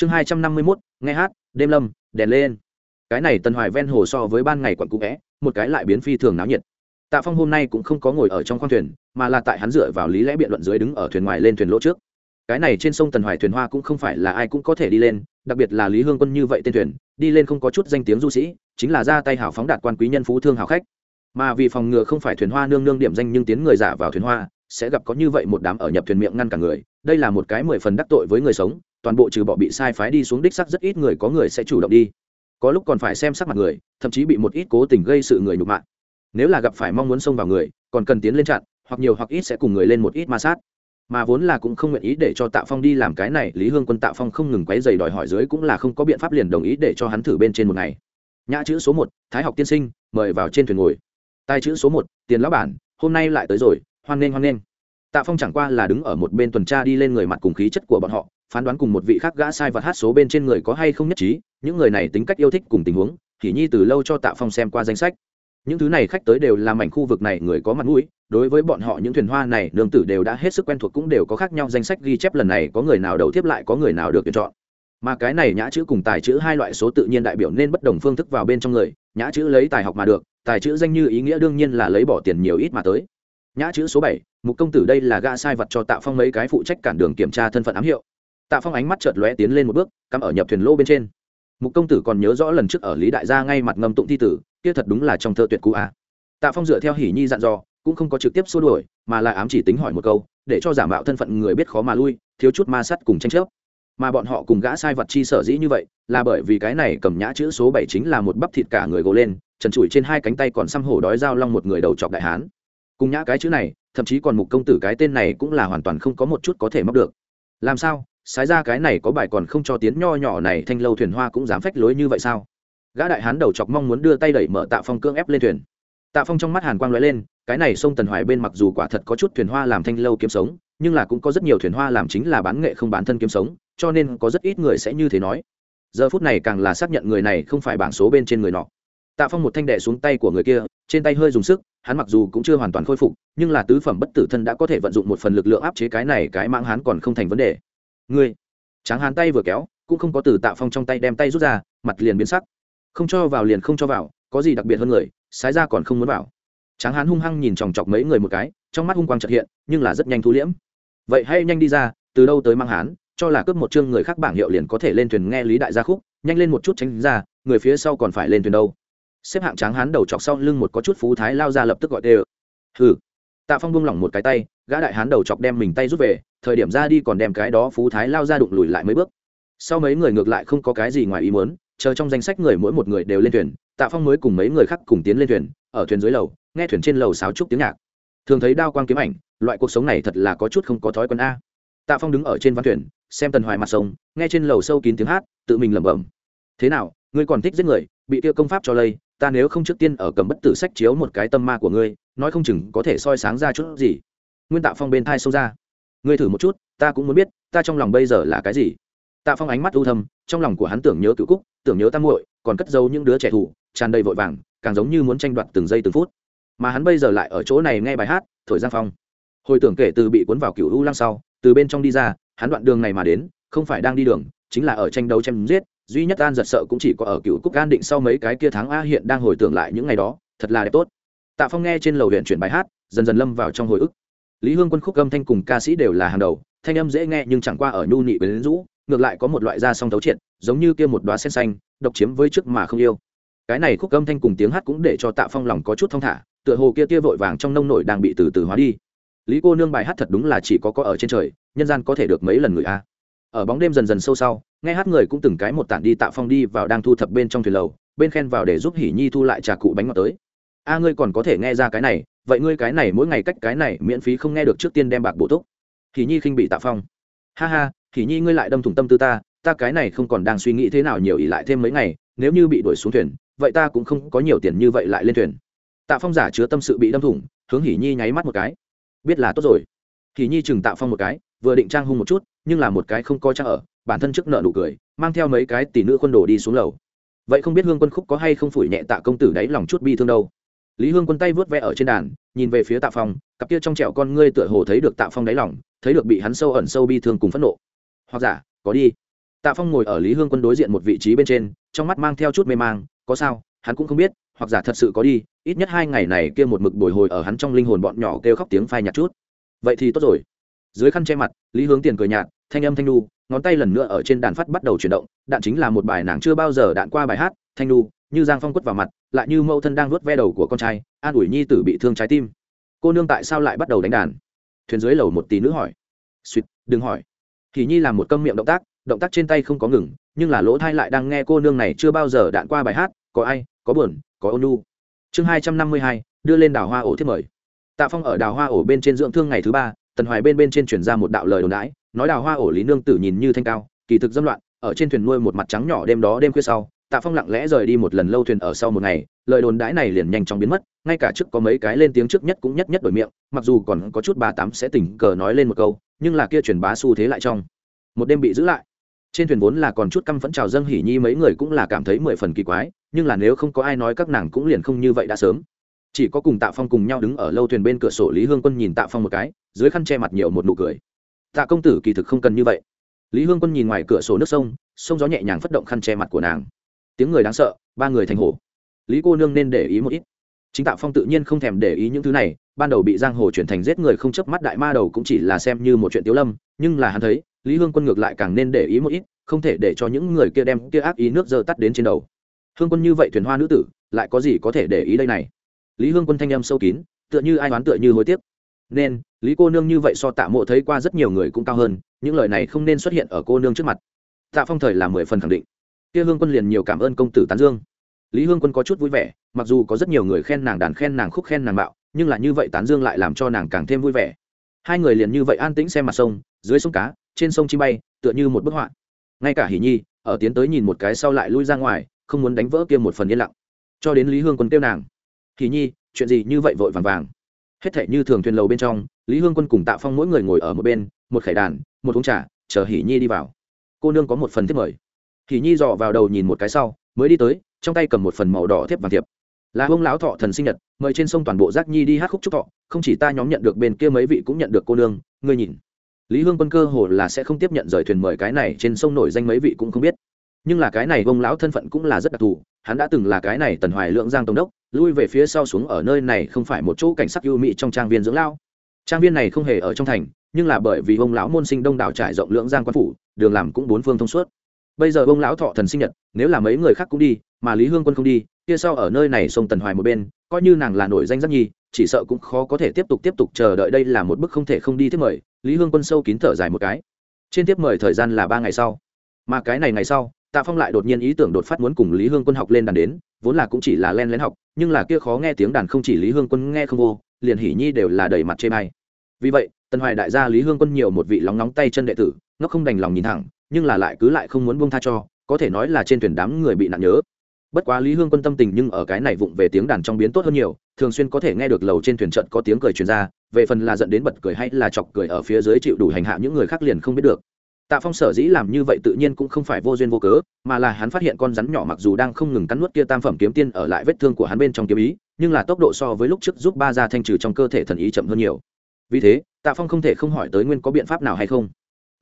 chương hai trăm năm mươi mốt, nghe hát, đêm lâm, đèn lên. Cái này tần hoài ven hồ so với ban ngày quận cũ vẽ một cái lại biến phi thường náo nhiệt. Tạ phong hôm nay cũng không có ngồi ở trong khoang thuyền, mà là tại hắn dựa vào lý lẽ biện luận dưới đứng ở thuyền ngoài lên thuyền lỗ trước. Cái này trên sông tần hoài thuyền hoa cũng không phải là ai cũng có thể đi lên, đặc biệt là lý hương quân như vậy tên thuyền, đi lên không có chút danh tiếng du sĩ, chính là ra tay hảo phóng đạt quan quý nhân phú thương hảo khách. Mà vì phòng ngừa không phải thuyền hoa nương nương điểm danh nhưng tiến người giả vào thuyền hoa, sẽ gặp có như vậy một đám ở nhập thuyền miệng ngăn cả người đây là một cái mười phần đắc tội với người sống, toàn bộ trừ bỏ bị sai phái đi xuống đích sắc rất ít người có người sẽ chủ động đi. Có lúc còn phải xem sắc mặt người, thậm chí bị một ít cố tình gây sự người nhục mạ. Nếu là gặp phải mong muốn xông vào người, còn cần tiến lên chặn, hoặc nhiều hoặc ít sẽ cùng người lên một ít ma sát. Mà vốn là cũng không nguyện ý để cho tạ phong đi làm cái này, lý hương quân tạ phong không ngừng quấy dày đòi hỏi dưới cũng là không có biện pháp liền đồng ý để cho hắn thử bên trên một ngày. Nhã chữ số một, thái học tiên sinh, mời vào trên thuyền ngồi. Tài chữ số một, tiền lão bản, hôm nay lại tới rồi, hoan nghênh hoan nghênh tạ phong chẳng qua là đứng ở một bên tuần tra đi lên người mặt cùng khí chất của bọn họ, phán đoán cùng một vị khác gã sai vật hát số bên trên người có hay không nhất trí, những người này tính cách yêu thích cùng tình huống, thì nhi từ lâu cho tạ phong xem qua danh sách. Những thứ này khách tới đều là mảnh khu vực này người có mặt mũi, đối với bọn họ những thuyền hoa này, nương tử đều đã hết sức quen thuộc cũng đều có khác nhau danh sách ghi chép lần này có người nào đầu tiếp lại, có người nào được tuyển chọn. Mà cái này nhã chữ cùng tài chữ hai loại số tự nhiên đại biểu nên bất đồng phương thức vào bên trong người, nhã chữ lấy tài học mà được, tài chữ danh như ý nghĩa đương nhiên là lấy bỏ tiền nhiều ít mà tới nhã chữ số bảy, mục công tử đây là gã sai vật cho tạ phong mấy cái phụ trách cản đường kiểm tra thân phận ám hiệu. Tạ phong ánh mắt chợt lóe tiến lên một bước, cắm ở nhập thuyền lô bên trên. Mục công tử còn nhớ rõ lần trước ở lý đại gia ngay mặt ngâm tụng thi tử, kia thật đúng là trong thơ tuyệt cũ à. tạ phong dựa theo hỉ nhi dặn dò, cũng không có trực tiếp xua đuổi, mà lại ám chỉ tính hỏi một câu, để cho giả mạo thân phận người biết khó mà lui, thiếu chút ma sắt cùng tranh chấp. Mà bọn họ cùng gã sai vật chi sở dĩ như vậy, là bởi vì cái này cầm nhã chữ số bảy chính là một bắp thịt cả người gồ lên, trần trụi trên hai cánh tay còn xăm hổ đói dao long một người đầu chọc đại hán cùng nhã cái chữ này, thậm chí còn mục công tử cái tên này cũng là hoàn toàn không có một chút có thể móc được. Làm sao? Sái ra cái này có bài còn không cho tiến nho nhỏ này, thanh lâu thuyền hoa cũng dám phách lối như vậy sao? Gã đại hán đầu chọc mong muốn đưa tay đẩy mở tạ phong cưỡng ép lên thuyền. Tạ phong trong mắt hàn quang lóe lên, cái này sông tần hoài bên mặc dù quả thật có chút thuyền hoa làm thanh lâu kiếm sống, nhưng là cũng có rất nhiều thuyền hoa làm chính là bán nghệ không bán thân kiếm sống, cho nên có rất ít người sẽ như thế nói. Giờ phút này càng là xác nhận người này không phải bảng số bên trên người nọ tạ phong một thanh đệ xuống tay của người kia, trên tay hơi dùng sức, hắn mặc dù cũng chưa hoàn toàn khôi phục, nhưng là tứ phẩm bất tử thân đã có thể vận dụng một phần lực lượng áp chế cái này, cái mãng hắn còn không thành vấn đề. Ngươi, tráng hán tay vừa kéo, cũng không có từ tạ phong trong tay đem tay rút ra, mặt liền biến sắc. Không cho vào liền không cho vào, có gì đặc biệt hơn người, sái ra còn không muốn vào. Tráng hán hung hăng nhìn chòng chọc mấy người một cái, trong mắt hung quang trật hiện, nhưng là rất nhanh thu liễm. Vậy hay nhanh đi ra, từ đâu tới mang hán, cho là cướp một chương người khác bảng hiệu liền có thể lên thuyền nghe lý đại gia khúc, nhanh lên một chút tránh ra, người phía sau còn phải lên thuyền đâu xếp hạng tráng hán đầu chọc sau lưng một có chút phú thái lao ra lập tức gọi tê hừ. Tạ phong buông lỏng một cái tay, gã đại hán đầu chọc đem mình tay rút về, thời điểm ra đi còn đem cái đó phú thái lao ra đụng lùi lại mấy bước. Sau mấy người ngược lại không có cái gì ngoài ý muốn, chờ trong danh sách người mỗi một người đều lên thuyền, tạ phong mới cùng mấy người khác cùng tiến lên thuyền, ở thuyền dưới lầu, nghe thuyền trên lầu sáo trúc tiếng nhạc. Thường thấy đao quang kiếm ảnh, loại cuộc sống này thật là có chút không có thói quen a. Tạ phong đứng ở trên văn thuyền, xem tần hoài mặt sông, nghe trên lầu sâu kín tiếng hát, tự mình lẩm bẩm. Thế nào, ngươi còn thích giết người, bị tiêu công pháp cho lây ta nếu không trước tiên ở cầm bất tử sách chiếu một cái tâm ma của ngươi, nói không chừng có thể soi sáng ra chút gì. Nguyên tạ phong bên thai sâu ra. Ngươi thử một chút, ta cũng muốn biết, ta trong lòng bây giờ là cái gì? Tạ phong ánh mắt u thâm, trong lòng của hắn tưởng nhớ cựu cúc tưởng nhớ tam muội, còn cất giấu những đứa trẻ thủ tràn đầy vội vàng, càng giống như muốn tranh đoạt từng giây từng phút. Mà hắn bây giờ lại ở chỗ này nghe bài hát, thổi giang phong. Hồi tưởng kể từ bị cuốn vào cựu u lăng sau, từ bên trong đi ra, hắn đoạn đường này mà đến, không phải đang đi đường, chính là ở tranh đấu chém giết duy nhất an giật sợ cũng chỉ có ở cựu cúc an định sau mấy cái kia tháng a hiện đang hồi tưởng lại những ngày đó, thật là đẹp tốt. Tạ phong nghe trên lầu huyện chuyển bài hát, dần dần lâm vào trong hồi ức. Lý hương quân khúc âm thanh cùng ca sĩ đều là hàng đầu, thanh âm dễ nghe nhưng chẳng qua ở nhu nị bến rũ, ngược lại có một loại da song thấu triệt, giống như kia một đoá sen xanh, độc chiếm với trước mà không yêu. Cái này khúc âm thanh cùng tiếng hát cũng để cho tạ phong lòng có chút thong thả, tựa hồ kia tia vội vàng trong nông nổi đang bị từ từ hóa đi. Lý cô nương bài hát thật đúng là chỉ có có ở trên trời, nhân gian có thể được mấy lần người a. Ở bóng đêm dần dần sâu sau nghe hát người cũng từng cái một tản đi tạ phong đi vào đang thu thập bên trong thuyền lầu, bên khen vào để giúp hỉ nhi thu lại trà cụ bánh ngọt tới. A, ngươi còn có thể nghe ra cái này, vậy ngươi cái này mỗi ngày cách cái này miễn phí không nghe được trước tiên đem bạc bổ túc. Hỉ nhi khinh bị tạ phong. Ha ha, hỉ nhi ngươi lại đâm thủng tâm tư ta ta cái này không còn đang suy nghĩ thế nào nhiều ỉ lại thêm mấy ngày, nếu như bị đuổi xuống thuyền, vậy ta cũng không có nhiều tiền như vậy lại lên thuyền. Tạ phong giả chứa tâm sự bị đâm thủng, hướng hỉ nhi nháy mắt một cái. Biết là tốt rồi. Hỉ nhi chừng tạ phong một cái, vừa định trang hung một chút, nhưng là một cái không coi trang ở bản thân trước nợ nụ cười, mang theo mấy cái tỷ nữ quân đồ đi xuống lầu. Vậy không biết hương quân khúc có hay không phủi nhẹ tạ công tử đáy lòng chút bi thương đâu. Lý hương quân tay vớt vẽ ở trên đàn, nhìn về phía tạ phong, cặp kia trong trẹo con ngươi tựa hồ thấy được tạ phong đáy lòng, thấy được bị hắn sâu ẩn sâu bi thương cùng phẫn nộ. Hoặc giả, có đi. Tạ phong ngồi ở lý hương quân đối diện một vị trí bên trên, trong mắt mang theo chút mê mang, có sao, hắn cũng không biết, hoặc giả thật sự có đi, ít nhất hai ngày này kia một mực bồi hồi ở hắn trong linh hồn bọn nhỏ kêu khóc tiếng phai nhạt chút. Vậy thì tốt rồi. Dưới khăn che mặt, lý hướng tiền cười nhạt, thanh âm thanh nu ngón tay lần nữa ở trên đàn phát bắt đầu chuyển động, đạn chính là một bài nàng chưa bao giờ đạn qua bài hát, thanh nu như giang phong quất vào mặt, lại như mẫu thân đang vuốt ve đầu của con trai, an ủi nhi tử bị thương trái tim. Cô nương tại sao lại bắt đầu đánh đàn? Thuyền dưới lầu một tí nữ hỏi. Suýt đừng hỏi. Thì nhi làm một câm miệng động tác động tác trên tay không có ngừng, nhưng là lỗ thai lại đang nghe cô nương này chưa bao giờ đạn qua bài hát, có ai, có buồn, có ôn nu chương hai trăm năm mươi hai, đưa lên đào hoa ổ thiết mời. Tạ phong ở đào hoa ổ bên trên dưỡng thương ngày thứ ba tần hoài bên bên trên chuyển ra một đạo lời đồn đãi, nói đào hoa ổ lý nương tử nhìn như thanh cao, kỳ thực dâm loạn, ở trên thuyền nuôi một mặt trắng nhỏ đêm đó đêm khuya sau, tạ phong lặng lẽ rời đi một lần lâu thuyền ở sau một ngày, lời đồn đãi này liền nhanh chóng biến mất, ngay cả trước có mấy cái lên tiếng trước nhất cũng nhất nhất đổi miệng, mặc dù còn có chút bà tám sẽ tình cờ nói lên một câu, nhưng là kia truyền bá xu thế lại trong. Một đêm bị giữ lại. Trên thuyền vốn là còn chút căm phẫn trào dâng hỉ nhi mấy người cũng là cảm thấy mười phần kỳ quái, nhưng là nếu không có ai nói các nàng cũng liền không như vậy đã sớm chỉ có cùng tạ phong cùng nhau đứng ở lâu thuyền bên cửa sổ lý hương quân nhìn tạ phong một cái, dưới khăn che mặt nhiều một nụ cười. Tạ công tử kỳ thực không cần như vậy. Lý hương quân nhìn ngoài cửa sổ nước sông sông gió nhẹ nhàng phất động khăn che mặt của nàng. Tiếng người đáng sợ, ba người thành hồ lý cô nương nên để ý một ít. Chính tạ phong tự nhiên không thèm để ý những thứ này, ban đầu bị giang hồ chuyển thành giết người không chớp mắt đại ma đầu cũng chỉ là xem như một chuyện tiếu lâm, nhưng là hắn thấy, lý hương quân ngược lại càng nên để ý một ít, không thể để cho những người kia đem kia ác ý nước dơ tắt đến trên đầu. Hương quân như vậy thuyền hoa nữ tử, lại có gì có thể để ý đây này? Lý hương quân thanh âm sâu kín, tựa như ai đoán tựa như hối tiếc. Nên, lý cô nương như vậy so tạ mộ thấy qua rất nhiều người cũng cao hơn, những lời này không nên xuất hiện ở cô nương trước mặt. Tạ phong thời là mười phần khẳng định. Kia hương quân liền nhiều cảm ơn công tử tán dương. Lý hương quân có chút vui vẻ, mặc dù có rất nhiều người khen nàng đàn, khen nàng khúc, khen nàng bạo nhưng là như vậy tán dương lại làm cho nàng càng thêm vui vẻ. Hai người liền như vậy an tĩnh xem mặt sông, dưới sông cá, trên sông chi bay, tựa như một bức họa. Ngay cả hỷ nhi, ở tiến tới nhìn một cái sau lại lui ra ngoài, không muốn đánh vỡ kia một phần yên lặng. Cho đến lý hương quân kêu nàng hỷ nhi, chuyện gì như vậy vội vàng vàng? Hết thể như thường thuyền lầu bên trong, lý hương quân cùng tạ phong mỗi người ngồi ở một bên, một khải đàn, một uống trà, chờ hỷ nhi đi vào. Cô nương có một phần thiết mời. Hỷ nhi dò vào đầu nhìn một cái sau, mới đi tới, trong tay cầm một phần màu đỏ thiếp vàng thiệp. Là ông lão thọ thần sinh nhật, mời trên sông toàn bộ giác nhi đi hát khúc chúc thọ, không chỉ ta nhóm nhận được bên kia mấy vị cũng nhận được cô nương, ngươi nhìn. Lý hương quân cơ hồ là sẽ không tiếp nhận rời thuyền mời cái này trên sông nổi danh mấy vị cũng không biết. Nhưng là cái này ông lão thân phận cũng là rất đặc thù hắn đã từng là cái này tần hoài lượng giang tổng đốc, lui về phía sau xuống ở nơi này không phải một chỗ cảnh sắc ưu mỹ trong trang viên dưỡng lao trang viên này không hề ở trong thành, nhưng là bởi vì ông lão môn sinh đông đảo trải rộng lượng giang quan phủ, đường làm cũng bốn phương thông suốt. Bây giờ ông lão thọ thần sinh nhật, nếu là mấy người khác cũng đi, mà lý hương quân không đi, kia sau ở nơi này sông tần hoài một bên, coi như nàng là nổi danh rất nhi, chỉ sợ cũng khó có thể tiếp tục tiếp tục chờ đợi đây là một bức không thể không đi tiếp mời, lý hương quân sâu kín thở dài một cái. Trên tiếp mời thời gian là ba ngày sau. Mà cái này ngày sau tạ phong lại đột nhiên ý tưởng đột phát muốn cùng lý hương quân học lên đàn đến, vốn là cũng chỉ là len lén học, nhưng là kia khó nghe tiếng đàn không chỉ lý hương quân nghe không vô, liền hỉ nhi đều là đầy mặt chê bay vì vậy, tần hoài đại gia lý hương quân nhiều một vị lóng nóng tay chân đệ tử, nó không đành lòng nhìn thẳng, nhưng là lại cứ lại không muốn buông tha cho, có thể nói là trên thuyền đám người bị nạn nhớ. Bất quá lý hương quân tâm tình nhưng ở cái này vụng về tiếng đàn trong biến tốt hơn nhiều, thường xuyên có thể nghe được lầu trên thuyền trận có tiếng cười truyền ra, về phần là dẫn đến bật cười hay là chọc cười ở phía dưới chịu đủ hành hạ những người khác liền không biết được tạ phong sở dĩ làm như vậy tự nhiên cũng không phải vô duyên vô cớ, mà là hắn phát hiện con rắn nhỏ mặc dù đang không ngừng cắn nuốt kia tam phẩm kiếm tiên ở lại vết thương của hắn bên trong kiếm ý, nhưng là tốc độ so với lúc trước giúp ba gia thanh trừ trong cơ thể thần ý chậm hơn nhiều. Vì thế, tạ phong không thể không hỏi tới nguyên có biện pháp nào hay không.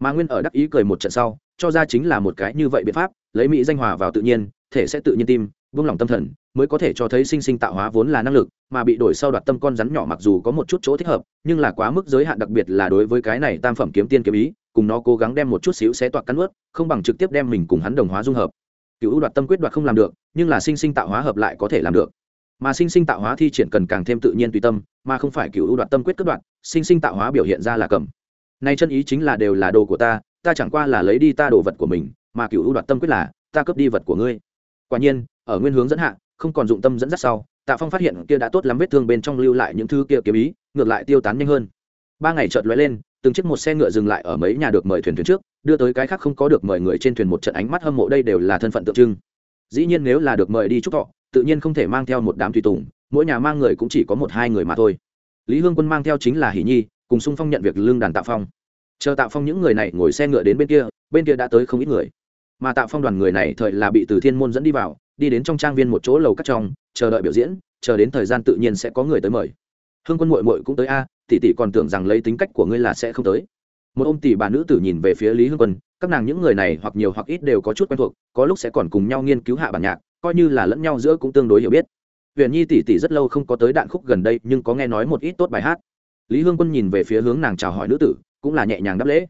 Mà nguyên ở đắc ý cười một trận sau, cho ra chính là một cái như vậy biện pháp, lấy mỹ danh hòa vào tự nhiên, thể sẽ tự nhiên tim buông lòng tâm thần, mới có thể cho thấy sinh sinh tạo hóa vốn là năng lực, mà bị đổi sau đoạt tâm con rắn nhỏ mặc dù có một chút chỗ thích hợp, nhưng là quá mức giới hạn đặc biệt là đối với cái này tam phẩm kiếm tiên kiếm ý cùng nó cố gắng đem một chút xíu xé toạc cắn ướt không bằng trực tiếp đem mình cùng hắn đồng hóa dung hợp. Cựu đoạt tâm quyết đoạt không làm được, nhưng là sinh sinh tạo hóa hợp lại có thể làm được. Mà sinh sinh tạo hóa thi triển cần càng thêm tự nhiên tùy tâm, mà không phải cựu đoạt tâm quyết cất đoạn sinh sinh tạo hóa biểu hiện ra là cầm. Nay chân ý chính là đều là đồ của ta ta chẳng qua là lấy đi ta đồ vật của mình, mà cựu đoạt tâm quyết là, ta cướp đi vật của ngươi. Quả nhiên, ở nguyên hướng dẫn hạ, không còn dụng tâm dẫn dắt sau, tạ phong phát hiện kia đã tốt lắm vết thương bên trong lưu lại những thứ kia kiếm ý, ngược lại tiêu tán nhanh hơn. Ba ngày chợt lóe lên từng chiếc một xe ngựa dừng lại ở mấy nhà được mời thuyền thuyền trước, đưa tới cái khác không có được mời người trên thuyền một trận ánh mắt hâm mộ, đây đều là thân phận tượng trưng. Dĩ nhiên nếu là được mời đi chúc thọ, tự nhiên không thể mang theo một đám tùy tùng, mỗi nhà mang người cũng chỉ có một hai người mà thôi. Lý hương quân mang theo chính là hỷ nhi, cùng sung phong nhận việc lương đàn tạ phong. Chờ tạ phong những người này ngồi xe ngựa đến bên kia bên kia đã tới không ít người. Mà tạ phong đoàn người này thời là bị từ thiên môn dẫn đi vào, đi đến trong trang viên một chỗ lầu cắt trong, chờ đợi biểu diễn, chờ đến thời gian tự nhiên sẽ có người tới mời hương quân mội mội cũng tới a, tỷ tỷ còn tưởng rằng lấy tính cách của ngươi là sẽ không tới. Một ông tỷ bà nữ tử nhìn về phía lý hương quân, các nàng những người này hoặc nhiều hoặc ít đều có chút quen thuộc, có lúc sẽ còn cùng nhau nghiên cứu hạ bản nhạc, coi như là lẫn nhau giữa cũng tương đối hiểu biết. Huyền nhi tỷ tỷ rất lâu không có tới đạn khúc gần đây, nhưng có nghe nói một ít tốt bài hát. Lý hương quân nhìn về phía hướng nàng chào hỏi nữ tử, cũng là nhẹ nhàng đáp lễ.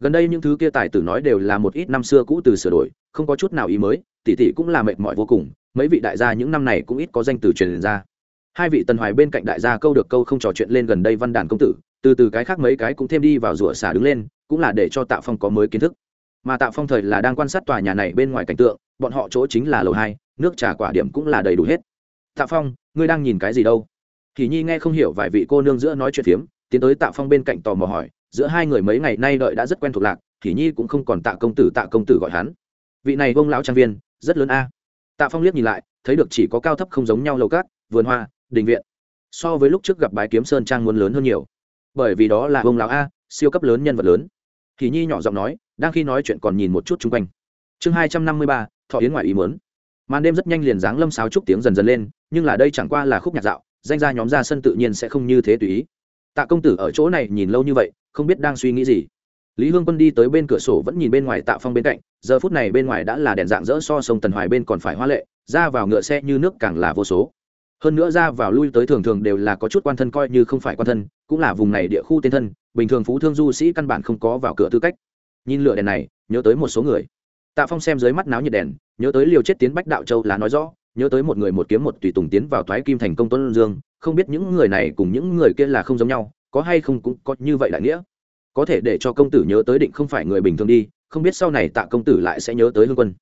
Gần đây những thứ kia tài tử nói đều là một ít năm xưa cũ từ sửa đổi, không có chút nào ý mới, tỷ tỷ cũng là mệt mỏi vô cùng, mấy vị đại gia những năm này cũng ít có danh từ truyền ra hai vị tần hoài bên cạnh đại gia câu được câu không trò chuyện lên gần đây văn đàn công tử, từ từ cái khác mấy cái cũng thêm đi vào rủa xả đứng lên, cũng là để cho tạ phong có mới kiến thức. Mà tạ phong thời là đang quan sát tòa nhà này bên ngoài cảnh tượng, bọn họ chỗ chính là lầu hai, nước trà quả điểm cũng là đầy đủ hết. Tạ phong, ngươi đang nhìn cái gì đâu? Thì nhi nghe không hiểu vài vị cô nương giữa nói chuyện phiếm, tiến tới tạ phong bên cạnh tò mò hỏi, giữa hai người mấy ngày nay đợi đã rất quen thuộc lạc thì nhi cũng không còn tạ công tử, tạ công tử gọi hắn. Vị này bông lão trang viên, rất lớn a. Tạ phong liếc nhìn lại, thấy được chỉ có cao thấp không giống nhau lầu cát, vườn hoa đình viện. So với lúc trước gặp bái kiếm sơn trang muốn lớn hơn nhiều. Bởi vì đó là ông lão a, siêu cấp lớn nhân vật lớn. Thì nhi nhỏ giọng nói, đang khi nói chuyện còn nhìn một chút chung quanh. Chương hai trăm năm mươi ba, thọ yến ngoài ý muốn. Màn đêm rất nhanh liền dáng lâm sáo trúc tiếng dần dần lên, nhưng là đây chẳng qua là khúc nhạc dạo, danh ra nhóm ra sân tự nhiên sẽ không như thế tùy ý. Tạ công tử ở chỗ này nhìn lâu như vậy, không biết đang suy nghĩ gì. Lý hương quân đi tới bên cửa sổ vẫn nhìn bên ngoài tạ phong bên cạnh, giờ phút này bên ngoài đã là đèn dạng dỡ so sông tần hoài bên còn phải hoa lệ, ra vào ngựa xe như nước càng là vô số hơn nữa ra vào lui tới thường thường đều là có chút quan thân coi như không phải quan thân, cũng là vùng này địa khu tên thân, bình thường phú thương du sĩ căn bản không có vào cửa tư cách. Nhìn lửa đèn này, nhớ tới một số người. Tạ phong xem dưới mắt náo nhiệt đèn, nhớ tới liều chết tiến bách đạo châu là nói rõ, nhớ tới một người một kiếm một tùy tùng tiến vào thoái kim thành công tuấn dương, không biết những người này cùng những người kia là không giống nhau, có hay không cũng có như vậy đại nghĩa. Có thể để cho công tử nhớ tới định không phải người bình thường đi, không biết sau này tạ công tử lại sẽ nhớ tới hương quân.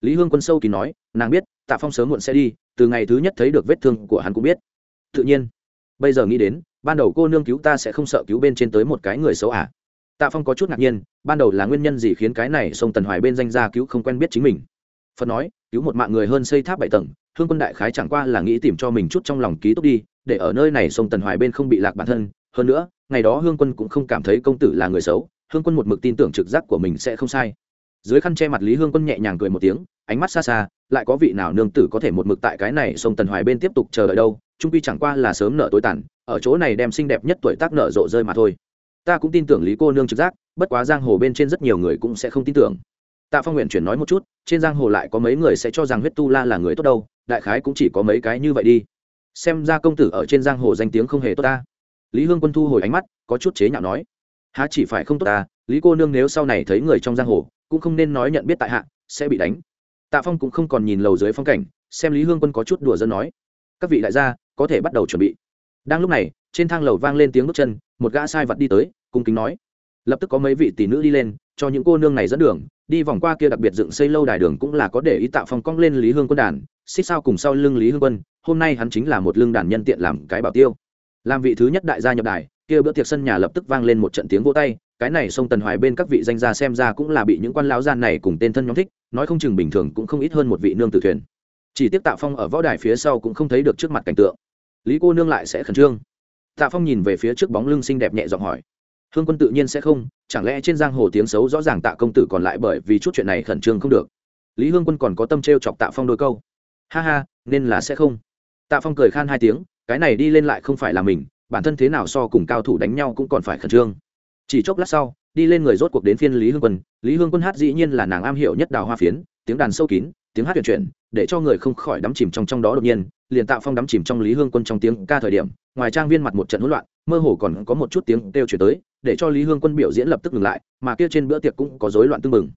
Lý hương quân sâu kỳ nói, nàng biết tạ phong sớm muộn sẽ đi, từ ngày thứ nhất thấy được vết thương của hắn cũng biết. Tự nhiên, bây giờ nghĩ đến, ban đầu cô nương cứu ta sẽ không sợ cứu bên trên tới một cái người xấu à? Tạ phong có chút ngạc nhiên, ban đầu là nguyên nhân gì khiến cái này sông tần hoài bên danh gia cứu không quen biết chính mình? Phật nói, cứu một mạng người hơn xây tháp bảy tầng, hương quân đại khái chẳng qua là nghĩ tìm cho mình chút trong lòng ký túc đi, để ở nơi này sông tần hoài bên không bị lạc bản thân. Hơn nữa, ngày đó hương quân cũng không cảm thấy công tử là người xấu, hương quân một mực tin tưởng trực giác của mình sẽ không sai. Dưới khăn che mặt lý hương quân nhẹ nhàng cười một tiếng ánh mắt xa xa, lại có vị nào nương tử có thể một mực tại cái này sông tần hoài bên tiếp tục chờ đợi đâu, trung quy chẳng qua là sớm nợ tối tàn, ở chỗ này đem xinh đẹp nhất tuổi tác nợ rộ rơi mà thôi. Ta cũng tin tưởng lý cô nương trực giác, bất quá giang hồ bên trên rất nhiều người cũng sẽ không tin tưởng. Tạ phong nguyện chuyển nói một chút, trên giang hồ lại có mấy người sẽ cho rằng huyết tu la là người tốt đâu, đại khái cũng chỉ có mấy cái như vậy đi. Xem ra công tử ở trên giang hồ danh tiếng không hề tốt ta. Lý hương quân thu hồi ánh mắt, có chút chế nhạo nói, há chỉ phải không tốt ta, lý cô nương nếu sau này thấy người trong giang hồ, cũng không nên nói nhận biết tại hạ, sẽ bị đánh tạ phong cũng không còn nhìn lầu dưới phong cảnh, xem lý hương quân có chút đùa dân nói, các vị đại gia, có thể bắt đầu chuẩn bị. Đang lúc này, trên thang lầu vang lên tiếng bước chân, một gã sai vật đi tới, cung kính nói, lập tức có mấy vị tỷ nữ đi lên, cho những cô nương này dẫn đường, đi vòng qua kia đặc biệt dựng xây lâu đài đường cũng là có để ý tạo phong cong lên lý hương quân đàn, xích sao cùng sau lưng lý hương quân, hôm nay hắn chính là một lưng đàn nhân tiện làm cái bảo tiêu. Làm vị thứ nhất đại gia nhập đài, kia bữa tiệc sân nhà lập tức vang lên một trận tiếng vỗ tay cái này sông tần hoài bên các vị danh gia xem ra cũng là bị những quan lão gian này cùng tên thân nhóm thích, nói không chừng bình thường cũng không ít hơn một vị nương tử thuyền. Chỉ tiếc tạ phong ở võ đài phía sau cũng không thấy được trước mặt cảnh tượng. Lý cô nương lại sẽ khẩn trương. Tạ phong nhìn về phía trước bóng lưng xinh đẹp nhẹ giọng hỏi. Hương quân tự nhiên sẽ không, chẳng lẽ trên giang hồ tiếng xấu rõ ràng tạ công tử còn lại bởi vì chút chuyện này khẩn trương không được? Lý hương quân còn có tâm t r e o chọc tạ phong đôi câu. Ha ha, nên là sẽ không. Tạ phong cười khan hai tiếng, cái này đi lên lại không phải là mình, bản thân thế nào so cùng cao thủ đánh nhau cũng còn phải khẩn trương chỉ chốc lát sau, đi lên người rốt cuộc đến phiên lý hương quân. Lý hương quân hát dĩ nhiên là nàng am hiểu nhất đào hoa phiến, tiếng đàn sâu kín, tiếng hát tuyển chuyển, để cho người không khỏi đắm chìm trong trong đó đột nhiên, liền tạo phong đắm chìm trong lý hương quân trong tiếng ca thời điểm, ngoài trang viên mặt một trận hỗn loạn, mơ hồ còn có một chút tiếng kêu chuyển tới, để cho lý hương quân biểu diễn lập tức ngừng lại, mà kia trên bữa tiệc cũng có rối loạn tưng bừng.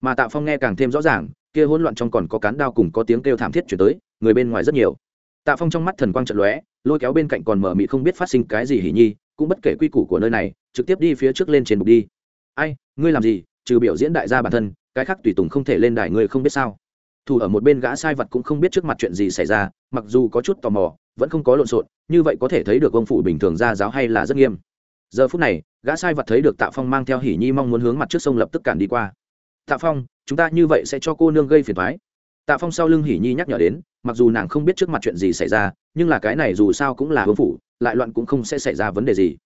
Mà tạo phong nghe càng thêm rõ ràng, kia hỗn loạn trong còn có cán đao cùng có tiếng kêu thảm thiết chuyển tới, người bên ngoài rất nhiều. Tạ phong trong mắt thần quang trận lóe, lôi kéo bên cạnh còn mở mị không biết phát sinh cái gì hỉ nhi cũng bất kể quy củ của nơi này, trực tiếp đi phía trước lên trên bục đi. Ai, ngươi làm gì? Trừ biểu diễn đại gia bản thân, cái khác tùy tùng không thể lên đài ngươi không biết sao. Thủ ở một bên gã sai vật cũng không biết trước mặt chuyện gì xảy ra, mặc dù có chút tò mò, vẫn không có lộn xộn, như vậy có thể thấy được ông phụ bình thường ra giáo hay là rất nghiêm. Giờ phút này, gã sai vật thấy được tạ phong mang theo hỉ nhi mong muốn hướng mặt trước sông lập tức cản đi qua. Tạ phong, chúng ta như vậy sẽ cho cô nương gây phiền thoái tạ phong sau lưng hỉ nhi nhắc nhở đến, mặc dù nàng không biết trước mặt chuyện gì xảy ra, nhưng là cái này dù sao cũng là hương phủ lại loạn cũng không sẽ xảy ra vấn đề gì.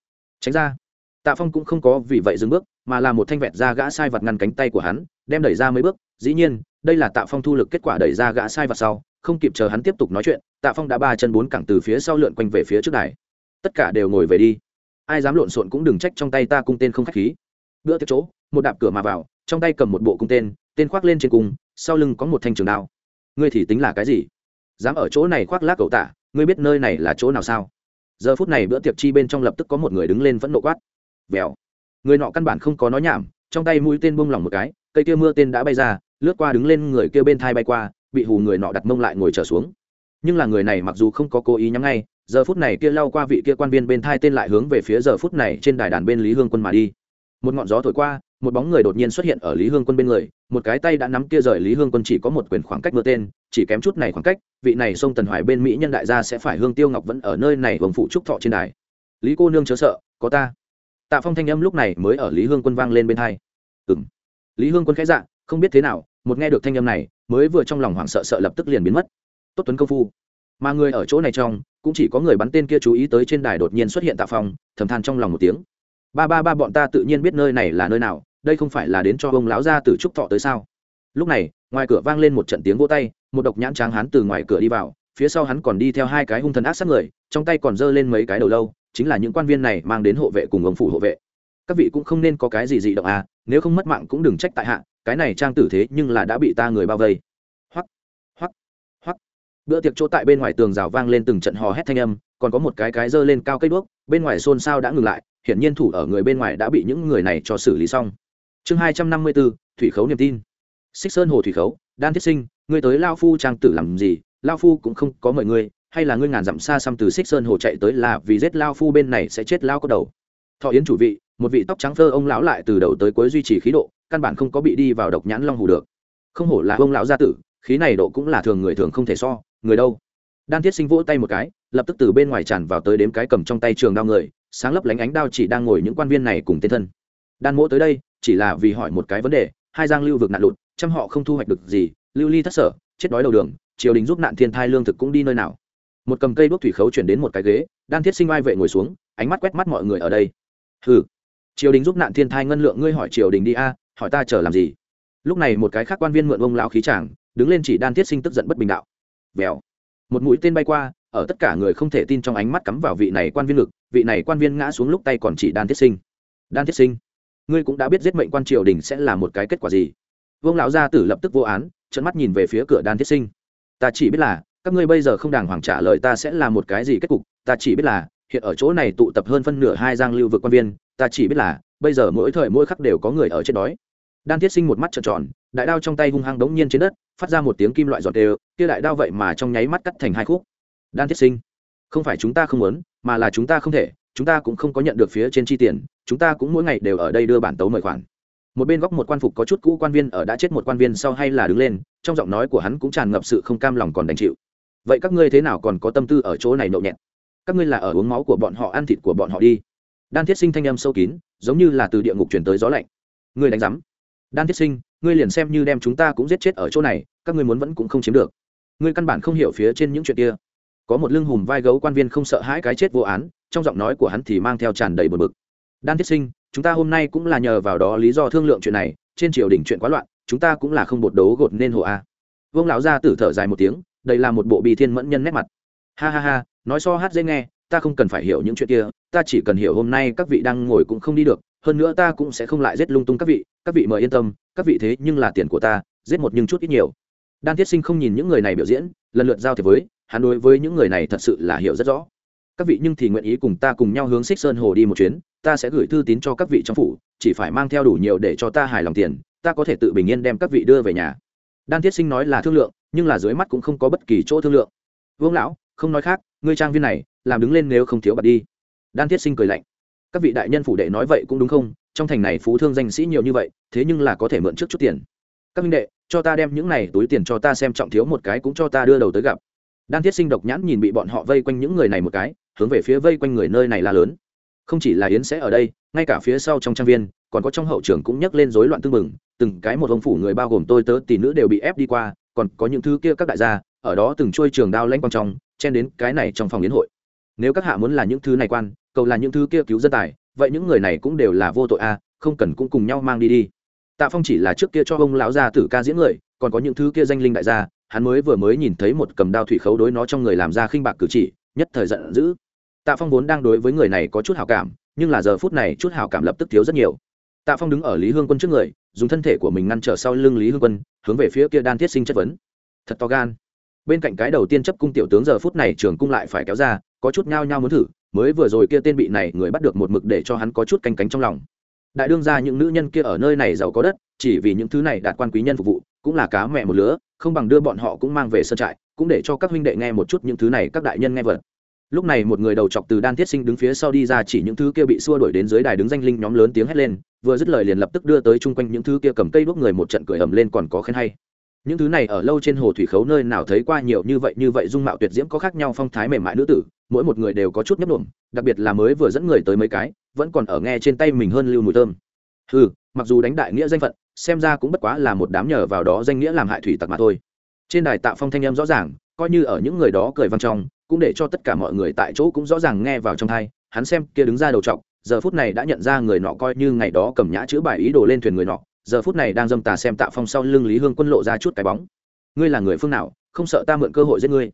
Tránh ra. Tạ phong cũng không có vì vậy dừng bước, mà là một thanh vẹt ra gã sai vật ngăn cánh tay của hắn, đem đẩy ra mấy bước. Dĩ nhiên, đây là tạ phong thu lực kết quả đẩy ra gã sai vật sau, không kịp chờ hắn tiếp tục nói chuyện, tạ phong đã ba chân bốn cẳng từ phía sau lượn quanh về phía trước đài. Tất cả đều ngồi về đi. Ai dám lộn xộn cũng đừng trách trong tay ta cung tên không k h á c h khí. Bữa tiệc chỗ, một đạp cửa mà vào, trong tay cầm một bộ cung tên tên khoác lên trên cung, sau lưng có một thanh trường đao. Ngươi thì tính là cái gì? Dám ở chỗ này khoác lác cậu tạ, ngươi biết nơi này là chỗ nào sao? Giờ phút này bữa tiệc chi bên trong lập tức có một người đứng lên vẫn nộ quát. Vèo. Người nọ căn bản không có nói nhảm, trong tay mũi tên bông lỏng một cái, cây kia mưa tên đã bay ra, lướt qua đứng lên người kia bên thai bay qua, bị hù người nọ đặt mông lại ngồi trở xuống. Nhưng là người này mặc dù không có cố ý nhắm ngay, giờ phút này kia lao qua vị kia quan viên bên thai tên lại hướng về phía giờ phút này trên đài đàn bên lý hương quân mà đi. Một ngọn gió thổi qua một bóng người đột nhiên xuất hiện ở lý hương quân bên người, một cái tay đã nắm kia rời lý hương quân chỉ có một quyền khoảng cách mưa tên, chỉ kém chút này khoảng cách, vị này sông tần hoài bên mỹ nhân đại gia sẽ phải hương tiêu ngọc vẫn ở nơi này hồng phụ trúc thọ trên đài. Lý cô nương chớ sợ, có ta. Tạ phong thanh âm lúc này mới ở lý hương quân vang lên bên hai. Ừ m lý hương quân khẽ dạ không biết thế nào, một nghe được thanh âm này, mới vừa trong lòng hoảng sợ sợ lập tức liền biến mất. Tốt tuấn công phu. Mà người ở chỗ này trong, cũng chỉ có người bắn tên kia chú ý tới trên đài đột nhiên xuất hiện tạ phong, thầm than trong lòng một tiếng. Ba ba ba, bọn ta tự nhiên biết nơi này là nơi nào đây không phải là đến cho ông lão ra tử trúc thọ tới sao? Lúc này, ngoài cửa vang lên một trận tiếng vỗ tay, một độc nhãn tráng hắn từ ngoài cửa đi vào, phía sau hắn còn đi theo hai cái hung thần ác sát người, trong tay còn giơ lên mấy cái đầu lâu, chính là những quan viên này mang đến hộ vệ cùng ông phủ hộ vệ. Các vị cũng không nên có cái gì dị động à nếu không mất mạng cũng đừng trách tại hạ, cái này trang tử thế nhưng là đã bị ta người bao vây. Hoắc hoắc hoắc. Bữa tiệc chỗ tại bên ngoài tường rào vang lên từng trận hò hét thanh âm, còn có một cái cái giơ lên cao cây đuốc, bên ngoài xôn xao đã ngừng lại, hiển nhiên thủ ở người bên ngoài đã bị những người này cho xử lý xong chương hai trăm năm mươi bốn thủy khấu niềm tin. Xích sơn hồ thủy khấu, đan thiết sinh, ngươi tới lao phu trang tử làm gì? Lao phu cũng không có mời ngươi, hay là ngươi ngàn dặm xa xăm từ xích sơn hồ chạy tới là vì giết lao phu bên này sẽ chết lao có đầu. Thọ yến chủ vị, một vị tóc trắng phơ ông lão lại từ đầu tới cuối duy trì khí độ, căn bản không có bị đi vào độc nhãn long hù được. Không hổ là ông lão gia tử, khí này độ cũng là thường người thường không thể so, người đâu? Đan thiết sinh vỗ tay một cái, lập tức từ bên ngoài tràn vào tới đếm cái cầm trong tay trường đao người, sáng lấp lánh ánh đao chỉ đang ngồi những quan viên này cùng tên thân. Đan mỗ tới đây chỉ là vì hỏi một cái vấn đề, hai giang lưu vực nạn lụt, trăm họ không thu hoạch được gì, lưu ly thất sở, chết đói đầu đường, triều đình giúp nạn thiên thai lương thực cũng đi nơi nào. Một cầm cây đuốc thủy khấu chuyển đến một cái ghế, đan thiết sinh oai vệ ngồi xuống, ánh mắt quét mắt mọi người ở đây. Hừ, triều đình giúp nạn thiên thai ngân lượng ngươi hỏi triều đình đi a, hỏi ta chờ làm gì? Lúc này một cái khác quan viên mượn ông lão khí chàng, đứng lên chỉ đan thiết sinh tức giận bất bình đạo. Vèo. Một mũi tên bay qua, ở tất cả người không thể tin trong ánh mắt cắm vào vị này quan viên lực vị này quan viên ngã xuống lúc tay còn chỉ đan thiết sinh. Đan thiết sinh ngươi cũng đã biết giết mệnh quan triều đình sẽ là một cái kết quả gì. Vương lão gia tử lập tức vô án trận mắt nhìn về phía cửa đan thiết sinh. Ta chỉ biết là, các ngươi bây giờ không đàng hoàng trả lời ta sẽ là một cái gì kết cục. Ta chỉ biết là, hiện ở chỗ này tụ tập hơn phân nửa hai giang lưu vực quan viên. Ta chỉ biết là, bây giờ mỗi thời mỗi khắc đều có người ở chết đói. Đan thiết sinh một mắt trợn tròn, đại đao trong tay hung hăng đống nhiên trên đất, phát ra một tiếng kim loại giọt đều, kia đại đao vậy mà trong nháy mắt cắt thành hai khúc. Đan thiết sinh, không phải chúng ta không muốn, mà là chúng ta không thể, chúng ta cũng không có nhận được phía trên chi tiền chúng ta cũng mỗi ngày đều ở đây đưa bản tấu mời khoản. Một bên góc một quan phục có chút cũ quan viên ở đã chết một quan viên sau hay là đứng lên, trong giọng nói của hắn cũng tràn ngập sự không cam lòng còn đành chịu. Vậy các ngươi thế nào còn có tâm tư ở chỗ này nhậu nhẹt? Các ngươi là ở uống máu của bọn họ, ăn thịt của bọn họ đi. Đan thiết sinh thanh âm sâu kín, giống như là từ địa ngục chuyển tới gió lạnh. Ngươi đánh giám. Đan thiết sinh, ngươi liền xem như đem chúng ta cũng giết chết ở chỗ này, các ngươi muốn vẫn cũng không chiếm được. Ngươi căn bản không hiểu phía trên những chuyện kia. Có một lưng hùm vai gấu quan viên không sợ hãi cái chết vô án, trong giọng nói của hắn thì mang theo tràn đầy bờ bực đan thiết sinh, chúng ta hôm nay cũng là nhờ vào đó lý do thương lượng chuyện này, trên triều đình chuyện quá loạn, chúng ta cũng là không bột đấu gột nên hộ a. Vương lão gia tử thở dài một tiếng, đây là một bộ bì thiên mẫn nhân nét mặt. Ha ha ha, nói so hát dễ nghe, ta không cần phải hiểu những chuyện kia, ta chỉ cần hiểu hôm nay các vị đang ngồi cũng không đi được, hơn nữa ta cũng sẽ không lại giết lung tung các vị các vị mời yên tâm, các vị thế nhưng là tiền của ta, giết một nhưng chút ít nhiều. Đan thiết sinh không nhìn những người này biểu diễn, lần lượt giao thiệp với, hắn đối với những người này thật sự là hiểu rất rõ. Các vị nhưng thì nguyện ý cùng ta cùng nhau hướng xích sơn hồ đi một chuyến ta sẽ gửi thư tín cho các vị trong phủ, chỉ phải mang theo đủ nhiều để cho ta hài lòng tiền, ta có thể tự bình yên đem các vị đưa về nhà. Đan thiết sinh nói là thương lượng, nhưng là dưới mắt cũng không có bất kỳ chỗ thương lượng. Vương lão, không nói khác, ngươi trang viên này, làm đứng lên nếu không thiếu bạc đi. Đan thiết sinh cười lạnh. Các vị đại nhân phủ đệ nói vậy cũng đúng không? Trong thành này phú thương danh sĩ nhiều như vậy, thế nhưng là có thể mượn trước chút tiền. Các minh đệ, cho ta đem những này túi tiền cho ta xem trọng thiếu một cái cũng cho ta đưa đầu tới gặp. Đan thiết sinh độc nhãn nhìn bị bọn họ vây quanh những người này một cái, hướng về phía vây quanh người nơi này là lớn không chỉ là yến sẽ ở đây, ngay cả phía sau trong trang viên, còn có trong hậu trường cũng nhấc lên rối loạn tương mừng từng cái một ông phủ người bao gồm tôi, tớ, tỷ nữ đều bị ép đi qua, còn có những thứ kia các đại gia, ở đó từng trôi trường đao lanh quang trong, chen đến cái này trong phòng yến hội. Nếu các hạ muốn là những thứ này quan, cầu là những thứ kia cứu dân tài, vậy những người này cũng đều là vô tội a, không cần cũng cùng nhau mang đi đi. Tạ phong chỉ là trước kia cho ông lão gia tử ca diễn người, còn có những thứ kia danh linh đại gia, hắn mới vừa mới nhìn thấy một cầm đao thủy khấu đối nó trong người làm ra khinh bạc cử chỉ, nhất thời giận dữ tạ phong vốn đang đối với người này có chút hào cảm, nhưng là giờ phút này chút hào cảm lập tức thiếu rất nhiều. Tạ phong đứng ở lý hương quân trước người, dùng thân thể của mình ngăn trở sau lưng lý hương quân, hướng về phía kia đan thiết sinh chất vấn. Thật to gan. Bên cạnh cái đầu tiên chấp cung tiểu tướng giờ phút này trường cung lại phải kéo ra, có chút nhao nhao muốn thử, mới vừa rồi kia tên bị này người bắt được một mực để cho hắn có chút canh cánh trong lòng. Đại đương ra những nữ nhân kia ở nơi này giàu có đất, chỉ vì những thứ này đạt quan quý nhân phục vụ, cũng là cá mẹ một lứa, không bằng đưa bọn họ cũng mang về sân trại, cũng để cho các huynh đệ nghe một chút những thứ này các đại nhân nghe vật lúc này một người đầu chọc từ đan thiết sinh đứng phía sau đi ra chỉ những thứ kia bị xua đuổi đến dưới đài đứng danh linh nhóm lớn tiếng hét lên, vừa dứt lời liền lập tức đưa tới chung quanh những thứ kia cầm cây đuốc người một trận cười ầm lên còn có khen hay. Những thứ này ở lâu trên hồ thủy khấu nơi nào thấy qua nhiều như vậy như vậy dung mạo tuyệt diễm có khác nhau phong thái mềm mại nữ tử, mỗi một người đều có chút nhấp đổm đặc biệt là mới vừa dẫn người tới mấy cái, vẫn còn ở nghe trên tay mình hơn lưu mùi thơm. Ừ mặc dù đánh đại nghĩa danh phận, xem ra cũng bất quá là một đám nhờ vào đó danh nghĩa làm hại thủy tặc mà thôi. Trên đài tạo phong thanh em rõ ràng, coi như ở những người đó cười văng trong cũng để cho tất cả mọi người tại chỗ cũng rõ ràng nghe vào trong thai, hắn xem kia đứng ra đầu trọc, giờ phút này đã nhận ra người nọ coi như ngày đó cầm nhã chữ bài ý đồ lên thuyền người nọ, giờ phút này đang dâm tà xem tạ phong sau lưng lý hương quân lộ ra chút cái bóng. Ngươi là người phương nào, không sợ ta mượn cơ hội giết ngươi?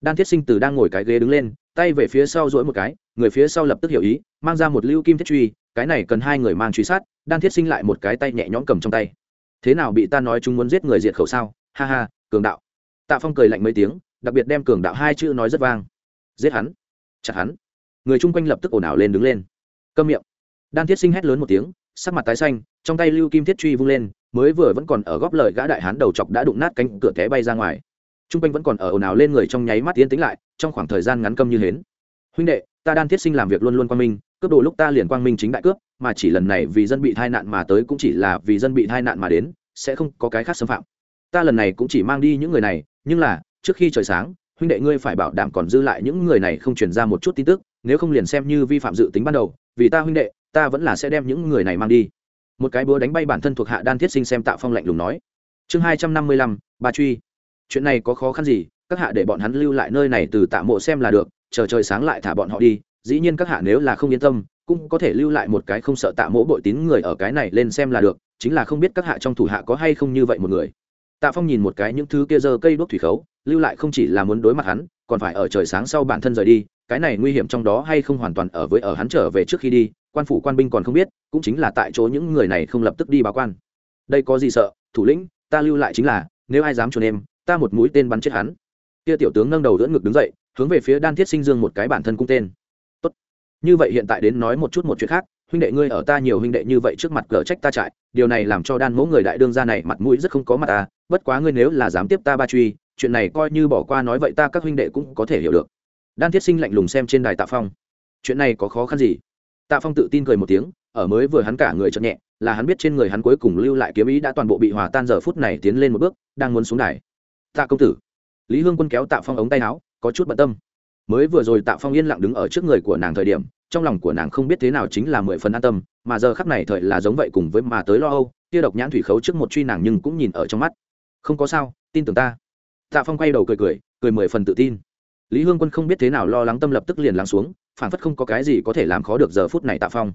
Đan thiết sinh từ đang ngồi cái ghế đứng lên, tay về phía sau dỗi một cái, người phía sau lập tức hiểu ý, mang ra một lưu kim thiết truy, cái này cần hai người mang truy sát, đan thiết sinh lại một cái tay nhẹ nhõm cầm trong tay. Thế nào bị ta nói chúng muốn giết người diệt khẩu sao? Ha ha, cường đạo. Tạ phong cười lạnh mấy tiếng đặc biệt đem cường đạo hai chữ nói rất vang. Giết hắn. Chặt hắn. Người chung quanh lập tức ồn ào lên đứng lên. Câm miệng. Đan thiết sinh hét lớn một tiếng, sắc mặt tái xanh, trong tay lưu kim thiết truy vung lên, mới vừa vẫn còn ở góp lời gã đại hán đầu chọc đã đụng nát cánh cửa té bay ra ngoài. Chung quanh vẫn còn ở ồn ào lên người trong nháy mắt tiến tính lại, trong khoảng thời gian ngắn câm như hến. Huynh đệ, ta đan thiết sinh làm việc luôn luôn quang minh, cướp đồ lúc ta liền quang minh chính đại cướp, mà chỉ lần này vì dân bị tai nạn mà tới cũng chỉ là vì dân bị tai nạn mà đến, sẽ không có cái khác xâm phạm. Ta lần này cũng chỉ mang đi những người này, nhưng là trước khi trời sáng, huynh đệ ngươi phải bảo đảm còn dư lại những người này không truyền ra một chút tin tức, nếu không liền xem như vi phạm dự tính ban đầu, vì ta huynh đệ, ta vẫn là sẽ đem những người này mang đi. Một cái búa đánh bay bản thân thuộc hạ đan thiết sinh xem tạo phong lạnh lùng nói. Chương hai trăm năm mươi lăm ba truy. Chuyện này có khó khăn gì, các hạ để bọn hắn lưu lại nơi này từ tạ mộ xem là được, chờ trời sáng lại thả bọn họ đi, dĩ nhiên các hạ nếu là không yên tâm, cũng có thể lưu lại một cái không sợ tạ mỗ bội tín người ở cái này lên xem là được, chính là không biết các hạ trong thủ hạ có hay không như vậy một người tạ phong nhìn một cái những thứ kia dơ cây đuốc thủy khấu, lưu lại không chỉ là muốn đối mặt hắn, còn phải ở trời sáng sau bản thân rời đi, cái này nguy hiểm trong đó hay không hoàn toàn ở với ở hắn trở về trước khi đi, quan phủ quan binh còn không biết, cũng chính là tại chỗ những người này không lập tức đi báo quan. Đây có gì sợ, thủ lĩnh, ta lưu lại chính là, nếu ai dám chuồn em, ta một mũi tên bắn chết hắn. Kia tiểu tướng nâng đầu đỡ ngực đứng dậy, hướng về phía đan thiết sinh dương một cái bản thân cung tên. Tốt. Như vậy hiện tại đến nói một chút một chuyện khác huynh đệ ngươi ở ta nhiều huynh đệ như vậy trước mặt cờ trách ta trại, điều này làm cho đan mỗ người đại đương gia này mặt mũi rất không có mặt ta, bất quá ngươi nếu là dám tiếp ta ba truy, chuyện này coi như bỏ qua nói vậy ta các huynh đệ cũng có thể hiểu được. Đan thiết sinh lạnh lùng xem trên đài tạ phong. Chuyện này có khó khăn gì? Tạ phong tự tin cười một tiếng, ở mới vừa hắn cả người chậm nhẹ, là hắn biết trên người hắn cuối cùng lưu lại kiếm ý đã toàn bộ bị hòa tan giờ phút này tiến lên một bước, đang muốn xuống đài. Tạ công tử. Lý hương quân kéo tạ phong ống tay áo, có chút bận tâm. Mới vừa rồi tạ phong yên lặng đứng ở trước người của nàng thời điểm trong lòng của nàng không biết thế nào chính là mười phần an tâm, mà giờ khắc này thời là giống vậy cùng với mà tới lo âu, kia độc nhãn thủy khấu trước một truy nàng nhưng cũng nhìn ở trong mắt. Không có sao, tin tưởng ta. Tạ phong quay đầu cười cười cười mười phần tự tin. Lý hương quân không biết thế nào lo lắng tâm lập tức liền lắng xuống phản phất không có cái gì có thể làm khó được giờ phút này tạ phong.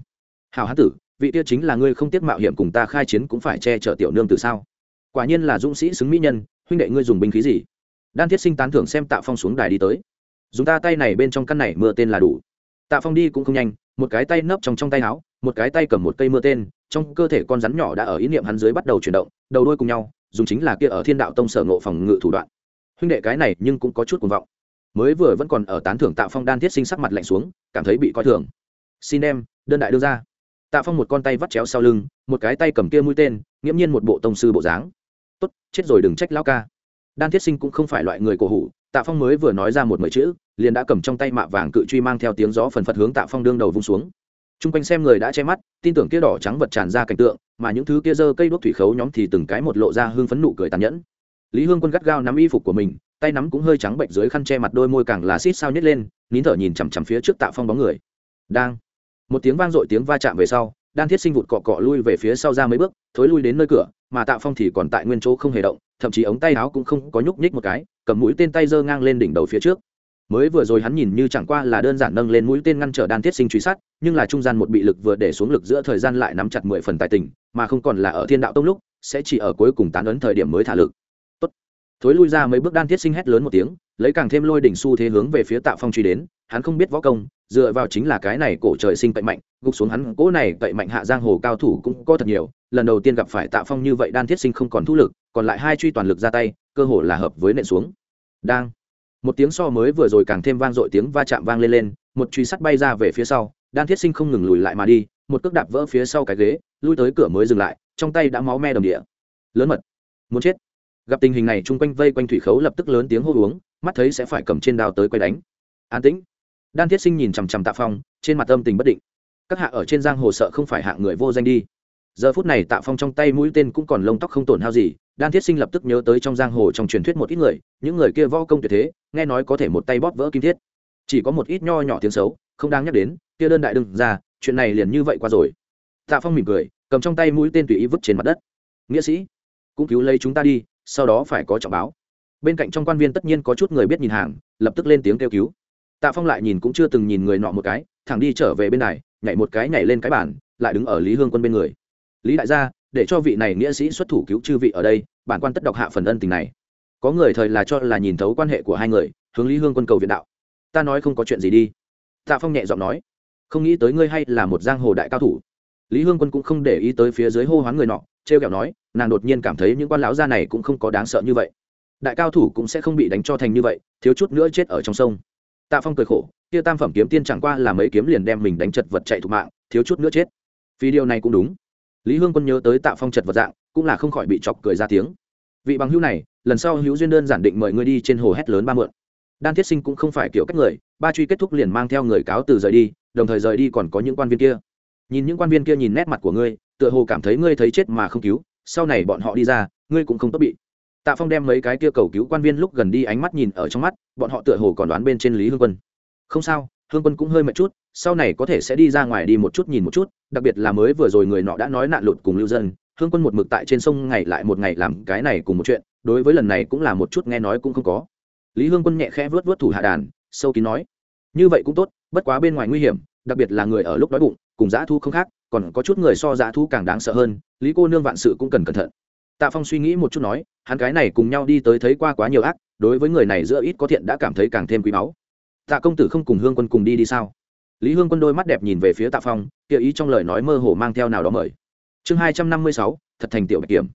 Hào hán tử, vị tiêu chính là ngươi không tiếc mạo hiểm cùng ta khai chiến cũng phải che chở tiểu nương từ sao? Quả nhiên là dũng sĩ xứng mỹ nhân, huynh đệ ngươi dùng binh khí gì? Đan thiết sinh tán thưởng xem tạ phong xuống đài đi tới. Dùng ta tay này bên trong căn này mưa tên là đủ tạ phong đi cũng không nhanh, một cái tay nấp trong trong tay áo, một cái tay cầm một cây mưa tên, trong cơ thể con rắn nhỏ đã ở ý niệm hắn dưới bắt đầu chuyển động, đầu đôi cùng nhau, dùng chính là kia ở thiên đạo tông sở ngộ phòng ngự thủ đoạn. Huynh đệ cái này nhưng cũng có chút cuồng vọng. Mới vừa vẫn còn ở tán thưởng tạ phong đan thiết sinh sắc mặt lạnh xuống, cảm thấy bị coi thường. Xin em, đơn đại đưa ra. Tạ phong một con tay vắt chéo sau lưng, một cái tay cầm kia mũi tên, nghiễm nhiên một bộ tông sư bộ dáng. Tốt, chết rồi đừng trách lão ca. Đan thiết sinh cũng không phải loại người cổ hủ tạ phong mới vừa nói ra một mười chữ, liền đã cầm trong tay mạ vàng cự truy mang theo tiếng gió phần phật hướng tạ phong đương đầu vung xuống. T r u n g quanh xem người đã che mắt, tin tưởng kia đỏ trắng vật tràn ra cảnh tượng, mà những thứ kia dơ cây đuốc thủy khấu nhóm thì từng cái một lộ ra hương phấn nụ cười tàn nhẫn. Lý hương quân gắt gao nắm y phục của mình, tay nắm cũng hơi trắng bệnh dưới khăn che mặt đôi môi càng là xít sao nhét lên, nín thở nhìn chằm chằm phía trước tạ phong bóng người. Đang, một tiếng vang dội tiếng va chạm về sau, đan thiết sinh vụt cọ cọ lui về phía sau ra mấy bước, thối lui đến nơi cửa mà tạ phong thì còn tại nguyên chỗ không hề động, thậm chí ống tay áo cũng không có nhúc nhích một cái, cầm mũi tên tay giơ ngang lên đỉnh đầu phía trước. Mới vừa rồi hắn nhìn như chẳng qua là đơn giản nâng lên mũi tên ngăn trở đan thiết sinh truy sát, nhưng là trung gian một bị lực vừa để xuống lực giữa thời gian lại nắm chặt mười phần tài tình, mà không còn là ở thiên đạo tông lúc, sẽ chỉ ở cuối cùng tán ấn thời điểm mới thả lực. Thối lui ra mấy bước đan thiết sinh hét lớn một tiếng, lấy càng thêm lôi đỉnh xu thế hướng về phía tạ phong truy đến, hắn không biết võ công, dựa vào chính là cái này cổ trời sinh cậy mạnh, gục xuống hắn, cỗ này cậy mạnh hạ giang hồ cao thủ cũng có thật nhiều lần đầu tiên gặp phải tạ phong như vậy, đan thiết sinh không còn thu lực, còn lại hai truy toàn lực ra tay, cơ hồ là hợp với nện xuống. Đang. Một tiếng so mới vừa rồi càng thêm vang dội tiếng va chạm vang lên lên, một truy sắt bay ra về phía sau, đan thiết sinh không ngừng lùi lại mà đi, một cước đạp vỡ phía sau cái ghế, lui tới cửa mới dừng lại, trong tay đã máu me đồng địa. Lớn mật. Muốn chết. Gặp tình hình này chung quanh vây quanh thủy khấu lập tức lớn tiếng hô uống, mắt thấy sẽ phải cầm trên đao tới quay đánh. An tĩnh. Đan thiết sinh nhìn chằm chằm tạ phong, trên mặt âm tình bất định. Các hạ ở trên giang hồ sợ không phải hạ người vô danh đi giờ phút này tạ phong trong tay mũi tên cũng còn lông tóc không tổn hao gì, đan thiết sinh lập tức nhớ tới trong giang hồ trong truyền thuyết một ít người, những người kia võ công tuyệt thế, nghe nói có thể một tay bóp vỡ kim thiết. Chỉ có một ít nho nhỏ tiếng xấu, không đáng nhắc đến, kia đơn đại đừng ra, chuyện này liền như vậy qua rồi. Tạ phong mỉm cười, cầm trong tay mũi tên tùy ý vứt trên mặt đất. Nghĩa sĩ, cũng cứu lấy chúng ta đi, sau đó phải có trọng báo. Bên cạnh trong quan viên tất nhiên có chút người biết nhìn hàng, lập tức lên tiếng kêu cứu. Tạ phong lại nhìn cũng chưa từng nhìn người nọ một cái, thẳng đi trở về bên này, nhảy một cái nhảy lên cái bản lại đứng ở lý hương quân bên người lý đại gia, để cho vị này nghĩa sĩ xuất thủ cứu chư vị ở đây, bản quan tất đọc hạ phần ân tình này. Có người thời là cho là nhìn thấu quan hệ của hai người, hướng lý hương quân cầu viện đạo. Ta nói không có chuyện gì đi. Tạ phong nhẹ giọng nói. Không nghĩ tới ngươi hay là một giang hồ đại cao thủ. Lý hương quân cũng không để ý tới phía dưới hô hoán người nọ t r e o kẹo nói, nàng đột nhiên cảm thấy những quan lão gia này cũng không có đáng sợ như vậy. Đại cao thủ cũng sẽ không bị đánh cho thành như vậy, thiếu chút nữa chết ở trong sông. Tạ phong cười khổ, kia tam phẩm kiếm tiên chẳng qua là mấy kiếm liền đem mình đánh chật vật chạy thục mạng, thiếu chút nữa chết. Vì điều này cũng đúng lý hương quân nhớ tới tạ phong chật vật dạng, cũng là không khỏi bị chọc cười ra tiếng. Vị bằng hữu này, lần sau hữu duyên đơn giản định mời ngươi đi trên hồ hét lớn ba mượn. Đan thiết sinh cũng không phải kiểu cách người, ba truy kết thúc liền mang theo người cáo từ rời đi, đồng thời rời đi còn có những quan viên kia. Nhìn những quan viên kia nhìn nét mặt của ngươi, tựa hồ cảm thấy ngươi thấy chết mà không cứu, sau này bọn họ đi ra, ngươi cũng không tốt bị. Tạ phong đem mấy cái kia cầu cứu quan viên lúc gần đi ánh mắt nhìn ở trong mắt, bọn họ tựa hồ còn đoán bên trên lý hương quân. Không sao, hương quân cũng hơi mệt chút sau này có thể sẽ đi ra ngoài đi một chút nhìn một chút, đặc biệt là mới vừa rồi người nọ đã nói nạn lụt cùng lưu dân, hương quân một mực tại trên sông ngày lại một ngày làm cái này cùng một chuyện, đối với lần này cũng là một chút nghe nói cũng không có. Lý hương quân nhẹ khẽ vớt vớt thủ hạ đàn, sâu kín nói, như vậy cũng tốt, bất quá bên ngoài nguy hiểm, đặc biệt là người ở lúc đói bụng, cùng dã thu không khác, còn có chút người so dã thu càng đáng sợ hơn, lý cô nương vạn sự cũng cần cẩn thận. Tạ phong suy nghĩ một chút nói, hắn cái này cùng nhau đi tới thấy qua quá nhiều ác, đối với người này giữa ít có thiện đã cảm thấy càng thêm quý báu. Tạ công tử không cùng hương quân cùng đi đi sao? Lý hương quân đôi mắt đẹp nhìn về phía tạ phong, kia ý trong lời nói mơ hồ mang theo nào đó mời. Chương hai trăm năm mươi sáu, thật thành tiểu bạch kiểm.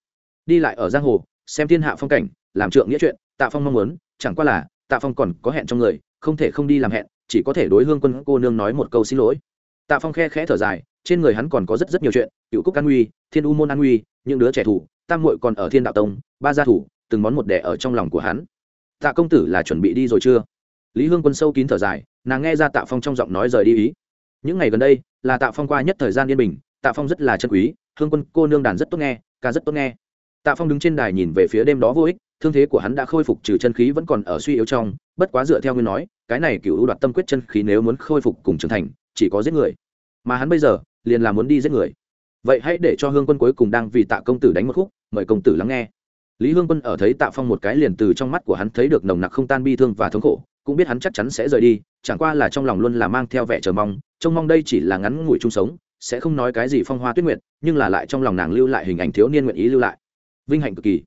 Đi lại ở giang hồ, xem thiên hạ phong cảnh, làm trượng nghĩa chuyện, tạ phong mong muốn, chẳng qua là, tạ phong còn có hẹn trong người, không thể không đi làm hẹn, chỉ có thể đối hương quân cô nương nói một câu xin lỗi. Tạ phong khe khẽ thở dài, trên người hắn còn có rất rất nhiều chuyện, cựu cúc an nguy thiên u môn an nguy những đứa trẻ thủ, tam muội còn ở thiên đạo tông, ba gia thủ, từng món một đẻ ở trong lòng của hắn. Tạ công tử là chuẩn bị đi rồi chưa? Lý hương quân sâu kín thở dài nàng nghe ra tạ phong trong giọng nói rời đi ý. Những ngày gần đây, là tạ phong qua nhất thời gian yên bình, tạ phong rất là chân quý, hương quân cô nương đàn rất tốt nghe, ca rất tốt nghe. Tạ phong đứng trên đài nhìn về phía đêm đó vô ích, thương thế của hắn đã khôi phục trừ chân khí vẫn còn ở suy yếu trong, bất quá dựa theo nguyên nói, cái này cựu đoạt tâm quyết chân khí nếu muốn khôi phục cùng trưởng thành, chỉ có giết người. Mà hắn bây giờ, liền là muốn đi giết người. Vậy hãy để cho hương quân cuối cùng đang vì tạ công tử đánh một khúc, mời công tử lắng nghe. Lý hương quân ở thấy tạ phong một cái liền từ trong mắt của hắn thấy được nồng nặc không tan bi thương và thống khổ cũng biết hắn chắc chắn sẽ rời đi, chẳng qua là trong lòng luôn là mang theo vẻ chờ mong, trông mong đây chỉ là ngắn ngủi chung sống, sẽ không nói cái gì phong hoa tuyết nguyệt, nhưng là lại trong lòng nàng lưu lại hình ảnh thiếu niên nguyện ý lưu lại. Vinh hạnh cực kỳ.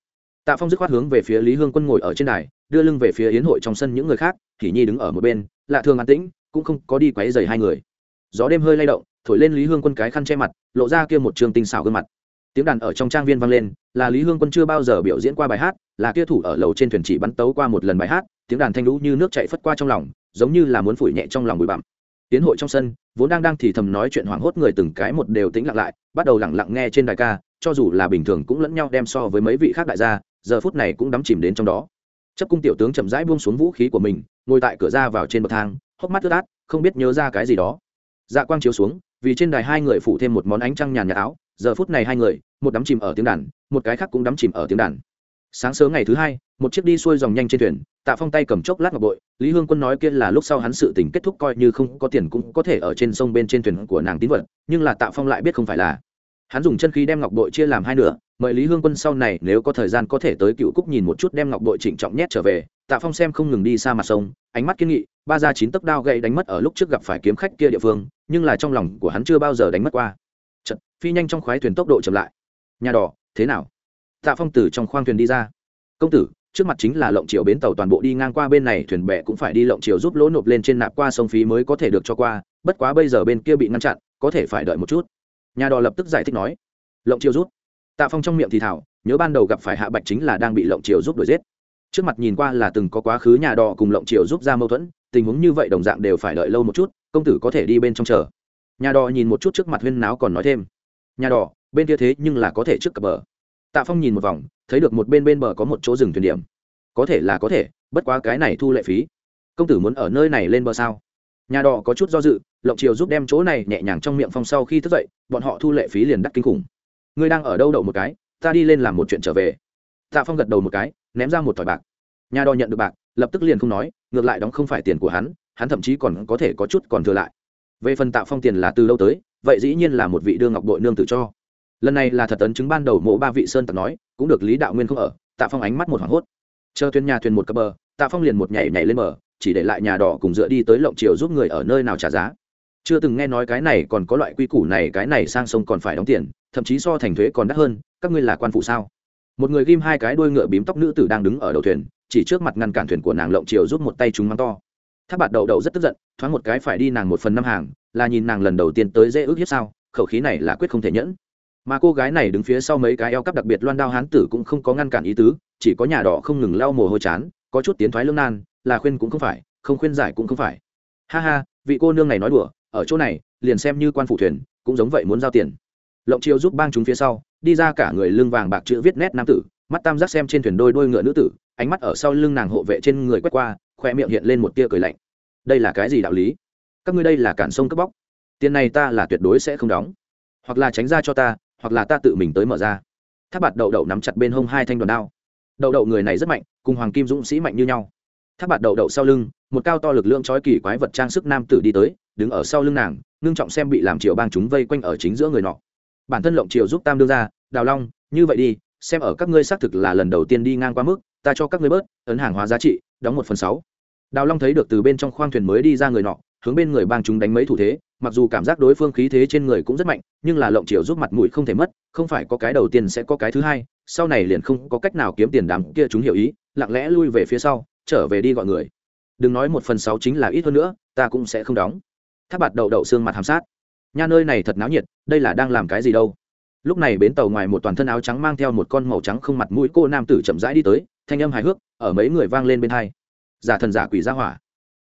Tạ phong dứt khoát hướng về phía lý hương quân ngồi ở trên đài, đưa lưng về phía yến hội trong sân những người khác thì nhi đứng ở một bên, lạ thường an tĩnh, cũng không có đi quấy dày hai người. Gió đêm hơi lay động, thổi lên lý hương quân cái khăn che mặt, lộ ra kia một trường tinh xảo gương mặt tiếng đàn ở trong trang viên vang lên, là lý hương quân chưa bao giờ biểu diễn qua bài hát, là kia thủ ở lầu trên thuyền chỉ bắn tấu qua một lần bài hát, tiếng đàn thanh lũ như nước chạy phất qua trong lòng, giống như là muốn phủi nhẹ trong lòng bụi bặm. Tiến hội trong sân, vốn đang đang thì thầm nói chuyện hoảng hốt người từng cái một đều tĩnh lặng lại, bắt đầu lặng lặng nghe trên đài ca, cho dù là bình thường cũng lẫn nhau đem so với mấy vị khác đại gia, giờ phút này cũng đắm chìm đến trong đó. Chấp cung tiểu tướng chậm rãi buông xuống vũ khí của mình, ngồi tại cửa ra vào trên bậc thang, hốc mắt ướt át, không biết nhớ ra cái gì đó. Dạ quang chiếu xuống, vì trên đài hai người phủ thêm một món ánh trăng nhàn nhạt áo giờ phút này hai người, một đắm chìm ở tiếng đàn, một cái khác cũng đắm chìm ở tiếng đàn. Sáng sớm ngày thứ hai, một chiếc đi xuôi dòng nhanh trên thuyền, tạ phong tay cầm chốc lát ngọc bội, lý hương quân nói kia là lúc sau hắn sự tình kết thúc coi như không có tiền cũng có thể ở trên sông bên trên thuyền của nàng tín vật, nhưng là tạ phong lại biết không phải là. Hắn dùng chân khí đem ngọc bội chia làm hai nửa, mời lý hương quân sau này nếu có thời gian có thể tới cựu cúc nhìn một chút đem ngọc bội trịnh trọng nhét trở về. Tạ phong xem không ngừng đi xa mặt sông, ánh mắt kiên nghị, ba ra chín tấc đao gậy đánh mất ở lúc trước gặp phải kiếm khách kia địa phương, nhưng là trong lòng của hắn chưa bao giờ đánh mất qua. Chật, phi nhanh trong khoái thuyền tốc độ chậm lại. Nhà đỏ thế nào? Tạ phong từ trong khoang thuyền đi ra. Công tử trước mặt chính là lộng triều bến tàu toàn bộ đi ngang qua bên này thuyền bè cũng phải đi lộng triều giúp lỗ nộp lên trên nạp qua sông phí mới có thể được cho qua bất quá bây giờ bên kia bị ngăn chặn có thể phải đợi một chút. Nhà đò lập tức giải thích nói. Lộng triều rút. Tạ phong trong miệng thì thảo nhớ ban đầu gặp phải hạ bạch chính là đang bị lộng triều giúp đuổi giết. Trước mặt nhìn qua là từng có quá khứ nhà đò cùng lộng triều giúp ra mâu thuẫn tình huống như vậy đồng dạng đều phải đợi lâu một chút công tử có thể đi bên trong chờ nhà đò nhìn một chút trước mặt huyên náo còn nói thêm. Nhà đò, bên kia thế nhưng là có thể trước cập bờ. Tạ phong nhìn một vòng, thấy được một bên bên bờ có một chỗ dừng thuyền điểm. Có thể là có thể, bất quá cái này thu lệ phí. Công tử muốn ở nơi này lên bờ sao? Nhà đò có chút do dự lộng triều giúp đem chỗ này nhẹ nhàng trong miệng phong sau khi thức dậy, bọn họ thu lệ phí liền đắt kinh khủng. Ngươi đang ở đâu đậu một cái, ta đi lên làm một chuyện trở về. Tạ phong gật đầu một cái, ném ra một tỏi bạc. Nhà đò nhận được bạc, lập tức liền không nói, ngược lại đóng không phải tiền của hắn hắn thậm chí còn có thể có chút còn thừa lại về phần tạo phong tiền là từ lâu tới, vậy dĩ nhiên là một vị đương ngọc bội nương tự cho. Lần này là thật ấn chứng ban đầu mộ ba vị sơn tặc nói, cũng được lý đạo nguyên không ở, tạ phong ánh mắt một hoảng hốt. Chờ thuyền nhà thuyền một cập bờ, tạ phong liền một nhảy nhảy lên bờ, chỉ để lại nhà đỏ cùng dựa đi tới lộng triều giúp người ở nơi nào trả giá. Chưa từng nghe nói cái này còn có loại quy củ này, cái này sang sông còn phải đóng tiền, thậm chí so thành thuế còn đắt hơn, các ngươi là quan phụ sao? Một người ghim hai cái đuôi ngựa bím tóc nữ tử đang đứng ở đầu thuyền, chỉ trước mặt ngăn cản thuyền của nàng lộng triều giúp một tay chúng mắng to tháp bạt đậu đậu rất tức giận, thoáng một cái phải đi nàng một phần năm hàng, là nhìn nàng lần đầu tiên tới dễ ước hiếp sao, khẩu khí này là quyết không thể nhẫn. Mà cô gái này đứng phía sau mấy cái eo cắp đặc biệt loan đao hán tử cũng không có ngăn cản ý tứ, chỉ có nhà đỏ không ngừng lau mồ hôi chán, có chút tiến thoái lương nan, là khuyên cũng không phải, không khuyên giải cũng không phải. Ha ha, vị cô nương này nói đùa, ở chỗ này, liền xem như quan phủ thuyền, cũng giống vậy muốn giao tiền. Lộng chiêu giúp bang chúng phía sau, đi ra cả người lưng vàng bạc chữ viết nét nam tử, mắt tam giác xem trên thuyền đôi đôi ngựa nữ tử, ánh mắt ở sau lưng nàng hộ vệ trên người quét qua khoe miệng hiện lên một tia cười lạnh. Đây là cái gì đạo lý? Các ngươi đây là cản sông cướp bóc. Tiền này ta là tuyệt đối sẽ không đóng. Hoặc là tránh ra cho ta, hoặc là ta tự mình tới mở ra. Tháp bạt đậu đậu nắm chặt bên hông hai thanh đoàn đao. Đậu đậu người này rất mạnh, cùng hoàng kim dũng sĩ mạnh như nhau. Tháp bạt đậu đậu sau lưng, một cao to lực lượng trói kỳ quái vật trang sức nam tử đi tới, đứng ở sau lưng nàng, ngưng trọng xem bị làm triều bang chúng vây quanh ở chính giữa người nọ. Bản thân lộng triều giúp tam đương ra, đào long, như vậy đi, xem ở các ngươi xác thực là lần đầu tiên đi ngang qua mức, ta cho các ngươi bớt, ấn hàng hóa giá trị đóng một phần sáu. Đào long thấy được từ bên trong khoang thuyền mới đi ra người nọ, hướng bên người bang chúng đánh mấy thủ thế, mặc dù cảm giác đối phương khí thế trên người cũng rất mạnh, nhưng là lộng chiều giúp mặt mũi không thể mất, không phải có cái đầu tiên sẽ có cái thứ hai, sau này liền không có cách nào kiếm tiền đám kia chúng hiểu ý, lặng lẽ lui về phía sau, trở về đi gọi người. Đừng nói một phần sáu chính là ít hơn nữa, ta cũng sẽ không đóng. Tháp bạt đậu đậu xương mặt hàm sát. Nha nơi này thật náo nhiệt, đây là đang làm cái gì đâu? Lúc này bến tàu ngoài một toàn thân áo trắng mang theo một con màu trắng không mặt mũi cô nam tử chậm rãi đi tới thanh âm hài hước, ở mấy người vang lên bên hai. Giả thần giả quỷ ra hỏa.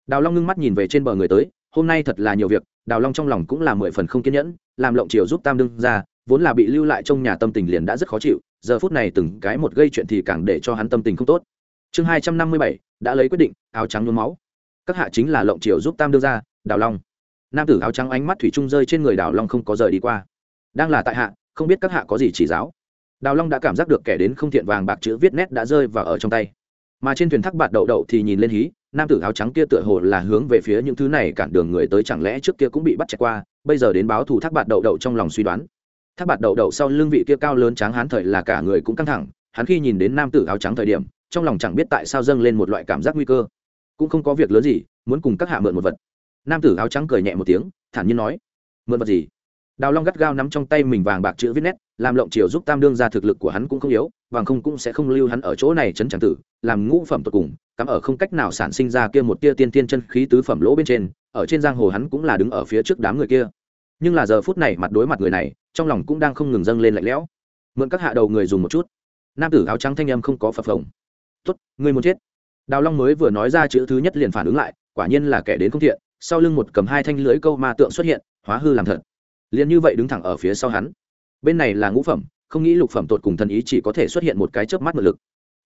Đào long ngưng mắt nhìn về trên bờ người tới, hôm nay thật là nhiều việc, đào long trong lòng cũng là mười phần không kiên nhẫn, làm lộng chiều giúp tam đương ra, vốn là bị lưu lại trong nhà tâm tình liền đã rất khó chịu, giờ phút này từng cái một gây chuyện thì càng để cho hắn tâm tình không tốt. Chương hai trăm năm mươi bảy, đã lấy quyết định, áo trắng nhuốm máu. Các hạ chính là lộng chiều giúp tam đương ra, đào long. Nam tử áo trắng ánh mắt thủy trung rơi trên người đào long không có rời đi qua. Đang là tại hạ, không biết các hạ có gì chỉ giáo đào long đã cảm giác được kẻ đến không thiện vàng bạc chữ viết nét đã rơi và ở trong tay. Mà trên thuyền thác bạt đậu đậu thì nhìn lên hí, nam tử áo trắng kia tựa hồ là hướng về phía những thứ này cản đường người tới chẳng lẽ trước kia cũng bị bắt chạy qua, bây giờ đến báo thù thác bạt đậu đậu trong lòng suy đoán. Thác bạt đậu đậu sau lưng vị kia cao lớn tráng hán thời là cả người cũng căng thẳng, hắn khi nhìn đến nam tử áo trắng thời điểm, trong lòng chẳng biết tại sao dâng lên một loại cảm giác nguy cơ. Cũng không có việc lớn gì, muốn cùng các hạ mượn một vật. Nam tử áo trắng cười nhẹ một tiếng, thản nhiên nói, mượn vật gì? Đào long gắt gao nắm trong tay mình vàng bạc chữ viết nét, làm lộng chiều giúp tam đương ra thực lực của hắn cũng không yếu, vàng không cũng sẽ không lưu hắn ở chỗ này chấn tràng tử, làm ngũ phẩm tột cùng, cắm ở không cách nào sản sinh ra kia một tia tiên tiên chân khí tứ phẩm lỗ bên trên, ở trên giang hồ hắn cũng là đứng ở phía trước đám người kia. Nhưng là giờ phút này mặt đối mặt người này, trong lòng cũng đang không ngừng dâng lên lạnh lẽo. Mượn các hạ đầu người dùng một chút. Nam tử áo trắng thanh âm không có phập phồng. Tốt người muốn chết? Đào long mới vừa nói ra chữ thứ nhất liền phản ứng lại, quả nhiên là kẻ đến không thiện, sau lưng một cầm hai thanh lưới câu ma tượng xuất hiện, hóa hư làm thật liền như vậy đứng thẳng ở phía sau hắn. Bên này là ngũ phẩm, không nghĩ lục phẩm tột cùng thần ý chỉ có thể xuất hiện một cái chớp mắt mượn lực.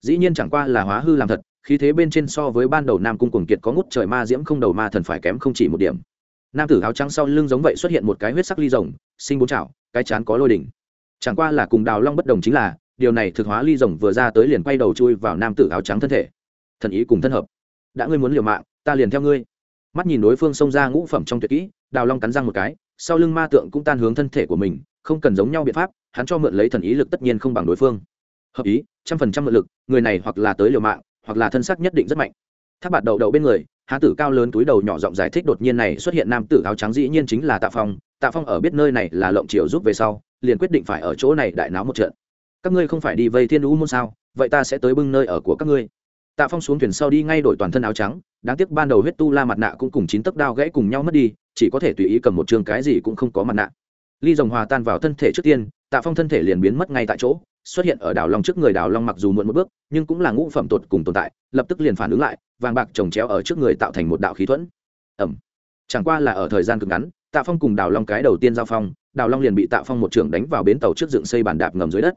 Dĩ nhiên chẳng qua là hóa hư làm thật, khí thế bên trên so với ban đầu nam cung cuồng kiệt có ngút trời ma diễm không đầu ma thần phải kém không chỉ một điểm. Nam tử áo trắng sau lưng giống vậy xuất hiện một cái huyết sắc ly rồng, sinh bốn chảo cái chán có lôi đỉnh. Chẳng qua là cùng đào long bất đồng chính là, điều này thực hóa ly rồng vừa ra tới liền quay đầu chui vào nam tử áo trắng thân thể. Thần ý cùng thân hợp. Đã ngươi muốn liều mạng, ta liền theo ngươi. Mắt nhìn đối phương xông ra ngũ phẩm trong tuyệt kỹ, đào long cắn răng một cái sau lưng ma tượng cũng tan hướng thân thể của mình, không cần giống nhau biện pháp, hắn cho mượn lấy thần ý lực tất nhiên không bằng đối phương. Hợp ý, trăm phần trăm mượn lực, người này hoặc là tới liều mạng, hoặc là thân xác nhất định rất mạnh. Tháp bạt đầu đầu bên người há tử cao lớn túi đầu nhỏ giọng giải thích đột nhiên này xuất hiện nam tử áo trắng dĩ nhiên chính là tạ phong. Tạ phong ở biết nơi này là lộng triều giúp về sau, liền quyết định phải ở chỗ này đại náo một trận. Các ngươi không phải đi vây thiên lũ môn sao? Vậy ta sẽ tới bưng nơi ở của các ngươi. Tạ phong xuống thuyền sau đi ngay đổi toàn thân áo trắng, đáng tiếc ban đầu huyết tu la mặt nạ cũng cùng chín tấc đao gãy cùng nhau mất đi chỉ có thể tùy ý cầm một chương cái gì cũng không có mặt nạ. Ly rồng hòa tan vào thân thể trước tiên, tạ phong thân thể liền biến mất ngay tại chỗ, xuất hiện ở đảo long trước người đảo long mặc dù muộn một bước, nhưng cũng là ngũ phẩm tột cùng tồn tại, lập tức liền phản ứng lại, vàng bạc trồng chéo ở trước người tạo thành một đạo khí thuẫn. Ẩm chẳng qua là ở thời gian cực ngắn, tạ phong cùng đảo long cái đầu tiên giao phong, đảo long liền bị tạ phong một trưởng đánh vào bến tàu trước dựng xây bàn đạp ngầm dưới đất.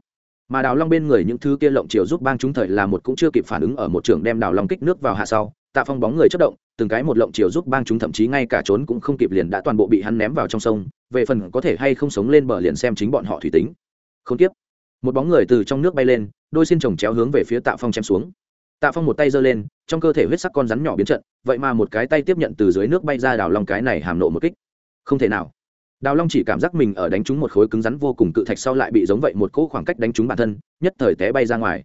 Mà đào long bên người những thứ kia lộng chiều giúp bang chúng thời là một cũng chưa kịp phản ứng ở một trường đem đào long kích nước vào hạ sau tạ phong bóng người chất động, từng cái một lộng chiều giúp bang chúng thậm chí ngay cả trốn cũng không kịp liền đã toàn bộ bị hắn ném vào trong sông, về phần có thể hay không sống lên bờ liền xem chính bọn họ thủy tính. Không tiếp. Một bóng người từ trong nước bay lên, đôi xin chồng chéo hướng về phía tạ phong chém xuống. Tạ phong một tay giơ lên, trong cơ thể huyết sắc con rắn nhỏ biến trận, vậy mà một cái tay tiếp nhận từ dưới nước bay ra đào long cái này hàm nộ một kích. Không thể nào. Đào long chỉ cảm giác mình ở đánh trúng một khối cứng rắn vô cùng, cự thạch sau lại bị giống vậy một cỗ khoảng cách đánh trúng bản thân, nhất thời té bay ra ngoài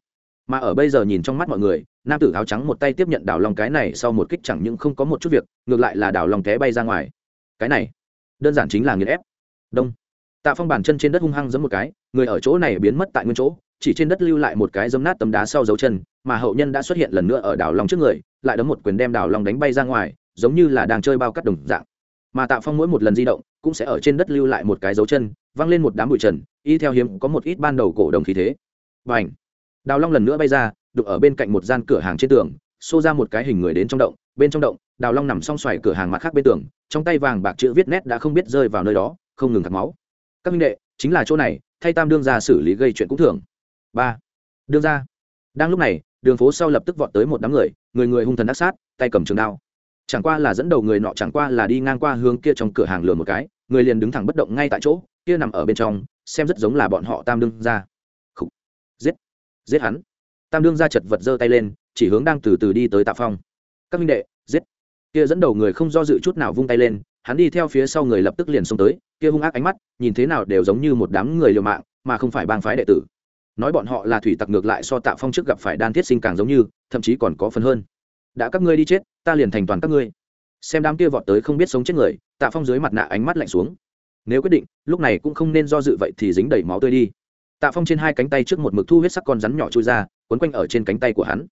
mà ở bây giờ nhìn trong mắt mọi người, nam tử áo trắng một tay tiếp nhận đảo long cái này sau một kích chẳng những không có một chút việc, ngược lại là đảo long té bay ra ngoài. Cái này, đơn giản chính là nghiền ép. Đông. Tạ phong bàn chân trên đất hung hăng giấm một cái, người ở chỗ này biến mất tại nguyên chỗ, chỉ trên đất lưu lại một cái giấm nát tấm đá sau dấu chân, mà hậu nhân đã xuất hiện lần nữa ở đảo long trước người, lại đấm một quyền đem đảo long đánh bay ra ngoài, giống như là đang chơi bao cắt đồng dạng. Mà tạ phong mỗi một lần di động, cũng sẽ ở trên đất lưu lại một cái dấu chân, văng lên một đám bụi trần, y theo hiếm có một ít ban đầu cổ đồng khí thế. Và ảnh đào long lần nữa bay ra đục ở bên cạnh một gian cửa hàng trên tường, xô ra một cái hình người đến trong động, bên trong động, đào long nằm xong xoài cửa hàng mặt khác bên tường, trong tay vàng bạc chữ viết nét đã không biết rơi vào nơi đó, không ngừng thắt máu. Các minh đệ, chính là chỗ này, thay tam đương ra xử lý gây chuyện cũng thường. Ba, đương ra đang lúc này, đường phố sau lập tức vọt tới một đám người người người hung thần ác sát, tay cầm trường đao. Chẳng qua là dẫn đầu người nọ chẳng qua là đi ngang qua hướng kia trong cửa hàng lừa một cái, người liền đứng thẳng bất động ngay tại chỗ, kia nằm ở bên trong, xem rất giống là bọn họ tam đương ra giết hắn. Tam đương ra chật vật giơ tay lên, chỉ hướng đang từ từ đi tới tạ phong. Các minh đệ, giết. Kia dẫn đầu người không do dự chút nào vung tay lên, hắn đi theo phía sau người lập tức liền xông tới, kia hung ác ánh mắt, nhìn thế nào đều giống như một đám người liều mạng, mà không phải bang phái đệ tử. Nói bọn họ là thủy tặc ngược lại so tạ phong trước gặp phải đan thiết sinh càng giống như, thậm chí còn có phần hơn. Đã các ngươi đi chết, ta liền thành toàn các ngươi. Xem đám kia vọt tới không biết sống chết người, tạ phong dưới mặt nạ ánh mắt lạnh xuống. Nếu quyết định, lúc này cũng không nên do dự vậy thì dính đầy máu tươi đi tạ phong trên hai cánh tay trước một mực thu huyết sắc con rắn nhỏ trôi ra, quấn quanh ở trên cánh tay của hắn.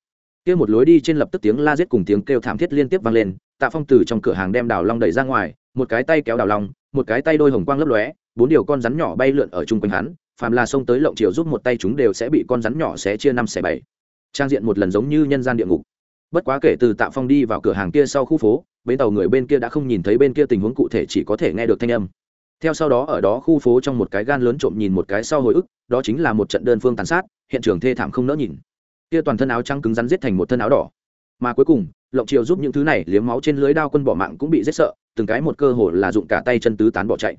Kia một lối đi trên lập tức tiếng la giết cùng tiếng kêu thảm thiết liên tiếp vang lên, tạ phong từ trong cửa hàng đem đào long đẩy ra ngoài, một cái tay kéo đào long, một cái tay đôi hồng quang lấp lóe, bốn điều con rắn nhỏ bay lượn ở chung quanh hắn, phàm là xông tới lộng chiều giúp một tay chúng đều sẽ bị con rắn nhỏ xé chia năm xẻ bảy. Trang diện một lần giống như nhân gian địa ngục. Bất quá kể từ tạ phong đi vào cửa hàng kia sau khu phố, bến tàu người bên kia đã không nhìn thấy bên kia tình huống cụ thể, chỉ có thể nghe được thanh âm theo sau đó ở đó khu phố trong một cái gan lớn trộm nhìn một cái sau hồi ức, đó chính là một trận đơn phương tàn sát, hiện trường thê thảm không nỡ nhìn. Kia toàn thân áo trắng cứng rắn giết thành một thân áo đỏ. Mà cuối cùng lộng triều giúp những thứ này liếm máu trên lưới đao quân bỏ mạng cũng bị giết sợ, từng cái một cơ hội là dụng cả tay chân tứ tán bỏ chạy.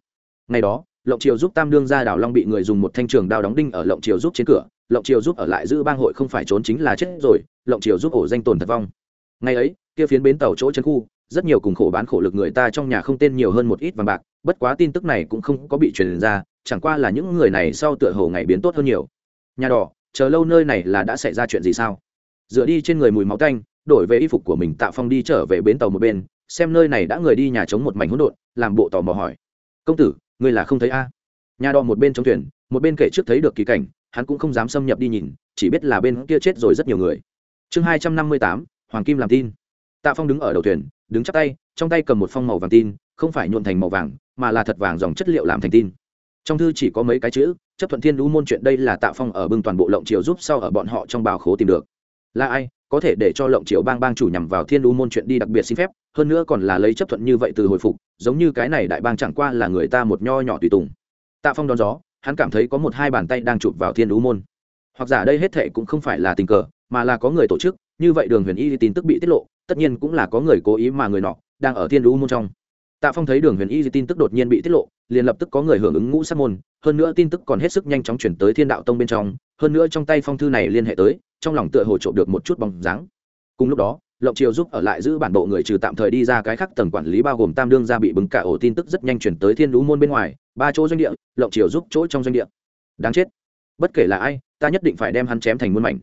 Ngày đó lộng triều giúp tam đương ra đảo long bị người dùng một thanh trường đao đóng đinh ở lộng triều giúp trên cửa lộng triều giúp ở lại giữ bang hội không phải trốn chính là chết rồi lộng triều giúp ổ danh tồn thật vong. Ngày ấy kia phiến bến tàu chỗ chân khu, rất nhiều cùng khổ bán khổ lực người ta trong nhà không tên nhiều hơn một ít vàng bạc, bất quá tin tức này cũng không có bị truyền ra, chẳng qua là những người này sau tựa hồ ngày biến tốt hơn nhiều. Nhà đỏ, chờ lâu nơi này là đã xảy ra chuyện gì sao? Dựa đi trên người mùi máu tanh, đổi về y phục của mình tạ phong đi trở về bến tàu một bên, xem nơi này đã người đi nhà chống một mảnh hỗn độn, làm bộ tò mò hỏi. Công tử, ngươi là không thấy a? Nhà đỏ một bên chống thuyền, một bên kể trước thấy được kỳ cảnh, hắn cũng không dám xâm nhập đi nhìn, chỉ biết là bên kia chết rồi rất nhiều người. Chương hai trăm năm mươi tám, hoàng kim làm tin tạ phong đứng ở đầu thuyền, đứng chắp tay, trong tay cầm một phong màu vàng tin, không phải nhuộn thành màu vàng, mà là thật vàng dòng chất liệu làm thành tin. Trong thư chỉ có mấy cái chữ, chấp thuận thiên lũ môn chuyện đây là tạ phong ở bưng toàn bộ lộng triều giúp sau ở bọn họ trong bào khố tìm được. Là ai, có thể để cho lộng triều bang bang chủ nhằm vào thiên lũ môn chuyện đi đặc biệt xin phép, hơn nữa còn là lấy chấp thuận như vậy từ hồi phục, giống như cái này đại bang chẳng qua là người ta một nho nhỏ tùy tùng. Tạ phong đón gió, hắn cảm thấy có một hai bàn tay đang chụp vào thiên lũ môn. Hoặc giả đây hết thệ cũng không phải là tình cờ, mà là có người tổ chức, như vậy đường huyền y tin tức bị tiết lộ tất nhiên cũng là có người cố ý mà người nọ đang ở thiên lũ môn trong. Tạ phong thấy đường huyền y tin tức đột nhiên bị tiết lộ, liền lập tức có người hưởng ứng ngũ sát môn, hơn nữa tin tức còn hết sức nhanh chóng chuyển tới thiên đạo tông bên trong, hơn nữa trong tay phong thư này liên hệ tới, trong lòng tựa hồ trộm được một chút bóng dáng. Cùng lúc đó lộng triều giúp ở lại giữ bản bộ người trừ tạm thời đi ra cái khác tầng quản lý bao gồm tam đương ra bị bứng cả ổ tin tức rất nhanh chuyển tới thiên lũ môn bên ngoài, ba chỗ doanh địa lộng triều giúp chỗ trong doanh địa. Đáng chết. Bất kể là ai, ta nhất định phải đem hắn chém thành muôn mảnh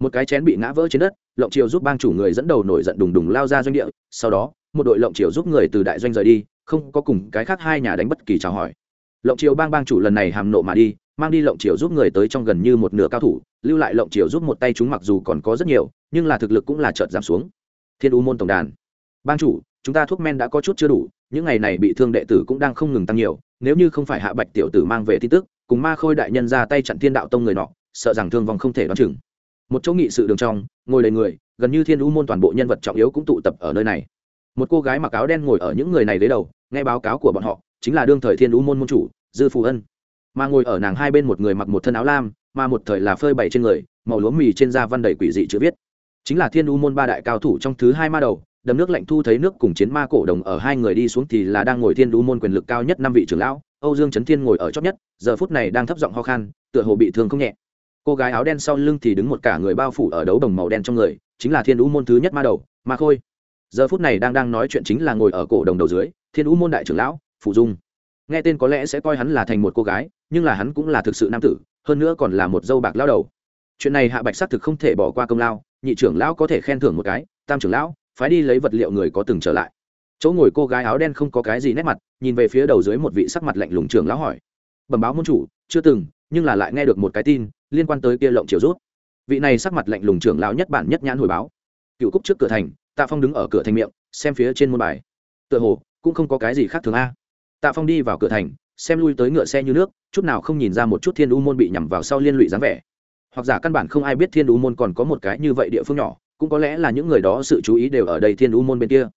một cái chén bị ngã vỡ trên đất, lộng triều giúp bang chủ người dẫn đầu nổi giận đùng đùng lao ra doanh địa, sau đó, một đội lộng triều giúp người từ đại doanh rời đi, không có cùng cái khác hai nhà đánh bất kỳ chào hỏi. Lộng triều bang bang chủ lần này hàm nộ mà đi, mang đi lộng triều giúp người tới trong gần như một nửa cao thủ, lưu lại lộng triều giúp một tay chúng mặc dù còn có rất nhiều, nhưng là thực lực cũng là chợt giảm xuống. Thiên u môn tổng đàn. Bang chủ, chúng ta thuốc men đã có chút chưa đủ, những ngày này bị thương đệ tử cũng đang không ngừng tăng nhiều, nếu như không phải hạ bạch tiểu tử mang về tin tức, cùng ma khôi đại nhân ra tay chặn thiên đạo tông người nọ, sợ rằng thương vong không thể đoán chừng một chỗ nghị sự đường trong, ngồi đầy người, gần như thiên u môn toàn bộ nhân vật trọng yếu cũng tụ tập ở nơi này. Một cô gái mặc áo đen ngồi ở những người này lấy đầu, nghe báo cáo của bọn họ, chính là đương thời thiên u môn môn chủ, dư phù ân. Mà ngồi ở nàng hai bên một người mặc một thân áo lam, mà một thời là phơi bày trên người, màu lúa mì trên da văn đầy quỷ dị chữ viết. Chính là thiên u môn ba đại cao thủ trong thứ hai ma đầu, đầm nước lạnh thu thấy nước cùng chiến ma cổ đồng ở hai người đi xuống thì là đang ngồi thiên u môn quyền lực cao nhất năm vị trưởng lão, âu dương trấn thiên ngồi ở chót nhất, giờ phút này đang thấp giọng ho khan, tựa hồ bị thương không nhẹ cô gái áo đen sau lưng thì đứng một cả người bao phủ ở đấu đồng màu đen trong người, chính là thiên u môn thứ nhất ma đầu, ma khôi. Giờ phút này đang đang nói chuyện chính là ngồi ở cổ đồng đầu dưới, thiên u môn đại trưởng lão, phụ dung. Nghe tên có lẽ sẽ coi hắn là thành một cô gái, nhưng là hắn cũng là thực sự nam tử, hơn nữa còn là một dâu bạc lao đầu. Chuyện này hạ bạch xác thực không thể bỏ qua công lao, nhị trưởng lão có thể khen thưởng một cái, tam trưởng lão, phái đi lấy vật liệu người có từng trở lại. Chỗ ngồi cô gái áo đen không có cái gì nét mặt, nhìn về phía đầu dưới một vị sắc mặt lạnh lùng trưởng lão hỏi. Bẩm báo môn chủ, chưa từng nhưng là lại nghe được một cái tin liên quan tới kia lộng triều rút. Vị này sắc mặt lạnh lùng trưởng lão nhất bản nhất nhãn hồi báo. Cựu cúc trước cửa thành, tạ phong đứng ở cửa thành miệng, xem phía trên môn bài. Tựa hồ, cũng không có cái gì khác thường a. Tạ phong đi vào cửa thành, xem lui tới ngựa xe như nước, chút nào không nhìn ra một chút thiên u môn bị nhằm vào sau liên lụy dáng vẻ. Hoặc giả căn bản không ai biết thiên u môn còn có một cái như vậy địa phương nhỏ, cũng có lẽ là những người đó sự chú ý đều ở đây thiên u môn bên kia.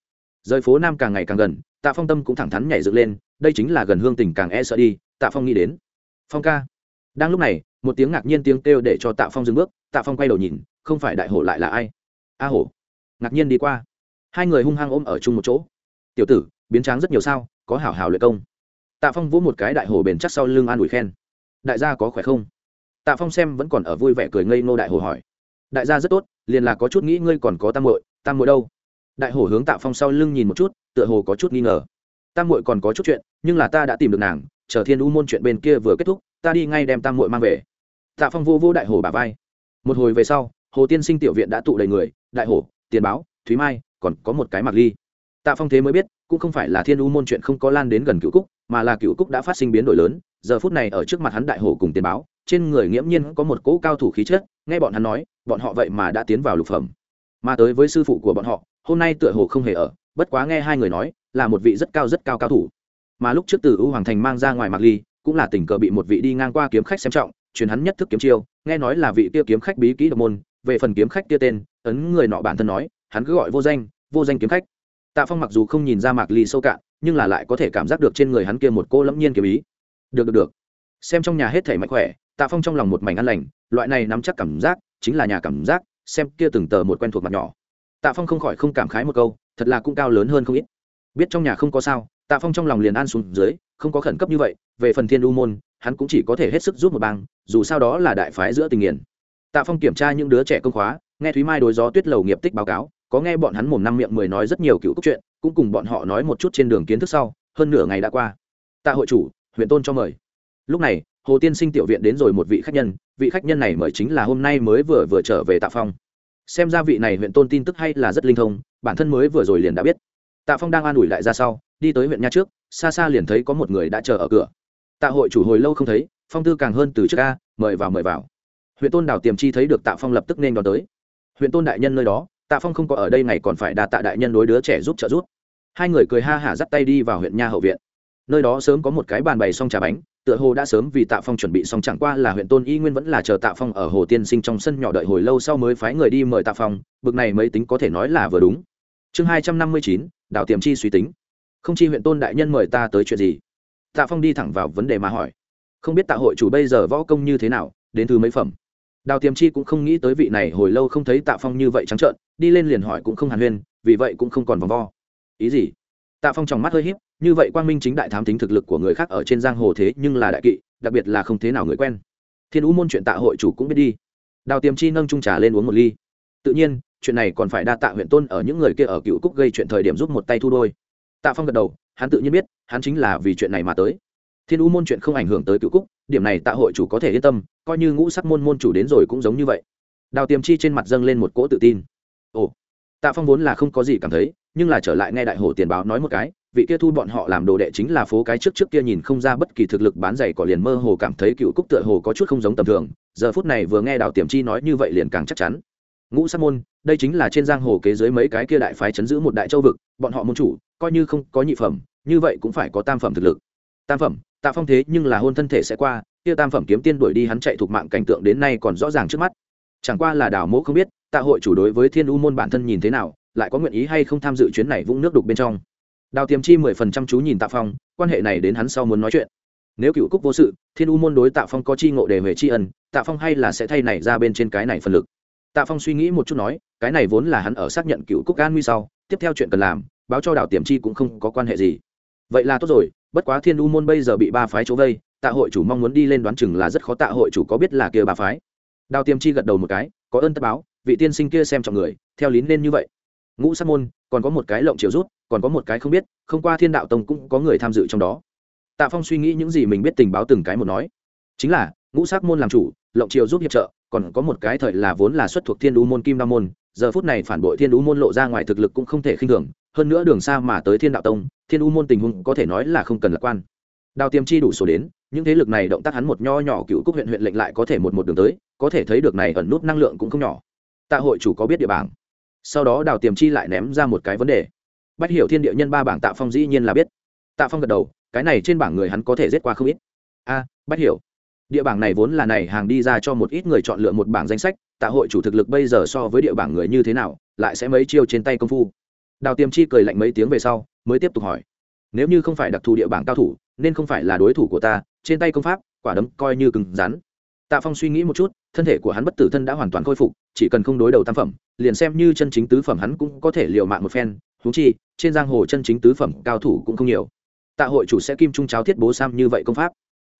Rời phố nam càng ngày càng gần, tạ phong tâm cũng thẳng thắn nhảy dựng lên, đây chính là gần hương tình càng e sợ đi, tạ phong nghĩ đến. Phong ca đang lúc này, một tiếng ngạc nhiên tiếng kêu để cho tạ phong dừng bước, tạ phong quay đầu nhìn, không phải đại hổ lại là ai? A hổ. Ngạc nhiên đi qua. Hai người hung hăng ôm ở chung một chỗ. Tiểu tử, biến tráng rất nhiều sao, có hảo hảo luyện công. Tạ phong vỗ một cái đại Hổ bền chắc sau lưng an ủi khen. Đại gia có khỏe không? Tạ phong xem vẫn còn ở vui vẻ cười ngây ngô đại Hổ hỏi. Đại gia rất tốt, liền là có chút nghĩ ngươi còn có tam muội tam muội đâu? Đại Hổ hướng tạ phong sau lưng nhìn một chút, tựa hồ có chút nghi ngờ. Tam muội còn có chút chuyện, nhưng là ta đã tìm được nàng, chờ thiên u môn chuyện bên kia vừa kết thúc ta đi ngay đem tam muội mang về. Tạ phong vô vô đại hồ bà vai. Một hồi về sau, hồ tiên sinh tiểu viện đã tụ đầy người, đại hồ tiền báo, thúy mai, còn có một cái mặc ly. Tạ phong thế mới biết, cũng không phải là thiên u môn chuyện không có lan đến gần cựu cúc, mà là cựu cúc đã phát sinh biến đổi lớn. Giờ phút này ở trước mặt hắn đại hồ cùng tiền báo, trên người nghiễm nhiên có một cỗ cao thủ khí chất, nghe bọn hắn nói, bọn họ vậy mà đã tiến vào lục phẩm. Mà tới với sư phụ của bọn họ, hôm nay tựa hồ không hề ở, bất quá nghe hai người nói, là một vị rất cao rất cao cao thủ. Mà lúc trước từ u hoàng thành mang ra ngoài mạc ly cũng là tình cờ bị một vị đi ngang qua kiếm khách xem trọng, truyền hắn nhất thức kiếm chiêu, nghe nói là vị kia kiếm khách bí kỹ độc môn, về phần kiếm khách kia tên, ấn người nọ bản thân nói, hắn cứ gọi vô danh vô danh kiếm khách. Tạ phong mặc dù không nhìn ra mạc ly sâu cạn, nhưng là lại có thể cảm giác được trên người hắn kia một cô lẫm nhiên kiếm ý. Được được được. Xem trong nhà hết thể mạnh khỏe, tạ phong trong lòng một mảnh ăn lành, loại này nắm chắc cảm giác, chính là nhà cảm giác, xem kia từng tờ một quen thuộc mặt nhỏ. Tạ phong không khỏi không cảm khái một câu, thật là cũng cao lớn hơn không ít. Biết trong nhà không có sao, tạ phong trong lòng liền an xuống dưới không có khẩn cấp như vậy, về phần thiên u môn, hắn cũng chỉ có thể hết sức giúp một bang dù sao đó là đại phái giữa tình nghiền. Tạ phong kiểm tra những đứa trẻ công khóa, nghe thúy mai đối gió tuyết lầu nghiệp tích báo cáo, có nghe bọn hắn mồm năm miệng mười nói rất nhiều cựu cốc chuyện cũng cùng bọn họ nói một chút trên đường kiến thức sau, hơn nửa ngày đã qua. Tạ hội chủ, huyện tôn cho mời. Lúc này, hồ tiên sinh tiểu viện đến rồi một vị khách nhân, vị khách nhân này mời chính là hôm nay mới vừa vừa trở về tạ phong. Xem ra vị này huyện tôn tin tức hay là rất linh thông, bản thân mới vừa rồi liền đã biết tạ phong đang an ủi lại ra sau, đi tới huyện nha trước, xa xa liền thấy có một người đã chờ ở cửa. Tạ hội chủ hồi lâu không thấy, phong tư càng hơn từ trước ca mời vào mời vào. Huyện tôn đào tiềm chi thấy được tạ phong lập tức nên đón tới. Huyện tôn đại nhân nơi đó, tạ phong không có ở đây ngày còn phải đa tạ đại nhân đối đứa trẻ giúp trợ giúp. Hai người cười ha hả dắt tay đi vào huyện nha hậu viện. Nơi đó sớm có một cái bàn bày xong trà bánh, tựa hồ đã sớm vì tạ phong chuẩn bị xong chẳng qua là huyện tôn y nguyên vẫn là chờ tạ phong ở hồ tiên sinh trong sân nhỏ đợi hồi lâu sau mới phái người đi mời tạ phong, bực này mấy tính có thể nói là vừa đúng. Chương hai trăm năm mươi chín đào tiềm chi suy tính. Không chi huyện tôn đại nhân mời ta tới chuyện gì? Tạ phong đi thẳng vào vấn đề mà hỏi. Không biết tạ hội chủ bây giờ võ công như thế nào, đến từ mấy phẩm? Đào tiềm chi cũng không nghĩ tới vị này hồi lâu không thấy tạ phong như vậy trắng trợn, đi lên liền hỏi cũng không hàn huyên, vì vậy cũng không còn vòng vo. Ý gì? Tạ phong tròng mắt hơi h í p như vậy quang minh chính đại thám tính thực lực của người khác ở trên giang hồ thế nhưng là đại kỵ, đặc biệt là không thế nào người quen. Thiên ú môn chuyện tạ hội chủ cũng biết đi. Đào tiềm chi nâng trung trà lên uống một ly. Tự nhiên chuyện này còn phải đa tạ huyện tôn ở những người kia ở cựu cúc gây chuyện thời điểm giúp một tay thu đôi. Tạ phong gật đầu, hắn tự nhiên biết, hắn chính là vì chuyện này mà tới. Thiên u môn chuyện không ảnh hưởng tới cựu cúc, điểm này tạ hội chủ có thể yên tâm, coi như ngũ sắc môn môn chủ đến rồi cũng giống như vậy. Đào tiềm chi trên mặt dâng lên một cỗ tự tin. Ồ, tạ phong vốn là không có gì cảm thấy, nhưng là trở lại nghe đại hồ tiền báo nói một cái, vị kia thu bọn họ làm đồ đệ chính là phố cái trước trước kia nhìn không ra bất kỳ thực lực bán giày cỏ liền mơ hồ cảm thấy cựu cúc tựa hồ có chút không giống tầm thường, giờ phút này vừa nghe đào tiềm chi nói như vậy liền càng chắc chắn. Ngũ sắc môn đây chính là trên giang hồ kế dưới mấy cái kia đại phái chấn giữ một đại châu vực, bọn họ môn chủ, coi như không có nhị phẩm, như vậy cũng phải có tam phẩm thực lực. Tam phẩm, tạ phong thế nhưng là hôn thân thể sẽ qua, kia tam phẩm kiếm tiên đuổi đi hắn chạy thuộc mạng cảnh tượng đến nay còn rõ ràng trước mắt. Chẳng qua là đảo mỗ không biết, tạ hội chủ đối với thiên u môn bản thân nhìn thế nào, lại có nguyện ý hay không tham dự chuyến này vũng nước đục bên trong. Đào tiềm chi mười phần trăm chú nhìn tạ phong, quan hệ này đến hắn sau muốn nói chuyện. Nếu cựu cúc vô sự, thiên u môn đối tạ phong có chi ngộ đề về tri ân, tạ phong hay là sẽ thay này ra bên trên cái này phần lực tạ phong suy nghĩ một chút nói, cái này vốn là hắn ở xác nhận cựu cúc an nguy sau, tiếp theo chuyện cần làm, báo cho đào tiềm chi cũng không có quan hệ gì. Vậy là tốt rồi, bất quá thiên u môn bây giờ bị ba phái chỗ vây, tạ hội chủ mong muốn đi lên đoán chừng là rất khó, tạ hội chủ có biết là kia ba phái? Đào tiềm chi gật đầu một cái, có ơn tất báo, vị tiên sinh kia xem trọng người, theo lý nên như vậy. Ngũ sát môn, còn có một cái lộng chiều rút, còn có một cái không biết, không qua thiên đạo tông cũng có người tham dự trong đó. Tạ phong suy nghĩ những gì mình biết tình báo từng cái một nói. Chính là, ngũ sát môn làm chủ lộng triều giúp hiệp trợ còn có một cái thời là vốn là xuất thuộc thiên đũ môn kim đa môn giờ phút này phản bội thiên đũ môn lộ ra ngoài thực lực cũng không thể khinh thường hơn nữa đường xa mà tới thiên đạo tông thiên đũ môn tình huống có thể nói là không cần lạc quan. Đào tiềm chi đủ số đến những thế lực này động tác hắn một nho nhỏ cựu cúc huyện huyện lệnh lại có thể một một đường tới có thể thấy được này ẩn nút năng lượng cũng không nhỏ. Tạ hội chủ có biết địa bảng? Sau đó đào tiềm chi lại ném ra một cái vấn đề. Bắt hiểu thiên địa nhân ba bảng tạ phong dĩ nhiên là biết. Tạ phong gật đầu cái này trên bảng người hắn có thể giết qua không ít. A à, hiểu địa bảng này vốn là này hàng đi ra cho một ít người chọn lựa một bảng danh sách, tạ hội chủ thực lực bây giờ so với địa bảng người như thế nào, lại sẽ mấy chiêu trên tay công phu. Đào tiềm chi cười lạnh mấy tiếng về sau, mới tiếp tục hỏi, nếu như không phải đặc thù địa bảng cao thủ, nên không phải là đối thủ của ta, trên tay công pháp, quả đấm coi như cứng rắn. Tạ phong suy nghĩ một chút, thân thể của hắn bất tử thân đã hoàn toàn khôi phục, chỉ cần không đối đầu tam phẩm, liền xem như chân chính tứ phẩm hắn cũng có thể liều mạng một phen thú chi, trên giang hồ chân chính tứ phẩm cao thủ cũng không nhiều. Tạ hội chủ sẽ kim trung cháo thiết bố sam như vậy công pháp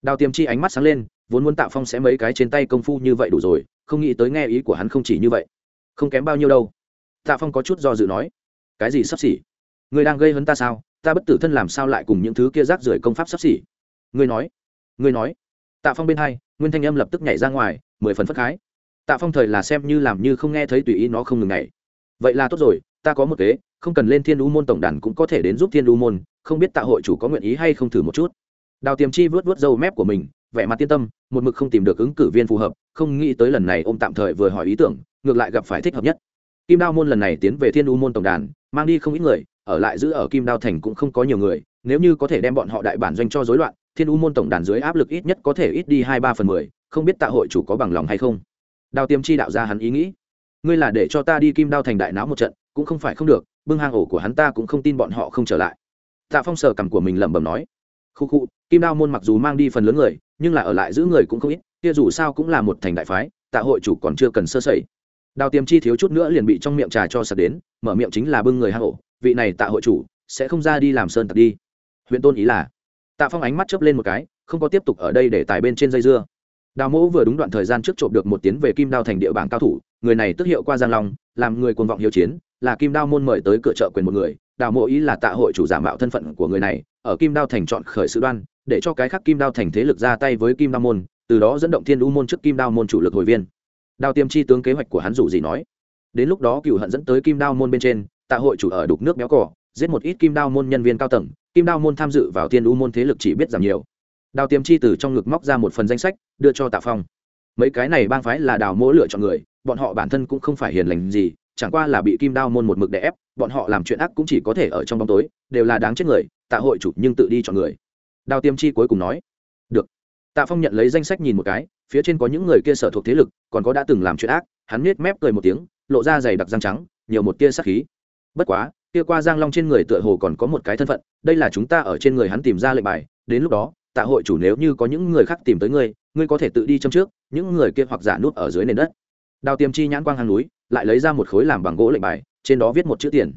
đào tiềm chi ánh mắt sáng lên, vốn muốn tạo phong sẽ mấy cái trên tay công phu như vậy đủ rồi, không nghĩ tới nghe ý của hắn không chỉ như vậy. Không kém bao nhiêu đâu. Tạ phong có chút do dự nói, cái gì sắp xỉ? Người đang gây hấn ta sao? Ta bất tử thân làm sao lại cùng những thứ kia rác rưởi công pháp sắp xỉ? Người nói người nói. Tạ phong bên hai, nguyên thanh âm lập tức nhảy ra ngoài, mười phần phất khái. Tạ phong thời là xem như làm như không nghe thấy tùy ý nó không ngừng nhảy. Vậy là tốt rồi, ta có một kế, không cần lên thiên đu môn tổng đàn cũng có thể đến giúp thiên đu môn, không biết tạ hội chủ có nguyện ý hay không thử một chút đào tiềm chi vớt vớt râu mép của mình, vẻ mặt tiên tâm, một mực không tìm được ứng cử viên phù hợp, không nghĩ tới lần này ông tạm thời vừa hỏi ý tưởng, ngược lại gặp phải thích hợp nhất. Kim đao môn lần này tiến về thiên u môn tổng đàn, mang đi không ít người, ở lại giữ ở kim đao thành cũng không có nhiều người, nếu như có thể đem bọn họ đại bản doanh cho dối loạn, thiên u môn tổng đàn dưới áp lực ít nhất có thể ít đi hai ba phần mười, không biết tạ hội chủ có bằng lòng hay không. Đào tiềm chi đạo ra hắn ý nghĩ, ngươi là để cho ta đi kim đao thành đại náo một trận, cũng không phải không được, bưng hang ổ của hắn ta cũng không tin bọn họ không trở lại. Tạ phong sờ cằm của mình lẩm bẩm nói khu khu, kim đao môn mặc dù mang đi phần lớn người, nhưng là ở lại giữ người cũng không ít, kia dù sao cũng là một thành đại phái, tạ hội chủ còn chưa cần sơ sẩy. Đào tiềm chi thiếu chút nữa liền bị trong miệng trà cho sập đến, mở miệng chính là bưng người hạ hổ vị này tạ hội chủ, sẽ không ra đi làm sơn tặc đi. Huyện tôn ý là, tạ phong ánh mắt chớp lên một cái, không có tiếp tục ở đây để tài bên trên dây dưa. Đào mẫu vừa đúng đoạn thời gian trước trộm được một tiến về kim đao thành địa bảng cao thủ, người này tức hiệu qua giang long, làm người cuồng vọng hiếu chiến, là kim đao môn mời tới cửa chợ quyền một người. Đào mộ ý là tạ hội chủ giả mạo thân phận của người này ở kim đao thành chọn khởi sự đoan, để cho cái khác kim đao thành thế lực ra tay với kim đao môn, từ đó dẫn động thiên u môn trước kim đao môn chủ lực hồi viên. Đao tiêm chi tướng kế hoạch của hắn dù gì nói. Đến lúc đó cựu hận dẫn tới kim đao môn bên trên, tạ hội chủ ở đục nước béo cỏ giết một ít kim đao môn nhân viên cao tầng, kim đao môn tham dự vào thiên u môn thế lực chỉ biết giảm nhiều. Đào tiêm chi từ trong ngực móc ra một phần danh sách, đưa cho tạ phong. Mấy cái này bang phái là đào mỗ lựa chọn người, bọn họ bản thân cũng không phải hiền lành gì, chẳng qua là bị kim đao môn một mực đè ép, bọn họ làm chuyện ác cũng chỉ có thể ở trong bóng tối, đều là đáng chết người tạ hội chủ nhưng tự đi chọn người. Đào tiêm chi cuối cùng nói, được. Tạ phong nhận lấy danh sách nhìn một cái, phía trên có những người kia sở thuộc thế lực, còn có đã từng làm chuyện ác, hắn nết mép cười một tiếng, lộ ra giày đặc răng trắng, nhiều một tia sắc khí. Bất quá, kia qua giang long trên người tựa hồ còn có một cái thân phận, đây là chúng ta ở trên người hắn tìm ra lệnh bài, đến lúc đó, tạ hội chủ nếu như có những người khác tìm tới ngươi ngươi có thể tự đi châm trước, những người kia hoặc giả nút ở dưới nền đất. Đào tiềm chi nhãn quang hàng núi, lại lấy ra một khối làm bằng gỗ lệnh bài, trên đó viết một chữ tiền.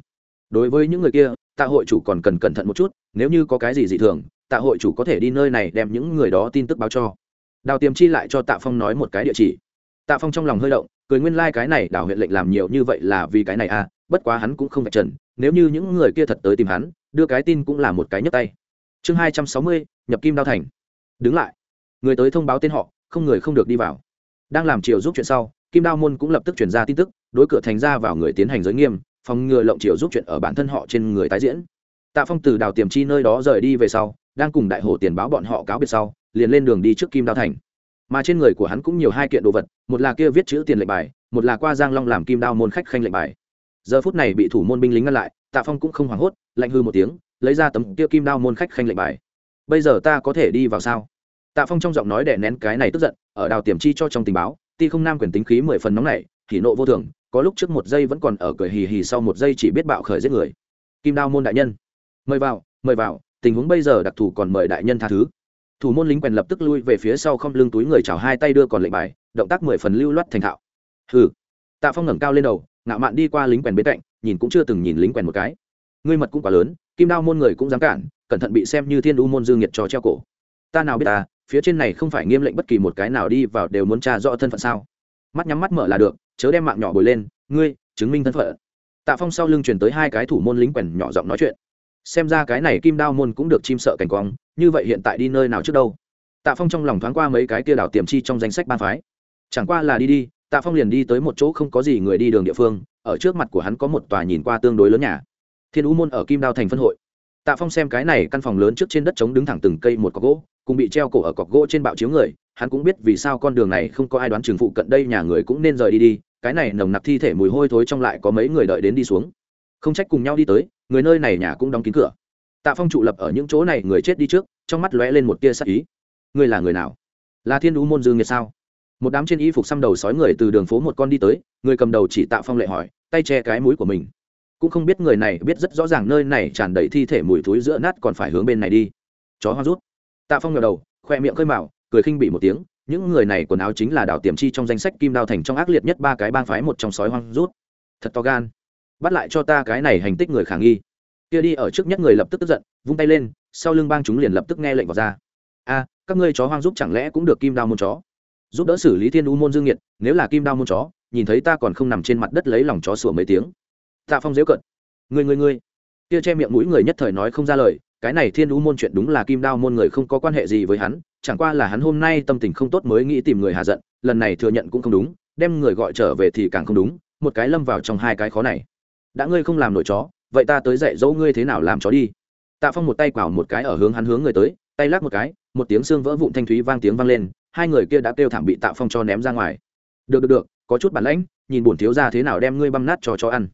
Đối với những người kia, tạ hội chủ còn cần cẩn thận một chút nếu như có cái gì dị thường, tạ hội chủ có thể đi nơi này đem những người đó tin tức báo cho. Đào tiềm chi lại cho tạ phong nói một cái địa chỉ. Tạ phong trong lòng hơi động, cười nguyên lai、like、cái này đào huyện lệnh làm nhiều như vậy là vì cái này à bất quá hắn cũng không vạch trần, nếu như những người kia thật tới tìm hắn, đưa cái tin cũng là một cái nhấp tay. Chương hai trăm sáu mươi, nhập kim đao thành. Đứng lại. Người tới thông báo tên họ, không người không được đi vào. Đang làm chiều giúp chuyện sau, kim đao môn cũng lập tức chuyển ra tin tức, đối cửa thành ra vào người tiến hành giới nghiêm, phòng ngừa lộng chiều giúp chuyện ở bản thân họ trên người tái diễn tạ phong từ đào tiềm chi nơi đó rời đi về sau, đang cùng đại hổ tiền báo bọn họ cáo biệt sau, liền lên đường đi trước kim đao thành. Mà trên người của hắn cũng nhiều hai kiện đồ vật, một là kia viết chữ tiền lệnh bài, một là qua giang long làm kim đao môn khách khanh lệnh bài. Giờ phút này bị thủ môn binh lính ngăn lại, tạ phong cũng không hoảng hốt, lạnh hư một tiếng, lấy ra tấm kia kim đao môn khách khanh lệnh bài. Bây giờ ta có thể đi vào sao? Tạ phong trong giọng nói đè nén cái này tức giận, ở đào tiềm chi cho trong tình báo, ti không nam quyền tính khí mười phần nóng này thì nộ vô thường, có lúc trước một giây vẫn còn ở cười hì hì sau một giây chỉ biết bạo khởi giết người. Kim đao môn đại nhân mời vào mời vào, tình huống bây giờ đặc thù còn mời đại nhân tha thứ. Thủ môn lính quèn lập tức lui về phía sau không lưng túi người chào hai tay đưa còn lệnh bài, động tác mười phần lưu loát thành thạo. Hừ. Tạ phong ngẩng cao lên đầu, ngạo mạn đi qua lính quèn bên cạnh, nhìn cũng chưa từng nhìn lính quèn một cái. Ngươi mật cũng quá lớn, kim đao môn người cũng dám cản, cẩn thận bị xem như thiên u môn dương nhiệt cho treo cổ. Ta nào biết ta phía trên này không phải nghiêm lệnh bất kỳ một cái nào đi vào đều muốn tra rõ thân phận sao? Mắt nhắm mắt mở là được, chớ đem mạng nhỏ bồi lên, ngươi, chứng minh thân phận. Tạ phong sau lưng chuyển tới hai cái thủ môn lính quèn nhỏ giọng nói chuyện xem ra cái này kim đao môn cũng được chim sợ cảnh quang, như vậy hiện tại đi nơi nào trước đâu? Tạ phong trong lòng thoáng qua mấy cái kia đảo tiềm chi trong danh sách ban phái. Chẳng qua là đi đi, tạ phong liền đi tới một chỗ không có gì người đi đường địa phương, ở trước mặt của hắn có một tòa nhìn qua tương đối lớn nhà. Thiên u môn ở kim đao thành phân hội. Tạ phong xem cái này căn phòng lớn trước trên đất trống đứng thẳng từng cây một cọc gỗ, cùng bị treo cổ ở cọc gỗ trên bạo chiếu người, hắn cũng biết vì sao con đường này không có ai đoán trường phụ cận đây nhà người cũng nên rời đi đi, cái này nồng nặc thi thể mùi hôi thối trong lại có mấy người đợi đến đi xuống không trách cùng nhau đi tới, người nơi này nhà cũng đóng kín cửa. Tạ phong trụ lập ở những chỗ này, người chết đi trước, trong mắt lóe lên một tia sắc ý. Ngươi là người nào? Là thiên đú môn dương nghiệt sao? Một đám trên y phục xăm đầu sói người từ đường phố một con đi tới, người cầm đầu chỉ tạ phong lệ hỏi, tay che cái mũi của mình. Cũng không biết người này biết rất rõ ràng nơi này tràn đầy thi thể mùi thúi giữa nát còn phải hướng bên này đi. Chó hoang rút. Tạ phong ngờ đầu, khoe miệng khơi mạo cười khinh bị một tiếng, những người này quần áo chính là đảo tiềm chi trong danh sách kim đao thành trong ác liệt nhất ba cái bang phái một trong sói hoang rút. Thật to gan bắt lại cho ta cái này hành tích người khả nghi. Kia đi ở trước nhất người lập tức tức giận, vung tay lên, sau lưng bang chúng liền lập tức nghe lệnh vào ra. A, các ngươi chó hoang giúp chẳng lẽ cũng được kim đao môn chó? Giúp đỡ xử lý thiên u môn dương nhiệt nếu là kim đao môn chó, nhìn thấy ta còn không nằm trên mặt đất lấy lòng chó sủa mấy tiếng. Tạ phong dễu cận người người người kia che miệng mũi người nhất thời nói không ra lời, cái này thiên u môn chuyện đúng là kim đao môn người không có quan hệ gì với hắn, chẳng qua là hắn hôm nay tâm tình không tốt mới nghĩ tìm người hạ giận, lần này thừa nhận cũng không đúng, đem người gọi trở về thì càng không đúng, một cái lâm vào trong hai cái khó này đã ngươi không làm nổi chó, vậy ta tới dạy dỗ ngươi thế nào làm chó đi. Tạ phong một tay quảo một cái ở hướng hắn hướng người tới, tay lắc một cái, một tiếng xương vỡ vụn thanh thúy vang tiếng vang lên, hai người kia đã kêu thảm bị tạ phong cho ném ra ngoài. Được được được, có chút bản lãnh, nhìn bổn thiếu ra thế nào đem ngươi băm nát cho chó ăn.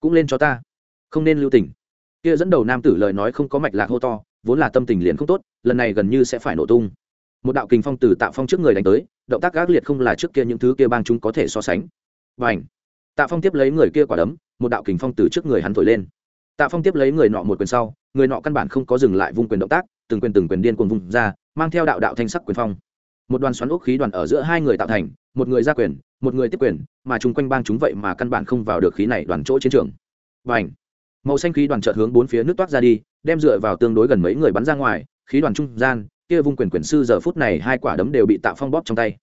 Cũng lên cho ta. Không nên lưu tình. Kia dẫn đầu nam tử lời nói không có mạch lạc hô to, vốn là tâm tình liền không tốt, lần này gần như sẽ phải nổ tung. Một đạo kình phong từ tạ phong trước người đánh tới, động tác gác liệt không là trước kia những thứ kia bang chúng có thể so sánh. Và ảnh tạ phong tiếp lấy người kia quả đấm một đạo kình phong từ trước người hắn thổi lên. Tạ phong tiếp lấy người nọ một quyền sau, người nọ căn bản không có dừng lại vung quyền động tác, từng quyền từng quyền điên cuồng vung ra, mang theo đạo đạo thanh sắc quyền phong. Một đoàn xoắn ốc khí đoàn ở giữa hai người tạo thành, một người ra quyền, một người tiếp quyền, mà chung quanh bang chúng vậy mà căn bản không vào được khí này đoàn chỗ chiến trường. Và ảnh màu xanh khí đoàn chợt hướng bốn phía nước toát ra đi, đem dựa vào tương đối gần mấy người bắn ra ngoài, khí đoàn trung gian, kia vung quyền quyền sư giờ phút này hai quả đấm đều bị tạ phong bóp trong tay.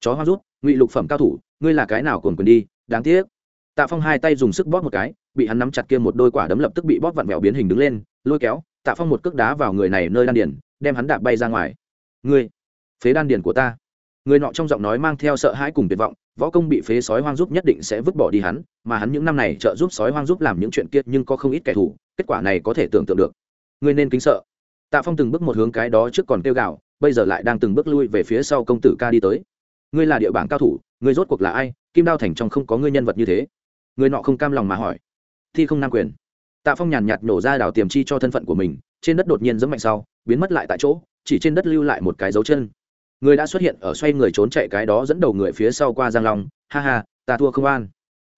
Chó hoa rút, ngụy lục phẩm cao thủ, ngươi là cái nào cồn quyền đi, đáng tiếc tạ phong hai tay dùng sức bóp một cái, bị hắn nắm chặt kia một đôi quả đấm lập tức bị bóp vặn vẹo biến hình đứng lên, lôi kéo, tạ phong một cước đá vào người này nơi đan điền, đem hắn đạp bay ra ngoài. Ngươi, phế đan điền của ta. Người nọ trong giọng nói mang theo sợ hãi cùng tuyệt vọng, võ công bị phế sói hoang giúp nhất định sẽ vứt bỏ đi hắn, mà hắn những năm này trợ giúp sói hoang giúp làm những chuyện kia nhưng có không ít kẻ thù, kết quả này có thể tưởng tượng được. Ngươi nên kính sợ. Tạ phong từng bước một hướng cái đó trước còn kêu gào, bây giờ lại đang từng bước lui về phía sau công tử ca đi tới. Ngươi là địa bảng cao thủ, ngươi rốt cuộc là ai? Kim đao thành trong không có ngươi nhân vật như thế người nọ không cam lòng mà hỏi. Thi không nam quyền. Tạ phong nhàn nhạt nổ ra đảo tiềm chi cho thân phận của mình, trên đất đột nhiên giấm mạnh sau, biến mất lại tại chỗ, chỉ trên đất lưu lại một cái dấu chân. Người đã xuất hiện ở xoay người trốn chạy cái đó dẫn đầu người phía sau qua giang long, ha ha, ta thua không an.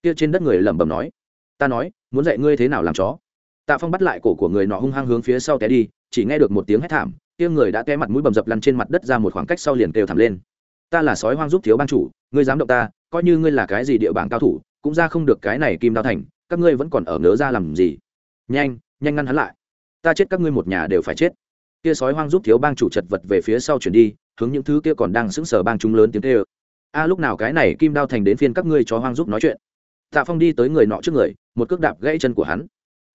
Kia trên đất người lẩm bẩm nói, ta nói, muốn dạy ngươi thế nào làm chó? Tạ phong bắt lại cổ của người nọ hung hăng hướng phía sau té đi, chỉ nghe được một tiếng hét thảm, kia người đã té mặt mũi bầm dập lăn trên mặt đất ra một khoảng cách sau liền kêu thảm lên. Ta là sói hoang giúp thiếu ban chủ, ngươi dám động ta, coi như ngươi là cái gì địa bảng cao thủ cũng ra không được cái này kim đao thành, các ngươi vẫn còn ở ngớ ra làm gì? Nhanh nhanh ngăn hắn lại. Ta chết các ngươi một nhà đều phải chết. Kia sói hoang giúp thiếu bang chủ chật vật về phía sau chuyển đi, hướng những thứ kia còn đang sững sờ bang chúng lớn tiếng tê ơ a, lúc nào cái này kim đao thành đến phiên các ngươi chó hoang giúp nói chuyện? Tạ phong đi tới người nọ trước người, một cước đạp gãy chân của hắn.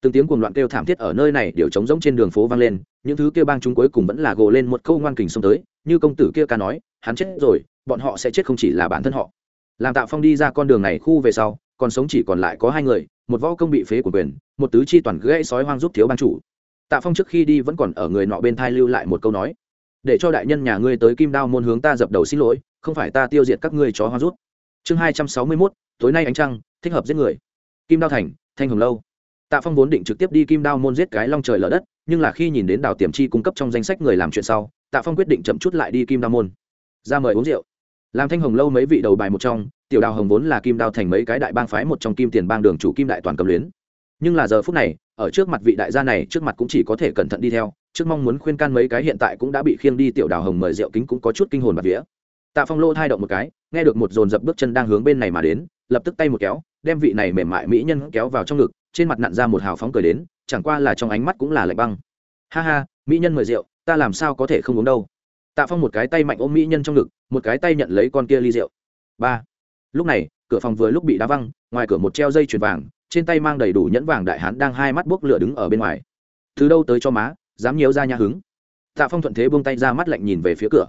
Từng tiếng cuồng loạn kêu thảm thiết ở nơi này đều trống rỗng trên đường phố vang lên, những thứ kia bang chúng cuối cùng vẫn là gồ lên một câu ngoan kình xông tới, như công tử kia ca nói, hắn chết rồi, bọn họ sẽ chết không chỉ là bản thân họ làm tạ phong đi ra con đường này khu về sau, còn sống chỉ còn lại có hai người, một võ công bị phế của quyền, một tứ chi toàn gãy sói hoang giúp thiếu ban chủ. Tạ phong trước khi đi vẫn còn ở người nọ bên thai lưu lại một câu nói, để cho đại nhân nhà ngươi tới kim đao môn hướng ta dập đầu xin lỗi, không phải ta tiêu diệt các ngươi chó hoang rút. Chương hai trăm sáu mươi mốt, tối nay ánh trăng, thích hợp giết người. Kim đao thành, thanh hồng lâu. Tạ phong vốn định trực tiếp đi kim đao môn giết cái long trời lở đất, nhưng là khi nhìn đến đào tiềm chi cung cấp trong danh sách người làm chuyện sau, tạ phong quyết định chậm chút lại đi kim đao môn. Ra mời uống rượu làm thanh hồng lâu mấy vị đầu bài một trong, tiểu đào hồng vốn là kim đao thành mấy cái đại bang phái một trong kim tiền bang đường chủ kim đại toàn cầm luyến. Nhưng là giờ phút này, ở trước mặt vị đại gia này, trước mặt cũng chỉ có thể cẩn thận đi theo, trước mong muốn khuyên can mấy cái hiện tại cũng đã bị khiêng đi, tiểu đào hồng mời rượu kính cũng có chút kinh hồn bạt vía. Tạ phong lô thai động một cái, nghe được một dồn dập bước chân đang hướng bên này mà đến, lập tức tay một kéo, đem vị này mềm mại mỹ nhân kéo vào trong ngực, trên mặt nặn ra một hào phóng cười đến, chẳng qua là trong ánh mắt cũng là lạnh băng. Ha ha, mỹ nhân mời rượu, ta làm sao có thể không uống đâu? Tạ phong một cái tay mạnh ôm mỹ nhân trong ngực, một cái tay nhận lấy con kia ly rượu. Ba. Lúc này, cửa phòng vừa lúc bị đá văng, ngoài cửa một treo dây chuyền vàng, trên tay mang đầy đủ nhẫn vàng đại hán đang hai mắt bốc lửa đứng ở bên ngoài. Từ đâu tới cho má, dám nhiễu ra nhà hứng? Tạ phong thuận thế buông tay ra mắt lạnh nhìn về phía cửa.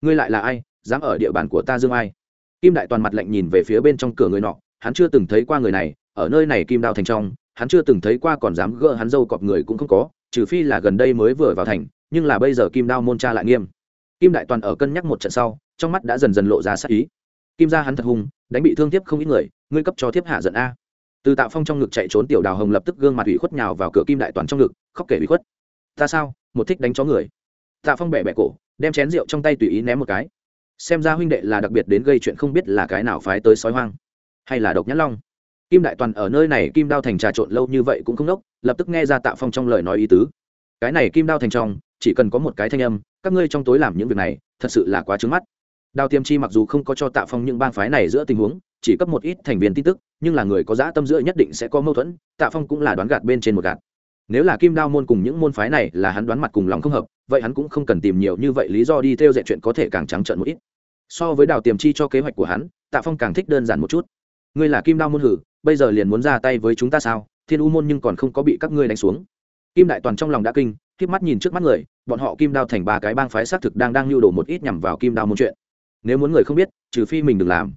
Ngươi lại là ai, dám ở địa bàn của ta dương ai? Kim đại toàn mặt lạnh nhìn về phía bên trong cửa người nọ, hắn chưa từng thấy qua người này, ở nơi này kim đao thành trong, hắn chưa từng thấy qua còn dám gỡ hắn dâu cọp người cũng không có, trừ phi là gần đây mới vừa vào thành, nhưng là bây giờ kim đao môn cha lại nghiêm kim đại toàn ở cân nhắc một trận sau, trong mắt đã dần dần lộ ra sắc ý. Kim ra hắn thật hung, đánh bị thương tiếp không ít người, ngươi cấp cho tiếp hạ giận a. Từ tạo phong trong ngực chạy trốn tiểu đào hồng lập tức gương mặt ủy khuất nhào vào cửa kim đại toàn trong ngực, khóc kể ủy khuất. Ta sao, một thích đánh chó người? Tạ phong bẻ bẻ cổ, đem chén rượu trong tay tùy ý ném một cái. Xem ra huynh đệ là đặc biệt đến gây chuyện không biết là cái nào phái tới sói hoang. Hay là độc nhãn long? Kim đại toàn ở nơi này kim đao thành trà trộn lâu như vậy cũng không đốc lập tức nghe ra tạ phong trong lời nói ý tứ. Cái này kim đao thành trong, chỉ cần có một cái thanh âm các ngươi trong tối làm những việc này, thật sự là quá trướng mắt. Đào tiêm chi mặc dù không có cho tạ phong những bang phái này giữa tình huống, chỉ cấp một ít thành viên tin tức, nhưng là người có dã tâm giữa nhất định sẽ có mâu thuẫn, tạ phong cũng là đoán gạt bên trên một gạt. Nếu là kim đao môn cùng những môn phái này là hắn đoán mặt cùng lòng không hợp, vậy hắn cũng không cần tìm nhiều như vậy lý do đi theo dạy chuyện có thể càng trắng trợn một ít. So với đào tiềm chi cho kế hoạch của hắn, tạ phong càng thích đơn giản một chút. Ngươi là kim đao môn hử, bây giờ liền muốn ra tay với chúng ta sao? Thiên u môn nhưng còn không có bị các ngươi đánh xuống. Kim đại toàn trong lòng đã kinh k mắt nhìn trước mắt người bọn họ kim đao thành ba cái bang phái xác thực đang đang lưu đồ một ít nhằm vào kim đao môn chuyện. Nếu muốn người không biết, trừ phi mình đừng làm.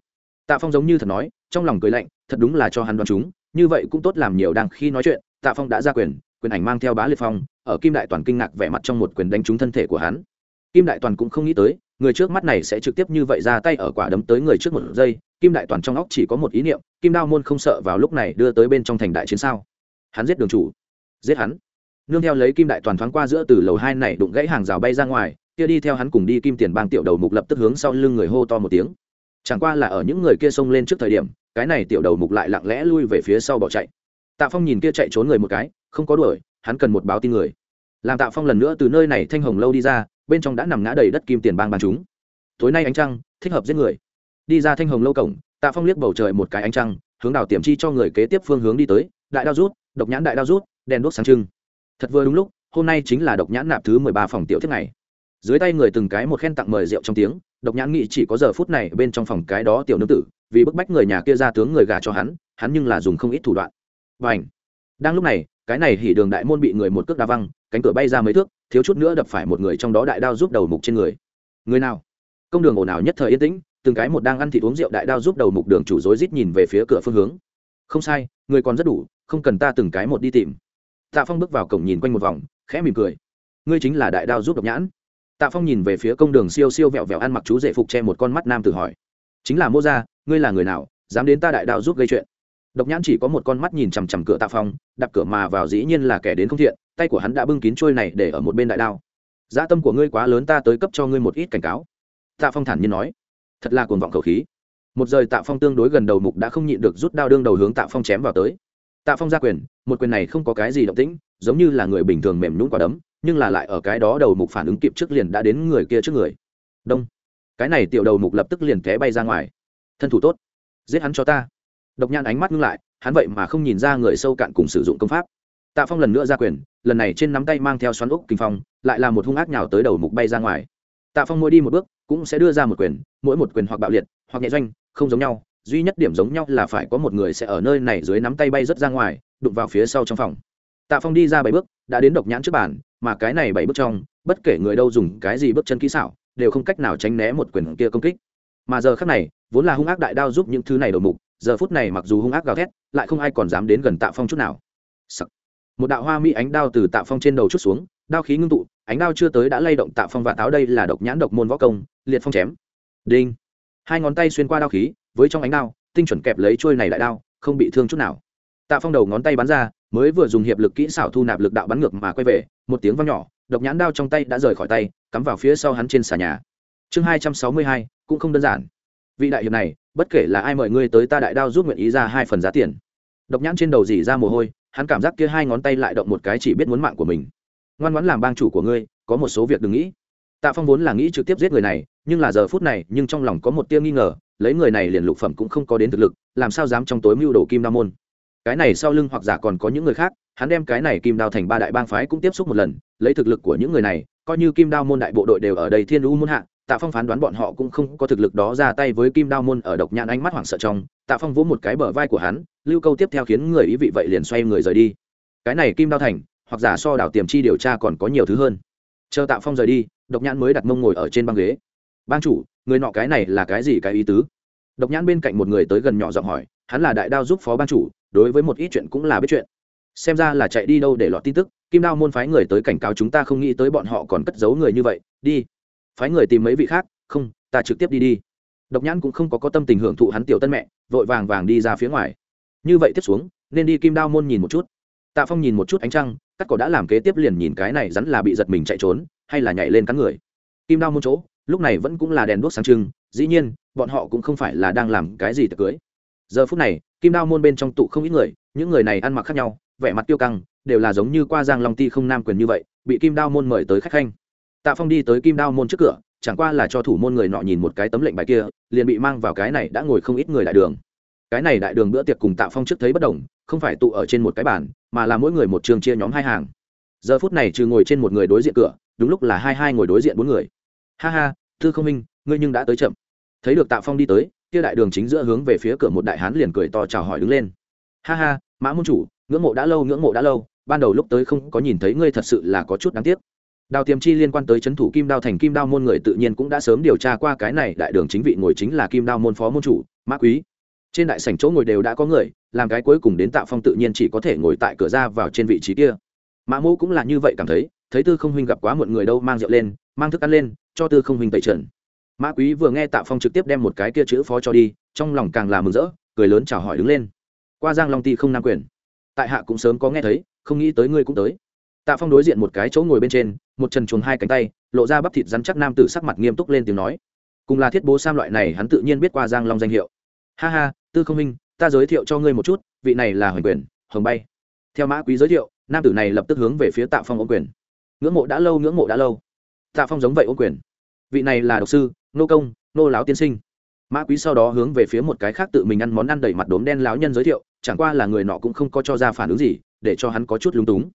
Tạ phong giống như thật nói, trong lòng cười lạnh, thật đúng là cho hắn đoán chúng, như vậy cũng tốt làm nhiều đang khi nói chuyện, tạ phong đã ra quyền quyền ảnh mang theo bá liệt phong, ở kim đại toàn kinh ngạc vẻ mặt trong một quyền đánh trúng thân thể của hắn. Kim đại toàn cũng không nghĩ tới, người trước mắt này sẽ trực tiếp như vậy ra tay ở quả đấm tới người trước một giây, kim đại toàn trong óc chỉ có một ý niệm, kim đao môn không sợ vào lúc này đưa tới bên trong thành đại chiến sao? Hắn giết đường chủ. Giết hắn nương theo lấy kim đại toàn thoáng qua giữa từ lầu hai này đụng gãy hàng rào bay ra ngoài, kia đi theo hắn cùng đi kim tiền bang tiểu đầu mục lập tức hướng sau lưng người hô to một tiếng. Chẳng qua là ở những người kia xông lên trước thời điểm, cái này tiểu đầu mục lại lặng lẽ lui về phía sau bỏ chạy. Tạ phong nhìn kia chạy trốn người một cái, không có đuổi, hắn cần một báo tin người. Làm tạ phong lần nữa từ nơi này thanh hồng lâu đi ra, bên trong đã nằm ngã đầy đất kim tiền bang bàn chúng. Tối nay ánh trăng, thích hợp giết người. Đi ra thanh hồng lâu cổng, tạ phong liếc bầu trời một cái ánh trăng, hướng đào tiềm chi cho người kế tiếp phương hướng đi tới, đại đao rút, độc nhãn đại đao rút, đèn đuốc sáng trưng thật vừa đúng lúc, hôm nay chính là độc nhãn nạp thứ mười ba phòng tiểu thiết này dưới tay người từng cái một khen tặng mời rượu trong tiếng, độc nhãn nghĩ chỉ có giờ phút này bên trong phòng cái đó tiểu nương tử, vì bức bách người nhà kia ra tướng người gà cho hắn hắn nhưng là dùng không ít thủ đoạn. Và ảnh đang lúc này, cái này hỉ đường đại môn bị người một cước đa văng, cánh cửa bay ra mấy thước, thiếu chút nữa đập phải một người trong đó đại đao giúp đầu mục trên người. Người nào? Công đường ồn ào nhất thời yên tĩnh, từng cái một đang ăn thịt uống rượu đại đao giúp đầu mục đường chủ rối rít nhìn về phía cửa phương hướng. Không sai, người còn rất đủ, không cần ta từng cái một đi tìm tạ phong bước vào cổng nhìn quanh một vòng, khẽ mỉm cười. Ngươi chính là đại đao giúp độc nhãn. Tạ phong nhìn về phía công đường siêu siêu vẹo vẹo ăn mặc chú rể phục che một con mắt nam tử hỏi. Chính là mô gia, ngươi là người nào, dám đến ta đại đao giúp gây chuyện? Độc nhãn chỉ có một con mắt nhìn chằm chằm cửa tạ phong đập cửa mà vào dĩ nhiên là kẻ đến không thiện, tay của hắn đã bưng kín trôi này để ở một bên đại đao. Dã tâm của ngươi quá lớn ta tới cấp cho ngươi một ít cảnh cáo. Tạ phong thản nhiên nói. Thật là cuồng vọng khẩu khí. Một rời tạ phong tương đối gần đầu mục đã không nhịn được rút đao đương đầu hướng tạ phong chém vào tới tạ phong ra quyền, một quyền này không có cái gì động tĩnh, giống như là người bình thường mềm nhũng quả đấm, nhưng là lại ở cái đó đầu mục phản ứng kịp trước liền đã đến người kia trước người. Đông. Cái này tiểu đầu mục lập tức liền té bay ra ngoài. Thân thủ tốt. Giết hắn cho ta. Độc nhan ánh mắt ngưng lại, hắn vậy mà không nhìn ra người sâu cạn cùng sử dụng công pháp. Tạ phong lần nữa ra quyền, lần này trên nắm tay mang theo xoắn úc kinh phong, lại là một hung ác nhào tới đầu mục bay ra ngoài. Tạ phong mỗi đi một bước, cũng sẽ đưa ra một quyền, mỗi một quyền hoặc bạo liệt, hoặc nhẹ doanh, không giống nhau duy nhất điểm giống nhau là phải có một người sẽ ở nơi này dưới nắm tay bay rất ra ngoài, đụng vào phía sau trong phòng. Tạ phong đi ra bảy bước, đã đến độc nhãn trước bàn, mà cái này bảy bước trong, bất kể người đâu dùng cái gì bước chân kỹ xảo, đều không cách nào tránh né một quyền kia công kích. Mà giờ khác này, vốn là hung ác đại đao giúp những thứ này đầu mục, giờ phút này mặc dù hung ác gào thét, lại không ai còn dám đến gần tạ phong chút nào. Một đạo hoa mỹ ánh đao từ tạ phong trên đầu chút xuống, đao khí ngưng tụ, ánh đao chưa tới đã lay động tạ phong và táo đây là độc nhãn độc môn võ công, liệt phong chém. Đinh. Hai ngón tay xuyên qua đao khí với trong ánh đao, tinh chuẩn kẹp lấy trôi này lại đao, không bị thương chút nào. Tạ phong đầu ngón tay bắn ra, mới vừa dùng hiệp lực kỹ xảo thu nạp lực đạo bắn ngược mà quay về, một tiếng vang nhỏ, độc nhãn đao trong tay đã rời khỏi tay, cắm vào phía sau hắn trên xà nhà. Chương hai trăm sáu mươi hai, cũng không đơn giản. Vị đại hiệp này, bất kể là ai mời ngươi tới ta đại đao giúp nguyện ý ra hai phần giá tiền. Độc nhãn trên đầu dỉ ra mồ hôi, hắn cảm giác kia hai ngón tay lại động một cái chỉ biết muốn mạng của mình. Ngoan ngoãn làm bang chủ của ngươi, có một số việc đừng nghĩ. Tạ phong vốn là nghĩ trực tiếp giết người này, nhưng là giờ phút này, nhưng trong lòng có một tia nghi ngờ lấy người này liền lục phẩm cũng không có đến thực lực, làm sao dám trong tối mưu đồ kim đao môn? Cái này sau lưng hoặc giả còn có những người khác, hắn đem cái này kim đao thành ba đại bang phái cũng tiếp xúc một lần, lấy thực lực của những người này, coi như kim đao môn đại bộ đội đều ở đây thiên u muốn hạ, tạ phong phán đoán bọn họ cũng không có thực lực đó ra tay với kim đao môn ở độc nhãn ánh mắt hoảng sợ trong, tạ phong vỗ một cái bờ vai của hắn, lưu câu tiếp theo khiến người ý vị vậy liền xoay người rời đi. Cái này kim đao thành, hoặc giả so đảo tiềm chi điều tra còn có nhiều thứ hơn. Chờ tạ phong rời đi, độc nhãn mới đặt mông ngồi ở trên băng ghế. Bang chủ người nọ cái này là cái gì cái ý tứ? Độc nhãn bên cạnh một người tới gần nhỏ giọng hỏi, hắn là đại đao giúp phó ban chủ, đối với một ít chuyện cũng là biết chuyện. Xem ra là chạy đi đâu để lọt tin tức, kim đao môn phái người tới cảnh cáo chúng ta không nghĩ tới bọn họ còn cất giấu người như vậy, đi. Phái người tìm mấy vị khác, không, ta trực tiếp đi đi. Độc nhãn cũng không có có tâm tình hưởng thụ hắn tiểu tân mẹ, vội vàng vàng đi ra phía ngoài. Như vậy tiếp xuống, nên đi kim đao môn nhìn một chút. Tạ phong nhìn một chút ánh trăng, cắt cỏ đã làm kế tiếp liền nhìn cái này rắn là bị giật mình chạy trốn, hay là nhảy lên cắn người. Kim đao môn chỗ lúc này vẫn cũng là đèn đuốc sáng trưng, dĩ nhiên, bọn họ cũng không phải là đang làm cái gì tập cưới. Giờ phút này, kim đao môn bên trong tụ không ít người, những người này ăn mặc khác nhau, vẻ mặt tiêu căng, đều là giống như qua giang long ti không nam quyền như vậy, bị kim đao môn mời tới khách khanh. Tạ phong đi tới kim đao môn trước cửa, chẳng qua là cho thủ môn người nọ nhìn một cái tấm lệnh bài kia, liền bị mang vào cái này đã ngồi không ít người đại đường. Cái này đại đường bữa tiệc cùng tạ phong trước thấy bất đồng, không phải tụ ở trên một cái bàn, mà là mỗi người một trường chia nhóm hai hàng. Giờ phút này trừ ngồi trên một người đối diện cửa, đúng lúc là hai hai ngồi đối diện bốn người ha ha thư không minh, ngươi nhưng đã tới chậm. Thấy được tạ phong đi tới, kia đại đường chính giữa hướng về phía cửa một đại hán liền cười to chào hỏi đứng lên. Ha ha, mã môn chủ, ngưỡng mộ đã lâu, ngưỡng mộ đã lâu, ban đầu lúc tới không có nhìn thấy ngươi thật sự là có chút đáng tiếc. Đào tiềm chi liên quan tới c h ấ n thủ kim đao thành kim đao môn người tự nhiên cũng đã sớm điều tra qua cái này đại đường chính vị ngồi chính là kim đao môn phó môn chủ, mã quý. Trên đại sảnh chỗ ngồi đều đã có người, làm cái cuối cùng đến tạ phong tự nhiên chỉ có thể ngồi tại cửa ra vào trên vị trí kia. Mã mô cũng là như vậy cảm thấy thấy tư không huynh gặp quá muộn người đâu, mang rượu lên, mang thức ăn lên cho tư không huynh tẩy trần. Mã quý vừa nghe tạ phong trực tiếp đem một cái kia chữ phó cho đi, trong lòng càng là mừng rỡ, cười lớn chào hỏi đứng lên. Qua giang long ti không nam quyền. Tại hạ cũng sớm có nghe thấy, không nghĩ tới ngươi cũng tới. Tạ phong đối diện một cái chỗ ngồi bên trên, một chân chuồng hai cánh tay, lộ ra bắp thịt rắn chắc nam tử sắc mặt nghiêm túc lên tiếng nói. Cùng là thiết bố sam loại này, hắn tự nhiên biết qua giang long danh hiệu. Ha ha, tư không minh, ta giới thiệu cho ngươi một chút, vị này là hoành quyền, hồng bay. Theo mã quý giới thiệu, nam tử này lập tức hướng về phía tạ phong ông quyền. Ngưỡng mộ đã lâu, ngưỡng mộ đã lâu tạ phong giống vậy ô quyền. Vị này là độc sư, nô công, nô láo tiên sinh. Mã quý sau đó hướng về phía một cái khác tự mình ăn món ăn đầy mặt đốm đen láo nhân giới thiệu, chẳng qua là người nọ cũng không có cho ra phản ứng gì, để cho hắn có chút lúng túng.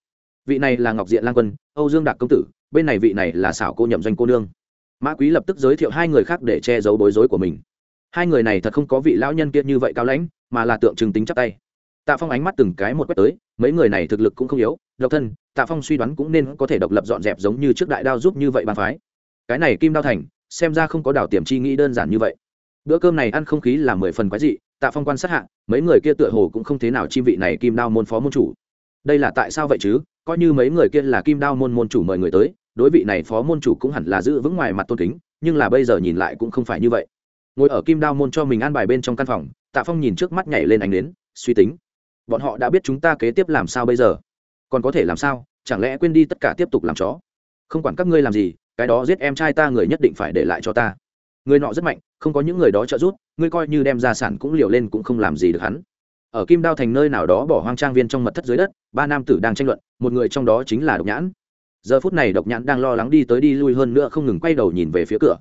Vị này là ngọc diện lang quân, âu dương đạc công tử, bên này vị này là xảo cô nhậm doanh cô nương. Mã quý lập tức giới thiệu hai người khác để che giấu bối rối của mình. Hai người này thật không có vị lão nhân kia như vậy cao lãnh, mà là tượng trưng tính chắc tay tạ phong ánh mắt từng cái một quét tới, mấy người này thực lực cũng không yếu, độc thân, tạ phong suy đoán cũng nên có thể độc lập dọn dẹp giống như trước đại đao giúp như vậy bàn phái. Cái này kim đao thành, xem ra không có đảo tiềm chi nghĩ đơn giản như vậy. Bữa cơm này ăn không khí là mười phần quái dị, tạ phong quan sát hạ, mấy người kia tựa hồ cũng không thế nào chi vị này kim đao môn phó môn chủ. Đây là tại sao vậy chứ? Coi như mấy người kia là kim đao môn môn chủ mời người tới, đối vị này phó môn chủ cũng hẳn là giữ vững ngoài mặt tôn kính, nhưng là bây giờ nhìn lại cũng không phải như vậy. Ngồi ở kim đao môn cho mình an bài bên trong căn phòng, tạ phong nhìn trước mắt nhảy lên ánh đến suy tính bọn họ đã biết chúng ta kế tiếp làm sao bây giờ. Còn có thể làm sao? Chẳng lẽ quên đi tất cả tiếp tục làm chó? Không quản các ngươi làm gì, cái đó giết em trai ta người nhất định phải để lại cho ta. Người nọ rất mạnh, không có những người đó trợ giúp, ngươi coi như đem gia sản cũng liều lên cũng không làm gì được hắn. Ở kim đao thành nơi nào đó bỏ hoang trang viên trong mật thất dưới đất, ba nam tử đang tranh luận, một người trong đó chính là độc nhãn. Giờ phút này độc nhãn đang lo lắng đi tới đi lui hơn nữa không ngừng quay đầu nhìn về phía cửa.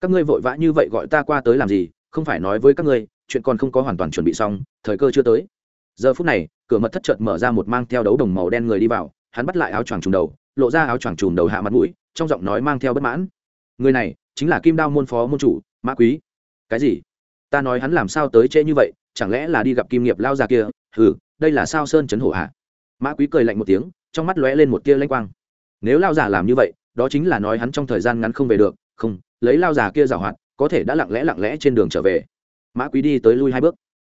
Các ngươi vội vã như vậy gọi ta qua tới làm gì? Không phải nói với các ngươi, chuyện còn không có hoàn toàn chuẩn bị xong, thời cơ chưa tới giờ phút này, cửa mật thất chợt mở ra một mang theo đấu đồng màu đen người đi vào, hắn bắt lại áo choàng trùm đầu, lộ ra áo choàng trùm đầu hạ mặt mũi, trong giọng nói mang theo bất mãn. Người này chính là kim đao môn phó môn chủ, mã quý. Cái gì? Ta nói hắn làm sao tới trễ như vậy, chẳng lẽ là đi gặp kim nghiệp lao già kia? Hừ, đây là sao sơn chấn hổ hạ mã quý cười lạnh một tiếng, trong mắt lóe lên một tia lanh quang. Nếu lao già làm như vậy, đó chính là nói hắn trong thời gian ngắn không về được, không, lấy lao già kia giảo hoạt, có thể đã lặng lẽ lặng lẽ trên đường trở về. Mã quý đi tới lui hai bước.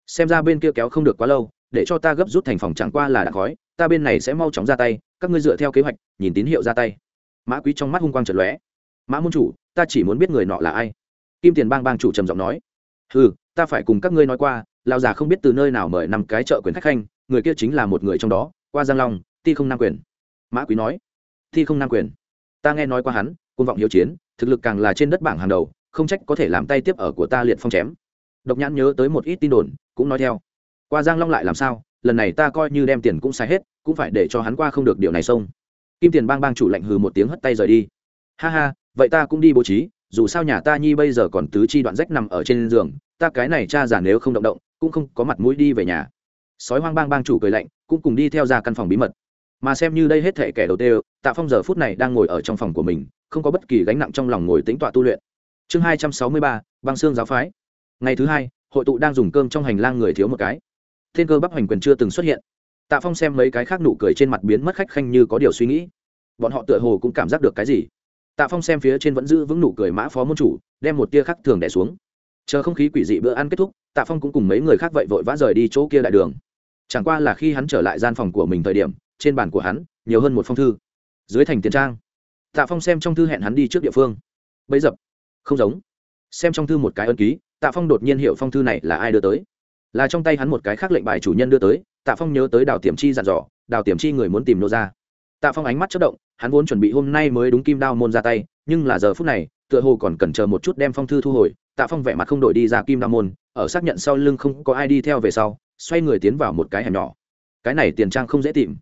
Xem ra bên kia kéo không được quá lâu để cho ta gấp rút thành phòng chẳng qua là đã khói, ta bên này sẽ mau chóng ra tay, các ngươi dựa theo kế hoạch, nhìn tín hiệu ra tay. Mã quý trong mắt hung quang trật lóe. Mã môn chủ, ta chỉ muốn biết người nọ là ai. Kim tiền bang bang chủ trầm giọng nói. Ừ ta phải cùng các ngươi nói qua lao già không biết từ nơi nào mời năm cái chợ quyền khách khanh, người kia chính là một người trong đó, qua giang long, ti không nam quyền. Mã quý nói. Ti không nam quyền. Ta nghe nói qua hắn côn vọng hiếu chiến, thực lực càng là trên đất bảng hàng đầu, không trách có thể làm tay tiếp ở của ta liệt phong chém. Độc nhãn nhớ tới một ít tin đồn, cũng nói theo qua giang long lại làm sao lần này ta coi như đem tiền cũng sai hết cũng phải để cho hắn qua không được điều này xông kim tiền bang bang chủ lạnh hừ một tiếng hất tay rời đi ha ha vậy ta cũng đi bố trí dù sao nhà ta nhi bây giờ còn tứ chi đoạn rách nằm ở trên giường ta cái này cha già nếu không động động cũng không có mặt mũi đi về nhà sói hoang bang bang chủ cười lạnh cũng cùng đi theo ra căn phòng bí mật mà xem như đây hết thể kẻ đầu tiên tạ phong giờ phút này đang ngồi ở trong phòng của mình không có bất kỳ gánh nặng trong lòng ngồi tính tọa tu luyện chương hai trăm sáu mươi ba băng xương giáo phái ngày thứ hai hội tụ đang dùng cơm trong hành lang người thiếu một cái thiên cơ bắc hoành quyền chưa từng xuất hiện. Tạ phong xem mấy cái khác nụ cười trên mặt biến mất khách khanh như có điều suy nghĩ. Bọn họ tựa hồ cũng cảm giác được cái gì. Tạ phong xem phía trên vẫn giữ vững nụ cười mã phó môn chủ, đem một tia khác thường đẻ xuống. Chờ không khí quỷ dị bữa ăn kết thúc, tạ phong cũng cùng mấy người khác vậy vội vã rời đi chỗ kia đại đường. Chẳng qua là khi hắn trở lại gian phòng của mình thời điểm, trên bàn của hắn, nhiều hơn một phong thư. Dưới thành tiền trang. Tạ phong xem trong thư hẹn hắn đi trước địa phương. Bấy dập. Không giống. Xem trong thư một cái ân ký, tạ phong đột nhiên hiểu phong thư này là ai đưa tới là trong tay hắn một cái khác lệnh bài chủ nhân đưa tới, tạ phong nhớ tới đào tiềm chi dặn dò, đào tiềm chi người muốn tìm nô ra tạ phong ánh mắt chất động, hắn vốn chuẩn bị hôm nay mới đúng kim đao môn ra tay, nhưng là giờ phút này, tựa hồ còn cần chờ một chút đem phong thư thu hồi, tạ phong vẻ mặt không đổi đi ra kim đao môn, ở xác nhận sau lưng không có ai đi theo về sau, xoay người tiến vào một cái hẻm nhỏ. Cái này tiền trang không dễ tìm.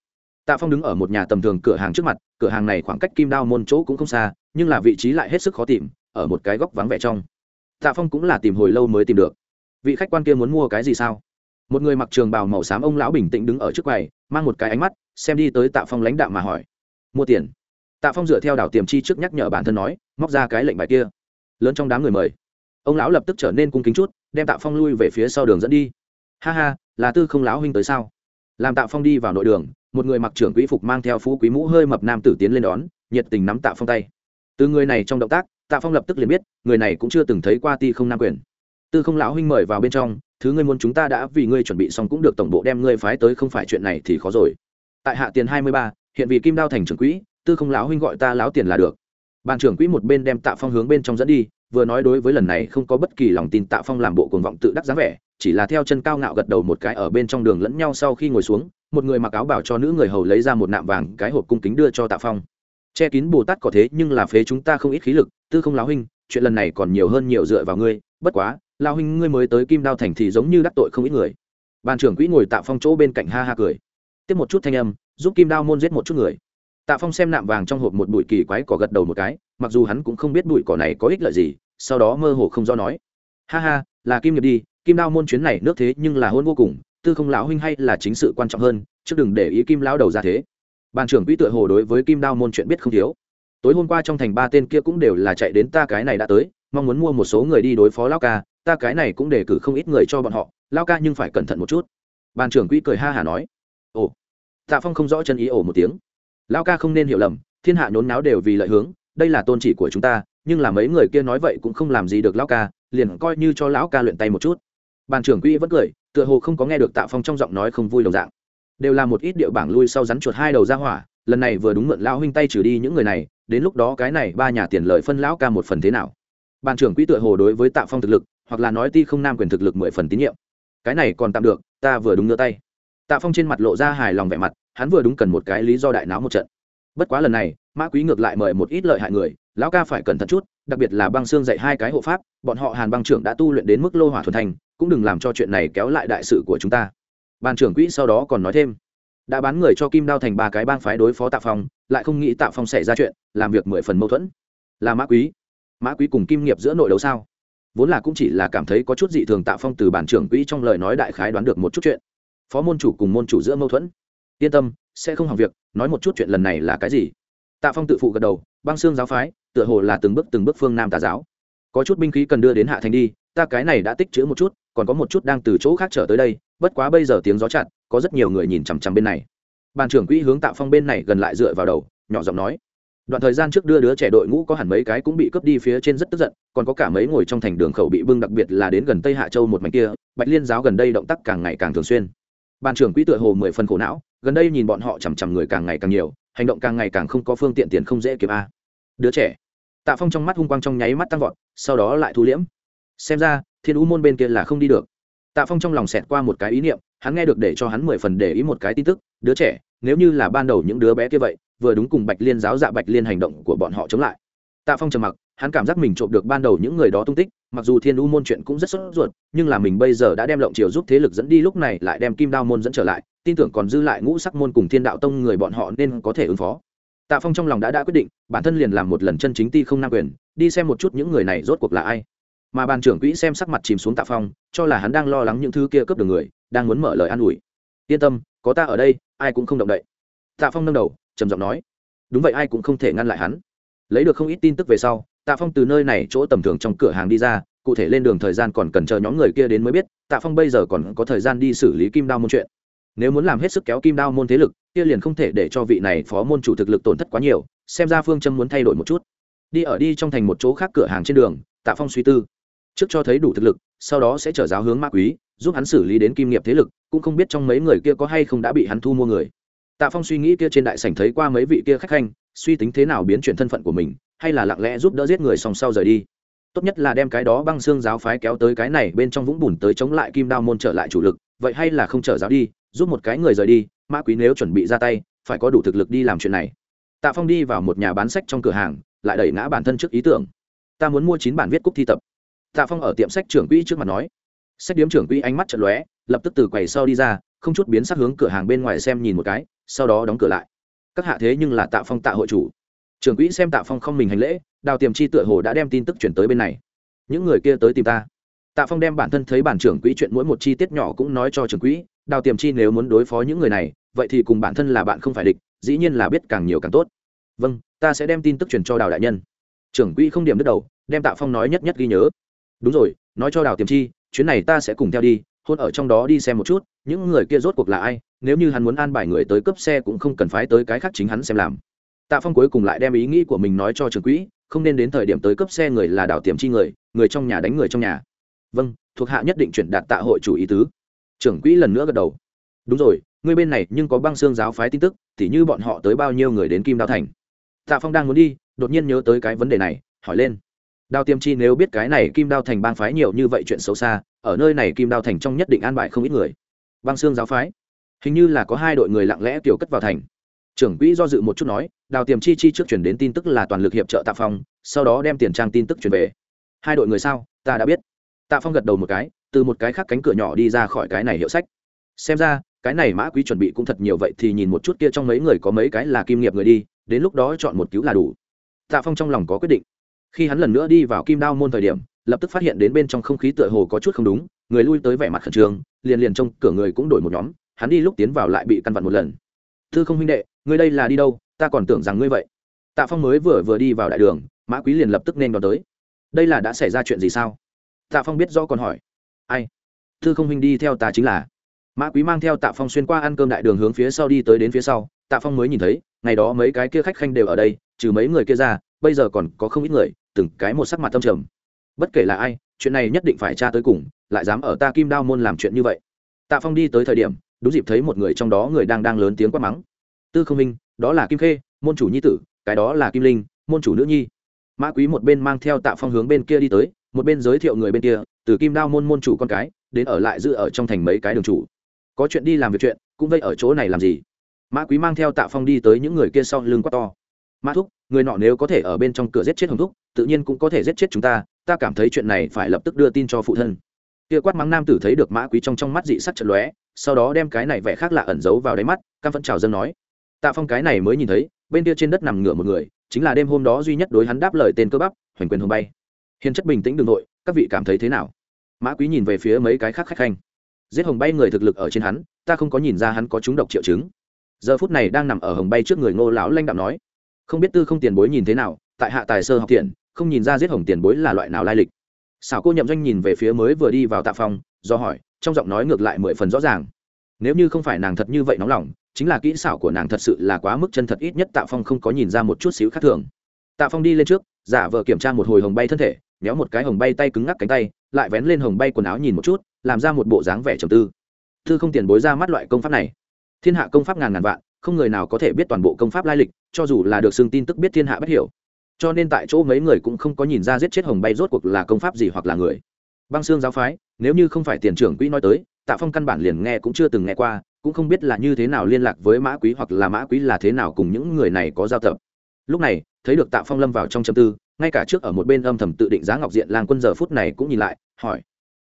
Tạ phong đứng ở một nhà tầm thường cửa hàng trước mặt, cửa hàng này khoảng cách kim đao môn chỗ cũng không xa, nhưng là vị trí lại hết sức khó tìm, ở một cái góc vắng vẻ trong. Tạ phong cũng là tìm hồi lâu mới tìm được vị khách quan kia muốn mua cái gì sao? Một người mặc trường bào màu xám ông lão bình tĩnh đứng ở trước quầy, mang một cái ánh mắt, xem đi tới tạ phong lãnh đạo mà hỏi. Mua tiền? Tạ phong dựa theo đảo tiềm chi trước nhắc nhở bản thân nói, móc ra cái lệnh bài kia. Lớn trong đám người mời. Ông lão lập tức trở nên cung kính chút, đem tạ phong lui về phía sau đường dẫn đi. Ha ha, là tư không lão huynh tới sao? Làm tạ phong đi vào nội đường, một người mặc trưởng quỹ phục mang theo phú quý mũ hơi mập nam tử tiến lên đón, nhiệt tình nắm tạ phong tay. Từ người này trong động tác, tạ phong lập tức liền biết, người này cũng chưa từng thấy qua ti không nam quyền tư không lão huynh mời vào bên trong, thứ ngươi muốn chúng ta đã vì ngươi chuẩn bị xong cũng được tổng bộ đem ngươi phái tới, không phải chuyện này thì khó rồi. Tại hạ tiền hai mươi ba, hiện vì kim đao thành trưởng quỹ, tư không lão huynh gọi ta lão tiền là được. Bàn trưởng quỹ một bên đem tạ phong hướng bên trong dẫn đi, vừa nói đối với lần này không có bất kỳ lòng tin tạ phong làm bộ cuồng vọng tự đắc dáng vẻ, chỉ là theo chân cao ngạo gật đầu một cái ở bên trong đường lẫn nhau sau khi ngồi xuống, một người mặc áo bảo cho nữ người hầu lấy ra một nạm vàng, cái hộp cung kính đưa cho tạ phong. Che kín bồ tát có thế nhưng là phế chúng ta không ít khí lực, tư không lão huynh, chuyện lần này còn nhiều hơn nhiều dựa vào ngươi, bất quá lão huynh, ngươi mới tới kim đao thành thì giống như đắc tội không ít người. Bàn trưởng quỹ ngồi tạ phong chỗ bên cạnh ha ha cười. Tiếp một chút thanh âm, giúp kim đao môn giết một chút người. Tạ phong xem nạm vàng trong hộp một bụi kỳ quái cỏ gật đầu một cái, mặc dù hắn cũng không biết bụi cỏ này có ích lợi gì, sau đó mơ hồ không do nói. Ha ha, là kim nghiệp đi, kim đao môn chuyến này nước thế nhưng là hôn vô cùng, tư không lão huynh hay là chính sự quan trọng hơn chứ đừng để ý kim lão đầu ra thế. Bàn trưởng quỹ tựa hồ đối với kim đao môn chuyện biết không thiếu. Tối hôm qua trong thành ba tên kia cũng đều là chạy đến ta cái này đã tới, mong muốn mua một số người đi đối phó lao ca ta cái này cũng đề cử không ít người cho bọn họ, lao ca nhưng phải cẩn thận một chút. Ban trưởng quỹ cười ha hả nói. Ồ. Tạ phong không rõ chân ý ồ một tiếng. Lao ca không nên hiểu lầm, thiên hạ nhốn náo đều vì lợi hướng, đây là tôn chỉ của chúng ta, nhưng là mấy người kia nói vậy cũng không làm gì được lão ca, liền coi như cho lão ca luyện tay một chút. Bàn trưởng quỹ vẫn cười, tựa hồ không có nghe được tạ phong trong giọng nói không vui đồng dạng. Đều là một ít điệu bảng lui sau rắn chuột hai đầu ra hỏa, lần này vừa đúng mượn lão huynh tay trừ đi những người này, đến lúc đó cái này ba nhà tiền lợi phân lão ca một phần thế nào? Bàn trưởng quỹ tựa hồ đối với tạ phong thực lực hoặc là nói ti không nam quyền thực lực mười phần tín nhiệm. Cái này còn tạm được, ta vừa đúng đưa tay. Tạ phong trên mặt lộ ra hài lòng vẻ mặt, hắn vừa đúng cần một cái lý do đại náo một trận. Bất quá lần này, mã quý ngược lại mời một ít lợi hại người, lão ca phải cẩn thận chút, đặc biệt là băng xương dạy hai cái hộ pháp, bọn họ hàn băng trưởng đã tu luyện đến mức lô hỏa thuần thành, cũng đừng làm cho chuyện này kéo lại đại sự của chúng ta. Ban trưởng quỹ sau đó còn nói thêm, đã bán người cho kim đao thành ba cái bang phái đối phó tạ phong, lại không nghĩ tạ phong xảy ra chuyện, làm việc mười phần mâu thuẫn. Là mã quý. Mã quý cùng kim nghiệp giữa nội đấu sao? Vốn là cũng chỉ là cảm thấy có chút dị thường tạ phong từ bản trưởng quỹ trong lời nói đại khái đoán được một chút chuyện. Phó môn chủ cùng môn chủ giữa mâu thuẫn. Yên tâm, sẽ không hỏng việc, nói một chút chuyện lần này là cái gì? Tạ phong tự phụ gật đầu, băng xương giáo phái, tựa hồ là từng bước từng bước phương nam tà giáo. Có chút binh khí cần đưa đến hạ thành đi, ta cái này đã tích chữ một chút, còn có một chút đang từ chỗ khác trở tới đây, bất quá bây giờ tiếng gió chặn có rất nhiều người nhìn chằm chằm bên này. Bàn trưởng quỹ hướng tạ phong bên này gần lại dựa vào đầu, nhỏ giọng nói đoạn thời gian trước đưa đứa trẻ đội ngũ có hẳn mấy cái cũng bị cướp đi phía trên rất tức giận, còn có cả mấy ngồi trong thành đường khẩu bị bưng đặc biệt là đến gần tây hạ châu một mảnh kia, bạch liên giáo gần đây động tác càng ngày càng thường xuyên. Ban trưởng quỹ tựa hồ mười phần khổ não, gần đây nhìn bọn họ chằm chằm người càng ngày càng nhiều, hành động càng ngày càng không có phương tiện tiền không dễ kiếm a. Đứa trẻ. Tạ phong trong mắt hung quang trong nháy mắt tăng vọt, sau đó lại thu liễm. Xem ra, thiên u môn bên kia là không đi được. Tạ phong trong lòng xẹt qua một cái ý niệm, hắn nghe được để cho hắn mười phần để ý một cái tin tức, đứa trẻ, nếu như là ban đầu những đứa bé kia vậy vừa đúng cùng bạch liên giáo dạ bạch liên hành động của bọn họ chống lại. Tạ phong trầm mặc, hắn cảm giác mình trộm được ban đầu những người đó tung tích, mặc dù thiên u môn chuyện cũng rất sốt ruột, nhưng là mình bây giờ đã đem lộng triều giúp thế lực dẫn đi, lúc này lại đem kim đao môn dẫn trở lại, tin tưởng còn dư lại ngũ sắc môn cùng thiên đạo tông người bọn họ nên có thể ứng phó. Tạ phong trong lòng đã đã quyết định, bản thân liền làm một lần chân chính ti không nam quyền, đi xem một chút những người này rốt cuộc là ai. Mà bàn trưởng quỹ xem sắc mặt chìm xuống tạ phong, cho là hắn đang lo lắng những thứ kia cướp được người, đang muốn mở lời an ủi. Yên tâm, có ta ở đây, ai cũng không động đậy. Tạ phong nâng đầu trầm giọng nói, đúng vậy, ai cũng không thể ngăn lại hắn. Lấy được không ít tin tức về sau, tạ phong từ nơi này chỗ tầm thường trong cửa hàng đi ra, cụ thể lên đường thời gian còn cần chờ nhóm người kia đến mới biết, tạ phong bây giờ còn có thời gian đi xử lý kim đao môn chuyện. Nếu muốn làm hết sức kéo kim đao môn thế lực, kia liền không thể để cho vị này phó môn chủ thực lực tổn thất quá nhiều, xem ra phương châm muốn thay đổi một chút. Đi ở đi trong thành một chỗ khác cửa hàng trên đường, tạ phong suy tư. Trước cho thấy đủ thực lực, sau đó sẽ trở giáo hướng ma quý, giúp hắn xử lý đến kim nghiệp thế lực, cũng không biết trong mấy người kia có hay không đã bị hắn thu mua người tạ phong suy nghĩ kia trên đại sảnh thấy qua mấy vị kia khách khanh, suy tính thế nào biến chuyển thân phận của mình, hay là lặng lẽ giúp đỡ giết người song sau rời đi. Tốt nhất là đem cái đó băng xương giáo phái kéo tới cái này bên trong vũng bùn tới chống lại kim đao môn trở lại chủ lực, vậy hay là không trở giáo đi, giúp một cái người rời đi mã quý nếu chuẩn bị ra tay, phải có đủ thực lực đi làm chuyện này. Tạ phong đi vào một nhà bán sách trong cửa hàng, lại đẩy ngã bản thân trước ý tưởng. Ta muốn mua chín bản viết cúc thi tập. Tạ phong ở tiệm sách trưởng quỹ trước mặt nói. Sách điếm trưởng quỹ ánh mắt chật lóe, lập tức từ quầy sau đi ra, không chút biến sắc hướng cửa hàng bên ngoài xem nhìn một cái sau đó đóng cửa lại. Các hạ thế nhưng là tạ phong tạ hội chủ. Trưởng quỹ xem tạ phong không mình hành lễ, đào tiềm chi tựa hồ đã đem tin tức chuyển tới bên này. Những người kia tới tìm ta. Tạ phong đem bản thân thấy bản trưởng quỹ chuyện mỗi một chi tiết nhỏ cũng nói cho trưởng quỹ, đào tiềm chi nếu muốn đối phó những người này, vậy thì cùng bản thân là bạn không phải địch, dĩ nhiên là biết càng nhiều càng tốt. Vâng ta sẽ đem tin tức truyền cho đào đại nhân. Trưởng quỹ không điểm đứt đầu, đem tạ phong nói nhất nhất ghi nhớ. Đúng rồi, nói cho đào tiềm chi, chuyến này ta sẽ cùng theo đi hôn ở trong đó đi xem một chút, những người kia rốt cuộc là ai nếu như hắn muốn an bài người tới cấp xe cũng không cần phái tới cái khác chính hắn xem làm. Tạ phong cuối cùng lại đem ý nghĩ của mình nói cho trưởng quỹ, không nên đến thời điểm tới cấp xe người là đảo tiềm chi người người trong nhà đánh người trong nhà. Vâng thuộc hạ nhất định chuyển đạt tạ hội chủ ý tứ. Trưởng quỹ lần nữa gật đầu. Đúng rồi, người bên này nhưng có băng xương giáo phái tin tức thì như bọn họ tới bao nhiêu người đến kim đao thành. Tạ phong đang muốn đi, đột nhiên nhớ tới cái vấn đề này, hỏi lên. Đao tiêm chi nếu biết cái này kim đao thành bang phái nhiều như vậy chuyện xấu xa, ở nơi này kim đao thành trong nhất định an bài không ít người. Băng xương giáo phái hình như là có hai đội người lặng lẽ tiểu cất vào thành. Trưởng quỹ do dự một chút nói, đào tiềm chi chi trước chuyển đến tin tức là toàn lực hiệp trợ tạ phong, sau đó đem tiền trang tin tức chuyển về. Hai đội người sao? Ta đã biết. Tạ phong gật đầu một cái, từ một cái khác cánh cửa nhỏ đi ra khỏi cái này hiệu sách. Xem ra, cái này mã quý chuẩn bị cũng thật nhiều vậy thì nhìn một chút kia trong mấy người có mấy cái là kim nghiệp người đi, đến lúc đó chọn một cứu là đủ. Tạ phong trong lòng có quyết định. Khi hắn lần nữa đi vào kim đao môn thời điểm, lập tức phát hiện đến bên trong không khí tựa hồ có chút không đúng, người lui tới vẻ mặt khẩn trương, liền liền trong cửa người cũng đổi một nhóm hắn đi lúc tiến vào lại bị căn vặn một lần. Thư không huynh đệ, ngươi đây là đi đâu? Ta còn tưởng rằng ngươi vậy. Tạ phong mới vừa vừa đi vào đại đường, mã quý liền lập tức nên đón tới. Đây là đã xảy ra chuyện gì sao? Tạ phong biết rõ còn hỏi. Ai? Thư không huynh đi theo ta chính là. Mã quý mang theo tạ phong xuyên qua ăn cơm đại đường hướng phía sau đi tới đến phía sau. Tạ phong mới nhìn thấy, ngày đó mấy cái kia khách khanh đều ở đây, trừ mấy người kia ra, bây giờ còn có không ít người, từng cái một sắc mặt tâm trầm. Bất kể là ai, chuyện này nhất định phải tra tới cùng, lại dám ở ta kim đao môn làm chuyện như vậy. Tạ phong đi tới thời điểm đúng dịp thấy một người trong đó người đang đang lớn tiếng quát mắng. Tư không minh, đó là kim khê, môn chủ nhi tử, cái đó là kim linh, môn chủ nữ nhi. Mã quý một bên mang theo tạ phong hướng bên kia đi tới, một bên giới thiệu người bên kia, từ kim đao môn môn chủ con cái, đến ở lại giữ ở trong thành mấy cái đường chủ. Có chuyện đi làm việc chuyện, cũng vây ở chỗ này làm gì? Mã quý mang theo tạ phong đi tới những người kia sau lưng quát to. Mã thúc, người nọ nếu có thể ở bên trong cửa giết chết hồng thúc, tự nhiên cũng có thể giết chết chúng ta ta cảm thấy chuyện này phải lập tức đưa tin cho phụ thân kia quát mắng nam tử thấy được mã quý trong trong mắt dị sắc trận lóe, sau đó đem cái này vẻ khác lạ ẩn giấu vào đáy mắt cam vẫn chào dân nói. Tạ phong cái này mới nhìn thấy, bên kia trên đất nằm ngửa một người, chính là đêm hôm đó duy nhất đối hắn đáp lời tên cơ bắp, hoành quyền hồng bay. Hiền chất bình tĩnh đường nội, các vị cảm thấy thế nào? Mã quý nhìn về phía mấy cái khác khách khanh giết hồng bay người thực lực ở trên hắn, ta không có nhìn ra hắn có trúng độc triệu chứng. Giờ phút này đang nằm ở hồng bay trước người ngô lão lanh đạo nói. Không biết tư không tiền bối nhìn thế nào, tại hạ tài sơ học tiền không nhìn ra giết hồng tiền bối là loại nào lai lịch xảo cô nhậm doanh nhìn về phía mới vừa đi vào tạ phong do hỏi, trong giọng nói ngược lại mười phần rõ ràng. Nếu như không phải nàng thật như vậy nóng lòng, chính là kỹ xảo của nàng thật sự là quá mức chân thật, ít nhất tạ phong không có nhìn ra một chút xíu khác thường. Tạ phong đi lên trước, giả vờ kiểm tra một hồi hồng bay thân thể, méo một cái hồng bay tay cứng ngắc cánh tay, lại vén lên hồng bay quần áo nhìn một chút, làm ra một bộ dáng vẻ trầm tư. Thư không tiền bối ra mắt loại công pháp này. Thiên hạ công pháp ngàn ngàn vạn, không người nào có thể biết toàn bộ công pháp lai lịch, cho dù là được xưng tin tức biết thiên hạ bất hiểu cho nên tại chỗ mấy người cũng không có nhìn ra giết chết hồng bay rốt cuộc là công pháp gì hoặc là người. Băng xương giáo phái, nếu như không phải tiền trưởng quỹ nói tới, tạ phong căn bản liền nghe cũng chưa từng nghe qua, cũng không biết là như thế nào liên lạc với mã quý hoặc là mã quý là thế nào cùng những người này có giao tập. Lúc này, thấy được tạ phong lâm vào trong châm tư, ngay cả trước ở một bên âm thầm tự định giá ngọc diện làng quân giờ phút này cũng nhìn lại, hỏi,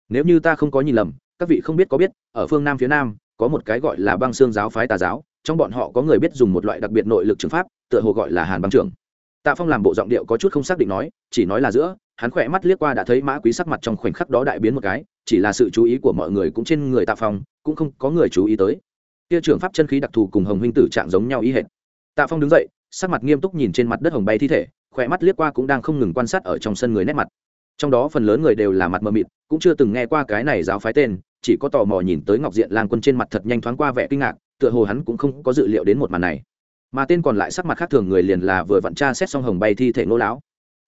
nếu như ta không có nhìn lầm, các vị không biết có biết, ở phương nam phía nam, có một cái gọi là băng xương giáo phái tà giáo, trong bọn họ có người biết dùng một loại đặc biệt nội lực trường pháp, tựa hồ gọi là hàn băng trưởng tạ phong làm bộ giọng điệu có chút không xác định nói, chỉ nói là giữa, hắn khỏe mắt liếc qua đã thấy mã quý sắc mặt trong khoảnh khắc đó đại biến một cái, chỉ là sự chú ý của mọi người cũng trên người tạ phong, cũng không có người chú ý tới. Kia trưởng pháp chân khí đặc thù cùng hồng huynh tử trạng giống nhau ý hệt. Tạ phong đứng dậy, sắc mặt nghiêm túc nhìn trên mặt đất hồng bay thi thể, khỏe mắt liếc qua cũng đang không ngừng quan sát ở trong sân người nét mặt. Trong đó phần lớn người đều là mặt mờ mịt, cũng chưa từng nghe qua cái này giáo phái tên, chỉ có tò mò nhìn tới ngọc diện lang quân trên mặt thật nhanh thoáng qua vẻ kinh ngạc, tựa hồ hắn cũng không có dự liệu đến một màn này mà tên còn lại sắc mặt khác thường người liền là vừa vặn tra xét xong hồng bay thi thể ngô lão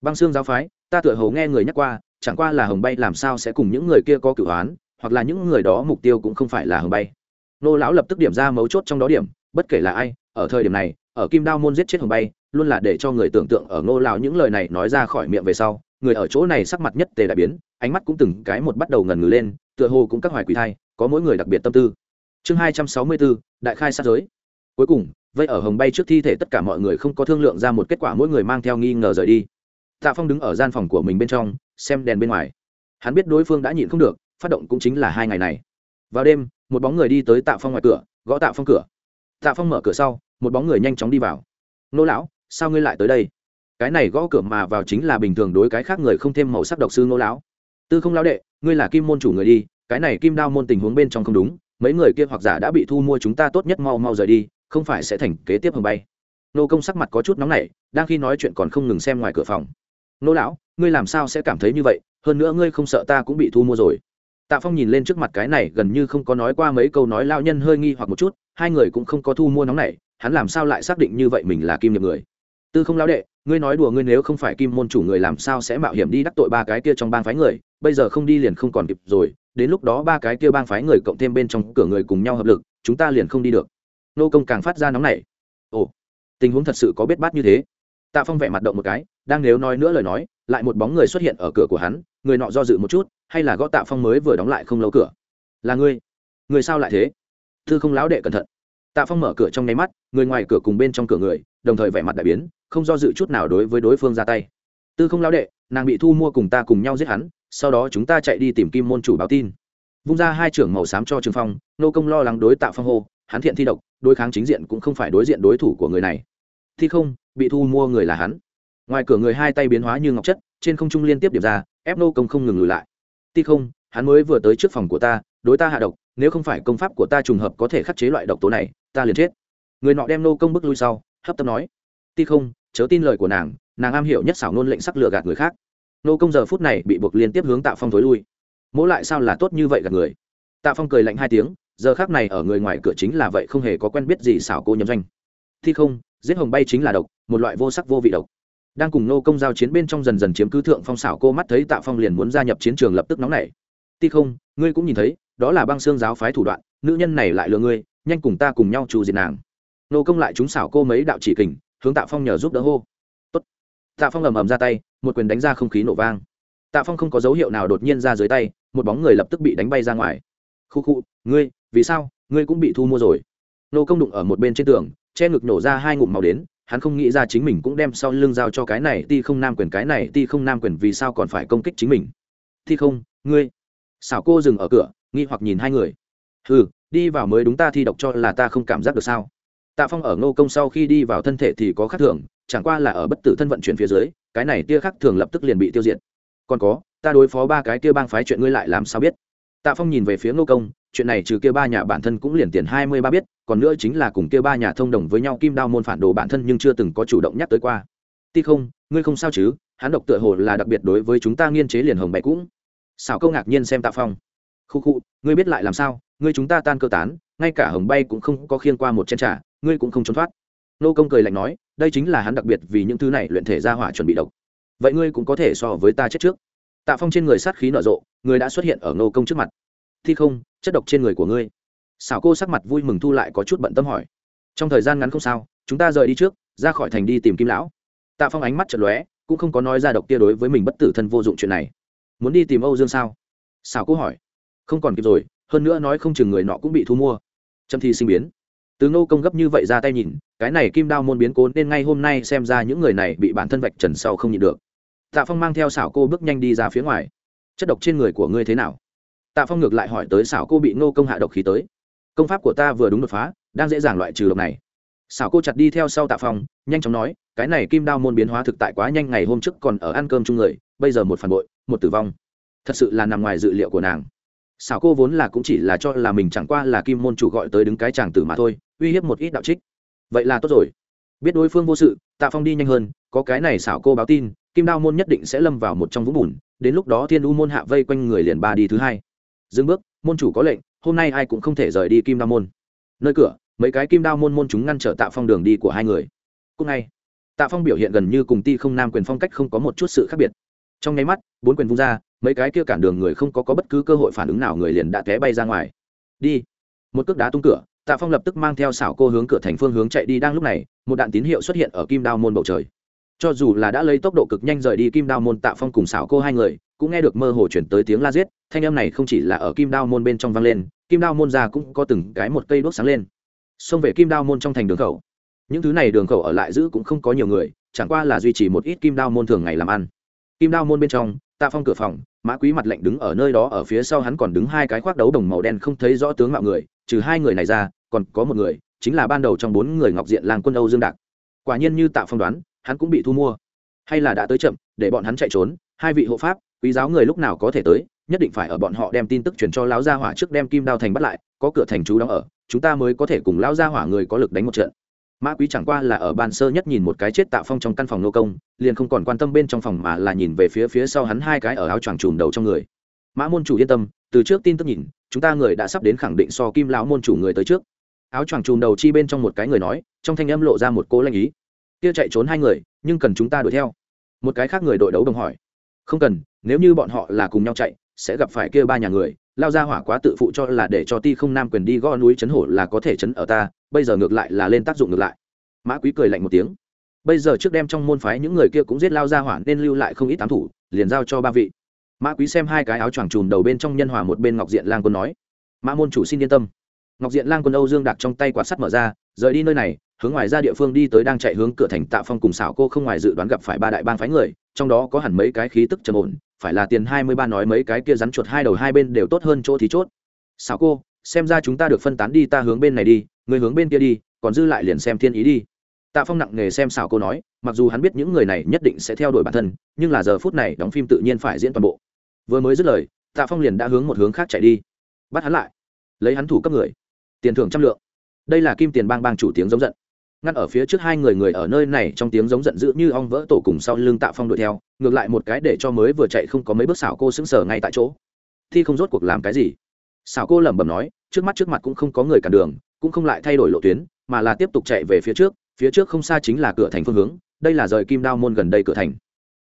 băng xương giáo phái, ta tựa hồ nghe người nhắc qua, chẳng qua là hồng bay làm sao sẽ cùng những người kia có cửu hoán hoặc là những người đó mục tiêu cũng không phải là hồng bay. Nô lão lập tức điểm ra mấu chốt trong đó điểm, bất kể là ai, ở thời điểm này, ở kim đao môn giết chết hồng bay, luôn là để cho người tưởng tượng ở ngô lão những lời này nói ra khỏi miệng về sau, người ở chỗ này sắc mặt nhất tề đại biến, ánh mắt cũng từng cái một bắt đầu ngần ngừ lên, tựa hồ cũng các hoài quỷ thai, có mỗi người đặc biệt tâm tư. Chương hai trăm sáu mươi bốn, đại khai sát giới. Cuối cùng vậy ở hồng bay trước thi thể tất cả mọi người không có thương lượng ra một kết quả, mỗi người mang theo nghi ngờ rời đi. Tạ phong đứng ở gian phòng của mình bên trong, xem đèn bên ngoài. Hắn biết đối phương đã nhịn không được, phát động cũng chính là hai ngày này. Vào đêm, một bóng người đi tới tạ phong ngoài cửa, gõ tạ phong cửa. Tạ phong mở cửa sau, một bóng người nhanh chóng đi vào. Nô lão, sao ngươi lại tới đây? Cái này gõ cửa mà vào chính là bình thường đối cái khác người không thêm màu sắc độc sư nô lão. Tư không lão đệ, ngươi là kim môn chủ người đi, cái này kim đao môn tình huống bên trong không đúng, mấy người kia hoặc giả đã bị thu mua chúng ta tốt nhất mau mau rời đi không phải sẽ thành kế tiếp hầm bay. Nô công sắc mặt có chút nóng nảy, đang khi nói chuyện còn không ngừng xem ngoài cửa phòng. Nô lão, ngươi làm sao sẽ cảm thấy như vậy? Hơn nữa ngươi không sợ ta cũng bị thu mua rồi. Tạ phong nhìn lên trước mặt cái này gần như không có nói qua mấy câu nói lao nhân hơi nghi hoặc một chút, hai người cũng không có thu mua nóng này hắn làm sao lại xác định như vậy mình là kim nghiệp người? Tư không lão đệ, ngươi nói đùa ngươi nếu không phải kim môn chủ người làm sao sẽ mạo hiểm đi đắc tội ba cái kia trong bang phái người, bây giờ không đi liền không còn kịp rồi, đến lúc đó ba cái kia bang phái người cộng thêm bên trong cửa người cùng nhau hợp lực, chúng ta liền không đi được nô công càng phát ra nóng nảy, ồ tình huống thật sự có biết bát như thế. Tạ phong vẻ mặt động một cái đang nếu nói nữa lời nói lại một bóng người xuất hiện ở cửa của hắn người nọ do dự một chút hay là gõ tạ phong mới vừa đóng lại không lâu cửa. Là ngươi. Người sao lại thế? Thư không lão đệ cẩn thận. Tạ phong mở cửa trong nháy mắt người ngoài cửa cùng bên trong cửa người đồng thời vẻ mặt đại biến không do dự chút nào đối với đối phương ra tay. Tư không lão đệ nàng bị thu mua cùng ta cùng nhau giết hắn sau đó chúng ta chạy đi tìm kim môn chủ báo tin. Vung ra hai trưởng màu xám cho trường phong nô công lo lắng đối tạ phong hô hắn thiện thi độc, đối kháng chính diện cũng không phải đối diện đối thủ của người này. Thi không, bị thu mua người là hắn. Ngoài cửa người hai tay biến hóa như ngọc chất, trên không trung liên tiếp điểm ra, ép nô công không ngừng lùi lại. Ti không, hắn mới vừa tới trước phòng của ta, đối ta hạ độc, nếu không phải công pháp của ta trùng hợp có thể khắc chế loại độc tố này, ta liền chết. Người nọ đem nô công bước lui sau, hấp tấp nói ti không, chớ tin lời của nàng nàng am hiểu nhất xảo nôn lệnh sắc lừa gạt người khác. Nô công giờ phút này bị buộc liên tiếp hướng tạ phong thối lui. Mỗi lại sao là tốt như vậy gạt người? Tạ phong cười lạnh hai tiếng giờ khác này ở người ngoài cửa chính là vậy, không hề có quen biết gì xảo cô nhầm danh. Thi không, giết hồng bay chính là độc, một loại vô sắc vô vị độc. Đang cùng nô công giao chiến bên trong dần dần chiếm cứ thượng phong xảo cô mắt thấy tạ phong liền muốn gia nhập chiến trường lập tức nóng nảy. Ti không, ngươi cũng nhìn thấy, đó là băng xương giáo phái thủ đoạn, nữ nhân này lại lừa ngươi, nhanh cùng ta cùng nhau trù diệt nàng. Nô công lại chúng xảo cô mấy đạo chỉ kình, hướng tạ phong nhờ giúp đỡ hô. Tốt. tạ phong ầm ầm ra tay, một quyền đánh ra không khí nổ vang. Tạ phong không có dấu hiệu nào đột nhiên ra dưới tay, một bóng người lập tức bị đánh bay ra ngoài khu khu, ngươi, vì sao? Ngươi cũng bị thu mua rồi. Nô công đụng ở một bên trên tường, che ngực nổ ra hai ngụm màu đến, hắn không nghĩ ra chính mình cũng đem sau lưng giao cho cái này, ti không nam quyền cái này, ti không nam quyền vì sao còn phải công kích chính mình. Ti không, ngươi. Xảo cô dừng ở cửa, nghi hoặc nhìn hai người. Ừ đi vào mới đúng ta thi độc cho là ta không cảm giác được sao? Tạ phong ở ngô công sau khi đi vào thân thể thì có khác thường, chẳng qua là ở bất tử thân vận chuyển phía dưới, cái này tia khác thường lập tức liền bị tiêu diệt. Còn có, ta đối phó ba cái tia bang phái chuyện ngươi lại làm sao biết? Tạ phong nhìn về phía ngô công, chuyện này trừ kia ba nhà bản thân cũng liền tiền hai mươi ba biết, còn nữa chính là cùng kia ba nhà thông đồng với nhau kim đao môn phản đồ bản thân nhưng chưa từng có chủ động nhắc tới qua. Ti không, ngươi không sao chứ, hắn độc tựa hồ là đặc biệt đối với chúng ta nghiên chế liền hồng Bạch cũng. Xảo câu ngạc nhiên xem tạ phong. Khu khu, ngươi biết lại làm sao, ngươi chúng ta tan cơ tán, ngay cả hồng bay cũng không có khiên qua một chén trà, ngươi cũng không trốn thoát. Nô công cười lạnh nói, đây chính là hắn đặc biệt vì những thứ này luyện thể ra hỏa chuẩn bị độc. Vậy ngươi cũng có thể so với ta chết trước tạ phong trên người sát khí nở rộ, người đã xuất hiện ở nô công trước mặt. Thi không, chất độc trên người của ngươi. Xảo cô sắc mặt vui mừng thu lại có chút bận tâm hỏi. Trong thời gian ngắn không sao, chúng ta rời đi trước, ra khỏi thành đi tìm kim lão. Tạ phong ánh mắt chật lóe, cũng không có nói ra độc tia đối với mình bất tử thân vô dụng chuyện này. Muốn đi tìm âu dương sao? Xảo cô hỏi. Không còn kịp rồi, hơn nữa nói không chừng người nọ cũng bị thu mua. Trâm thi sinh biến. Từ ngô công gấp như vậy ra tay nhìn, cái này kim đao môn biến cố nên ngay hôm nay xem ra những người này bị bản thân vạch trần sau không nhịn được tạ phong mang theo xảo cô bước nhanh đi ra phía ngoài. Chất độc trên người của ngươi thế nào? Tạ phong ngược lại hỏi tới xảo cô bị ngô công hạ độc khí tới. Công pháp của ta vừa đúng đột phá, đang dễ dàng loại trừ độc này. Xảo cô chặt đi theo sau tạ phong, nhanh chóng nói, cái này kim đao môn biến hóa thực tại quá nhanh, ngày hôm trước còn ở ăn cơm chung người, bây giờ một phản bội, một tử vong. Thật sự là nằm ngoài dự liệu của nàng. Xảo cô vốn là cũng chỉ là cho là mình chẳng qua là kim môn chủ gọi tới đứng cái chàng tử mà thôi, uy hiếp một ít đạo trích. Vậy là tốt rồi. Biết đối phương vô sự, tạ phong đi nhanh hơn, có cái này xảo cô báo tin kim đao môn nhất định sẽ lâm vào một trong vũng bùn đến lúc đó thiên u môn hạ vây quanh người liền ba đi thứ hai. Dừng bước môn chủ có lệnh hôm nay ai cũng không thể rời đi kim đao môn. Nơi cửa mấy cái kim đao môn môn chúng ngăn trở tạ phong đường đi của hai người. Cúc ngay tạ phong biểu hiện gần như cùng ti không nam quyền phong cách không có một chút sự khác biệt. Trong nháy mắt bốn quyền vung ra mấy cái kia cản đường người không có, có bất cứ cơ hội phản ứng nào người liền đã té bay ra ngoài. Đi. Một cước đá tung cửa tạ phong lập tức mang theo xảo cô hướng cửa thành phương hướng chạy đi. Đang lúc này một đạn tín hiệu xuất hiện ở kim đao môn bầu trời cho dù là đã lấy tốc độ cực nhanh rời đi kim đao môn tạ phong cùng xảo cô hai người, cũng nghe được mơ hồ chuyển tới tiếng la giết, thanh âm này không chỉ là ở kim đao môn bên trong vang lên, kim đao môn ra cũng có từng cái một cây đốt sáng lên. Xông về kim đao môn trong thành đường khẩu. Những thứ này đường khẩu ở lại giữ cũng không có nhiều người, chẳng qua là duy trì một ít kim đao môn thường ngày làm ăn. Kim đao môn bên trong, tạ phong cửa phòng, mã quý mặt lạnh đứng ở nơi đó ở phía sau hắn còn đứng hai cái khoác đấu đồng màu đen không thấy rõ tướng mạo người, trừ hai người này ra, còn có một người, chính là ban đầu trong bốn người ngọc diện làng quân âu dương đạc. Quả nhiên như tạ phong đoán hắn cũng bị thu mua. Hay là đã tới chậm, để bọn hắn chạy trốn, hai vị hộ pháp, quý giáo người lúc nào có thể tới, nhất định phải ở bọn họ đem tin tức truyền cho lão gia hỏa trước đem kim đao thành bắt lại, có cửa thành chú đóng ở, chúng ta mới có thể cùng lão gia hỏa người có lực đánh một trận. Mã quý chẳng qua là ở ban sơ nhất nhìn một cái chết tạo phong trong căn phòng nô công, liền không còn quan tâm bên trong phòng mà là nhìn về phía phía sau hắn hai cái ở áo choàng trùm đầu trong người. Mã môn chủ yên tâm, từ trước tin tức nhìn, chúng ta người đã sắp đến khẳng định so kim lão môn chủ người tới trước. Áo choàng trùm đầu chi bên trong một cái người nói, trong thanh âm lộ ra một cố lanh ý kia chạy trốn hai người, nhưng cần chúng ta đuổi theo. Một cái khác người đội đấu đồng hỏi. Không cần, nếu như bọn họ là cùng nhau chạy, sẽ gặp phải kia ba nhà người, lao ra hỏa quá tự phụ cho là để cho ti không nam quyền đi gõ núi chấn hổ là có thể chấn ở ta, bây giờ ngược lại là lên tác dụng ngược lại. Mã quý cười lạnh một tiếng. Bây giờ trước đem trong môn phái những người kia cũng giết lao ra hỏa nên lưu lại không ít tám thủ, liền giao cho ba vị. Mã quý xem hai cái áo choàng trùm đầu bên trong nhân hòa một bên ngọc diện lang quân nói. Mã môn chủ xin yên tâm. Ngọc diện lang quân âu dương đặt trong tay quạt sắt mở ra, rời đi nơi này hướng ngoài ra địa phương đi tới đang chạy hướng cửa thành tạ phong cùng xảo cô không ngoài dự đoán gặp phải ba đại bang phái người, trong đó có hẳn mấy cái khí tức trầm ổn, phải là tiền hai mươi ba nói mấy cái kia rắn chuột hai đầu hai bên đều tốt hơn chỗ thì chốt. Xảo cô, xem ra chúng ta được phân tán đi, ta hướng bên này đi, người hướng bên kia đi, còn dư lại liền xem thiên ý đi. Tạ phong nặng nề xem xảo cô nói, mặc dù hắn biết những người này nhất định sẽ theo đuổi bản thân, nhưng là giờ phút này đóng phim tự nhiên phải diễn toàn bộ. Vừa mới dứt lời, tạ phong liền đã hướng một hướng khác chạy đi. Bắt hắn lại. Lấy hắn thủ cấp người. Tiền thưởng trăm lượng. Đây là kim tiền bang bang chủ tiếng giống giận ngăn ở phía trước hai người người ở nơi này trong tiếng giống giận dữ như ong vỡ tổ cùng sau lưng tạ phong đuổi theo, ngược lại một cái để cho mới vừa chạy không có mấy bước xảo cô sững sờ ngay tại chỗ. Thi không rốt cuộc làm cái gì? Xảo cô lẩm bẩm nói, trước mắt trước mặt cũng không có người cản đường, cũng không lại thay đổi lộ tuyến, mà là tiếp tục chạy về phía trước phía trước không xa chính là cửa thành phương hướng, đây là rời kim đao môn gần đây cửa thành.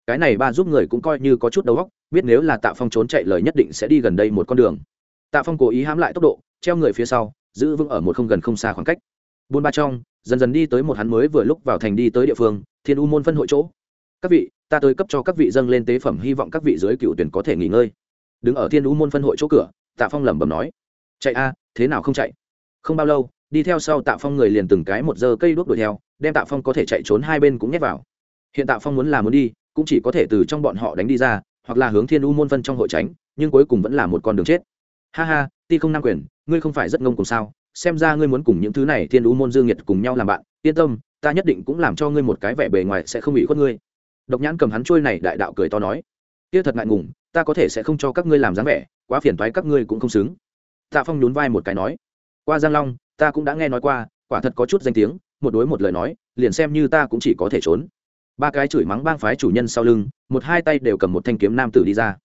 Cái này ba giúp người cũng coi như có chút đầu óc, biết nếu là tạ phong trốn chạy lời nhất định sẽ đi gần đây một con đường. Tạ phong cố ý hãm lại tốc độ, treo người phía sau, giữ vững ở một không gần không xa khoảng cách buôn ba trong, dần dần đi tới một hắn mới vừa lúc vào thành đi tới địa phương, thiên u môn phân hội chỗ. Các vị, ta tới cấp cho các vị dâng lên tế phẩm, hy vọng các vị dưới cựu tuyển có thể nghỉ ngơi. Đứng ở thiên u môn phân hội chỗ cửa, tạ phong lẩm bẩm nói. Chạy a, thế nào không chạy? Không bao lâu, đi theo sau tạ phong người liền từng cái một giờ cây đuốc đuổi theo, đem tạ phong có thể chạy trốn hai bên cũng nhét vào. Hiện tạ phong muốn là muốn đi, cũng chỉ có thể từ trong bọn họ đánh đi ra, hoặc là hướng thiên u môn phân trong hội tránh, nhưng cuối cùng vẫn là một con đường chết. Ha ha, ti không nam quyền, ngươi không phải rất ngông cùng sao? Xem ra ngươi muốn cùng những thứ này thiên đũ môn dương nhiệt cùng nhau làm bạn, yên tâm, ta nhất định cũng làm cho ngươi một cái vẻ bề ngoài sẽ không bị khuất ngươi. Độc nhãn cầm hắn trôi này đại đạo cười to nói. Kia thật ngại ngùng, ta có thể sẽ không cho các ngươi làm dáng vẻ, quá phiền toái các ngươi cũng không xứng. Tạ phong nhún vai một cái nói. Qua giang long, ta cũng đã nghe nói qua, quả thật có chút danh tiếng, một đối một lời nói, liền xem như ta cũng chỉ có thể trốn. Ba cái chửi mắng bang phái chủ nhân sau lưng, một hai tay đều cầm một thanh kiếm nam tử đi ra.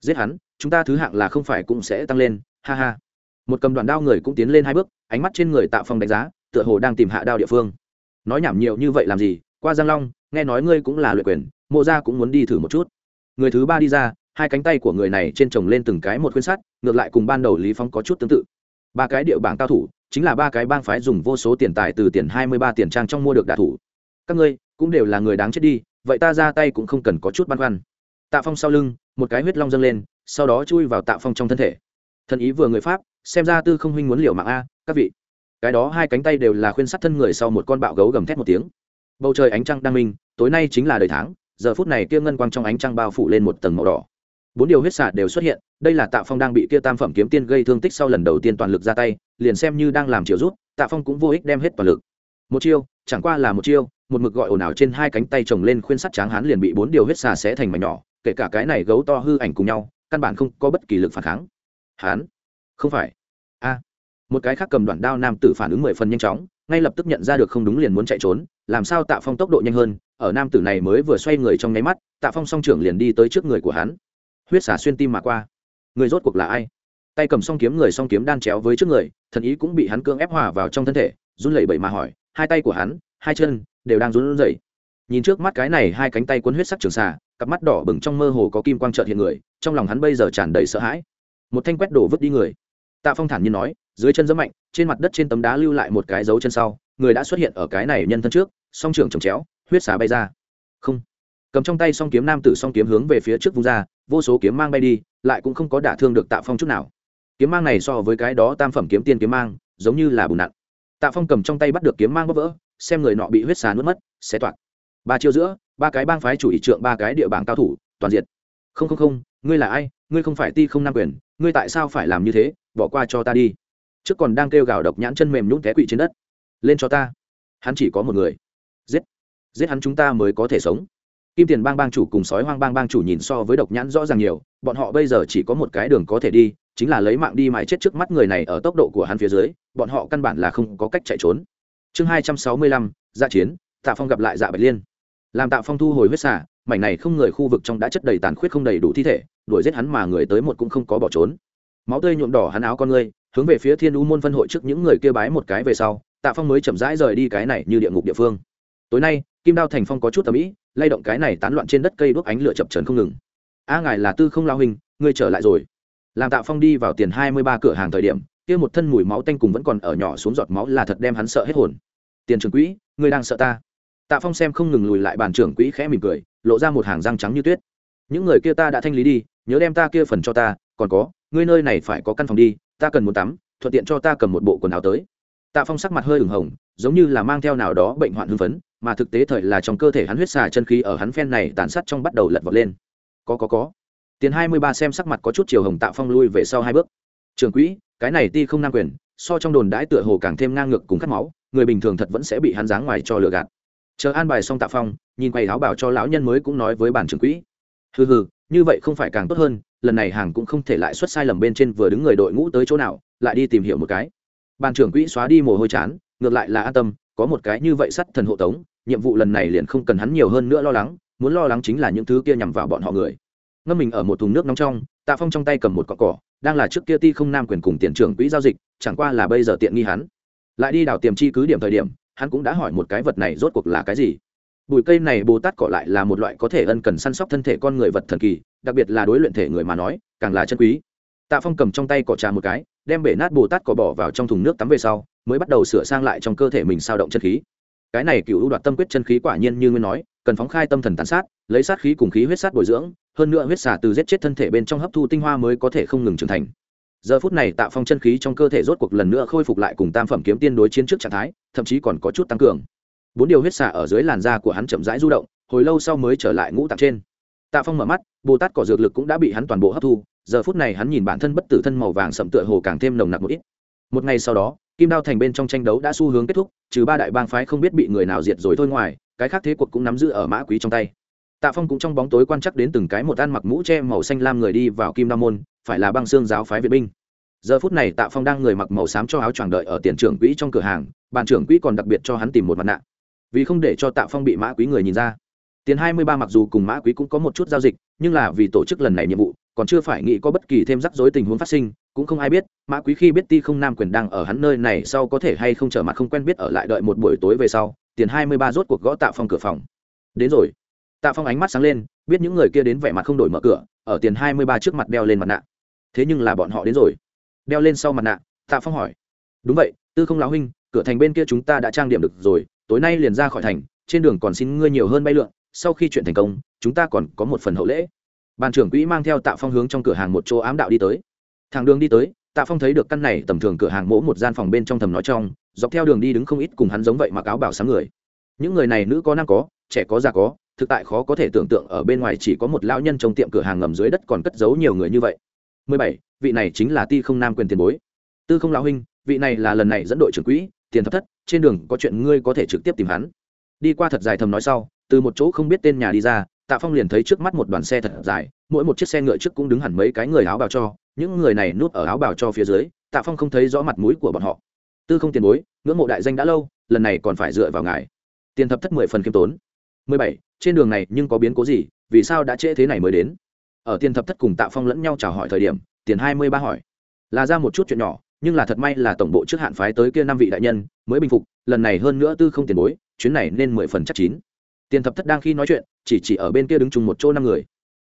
Giết hắn, chúng ta thứ hạng là không phải cũng sẽ tăng lên, ha ha một cầm đoàn đao người cũng tiến lên hai bước, ánh mắt trên người tạ phong đánh giá, tựa hồ đang tìm hạ đao địa phương. Nói nhảm nhiều như vậy làm gì? Qua giang long, nghe nói ngươi cũng là luyện quyền, mộ gia cũng muốn đi thử một chút. Người thứ ba đi ra, hai cánh tay của người này trên chồng lên từng cái một khuyên sắt, ngược lại cùng ban đầu lý phong có chút tương tự. Ba cái địa bảng cao thủ, chính là ba cái bang phái dùng vô số tiền tài từ tiền hai mươi ba tiền trang trong mua được đả thủ. Các ngươi cũng đều là người đáng chết đi, vậy ta ra tay cũng không cần có chút băn khoăn. Tạ phong sau lưng, một cái huyết long dâng lên, sau đó chui vào tạ phong trong thân thể. Thân ý vừa người pháp xem ra tư không huynh muốn liều mạng a, các vị. Cái đó hai cánh tay đều là khuyên sắt thân người sau một con bạo gấu gầm thét một tiếng. Bầu trời ánh trăng đang minh, tối nay chính là đời tháng, giờ phút này kia ngân quang trong ánh trăng bao phủ lên một tầng màu đỏ. Bốn điều huyết xạ đều xuất hiện, đây là tạ phong đang bị kia tam phẩm kiếm tiên gây thương tích sau lần đầu tiên toàn lực ra tay, liền xem như đang làm chiều rút, tạ phong cũng vô ích đem hết toàn lực. Một chiêu, chẳng qua là một chiêu, một mực gọi ồn ào trên hai cánh tay chồng lên khuyên sắt tráng hán liền bị bốn điều huyết xà xé thành mảnh nhỏ, kể cả cái này gấu to hư ảnh cùng nhau, căn bản không có bất kỳ lực phản kháng. Hán không phải. A. Một cái khác cầm đoạn đao nam tử phản ứng mười phần nhanh chóng, ngay lập tức nhận ra được không đúng liền muốn chạy trốn, làm sao tạ phong tốc độ nhanh hơn, ở nam tử này mới vừa xoay người trong nháy mắt, tạ phong song trưởng liền đi tới trước người của hắn. Huyết xả xuyên tim mà qua. Người rốt cuộc là ai? Tay cầm song kiếm, người song kiếm đan chéo với trước người, thần ý cũng bị hắn cưỡng ép hòa vào trong thân thể, run lẩy bẩy mà hỏi, hai tay của hắn, hai chân, đều đang run rẩy. Nhìn trước mắt cái này hai cánh tay cuốn huyết sắc trường xà, cặp mắt đỏ bừng trong mơ hồ có kim quang trợt hiện người, trong lòng hắn bây giờ tràn đầy sợ hãi. Một thanh quét đổ vứt đi người tạ phong thản nhiên nói, dưới chân giấm mạnh, trên mặt đất trên tấm đá lưu lại một cái dấu chân sau, người đã xuất hiện ở cái này nhân thân trước, song trưởng trồng chéo, huyết xá bay ra. Không. Cầm trong tay song kiếm nam tử song kiếm hướng về phía trước vung ra, vô số kiếm mang bay đi, lại cũng không có đả thương được tạ phong chút nào. Kiếm mang này so với cái đó tam phẩm kiếm tiên kiếm mang, giống như là bùn nặn. Tạ phong cầm trong tay bắt được kiếm mang bóp vỡ, xem người nọ bị huyết xà nuốt mất, xé toạc. Ba chiêu giữa, ba cái bang phái chủ ý trượng, ba cái địa bảng cao thủ, toàn diện không không không, ngươi là ai? Ngươi không phải ti không nam quyền, ngươi tại sao phải làm như thế? Bỏ qua cho ta đi. Trước còn đang kêu gào độc nhãn chân mềm nhún té quỵ trên đất. Lên cho ta. Hắn chỉ có một người. Giết. Giết hắn chúng ta mới có thể sống. Kim tiền bang bang chủ cùng sói hoang bang bang chủ nhìn so với độc nhãn rõ ràng nhiều, bọn họ bây giờ chỉ có một cái đường có thể đi, chính là lấy mạng đi mãi chết trước mắt người này ở tốc độ của hắn phía dưới, bọn họ căn bản là không có cách chạy trốn. Chương hai trăm sáu mươi lăm dạ chiến, tạ phong gặp lại dạ bạch liên. Làm tạ phong thu hồi huyết xả, mảnh này không người khu vực trong đã chất đầy tàn khuyết không đầy đủ thi thể, đuổi giết hắn mà người tới một cũng không có bỏ trốn máu tươi nhuộm đỏ hắn áo con ngươi, hướng về phía thiên u môn phân hội trước những người kia bái một cái về sau, tạ phong mới chậm rãi rời đi cái này như địa ngục địa phương. Tối nay, kim đao thành phong có chút tầm ĩ lay động cái này tán loạn trên đất cây đuốc ánh lửa chập trần không ngừng. A ngài là tư không lao hình ngươi trở lại rồi. Làm tạ phong đi vào tiền hai mươi ba cửa hàng thời điểm, kia một thân mùi máu tanh cùng vẫn còn ở nhỏ xuống giọt máu là thật đem hắn sợ hết hồn. Tiền trưởng quỹ, ngươi đang sợ ta? Tạ phong xem không ngừng lùi lại bàn trưởng quỹ khẽ mỉm cười, lộ ra một hàng răng trắng như tuyết. Những người kia ta đã thanh lý đi, nhớ đem ta kia phần cho ta, còn có ngươi nơi này phải có căn phòng đi, ta cần muốn tắm, thuận tiện cho ta cầm một bộ quần áo tới. Tạ phong sắc mặt hơi ửng hồng, giống như là mang theo nào đó bệnh hoạn hưng phấn, mà thực tế thời là trong cơ thể hắn huyết xà chân khí ở hắn phen này tàn sát trong bắt đầu lật vọt lên. Có có có. Tiền hai mươi ba xem sắc mặt có chút chiều hồng tạ phong lui về sau hai bước. Trường quỹ, cái này ti không nam quyền, so trong đồn đãi tựa hồ càng thêm ngang ngược cùng cắt máu, người bình thường thật vẫn sẽ bị hắn dáng ngoài cho lừa gạt. Chờ an bài xong tạ phong, nhìn quầy áo bảo cho lão nhân mới cũng nói với bản trưởng quỹ. Hừ hừ, như vậy không phải càng tốt hơn lần này hàng cũng không thể lại xuất sai lầm bên trên vừa đứng người đội ngũ tới chỗ nào, lại đi tìm hiểu một cái. Bàn trưởng quỹ xóa đi mồ hôi chán, ngược lại là an tâm, có một cái như vậy sắt thần hộ tống, nhiệm vụ lần này liền không cần hắn nhiều hơn nữa lo lắng, muốn lo lắng chính là những thứ kia nhằm vào bọn họ người. Ngâm mình ở một thùng nước nóng trong, tạ phong trong tay cầm một cọ cỏ, đang là trước kia ti không nam quyền cùng tiền trưởng quỹ giao dịch, chẳng qua là bây giờ tiện nghi hắn. Lại đi đào tiềm chi cứ điểm thời điểm, hắn cũng đã hỏi một cái vật này rốt cuộc là cái gì bụi cây này bồ tát cỏ lại là một loại có thể ân cần săn sóc thân thể con người vật thần kỳ, đặc biệt là đối luyện thể người mà nói, càng là chân quý. Tạ phong cầm trong tay cỏ trà một cái, đem bể nát bồ tát cỏ bỏ vào trong thùng nước tắm về sau, mới bắt đầu sửa sang lại trong cơ thể mình sao động chân khí. Cái này cựu đoạt tâm quyết chân khí quả nhiên như nguyên nói, cần phóng khai tâm thần tàn sát, lấy sát khí cùng khí huyết sát bồi dưỡng, hơn nữa huyết xả từ giết chết thân thể bên trong hấp thu tinh hoa mới có thể không ngừng trưởng thành. Giờ phút này tạ phong chân khí trong cơ thể rốt cuộc lần nữa khôi phục lại cùng tam phẩm kiếm tiên đối chiến trước trạng thái, thậm chí còn có chút tăng cường bốn điều huyết xả ở dưới làn da của hắn chậm rãi du động, hồi lâu sau mới trở lại ngũ tạng trên. Tạ phong mở mắt bồ tát cỏ dược lực cũng đã bị hắn toàn bộ hấp thu, giờ phút này hắn nhìn bản thân bất tử thân màu vàng sậm tựa hồ càng thêm nồng nặc một ít. Một ngày sau đó, kim đao thành bên trong tranh đấu đã xu hướng kết thúc, trừ ba đại bang phái không biết bị người nào diệt rồi thôi ngoài, cái khác thế cuộc cũng nắm giữ ở mã quý trong tay. Tạ phong cũng trong bóng tối quan chắc đến từng cái một ăn mặc mũ che màu xanh lam người đi vào kim đao môn, phải là băng xương giáo phái việt binh. Giờ phút này tạ phong đang người mặc màu xám cho áo choàng đợi ở tiền trưởng quỹ trong cửa hàng, bàn trưởng quỹ còn đặc biệt cho hắn tìm một mặt nạ vì không để cho tạ phong bị mã quý người nhìn ra. Tiền hai mươi ba mặc dù cùng mã quý cũng có một chút giao dịch, nhưng là vì tổ chức lần này nhiệm vụ, còn chưa phải nghĩ có bất kỳ thêm rắc rối tình huống phát sinh, cũng không ai biết, mã quý khi biết ti không nam quyền đang ở hắn nơi này sau có thể hay không trở mặt không quen biết ở lại đợi một buổi tối về sau, tiền hai mươi ba rốt cuộc gõ tạ phong cửa phòng. Đến rồi. Tạ phong ánh mắt sáng lên, biết những người kia đến vẻ mặt không đổi mở cửa, ở tiền hai mươi ba trước mặt đeo lên mặt nạ. Thế nhưng là bọn họ đến rồi. Đeo lên sau mặt nạ, tạ phong hỏi. Đúng vậy, tư không lão huynh, cửa thành bên kia chúng ta đã trang điểm được rồi tối nay liền ra khỏi thành, trên đường còn xin ngươi nhiều hơn bay lượn, sau khi chuyện thành công, chúng ta còn có một phần hậu lễ. Ban trưởng quỹ mang theo tạ phong hướng trong cửa hàng một chỗ ám đạo đi tới. Thằng đường đi tới, tạ phong thấy được căn này tầm thường cửa hàng mỗ một gian phòng bên trong thầm nói trong, dọc theo đường đi đứng không ít cùng hắn giống vậy mặc áo bảo sáng người. Những người này nữ có nam có, trẻ có già có, thực tại khó có thể tưởng tượng ở bên ngoài chỉ có một lao nhân trong tiệm cửa hàng ngầm dưới đất còn cất giấu nhiều người như vậy. 17. vị này chính là ti không nam quyền tiền bối. Tư không lão huynh, vị này là lần này dẫn đội trưởng quỹ, tiền thấp thất trên đường có chuyện ngươi có thể trực tiếp tìm hắn. Đi qua thật dài thầm nói sau, từ một chỗ không biết tên nhà đi ra, tạ phong liền thấy trước mắt một đoàn xe thật dài, mỗi một chiếc xe ngựa trước cũng đứng hẳn mấy cái người áo bào cho, những người này núp ở áo bào cho phía dưới, tạ phong không thấy rõ mặt mũi của bọn họ. Tư không tiền bối, ngưỡng mộ đại danh đã lâu, lần này còn phải dựa vào ngài. Tiền thập thất mười phần kiêm tốn. Mười bảy, trên đường này nhưng có biến cố gì, vì sao đã trễ thế này mới đến? Ở tiền thập thất cùng tạ phong lẫn nhau chào hỏi thời điểm, tiền hai mươi ba hỏi. Là ra một chút chuyện nhỏ nhưng là thật may là tổng bộ trước hạn phái tới kia năm vị đại nhân mới bình phục, lần này hơn nữa tư không tiền bối, chuyến này nên mười phần chắc chín. Tiền thập thất đang khi nói chuyện, chỉ chỉ ở bên kia đứng chung một chỗ năm người.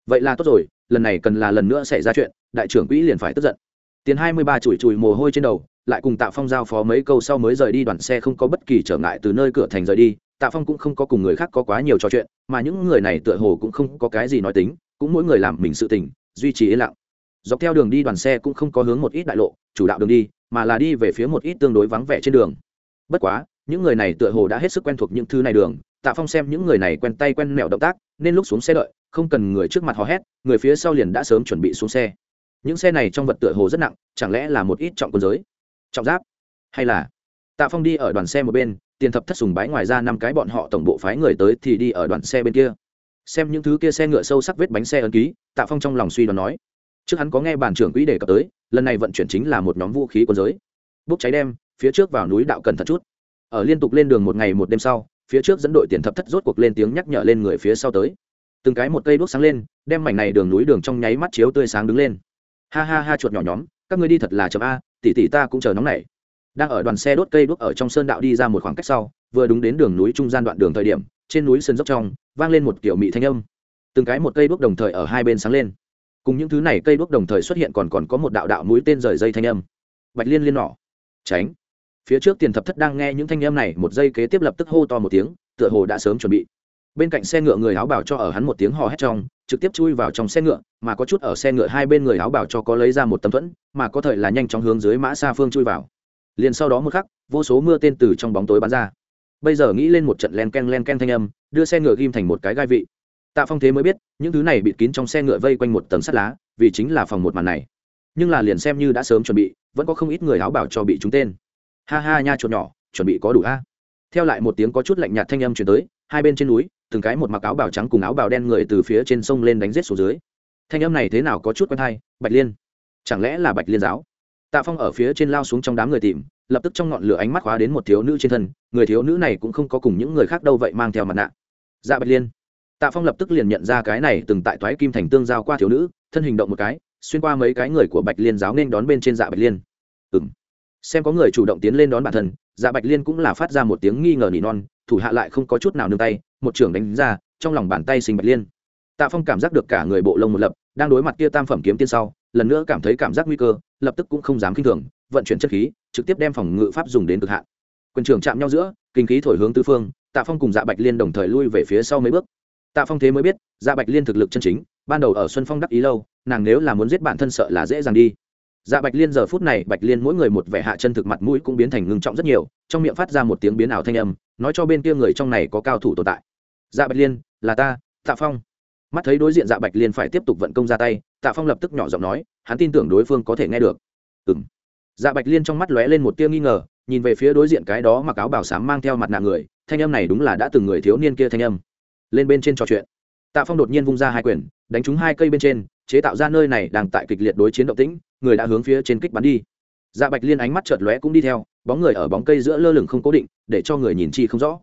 Vậy là tốt rồi, lần này cần là lần nữa xảy ra chuyện, đại trưởng quỹ liền phải tức giận. Tiền hai mươi ba chùi chùi mồ hôi trên đầu, lại cùng tạ phong giao phó mấy câu sau mới rời đi, đoàn xe không có bất kỳ trở ngại từ nơi cửa thành rời đi, tạ phong cũng không có cùng người khác có quá nhiều trò chuyện, mà những người này tựa hồ cũng không có cái gì nói tính, cũng mỗi người làm mình sự tình, duy trì yên lặng dọc theo đường đi đoàn xe cũng không có hướng một ít đại lộ, chủ đạo đường đi, mà là đi về phía một ít tương đối vắng vẻ trên đường. Bất quá, những người này tựa hồ đã hết sức quen thuộc những thứ này đường, tạ phong xem những người này quen tay quen mẹo động tác, nên lúc xuống xe đợi, không cần người trước mặt hò hét, người phía sau liền đã sớm chuẩn bị xuống xe. Những xe này trong vật tựa hồ rất nặng, chẳng lẽ là một ít trọng quân giới? Trọng giáp? Hay là? Tạ phong đi ở đoàn xe một bên, tiền thập thất sùng bái ngoài ra năm cái bọn họ tổng bộ phái người tới thì đi ở đoàn xe bên kia. Xem những thứ kia xe ngựa sâu sắc vết bánh xe ấn ký, tạ phong trong lòng suy đoán nói trước hắn có nghe bản trưởng quỹ đề cập tới, lần này vận chuyển chính là một nhóm vũ khí quân giới. Bốc cháy đem, phía trước vào núi đạo cẩn thận chút. Ở liên tục lên đường một ngày một đêm sau, phía trước dẫn đội tiền thập thất rốt cuộc lên tiếng nhắc nhở lên người phía sau tới. Từng cái một cây đuốc sáng lên, đem mảnh này đường núi đường trong nháy mắt chiếu tươi sáng đứng lên. Ha ha ha, chuột nhỏ nhóm, các ngươi đi thật là chậm a, tỷ tỷ ta cũng chờ nóng này đang ở đoàn xe đốt cây đuốc ở trong sơn đạo đi ra một khoảng cách sau, vừa đúng đến đường núi trung gian đoạn đường thời điểm, trên núi sơn dốc trong, vang lên một kiểu mị thanh âm. Từng cái một cây đuốc đồng thời ở hai bên sáng lên cùng những thứ này cây đuốc đồng thời xuất hiện còn còn có một đạo đạo mũi tên rời dây thanh âm. Bạch liên liên nỏ tránh. Phía trước tiền thập thất đang nghe những thanh âm này, một giây kế tiếp lập tức hô to một tiếng, tựa hồ đã sớm chuẩn bị. Bên cạnh xe ngựa người áo bảo cho ở hắn một tiếng hò hét trong, trực tiếp chui vào trong xe ngựa, mà có chút ở xe ngựa hai bên người áo bảo cho có lấy ra một tấm thuẫn, mà có thời là nhanh chóng hướng dưới mã xa phương chui vào. Liền sau đó một khắc, vô số mưa tên từ trong bóng tối bắn ra. Bây giờ nghĩ lên một trận len ken len ken thanh âm, đưa xe ngựa ghim thành một cái gai vị tạ phong thế mới biết, những thứ này bịt kín trong xe ngựa vây quanh một tầng sắt lá, vì chính là phòng một màn này. Nhưng là liền xem như đã sớm chuẩn bị, vẫn có không ít người áo bảo cho bị chúng tên. Ha ha nha chuột nhỏ, chuẩn bị có đủ a. Theo lại một tiếng có chút lạnh nhạt thanh âm chuyển tới, hai bên trên núi, từng cái một mặc áo bào trắng cùng áo bào đen người từ phía trên sông lên đánh rết xuống dưới. Thanh âm này thế nào có chút quen hay, bạch liên. Chẳng lẽ là bạch liên giáo? Tạ phong ở phía trên lao xuống trong đám người tìm, lập tức trong ngọn lửa ánh mắt khóa đến một thiếu nữ trên thân, người thiếu nữ này cũng không có cùng những người khác đâu vậy mang theo mặt nạ. Dạ bạch liên tạ phong lập tức liền nhận ra cái này từng tại Toái kim thành tương giao qua thiếu nữ, thân hình động một cái, xuyên qua mấy cái người của bạch liên giáo nên đón bên trên dạ bạch liên. Ừ m xem có người chủ động tiến lên đón bản thân dạ bạch liên cũng là phát ra một tiếng nghi ngờ nỉ non, thủ hạ lại không có chút nào nương tay, một trưởng đánh ra, trong lòng bàn tay sinh bạch liên. Tạ phong cảm giác được cả người bộ lông một lập, đang đối mặt kia tam phẩm kiếm tiên sau, lần nữa cảm thấy cảm giác nguy cơ, lập tức cũng không dám kinh thường, vận chuyển chất khí, trực tiếp đem phòng ngự pháp dùng đến cực hạn. Quân trưởng chạm nhau giữa, kinh khí thổi hướng tứ phương, tạ phong cùng dạ bạch liên đồng thời lui về phía sau mấy bước tạ phong thế mới biết dạ bạch liên thực lực chân chính, ban đầu ở xuân phong đắc ý lâu, nàng nếu là muốn giết bản thân sợ là dễ dàng đi. Dạ bạch liên giờ phút này, bạch liên mỗi người một vẻ hạ chân thực mặt mũi cũng biến thành ngưng trọng rất nhiều, trong miệng phát ra một tiếng biến ảo thanh âm, nói cho bên kia người trong này có cao thủ tồn tại. Dạ bạch liên, là ta, tạ phong. Mắt thấy đối diện dạ bạch liên phải tiếp tục vận công ra tay, tạ phong lập tức nhỏ giọng nói, hắn tin tưởng đối phương có thể nghe được. Ừ m dạ bạch liên trong mắt lóe lên một tia nghi ngờ, nhìn về phía đối diện cái đó mặc áo bảo sám mang theo mặt nạ người, thanh âm này đúng là đã từng người thiếu niên kia thanh âm lên bên trên trò chuyện. Tạ phong đột nhiên vung ra hai quyền, đánh trúng hai cây bên trên, chế tạo ra nơi này đang tại kịch liệt đối chiến động tĩnh, người đã hướng phía trên kích bắn đi. Dạ bạch liên ánh mắt chợt lóe cũng đi theo, bóng người ở bóng cây giữa lơ lửng không cố định, để cho người nhìn chi không rõ.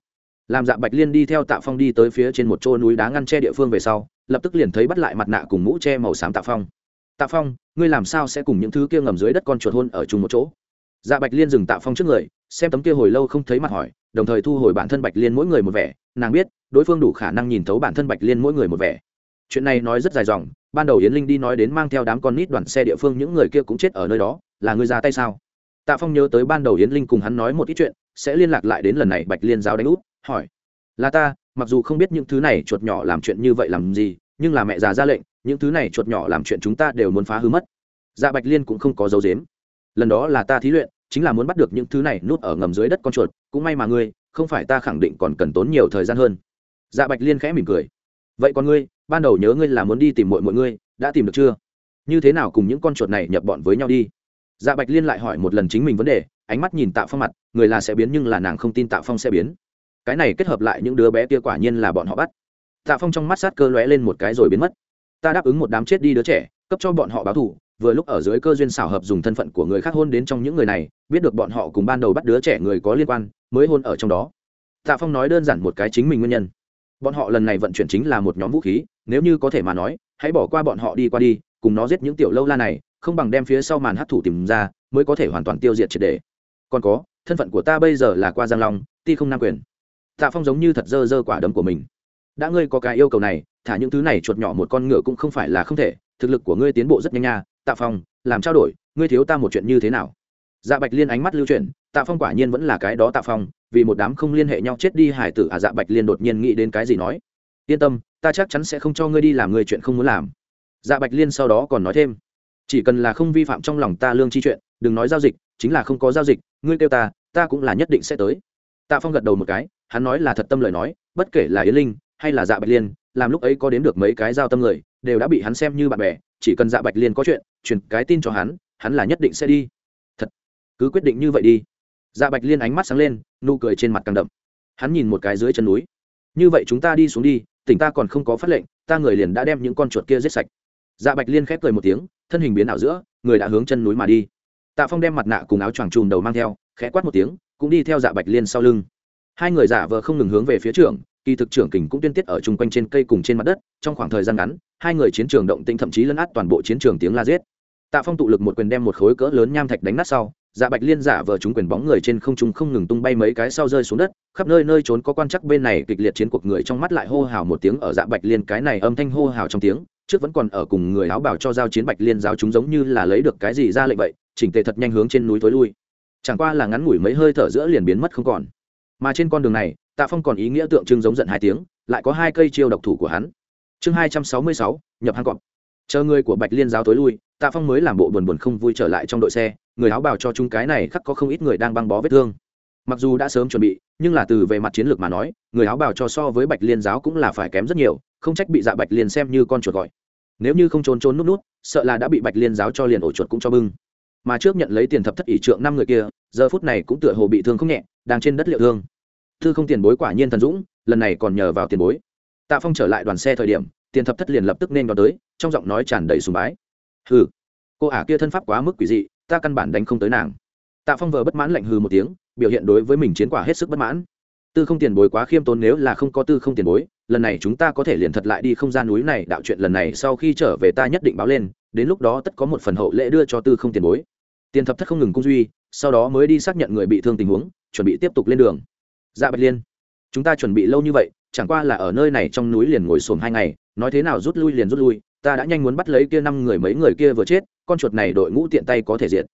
Làm dạ bạch liên đi theo tạ phong đi tới phía trên một chỗ núi đá ngăn che địa phương về sau, lập tức liền thấy bắt lại mặt nạ cùng mũ che màu xám tạ phong. Tạ phong, ngươi làm sao sẽ cùng những thứ kia ngầm dưới đất con chuột hôn ở chung một chỗ? Dạ bạch liên dừng tạ phong trước người, xem tấm kia hồi lâu không thấy mặt hỏi đồng thời thu hồi bản thân bạch liên mỗi người một vẻ, nàng biết, đối phương đủ khả năng nhìn thấu bản thân bạch liên mỗi người một vẻ. Chuyện này nói rất dài dòng, ban đầu yến linh đi nói đến mang theo đám con nít đoàn xe địa phương những người kia cũng chết ở nơi đó, là ngươi ra tay sao? Tạ phong nhớ tới ban đầu yến linh cùng hắn nói một ít chuyện, sẽ liên lạc lại đến lần này bạch liên giáo đánh út, hỏi. Là ta, mặc dù không biết những thứ này chuột nhỏ làm chuyện như vậy làm gì, nhưng là mẹ già ra lệnh, những thứ này chuột nhỏ làm chuyện chúng ta đều muốn phá hư mất. Dạ bạch liên cũng không có dấu dếm lần đó là ta thí luyện chính là muốn bắt được những thứ này nút ở ngầm dưới đất con chuột, cũng may mà ngươi, không phải ta khẳng định còn cần tốn nhiều thời gian hơn. Dạ bạch liên khẽ mỉm cười. Vậy còn ngươi, ban đầu nhớ ngươi là muốn đi tìm mọi mọi ngươi, đã tìm được chưa? Như thế nào cùng những con chuột này nhập bọn với nhau đi? Dạ bạch liên lại hỏi một lần chính mình vấn đề, ánh mắt nhìn tạ phong mặt, người là sẽ biến nhưng là nàng không tin tạ phong sẽ biến. Cái này kết hợp lại những đứa bé kia quả nhiên là bọn họ bắt. Tạ phong trong mắt sát cơ lóe lên một cái rồi biến mất. Ta đáp ứng một đám chết đi đứa trẻ, cấp cho bọn họ báo thù vừa lúc ở dưới cơ duyên xảo hợp dùng thân phận của người khác hôn đến trong những người này, biết được bọn họ cùng ban đầu bắt đứa trẻ người có liên quan, mới hôn ở trong đó. Tạ phong nói đơn giản một cái chính mình nguyên nhân. Bọn họ lần này vận chuyển chính là một nhóm vũ khí, nếu như có thể mà nói, hãy bỏ qua bọn họ đi qua đi, cùng nó giết những tiểu lâu la này, không bằng đem phía sau màn hát thủ tìm ra, mới có thể hoàn toàn tiêu diệt triệt đề còn có, thân phận của ta bây giờ là qua giang long, ti không nam quyền. Tạ phong giống như thật dơ dơ quả đấm của mình. Đã ngươi có cái yêu cầu này, thả những thứ này chuột nhỏ một con ngựa cũng không phải là không thể, thực lực của ngươi tiến bộ rất nhanh nha tạ phong, làm trao đổi, ngươi thiếu ta một chuyện như thế nào? Dạ bạch liên ánh mắt lưu chuyển, tạ phong quả nhiên vẫn là cái đó tạ phong, vì một đám không liên hệ nhau chết đi hải tử à dạ bạch liên đột nhiên nghĩ đến cái gì nói. Yên tâm, ta chắc chắn sẽ không cho ngươi đi làm người chuyện không muốn làm. Dạ bạch liên sau đó còn nói thêm. Chỉ cần là không vi phạm trong lòng ta lương chi chuyện, đừng nói giao dịch, chính là không có giao dịch, ngươi kêu ta ta cũng là nhất định sẽ tới. Tạ phong gật đầu một cái, hắn nói là thật tâm lời nói, bất kể là yến linh hay là dạ bạch liên, làm lúc ấy có đến được mấy cái giao tâm người, đều đã bị hắn xem như bạn bè, chỉ cần dạ bạch liên có chuyện truyền cái tin cho hắn hắn là nhất định sẽ đi. Thật. Cứ quyết định như vậy đi. Dạ bạch liên ánh mắt sáng lên, nụ cười trên mặt càng đậm. Hắn nhìn một cái dưới chân núi. Như vậy chúng ta đi xuống đi, tỉnh ta còn không có phát lệnh, ta người liền đã đem những con chuột kia giết sạch. Dạ bạch liên khép cười một tiếng, thân hình biến ảo giữa, người đã hướng chân núi mà đi. Tạ phong đem mặt nạ cùng áo choàng trùm đầu mang theo, khẽ quát một tiếng, cũng đi theo dạ bạch liên sau lưng. Hai người giả vờ không ngừng hướng về phía trưởng, kỳ thực trưởng kình cũng tuyên tiết ở chung quanh trên cây cùng trên mặt đất, trong khoảng thời gian ngắn, hai người chiến trường động tĩnh thậm chí lấn át toàn bộ chiến trường tiếng la giết tạ phong tụ lực một quyền đem một khối cỡ lớn nham thạch đánh nát sau dạ bạch liên giả vờ chúng quyền bóng người trên không trung không ngừng tung bay mấy cái sau rơi xuống đất, khắp nơi nơi trốn có quan chắc bên này kịch liệt chiến cuộc người trong mắt lại hô hào một tiếng ở dạ bạch liên cái này âm thanh hô hào trong tiếng, trước vẫn còn ở cùng người áo bảo cho giao chiến bạch liên giáo chúng giống như là lấy được cái gì ra lệnh vậy, chỉnh tề thật nhanh hướng trên núi tối lui. Chẳng qua là ngắn ngủi mấy hơi thở giữa liền biến mất không còn. Mà trên con đường này, tạ phong còn ý nghĩa tượng trưng giống giận hai tiếng, lại có hai cây chiêu độc thủ của hắn. Chương hai trăm sáu mươi sáu, nhập hang cọp. Chờ người của bạch liên giáo tối lui tạ phong mới làm bộ buồn buồn không vui trở lại trong đội xe, người áo bào cho chúng cái này khắc có không ít người đang băng bó vết thương. Mặc dù đã sớm chuẩn bị, nhưng là từ về mặt chiến lược mà nói, người áo bào cho so với bạch liên giáo cũng là phải kém rất nhiều, không trách bị dạ bạch liên xem như con chuột gọi. Nếu như không trốn trốn nút nút sợ là đã bị bạch liên giáo cho liền ổ chuột cũng cho bưng. Mà trước nhận lấy tiền thập thất ỷ trượng năm người kia, giờ phút này cũng tựa hồ bị thương không nhẹ, đang trên đất liệu thương. Thư không tiền bối quả nhiên thần dũng, lần này còn nhờ vào tiền bối. Tạ phong trở lại đoàn xe thời điểm, tiền thập thất liền lập tức nên đón tới, trong giọng nói tràn đầy sùng bái hừ. Cô ả kia thân pháp quá mức quỷ dị, ta căn bản đánh không tới nàng. Tạ phong vờ bất mãn lạnh hừ một tiếng, biểu hiện đối với mình chiến quả hết sức bất mãn. Tư không tiền bối quá khiêm tốn nếu là không có tư không tiền bối, lần này chúng ta có thể liền thật lại đi không gian núi này, đạo chuyện lần này sau khi trở về ta nhất định báo lên, đến lúc đó tất có một phần hậu lễ đưa cho tư không tiền bối. Tiền thập thất không ngừng cung duy, sau đó mới đi xác nhận người bị thương tình huống, chuẩn bị tiếp tục lên đường. Dạ bạch liên, chúng ta chuẩn bị lâu như vậy, chẳng qua là ở nơi này trong núi liền ngồi xuồng hai ngày, nói thế nào rút lui liền rút lui ta đã nhanh muốn bắt lấy kia năm người mấy người kia vừa chết, con chuột này đội ngũ tiện tay có thể diệt.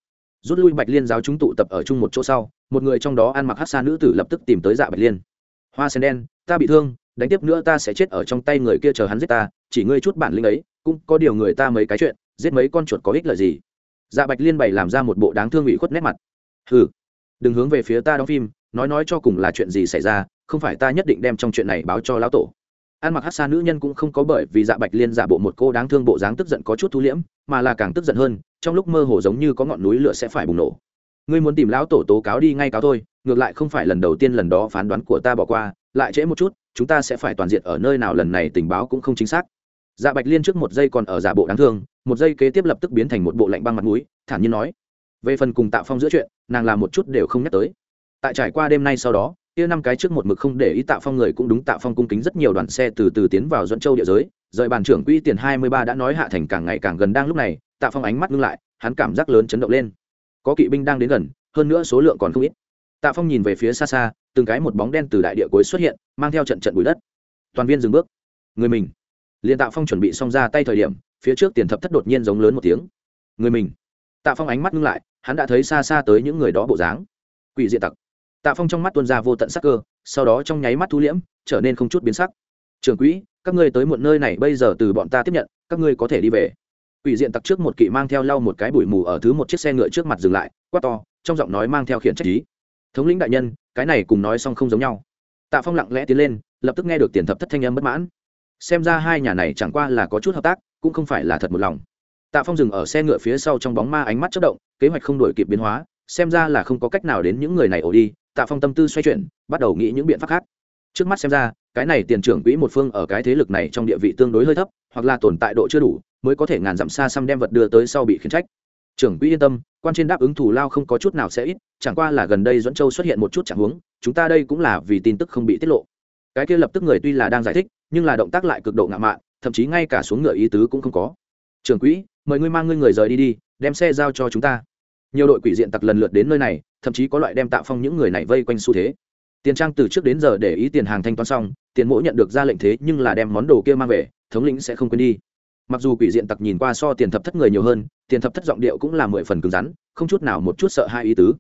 Rút lui bạch liên giáo chúng tụ tập ở chung một chỗ sau, một người trong đó ăn mặc hát xa nữ tử lập tức tìm tới dạ bạch liên. Hoa sen đen, ta bị thương, đánh tiếp nữa ta sẽ chết ở trong tay người kia chờ hắn giết ta, chỉ ngươi chút bản lĩnh ấy, cũng có điều người ta mấy cái chuyện, giết mấy con chuột có ích lợi gì? Dạ bạch liên bày làm ra một bộ đáng thương ủy khuất nét mặt. Hừ, đừng hướng về phía ta đóng phim, nói nói cho cùng là chuyện gì xảy ra, không phải ta nhất định đem trong chuyện này báo cho lão tổ ăn mặc hát xa nữ nhân cũng không có bởi vì dạ bạch liên giả bộ một cô đáng thương bộ dáng tức giận có chút thu liễm, mà là càng tức giận hơn, trong lúc mơ hồ giống như có ngọn núi lửa sẽ phải bùng nổ. Ngươi muốn tìm lão tổ tố cáo đi ngay cáo thôi, ngược lại không phải lần đầu tiên lần đó phán đoán của ta bỏ qua, lại trễ một chút, chúng ta sẽ phải toàn diện ở nơi nào lần này tình báo cũng không chính xác. Dạ bạch liên trước một giây còn ở giả bộ đáng thương, một giây kế tiếp lập tức biến thành một bộ lạnh băng mặt mũi. thản nhiên nói. Về phần cùng tạo phong giữa chuyện, nàng làm một chút đều không nhắc tới. Tại trải qua đêm nay sau đó kia năm cái trước một mực không để ý Tạ phong người cũng đúng, Tạ phong cung kính rất nhiều đoàn xe từ từ tiến vào dẫn châu địa giới. Rời bàn trưởng quỹ tiền hai mươi ba đã nói hạ thành càng ngày càng gần đang lúc này, Tạ phong ánh mắt ngưng lại, hắn cảm giác lớn chấn động lên. Có kỵ binh đang đến gần, hơn nữa số lượng còn không ít. Tạ phong nhìn về phía xa xa, từng cái một bóng đen từ đại địa cuối xuất hiện, mang theo trận trận bụi đất. Toàn viên dừng bước. Người mình. Liền tạ phong chuẩn bị xong ra tay thời điểm, phía trước tiền thập thất đột nhiên giống lớn một tiếng. Người mình. Tạ phong ánh mắt ngưng lại, hắn đã thấy xa xa tới những người đó bộ dáng. Quỷ diện tặc tạ phong trong mắt tuân ra vô tận sắc cơ, sau đó trong nháy mắt thu liễm, trở nên không chút biến sắc. Trường quỹ, các ngươi tới muộn nơi này, bây giờ từ bọn ta tiếp nhận, các ngươi có thể đi về. Quỷ diện tặc trước một kỵ mang theo lau một cái bụi mù ở thứ một chiếc xe ngựa trước mặt dừng lại, quát to, trong giọng nói mang theo khiển trách ý. Thống lĩnh đại nhân, cái này cùng nói xong không giống nhau. Tạ phong lặng lẽ tiến lên, lập tức nghe được tiền thập thất thanh âm bất mãn. Xem ra hai nhà này chẳng qua là có chút hợp tác, cũng không phải là thật một lòng. Tạ phong dừng ở xe ngựa phía sau trong bóng ma ánh mắt chất động, kế hoạch không đổi kịp biến hóa, xem ra là không có cách nào đến những người này ổ đi tạ phong tâm tư xoay chuyển, bắt đầu nghĩ những biện pháp khác. Trước mắt xem ra, cái này tiền trưởng quỹ một phương ở cái thế lực này trong địa vị tương đối hơi thấp, hoặc là tồn tại độ chưa đủ, mới có thể ngàn dặm xa xăm đem vật đưa tới sau bị khiến trách. Trưởng quỹ yên tâm, quan trên đáp ứng thủ lao không có chút nào sẽ ít, chẳng qua là gần đây dẫn châu xuất hiện một chút chẳng huống, chúng ta đây cũng là vì tin tức không bị tiết lộ. Cái kia lập tức người tuy là đang giải thích, nhưng là động tác lại cực độ ngạo mạn, thậm chí ngay cả xuống ngựa ý tứ cũng không có. Trưởng quỹ, mời ngươi mang ngươi người rời đi đi, đem xe giao cho chúng ta nhiều đội quỷ diện tặc lần lượt đến nơi này, thậm chí có loại đem tạo phong những người này vây quanh xu thế. Tiền trang từ trước đến giờ để ý tiền hàng thanh toán xong, tiền mỗi nhận được ra lệnh thế nhưng là đem món đồ kia mang về, thống lĩnh sẽ không quên đi. Mặc dù quỷ diện tặc nhìn qua so tiền thập thất người nhiều hơn, tiền thập thất giọng điệu cũng là mười phần cứng rắn, không chút nào một chút sợ hai ý tứ.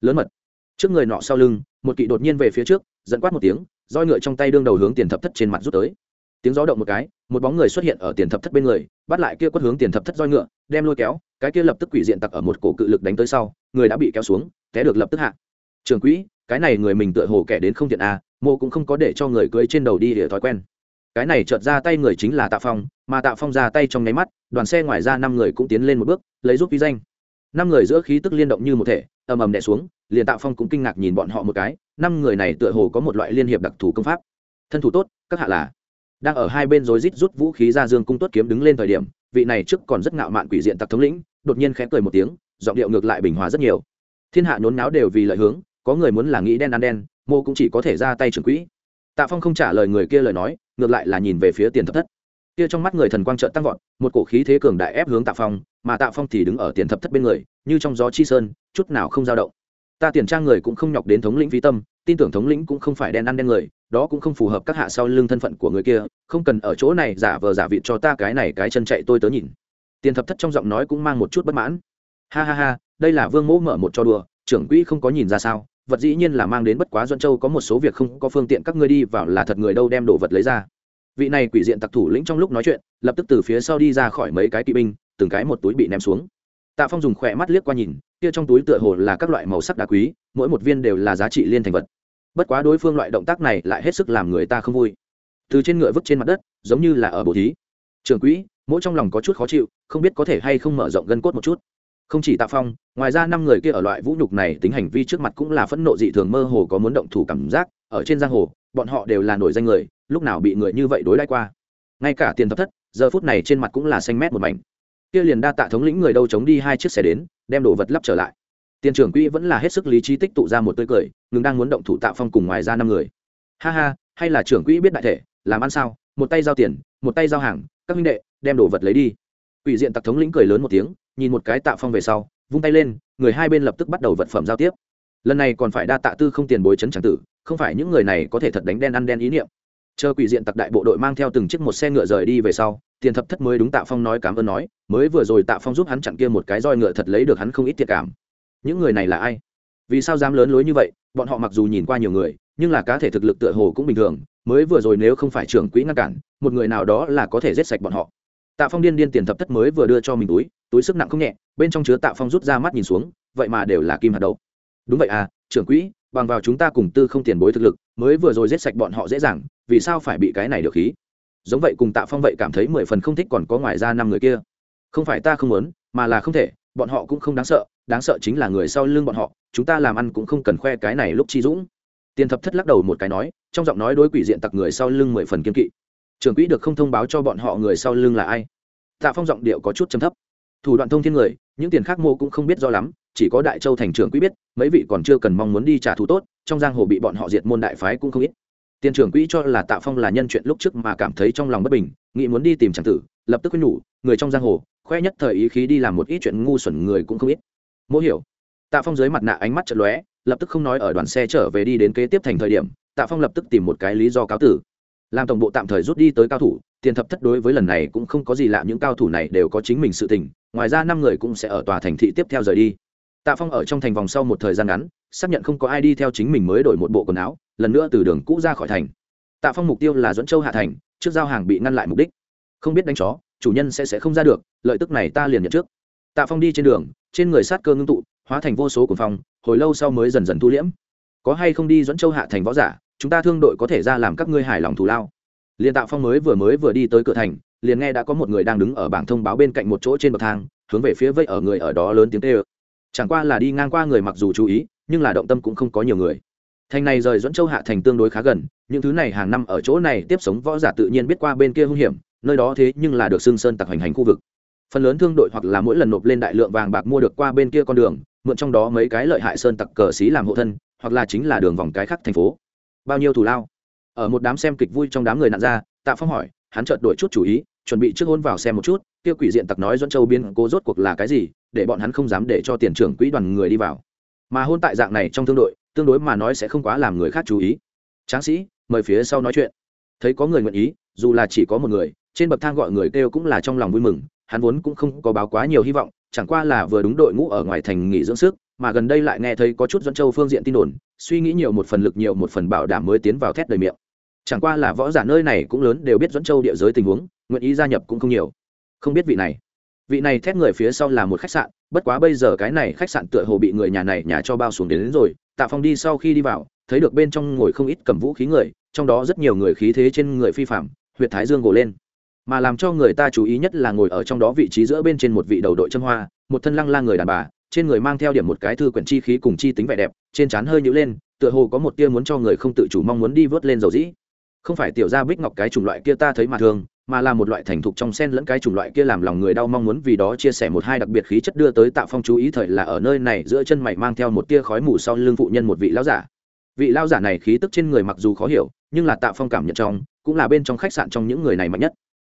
Lớn mật. Trước người nọ sau lưng, một kỵ đột nhiên về phía trước, dẫn quát một tiếng, roi ngựa trong tay đương đầu hướng tiền thập thất trên mặt rút tới. Tiếng gió động một cái, một bóng người xuất hiện ở tiền thập thất bên người, bắt lại kia quất hướng tiền thập thất roi ngựa, đem lôi kéo cái kia lập tức quỷ diện tặc ở một cổ cự lực đánh tới sau, người đã bị kéo xuống, té được lập tức hạ. Trường quỹ, cái này người mình tựa hồ kẻ đến không thiện à mô cũng không có để cho người cưới trên đầu đi để thói quen. Cái này chợt ra tay người chính là tạ phong, mà tạ phong ra tay trong nháy mắt, đoàn xe ngoài ra năm người cũng tiến lên một bước, lấy giúp vi danh. Năm người giữa khí tức liên động như một thể, ầm ầm đè xuống, liền tạ phong cũng kinh ngạc nhìn bọn họ một cái, năm người này tựa hồ có một loại liên hiệp đặc thù công pháp. Thân thủ tốt, các hạ là đang ở hai bên rối rít rút vũ khí ra dương cung tuất kiếm đứng lên thời điểm, vị này trước còn rất ngạo mạn quỷ diện tặc thống lĩnh, đột nhiên khẽ cười một tiếng, giọng điệu ngược lại bình hòa rất nhiều. Thiên hạ nhốn náo đều vì lợi hướng, có người muốn là nghĩ đen ăn đen, mô cũng chỉ có thể ra tay trưởng quỹ. Tạ phong không trả lời người kia lời nói, ngược lại là nhìn về phía tiền thập thất. Kia trong mắt người thần quang trợn tăng vọt, một cổ khí thế cường đại ép hướng tạ phong, mà tạ phong thì đứng ở tiền thập thất bên người, như trong gió chi sơn, chút nào không dao động. Ta tiền trang người cũng không nhọc đến thống lĩnh vi tâm, tin tưởng thống lĩnh cũng không phải đen ăn đen người đó cũng không phù hợp các hạ sau lưng thân phận của người kia, không cần ở chỗ này giả vờ giả vịt cho ta cái này cái chân chạy tôi tớ nhìn. Tiền thập thất trong giọng nói cũng mang một chút bất mãn. Ha ha ha, đây là vương mẫu mở một cho đùa, trưởng quỹ không có nhìn ra sao, vật dĩ nhiên là mang đến bất quá doan châu có một số việc không có phương tiện các ngươi đi vào là thật người đâu đem đồ vật lấy ra. Vị này quỷ diện tặc thủ lĩnh trong lúc nói chuyện, lập tức từ phía sau đi ra khỏi mấy cái kỵ binh, từng cái một túi bị ném xuống. Tạ phong dùng khỏe mắt liếc qua nhìn, kia trong túi tựa hồ là các loại màu sắc đá quý, mỗi một viên đều là giá trị liên thành vật bất quá đối phương loại động tác này lại hết sức làm người ta không vui. Từ trên ngựa vứt trên mặt đất, giống như là ở bồ thí. Trường quỹ, mỗi trong lòng có chút khó chịu, không biết có thể hay không mở rộng gân cốt một chút. Không chỉ tạ phong, ngoài ra năm người kia ở loại vũ nhục này tính hành vi trước mặt cũng là phẫn nộ dị thường mơ hồ có muốn động thủ cảm giác. Ở trên giang hồ, bọn họ đều là nổi danh người, lúc nào bị người như vậy đối đãi qua. Ngay cả tiền thập thất, giờ phút này trên mặt cũng là xanh mét một mảnh. Kia liền đa tạ thống lĩnh người đâu chống đi hai chiếc xe đến, đem đồ vật lắp trở lại tiền trưởng quỹ vẫn là hết sức lý trí tích tụ ra một tươi cười, ngừng đang muốn động thủ tạ phong cùng ngoài ra năm người. Ha ha, hay là trưởng quỹ biết đại thể, làm ăn sao? Một tay giao tiền, một tay giao hàng, các minh đệ, đem đồ vật lấy đi. Ủy diện tặc thống lĩnh cười lớn một tiếng, nhìn một cái tạ phong về sau, vung tay lên, người hai bên lập tức bắt đầu vật phẩm giao tiếp. Lần này còn phải đa tạ tư không tiền bối chấn tràng tử, không phải những người này có thể thật đánh đen ăn đen ý niệm. Chờ quỷ diện tặc đại bộ đội mang theo từng chiếc một xe ngựa rời đi về sau, tiền thập thất mới đúng tạ phong nói cảm ơn nói, mới vừa rồi tạ phong giúp hắn chặn kia một cái roi ngựa thật lấy được hắn không ít thiệt cảm những người này là ai? Vì sao dám lớn lối như vậy? Bọn họ mặc dù nhìn qua nhiều người, nhưng là cá thể thực lực tựa hồ cũng bình thường, mới vừa rồi nếu không phải trưởng quỹ ngăn cản, một người nào đó là có thể giết sạch bọn họ. Tạ phong điên điên tiền thập thất mới vừa đưa cho mình túi túi sức nặng không nhẹ, bên trong chứa tạ phong rút ra mắt nhìn xuống, vậy mà đều là kim hạt đậu. Đúng vậy à trưởng quỹ, bằng vào chúng ta cùng tư không tiền bối thực lực, mới vừa rồi giết sạch bọn họ dễ dàng, vì sao phải bị cái này được khí? Giống vậy cùng tạ phong vậy cảm thấy mười phần không thích còn có ngoài ra năm người kia. Không phải ta không muốn, mà là không thể, bọn họ cũng không đáng sợ đáng sợ chính là người sau lưng bọn họ, chúng ta làm ăn cũng không cần khoe cái này lúc chi dũng. Tiền thập thất lắc đầu một cái nói, trong giọng nói đối quỷ diện tặc người sau lưng mười phần kiên kỵ. Trưởng quỹ được không thông báo cho bọn họ người sau lưng là ai? Tạ phong giọng điệu có chút chấm thấp. Thủ đoạn thông thiên người, những tiền khác mô cũng không biết do lắm, chỉ có đại châu thành trưởng quỹ biết, mấy vị còn chưa cần mong muốn đi trả thù tốt, trong giang hồ bị bọn họ diệt môn đại phái cũng không ít. Tiền trưởng quỹ cho là tạ phong là nhân chuyện lúc trước mà cảm thấy trong lòng bất bình, nghĩ muốn đi tìm tràng tử, lập tức quyết nhủ, người trong giang hồ, khoe nhất thời ý khí đi làm một ít chuyện ngu xuẩn người cũng không ít mỗ hiểu. Tạ phong dưới mặt nạ ánh mắt chật lóe, lập tức không nói ở đoàn xe trở về đi đến kế tiếp thành thời điểm, tạ phong lập tức tìm một cái lý do cáo tử. Làm tổng bộ tạm thời rút đi tới cao thủ, tiền thập thất đối với lần này cũng không có gì lạ, những cao thủ này đều có chính mình sự tình, ngoài ra năm người cũng sẽ ở tòa thành thị tiếp theo rời đi. Tạ phong ở trong thành vòng sau một thời gian ngắn, xác nhận không có ai đi theo chính mình mới đổi một bộ quần áo, lần nữa từ đường cũ ra khỏi thành. Tạ phong mục tiêu là dẫn châu hạ thành, trước giao hàng bị ngăn lại mục đích. Không biết đánh chó, chủ nhân sẽ sẽ không ra được, lợi tức này ta liền nhận trước. Tạ phong đi trên đường trên người sát cơ ngưng tụ, hóa thành vô số cuồng phong, hồi lâu sau mới dần dần thu liễm. Có hay không đi dẫn châu hạ thành võ giả, chúng ta thương đội có thể ra làm các ngươi hài lòng thù lao. Liền tạo phong mới vừa mới vừa đi tới cửa thành, liền nghe đã có một người đang đứng ở bảng thông báo bên cạnh một chỗ trên bậc thang, hướng về phía vây ở người ở đó lớn tiếng tê ơ chẳng qua là đi ngang qua người mặc dù chú ý, nhưng là động tâm cũng không có nhiều người. Thành này rời dẫn châu hạ thành tương đối khá gần, những thứ này hàng năm ở chỗ này tiếp sống võ giả tự nhiên biết qua bên kia hung hiểm, nơi đó thế nhưng là được xương sơn tặc hành hành khu vực phần lớn thương đội hoặc là mỗi lần nộp lên đại lượng vàng bạc mua được qua bên kia con đường, mượn trong đó mấy cái lợi hại sơn tặc cờ xí làm hộ thân, hoặc là chính là đường vòng cái khác thành phố. Bao nhiêu thù lao? Ở một đám xem kịch vui trong đám người nạn ra, tạ phong hỏi, hắn chợt đổi chút chủ ý, chuẩn bị trước hôn vào xem một chút, kia quỷ diện tặc nói dẫn châu biên cố rốt cuộc là cái gì, để bọn hắn không dám để cho tiền trưởng quỹ đoàn người đi vào. Mà hôn tại dạng này trong thương đội, tương đối mà nói sẽ không quá làm người khác chú ý. Tráng sĩ, mời phía sau nói chuyện. Thấy có người nguyện ý, dù là chỉ có một người, trên bậc thang gọi người kêu cũng là trong lòng vui mừng hắn vốn cũng không có báo quá nhiều hy vọng chẳng qua là vừa đúng đội ngũ ở ngoài thành nghỉ dưỡng sức mà gần đây lại nghe thấy có chút dẫn châu phương diện tin đồn suy nghĩ nhiều một phần lực nhiều một phần bảo đảm mới tiến vào thét đầy miệng. Chẳng qua là võ giả nơi này cũng lớn đều biết dẫn châu địa giới tình huống nguyện ý gia nhập cũng không nhiều. Không biết vị này. Vị này thét người phía sau là một khách sạn bất quá bây giờ cái này khách sạn tựa hồ bị người nhà này nhà cho bao xuống đến, đến rồi tạ phong đi sau khi đi vào thấy được bên trong ngồi không ít cầm vũ khí người trong đó rất nhiều người khí thế trên người phi phạm huyệt thái dương gồ lên mà làm cho người ta chú ý nhất là ngồi ở trong đó vị trí giữa bên trên một vị đầu đội châm hoa, một thân lăng la người đàn bà, trên người mang theo điểm một cái thư quyển chi khí cùng chi tính vẻ đẹp, trên trán hơi nhữ lên, tựa hồ có một tia muốn cho người không tự chủ mong muốn đi vớt lên dầu dĩ. Không phải tiểu gia bích ngọc cái chủng loại kia ta thấy mà thường, mà là một loại thành thục trong sen lẫn cái chủng loại kia làm lòng người đau mong muốn vì đó chia sẻ một hai đặc biệt khí chất đưa tới tạo phong chú ý thời là ở nơi này giữa chân mày mang theo một tia khói mù sau lưng phụ nhân một vị lão giả. Vị lão giả này khí tức trên người mặc dù khó hiểu, nhưng là tạo phong cảm nhận trong, cũng là bên trong khách sạn trong những người này mạnh nhất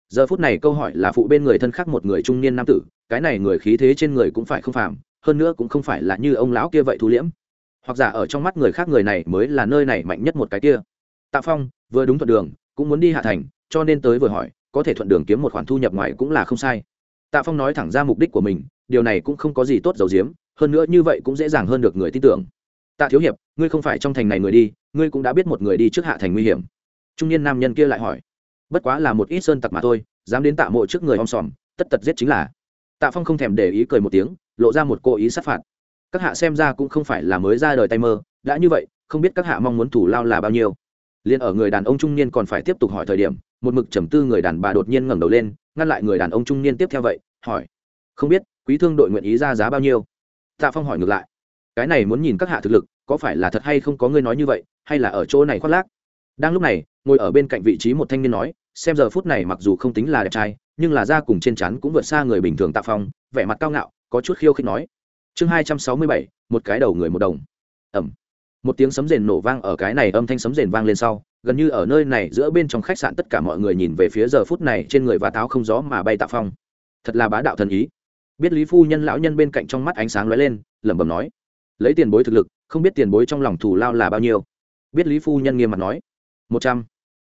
giờ phút này câu hỏi là phụ bên người thân khác một người trung niên nam tử, cái này người khí thế trên người cũng phải không phàm, hơn nữa cũng không phải là như ông lão kia vậy thu liễm. Hoặc giả ở trong mắt người khác người này mới là nơi này mạnh nhất một cái kia. Tạ phong, vừa đúng thuận đường, cũng muốn đi hạ thành, cho nên tới vừa hỏi, có thể thuận đường kiếm một khoản thu nhập ngoài cũng là không sai. Tạ phong nói thẳng ra mục đích của mình, điều này cũng không có gì tốt dầu diếm hơn nữa như vậy cũng dễ dàng hơn được người tin tưởng. Tạ thiếu hiệp, ngươi không phải trong thành này người đi, ngươi cũng đã biết một người đi trước hạ thành nguy hiểm. Trung niên nam nhân kia lại hỏi bất quá là một ít sơn tặc mà thôi, dám đến tạ mộ trước người om sòm, tất tật giết chính là. Tạ phong không thèm để ý cười một tiếng, lộ ra một cố ý sát phạt. Các hạ xem ra cũng không phải là mới ra đời tay mơ, đã như vậy, không biết các hạ mong muốn thủ lao là bao nhiêu. Liền ở người đàn ông trung niên còn phải tiếp tục hỏi thời điểm, một mực trầm tư người đàn bà đột nhiên ngẩng đầu lên, ngăn lại người đàn ông trung niên tiếp theo vậy, hỏi, không biết, quý thương đội nguyện ý ra giá bao nhiêu? Tạ phong hỏi ngược lại, cái này muốn nhìn các hạ thực lực, có phải là thật hay không có ngươi nói như vậy, hay là ở chỗ này khoác lác? Đang lúc này, ngồi ở bên cạnh vị trí một thanh niên nói, xem giờ phút này mặc dù không tính là đẹp trai, nhưng là da cùng trên chắn cũng vượt xa người bình thường tạ phong, vẻ mặt cao ngạo, có chút khiêu khích nói. Chương hai trăm sáu mươi bảy, một cái đầu người một đồng. Ẩm. Một tiếng sấm rền nổ vang ở cái này âm thanh sấm rền vang lên sau, gần như ở nơi này giữa bên trong khách sạn tất cả mọi người nhìn về phía giờ phút này trên người và táo không gió mà bay tạ phong. Thật là bá đạo thần ý. Biết lý phu nhân lão nhân bên cạnh trong mắt ánh sáng lóe lên, lẩm bẩm nói, lấy tiền bối thực lực, không biết tiền bối trong lòng thủ lao là bao nhiêu? Biết lý phu nhân nghiêm mặt nói một trăm.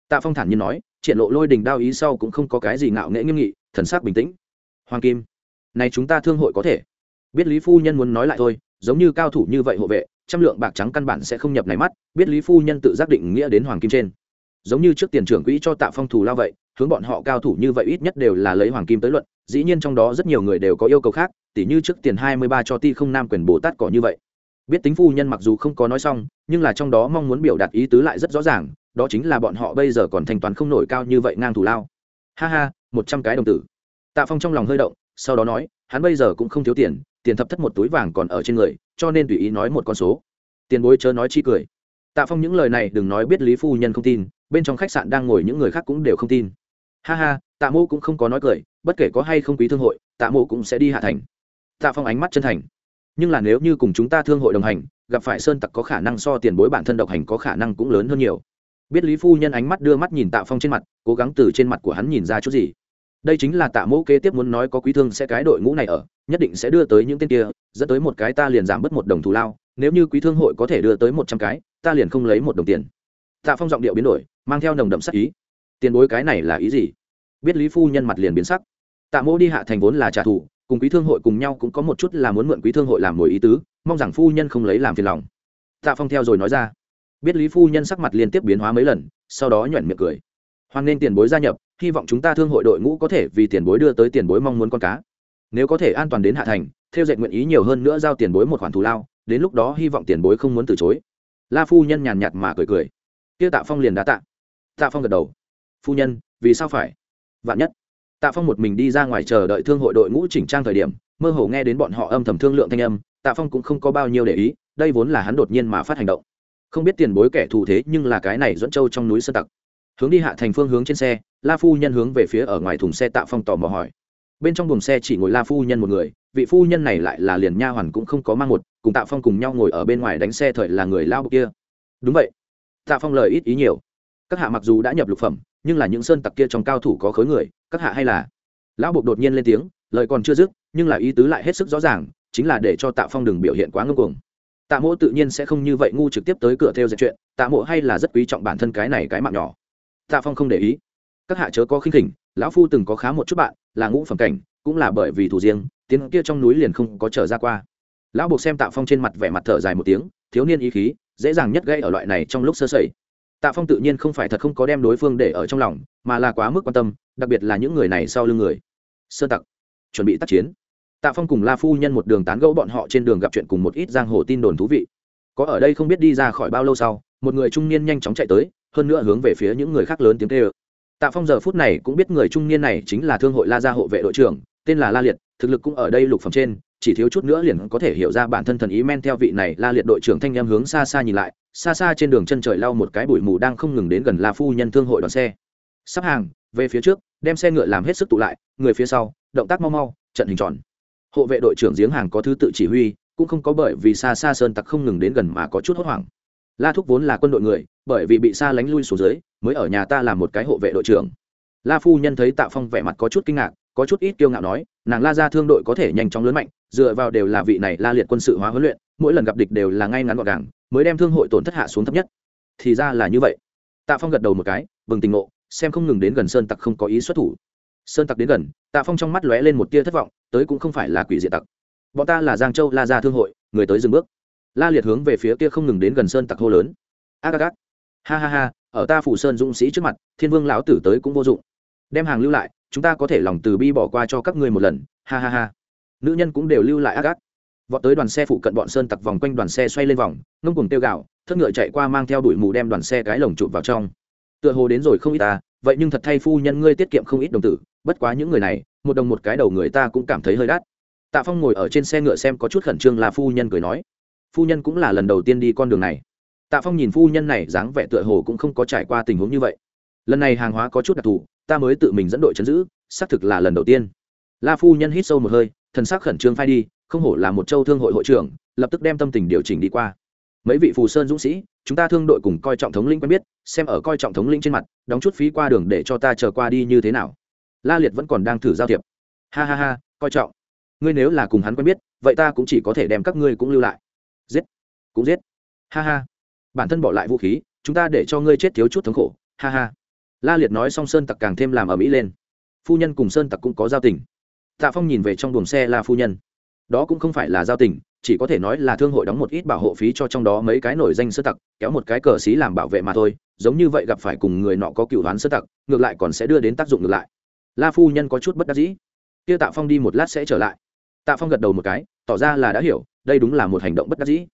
Tạ phong thản nhiên nói, triển lộ lôi đình đao ý sau cũng không có cái gì ngạo nghễ nghiêm nghị, thần sắc bình tĩnh. Hoàng kim, này chúng ta thương hội có thể. Biết lý phu nhân muốn nói lại thôi, giống như cao thủ như vậy hộ vệ, trăm lượng bạc trắng căn bản sẽ không nhập này mắt, biết lý phu nhân tự giác định nghĩa đến hoàng kim trên. Giống như trước tiền trưởng quỹ cho tạ phong thủ lao vậy, hướng bọn họ cao thủ như vậy ít nhất đều là lấy hoàng kim tới luận, dĩ nhiên trong đó rất nhiều người đều có yêu cầu khác, tỉ như trước tiền hai mươi ba cho ti không nam quyền bồ tát cỏ như vậy. Biết tính phu nhân mặc dù không có nói xong, nhưng là trong đó mong muốn biểu đạt ý tứ lại rất rõ ràng đó chính là bọn họ bây giờ còn thanh toán không nổi cao như vậy ngang thủ lao. Ha ha, một trăm cái đồng tử. Tạ phong trong lòng hơi động, sau đó nói, hắn bây giờ cũng không thiếu tiền tiền thập thất một túi vàng còn ở trên người, cho nên tùy ý nói một con số. Tiền bối chớ nói chi cười. Tạ phong những lời này đừng nói biết lý phu nhân không tin, bên trong khách sạn đang ngồi những người khác cũng đều không tin. Ha ha, tạ mô cũng không có nói cười, bất kể có hay không quý thương hội, tạ mô cũng sẽ đi hạ thành. Tạ phong ánh mắt chân thành. Nhưng là nếu như cùng chúng ta thương hội đồng hành, gặp phải sơn tặc có khả năng so tiền bối bản thân độc hành có khả năng cũng lớn hơn nhiều biết lý phu nhân ánh mắt đưa mắt nhìn tạ phong trên mặt, cố gắng từ trên mặt của hắn nhìn ra chút gì. Đây chính là tạ mẫu kế tiếp muốn nói có quý thương sẽ cái đội ngũ này ở, nhất định sẽ đưa tới những tên kia, dẫn tới một cái ta liền giảm bớt một đồng thù lao, nếu như quý thương hội có thể đưa tới một trăm cái, ta liền không lấy một đồng tiền. Tạ phong giọng điệu biến đổi, mang theo nồng đậm sắc ý. Tiền bối cái này là ý gì? Biết lý phu nhân mặt liền biến sắc. Tạ mỗ đi hạ thành vốn là trả thù, cùng quý thương hội cùng nhau cũng có một chút là muốn mượn quý thương hội làm mồi ý tứ, mong rằng phu nhân không lấy làm phiền lòng. Tạ phong theo rồi nói ra biết lý phu nhân sắc mặt liên tiếp biến hóa mấy lần, sau đó nhoẻn miệng cười. Hoan nên tiền bối gia nhập, hy vọng chúng ta thương hội đội ngũ có thể vì tiền bối đưa tới tiền bối mong muốn con cá. Nếu có thể an toàn đến hạ thành, theo dệt nguyện ý nhiều hơn nữa giao tiền bối một khoản thù lao, đến lúc đó hy vọng tiền bối không muốn từ chối. La phu nhân nhàn nhạt mà cười cười. Kia tạ phong liền đã tạ. Tạ phong gật đầu. Phu nhân, vì sao phải? Vạn nhất. Tạ phong một mình đi ra ngoài chờ đợi thương hội đội ngũ chỉnh trang thời điểm, mơ hồ nghe đến bọn họ âm thầm thương lượng thanh âm, tạ phong cũng không có bao nhiêu để ý, đây vốn là hắn đột nhiên mà phát hành động không biết tiền bối kẻ thù thế nhưng là cái này dẫn châu trong núi sơn tặc. Hướng đi hạ thành phương hướng trên xe, la phu nhân hướng về phía ở ngoài thùng xe tạ phong tò mò hỏi. Bên trong buồng xe chỉ ngồi la phu nhân một người, vị phu nhân này lại là liền nha hoàn cũng không có mang một, cùng tạ phong cùng nhau ngồi ở bên ngoài đánh xe thời là người lao bục kia. Đúng vậy. Tạ phong lời ít ý nhiều. Các hạ mặc dù đã nhập lục phẩm, nhưng là những sơn tặc kia trong cao thủ có khối người, các hạ hay là? Lão bục đột nhiên lên tiếng, lời còn chưa dứt, nhưng là ý tứ lại hết sức rõ ràng, chính là để cho tạ phong đừng biểu hiện quá ngưng cuồng tạ mỗ tự nhiên sẽ không như vậy ngu trực tiếp tới cửa theo dệt chuyện, tạ mỗ hay là rất quý trọng bản thân cái này cái mạng nhỏ. Tạ phong không để ý. Các hạ chớ có khinh khỉnh, lão phu từng có khá một chút bạn, là ngũ phẩm cảnh, cũng là bởi vì thủ riêng tiếng kia trong núi liền không có trở ra qua. Lão buộc xem tạ phong trên mặt vẻ mặt thở dài một tiếng, thiếu niên ý khí, dễ dàng nhất gây ở loại này trong lúc sơ sẩy. Tạ phong tự nhiên không phải thật không có đem đối phương để ở trong lòng, mà là quá mức quan tâm, đặc biệt là những người này sau lưng người. Sơ tặc, chuẩn bị tác chiến tạ phong cùng la phu nhân một đường tán gẫu bọn họ trên đường gặp chuyện cùng một ít giang hồ tin đồn thú vị. Có ở đây không biết đi ra khỏi bao lâu sau, một người trung niên nhanh chóng chạy tới, hơn nữa hướng về phía những người khác lớn tiếng kêu. Tạ phong giờ phút này cũng biết người trung niên này chính là thương hội la gia hộ vệ đội trưởng, tên là la liệt, thực lực cũng ở đây lục phẩm trên, chỉ thiếu chút nữa liền có thể hiểu ra bản thân thần ý men theo vị này la liệt đội trưởng thanh em hướng xa xa nhìn lại, xa xa trên đường chân trời lau một cái bụi mù đang không ngừng đến gần la phu nhân thương hội đoàn xe. Sắp hàng, về phía trước, đem xe ngựa làm hết sức tụ lại, người phía sau, động tác mau mau, trận hình tròn hộ vệ đội trưởng giếng hàng có thứ tự chỉ huy, cũng không có bởi vì xa xa sơn tặc không ngừng đến gần mà có chút hốt hoảng. La thúc vốn là quân đội người, bởi vì bị xa lánh lui xuống dưới, mới ở nhà ta làm một cái hộ vệ đội trưởng. La phu nhân thấy tạ phong vẻ mặt có chút kinh ngạc, có chút ít kiêu ngạo nói, nàng la ra thương đội có thể nhanh chóng lớn mạnh, dựa vào đều là vị này la liệt quân sự hóa huấn luyện, mỗi lần gặp địch đều là ngay ngắn gọn gàng, mới đem thương hội tổn thất hạ xuống thấp nhất. Thì ra là như vậy. Tạ phong gật đầu một cái, bừng tình ngộ, xem không ngừng đến gần sơn tặc không có ý xuất thủ. Sơn tặc đến gần, tạ phong trong mắt lóe lên một tia thất vọng tới cũng không phải là quỷ diệt tặc. Bọn ta là giang châu la gia thương hội, người tới dừng bước. La liệt hướng về phía kia không ngừng đến gần sơn tặc hô lớn. Ác ha ha ha, ở ta phủ sơn dũng sĩ trước mặt, thiên vương lão tử tới cũng vô dụng. Đem hàng lưu lại, chúng ta có thể lòng từ bi bỏ qua cho các ngươi một lần. Ha ha ha. Nữ nhân cũng đều lưu lại ác ác vọt tới đoàn xe phụ cận bọn sơn tặc vòng quanh đoàn xe xoay lên vòng, ngông cùng tiêu gạo thất ngựa chạy qua mang theo đuổi mù đem đoàn xe cái lồng chụp vào trong. Tựa hồ đến rồi không ít ta vậy nhưng thật thay phu nhân ngươi tiết kiệm không ít đồng tử, bất quá những người này, một đồng một cái đầu người ta cũng cảm thấy hơi đắt. Tạ phong ngồi ở trên xe ngựa xem có chút khẩn trương là phu nhân cười nói, phu nhân cũng là lần đầu tiên đi con đường này. Tạ phong nhìn phu nhân này dáng vẻ tựa hồ cũng không có trải qua tình huống như vậy. Lần này hàng hóa có chút đặc thù, ta mới tự mình dẫn đội chấn giữ, xác thực là lần đầu tiên. La phu nhân hít sâu một hơi, thần sắc khẩn trương phai đi, không hổ là một châu thương hội hội trưởng, lập tức đem tâm tình điều chỉnh đi qua mấy vị phù sơn dũng sĩ, chúng ta thương đội cùng coi trọng thống lĩnh quen biết, xem ở coi trọng thống lĩnh trên mặt, đóng chút phí qua đường để cho ta chờ qua đi như thế nào. La liệt vẫn còn đang thử giao thiệp. Ha ha ha, coi trọng. Ngươi nếu là cùng hắn quen biết, vậy ta cũng chỉ có thể đem các ngươi cũng lưu lại. Giết. Cũng giết. Ha ha. Bản thân bỏ lại vũ khí, chúng ta để cho ngươi chết thiếu chút thống khổ. Ha ha. La liệt nói xong sơn tặc càng thêm làm ở mỹ lên. Phu nhân cùng sơn tặc cũng có giao tình. Tạ phong nhìn về trong buồng xe là phu nhân. Đó cũng không phải là giao tình chỉ có thể nói là thương hội đóng một ít bảo hộ phí cho trong đó mấy cái nổi danh sơ tặc, kéo một cái cờ xí làm bảo vệ mà thôi, giống như vậy gặp phải cùng người nọ có cựu đoán sơ tặc, ngược lại còn sẽ đưa đến tác dụng ngược lại. La phu nhân có chút bất đắc dĩ. Kia tạ phong đi một lát sẽ trở lại. Tạ phong gật đầu một cái, tỏ ra là đã hiểu, đây đúng là một hành động bất đắc dĩ.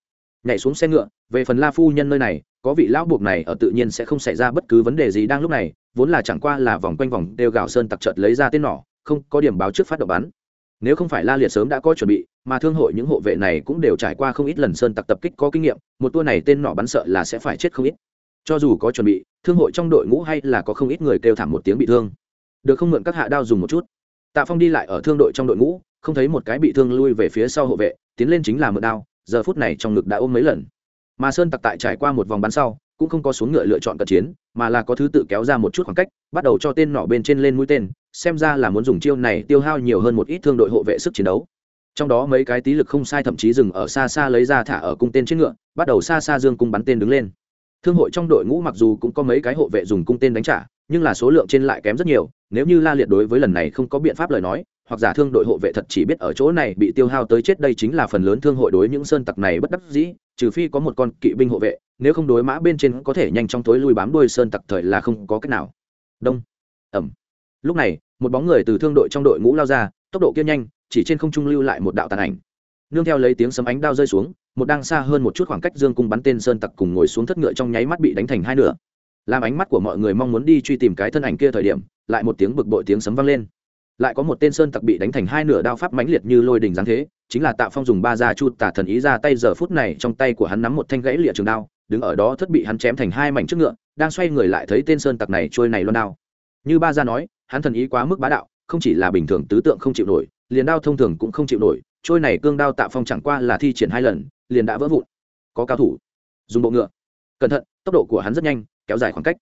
Nhảy xuống xe ngựa, về phần la phu nhân nơi này, có vị lão buộc này ở tự nhiên sẽ không xảy ra bất cứ vấn đề gì đang lúc này, vốn là chẳng qua là vòng quanh vòng đều gạo sơn tặc trợt lấy ra tên nỏ, không có điểm báo trước phát động bắn nếu không phải la liệt sớm đã có chuẩn bị, mà thương hội những hộ vệ này cũng đều trải qua không ít lần sơn tặc tập kích có kinh nghiệm, một tour này tên nọ bắn sợ là sẽ phải chết không ít. Cho dù có chuẩn bị, thương hội trong đội ngũ hay là có không ít người kêu thảm một tiếng bị thương. Được không mượn các hạ đao dùng một chút. Tạ phong đi lại ở thương đội trong đội ngũ, không thấy một cái bị thương lui về phía sau hộ vệ, tiến lên chính là mượn đao, giờ phút này trong ngực đã ôm mấy lần. Mà sơn tặc tại trải qua một vòng bắn sau, cũng không có xuống ngựa lựa chọn cận chiến, mà là có thứ tự kéo ra một chút khoảng cách, bắt đầu cho tên nọ bên trên lên mũi tên xem ra là muốn dùng chiêu này tiêu hao nhiều hơn một ít thương đội hộ vệ sức chiến đấu. Trong đó mấy cái tí lực không sai thậm chí dừng ở xa xa lấy ra thả ở cung tên trên ngựa, bắt đầu xa xa dương cung bắn tên đứng lên. Thương hội trong đội ngũ mặc dù cũng có mấy cái hộ vệ dùng cung tên đánh trả, nhưng là số lượng trên lại kém rất nhiều, nếu như la liệt đối với lần này không có biện pháp lời nói, hoặc giả thương đội hộ vệ thật chỉ biết ở chỗ này bị tiêu hao tới chết đây chính là phần lớn thương hội đối những sơn tặc này bất đắc dĩ, trừ phi có một con kỵ binh hộ vệ, nếu không đối mã bên trên có thể nhanh chóng tối lui bám đuôi sơn tặc thời là không có cách nào. Đông. Ẩm lúc này, một bóng người từ thương đội trong đội ngũ lao ra, tốc độ kia nhanh, chỉ trên không trung lưu lại một đạo tàn ảnh. Nương theo lấy tiếng sấm ánh đao rơi xuống, một đang xa hơn một chút khoảng cách dương cung bắn tên sơn tặc cùng ngồi xuống thất ngựa trong nháy mắt bị đánh thành hai nửa. Làm ánh mắt của mọi người mong muốn đi truy tìm cái thân ảnh kia thời điểm, lại một tiếng bực bội tiếng sấm vang lên. Lại có một tên sơn tặc bị đánh thành hai nửa đao pháp mãnh liệt như lôi đình giáng thế, chính là tạ phong dùng ba da chu tả thần ý ra tay giờ phút này trong tay của hắn nắm một thanh gãy lịa trường đao, đứng ở đó thất bị hắn chém thành hai mảnh trước ngựa, đang xoay người lại thấy tên sơn tặc này trôi này loan đao như ba gia nói, hắn thần ý quá mức bá đạo, không chỉ là bình thường tứ tượng không chịu nổi, liền đao thông thường cũng không chịu nổi, trôi này cương đao tạ phong chẳng qua là thi triển hai lần, liền đã vỡ vụn. Có cao thủ. Dùng bộ ngựa. Cẩn thận, tốc độ của hắn rất nhanh, kéo dài khoảng cách.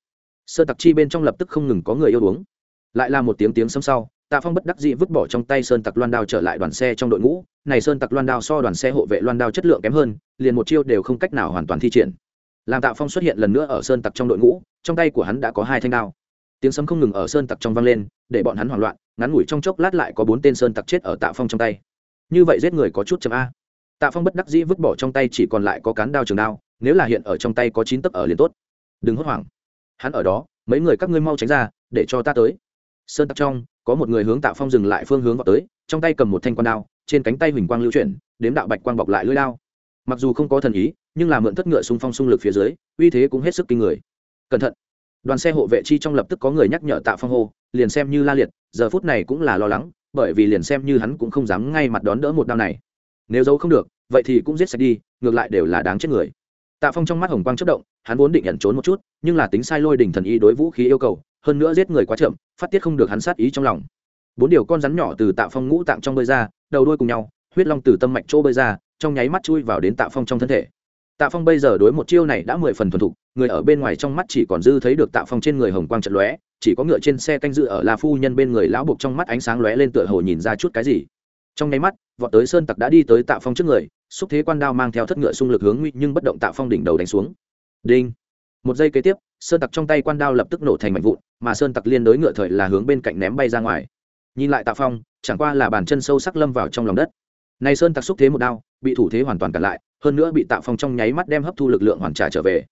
Sơ tặc chi bên trong lập tức không ngừng có người yêu uống. Lại là một tiếng tiếng sấm sau, tạ phong bất đắc dĩ vứt bỏ trong tay sơn tặc loan đao trở lại đoàn xe trong đội ngũ. Này sơn tặc loan đao so đoàn xe hộ vệ loan đao chất lượng kém hơn, liền một chiêu đều không cách nào hoàn toàn thi triển. Làm tạ phong xuất hiện lần nữa ở sơn tặc trong đội ngũ, trong tay của hắn đã có hai thanh đao tiếng sấm không ngừng ở sơn tặc trong vang lên, để bọn hắn hoảng loạn, ngắn ngủi trong chốc lát lại có bốn tên sơn tặc chết ở tạ phong trong tay. Như vậy giết người có chút chậm a. Tạ phong bất đắc dĩ vứt bỏ trong tay chỉ còn lại có cán đao trường đao, nếu là hiện ở trong tay có chín tấc ở liền tốt. Đừng hốt hoảng. Hắn ở đó, mấy người các ngươi mau tránh ra, để cho ta tới. Sơn tặc trong, có một người hướng tạ phong dừng lại phương hướng vào tới, trong tay cầm một thanh quan đao, trên cánh tay huỳnh quang lưu chuyển, đếm đạo bạch quang bọc lại lưỡi đao. Mặc dù không có thần ý, nhưng là mượn thất ngựa xung phong xung lực phía dưới, uy thế cũng hết sức kinh người. Cẩn thận đoàn xe hộ vệ chi trong lập tức có người nhắc nhở tạ phong hô, liền xem như la liệt, giờ phút này cũng là lo lắng, bởi vì liền xem như hắn cũng không dám ngay mặt đón đỡ một đao này. Nếu giấu không được, vậy thì cũng giết sạch đi, ngược lại đều là đáng chết người. Tạ phong trong mắt hồng quang chất động, hắn vốn định nhận trốn một chút, nhưng là tính sai lôi đỉnh thần ý đối vũ khí yêu cầu, hơn nữa giết người quá chậm, phát tiết không được hắn sát ý trong lòng. Bốn điều con rắn nhỏ từ tạ phong ngũ tạng trong bơi ra, đầu đuôi cùng nhau, huyết long từ tâm mạch chỗ bơi ra, trong nháy mắt chui vào đến tạ phong trong thân thể tạ phong bây giờ đối một chiêu này đã mười phần thuần thục, người ở bên ngoài trong mắt chỉ còn dư thấy được tạ phong trên người hồng quang trận lóe, chỉ có ngựa trên xe canh dự ở la phu nhân bên người lão buộc trong mắt ánh sáng lóe lên tựa hồ nhìn ra chút cái gì. Trong nháy mắt, vọt tới sơn tặc đã đi tới tạ phong trước người, xúc thế quan đao mang theo thất ngựa xung lực hướng nguy nhưng bất động tạ phong đỉnh đầu đánh xuống. Đinh. Một giây kế tiếp, sơn tặc trong tay quan đao lập tức nổ thành mảnh vụn, mà sơn tặc liên đối ngựa thời là hướng bên cạnh ném bay ra ngoài. Nhìn lại tạ phong, chẳng qua là bàn chân sâu sắc lâm vào trong lòng đất. Này sơn tặc xúc thế một đao bị thủ thế hoàn toàn cản lại, hơn nữa bị tạ phong trong nháy mắt đem hấp thu lực lượng hoàn trả trở về.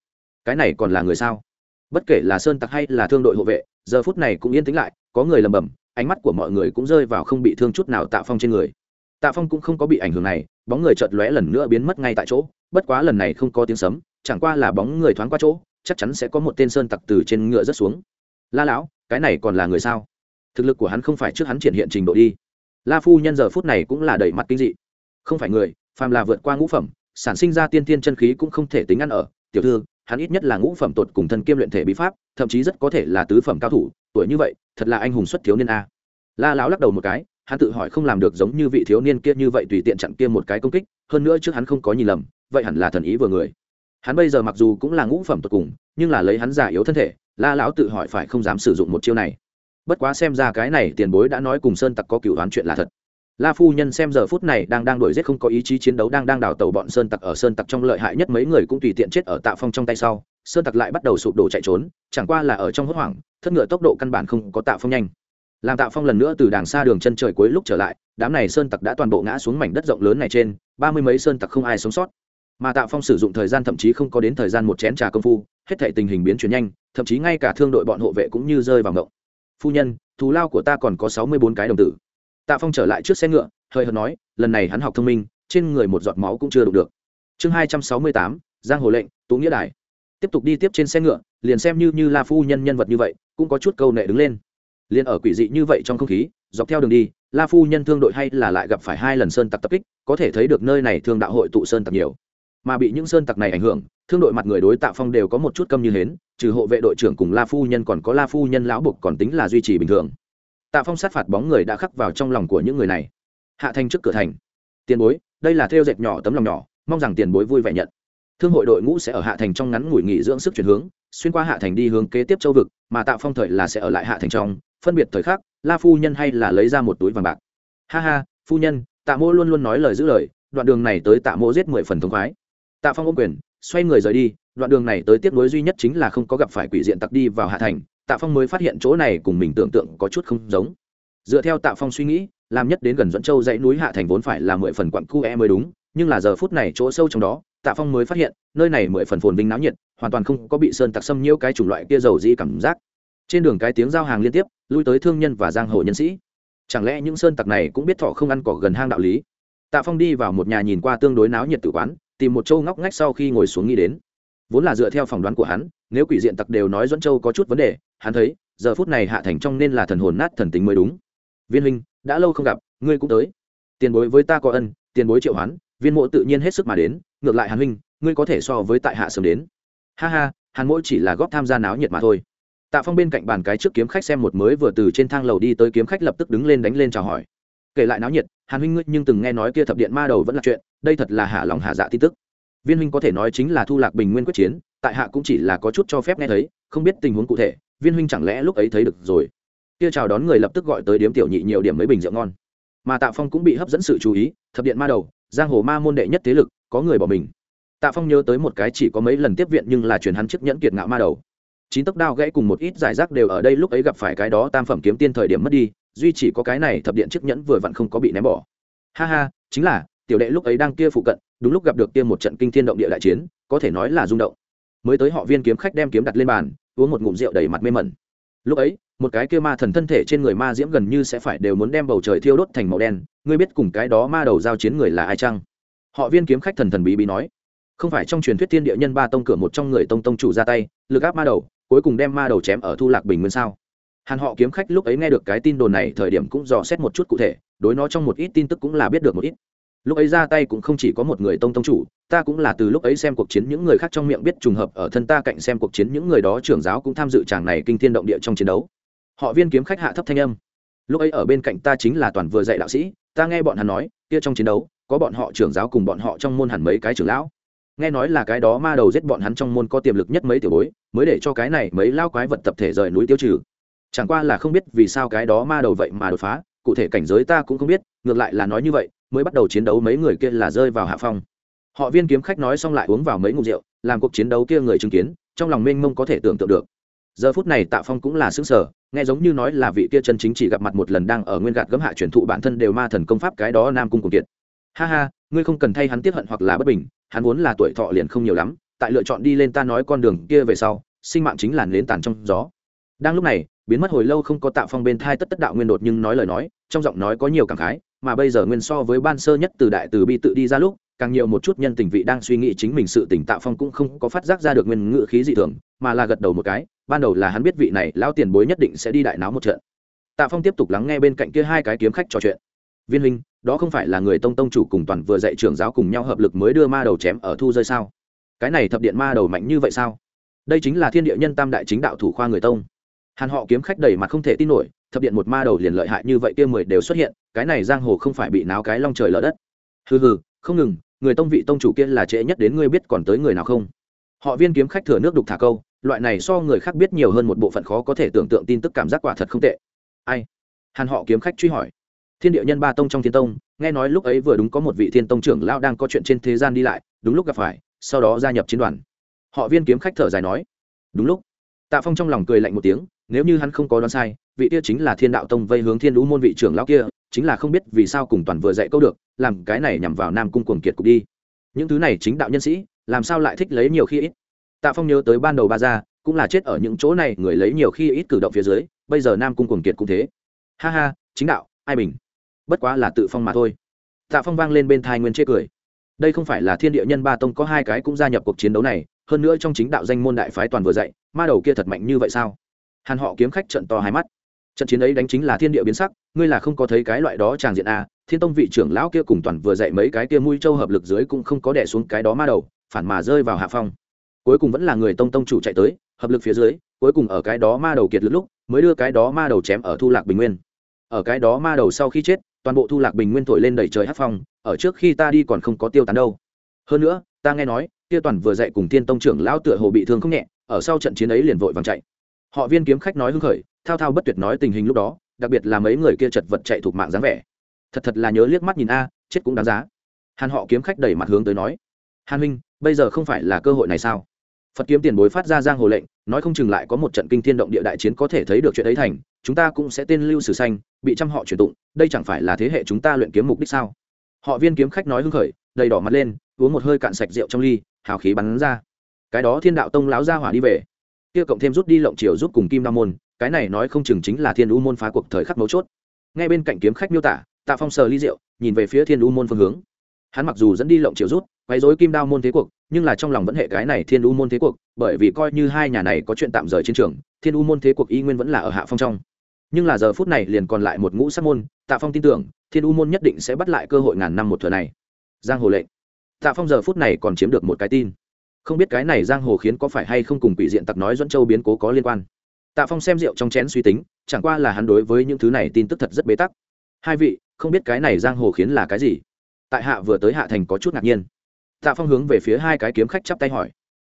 Cái này còn là người sao? Bất kể là sơn tặc hay là thương đội hộ vệ, giờ phút này cũng yên tĩnh lại, có người lầm bầm ánh mắt của mọi người cũng rơi vào không bị thương chút nào tạ phong trên người. Tạ phong cũng không có bị ảnh hưởng này, bóng người chợt lóe lần nữa biến mất ngay tại chỗ, bất quá lần này không có tiếng sấm, chẳng qua là bóng người thoáng qua chỗ, chắc chắn sẽ có một tên sơn tặc từ trên ngựa rất xuống. La lão, cái này còn là người sao? Thực lực của hắn không phải trước hắn triển hiện trình độ đi. La phu nhân giờ phút này cũng là đầy mặt kinh dị. Không phải người phàm là vượt qua ngũ phẩm, sản sinh ra tiên tiên chân khí cũng không thể tính ăn ở. Tiểu thư, hắn ít nhất là ngũ phẩm tột cùng thân kiêm luyện thể bí pháp, thậm chí rất có thể là tứ phẩm cao thủ, tuổi như vậy, thật là anh hùng xuất thiếu niên a. La lão lắc đầu một cái, hắn tự hỏi không làm được giống như vị thiếu niên kia như vậy tùy tiện chặn kia một cái công kích, hơn nữa trước hắn không có nhìn lầm, vậy hẳn là thần ý vừa người. Hắn bây giờ mặc dù cũng là ngũ phẩm tột cùng, nhưng là lấy hắn giả yếu thân thể, la lão tự hỏi phải không dám sử dụng một chiêu này. Bất quá xem ra cái này tiền bối đã nói cùng sơn tặc có cựu đoán chuyện là thật la phu nhân xem giờ phút này đang đang đổi giết không có ý chí chiến đấu, đang đang đào tàu bọn sơn tặc ở sơn tặc trong lợi hại nhất mấy người cũng tùy tiện chết ở tạ phong trong tay sau. Sơn tặc lại bắt đầu sụp đổ chạy trốn, chẳng qua là ở trong hốt hoảng, thất ngựa tốc độ căn bản không có tạ phong nhanh. Làm tạ phong lần nữa từ đàng xa đường chân trời cuối lúc trở lại, đám này sơn tặc đã toàn bộ ngã xuống mảnh đất rộng lớn này trên, ba mươi mấy sơn tặc không ai sống sót. Mà tạ phong sử dụng thời gian thậm chí không có đến thời gian một chén trà công phu, hết thể tình hình biến chuyển nhanh, thậm chí ngay cả thương đội bọn hộ vệ cũng như rơi vào ngộng. Phu nhân, thù lao của ta còn có sáu mươi bốn cái đồng tử tạ phong trở lại trước xe ngựa hơi hợt nói, lần này hắn học thông minh, trên người một giọt máu cũng chưa đụng được. Chương hai trăm sáu mươi tám, giang hồ lệnh, tú nghĩa đài. Tiếp tục đi tiếp trên xe ngựa, liền xem như như la phu nhân nhân vật như vậy, cũng có chút câu nệ đứng lên. Liền ở quỷ dị như vậy trong không khí, dọc theo đường đi, la phu nhân thương đội hay là lại gặp phải hai lần sơn tặc tập kích, có thể thấy được nơi này thương đạo hội tụ sơn tặc nhiều. Mà bị những sơn tặc này ảnh hưởng, thương đội mặt người đối tạ phong đều có một chút câm như hến, trừ hộ vệ đội trưởng cùng la phu nhân còn có la phu nhân lão bục còn tính là duy trì bình thường tạ phong sát phạt bóng người đã khắc vào trong lòng của những người này. Hạ thành trước cửa thành. Tiền bối, đây là theo dệt nhỏ tấm lòng nhỏ, mong rằng tiền bối vui vẻ nhận. Thương hội đội ngũ sẽ ở hạ thành trong ngắn ngủi nghỉ dưỡng sức chuyển hướng, xuyên qua hạ thành đi hướng kế tiếp châu vực, mà tạ phong thời là sẽ ở lại hạ thành trong, phân biệt thời khắc, la phu nhân hay là lấy ra một túi vàng bạc. Ha ha, phu nhân, tạ mô luôn luôn nói lời giữ lời, đoạn đường này tới tạ mô giết mười phần thống khoái. Tạ phong ôm quyền, xoay người rời đi, đoạn đường này tới tiếp nối duy nhất chính là không có gặp phải quỷ diện tặc đi vào hạ thành tạ phong mới phát hiện chỗ này cùng mình tưởng tượng có chút không giống. Dựa theo tạ phong suy nghĩ, làm nhất đến gần dẫn châu dãy núi hạ thành vốn phải là mười phần quặng cu e mới đúng, nhưng là giờ phút này chỗ sâu trong đó, tạ phong mới phát hiện, nơi này mười phần phồn vinh náo nhiệt, hoàn toàn không có bị sơn tặc xâm nhiễu cái chủng loại kia dầu dĩ cảm giác. Trên đường cái tiếng giao hàng liên tiếp, lui tới thương nhân và giang hồ nhân sĩ. Chẳng lẽ những sơn tặc này cũng biết thọ không ăn cỏ gần hang đạo lý? Tạ phong đi vào một nhà nhìn qua tương đối náo nhiệt tự quán, tìm một châu ngóc ngách sau khi ngồi xuống nghĩ đến. Vốn là dựa theo phỏng đoán của hắn, nếu quỷ diện tặc đều nói dẫn châu có chút vấn đề hắn thấy, giờ phút này hạ thành trong nên là thần hồn nát thần tính mới đúng. Viên huynh, đã lâu không gặp, ngươi cũng tới. Tiền bối với ta có ân, tiền bối triệu hoán, viên mộ tự nhiên hết sức mà đến, ngược lại hàn huynh, ngươi có thể so với tại hạ sớm đến. Ha ha, hàn mỗi chỉ là góp tham gia náo nhiệt mà thôi. Tạ phong bên cạnh bàn cái trước kiếm khách xem một mới vừa từ trên thang lầu đi tới kiếm khách lập tức đứng lên đánh lên chào hỏi. Kể lại náo nhiệt, hàn huynh ngươi nhưng từng nghe nói kia thập điện ma đầu vẫn là chuyện, đây thật là hạ lòng hạ dạ tin tức. Viên huynh có thể nói chính là thu lạc bình nguyên quyết chiến, tại hạ cũng chỉ là có chút cho phép nghe thấy, không biết tình huống cụ thể viên huynh chẳng lẽ lúc ấy thấy được rồi? Kia chào đón người lập tức gọi tới điếm tiểu nhị nhiều điểm mấy bình rượu ngon. Mà tạ phong cũng bị hấp dẫn sự chú ý, thập điện ma đầu, giang hồ ma môn đệ nhất thế lực, có người bỏ mình. Tạ phong nhớ tới một cái chỉ có mấy lần tiếp viện nhưng là truyền hắn chiếc nhẫn kiệt ngạo ma đầu. Chín tấc đao gãy cùng một ít giải rác đều ở đây lúc ấy gặp phải cái đó tam phẩm kiếm tiên thời điểm mất đi, duy chỉ có cái này thập điện chiếc nhẫn vừa vặn không có bị ném bỏ. Ha ha, chính là, tiểu đệ lúc ấy đang kia phụ cận, đúng lúc gặp được kia một trận kinh thiên động địa đại chiến, có thể nói là rung động. Mới tới họ viên kiếm khách đem kiếm đặt lên bàn uống một ngụm rượu đầy mặt mê mẩn. Lúc ấy, một cái kia ma thần thân thể trên người ma diễm gần như sẽ phải đều muốn đem bầu trời thiêu đốt thành màu đen, ngươi biết cùng cái đó ma đầu giao chiến người là ai chăng? Họ viên kiếm khách thần thần bí bí nói. Không phải trong truyền thuyết thiên địa nhân ba tông cửa một trong người tông tông chủ ra tay, lực áp ma đầu, cuối cùng đem ma đầu chém ở thu lạc bình nguyên sao? Hàn họ kiếm khách lúc ấy nghe được cái tin đồn này, thời điểm cũng dò xét một chút cụ thể, đối nó trong một ít tin tức cũng là biết được một ít lúc ấy ra tay cũng không chỉ có một người tông tông chủ, ta cũng là từ lúc ấy xem cuộc chiến những người khác trong miệng biết trùng hợp ở thân ta cạnh xem cuộc chiến những người đó trưởng giáo cũng tham dự chàng này kinh thiên động địa trong chiến đấu. Họ viên kiếm khách hạ thấp thanh âm. Lúc ấy ở bên cạnh ta chính là toàn vừa dạy đạo sĩ, ta nghe bọn hắn nói, kia trong chiến đấu, có bọn họ trưởng giáo cùng bọn họ trong môn hẳn mấy cái trưởng lão. Nghe nói là cái đó ma đầu giết bọn hắn trong môn có tiềm lực nhất mấy tiểu bối, mới để cho cái này mấy lao quái vật tập thể rời núi tiêu trừ. Chẳng qua là không biết vì sao cái đó ma đầu vậy mà đột phá, cụ thể cảnh giới ta cũng không biết, ngược lại là nói như vậy mới bắt đầu chiến đấu mấy người kia là rơi vào hạ phong. Họ viên kiếm khách nói xong lại uống vào mấy ngụm rượu, làm cuộc chiến đấu kia người chứng kiến, trong lòng mênh mông có thể tưởng tượng được. Giờ phút này tạ phong cũng là xứng sở nghe giống như nói là vị kia chân chính chỉ gặp mặt một lần đang ở nguyên gạt gấm hạ truyền thụ bản thân đều ma thần công pháp cái đó nam cung cùng kiệt. Ha ha, ngươi không cần thay hắn tiếp hận hoặc là bất bình, hắn vốn là tuổi thọ liền không nhiều lắm, tại lựa chọn đi lên ta nói con đường kia về sau, sinh mạng chính là nến tàn trong gió. Đang lúc này, biến mất hồi lâu không có tạ phong bên thai tất tất đạo nguyên đột nhưng nói lời nói, trong giọng nói có nhiều cảm khái mà bây giờ nguyên so với ban sơ nhất từ đại từ bi tự đi ra lúc, càng nhiều một chút nhân tình vị đang suy nghĩ chính mình sự tỉnh tạ phong cũng không có phát giác ra được nguyên ngự khí dị thường, mà là gật đầu một cái, ban đầu là hắn biết vị này lão tiền bối nhất định sẽ đi đại náo một trận. Tạ phong tiếp tục lắng nghe bên cạnh kia hai cái kiếm khách trò chuyện. Viên huynh, đó không phải là người tông tông chủ cùng toàn vừa dạy trưởng giáo cùng nhau hợp lực mới đưa ma đầu chém ở thu rơi sao? Cái này thập điện ma đầu mạnh như vậy sao? Đây chính là thiên địa nhân tam đại chính đạo thủ khoa người tông. Hàn họ kiếm khách đầy mặt không thể tin nổi thập điện một ma đầu liền lợi hại như vậy kia mười đều xuất hiện, cái này giang hồ không phải bị náo cái long trời lở đất. Hừ hừ, không ngừng, người tông vị tông chủ kia là trễ nhất đến ngươi biết còn tới người nào không? Họ viên kiếm khách thừa nước đục thả câu, loại này so người khác biết nhiều hơn một bộ phận khó có thể tưởng tượng tin tức cảm giác quả thật không tệ. Ai? Hàn họ kiếm khách truy hỏi. Thiên địa nhân ba tông trong thiên tông, nghe nói lúc ấy vừa đúng có một vị thiên tông trưởng lao đang có chuyện trên thế gian đi lại, đúng lúc gặp phải, sau đó gia nhập chiến đoàn. Họ viên kiếm khách thở dài nói. Đúng lúc. Tạ phong trong lòng cười lạnh một tiếng, nếu như hắn không có đoán sai vị kia chính là thiên đạo tông vây hướng thiên lũ môn vị trưởng lão kia, chính là không biết vì sao cùng toàn vừa dạy câu được, làm cái này nhằm vào nam cung cuồng kiệt cục đi. Những thứ này chính đạo nhân sĩ, làm sao lại thích lấy nhiều khi ít? Tạ phong nhớ tới ban đầu ba gia, cũng là chết ở những chỗ này, người lấy nhiều khi ít cử động phía dưới, bây giờ nam cung cuồng kiệt cũng thế. Ha ha, chính đạo, ai bình? Bất quá là tự phong mà thôi. Tạ phong vang lên bên thai nguyên chê cười. Đây không phải là thiên địa nhân ba tông có hai cái cũng gia nhập cuộc chiến đấu này, hơn nữa trong chính đạo danh môn đại phái toàn vừa dạy, ma đầu kia thật mạnh như vậy sao? Hàn họ kiếm khách trận to hai mắt trận chiến ấy đánh chính là thiên địa biến sắc, ngươi là không có thấy cái loại đó tràng diện a thiên tông vị trưởng lão kia cùng toàn vừa dạy mấy cái kia mũi châu hợp lực dưới cũng không có đẻ xuống cái đó ma đầu, phản mà rơi vào hạ phong. Cuối cùng vẫn là người tông tông chủ chạy tới, hợp lực phía dưới, cuối cùng ở cái đó ma đầu kiệt lực lúc, mới đưa cái đó ma đầu chém ở thu lạc bình nguyên. Ở cái đó ma đầu sau khi chết, toàn bộ thu lạc bình nguyên thổi lên đầy trời hát phong, ở trước khi ta đi còn không có tiêu tán đâu. Hơn nữa, ta nghe nói, kia toàn vừa dạy cùng thiên tông trưởng lão tựa hồ bị thương không nhẹ, ở sau trận chiến ấy liền vội vàng chạy họ viên kiếm khách nói hưng khởi, thao thao bất tuyệt nói tình hình lúc đó, đặc biệt là mấy người kia chật vật chạy thuộc mạng dáng vẻ. Thật thật là nhớ liếc mắt nhìn a, chết cũng đáng giá. Hàn họ kiếm khách đẩy mặt hướng tới nói, hàn huynh, bây giờ không phải là cơ hội này sao? Phật kiếm tiền bối phát ra giang hồ lệnh, nói không chừng lại có một trận kinh thiên động địa đại chiến có thể thấy được chuyện ấy thành, chúng ta cũng sẽ tên lưu sử xanh bị trăm họ truyền tụng, đây chẳng phải là thế hệ chúng ta luyện kiếm mục đích sao? Họ viên kiếm khách nói hưng khởi, đầy đỏ mặt lên, uống một hơi cạn sạch rượu trong ly, hào khí bắn ra. Cái đó thiên đạo tông láo ra hỏa đi về kia cộng thêm rút đi lộng triều giúp cùng kim nam môn, cái này nói không chừng chính là thiên u môn phá cuộc thời khắc mấu chốt. Ngay bên cạnh kiếm khách miêu tả, tạ phong sờ ly rượu, nhìn về phía thiên u môn phương hướng. Hắn mặc dù dẫn đi lộng triều rút, quấy dối kim đao môn thế cuộc, nhưng là trong lòng vẫn hệ cái này thiên u môn thế cuộc, bởi vì coi như hai nhà này có chuyện tạm rời chiến trường, thiên u môn thế cuộc y nguyên vẫn là ở hạ phong trong. Nhưng là giờ phút này liền còn lại một ngũ sắc môn, tạ phong tin tưởng, thiên u môn nhất định sẽ bắt lại cơ hội ngàn năm một thừa này. Giang hồ lệnh. Tạ phong giờ phút này còn chiếm được một cái tin không biết cái này giang hồ khiến có phải hay không cùng quỷ diện tặc nói dẫn châu biến cố có liên quan. Tạ phong xem rượu trong chén suy tính, chẳng qua là hắn đối với những thứ này tin tức thật rất bế tắc. Hai vị, không biết cái này giang hồ khiến là cái gì? Tại hạ vừa tới hạ thành có chút ngạc nhiên. Tạ phong hướng về phía hai cái kiếm khách chắp tay hỏi.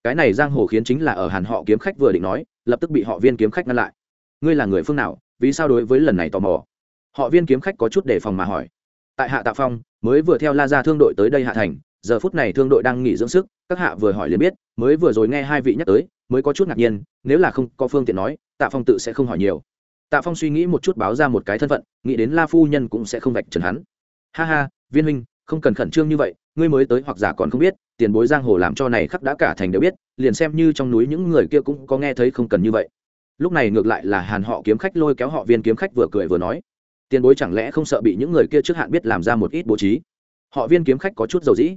Cái này giang hồ khiến chính là ở hàn họ kiếm khách vừa định nói, lập tức bị họ viên kiếm khách ngăn lại. Ngươi là người phương nào, vì sao đối với lần này tò mò? Họ viên kiếm khách có chút đề phòng mà hỏi. Tại hạ tạ phong, mới vừa theo la ra thương đội tới đây hạ thành giờ phút này thương đội đang nghỉ dưỡng sức, các hạ vừa hỏi liền biết, mới vừa rồi nghe hai vị nhắc tới, mới có chút ngạc nhiên, nếu là không có phương tiện nói, tạ phong tự sẽ không hỏi nhiều. Tạ phong suy nghĩ một chút báo ra một cái thân phận, nghĩ đến la phu nhân cũng sẽ không vạch trần hắn. Ha ha, viên huynh, không cần khẩn trương như vậy, ngươi mới tới hoặc giả còn không biết, tiền bối giang hồ làm cho này khắc đã cả thành đều biết, liền xem như trong núi những người kia cũng có nghe thấy không cần như vậy. Lúc này ngược lại là hàn họ kiếm khách lôi kéo họ viên kiếm khách vừa cười vừa nói, tiền bối chẳng lẽ không sợ bị những người kia trước hạn biết làm ra một ít bố trí? Họ viên kiếm khách có chút dầu dĩ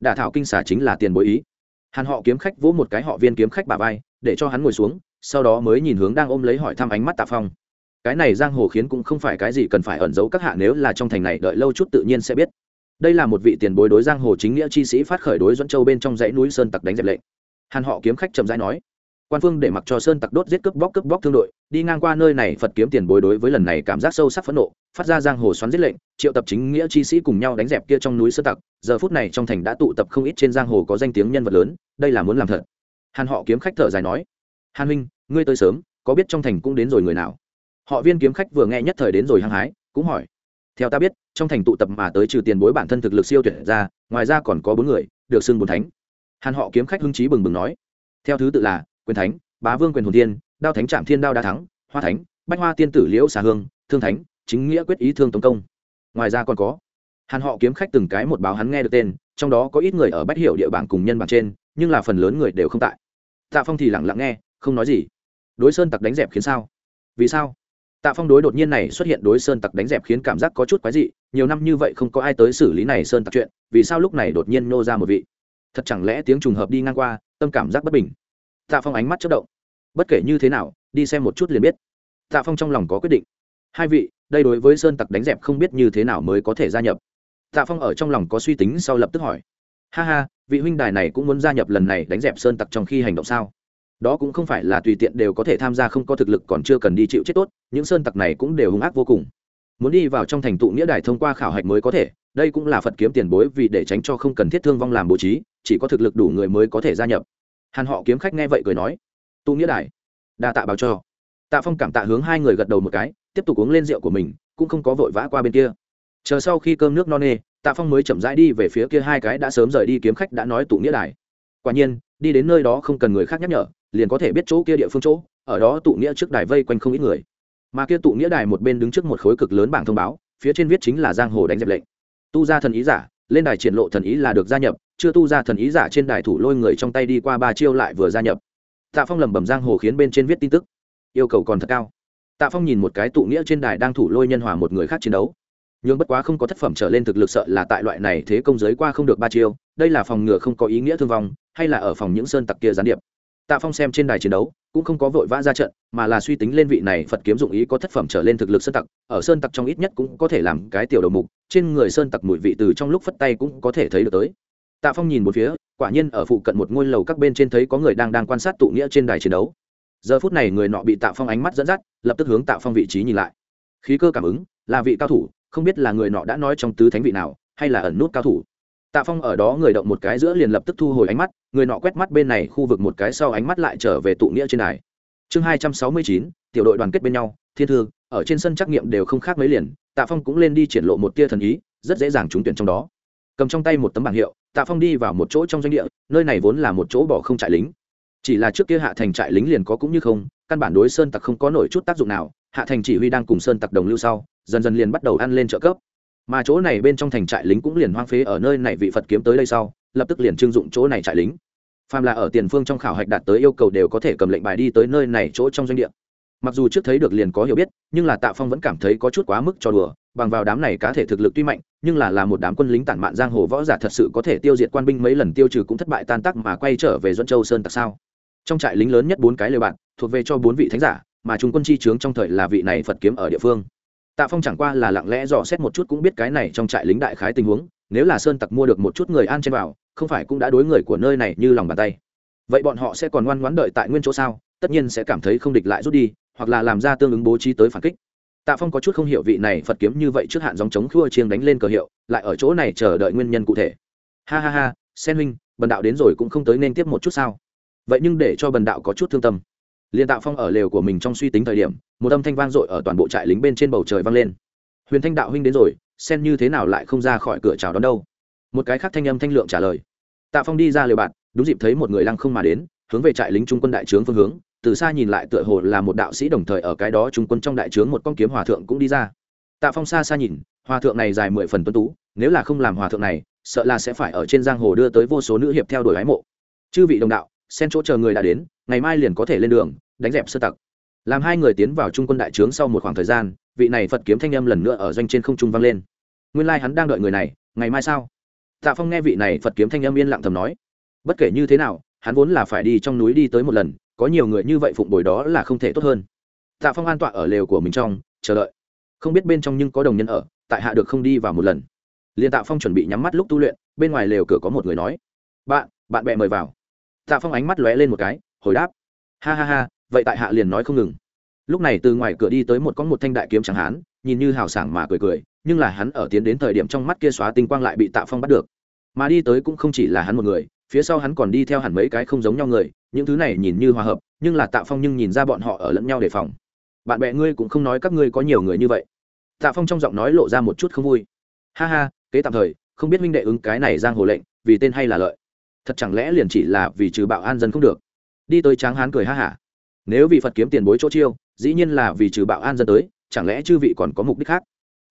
đả thảo kinh xả chính là tiền bối ý. Hàn họ kiếm khách vỗ một cái họ viên kiếm khách bà vai, để cho hắn ngồi xuống, sau đó mới nhìn hướng đang ôm lấy hỏi thăm ánh mắt tạ phong. Cái này giang hồ khiến cũng không phải cái gì cần phải ẩn giấu các hạ nếu là trong thành này đợi lâu chút tự nhiên sẽ biết. Đây là một vị tiền bối đối giang hồ chính nghĩa chi sĩ phát khởi đối dẫn châu bên trong dãy núi sơn tặc đánh dẹp lệnh. Hàn họ kiếm khách trầm rãi nói quan phương để mặc cho sơn tặc đốt giết cướp bóc cướp bóc thương đội, đi ngang qua nơi này phật kiếm tiền bối đối với lần này cảm giác sâu sắc phẫn nộ, phát ra giang hồ xoắn giết lệnh, triệu tập chính nghĩa chi sĩ cùng nhau đánh dẹp kia trong núi sơn tặc, giờ phút này trong thành đã tụ tập không ít trên giang hồ có danh tiếng nhân vật lớn, đây là muốn làm thật. Hàn họ kiếm khách thở dài nói, hàn huynh, ngươi tới sớm, có biết trong thành cũng đến rồi người nào? Họ viên kiếm khách vừa nghe nhất thời đến rồi hăng hái, cũng hỏi, theo ta biết, trong thành tụ tập mà tới trừ tiền bối bản thân thực lực siêu tuyệt ra, ngoài ra còn có bốn người, được xưng bốn thánh. Hàn họ kiếm khách hưng trí bừng bừng nói, theo thứ tự là quyền thánh, bá vương quyền hồn tiên đao thánh trạm thiên đao đa thắng, hoa thánh, bách hoa tiên tử liễu xà hương, thương thánh, chính nghĩa quyết ý thương tống công. Ngoài ra còn có, hàn họ kiếm khách từng cái một báo hắn nghe được tên, trong đó có ít người ở bách hiệu địa bảng cùng nhân bảng trên, nhưng là phần lớn người đều không tại. Tạ phong thì lặng lặng nghe, không nói gì. Đối sơn tặc đánh dẹp khiến sao? Vì sao? Tạ phong đối đột nhiên này xuất hiện đối sơn tặc đánh dẹp khiến cảm giác có chút quái dị, nhiều năm như vậy không có ai tới xử lý này sơn tặc chuyện, vì sao lúc này đột nhiên nô ra một vị? Thật chẳng lẽ tiếng trùng hợp đi ngang qua, tâm cảm giác bất bình? Tạ phong ánh mắt chất động. Bất kể như thế nào, đi xem một chút liền biết. Tạ phong trong lòng có quyết định. Hai vị, đây đối với sơn tặc đánh dẹp không biết như thế nào mới có thể gia nhập. Tạ phong ở trong lòng có suy tính sau lập tức hỏi. Ha ha, vị huynh đài này cũng muốn gia nhập lần này đánh dẹp sơn tặc trong khi hành động sao? Đó cũng không phải là tùy tiện đều có thể tham gia không có thực lực còn chưa cần đi chịu chết tốt, những sơn tặc này cũng đều hung ác vô cùng. Muốn đi vào trong thành tụ nghĩa đài thông qua khảo hạch mới có thể, đây cũng là phật kiếm tiền bối vì để tránh cho không cần thiết thương vong làm bố trí, chỉ có thực lực đủ người mới có thể gia nhập hàn họ kiếm khách nghe vậy cười nói, tụ nghĩa đài, đa tạ báo cho. Tạ phong cảm tạ hướng hai người gật đầu một cái, tiếp tục uống lên rượu của mình, cũng không có vội vã qua bên kia. Chờ sau khi cơm nước no nê, tạ phong mới chậm rãi đi về phía kia hai cái đã sớm rời đi kiếm khách đã nói tụ nghĩa đài. Quả nhiên, đi đến nơi đó không cần người khác nhắc nhở, liền có thể biết chỗ kia địa phương chỗ, ở đó tụ nghĩa trước đài vây quanh không ít người. Mà kia tụ nghĩa đài một bên đứng trước một khối cực lớn bảng thông báo, phía trên viết chính là giang hồ đánh dẹp lệnh. Tu ra thần ý giả, lên đài triển lộ thần ý là được gia nhập chưa tu ra thần ý giả trên đài thủ lôi người trong tay đi qua ba chiêu lại vừa gia nhập. Tạ phong lẩm bẩm giang hồ khiến bên trên viết tin tức. Yêu cầu còn thật cao. Tạ phong nhìn một cái tụ nghĩa trên đài đang thủ lôi nhân hòa một người khác chiến đấu. Nhưng bất quá không có thất phẩm trở lên thực lực sợ là tại loại này thế công giới qua không được ba chiêu, đây là phòng ngừa không có ý nghĩa thương vong, hay là ở phòng những sơn tặc kia gián điệp. Tạ phong xem trên đài chiến đấu, cũng không có vội vã ra trận, mà là suy tính lên vị này phật kiếm dụng ý có thất phẩm trở lên thực lực sơn tặc, ở sơn tặc trong ít nhất cũng có thể làm cái tiểu đầu mục, trên người sơn tặc mùi vị từ trong lúc phất tay cũng có thể thấy được tới tạ phong nhìn một phía, quả nhiên ở phụ cận một ngôi lầu các bên trên thấy có người đang đang quan sát tụ nghĩa trên đài chiến đấu. Giờ phút này người nọ bị tạ phong ánh mắt dẫn dắt, lập tức hướng tạ phong vị trí nhìn lại. Khí cơ cảm ứng, là vị cao thủ, không biết là người nọ đã nói trong tứ thánh vị nào, hay là ẩn nút cao thủ. Tạ phong ở đó người động một cái giữa liền lập tức thu hồi ánh mắt, người nọ quét mắt bên này khu vực một cái sau ánh mắt lại trở về tụ nghĩa trên đài. Chương hai trăm sáu mươi chín, tiểu đội đoàn kết bên nhau, thiên thư, ở trên sân trắc nghiệm đều không khác mấy liền, tạ phong cũng lên đi triển lộ một tia thần ý, rất dễ dàng trúng tuyển trong đó. Cầm trong tay một tấm bảng hiệu tạ phong đi vào một chỗ trong doanh địa, nơi này vốn là một chỗ bỏ không trại lính. Chỉ là trước kia hạ thành trại lính liền có cũng như không, căn bản đối sơn tặc không có nổi chút tác dụng nào, hạ thành chỉ huy đang cùng sơn tặc đồng lưu sau, dần dần liền bắt đầu ăn lên trợ cấp. Mà chỗ này bên trong thành trại lính cũng liền hoang phế ở nơi này vị phật kiếm tới đây sau, lập tức liền trưng dụng chỗ này trại lính. Phàm là ở tiền phương trong khảo hạch đạt tới yêu cầu đều có thể cầm lệnh bài đi tới nơi này chỗ trong doanh địa. Mặc dù trước thấy được liền có hiểu biết, nhưng là tạ phong vẫn cảm thấy có chút quá mức cho đùa bằng vào đám này cá thể thực lực tuy mạnh, nhưng là là một đám quân lính tản mạn giang hồ võ giả thật sự có thể tiêu diệt quan binh mấy lần tiêu trừ cũng thất bại tan tác mà quay trở về duẫn châu sơn tặc sao? Trong trại lính lớn nhất bốn cái lều bạn, thuộc về cho bốn vị thánh giả, mà trung quân chi trướng trong thời là vị này phật kiếm ở địa phương. Tạ phong chẳng qua là lặng lẽ dò xét một chút cũng biết cái này trong trại lính đại khái tình huống, nếu là sơn tặc mua được một chút người an trên vào, không phải cũng đã đối người của nơi này như lòng bàn tay. Vậy bọn họ sẽ còn ngoan ngoãn đợi tại nguyên chỗ sao? Tất nhiên sẽ cảm thấy không địch lại rút đi, hoặc là làm ra tương ứng bố trí tới phản kích tạ phong có chút không hiểu vị này phật kiếm như vậy trước hạn dòng chống khua chiêng đánh lên cờ hiệu, lại ở chỗ này chờ đợi nguyên nhân cụ thể. Ha ha ha, sen huynh, bần đạo đến rồi cũng không tới nên tiếp một chút sao? Vậy nhưng để cho bần đạo có chút thương tâm. Liên Tạ phong ở lều của mình trong suy tính thời điểm, một âm thanh vang dội ở toàn bộ trại lính bên trên bầu trời vang lên. Huyền thanh đạo huynh đến rồi, sen như thế nào lại không ra khỏi cửa chào đón đâu? Một cái khác thanh âm thanh lượng trả lời. Tạ phong đi ra lều bạn, đúng dịp thấy một người lăng không mà đến, hướng về trại lính trung quân đại trướng phương hướng từ xa nhìn lại tựa hồ là một đạo sĩ đồng thời ở cái đó trung quân trong đại trướng một con kiếm hòa thượng cũng đi ra. Tạ phong xa xa nhìn, hòa thượng này dài mười phần tuân tú, nếu là không làm hòa thượng này, sợ là sẽ phải ở trên giang hồ đưa tới vô số nữ hiệp theo đuổi ái mộ. Chư vị đồng đạo, xen chỗ chờ người đã đến, ngày mai liền có thể lên đường, đánh dẹp sơ tặc. Làm hai người tiến vào trung quân đại trướng sau một khoảng thời gian, vị này phật kiếm thanh âm lần nữa ở doanh trên không trung vang lên. Nguyên lai hắn đang đợi người này, ngày mai sao? Tạ phong nghe vị này phật kiếm thanh âm yên lặng thầm nói. Bất kể như thế nào, hắn vốn là phải đi trong núi đi tới một lần có nhiều người như vậy phụng bồi đó là không thể tốt hơn. Tạ phong an tọa ở lều của mình trong, chờ đợi. Không biết bên trong nhưng có đồng nhân ở, tại hạ được không đi vào một lần. Liền tạ phong chuẩn bị nhắm mắt lúc tu luyện, bên ngoài lều cửa có một người nói, bạn bạn bè mời vào. Tạ phong ánh mắt lóe lên một cái, hồi đáp, ha ha ha, vậy tại hạ liền nói không ngừng. Lúc này từ ngoài cửa đi tới một con một thanh đại kiếm chẳng hán, nhìn như hào sảng mà cười cười, nhưng là hắn ở tiến đến thời điểm trong mắt kia xóa tinh quang lại bị tạ phong bắt được. Mà đi tới cũng không chỉ là hắn một người phía sau hắn còn đi theo hẳn mấy cái không giống nhau người, những thứ này nhìn như hòa hợp, nhưng là tạ phong nhưng nhìn ra bọn họ ở lẫn nhau đề phòng. Bạn bè ngươi cũng không nói các ngươi có nhiều người như vậy. Tạ phong trong giọng nói lộ ra một chút không vui. Ha ha, kế tạm thời, không biết minh đệ ứng cái này giang hồ lệnh, vì tên hay là lợi. Thật chẳng lẽ liền chỉ là vì trừ bạo an dân không được? Đi tới tráng hán cười ha hả. Nếu vì phật kiếm tiền bối chỗ chiêu, dĩ nhiên là vì trừ bạo an dân tới, chẳng lẽ chư vị còn có mục đích khác?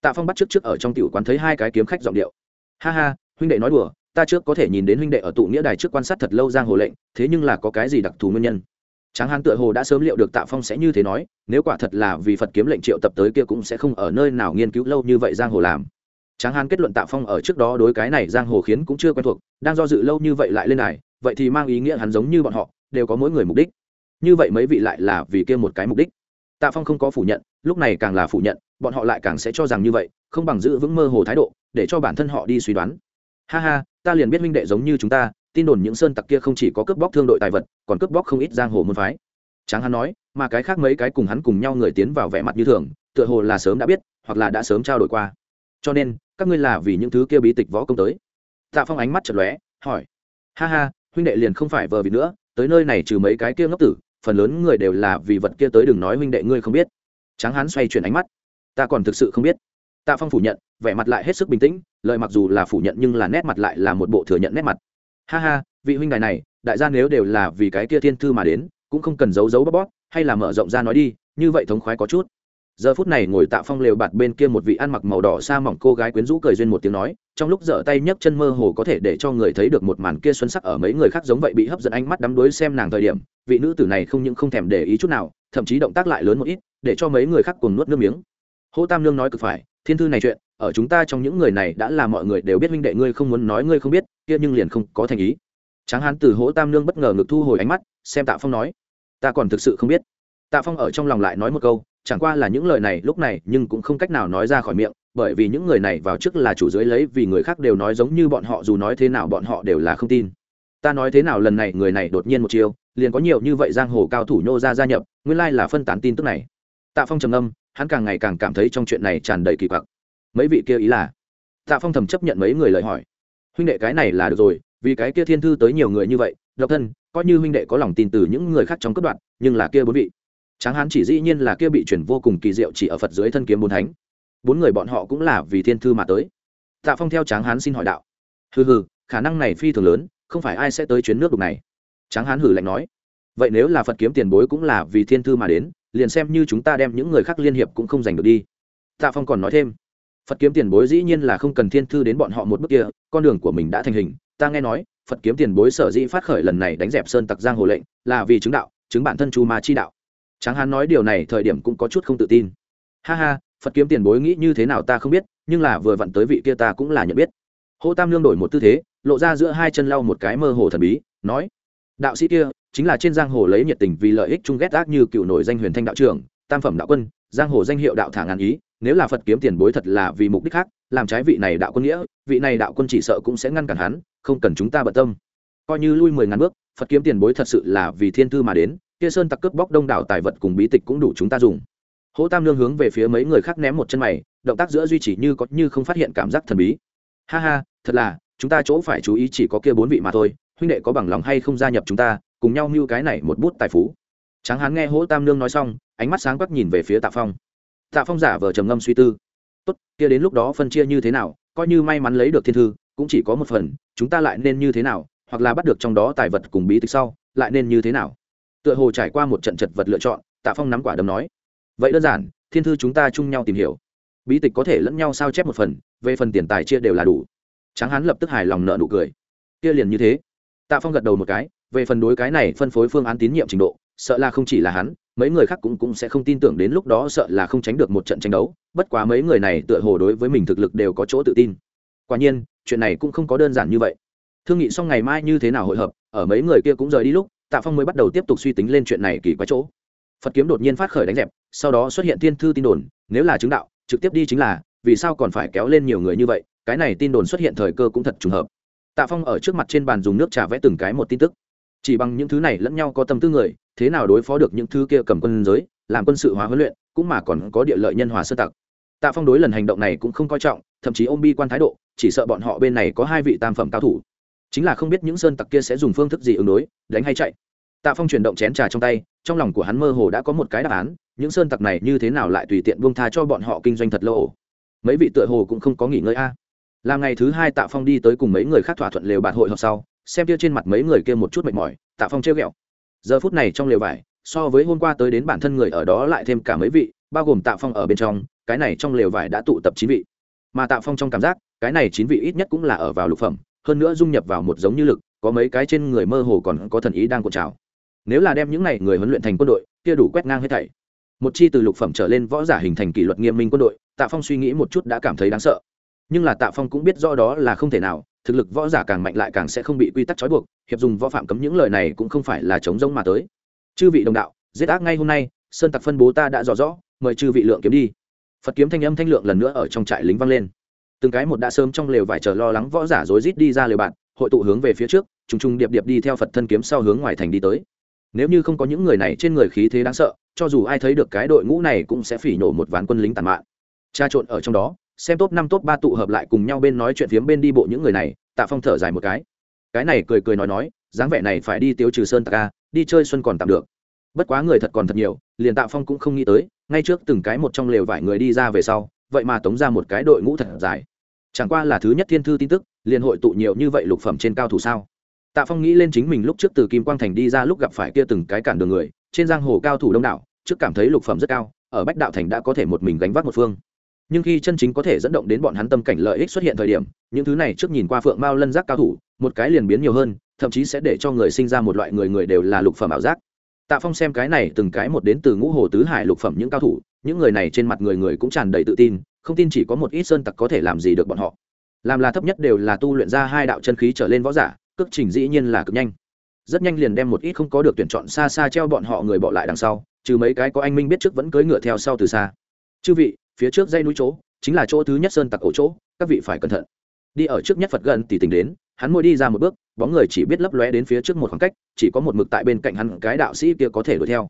Tạ phong bắt trước trước ở trong tiểu quán thấy hai cái kiếm khách giọng điệu. Ha ha, huynh đệ nói đùa ta trước có thể nhìn đến huynh đệ ở tụ nghĩa đài trước quan sát thật lâu giang hồ lệnh thế nhưng là có cái gì đặc thù nguyên nhân? Tráng hán tựa hồ đã sớm liệu được tạ phong sẽ như thế nói nếu quả thật là vì phật kiếm lệnh triệu tập tới kia cũng sẽ không ở nơi nào nghiên cứu lâu như vậy giang hồ làm. Tráng hán kết luận tạ phong ở trước đó đối cái này giang hồ khiến cũng chưa quen thuộc đang do dự lâu như vậy lại lên này, vậy thì mang ý nghĩa hắn giống như bọn họ đều có mỗi người mục đích. Như vậy mấy vị lại là vì kia một cái mục đích. Tạ phong không có phủ nhận lúc này càng là phủ nhận bọn họ lại càng sẽ cho rằng như vậy không bằng giữ vững mơ hồ thái độ để cho bản thân họ đi suy đoán ha ha, ta liền biết minh đệ giống như chúng ta, tin đồn những sơn tặc kia không chỉ có cướp bóc thương đội tài vật, còn cướp bóc không ít giang hồ môn phái. Tráng hắn nói, mà cái khác mấy cái cùng hắn cùng nhau người tiến vào vẻ mặt như thường, tựa hồ là sớm đã biết, hoặc là đã sớm trao đổi qua. Cho nên, các ngươi là vì những thứ kia bí tịch võ công tới. Tạ phong ánh mắt chật lóe, hỏi, ha ha, huynh đệ liền không phải vờ vì nữa, tới nơi này trừ mấy cái kia ngốc tử, phần lớn người đều là vì vật kia tới đừng nói huynh đệ ngươi không biết. Tráng hán xoay chuyển ánh mắt, ta còn thực sự không biết tạ phong phủ nhận, vẻ mặt lại hết sức bình tĩnh, lời mặc dù là phủ nhận nhưng là nét mặt lại là một bộ thừa nhận nét mặt. Ha ha, vị huynh đài này, đại gia nếu đều là vì cái kia thiên thư mà đến, cũng không cần giấu giấu bóp bóp, hay là mở rộng ra nói đi, như vậy thống khoái có chút. Giờ phút này ngồi tạ phong lều bạt bên kia một vị ăn mặc màu đỏ xa mỏng cô gái quyến rũ cười duyên một tiếng nói, trong lúc dở tay nhấc chân mơ hồ có thể để cho người thấy được một màn kia xuân sắc ở mấy người khác giống vậy bị hấp dẫn ánh mắt đắm đuối xem nàng thời điểm, vị nữ tử này không những không thèm để ý chút nào, thậm chí động tác lại lớn một ít, để cho mấy người khác cùng nuốt nước miếng. Hô tam lương nói cực phải thiên thư này chuyện, ở chúng ta trong những người này đã là mọi người đều biết huynh đệ ngươi không muốn nói ngươi không biết, kia nhưng liền không có thành ý. Tráng hán từ hỗ tam nương bất ngờ ngực thu hồi ánh mắt, xem tạ phong nói, ta còn thực sự không biết. Tạ phong ở trong lòng lại nói một câu, chẳng qua là những lời này lúc này nhưng cũng không cách nào nói ra khỏi miệng, bởi vì những người này vào trước là chủ dưới lấy vì người khác đều nói giống như bọn họ dù nói thế nào bọn họ đều là không tin. Ta nói thế nào lần này người này đột nhiên một chiều liền có nhiều như vậy giang hồ cao thủ nhô ra gia nhập, nguyên lai là phân tán tin tức này tạ phong trầm âm hắn càng ngày càng cảm thấy trong chuyện này tràn đầy kỳ quặc. Mấy vị kia ý là? Tạ phong thầm chấp nhận mấy người lời hỏi. Huynh đệ cái này là được rồi, vì cái kia thiên thư tới nhiều người như vậy, độc thân, coi như huynh đệ có lòng tin từ những người khác trong cấp đoạn, nhưng là kia bốn vị. Tráng hán chỉ dĩ nhiên là kia bị chuyển vô cùng kỳ diệu chỉ ở phật dưới thân kiếm bốn thánh. Bốn người bọn họ cũng là vì thiên thư mà tới. Tạ phong theo tráng hán xin hỏi đạo. Hừ hừ, khả năng này phi thường lớn, không phải ai sẽ tới chuyến nước đục này. Tráng hán hử lạnh nói. Vậy nếu là phật kiếm tiền bối cũng là vì thiên thư mà đến liền xem như chúng ta đem những người khác liên hiệp cũng không giành được đi. Tạ phong còn nói thêm, phật kiếm tiền bối dĩ nhiên là không cần thiên thư đến bọn họ một bước kia, con đường của mình đã thành hình. Ta nghe nói, phật kiếm tiền bối sở dĩ phát khởi lần này đánh dẹp sơn tặc giang hồ lệnh, là vì chứng đạo, chứng bản thân chu ma chi đạo. Tráng hán nói điều này thời điểm cũng có chút không tự tin. Ha ha, phật kiếm tiền bối nghĩ như thế nào ta không biết, nhưng là vừa vặn tới vị kia ta cũng là nhận biết. Hô tam lương đổi một tư thế, lộ ra giữa hai chân lau một cái mơ hồ thần bí, nói đạo sĩ kia chính là trên giang hồ lấy nhiệt tình vì lợi ích chung ghét ác như cựu nổi danh huyền thanh đạo trưởng, tam phẩm đạo quân, giang hồ danh hiệu đạo thả ngàn ý, nếu là phật kiếm tiền bối thật là vì mục đích khác, làm trái vị này đạo quân nghĩa, vị này đạo quân chỉ sợ cũng sẽ ngăn cản hắn, không cần chúng ta bận tâm. Coi như lui mười ngàn bước, phật kiếm tiền bối thật sự là vì thiên thư mà đến, kia sơn tặc cướp bóc đông đảo tài vật cùng bí tịch cũng đủ chúng ta dùng. Hỗ tam lương hướng về phía mấy người khác ném một chân mày, động tác giữa duy trì như có như không phát hiện cảm giác thần bí. Ha ha, thật là, chúng ta chỗ phải chú ý chỉ có kia bốn vị mà thôi huynh đệ có bằng lòng hay không gia nhập chúng ta, cùng nhau mưu cái này một bút tài phú. Tráng hán nghe hỗ tam nương nói xong, ánh mắt sáng quắc nhìn về phía tạ phong. Tạ phong giả vờ trầm ngâm suy tư. Tốt, kia đến lúc đó phân chia như thế nào, coi như may mắn lấy được thiên thư, cũng chỉ có một phần, chúng ta lại nên như thế nào, hoặc là bắt được trong đó tài vật cùng bí tịch sau, lại nên như thế nào? Tựa hồ trải qua một trận chật vật lựa chọn, tạ phong nắm quả đấm nói. Vậy đơn giản, thiên thư chúng ta chung nhau tìm hiểu. Bí tịch có thể lẫn nhau sao chép một phần, về phần tiền tài chia đều là đủ. Tráng hán lập tức hài lòng nợ nụ cười. Kia liền như thế tạ phong gật đầu một cái, về phần đối cái này phân phối phương án tín nhiệm trình độ, sợ là không chỉ là hắn, mấy người khác cũng cũng sẽ không tin tưởng đến lúc đó sợ là không tránh được một trận tranh đấu, bất quá mấy người này tựa hồ đối với mình thực lực đều có chỗ tự tin. Quả nhiên, chuyện này cũng không có đơn giản như vậy. Thương nghị xong ngày mai như thế nào hội hợp, ở mấy người kia cũng rời đi lúc, tạ phong mới bắt đầu tiếp tục suy tính lên chuyện này kỳ quái chỗ. Phật kiếm đột nhiên phát khởi đánh dẹp, sau đó xuất hiện thiên thư tin đồn, nếu là chứng đạo, trực tiếp đi chính là, vì sao còn phải kéo lên nhiều người như vậy, cái này tin đồn xuất hiện thời cơ cũng thật trùng hợp tạ phong ở trước mặt trên bàn dùng nước trà vẽ từng cái một tin tức. Chỉ bằng những thứ này lẫn nhau có tâm tư người, thế nào đối phó được những thứ kia cầm quân giới, làm quân sự hóa huấn luyện, cũng mà còn có địa lợi nhân hòa sơ tặc. Tạ phong đối lần hành động này cũng không coi trọng, thậm chí ôm bi quan thái độ, chỉ sợ bọn họ bên này có hai vị tam phẩm cao thủ. Chính là không biết những sơn tặc kia sẽ dùng phương thức gì ứng đối, đánh hay chạy. Tạ phong chuyển động chén trà trong tay, trong lòng của hắn mơ hồ đã có một cái đáp án, những sơn tặc này như thế nào lại tùy tiện buông tha cho bọn họ kinh doanh thật lâu. Mấy vị tựa hồ cũng không có nghỉ ngơi a. à làm ngày thứ hai tạ phong đi tới cùng mấy người khác thỏa thuận lều bạt hội họp sau, xem kia trên mặt mấy người kia một chút mệt mỏi, tạ phong trêu ghẹo. Giờ phút này trong lều vải, so với hôm qua tới đến bản thân người ở đó lại thêm cả mấy vị, bao gồm tạ phong ở bên trong, cái này trong lều vải đã tụ tập chín vị. Mà tạ phong trong cảm giác, cái này chín vị ít nhất cũng là ở vào lục phẩm, hơn nữa dung nhập vào một giống như lực, có mấy cái trên người mơ hồ còn có thần ý đang cuộn trào. Nếu là đem những này người huấn luyện thành quân đội, kia đủ quét ngang hết thảy. Một chi từ lục phẩm trở lên võ giả hình thành kỷ luật nghiêm minh quân đội, tạ phong suy nghĩ một chút đã cảm thấy đáng sợ nhưng là tạ phong cũng biết rõ đó là không thể nào, thực lực võ giả càng mạnh lại càng sẽ không bị quy tắc trói buộc, hiệp dùng võ phạm cấm những lời này cũng không phải là chống rông mà tới. Chư vị đồng đạo, giết ác ngay hôm nay, sơn tặc phân bố ta đã rõ rõ, mời chư vị lượng kiếm đi. Phật kiếm thanh âm thanh lượng lần nữa ở trong trại lính vang lên. Từng cái một đã sớm trong lều vải chờ lo lắng võ giả rối rít đi ra lều bạn, hội tụ hướng về phía trước, trùng trùng điệp điệp đi theo phật thân kiếm sau hướng ngoài thành đi tới. Nếu như không có những người này trên người khí thế đáng sợ, cho dù ai thấy được cái đội ngũ này cũng sẽ phỉ nổ một ván quân lính tàn mạn. Tra trộn ở trong đó xem top năm, top ba tụ hợp lại cùng nhau bên nói chuyện phiếm bên đi bộ những người này, tạ phong thở dài một cái. Cái này cười cười nói nói, dáng vẻ này phải đi tiêu trừ sơn tạ đi chơi xuân còn tạm được. Bất quá người thật còn thật nhiều, liền tạ phong cũng không nghĩ tới, ngay trước từng cái một trong lều vải người đi ra về sau, vậy mà tống ra một cái đội ngũ thật dài. Chẳng qua là thứ nhất thiên thư tin tức, liền hội tụ nhiều như vậy lục phẩm trên cao thủ sao? Tạ phong nghĩ lên chính mình lúc trước từ kim quang thành đi ra lúc gặp phải kia từng cái cản đường người, trên giang hồ cao thủ đông đảo, trước cảm thấy lục phẩm rất cao, ở bách đạo thành đã có thể một mình gánh vác một phương nhưng khi chân chính có thể dẫn động đến bọn hắn tâm cảnh lợi ích xuất hiện thời điểm, những thứ này trước nhìn qua phượng mao lân giác cao thủ, một cái liền biến nhiều hơn, thậm chí sẽ để cho người sinh ra một loại người người đều là lục phẩm ảo giác. Tạ phong xem cái này từng cái một đến từ ngũ hồ tứ hải lục phẩm những cao thủ, những người này trên mặt người người cũng tràn đầy tự tin, không tin chỉ có một ít sơn tặc có thể làm gì được bọn họ. Làm là thấp nhất đều là tu luyện ra hai đạo chân khí trở lên võ giả, cước trình dĩ nhiên là cực nhanh. Rất nhanh liền đem một ít không có được tuyển chọn xa xa treo bọn họ người bỏ lại đằng sau, trừ mấy cái có anh minh biết trước vẫn cưỡi ngựa theo sau từ xa. Chư vị phía trước dây núi chỗ, chính là chỗ thứ nhất sơn tặc ổ chỗ, các vị phải cẩn thận. Đi ở trước nhất phật gần tỉ tình đến, hắn môi đi ra một bước, bóng người chỉ biết lấp lóe đến phía trước một khoảng cách, chỉ có một mực tại bên cạnh hắn cái đạo sĩ kia có thể đuổi theo.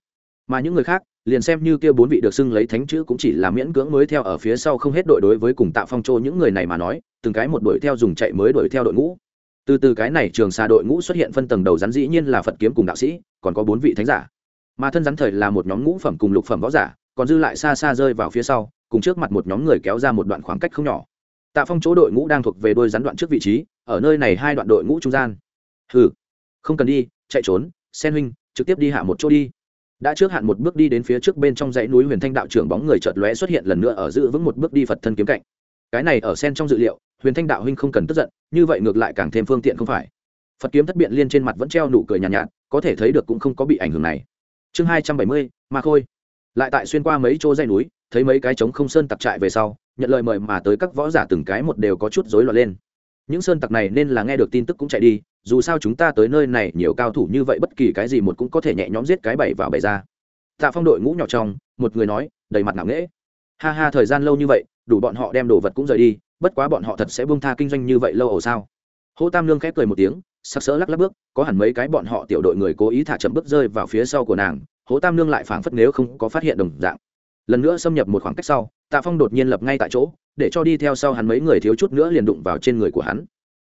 Mà những người khác, liền xem như kia bốn vị được xưng lấy thánh chữ cũng chỉ là miễn cưỡng mới theo ở phía sau không hết đội đối với cùng tạo phong châu những người này mà nói, từng cái một đuổi theo dùng chạy mới đuổi theo đội ngũ. Từ từ cái này trường xa đội ngũ xuất hiện phân tầng đầu rắn dĩ nhiên là phật kiếm cùng đạo sĩ, còn có bốn vị thánh giả. Mà thân rắn thời là một nhóm ngũ phẩm cùng lục phẩm võ giả, còn dư lại xa xa rơi vào phía sau cùng trước mặt một nhóm người kéo ra một đoạn khoảng cách không nhỏ. Tạ phong chỗ đội ngũ đang thuộc về đôi rắn đoạn trước vị trí ở nơi này hai đoạn đội ngũ trung gian. Ừ không cần đi chạy trốn sen huynh trực tiếp đi hạ một chỗ đi. Đã trước hạn một bước đi đến phía trước bên trong dãy núi huyền thanh đạo trưởng bóng người chợt lóe xuất hiện lần nữa ở giữ vững một bước đi phật thân kiếm cạnh. Cái này ở sen trong dự liệu huyền thanh đạo huynh không cần tức giận như vậy ngược lại càng thêm phương tiện không phải. Phật kiếm thất biện liên trên mặt vẫn treo nụ cười nhàn nhạt, nhạt có thể thấy được cũng không có bị ảnh hưởng này. Chương hai trăm bảy mươi ma khôi lại tại xuyên qua mấy chỗ dây núi, thấy mấy cái trống không sơn tặc trại về sau, nhận lời mời mà tới các võ giả từng cái một đều có chút rối loạn lên. Những sơn tặc này nên là nghe được tin tức cũng chạy đi, dù sao chúng ta tới nơi này nhiều cao thủ như vậy bất kỳ cái gì một cũng có thể nhẹ nhõm giết cái bảy vào bảy ra. Tạ phong đội ngũ nhỏ trong, một người nói, đầy mặt nặng nễ ha ha, thời gian lâu như vậy, đủ bọn họ đem đồ vật cũng rời đi, bất quá bọn họ thật sẽ buông tha kinh doanh như vậy lâu ổ sao? Hô tam lương khép cười một tiếng sắc sỡ lắc lắc bước, có hẳn mấy cái bọn họ tiểu đội người cố ý thả chậm bước rơi vào phía sau của nàng hố tam Nương lại phảng phất nếu không có phát hiện đồng dạng. Lần nữa xâm nhập một khoảng cách sau, tạ phong đột nhiên lập ngay tại chỗ, để cho đi theo sau hắn mấy người thiếu chút nữa liền đụng vào trên người của hắn.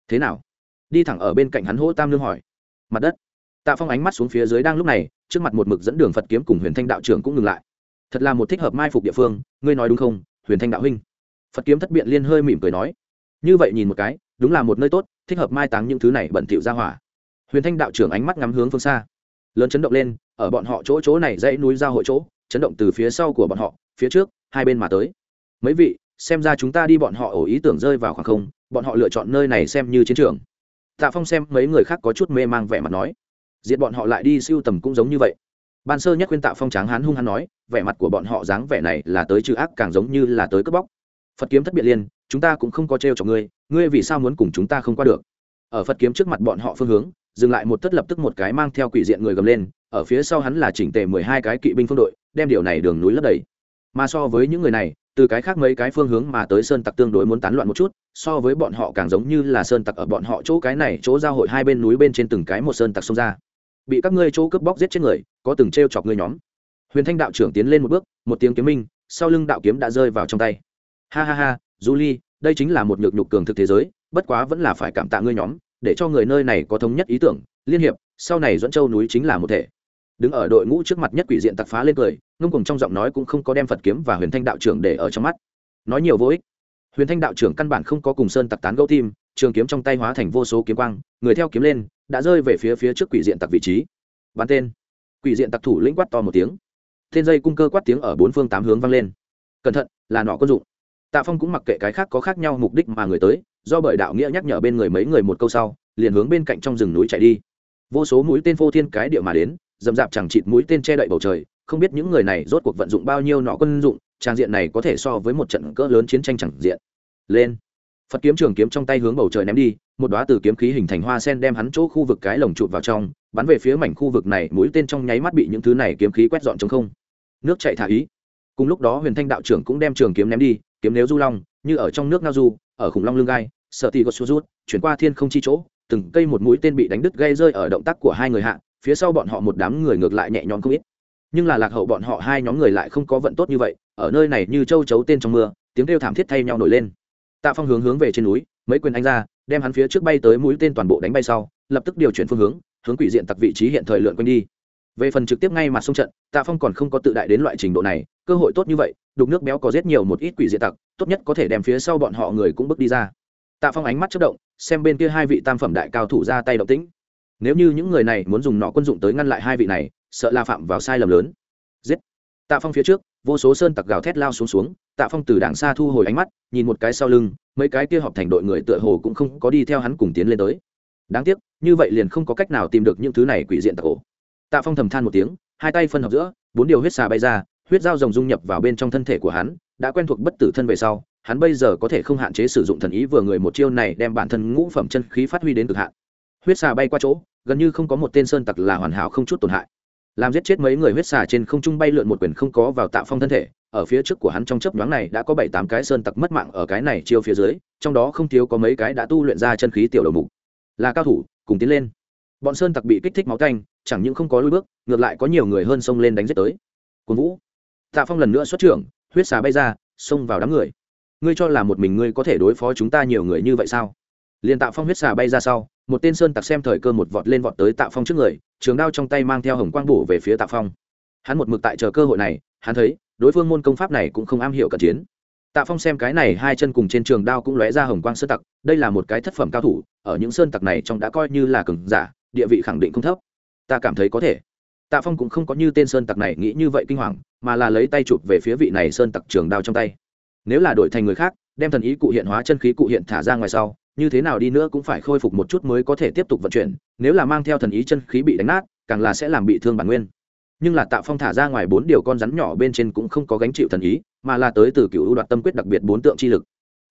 Thế nào? Đi thẳng ở bên cạnh hắn hỗ tam Nương hỏi. Mặt đất. Tạ phong ánh mắt xuống phía dưới đang lúc này, trước mặt một mực dẫn đường phật kiếm cùng huyền thanh đạo trưởng cũng ngừng lại. Thật là một thích hợp mai phục địa phương, ngươi nói đúng không, huyền thanh đạo huynh? Phật kiếm thất biện liên hơi mỉm cười nói. Như vậy nhìn một cái, đúng là một nơi tốt, thích hợp mai táng những thứ này bẩn thỉu ra hỏa. Huyền thanh đạo trưởng ánh mắt ngắm hướng phương xa. Lớn chấn động lên ở bọn họ chỗ chỗ này dãy núi giao hội chỗ, chấn động từ phía sau của bọn họ, phía trước, hai bên mà tới. Mấy vị, xem ra chúng ta đi bọn họ ổ ý tưởng rơi vào khoảng không, bọn họ lựa chọn nơi này xem như chiến trường. Tạ phong xem mấy người khác có chút mê mang vẻ mặt nói. Diệt bọn họ lại đi siêu tầm cũng giống như vậy. Ban sơ nhất khuyên tạ phong tráng hán hung hắn nói, vẻ mặt của bọn họ dáng vẻ này là tới trừ ác càng giống như là tới cướp bóc. Phật kiếm thất biệt liên, chúng ta cũng không có trêu cho ngươi ngươi vì sao muốn cùng chúng ta không qua được? Ở phật kiếm trước mặt bọn họ phương hướng, dừng lại một tất lập tức một cái mang theo quỷ diện người gầm lên ở phía sau hắn là chỉnh tề mười hai cái kỵ binh phương đội, đem điều này đường núi lấp đầy. Mà so với những người này, từ cái khác mấy cái phương hướng mà tới sơn tặc tương đối muốn tán loạn một chút, so với bọn họ càng giống như là sơn tặc ở bọn họ chỗ cái này, chỗ giao hội hai bên núi bên trên từng cái một sơn tặc xông ra. Bị các ngươi chỗ cướp bóc giết chết người, có từng t r e o chọc ngươi nhóm. Huyền thanh đạo trưởng tiến lên một bước, một tiếng kiếm minh, sau lưng đạo kiếm đã rơi vào trong tay. Ha ha ha, du ly, đây chính là một nhược nhục cường thực thế giới, bất quá vẫn là phải cảm tạ ngươi nhóm, để cho người nơi này có thống nhất ý tưởng, liên hiệp, sau này dẫn châu núi chính là một thể đứng ở đội ngũ trước mặt nhất quỷ diện tặc phá lên cười, ngông cùng trong giọng nói cũng không có đem phật kiếm và huyền thanh đạo trưởng để ở trong mắt. Nói nhiều vô ích. Huyền thanh đạo trưởng căn bản không có cùng sơn tặc tán gấu tim, trường kiếm trong tay hóa thành vô số kiếm quang, người theo kiếm lên, đã rơi về phía phía trước quỷ diện tặc vị trí. Bắn tên. Quỷ diện tặc thủ lĩnh quát to một tiếng. Tên dây cung cơ quát tiếng ở bốn phương tám hướng vang lên. Cẩn thận, là nọ quân dụng. Tạ phong cũng mặc kệ cái khác có khác nhau mục đích mà người tới, do bởi đạo nghĩa nhắc nhở bên người mấy người một câu sau, liền hướng bên cạnh trong rừng núi chạy đi. Vô số mũi tên phô thiên cái địa mà đến dầm dạp chẳng chịt mũi tên che đậy bầu trời, không biết những người này rốt cuộc vận dụng bao nhiêu nọ quân dụng, trang diện này có thể so với một trận cỡ lớn chiến tranh chẳng diện. Lên. Phật kiếm trường kiếm trong tay hướng bầu trời ném đi, một đoá từ kiếm khí hình thành hoa sen đem hắn chỗ khu vực cái lồng chụp vào trong, bắn về phía mảnh khu vực này, mũi tên trong nháy mắt bị những thứ này kiếm khí quét dọn trong không. Nước chạy thả ý. Cùng lúc đó huyền thanh đạo trưởng cũng đem trường kiếm ném đi, kiếm nếu du long, như ở trong nước ngao du, ở khủng long lương gai, sợ tì gosu số rút, chuyển qua thiên không chi chỗ, từng cây một mũi tên bị đánh đứt gây rơi ở động tác của hai người hạ phía sau bọn họ một đám người ngược lại nhẹ nhõm không ít. Nhưng là lạc hậu bọn họ hai nhóm người lại không có vận tốt như vậy, ở nơi này như châu chấu tên trong mưa, tiếng kêu thảm thiết thay nhau nổi lên. Tạ phong hướng hướng về trên núi, mấy quyền anh ra, đem hắn phía trước bay tới mũi tên toàn bộ đánh bay sau, lập tức điều chuyển phương hướng hướng quỷ diện tặc vị trí hiện thời lượn quanh đi. Về phần trực tiếp ngay mặt sông trận, tạ phong còn không có tự đại đến loại trình độ này, cơ hội tốt như vậy, đục nước béo có rất nhiều một ít quỷ diện tặc, tốt nhất có thể đem phía sau bọn họ người cũng bước đi ra. Tạ phong ánh mắt chất động, xem bên kia hai vị tam phẩm đại cao thủ ra tay động tĩnh nếu như những người này muốn dùng nọ quân dụng tới ngăn lại hai vị này, sợ là phạm vào sai lầm lớn. Giết. Tạ phong phía trước, vô số sơn tặc gào thét lao xuống xuống, tạ phong từ đảng xa thu hồi ánh mắt, nhìn một cái sau lưng, mấy cái kia họp thành đội người tựa hồ cũng không có đi theo hắn cùng tiến lên tới. Đáng tiếc, như vậy liền không có cách nào tìm được những thứ này quỷ diện tặc ổ. Tạ phong thầm than một tiếng, hai tay phân hợp giữa, bốn điều huyết xà bay ra, huyết dao rồng dung nhập vào bên trong thân thể của hắn, đã quen thuộc bất tử thân về sau, hắn bây giờ có thể không hạn chế sử dụng thần ý vừa người một chiêu này đem bản thân ngũ phẩm chân khí phát huy đến cực hạn huyết xà bay qua chỗ, gần như không có một tên sơn tặc là hoàn hảo không chút tổn hại. Làm giết chết mấy người huyết xà trên không trung bay lượn một quyền không có vào tạo phong thân thể, ở phía trước của hắn trong chớp nhoáng này đã có bảy tám cái sơn tặc mất mạng ở cái này chiêu phía dưới, trong đó không thiếu có mấy cái đã tu luyện ra chân khí tiểu đầu mục. Là cao thủ, cùng tiến lên. Bọn sơn tặc bị kích thích máu canh chẳng những không có lui bước, ngược lại có nhiều người hơn xông lên đánh giết tới. Cuốn vũ. Tạ phong lần nữa xuất trưởng, huyết xà bay ra, xông vào đám người. Ngươi cho là một mình ngươi có thể đối phó chúng ta nhiều người như vậy sao? Liền tạo phong huyết xà bay ra sau một tên sơn tặc xem thời cơ một vọt lên vọt tới tạ phong trước người, trường đao trong tay mang theo hồng quang bổ về phía tạ phong. Hắn một mực tại chờ cơ hội này, hắn thấy, đối phương môn công pháp này cũng không am hiểu cận chiến. Tạ phong xem cái này hai chân cùng trên trường đao cũng lóe ra hồng quang sơn tặc, đây là một cái thất phẩm cao thủ, ở những sơn tặc này trong đã coi như là cường giả, địa vị khẳng định không thấp. Ta cảm thấy có thể. Tạ phong cũng không có như tên sơn tặc này nghĩ như vậy kinh hoàng, mà là lấy tay chụp về phía vị này sơn tặc trường đao trong tay. Nếu là đổi thành người khác, đem thần ý cụ hiện hóa chân khí cụ hiện thả ra ngoài sau như thế nào đi nữa cũng phải khôi phục một chút mới có thể tiếp tục vận chuyển, nếu là mang theo thần ý chân khí bị đánh nát, càng là sẽ làm bị thương bản nguyên. Nhưng là tạ phong thả ra ngoài bốn điều con rắn nhỏ bên trên cũng không có gánh chịu thần ý, mà là tới từ cựu ưu đoạt tâm quyết đặc biệt bốn tượng chi lực.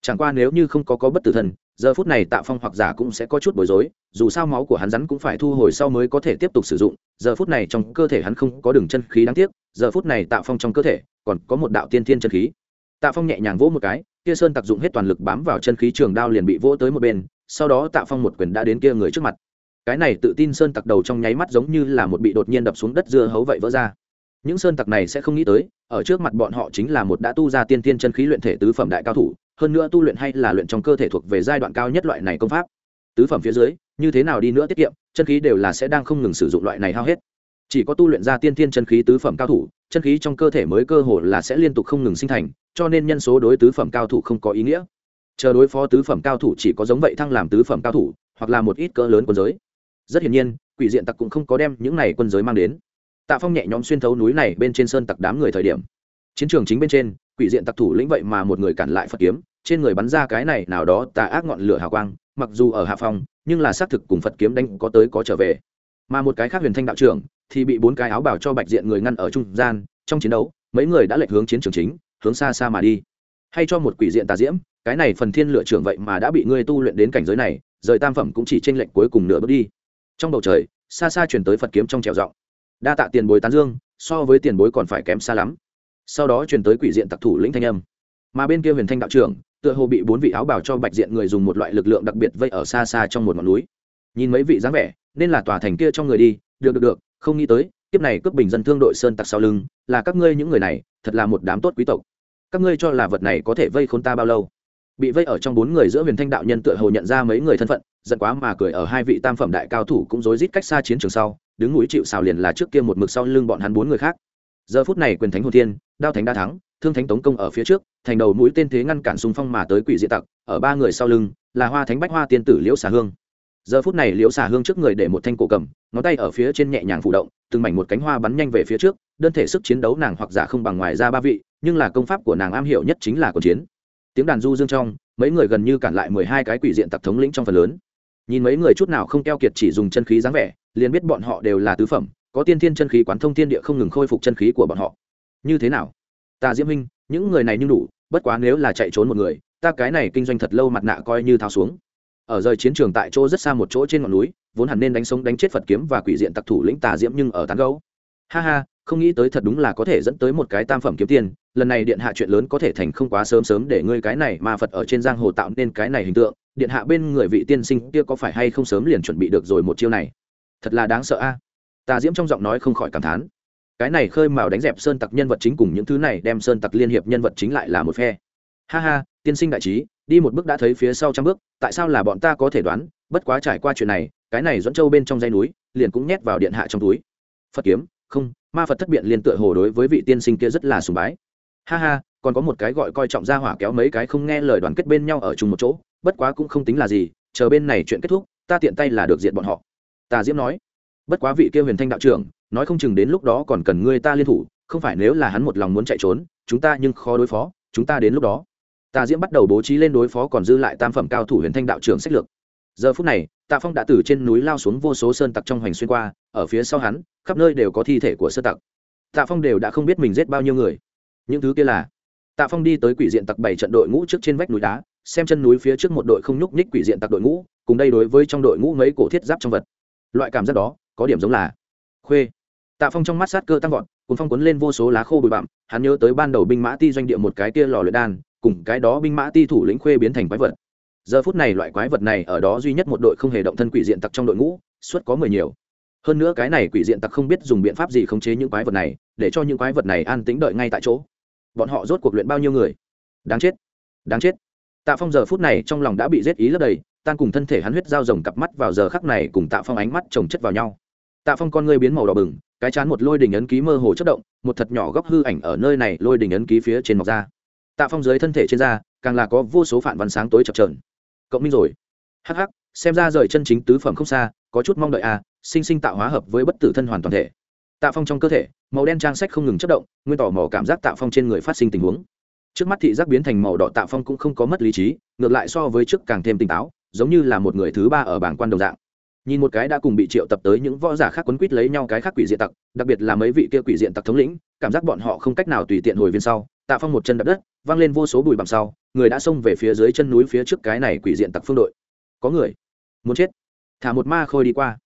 Chẳng qua nếu như không có có bất tử thần, giờ phút này tạ phong hoặc giả cũng sẽ có chút bối rối, dù sao máu của hắn rắn cũng phải thu hồi sau mới có thể tiếp tục sử dụng, giờ phút này trong cơ thể hắn không có đường chân khí đáng tiếc, giờ phút này tạ phong trong cơ thể còn có một đạo tiên thiên chân khí tạ phong nhẹ nhàng vỗ một cái, kia sơn tặc dụng hết toàn lực bám vào chân khí trường đao liền bị vỗ tới một bên, sau đó tạ phong một quyền đã đến kia người trước mặt. Cái này tự tin sơn tặc đầu trong nháy mắt giống như là một bị đột nhiên đập xuống đất dưa hấu vậy vỡ ra. Những sơn tặc này sẽ không nghĩ tới, ở trước mặt bọn họ chính là một đã tu ra tiên tiên chân khí luyện thể tứ phẩm đại cao thủ, hơn nữa tu luyện hay là luyện trong cơ thể thuộc về giai đoạn cao nhất loại này công pháp. Tứ phẩm phía dưới, như thế nào đi nữa tiết kiệm, chân khí đều là sẽ đang không ngừng sử dụng loại này hao hết. Chỉ có tu luyện ra tiên tiên chân khí tứ phẩm cao thủ, chân khí trong cơ thể mới cơ hồ là sẽ liên tục không ngừng sinh thành cho nên nhân số đối tứ phẩm cao thủ không có ý nghĩa. Chờ đối phó tứ phẩm cao thủ chỉ có giống vậy thăng làm tứ phẩm cao thủ, hoặc là một ít cỡ lớn quân giới. Rất hiển nhiên, quỷ diện tặc cũng không có đem những này quân giới mang đến. Tạ phong nhẹ nhõm xuyên thấu núi này bên trên sơn tặc đám người thời điểm. Chiến trường chính bên trên, quỷ diện tặc thủ lĩnh vậy mà một người cản lại phật kiếm, trên người bắn ra cái này nào đó tà ác ngọn lửa hào quang, mặc dù ở hạ phòng nhưng là xác thực cùng phật kiếm đánh có tới có trở về. Mà một cái khác huyền thanh đạo trưởng thì bị bốn cái áo bảo cho bạch diện người ngăn ở trung gian, trong chiến đấu, mấy người đã lệch hướng chiến trường chính hướng xa xa mà đi. Hay cho một quỷ diện tà diễm, cái này phần thiên lựa trưởng vậy mà đã bị ngươi tu luyện đến cảnh giới này, rời tam phẩm cũng chỉ tranh lệnh cuối cùng nửa bước đi. Trong bầu trời, xa xa chuyển tới phật kiếm trong trèo giọng đa tạ tiền bối tán dương, so với tiền bối còn phải kém xa lắm. Sau đó chuyển tới quỷ diện tặc thủ lĩnh thanh âm. Mà bên kia huyền thanh đạo trưởng, tựa hồ bị bốn vị áo bảo cho bạch diện người dùng một loại lực lượng đặc biệt vây ở xa xa trong một ngọn núi. Nhìn mấy vị dáng vẻ, nên là tòa thành kia trong người đi. Được được được, không nghĩ tới kiếp này cướp bình dân thương đội sơn tặc sau lưng, là các ngươi những người này, thật là một đám tốt quý tộc. Các ngươi cho là vật này có thể vây khốn ta bao lâu? Bị vây ở trong bốn người giữa huyền thanh đạo nhân tựa hồ nhận ra mấy người thân phận, giận quá mà cười ở hai vị tam phẩm đại cao thủ cũng rối rít cách xa chiến trường sau, đứng núi chịu xào liền là trước kia một mực sau lưng bọn hắn bốn người khác. Giờ phút này quyền thánh hồn thiên, đao thánh đa thắng, thương thánh tống công ở phía trước, thành đầu mũi tên thế ngăn cản xung phong mà tới quỷ diện tặc, ở ba người sau lưng, là hoa thánh bách hoa tiên tử liễu xà hương giờ phút này liễu xà hương trước người để một thanh cổ cầm, ngón tay ở phía trên nhẹ nhàng phụ động, từng mảnh một cánh hoa bắn nhanh về phía trước, đơn thể sức chiến đấu nàng hoặc giả không bằng ngoài ra ba vị, nhưng là công pháp của nàng am hiểu nhất chính là cuộc chiến. Tiếng đàn du dương trong, mấy người gần như cản lại mười hai cái quỷ diện tặc thống lĩnh trong phần lớn. Nhìn mấy người chút nào không keo kiệt chỉ dùng chân khí dáng vẻ, liền biết bọn họ đều là tứ phẩm, có tiên thiên chân khí quán thông thiên địa không ngừng khôi phục chân khí của bọn họ. Như thế nào? Ta diễm minh những người này như đủ, bất quá nếu là chạy trốn một người, ta cái này kinh doanh thật lâu mặt nạ coi như thao xuống ở rời chiến trường tại chỗ rất xa một chỗ trên ngọn núi, vốn hẳn nên đánh sống đánh chết phật kiếm và quỷ diện tặc thủ lĩnh tà diễm nhưng ở tán gấu ha ha, không nghĩ tới thật đúng là có thể dẫn tới một cái tam phẩm kiếm tiền, lần này điện hạ chuyện lớn có thể thành không quá sớm sớm để ngươi cái này mà phật ở trên giang hồ tạo nên cái này hình tượng, điện hạ bên người vị tiên sinh kia có phải hay không sớm liền chuẩn bị được rồi một chiêu này? Thật là đáng sợ a. Tà diễm trong giọng nói không khỏi cảm thán. Cái này khơi mào đánh dẹp sơn tặc nhân vật chính cùng những thứ này đem sơn tặc liên hiệp nhân vật chính lại là một phe ha ha, tiên sinh đại trí, đi một bước đã thấy phía sau trăm bước, tại sao là bọn ta có thể đoán? Bất quá trải qua chuyện này, cái này dẫn châu bên trong dây núi, liền cũng nhét vào điện hạ trong túi. Phật kiếm, không, ma phật thất biện liên tựa hồ đối với vị tiên sinh kia rất là sùng bái. Ha ha, còn có một cái gọi coi trọng ra hỏa kéo mấy cái không nghe lời đoàn kết bên nhau ở chung một chỗ, bất quá cũng không tính là gì, chờ bên này chuyện kết thúc, ta tiện tay là được diện bọn họ. Tà diễm nói, bất quá vị kia huyền thanh đạo trưởng, nói không chừng đến lúc đó còn cần ngươi ta liên thủ, không phải nếu là hắn một lòng muốn chạy trốn, chúng ta nhưng khó đối phó, chúng ta đến lúc đó tà diễm bắt đầu bố trí lên đối phó còn dư lại tam phẩm cao thủ huyền thanh đạo trưởng sách lược. Giờ phút này, tạ phong đã từ trên núi lao xuống vô số sơn tặc trong hoành xuyên qua, ở phía sau hắn, khắp nơi đều có thi thể của sơn tặc. Tạ phong đều đã không biết mình giết bao nhiêu người. Những thứ kia là, tạ phong đi tới quỷ diện tặc bảy trận đội ngũ trước trên vách núi đá, xem chân núi phía trước một đội không nhúc nhích quỷ diện tặc đội ngũ, cùng đây đối với trong đội ngũ mấy cổ thiết giáp trong vật. Loại cảm giác đó, có điểm giống là khuê. Tạ phong trong mắt sát cơ tăng vọt, cuốn phong cuốn lên vô số lá khô bụi bặm, hắn nhớ tới ban đầu binh mã ti doanh địa một cái kia lò luyện đan cùng cái đó binh mã ti thủ lĩnh khuê biến thành quái vật. Giờ phút này loại quái vật này ở đó duy nhất một đội không hề động thân quỷ diện tặc trong đội ngũ suất có mười nhiều. Hơn nữa cái này quỷ diện tặc không biết dùng biện pháp gì khống chế những quái vật này, để cho những quái vật này an tĩnh đợi ngay tại chỗ. Bọn họ rốt cuộc luyện bao nhiêu người? Đáng chết đáng chết. Tạ phong giờ phút này trong lòng đã bị rết ý lấp đầy, tan cùng thân thể hắn huyết dao rồng cặp mắt vào giờ khắc này cùng tạ phong ánh mắt chồng chất vào nhau. Tạ phong con ngươi biến màu đỏ bừng, cái chán một lôi đình ấn ký mơ hồ chất động, một thật nhỏ góc hư ảnh ở nơi này lôi đình ấn ký phía trên mọc ra tạ phong dưới thân thể trên da, càng là có vô số phản văn sáng tối chập trờn cộng minh rồi. Hh xem ra rời chân chính tứ phẩm không xa, có chút mong đợi à sinh sinh tạo hóa hợp với bất tử thân hoàn toàn thể. Tạ phong trong cơ thể, màu đen trang sách không ngừng chất động, nguyên tỏ mỏ cảm giác tạ phong trên người phát sinh tình huống. Trước mắt thị giác biến thành màu đỏ tạ phong cũng không có mất lý trí, ngược lại so với trước càng thêm tỉnh táo, giống như là một người thứ ba ở bảng quan đồng dạng nhìn một cái đã cùng bị triệu tập tới những võ giả khác quấn quýt lấy nhau cái khác quỷ diện tặc, đặc biệt là mấy vị kia quỷ diện tặc thống lĩnh, cảm giác bọn họ không cách nào tùy tiện hồi viên sau, tạ phong một chân đập đất văng lên vô số bụi bặm sau, người đã xông về phía dưới chân núi phía trước cái này quỷ diện tặc phương đội. Có người muốn chết. Thả một ma khôi đi qua.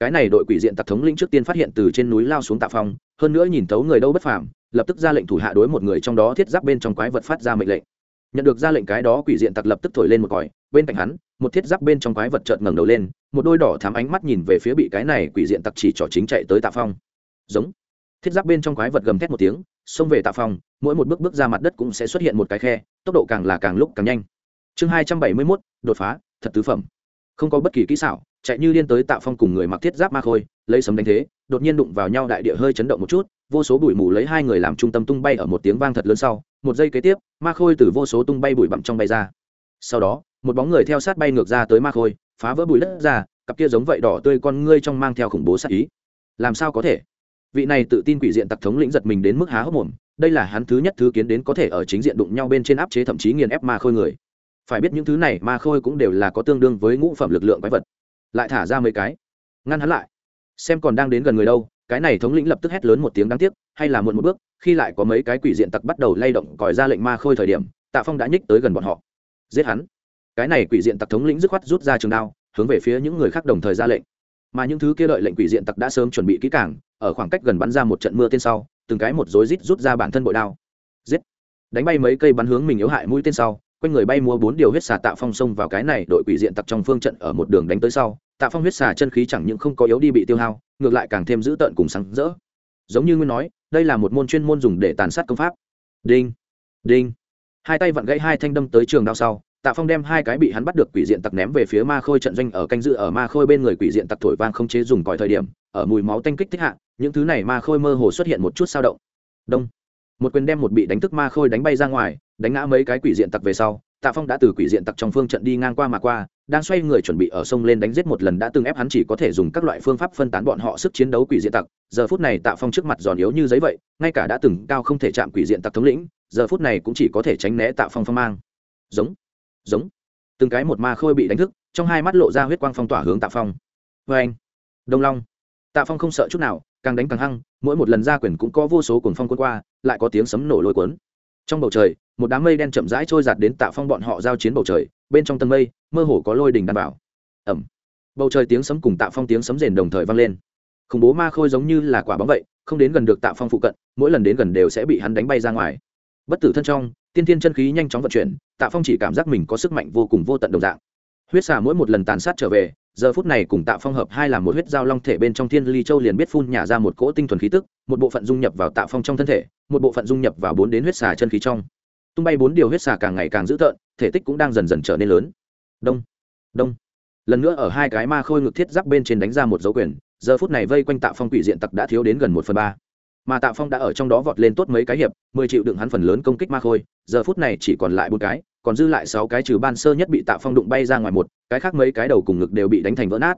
Cái này đội quỷ diện tặc thống lĩnh trước tiên phát hiện từ trên núi lao xuống tạ phong, hơn nữa nhìn thấu người đâu bất phàm, lập tức ra lệnh thủ hạ đối một người trong đó thiết giáp bên trong quái vật phát ra mệnh lệnh nhận được ra lệnh cái đó quỷ diện tặc lập tức thổi lên một còi, bên cạnh hắn, một thiết giáp bên trong quái vật chợt ngẩng đầu lên, một đôi đỏ thám ánh mắt nhìn về phía bị cái này quỷ diện tặc chỉ trỏ chính chạy tới tạ phong. Giống. Thiết giáp bên trong quái vật gầm thét một tiếng, xông về tạ phong, mỗi một bước bước ra mặt đất cũng sẽ xuất hiện một cái khe, tốc độ càng là càng lúc càng nhanh. Chương hai trăm bảy mươi mốt, đột phá, thật tứ phẩm. Không có bất kỳ kỹ xảo, chạy như liên tới tạ phong cùng người mặc thiết giáp ma khôi, lấy sấm đánh thế, đột nhiên đụng vào nhau đại địa hơi chấn động một chút, vô số bụi mù lấy hai người làm trung tâm tung bay ở một tiếng vang thật lớn sau một giây kế tiếp, ma khôi từ vô số tung bay bụi bặm trong bay ra. Sau đó, một bóng người theo sát bay ngược ra tới ma khôi, phá vỡ bụi đất ra, cặp kia giống vậy đỏ tươi con ngươi trong mang theo khủng bố sát ý. Làm sao có thể? Vị này tự tin quỷ diện tặc thống lĩnh giật mình đến mức há hốc mồm, đây là hắn thứ nhất thứ kiến đến có thể ở chính diện đụng nhau bên trên áp chế thậm chí nghiền ép ma khôi người. Phải biết những thứ này ma khôi cũng đều là có tương đương với ngũ phẩm lực lượng quái vật. Lại thả ra mấy cái, ngăn hắn lại. Xem còn đang đến gần người đâu, cái này thống lĩnh lập tức hét lớn một tiếng đáng tiếc hay là muộn một bước, khi lại có mấy cái quỷ diện tặc bắt đầu lay động còi ra lệnh ma khôi thời điểm, tạ phong đã nhích tới gần bọn họ. Giết hắn. Cái này quỷ diện tặc thống lĩnh dứt khoát rút ra trường đao, hướng về phía những người khác đồng thời ra lệnh. Mà những thứ kia đợi lệnh quỷ diện tặc đã sớm chuẩn bị kỹ cảng ở khoảng cách gần bắn ra một trận mưa tên sau, từng cái một rối rít rút ra bản thân bội đao. Giết. Đánh bay mấy cây bắn hướng mình yếu hại mũi tên sau, quanh người bay mua bốn điều huyết xà tạ phong xông vào cái này đội quỷ diện tặc trong phương trận ở một đường đánh tới sau, tạ phong huyết xà chân khí chẳng những không có yếu đi bị tiêu hao, ngược lại càng thêm dữ tợn cùng sáng rỡ. Giống như nguyên nói đây là một môn chuyên môn dùng để tàn sát công pháp. Đinh đinh. Hai tay vặn gãy hai thanh đâm tới trường đao sau, tạ phong đem hai cái bị hắn bắt được quỷ diện tặc ném về phía ma khôi trận doanh ở canh dự ở ma khôi bên người quỷ diện tặc thổi vang không chế dùng còi thời điểm, ở mùi máu tanh kích thích hạ, những thứ này ma khôi mơ hồ xuất hiện một chút sao động. Đông. Một quyền đem một bị đánh thức ma khôi đánh bay ra ngoài, đánh ngã mấy cái quỷ diện tặc về sau, tạ phong đã từ quỷ diện tặc trong phương trận đi ngang qua mà qua đang xoay người chuẩn bị ở sông lên đánh giết một lần đã từng ép hắn chỉ có thể dùng các loại phương pháp phân tán bọn họ sức chiến đấu quỷ diện tặc. Giờ phút này tạ phong trước mặt giòn yếu như giấy vậy, ngay cả đã từng cao không thể chạm quỷ diện tặc thống lĩnh, giờ phút này cũng chỉ có thể tránh né tạ phong phong mang. Giống giống. Từng cái một ma khôi bị đánh thức, trong hai mắt lộ ra huyết quang phong tỏa hướng tạ phong. Vê anh, đông long. Tạ phong không sợ chút nào, càng đánh càng hăng, mỗi một lần ra quyền cũng có vô số cuồng phong quân qua, lại có tiếng sấm nổ lôi cuốn trong bầu trời, một đám mây đen chậm rãi trôi giạt đến tạ phong bọn họ giao chiến bầu trời, bên trong tầng mây, mơ hồ có lôi đình đảm bảo ẩm bầu trời tiếng sấm cùng tạ phong tiếng sấm rền đồng thời vang lên. Khủng bố ma khôi giống như là quả bóng vậy, không đến gần được tạ phong phụ cận, mỗi lần đến gần đều sẽ bị hắn đánh bay ra ngoài. Bất tử thân trong, tiên tiên chân khí nhanh chóng vận chuyển, tạ phong chỉ cảm giác mình có sức mạnh vô cùng vô tận đồng dạng. Huyết xà mỗi một lần tàn sát trở về giờ phút này cùng tạ phong hợp hai là một huyết giao long thể bên trong thiên ly châu liền biết phun nhả ra một cỗ tinh thuần khí tức, một bộ phận dung nhập vào tạ phong trong thân thể, một bộ phận dung nhập vào bốn đến huyết xà chân khí trong. Tung bay bốn điều huyết xà càng ngày càng dữ tợn, thể tích cũng đang dần dần trở nên lớn. Đông đông. Lần nữa ở hai cái ma khôi ngực thiết giáp bên trên đánh ra một dấu quyền, giờ phút này vây quanh tạ phong quỷ diện tặc đã thiếu đến gần một phần ba. Mà tạ phong đã ở trong đó vọt lên tốt mấy cái hiệp, mười triệu đựng hắn phần lớn công kích ma khôi, giờ phút này chỉ còn lại bốn cái còn dư lại sáu cái trừ ban sơ nhất bị tạ phong đụng bay ra ngoài một, cái khác mấy cái đầu cùng ngực đều bị đánh thành vỡ nát.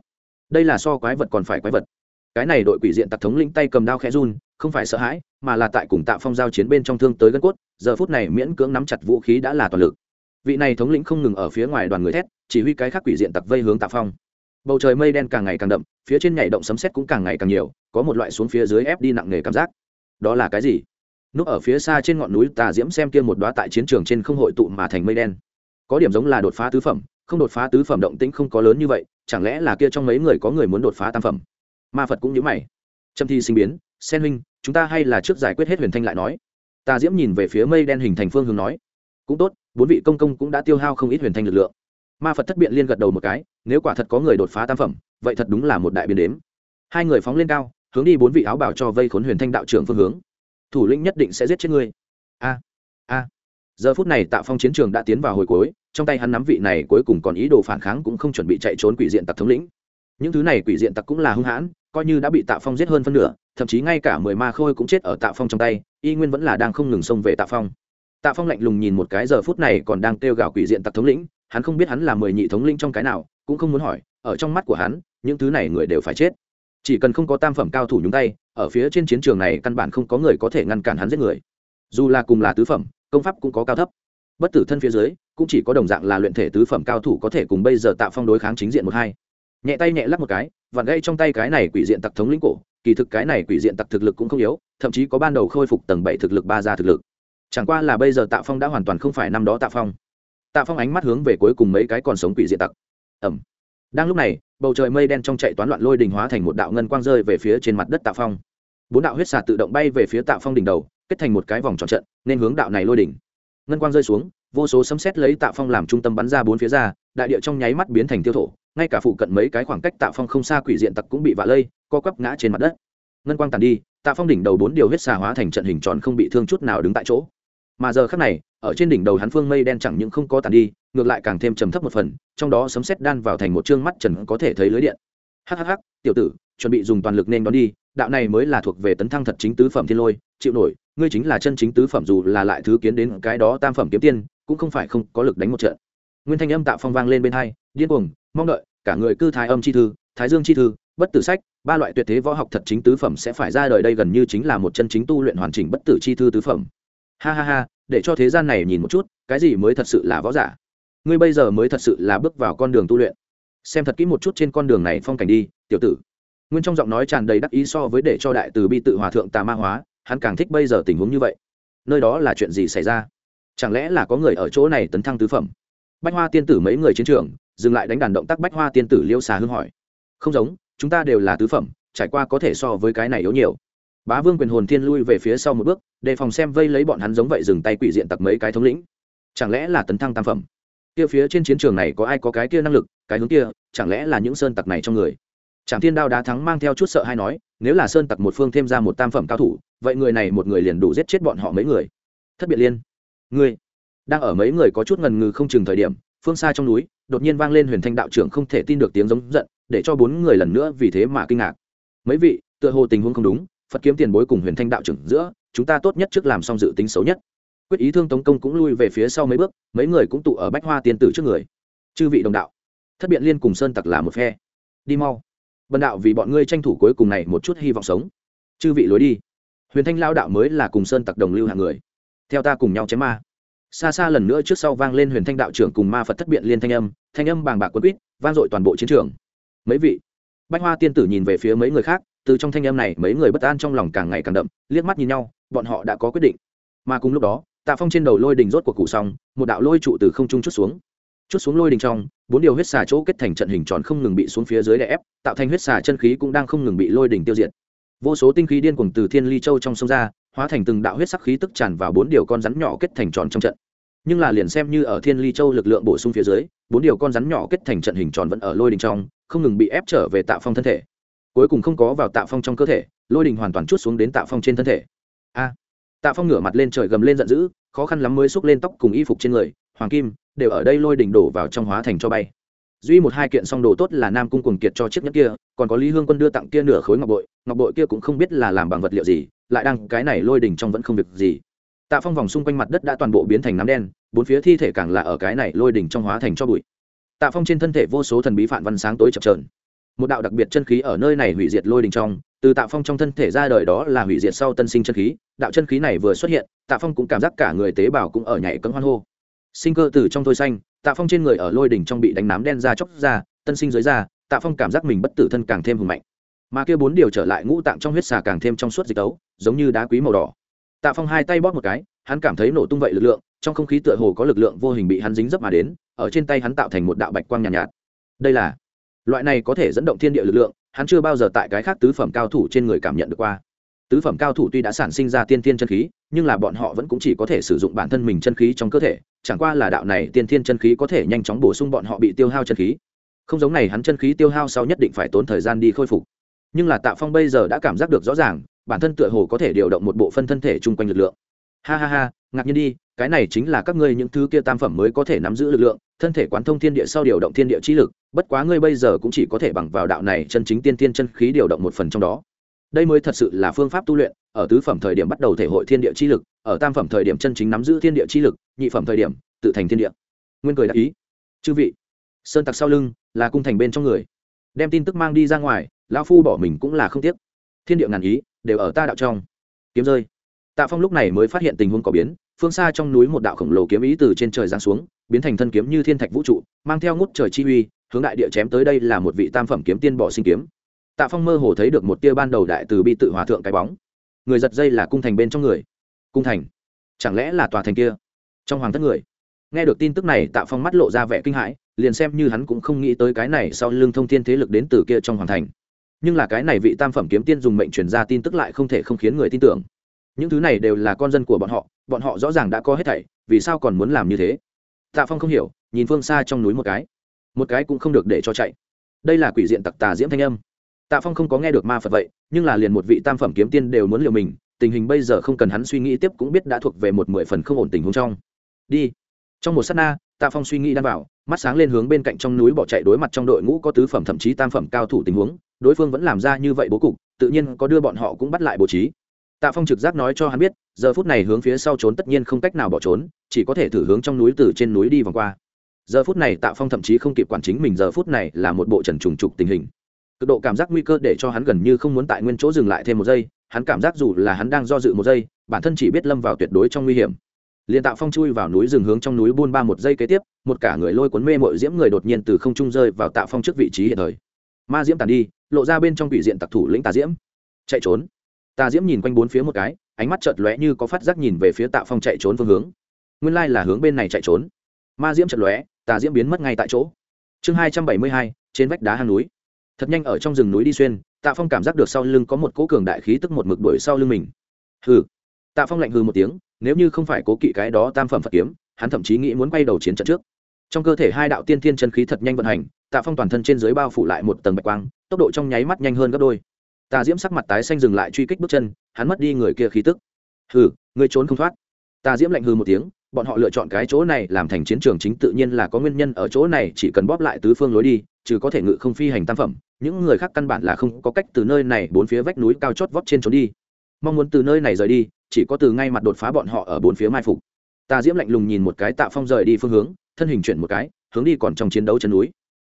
Đây là so quái vật còn phải quái vật. Cái này đội quỷ diện tặc thống lĩnh tay cầm đao khẽ run, không phải sợ hãi, mà là tại cùng tạ phong giao chiến bên trong thương tới gân cốt, giờ phút này miễn cưỡng nắm chặt vũ khí đã là toàn lực. Vị này thống lĩnh không ngừng ở phía ngoài đoàn người thét, chỉ huy cái khác quỷ diện tặc vây hướng tạ phong. Bầu trời mây đen càng ngày càng đậm, phía trên nhảy động sấm sét cũng càng ngày càng nhiều, có một loại xuống phía dưới ép đi nặng nề cảm giác. Đó là cái gì? Núp ở phía xa trên ngọn núi, tà diễm xem kia một đoá tại chiến trường trên không hội tụ mà thành mây đen. Có điểm giống là đột phá tứ phẩm, không đột phá tứ phẩm động tĩnh không có lớn như vậy, chẳng lẽ là kia trong mấy người có người muốn đột phá tam phẩm? Ma phật cũng như mày. Trâm thi sinh biến, sen huynh, chúng ta hay là trước giải quyết hết huyền thanh lại nói. Tà diễm nhìn về phía mây đen hình thành phương hướng nói, cũng tốt, bốn vị công công cũng đã tiêu hao không ít huyền thanh lực lượng. Ma phật thất biện liên gật đầu một cái, nếu quả thật có người đột phá tam phẩm, vậy thật đúng là một đại biến đếm. Hai người phóng lên cao, hướng đi bốn vị áo bảo cho vây khốn huyền thanh đạo trưởng phương hướng thủ lĩnh nhất định sẽ giết chết ngươi. A a. Giờ phút này tạ phong chiến trường đã tiến vào hồi cuối, trong tay hắn nắm vị này cuối cùng còn ý đồ phản kháng cũng không chuẩn bị chạy trốn quỷ diện tặc thống lĩnh. Những thứ này quỷ diện tặc cũng là hung hãn, coi như đã bị tạ phong giết hơn phân nửa, thậm chí ngay cả mười ma khôi cũng chết ở tạ phong trong tay, y nguyên vẫn là đang không ngừng xông về tạ phong. Tạ phong lạnh lùng nhìn một cái giờ phút này còn đang kêu gào quỷ diện tặc thống lĩnh, hắn không biết hắn là mười nhị thống lĩnh trong cái nào, cũng không muốn hỏi, ở trong mắt của hắn, những thứ này người đều phải chết chỉ cần không có tam phẩm cao thủ nhúng tay, ở phía trên chiến trường này căn bản không có người có thể ngăn cản hắn giết người. Dù là cùng là tứ phẩm, công pháp cũng có cao thấp. Bất tử thân phía dưới, cũng chỉ có đồng dạng là luyện thể tứ phẩm cao thủ có thể cùng bây giờ tạo phong đối kháng chính diện một hai. Nhẹ tay nhẹ lắp một cái và gây trong tay cái này quỷ diện tặc thống lĩnh cổ, kỳ thực cái này quỷ diện tặc thực lực cũng không yếu, thậm chí có ban đầu khôi phục tầng bảy thực lực ba ra thực lực. Chẳng qua là bây giờ tạ phong đã hoàn toàn không phải năm đó tạ phong. Tạ phong ánh mắt hướng về cuối cùng mấy cái còn sống quỷ diện tặc. Ẩm đang lúc này bầu trời mây đen trong chạy toán loạn lôi đình hóa thành một đạo ngân quang rơi về phía trên mặt đất tạ phong. Bốn đạo huyết xà tự động bay về phía tạ phong đỉnh đầu, kết thành một cái vòng tròn trận, nên hướng đạo này lôi đỉnh. Ngân quang rơi xuống, vô số sấm xét lấy tạ phong làm trung tâm bắn ra bốn phía ra, đại địa trong nháy mắt biến thành tiêu thổ, ngay cả phụ cận mấy cái khoảng cách tạ phong không xa quỷ diện tặc cũng bị vạ lây, co quắp ngã trên mặt đất. Ngân quang tàn đi, tạ phong đỉnh đầu bốn điều huyết xà hóa thành trận hình tròn không bị thương chút nào đứng tại chỗ. Mà giờ khác này, ở trên đỉnh đầu hắn phương mây đen chẳng những không có tàn đi ngược lại càng thêm trầm thấp một phần, trong đó sấm xét đan vào thành một chương mắt trần có thể thấy lưới điện. Hhh tiểu tử, chuẩn bị dùng toàn lực nên đón đi, đạo này mới là thuộc về tấn thăng thật chính tứ phẩm thiên lôi, chịu nổi, ngươi chính là chân chính tứ phẩm dù là lại thứ kiến đến cái đó tam phẩm kiếm tiên, cũng không phải không có lực đánh một trận. Nguyên thanh âm tạo phong vang lên bên hai, điên cuồng, mong đợi, cả người cư thái âm chi thư, thái dương chi thư, bất tử sách, ba loại tuyệt thế võ học thật chính tứ phẩm sẽ phải ra đời đây gần như chính là một chân chính tu luyện hoàn chỉnh bất tử chi thư tứ phẩm. Ha ha ha, để cho thế gian này nhìn một chút, cái gì mới thật sự là võ giả? Ngươi bây giờ mới thật sự là bước vào con đường tu luyện. Xem thật kỹ một chút trên con đường này phong cảnh đi, tiểu tử. Nguyên trong giọng nói tràn đầy đắc ý so với để cho đại từ bi tự hòa thượng tà ma hóa, hắn càng thích bây giờ tình huống như vậy. Nơi đó là chuyện gì xảy ra? Chẳng lẽ là có người ở chỗ này tấn thăng tứ phẩm? Bách hoa tiên tử mấy người chiến trường, dừng lại đánh đàn động tác bách hoa tiên tử liêu xà hương hỏi. Không giống, chúng ta đều là tứ phẩm, trải qua có thể so với cái này yếu nhiều. Bá vương quyền hồn thiên lui về phía sau một bước, đề phòng xem vây lấy bọn hắn giống vậy dừng tay quỷ diện tặc mấy cái thống lĩnh. Chẳng lẽ là tấn thăng tam phẩm? Kia phía trên chiến trường này có ai có cái kia năng lực, cái hướng kia, chẳng lẽ là những sơn tặc này trong người? Trạm thiên đao đá thắng mang theo chút sợ hay nói, nếu là sơn tặc một phương thêm ra một tam phẩm cao thủ, vậy người này một người liền đủ giết chết bọn họ mấy người. Thất biệt liên. Ngươi, đang ở mấy người có chút ngần ngừ không chừng thời điểm, phương xa trong núi, đột nhiên vang lên huyền thanh đạo trưởng không thể tin được tiếng giống giận, để cho bốn người lần nữa vì thế mà kinh ngạc. Mấy vị, tựa hồ tình huống không đúng, phật kiếm tiền bối cùng huyền thanh đạo trưởng giữa, chúng ta tốt nhất trước làm xong dự tính xấu nhất quyết ý thương tống công cũng lui về phía sau mấy bước, mấy người cũng tụ ở bách hoa tiên tử trước người. Chư vị đồng đạo, thất biện liên cùng sơn tặc là một phe. Đi mau. Bần đạo vì bọn ngươi tranh thủ cuối cùng này một chút hy vọng sống. Chư vị lối đi. Huyền thanh lao đạo mới là cùng sơn tặc đồng lưu hàng người. Theo ta cùng nhau chém ma. Xa xa lần nữa trước sau vang lên huyền thanh đạo trưởng cùng ma phật thất biện liên thanh âm thanh âm bàng bạc quân quýt, vang dội toàn bộ chiến trường. Mấy vị, bách hoa tiên tử nhìn về phía mấy người khác, từ trong thanh âm này mấy người bất an trong lòng càng ngày càng đậm, liếc mắt nhìn nhau, bọn họ đã có quyết định. Mà cùng lúc đó tạ phong trên đầu lôi đình rốt của cụ xong, một đạo lôi trụ từ không trung chút xuống. Chút xuống lôi đình trong, bốn điều huyết xà chỗ kết thành trận hình tròn không ngừng bị xuống phía dưới đè ép, tạo thành huyết xà chân khí cũng đang không ngừng bị lôi đình tiêu diệt. Vô số tinh khí điên cuồng từ thiên ly châu trong sông ra, hóa thành từng đạo huyết sắc khí tức tràn vào bốn điều con rắn nhỏ kết thành tròn trong trận. Nhưng là liền xem như ở thiên ly châu lực lượng bổ sung phía dưới, bốn điều con rắn nhỏ kết thành trận hình tròn vẫn ở lôi đình trong, không ngừng bị ép trở về tạ phong thân thể. Cuối cùng không có vào tạ phong trong cơ thể, lôi đình hoàn toàn chút xuống đến tạ phong trên thân thể. A! Tạ phong ngửa mặt lên trời gầm lên giận dữ, khó khăn lắm mới xúc lên tóc cùng y phục trên người, hoàng kim, đều ở đây lôi đỉnh đổ vào trong hóa thành cho bay. Duy một hai kiện song đồ tốt là nam cung cùng kiệt cho chiếc nhất kia, còn có lý hương quân đưa tặng kia nửa khối ngọc bội ngọc bội kia cũng không biết là làm bằng vật liệu gì, lại đang, cái này lôi đỉnh trong vẫn không việc gì. Tạ phong vòng xung quanh mặt đất đã toàn bộ biến thành nám đen, bốn phía thi thể càng là ở cái này lôi đỉnh trong hóa thành cho bụi. Tạ phong trên thân thể vô số thần bí phản văn sáng tối chập trờn một đạo đặc biệt chân khí ở nơi này hủy diệt lôi đỉnh trong từ tạ phong trong thân thể ra đời đó là hủy diệt sau tân sinh chân khí đạo chân khí này vừa xuất hiện tạ phong cũng cảm giác cả người tế bào cũng ở nhảy cấm hoan hô. Sinh cơ từ trong thôi xanh tạ phong trên người ở lôi đỉnh trong bị đánh nám đen ra chóc ra tân sinh dưới da tạ phong cảm giác mình bất tử thân càng thêm hùng mạnh. Mà kia bốn điều trở lại ngũ tạng trong huyết xà càng thêm trong suốt dịch tấu giống như đá quý màu đỏ. Tạ phong hai tay bóp một cái hắn cảm thấy nổ tung vậy lực lượng trong không khí tựa hồ có lực lượng vô hình bị hắn dính dấp mà đến ở trên tay hắn tạo thành một đạo bạch quang nhàn nhạt, nhạt. Đây là loại này có thể dẫn động thiên địa lực lượng hắn chưa bao giờ tại cái khác tứ phẩm cao thủ trên người cảm nhận được qua. Tứ phẩm cao thủ tuy đã sản sinh ra tiên thiên chân khí, nhưng là bọn họ vẫn cũng chỉ có thể sử dụng bản thân mình chân khí trong cơ thể, chẳng qua là đạo này tiên thiên chân khí có thể nhanh chóng bổ sung bọn họ bị tiêu hao chân khí. Không giống này hắn chân khí tiêu hao sau nhất định phải tốn thời gian đi khôi phục. Nhưng là tạ phong bây giờ đã cảm giác được rõ ràng, bản thân tựa hồ có thể điều động một bộ phân thân thể chung quanh lực lượng ha ha ha, ngạc nhiên đi, cái này chính là các ngươi những thứ kia tam phẩm mới có thể nắm giữ lực lượng, thân thể quán thông thiên địa sau điều động thiên địa chi lực, bất quá ngươi bây giờ cũng chỉ có thể bằng vào đạo này chân chính tiên tiên chân khí điều động một phần trong đó. Đây mới thật sự là phương pháp tu luyện, ở tứ phẩm thời điểm bắt đầu thể hội thiên địa chi lực, ở tam phẩm thời điểm chân chính nắm giữ thiên địa chi lực, nhị phẩm thời điểm, tự thành thiên địa. Nguyên cười đã ý. Chư vị, sơn tặc sau lưng, là cung thành bên trong người. Đem tin tức mang đi ra ngoài, lão phu bỏ mình cũng là không tiếc. Thiên địa ngàn ý, đều ở ta đạo trong. Kiếm rơi tạ phong lúc này mới phát hiện tình huống có biến, phương xa trong núi một đạo khổng lồ kiếm ý từ trên trời giáng xuống, biến thành thân kiếm như thiên thạch vũ trụ, mang theo ngút trời chi uy, hướng đại địa chém tới đây là một vị tam phẩm kiếm tiên bỏ sinh kiếm. Tạ phong mơ hồ thấy được một tia ban đầu đại từ bi tự hòa thượng cái bóng. Người giật dây là cung thành bên trong người. Cung thành? Chẳng lẽ là tòa thành kia? Trong hoàng thất người. Nghe được tin tức này, tạ phong mắt lộ ra vẻ kinh hãi, liền xem như hắn cũng không nghĩ tới cái này sau lưng thông thiên thế lực đến từ kia trong hoàng thành. Nhưng là cái này vị tam phẩm kiếm tiên dùng mệnh truyền ra tin tức lại không thể không khiến người tin tưởng những thứ này đều là con dân của bọn họ bọn họ rõ ràng đã có hết thảy, vì sao còn muốn làm như thế? Tạ phong không hiểu, nhìn phương xa trong núi một cái. Một cái cũng không được để cho chạy. Đây là quỷ diện tặc tà diễm thanh âm. Tạ phong không có nghe được ma phật vậy, nhưng là liền một vị tam phẩm kiếm tiên đều muốn liều mình, tình hình bây giờ không cần hắn suy nghĩ tiếp cũng biết đã thuộc về một mười phần không ổn tình huống trong. Đi. Trong một s á t na, tạ phong suy nghĩ đan vào, mắt sáng lên hướng bên cạnh trong núi bỏ chạy đối mặt trong đội ngũ có tứ phẩm thậm chí tam phẩm cao thủ tình huống, đối phương vẫn làm ra như vậy bố cục, tự nhiên có đưa bọn họ cũng bắt lại bố trí tạ phong trực giác nói cho hắn biết, giờ phút này hướng phía sau trốn tất nhiên không cách nào bỏ trốn, chỉ có thể thử hướng trong núi từ trên núi đi vòng qua. Giờ phút này tạ phong thậm chí không kịp quản chính mình, giờ phút này là một bộ trần trùng trục tình hình. Cực độ cảm giác nguy cơ để cho hắn gần như không muốn tại nguyên chỗ dừng lại thêm một giây, hắn cảm giác dù là hắn đang do dự một giây, bản thân chỉ biết lâm vào tuyệt đối trong nguy hiểm. Liền tạ phong chui vào núi rừng hướng trong núi buôn ba một giây kế tiếp, một cả người lôi cuốn mê mội diễm người đột nhiên từ không trung rơi vào tạ phong trước vị trí hiện thời. Ma diễm tàn đi, lộ ra bên trong vị diện tặc thủ lĩnh tà diễm. Chạy trốn tà diễm nhìn quanh bốn phía một cái, ánh mắt chợt lóe như có phát giác nhìn về phía tạ phong chạy trốn phương hướng. Nguyên lai là hướng bên này chạy trốn. Ma diễm chợt lóe tà diễm biến mất ngay tại chỗ. Chương hai trăm bảy mươi hai, trên vách đá hang núi. Thật nhanh ở trong rừng núi đi xuyên, tạ phong cảm giác được sau lưng có một cỗ cường đại khí tức một mực đuổi sau lưng mình. Hừ. Tạ phong lạnh hừ một tiếng, nếu như không phải cố kỵ cái đó tam phẩm phật kiếm, hắn thậm chí nghĩ muốn quay đầu chiến trận trước. Trong cơ thể hai đạo tiên thiên chân khí thật nhanh vận hành, tạ phong toàn thân trên dưới bao phủ lại một tầng bạch quang, tốc độ trong nháy mắt nhanh hơn gấp đôi tà diễm sắc mặt tái xanh dừng lại truy kích bước chân, hắn mất đi người kia khí tức. Hừ, ngươi trốn không thoát. Tà diễm lạnh hừ một tiếng, bọn họ lựa chọn cái chỗ này làm thành chiến trường chính tự nhiên là có nguyên nhân ở chỗ này, chỉ cần bóp lại tứ phương lối đi, trừ có thể ngự không phi hành tam phẩm, những người khác căn bản là không có cách từ nơi này bốn phía vách núi cao chót vót trên trốn đi. Mong muốn từ nơi này rời đi, chỉ có từ ngay mặt đột phá bọn họ ở bốn phía mai phục. Tà diễm lạnh lùng nhìn một cái tạ phong rời đi phương hướng, thân hình chuyển một cái, hướng đi còn trong chiến đấu chân núi.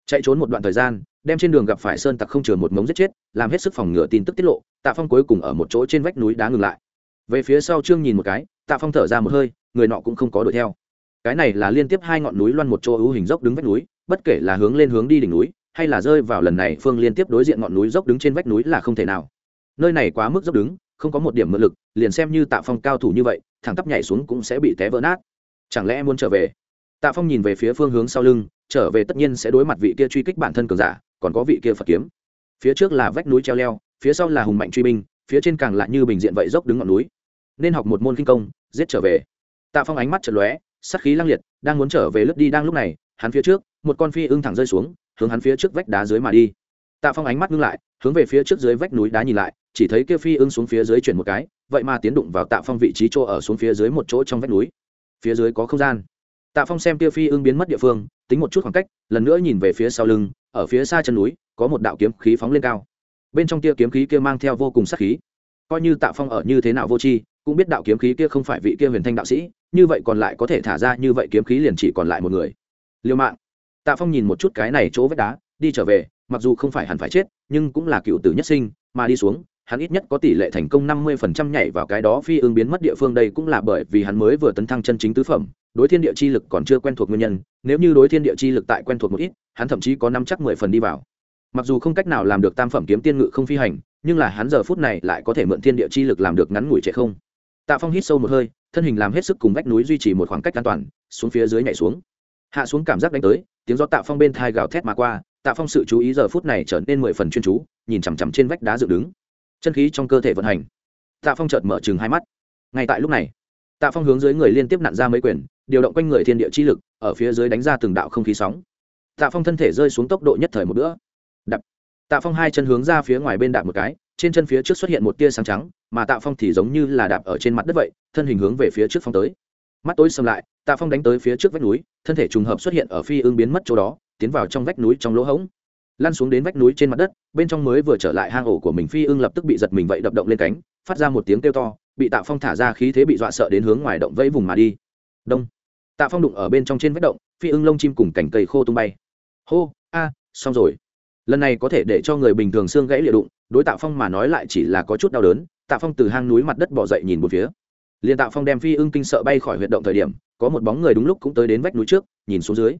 Chạy trốn một đoạn thời gian đem trên đường gặp phải sơn tặc không chừa một mống giết chết, làm hết sức phòng ngừa tin tức tiết lộ, tạ phong cuối cùng ở một chỗ trên vách núi đá ngừng lại. Về phía sau trương nhìn một cái, tạ phong thở ra một hơi, người nọ cũng không có đuổi theo. Cái này là liên tiếp hai ngọn núi loan một chỗ ưu hình dốc đứng vách núi, bất kể là hướng lên hướng đi đỉnh núi, hay là rơi vào lần này phương liên tiếp đối diện ngọn núi dốc đứng trên vách núi là không thể nào. Nơi này quá mức dốc đứng, không có một điểm mượn lực, liền xem như tạ phong cao thủ như vậy, thẳng tắp nhảy xuống cũng sẽ bị té vỡ nát. Chẳng lẽ muốn trở về? Tạ phong nhìn về phía phương hướng sau lưng trở về tất nhiên sẽ đối mặt vị kia truy kích bản thân cường giả, còn có vị kia phật kiếm. Phía trước là vách núi treo leo, phía sau là hùng mạnh truy binh, phía trên càng lại như bình diện vậy dốc đứng ngọn núi. Nên học một môn kinh công, giết trở về. Tạ phong ánh mắt chật lóe, sát khí lăng liệt, đang muốn trở về lướt đi đang lúc này, hắn phía trước, một con phi ưng thẳng rơi xuống, hướng hắn phía trước vách đá dưới mà đi. Tạ phong ánh mắt ngưng lại, hướng về phía trước dưới vách núi đá nhìn lại, chỉ thấy kia phi ưng xuống phía dưới chuyển một cái, vậy mà tiến đụng vào tạ phong vị trí chỗ ở xuống phía dưới một chỗ trong vách núi. Phía dưới có không gian. Tạ phong xem kia phi ưng biến mất địa phương tính một chút khoảng cách, lần nữa nhìn về phía sau lưng, ở phía xa chân núi, có một đạo kiếm khí phóng lên cao. Bên trong kia kiếm khí kia mang theo vô cùng sắc khí. Coi như tạ phong ở như thế nào vô tri, cũng biết đạo kiếm khí kia không phải vị kia huyền thanh đạo sĩ, như vậy còn lại có thể thả ra như vậy kiếm khí liền chỉ còn lại một người. Liêu mạng. Tạ phong nhìn một chút cái này chỗ vách đá, đi trở về, mặc dù không phải hẳn phải chết, nhưng cũng là cựu tử nhất sinh, mà đi xuống, hắn ít nhất có tỷ lệ thành công năm mươi phần trăm nhảy vào cái đó phi ương biến mất địa phương đây cũng là bởi vì hắn mới vừa tấn thăng chân chính tứ phẩm đối thiên địa chi lực còn chưa quen thuộc nguyên nhân, nếu như đối thiên địa chi lực tại quen thuộc một ít, hắn thậm chí có năm chắc mười phần đi vào. Mặc dù không cách nào làm được tam phẩm kiếm tiên ngự không phi hành, nhưng là hắn giờ phút này lại có thể mượn thiên địa chi lực làm được ngắn ngủi trệ không. Tạ phong hít sâu một hơi, thân hình làm hết sức cùng vách núi duy trì một khoảng cách an toàn, xuống phía dưới nhảy xuống. Hạ xuống cảm giác đánh tới, tiếng gió tạ phong bên thai gào thét mà qua, tạ phong sự chú ý giờ phút này trở nên mười phần chuyên chú, nhìn chằm chằm trên vách đá dựng đứng. Chân khí trong cơ thể vận hành. Tạ phong chợt mở chừng hai mắt. Ngay tại lúc này, tạ phong hướng dưới người liên tiếp nặn ra mấy quyền điều động quanh người thiên địa chi lực, ở phía dưới đánh ra từng đạo không khí sóng. Tạ phong thân thể rơi xuống tốc độ nhất thời một bữa. Đập. Tạ phong hai chân hướng ra phía ngoài bên đạp một cái, trên chân phía trước xuất hiện một tia sáng trắng, mà tạ phong thì giống như là đạp ở trên mặt đất vậy, thân hình hướng về phía trước phong tới. Mắt tối xâm lại, tạ phong đánh tới phía trước vách núi, thân thể trùng hợp xuất hiện ở phi ương biến mất chỗ đó, tiến vào trong vách núi trong lỗ hổng. Lăn xuống đến vách núi trên mặt đất, bên trong mới vừa trở lại hang ổ của mình phi ương lập tức bị giật mình vậy đập động lên cánh, phát ra một tiếng kêu to, bị tạ phong thả ra khí thế bị dọa sợ đến hướng ngoài động vẫy vùng mà đi. Đông tạ phong đụng ở bên trong trên vách động, phi ưng lông chim cùng cành cây khô tung bay. Hô, a, xong rồi. Lần này có thể để cho người bình thường xương gãy liệt đụng, đối tạ phong mà nói lại chỉ là có chút đau đớn, tạ phong từ hang núi mặt đất bỏ dậy nhìn một phía. Liền tạ phong đem phi ưng kinh sợ bay khỏi huyệt động thời điểm, có một bóng người đúng lúc cũng tới đến vách núi trước, nhìn xuống dưới.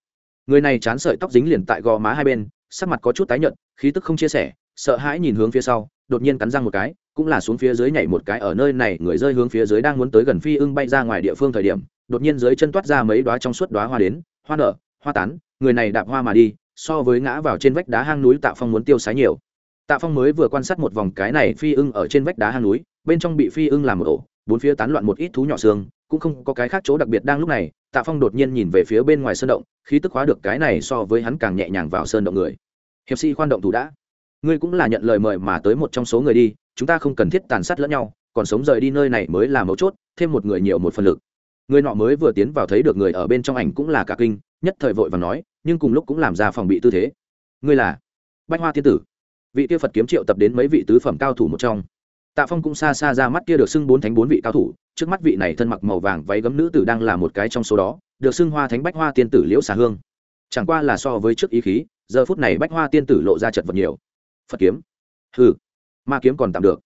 Người này chán sợi tóc dính liền tại gò má hai bên, sắc mặt có chút tái nhợt, khí tức không chia sẻ, sợ hãi nhìn hướng phía sau, đột nhiên cắn răng một cái, cũng là xuống phía dưới nhảy một cái ở nơi này, người rơi hướng phía dưới đang muốn tới gần phi ưng bay ra ngoài địa phương thời điểm đột nhiên dưới chân toát ra mấy đoá trong suốt đoá hoa đến, hoa nở, hoa tán, người này đạp hoa mà đi, so với ngã vào trên vách đá hang núi tạ phong muốn tiêu sái nhiều. Tạ phong mới vừa quan sát một vòng cái này phi ưng ở trên vách đá hang núi, bên trong bị phi ưng làm một ổ, bốn phía tán loạn một ít thú nhỏ xương, cũng không có cái khác chỗ đặc biệt đang lúc này, tạ phong đột nhiên nhìn về phía bên ngoài sơn động, khí tức hóa được cái này so với hắn càng nhẹ nhàng vào sơn động người. Hiệp sĩ khoan động thủ đã. Ngươi cũng là nhận lời mời mà tới một trong số người đi, chúng ta không cần thiết tàn sát lẫn nhau, còn sống rời đi nơi này mới là mấu chốt, thêm một người nhiều một phần lực người nọ mới vừa tiến vào thấy được người ở bên trong ảnh cũng là cả kinh, nhất thời vội và nói, nhưng cùng lúc cũng làm ra phòng bị tư thế. Ngươi là bách hoa tiên tử. Vị tiêu phật kiếm triệu tập đến mấy vị tứ phẩm cao thủ một trong. Tạ phong cũng xa xa ra mắt kia được xưng bốn thánh bốn vị cao thủ, trước mắt vị này thân mặc màu vàng váy gấm nữ tử đang là một cái trong số đó, được xưng hoa thánh bách hoa tiên tử liễu xà hương. Chẳng qua là so với trước ý khí, giờ phút này bách hoa tiên tử lộ ra chật vật nhiều. Phật kiếm? Hừ, ma kiếm còn tạm được.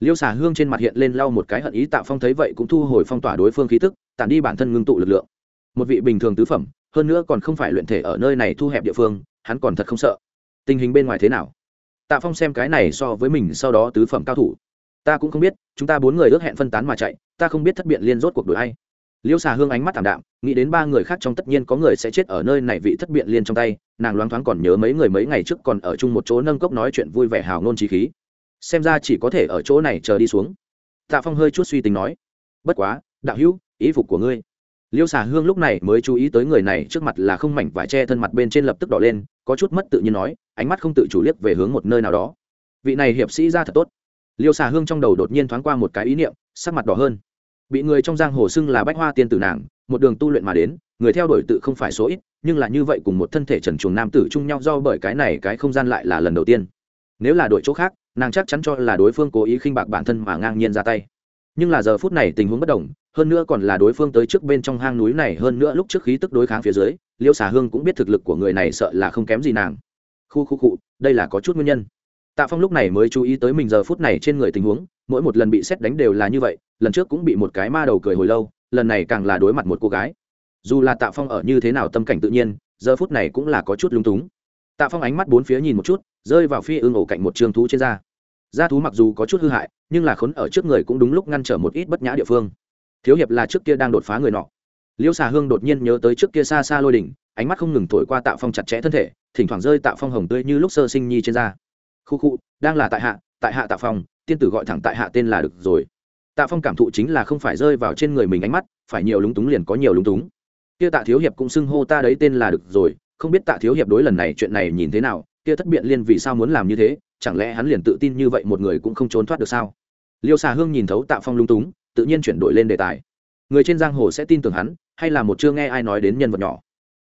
Liễu xà hương trên mặt hiện lên lau một cái hận ý, tạ phong thấy vậy cũng thu hồi phong tỏa đối phương khí tức tản đi bản thân ngưng tụ lực lượng. Một vị bình thường tứ phẩm, hơn nữa còn không phải luyện thể ở nơi này thu hẹp địa phương, hắn còn thật không sợ. Tình hình bên ngoài thế nào? Tạ phong xem cái này so với mình sau đó tứ phẩm cao thủ. Ta cũng không biết, chúng ta bốn người ước hẹn phân tán mà chạy, ta không biết thất biện liên rốt cuộc đuổi hay liêu xà hương ánh mắt thảm đạm, nghĩ đến ba người khác trong tất nhiên có người sẽ chết ở nơi này vị thất biện liên trong tay, nàng loáng thoáng còn nhớ mấy người mấy ngày trước còn ở chung một chỗ nâng cốc nói chuyện vui vẻ hào nôn trí khí. Xem ra chỉ có thể ở chỗ này chờ đi xuống. Tạ phong hơi chút suy tính nói, bất quá, đạo hữu ý phục của ngươi. Liêu xà hương lúc này mới chú ý tới người này trước mặt là không mảnh vải che thân mặt bên trên lập tức đỏ lên, có chút mất tự nhiên nói, ánh mắt không tự chủ liếc về hướng một nơi nào đó. Vị này hiệp sĩ ra thật tốt. Liêu xà hương trong đầu đột nhiên thoáng qua một cái ý niệm, sắc mặt đỏ hơn. Bị người trong giang hồ xưng là bách hoa tiên tử nàng, một đường tu luyện mà đến, người theo đuổi tự không phải số ít, nhưng là như vậy cùng một thân thể trần chuồng nam tử chung nhau do bởi cái này cái không gian lại là lần đầu tiên. Nếu là đội chỗ khác, nàng chắc chắn cho là đối phương cố ý khinh bạc bản thân mà ngang nhiên ra tay. Nhưng là giờ phút này tình huống bất đồng hơn nữa còn là đối phương tới trước bên trong hang núi này, hơn nữa lúc trước khí tức đối kháng phía dưới, liêu xà hương cũng biết thực lực của người này sợ là không kém gì nàng. Khu khu cụ đây là có chút nguyên nhân. Tạ phong lúc này mới chú ý tới mình giờ phút này trên người tình huống, mỗi một lần bị xét đánh đều là như vậy, lần trước cũng bị một cái ma đầu cười hồi lâu, lần này càng là đối mặt một cô gái. Dù là tạ phong ở như thế nào tâm cảnh tự nhiên, giờ phút này cũng là có chút lung túng. Tạ phong ánh mắt bốn phía nhìn một chút, rơi vào phi ương ổ cạnh một trường thú trên da. Da thú mặc dù có chút hư hại, nhưng là khốn ở trước người cũng đúng lúc ngăn trở một ít bất nhã địa phương thiếu hiệp là trước kia đang đột phá người nọ. Liêu xà hương đột nhiên nhớ tới trước kia xa xa lôi đỉnh, ánh mắt không ngừng thổi qua tạ phong chặt chẽ thân thể, thỉnh thoảng rơi tạ phong hồng tươi như lúc sơ sinh nhi trên da. Khu khu, đang là tại hạ tại hạ tạ phong, tiên tử gọi thẳng tại hạ tên là được rồi. Tạ phong cảm thụ chính là không phải rơi vào trên người mình ánh mắt, phải nhiều lúng túng liền có nhiều lúng túng. Kia tạ thiếu hiệp cũng xưng hô ta đấy tên là được rồi, không biết tạ thiếu hiệp đối lần này chuyện này nhìn thế nào, kia thất biện liên vì sao muốn làm như thế, chẳng lẽ hắn liền tự tin như vậy một người cũng không trốn thoát được sao? Liêu xà hương nhìn thấu tạ phong lung túng tự nhiên chuyển đổi lên đề tài. Người trên giang hồ sẽ tin tưởng hắn, hay là một chưa nghe ai nói đến nhân vật nhỏ.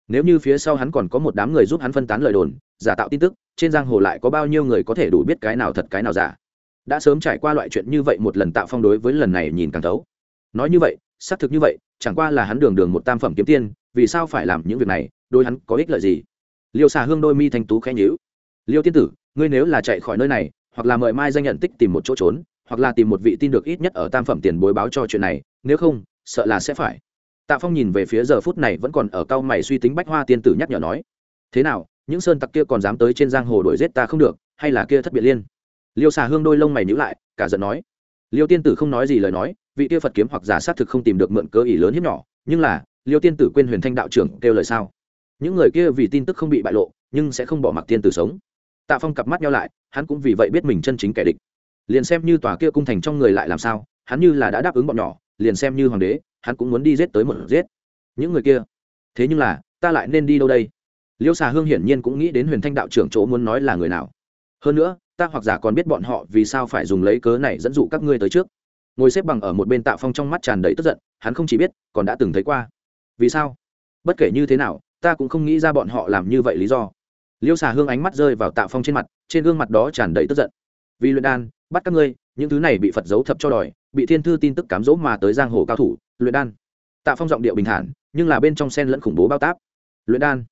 Nếu như phía sau hắn còn có một đám người giúp hắn phân tán lời đồn, giả tạo tin tức, trên giang hồ lại có bao nhiêu người có thể đủ biết cái nào thật cái nào giả. Đã sớm trải qua loại chuyện như vậy một lần tạo phong đối với lần này nhìn càng thấu. Nói như vậy, xác thực như vậy, chẳng qua là hắn đường đường một tam phẩm kiếm tiên, vì sao phải làm những việc này đôi hắn có ích lợi gì? Liêu xà hương đôi mi thanh tú khẽ nhíu. Liêu tiên tử, ngươi nếu là chạy khỏi nơi này, hoặc là mời mai danh nhận tích tìm một chỗ trốn hoặc là tìm một vị tin được ít nhất ở tam phẩm tiền bối báo cho chuyện này, nếu không, sợ là sẽ phải. Tạ phong nhìn về phía giờ phút này vẫn còn ở cao mày suy tính bách hoa tiên tử nhắc nhở nói, thế nào, những sơn tặc kia còn dám tới trên giang hồ đuổi giết ta không được, hay là kia thất biệt liên? Liêu xà hương đôi lông mày nhữ lại, cả giận nói, liêu tiên tử không nói gì lời nói, vị kia phật kiếm hoặc giả xác thực không tìm được mượn cơ ỷ lớn hiếp nhỏ, nhưng là, liêu tiên tử quên huyền thanh đạo trưởng kêu lời sao? Những người kia vì tin tức không bị bại lộ, nhưng sẽ không bỏ mặc tiên tử sống. Tạ phong cặp mắt nhau lại, hắn cũng vì vậy biết mình chân chính kẻ địch liền xem như tòa kia cung thành trong người lại làm sao, hắn như là đã đáp ứng bọn nhỏ, liền xem như hoàng đế, hắn cũng muốn đi giết tới một giết. Những người kia, thế nhưng là, ta lại nên đi đâu đây? Liêu xà hương hiển nhiên cũng nghĩ đến huyền thanh đạo trưởng chỗ muốn nói là người nào. Hơn nữa, ta hoặc giả còn biết bọn họ vì sao phải dùng lấy cớ này dẫn dụ các ngươi tới trước. Ngồi xếp bằng ở một bên tạ phong trong mắt tràn đầy tức giận, hắn không chỉ biết, còn đã từng thấy qua. Vì sao? Bất kể như thế nào, ta cũng không nghĩ ra bọn họ làm như vậy lý do. Liêu xà hương ánh mắt rơi vào tạ phong trên mặt, trên gương mặt đó tràn đầy tức giận. Vì luyện đan bắt các ngươi, những thứ này bị phật giấu thập cho đòi, bị thiên thư tin tức cám dỗ mà tới giang hồ cao thủ, luyện đan. Tạ phong giọng điệu bình thản, nhưng là bên trong sen lẫn khủng bố bao táp. Luyện đan.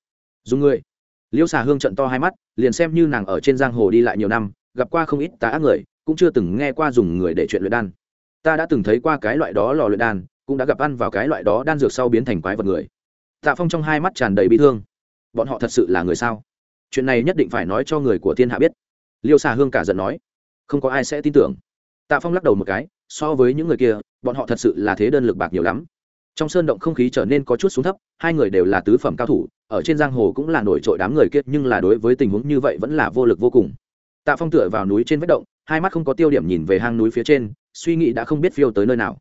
Dùng người. Liêu xà hương trận to hai mắt, liền xem như nàng ở trên giang hồ đi lại nhiều năm, gặp qua không ít tá ác người, cũng chưa từng nghe qua dùng người để chuyện luyện đan. Ta đã từng thấy qua cái loại đó lò luyện đan, cũng đã gặp ăn vào cái loại đó đan dược sau biến thành quái vật người. Tạ phong trong hai mắt tràn đầy bi thương. Bọn họ thật sự là người sao? Chuyện này nhất định phải nói cho người của thiên hạ biết. Liêu xà hương cả giận nói không có ai sẽ tin tưởng. Tạ phong lắc đầu một cái, so với những người kia, bọn họ thật sự là thế đơn lực bạc nhiều lắm. Trong sơn động không khí trở nên có chút xuống thấp, hai người đều là tứ phẩm cao thủ, ở trên giang hồ cũng là nổi trội đám người kia, nhưng là đối với tình huống như vậy vẫn là vô lực vô cùng. Tạ phong tựa vào núi trên vết động, hai mắt không có tiêu điểm nhìn về hang núi phía trên, suy nghĩ đã không biết phiêu tới nơi nào.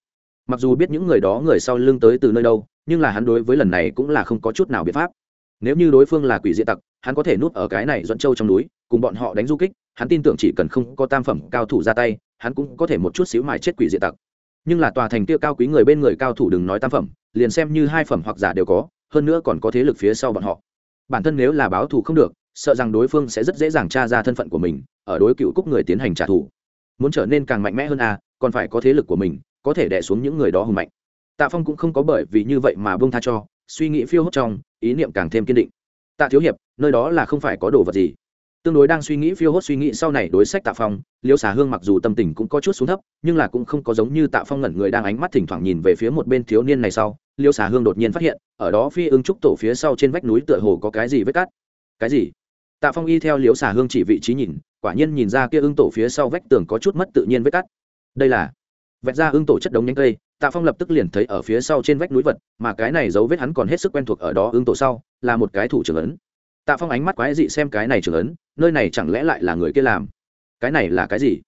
Mặc dù biết những người đó người sau lưng tới từ nơi đâu, nhưng là hắn đối với lần này cũng là không có chút nào biện pháp. Nếu như đối phương là quỷ diện tặc, hắn có thể núp ở cái này dẫn châu trong núi cùng bọn họ đánh du kích, hắn tin tưởng chỉ cần không có tam phẩm cao thủ ra tay, hắn cũng có thể một chút xíu mài chết quỷ diện tặc. Nhưng là tòa thành kia cao quý người bên người cao thủ đừng nói tam phẩm, liền xem như hai phẩm hoặc giả đều có, hơn nữa còn có thế lực phía sau bọn họ. Bản thân nếu là báo thù không được, sợ rằng đối phương sẽ rất dễ dàng tra ra thân phận của mình, ở đối cựu cúc người tiến hành trả thù. Muốn trở nên càng mạnh mẽ hơn a còn phải có thế lực của mình, có thể đẻ xuống những người đó hùng mạnh. Tạ phong cũng không có bởi vì như vậy mà bông tha cho, suy nghĩ phiêu hốt trong, ý niệm càng thêm kiên định. Tạ thiếu hiệp, nơi đó là không phải có đồ vật gì? Tương đối đang suy nghĩ phiêu hốt suy nghĩ sau này đối sách tạ phong, liêu xà hương mặc dù tâm tình cũng có chút xuống thấp, nhưng là cũng không có giống như tạ phong ngẩn người đang ánh mắt thỉnh thoảng nhìn về phía một bên thiếu niên này sau, liêu xà hương đột nhiên phát hiện, ở đó phi ưng trúc tổ phía sau trên vách núi tựa hồ có cái gì vết cắt. Cái gì? Tạ phong y theo liêu xà hương chỉ vị trí nhìn, quả nhiên nhìn ra kia ưng tổ phía sau vách tường có chút mất tự nhiên vết cắt. Đây là vẹt ra ưng tổ chất đống nhánh cây, tạ phong lập tức liền thấy ở phía sau trên vách núi vật, mà cái này dấu vết hắn còn hết sức quen thuộc ở đó ưng tổ sau, là một cái thủ trưởng ấn tạ phong ánh mắt quái dị xem cái này trưởng ấn, nơi này chẳng lẽ lại là người kia làm? Cái này là cái gì?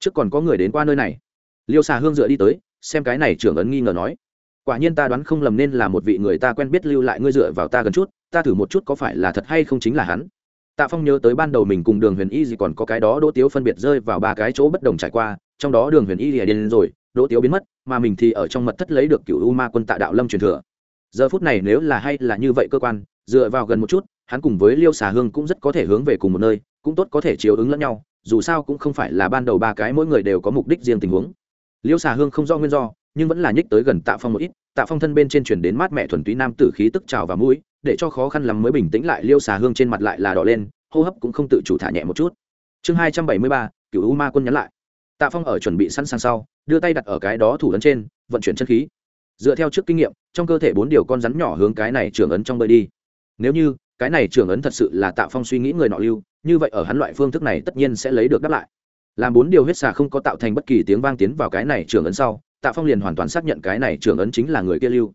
Trước còn có người đến qua nơi này. Liêu xà hương dựa đi tới, xem cái này trưởng ấn nghi ngờ nói. Quả nhiên ta đoán không lầm nên là một vị người ta quen biết lưu lại ngươi dựa vào ta gần chút, ta thử một chút có phải là thật hay không chính là hắn. Tạ phong nhớ tới ban đầu mình cùng đường huyền y gì còn có cái đó đỗ tiếu phân biệt rơi vào ba cái chỗ bất đồng trải qua, trong đó đường huyền y lìa điên rồi, đỗ tiếu biến mất, mà mình thì ở trong mật thất lấy được cựu u ma quân tạ đạo lâm truyền thừa. Giờ phút này nếu là hay là như vậy cơ quan, dựa vào gần một chút hắn cùng với liêu xà hương cũng rất có thể hướng về cùng một nơi, cũng tốt có thể chiếu ứng lẫn nhau, dù sao cũng không phải là ban đầu ba cái mỗi người đều có mục đích riêng tình huống. Liêu xà hương không do nguyên do, nhưng vẫn là nhích tới gần tạ phong một ít, tạ phong thân bên trên chuyển đến mát mẹ thuần túy nam tử khí tức trào và mũi, để cho khó khăn lắm mới bình tĩnh lại, liêu xà hương trên mặt lại là đỏ lên, hô hấp cũng không tự chủ thả nhẹ một chút. Chương hai trăm bảy mươi ba cựu u ma quân nhắn lại. Tạ phong ở chuẩn bị sẵn sàng sau, đưa tay đặt ở cái đó thủ ấn trên, vận chuyển chân khí. Dựa theo trước kinh nghiệm, trong cơ thể bốn điều con rắn nhỏ hướng cái này trưởng ấn trong bơi đi. Nếu như cái này trưởng ấn thật sự là tạ phong suy nghĩ người nọ lưu, như vậy ở hắn loại phương thức này tất nhiên sẽ lấy được đáp lại. Làm bốn điều huyết xà không có tạo thành bất kỳ tiếng vang tiến vào cái này trưởng ấn sau, tạ phong liền hoàn toàn xác nhận cái này trưởng ấn chính là người kia lưu.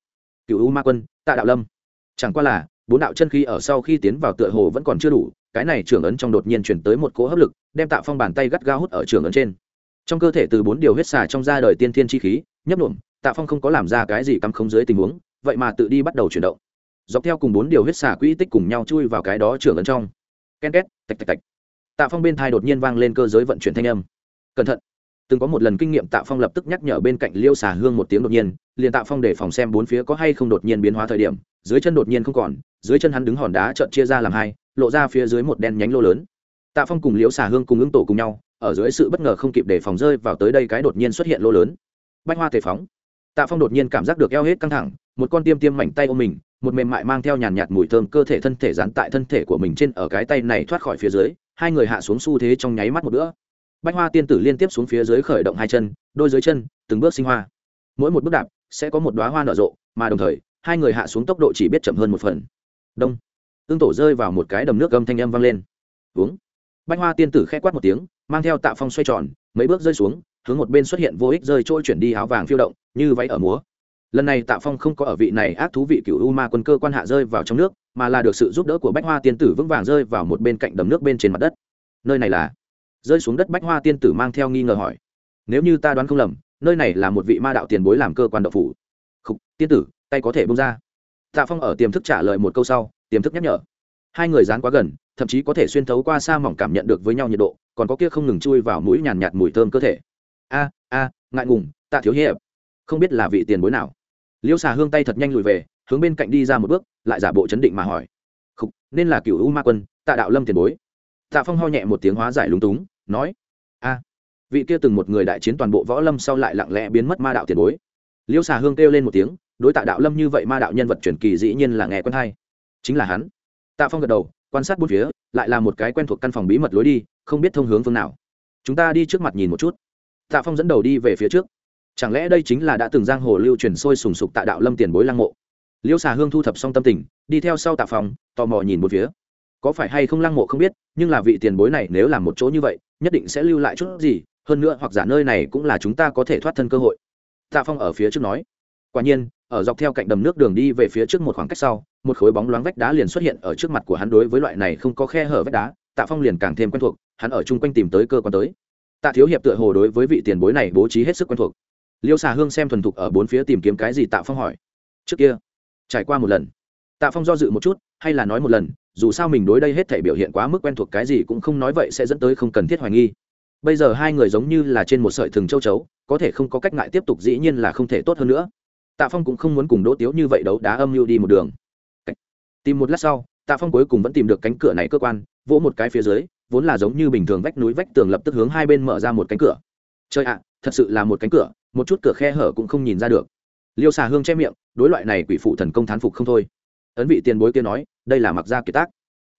Cựu u ma quân, tạ đạo lâm. Chẳng qua là, bốn đạo chân khí ở sau khi tiến vào tựa hồ vẫn còn chưa đủ, cái này trưởng ấn trong đột nhiên chuyển tới một cỗ hấp lực, đem tạ phong bàn tay gắt gao hút ở trưởng ấn trên. Trong cơ thể từ bốn điều huyết xà trong ra đời tiên thiên chi khí, nhấp nhuộm, tạ phong không có làm ra cái gì cắm không dưới tình huống, vậy mà tự đi bắt đầu chuyển động dọc theo cùng bốn điều huyết xà quỹ tích cùng nhau chui vào cái đó trưởng ấn trong. Ken két, tạch tạch tạch. Tạ phong bên thai đột nhiên vang lên cơ giới vận chuyển thanh âm. Cẩn thận. Từng có một lần kinh nghiệm tạ phong lập tức nhắc nhở bên cạnh liêu xà hương một tiếng đột nhiên, liền tạ phong để phòng xem bốn phía có hay không đột nhiên biến hóa thời điểm, dưới chân đột nhiên không còn, dưới chân hắn đứng hòn đá trợn chia ra làm hai, lộ ra phía dưới một đen nhánh lô lớn. Tạ phong cùng liễu xà hương cùng ứng tổ cùng nhau, ở dưới sự bất ngờ không kịp để phòng rơi vào tới đây cái đột nhiên xuất hiện lô lớn. Bách hoa thể phóng. Tạ phong đột nhiên cảm giác được eo hết căng thẳng, một con tiêm tiêm mảnh tay ôm mình một mềm mại mang theo nhàn nhạt mùi thơm, cơ thể thân thể dán tại thân thể của mình trên ở cái tay này thoát khỏi phía dưới, hai người hạ xuống xu thế trong nháy mắt một bữa. Bách hoa tiên tử liên tiếp xuống phía dưới khởi động hai chân, đôi dưới chân, từng bước sinh hoa. Mỗi một bước đạp sẽ có một đoá hoa nở rộ, mà đồng thời, hai người hạ xuống tốc độ chỉ biết chậm hơn một phần. Đông. Tương tổ rơi vào một cái đầm nước gầm thanh âm vang lên. Uống. Bách hoa tiên tử khẽ quát một tiếng, mang theo tạ phong xoay tròn, mấy bước rơi xuống, hướng một bên xuất hiện vô ích rơi trôi chuyển đi áo vàng phiêu động, như váy ở múa lần này tạ phong không có ở vị này ác thú vị cựu u ma quân cơ quan hạ rơi vào trong nước mà là được sự giúp đỡ của bách hoa tiên tử vững vàng rơi vào một bên cạnh đầm nước bên trên mặt đất. Nơi này là? Rơi xuống đất bách hoa tiên tử mang theo nghi ngờ hỏi. Nếu như ta đoán không lầm nơi này là một vị ma đạo tiền bối làm cơ quan độc phủ. Khục, tiên tử tay có thể bông ra. Tạ phong ở tiềm thức trả lời một câu sau tiềm thức nhắc nhở. Hai người dán quá gần thậm chí có thể xuyên thấu qua xa mỏng cảm nhận được với nhau nhiệt độ còn có kia không ngừng chui vào mũi nhàn nhạt, mùi thơm cơ thể. A a ngại ngùng tạ thiếu hiệp không biết là vị tiền bối nào. Liêu xà hương tay thật nhanh lùi về, hướng bên cạnh đi ra một bước, lại giả bộ chấn định mà hỏi. Không nên là cựu u ma quân, tạ đạo lâm tiền bối. Tạ phong ho nhẹ một tiếng hóa giải lúng túng, nói. A, vị kia từng một người đại chiến toàn bộ võ lâm sau lại lặng lẽ biến mất ma đạo tiền bối. Liêu xà hương kêu lên một tiếng, đối tạ đạo lâm như vậy ma đạo nhân vật truyền kỳ dĩ nhiên là nghe quen hay. Chính là hắn. Tạ phong gật đầu, quan sát bốn phía, lại là một cái quen thuộc căn phòng bí mật lối đi, không biết thông hướng phương nào. Chúng ta đi trước mặt nhìn một chút. Tạ phong dẫn đầu đi về phía trước chẳng lẽ đây chính là đã từng giang hồ lưu truyền sôi sùng sục tạ đạo lâm tiền bối lăng mộ? Liêu xà hương thu thập xong tâm tình, đi theo sau tạ phong tò mò nhìn một phía. Có phải hay không lăng mộ không biết, nhưng là vị tiền bối này nếu làm một chỗ như vậy, nhất định sẽ lưu lại chút gì, hơn nữa hoặc giả nơi này cũng là chúng ta có thể thoát thân cơ hội. Tạ phong ở phía trước nói. Quả nhiên, ở dọc theo cạnh đầm nước đường đi về phía trước một khoảng cách sau, một khối bóng loáng vách đá liền xuất hiện ở trước mặt của hắn đối với loại này không có khe hở vách đá, tạ phong liền càng thêm quen thuộc, hắn ở chung quanh tìm tới cơ quan tới. Tạ thiếu hiệp tựa hồ đối với vị tiền bối này bố trí hết sức quen thuộc liêu xà hương xem thuần thục ở bốn phía tìm kiếm cái gì tạ phong hỏi. Trước kia, trải qua một lần. Tạ phong do dự một chút, hay là nói một lần, dù sao mình đối đây hết thể biểu hiện quá mức quen thuộc cái gì cũng không nói vậy sẽ dẫn tới không cần thiết hoài nghi. Bây giờ hai người giống như là trên một sợi thừng châu chấu, có thể không có cách ngại tiếp tục dĩ nhiên là không thể tốt hơn nữa. Tạ phong cũng không muốn cùng đỗ tiếu như vậy đấu đá âm mưu đi một đường. Tìm một lát sau, tạ phong cuối cùng vẫn tìm được cánh cửa này cơ quan, vỗ một cái phía dưới, vốn là giống như bình thường vách núi vách tường lập tức hướng hai bên mở ra một cánh cửa. Chơi ạ, thật sự là một cánh cửa một chút cửa khe hở cũng không nhìn ra được. Liêu xà hương che miệng, đối loại này quỷ phụ thần công thán phục không thôi. Ấn vị tiền bối kia nói, đây là mặc gia kiệt tác.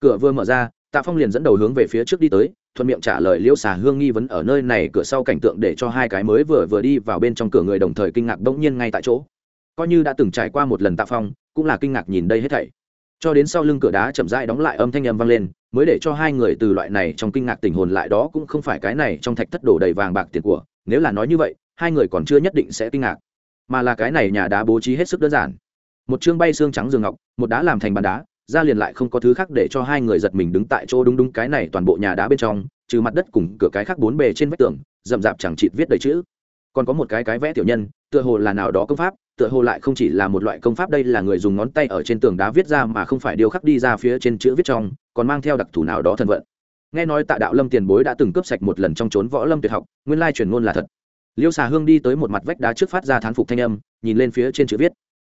Cửa vừa mở ra, tạ phong liền dẫn đầu hướng về phía trước đi tới, thuận miệng trả lời liêu xà hương nghi vấn ở nơi này cửa sau cảnh tượng để cho hai cái mới vừa vừa đi vào bên trong cửa người đồng thời kinh ngạc bỗng nhiên ngay tại chỗ. Coi như đã từng trải qua một lần tạ phong, cũng là kinh ngạc nhìn đây hết thảy. Cho đến sau lưng cửa đá chậm rãi đóng lại âm thanh âm vang lên, mới để cho hai người từ loại này trong kinh ngạc tình hồn lại đó cũng không phải cái này trong thạch thất đổ đầy vàng bạc tiền của, nếu là nói như vậy hai người còn chưa nhất định sẽ kinh ngạc, mà là cái này nhà đá bố trí hết sức đơn giản. Một chương bay xương trắng giường ngọc, một đá làm thành bàn đá, ra liền lại không có thứ khác để cho hai người giật mình đứng tại chỗ đúng đúng cái này toàn bộ nhà đá bên trong, trừ mặt đất cùng cửa cái khác bốn bề trên vách tường, rậm rạp chẳng chịt viết đầy chữ. Còn có một cái cái vẽ tiểu nhân, tựa hồ là nào đó công pháp, tựa hồ lại không chỉ là một loại công pháp đây là người dùng ngón tay ở trên tường đá viết ra mà không phải điều khắc đi ra phía trên chữ viết trong, còn mang theo đặc thù nào đó thần vận. Nghe nói tạ đạo lâm tiền bối đã từng cướp sạch một lần trong trốn võ lâm tuyệt học, nguyên lai truyền ngôn là thật liêu xà hương đi tới một mặt vách đá trước phát ra thán phục thanh âm, nhìn lên phía trên chữ viết.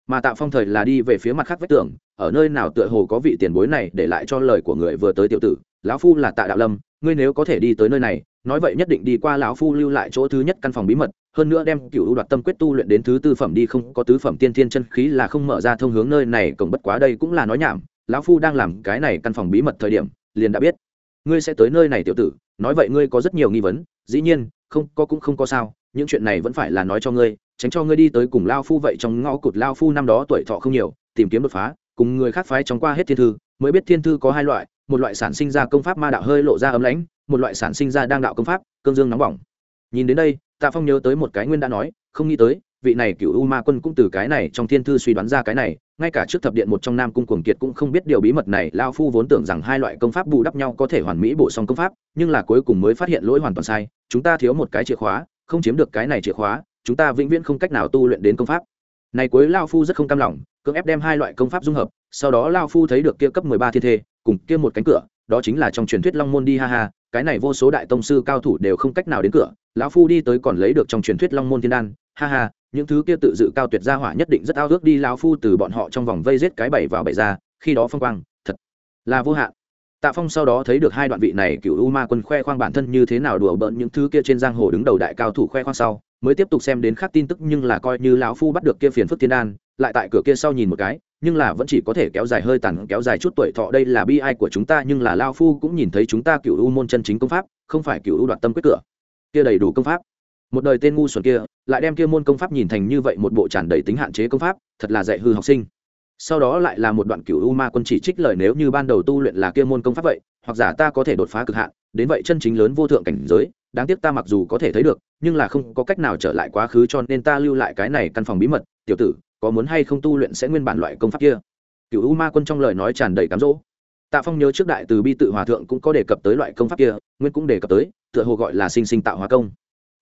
Mà tạ phong thời là đi về phía mặt khác vách tường, ở nơi nào tựa hồ có vị tiền bối này để lại cho lời của người vừa tới tiểu tử, lão phu là tạ đạo lâm, ngươi nếu có thể đi tới nơi này, nói vậy nhất định đi qua lão phu lưu lại chỗ thứ nhất căn phòng bí mật, hơn nữa đem cựu ưu đoạt tâm quyết tu luyện đến thứ tư phẩm đi, không có tứ phẩm tiên thiên chân khí là không mở ra thông hướng nơi này, cổng bất quá đây cũng là nói nhảm, lão phu đang làm cái này căn phòng bí mật thời điểm, liền đã biết. Ngươi sẽ tới nơi này tiểu tử, nói vậy ngươi có rất nhiều nghi vấn, dĩ nhiên, không có cũng không có sao những chuyện này vẫn phải là nói cho ngươi, tránh cho ngươi đi tới cùng lao phu vậy trong ngõ cụt lao phu năm đó tuổi thọ không nhiều, tìm kiếm đột phá, cùng người khác phái trong qua hết thiên thư, mới biết thiên thư có hai loại, một loại sản sinh ra công pháp ma đạo hơi lộ ra ấm lãnh, một loại sản sinh ra đang đạo công pháp, cương dương nóng bỏng. Nhìn đến đây, tạ phong nhớ tới một cái nguyên đã nói, không nghĩ tới, vị này cựu u ma quân cũng từ cái này trong thiên thư suy đoán ra cái này, ngay cả trước thập điện một trong nam cung cuồng kiệt cũng không biết điều bí mật này, lao phu vốn tưởng rằng hai loại công pháp bù đắp nhau có thể hoàn mỹ bổ song công pháp, nhưng là cuối cùng mới phát hiện lỗi hoàn toàn sai, chúng ta thiếu một cái chìa khóa không chiếm được cái này chìa khóa, chúng ta vĩnh viễn không cách nào tu luyện đến công pháp. Này cuối lao phu rất không cam lòng, cưỡng ép đem hai loại công pháp dung hợp, sau đó lao phu thấy được kia cấp mười ba thiên thê, cùng kia một cánh cửa, đó chính là trong truyền thuyết long môn đi ha ha, cái này vô số đại tông sư cao thủ đều không cách nào đến cửa, lão phu đi tới còn lấy được trong truyền thuyết long môn thiên đan, ha ha, những thứ kia tự dự cao tuyệt gia hỏa nhất định rất ao ước đi lão phu từ bọn họ trong vòng vây giết cái bảy vào bảy ra, khi đó phong quang, thật là vô hạn tạ phong sau đó thấy được hai đoạn vị này cựu u ma quân khoe khoang bản thân như thế nào đùa bỡn những thứ kia trên giang hồ đứng đầu đại cao thủ khoe khoang sau, mới tiếp tục xem đến khác tin tức nhưng là coi như lão phu bắt được kia phiền phức thiên đan, lại tại cửa kia sau nhìn một cái, nhưng là vẫn chỉ có thể kéo dài hơi tàn, kéo dài chút tuổi thọ đây là bi ai của chúng ta nhưng là lão phu cũng nhìn thấy chúng ta cựu u môn chân chính công pháp, không phải cựu u đoạt tâm quyết cửa. Kia đầy đủ công pháp. Một đời tên ngu xuẩn kia, lại đem kia môn công pháp nhìn thành như vậy một bộ tràn đầy tính hạn chế công pháp, thật là dạy hư học sinh sau đó lại là một đoạn cựu u ma quân chỉ trích lời nếu như ban đầu tu luyện là kia môn công pháp vậy, hoặc giả ta có thể đột phá cực hạn, đến vậy chân chính lớn vô thượng cảnh giới, đáng tiếc ta mặc dù có thể thấy được, nhưng là không có cách nào trở lại quá khứ cho nên ta lưu lại cái này căn phòng bí mật, tiểu tử, có muốn hay không tu luyện sẽ nguyên bản loại công pháp kia? Cựu u ma quân trong lời nói tràn đầy cám dỗ. Tạ phong nhớ trước đại từ bi tự hòa thượng cũng có đề cập tới loại công pháp kia, nguyên cũng đề cập tới, tựa hồ gọi là sinh sinh tạo hóa công.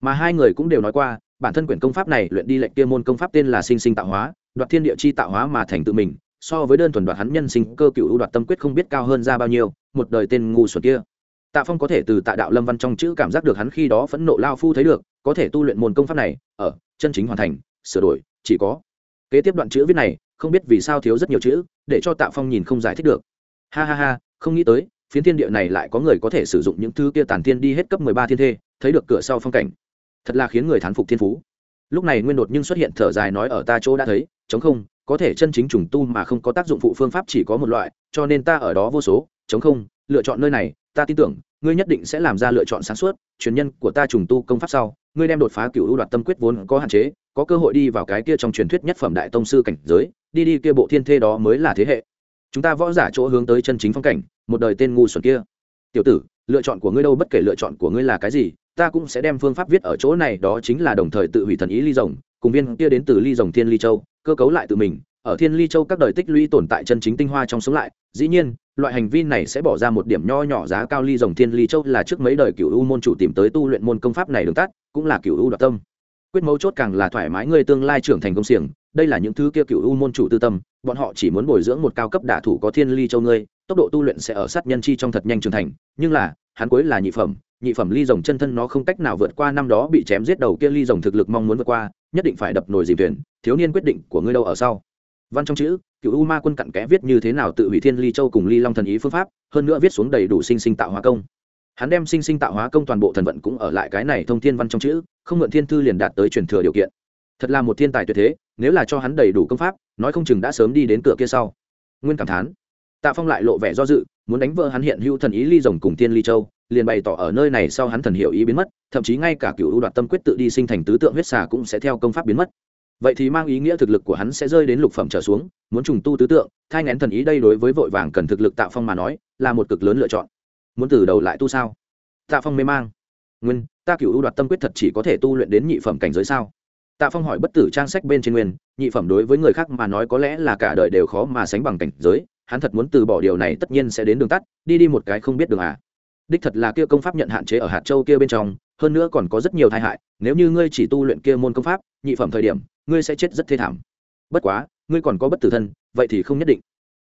Mà hai người cũng đều nói qua, bản thân quyển công pháp này luyện đi lệnh kia môn công pháp tên là sinh sinh tạo hóa đoạt thiên địa chi tạo hóa mà thành tự mình, so với đơn thuần đoạt hắn nhân sinh cơ cựu đoạt tâm quyết không biết cao hơn ra bao nhiêu, một đời tên ngu xuẩn kia. Tạ phong có thể từ tạ đạo lâm văn trong chữ cảm giác được hắn khi đó phẫn nộ lao phu thấy được, có thể tu luyện môn công pháp này, ở, chân chính hoàn thành, sửa đổi, chỉ có. Kế tiếp đoạn chữ viết này, không biết vì sao thiếu rất nhiều chữ, để cho tạ phong nhìn không giải thích được. Ha ha ha, không nghĩ tới, phiến thiên địa này lại có người có thể sử dụng những thứ kia tàn thiên đi hết cấp mười ba thiên thê, thấy được cửa sau phong cảnh. Thật là khiến người thán phục thiên phú lúc này nguyên đột nhưng xuất hiện thở dài nói ở ta chỗ đã thấy, chống không, có thể chân chính trùng tu mà không có tác dụng phụ phương pháp chỉ có một loại, cho nên ta ở đó vô số, chống không, lựa chọn nơi này, ta tin tưởng, ngươi nhất định sẽ làm ra lựa chọn sáng suốt, truyền nhân của ta trùng tu công pháp sau, ngươi đem đột phá cựu ưu đoạt tâm quyết vốn có hạn chế, có cơ hội đi vào cái kia trong truyền thuyết nhất phẩm đại tông sư cảnh giới, đi đi kia bộ thiên thê đó mới là thế hệ. Chúng ta võ giả chỗ hướng tới chân chính phong cảnh, một đời tên ngu xuẩn kia. Tiểu tử, lựa chọn của ngươi đâu, bất kể lựa chọn của ngươi là cái gì ta cũng sẽ đem phương pháp viết ở chỗ này, đó chính là đồng thời tự hủy thần ý ly rồng, cùng viên kia đến từ ly rồng thiên ly châu, cơ cấu lại tự mình. Ở thiên ly châu các đời tích lũy tồn tại chân chính tinh hoa trong sống lại, dĩ nhiên, loại hành vi này sẽ bỏ ra một điểm nho nhỏ giá cao. Ly rồng thiên ly châu là trước mấy đời cựu u môn chủ tìm tới tu luyện môn công pháp này đường tắt, cũng là cựu u đoạt tâm. Quyết mấu chốt càng là thoải mái người tương lai trưởng thành công xiềng, đây là những thứ kia cựu u môn chủ tư tâm, bọn họ chỉ muốn bồi dưỡng một cao cấp đả thủ có thiên ly châu ngươi, tốc độ tu luyện sẽ ở sát nhân chi trong thật nhanh trưởng thành, nhưng là, hắn cuối là nhị phẩm nhị phẩm ly rồng chân thân nó không cách nào vượt qua năm đó bị chém giết đầu kia ly rồng thực lực mong muốn vượt qua, nhất định phải đập nồi dìm thuyền, thiếu niên quyết định của ngươi đâu ở sau. Văn trong chữ, cựu u ma quân cặn kẽ viết như thế nào tự hủy thiên ly châu cùng ly long thần ý phương pháp, hơn nữa viết xuống đầy đủ sinh sinh tạo hóa công. Hắn đem sinh sinh tạo hóa công toàn bộ thần vận cũng ở lại cái này thông thiên văn trong chữ, không mượn thiên thư liền đạt tới truyền thừa điều kiện. Thật là một thiên tài tuyệt thế, nếu là cho hắn đầy đủ công pháp, nói không chừng đã sớm đi đến cửa kia sau. Nguyên cảm thán. Tạ phong lại lộ vẻ do dự muốn đánh vỡ hắn hiện hữu thần ý ly rồng cùng tiên ly châu, liền bày tỏ ở nơi này sau hắn thần hiệu ý biến mất, thậm chí ngay cả cựu ưu đoạt tâm quyết tự đi sinh thành tứ tượng huyết xà cũng sẽ theo công pháp biến mất. Vậy thì mang ý nghĩa thực lực của hắn sẽ rơi đến lục phẩm trở xuống, muốn trùng tu tứ tượng, thai ngén thần ý đây đối với vội vàng cần thực lực tạ phong mà nói, là một cực lớn lựa chọn. Muốn từ đầu lại tu sao? Tạ phong mê mang. Nguyên, ta cựu ưu đoạt tâm quyết thật chỉ có thể tu luyện đến nhị phẩm cảnh giới sao? Tạ phong hỏi bất tử trang sách bên trên nguyên, nhị phẩm đối với người khác mà nói có lẽ là cả đời đều khó mà sánh bằng cảnh giới hắn thật muốn từ bỏ điều này tất nhiên sẽ đến đường tắt, đi đi một cái không biết đường à. Đích thật là kia công pháp nhận hạn chế ở hạt châu kia bên trong, hơn nữa còn có rất nhiều tai hại, nếu như ngươi chỉ tu luyện kia môn công pháp, nhị phẩm thời điểm, ngươi sẽ chết rất thê thảm. Bất quá, ngươi còn có bất tử thân, vậy thì không nhất định.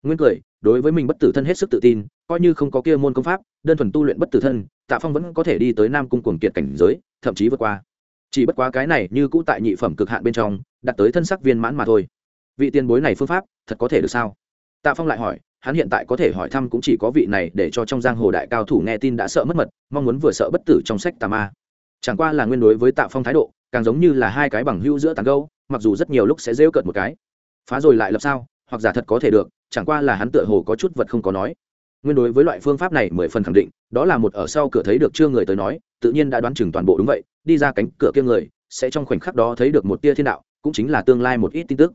Nguyên cười, đối với mình bất tử thân hết sức tự tin, coi như không có kia môn công pháp, đơn thuần tu luyện bất tử thân, tạ phong vẫn có thể đi tới nam cung cuồng kiệt cảnh giới, thậm chí vượt qua. Chỉ bất quá cái này như cũ tại nhị phẩm cực hạn bên trong, đặt tới thân sắc viên mãn mà thôi. Vị tiền bối này phương pháp, thật có thể được sao? Tạ phong lại hỏi, hắn hiện tại có thể hỏi thăm cũng chỉ có vị này để cho trong giang hồ đại cao thủ nghe tin đã sợ mất mật, mong muốn vừa sợ bất tử trong sách tà ma. Chẳng qua là nguyên đối với tạ phong thái độ, càng giống như là hai cái bằng hữu giữa tàn gâu mặc dù rất nhiều lúc sẽ rêu cợt một cái. Phá rồi lại lập sao, hoặc giả thật có thể được, chẳng qua là hắn tựa hồ có chút vật không có nói. Nguyên đối với loại phương pháp này mười phần khẳng định, đó là một ở sau cửa thấy được chưa người tới nói, tự nhiên đã đoán chừng toàn bộ đúng vậy, đi ra cánh cửa kia người, sẽ trong khoảnh khắc đó thấy được một tia thiên đạo, cũng chính là tương lai một ít tin tức.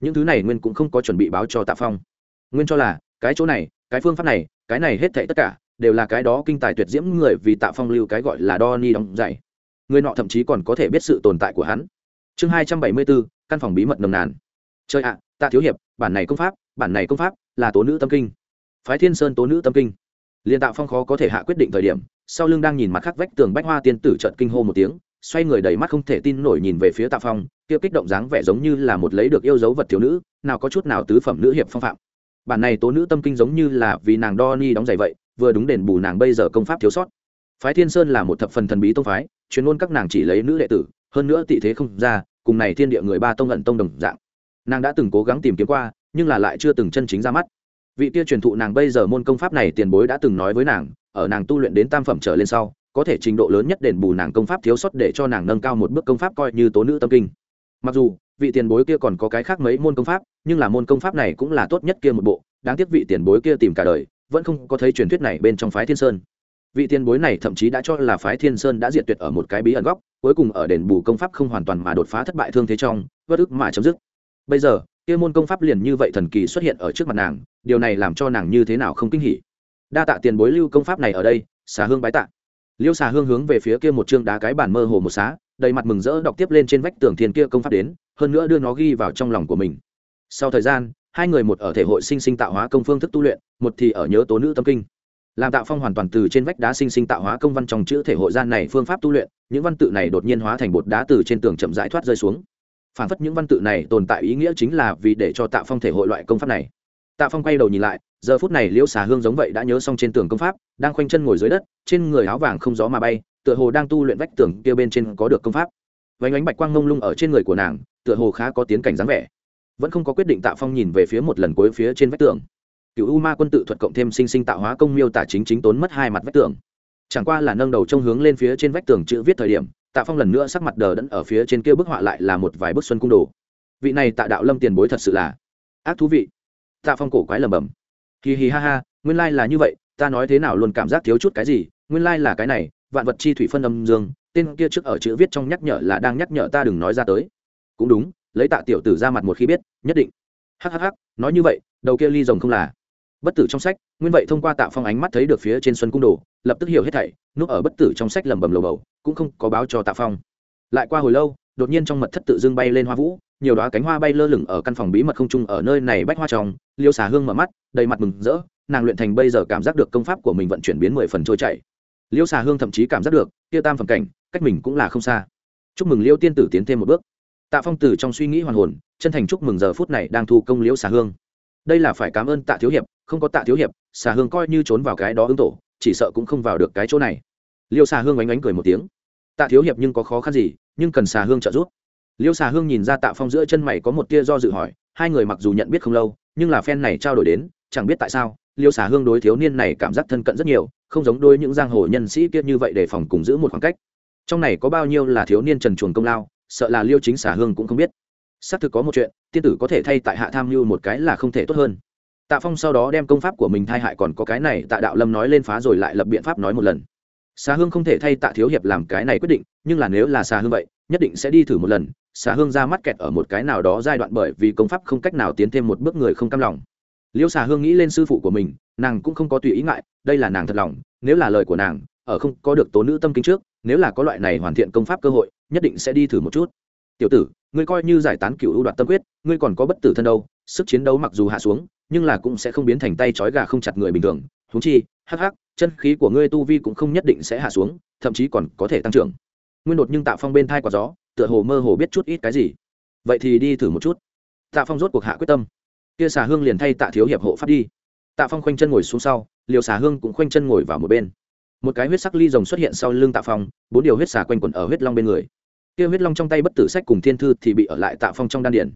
Những thứ này nguyên cũng không có chuẩn bị báo cho tạ phong nguyên cho là, cái chỗ này, cái phương pháp này, cái này hết thảy tất cả, đều là cái đó kinh tài tuyệt diễm người vì tạ phong lưu cái gọi là đo ni đóng dạy. Người nọ thậm chí còn có thể biết sự tồn tại của hắn. Chương hai trăm bảy mươi bốn, căn phòng bí mật nồng nàn. Chơi ạ, tạ thiếu hiệp, bản này công pháp, bản này công pháp là tố nữ tâm kinh. Phái thiên sơn tố nữ tâm kinh. Liên tạo phong khó có thể hạ quyết định thời điểm, sau lưng đang nhìn mặt khắc vách tường bách hoa tiên tử trận kinh hô một tiếng, xoay người đầy mắt không thể tin nổi nhìn về phía tạ phong, kia kích động dáng vẻ giống như là một lấy được yêu dấu vật thiếu nữ, nào có chút nào tứ phẩm nữ hiệp phong phạm bản này tố nữ tâm kinh giống như là vì nàng đo ni đóng giày vậy, vừa đúng đền bù nàng bây giờ công pháp thiếu sót. Phái thiên sơn là một thập phần thần bí tông phái, chuyên môn các nàng chỉ lấy nữ đệ tử, hơn nữa tị thế không ra, cùng này thiên địa người ba tông ẩn tông đồng dạng. Nàng đã từng cố gắng tìm kiếm qua, nhưng là lại chưa từng chân chính ra mắt. Vị kia truyền thụ nàng bây giờ môn công pháp này tiền bối đã từng nói với nàng, ở nàng tu luyện đến tam phẩm trở lên sau, có thể trình độ lớn nhất đền bù nàng công pháp thiếu sót để cho nàng nâng cao một bước công pháp coi như tố nữ tâm kinh. Mặc dù vị tiền bối kia còn có cái khác mấy môn công pháp, nhưng là môn công pháp này cũng là tốt nhất kia một bộ, đáng tiếc vị tiền bối kia tìm cả đời, vẫn không có thấy truyền thuyết này bên trong phái thiên sơn. Vị tiền bối này thậm chí đã cho là phái thiên sơn đã diệt tuyệt ở một cái bí ẩn góc, cuối cùng ở đền bù công pháp không hoàn toàn mà đột phá thất bại thương thế trong vất ức mà chấm dứt. Bây giờ, kia môn công pháp liền như vậy thần kỳ xuất hiện ở trước mặt nàng, điều này làm cho nàng như thế nào không kinh hỉ. Đa tạ tiền bối lưu công pháp này ở đây, xà hương bái tạ. Liêu xà hương hướng về phía kia một chương đá cái bản mơ hồ một xá, đầy mặt mừng rỡ đọc tiếp lên trên vách tường thiên kia công pháp đến hơn nữa đưa nó ghi vào trong lòng của mình. Sau thời gian, hai người một ở thể hội sinh sinh tạo hóa công phương thức tu luyện, một thì ở nhớ tố nữ tâm kinh. Làm tạo phong hoàn toàn từ trên vách đá sinh sinh tạo hóa công văn trong chữ thể hội gian này phương pháp tu luyện, những văn tự này đột nhiên hóa thành bột đá từ trên tường chậm rãi thoát rơi xuống. Phản phất những văn tự này tồn tại ý nghĩa chính là vì để cho tạ phong thể hội loại công pháp này. Tạ phong quay đầu nhìn lại, giờ phút này liễu xà hương giống vậy đã nhớ xong trên tường công pháp, đang khoanh chân ngồi dưới đất, trên người áo vàng không gió mà bay, tựa hồ đang tu luyện vách tường kia bên trên có được công pháp. Vánh ánh bạch quang ngông lung ở trên người của nàng tựa hồ khá có tiến cảnh dáng vẻ. Vẫn không có quyết định tạ phong nhìn về phía một lần cuối phía trên vách tường. Cựu u ma quân tự thuật cộng thêm sinh sinh tạo hóa công miêu tả chính chính tốn mất hai mặt vách tường. Chẳng qua là nâng đầu trông hướng lên phía trên vách tường chữ viết thời điểm, tạ phong lần nữa sắc mặt đờ đẫn ở phía trên kia bức họa lại là một vài bức xuân cung đồ. Vị này tạ đạo lâm tiền bối thật sự là ác thú vị. Tạ phong cổ quái lầm bầm hì hì ha ha, nguyên lai là như vậy, ta nói thế nào luôn cảm giác thiếu chút cái gì, nguyên lai là cái này, vạn vật chi thủy phân âm dương, tên kia trước ở chữ viết trong nhắc nhở là đang nhắc nhở ta đừng nói ra tới cũng đúng, lấy tạ tiểu tử ra mặt một khi biết, nhất định. Hhh nói như vậy, đầu kia ly rồng không là. Bất tử trong sách, nguyên vậy thông qua tạ phong ánh mắt thấy được phía trên xuân cung đồ, lập tức hiểu hết thảy, núp ở bất tử trong sách lẩm bẩm lầu bầu, cũng không có báo cho tạ phong. Lại qua hồi lâu, đột nhiên trong mật thất tự dưng bay lên hoa vũ, nhiều đoá cánh hoa bay lơ lửng ở căn phòng bí mật không trung ở nơi này bách hoa tròng liêu xà hương mở mắt, đầy mặt mừng rỡ, nàng luyện thành bây giờ cảm giác được công pháp của mình vận chuyển biến mười phần trôi chảy. Liêu xà hương thậm chí cảm giác được, kia tam phẩm cảnh, cách mình cũng là không xa. Chúc mừng liêu tiên tử tiến thêm một bước tạ phong từ trong suy nghĩ hoàn hồn, chân thành chúc mừng giờ phút này đang thu công liễu xà hương. Đây là phải cảm ơn tạ thiếu hiệp, không có tạ thiếu hiệp, xà hương coi như trốn vào cái đó ứng tổ, chỉ sợ cũng không vào được cái chỗ này. Liêu xà hương oánh oánh cười một tiếng. Tạ thiếu hiệp nhưng có khó khăn gì, nhưng cần xà hương trợ giúp. Liêu xà hương nhìn ra tạ phong giữa chân mày có một tia do dự hỏi, hai người mặc dù nhận biết không lâu, nhưng là phen này trao đổi đến, chẳng biết tại sao liêu xà hương đối thiếu niên này cảm giác thân cận rất nhiều, không giống đôi những giang hồ nhân sĩ kiết như vậy để phòng cùng giữ một khoảng cách. Trong này có bao nhiêu là thiếu niên trần chuồng công lao sợ là liêu chính xà hương cũng không biết. Xác thực có một chuyện, tiên tử có thể thay tại hạ tham mưu một cái là không thể tốt hơn. Tạ phong sau đó đem công pháp của mình thay hại còn có cái này, tạ đạo lâm nói lên phá rồi lại lập biện pháp nói một lần. Xà hương không thể thay tạ thiếu hiệp làm cái này quyết định, nhưng là nếu là xà hương vậy, nhất định sẽ đi thử một lần. Xà hương ra mắt kẹt ở một cái nào đó giai đoạn bởi vì công pháp không cách nào tiến thêm một bước người không cam lòng. Liêu xà hương nghĩ lên sư phụ của mình, nàng cũng không có tùy ý ngại, đây là nàng thật lòng, nếu là lời của nàng, ở không có được tố nữ tâm kinh trước, nếu là có loại này hoàn thiện công pháp cơ hội nhất định sẽ đi thử một chút. Tiểu tử, ngươi coi như giải tán cựu ưu đoạt tâm quyết, ngươi còn có bất tử thân đâu, sức chiến đấu mặc dù hạ xuống, nhưng là cũng sẽ không biến thành tay trói gà không chặt người bình thường. Húng chi, hắc hắc, chân khí của ngươi tu vi cũng không nhất định sẽ hạ xuống, thậm chí còn có thể tăng trưởng. Nguyên đột nhưng tạ phong bên thai quả gió, tựa hồ mơ hồ biết chút ít cái gì. Vậy thì đi thử một chút. Tạ phong rốt cuộc hạ quyết tâm. Kia xà hương liền thay tạ thiếu hiệp hộ pháp đi. Tạ phong khoanh chân ngồi xuống sau liều xà hương cũng khoanh chân ngồi vào một bên. Một cái huyết sắc ly rồng xuất hiện sau lưng tạ phong, bốn điều huyết xà quanh quẩn ở huyết long bên người kia huyết long trong tay bất tử sách cùng thiên thư thì bị ở lại tạ phong trong đan điển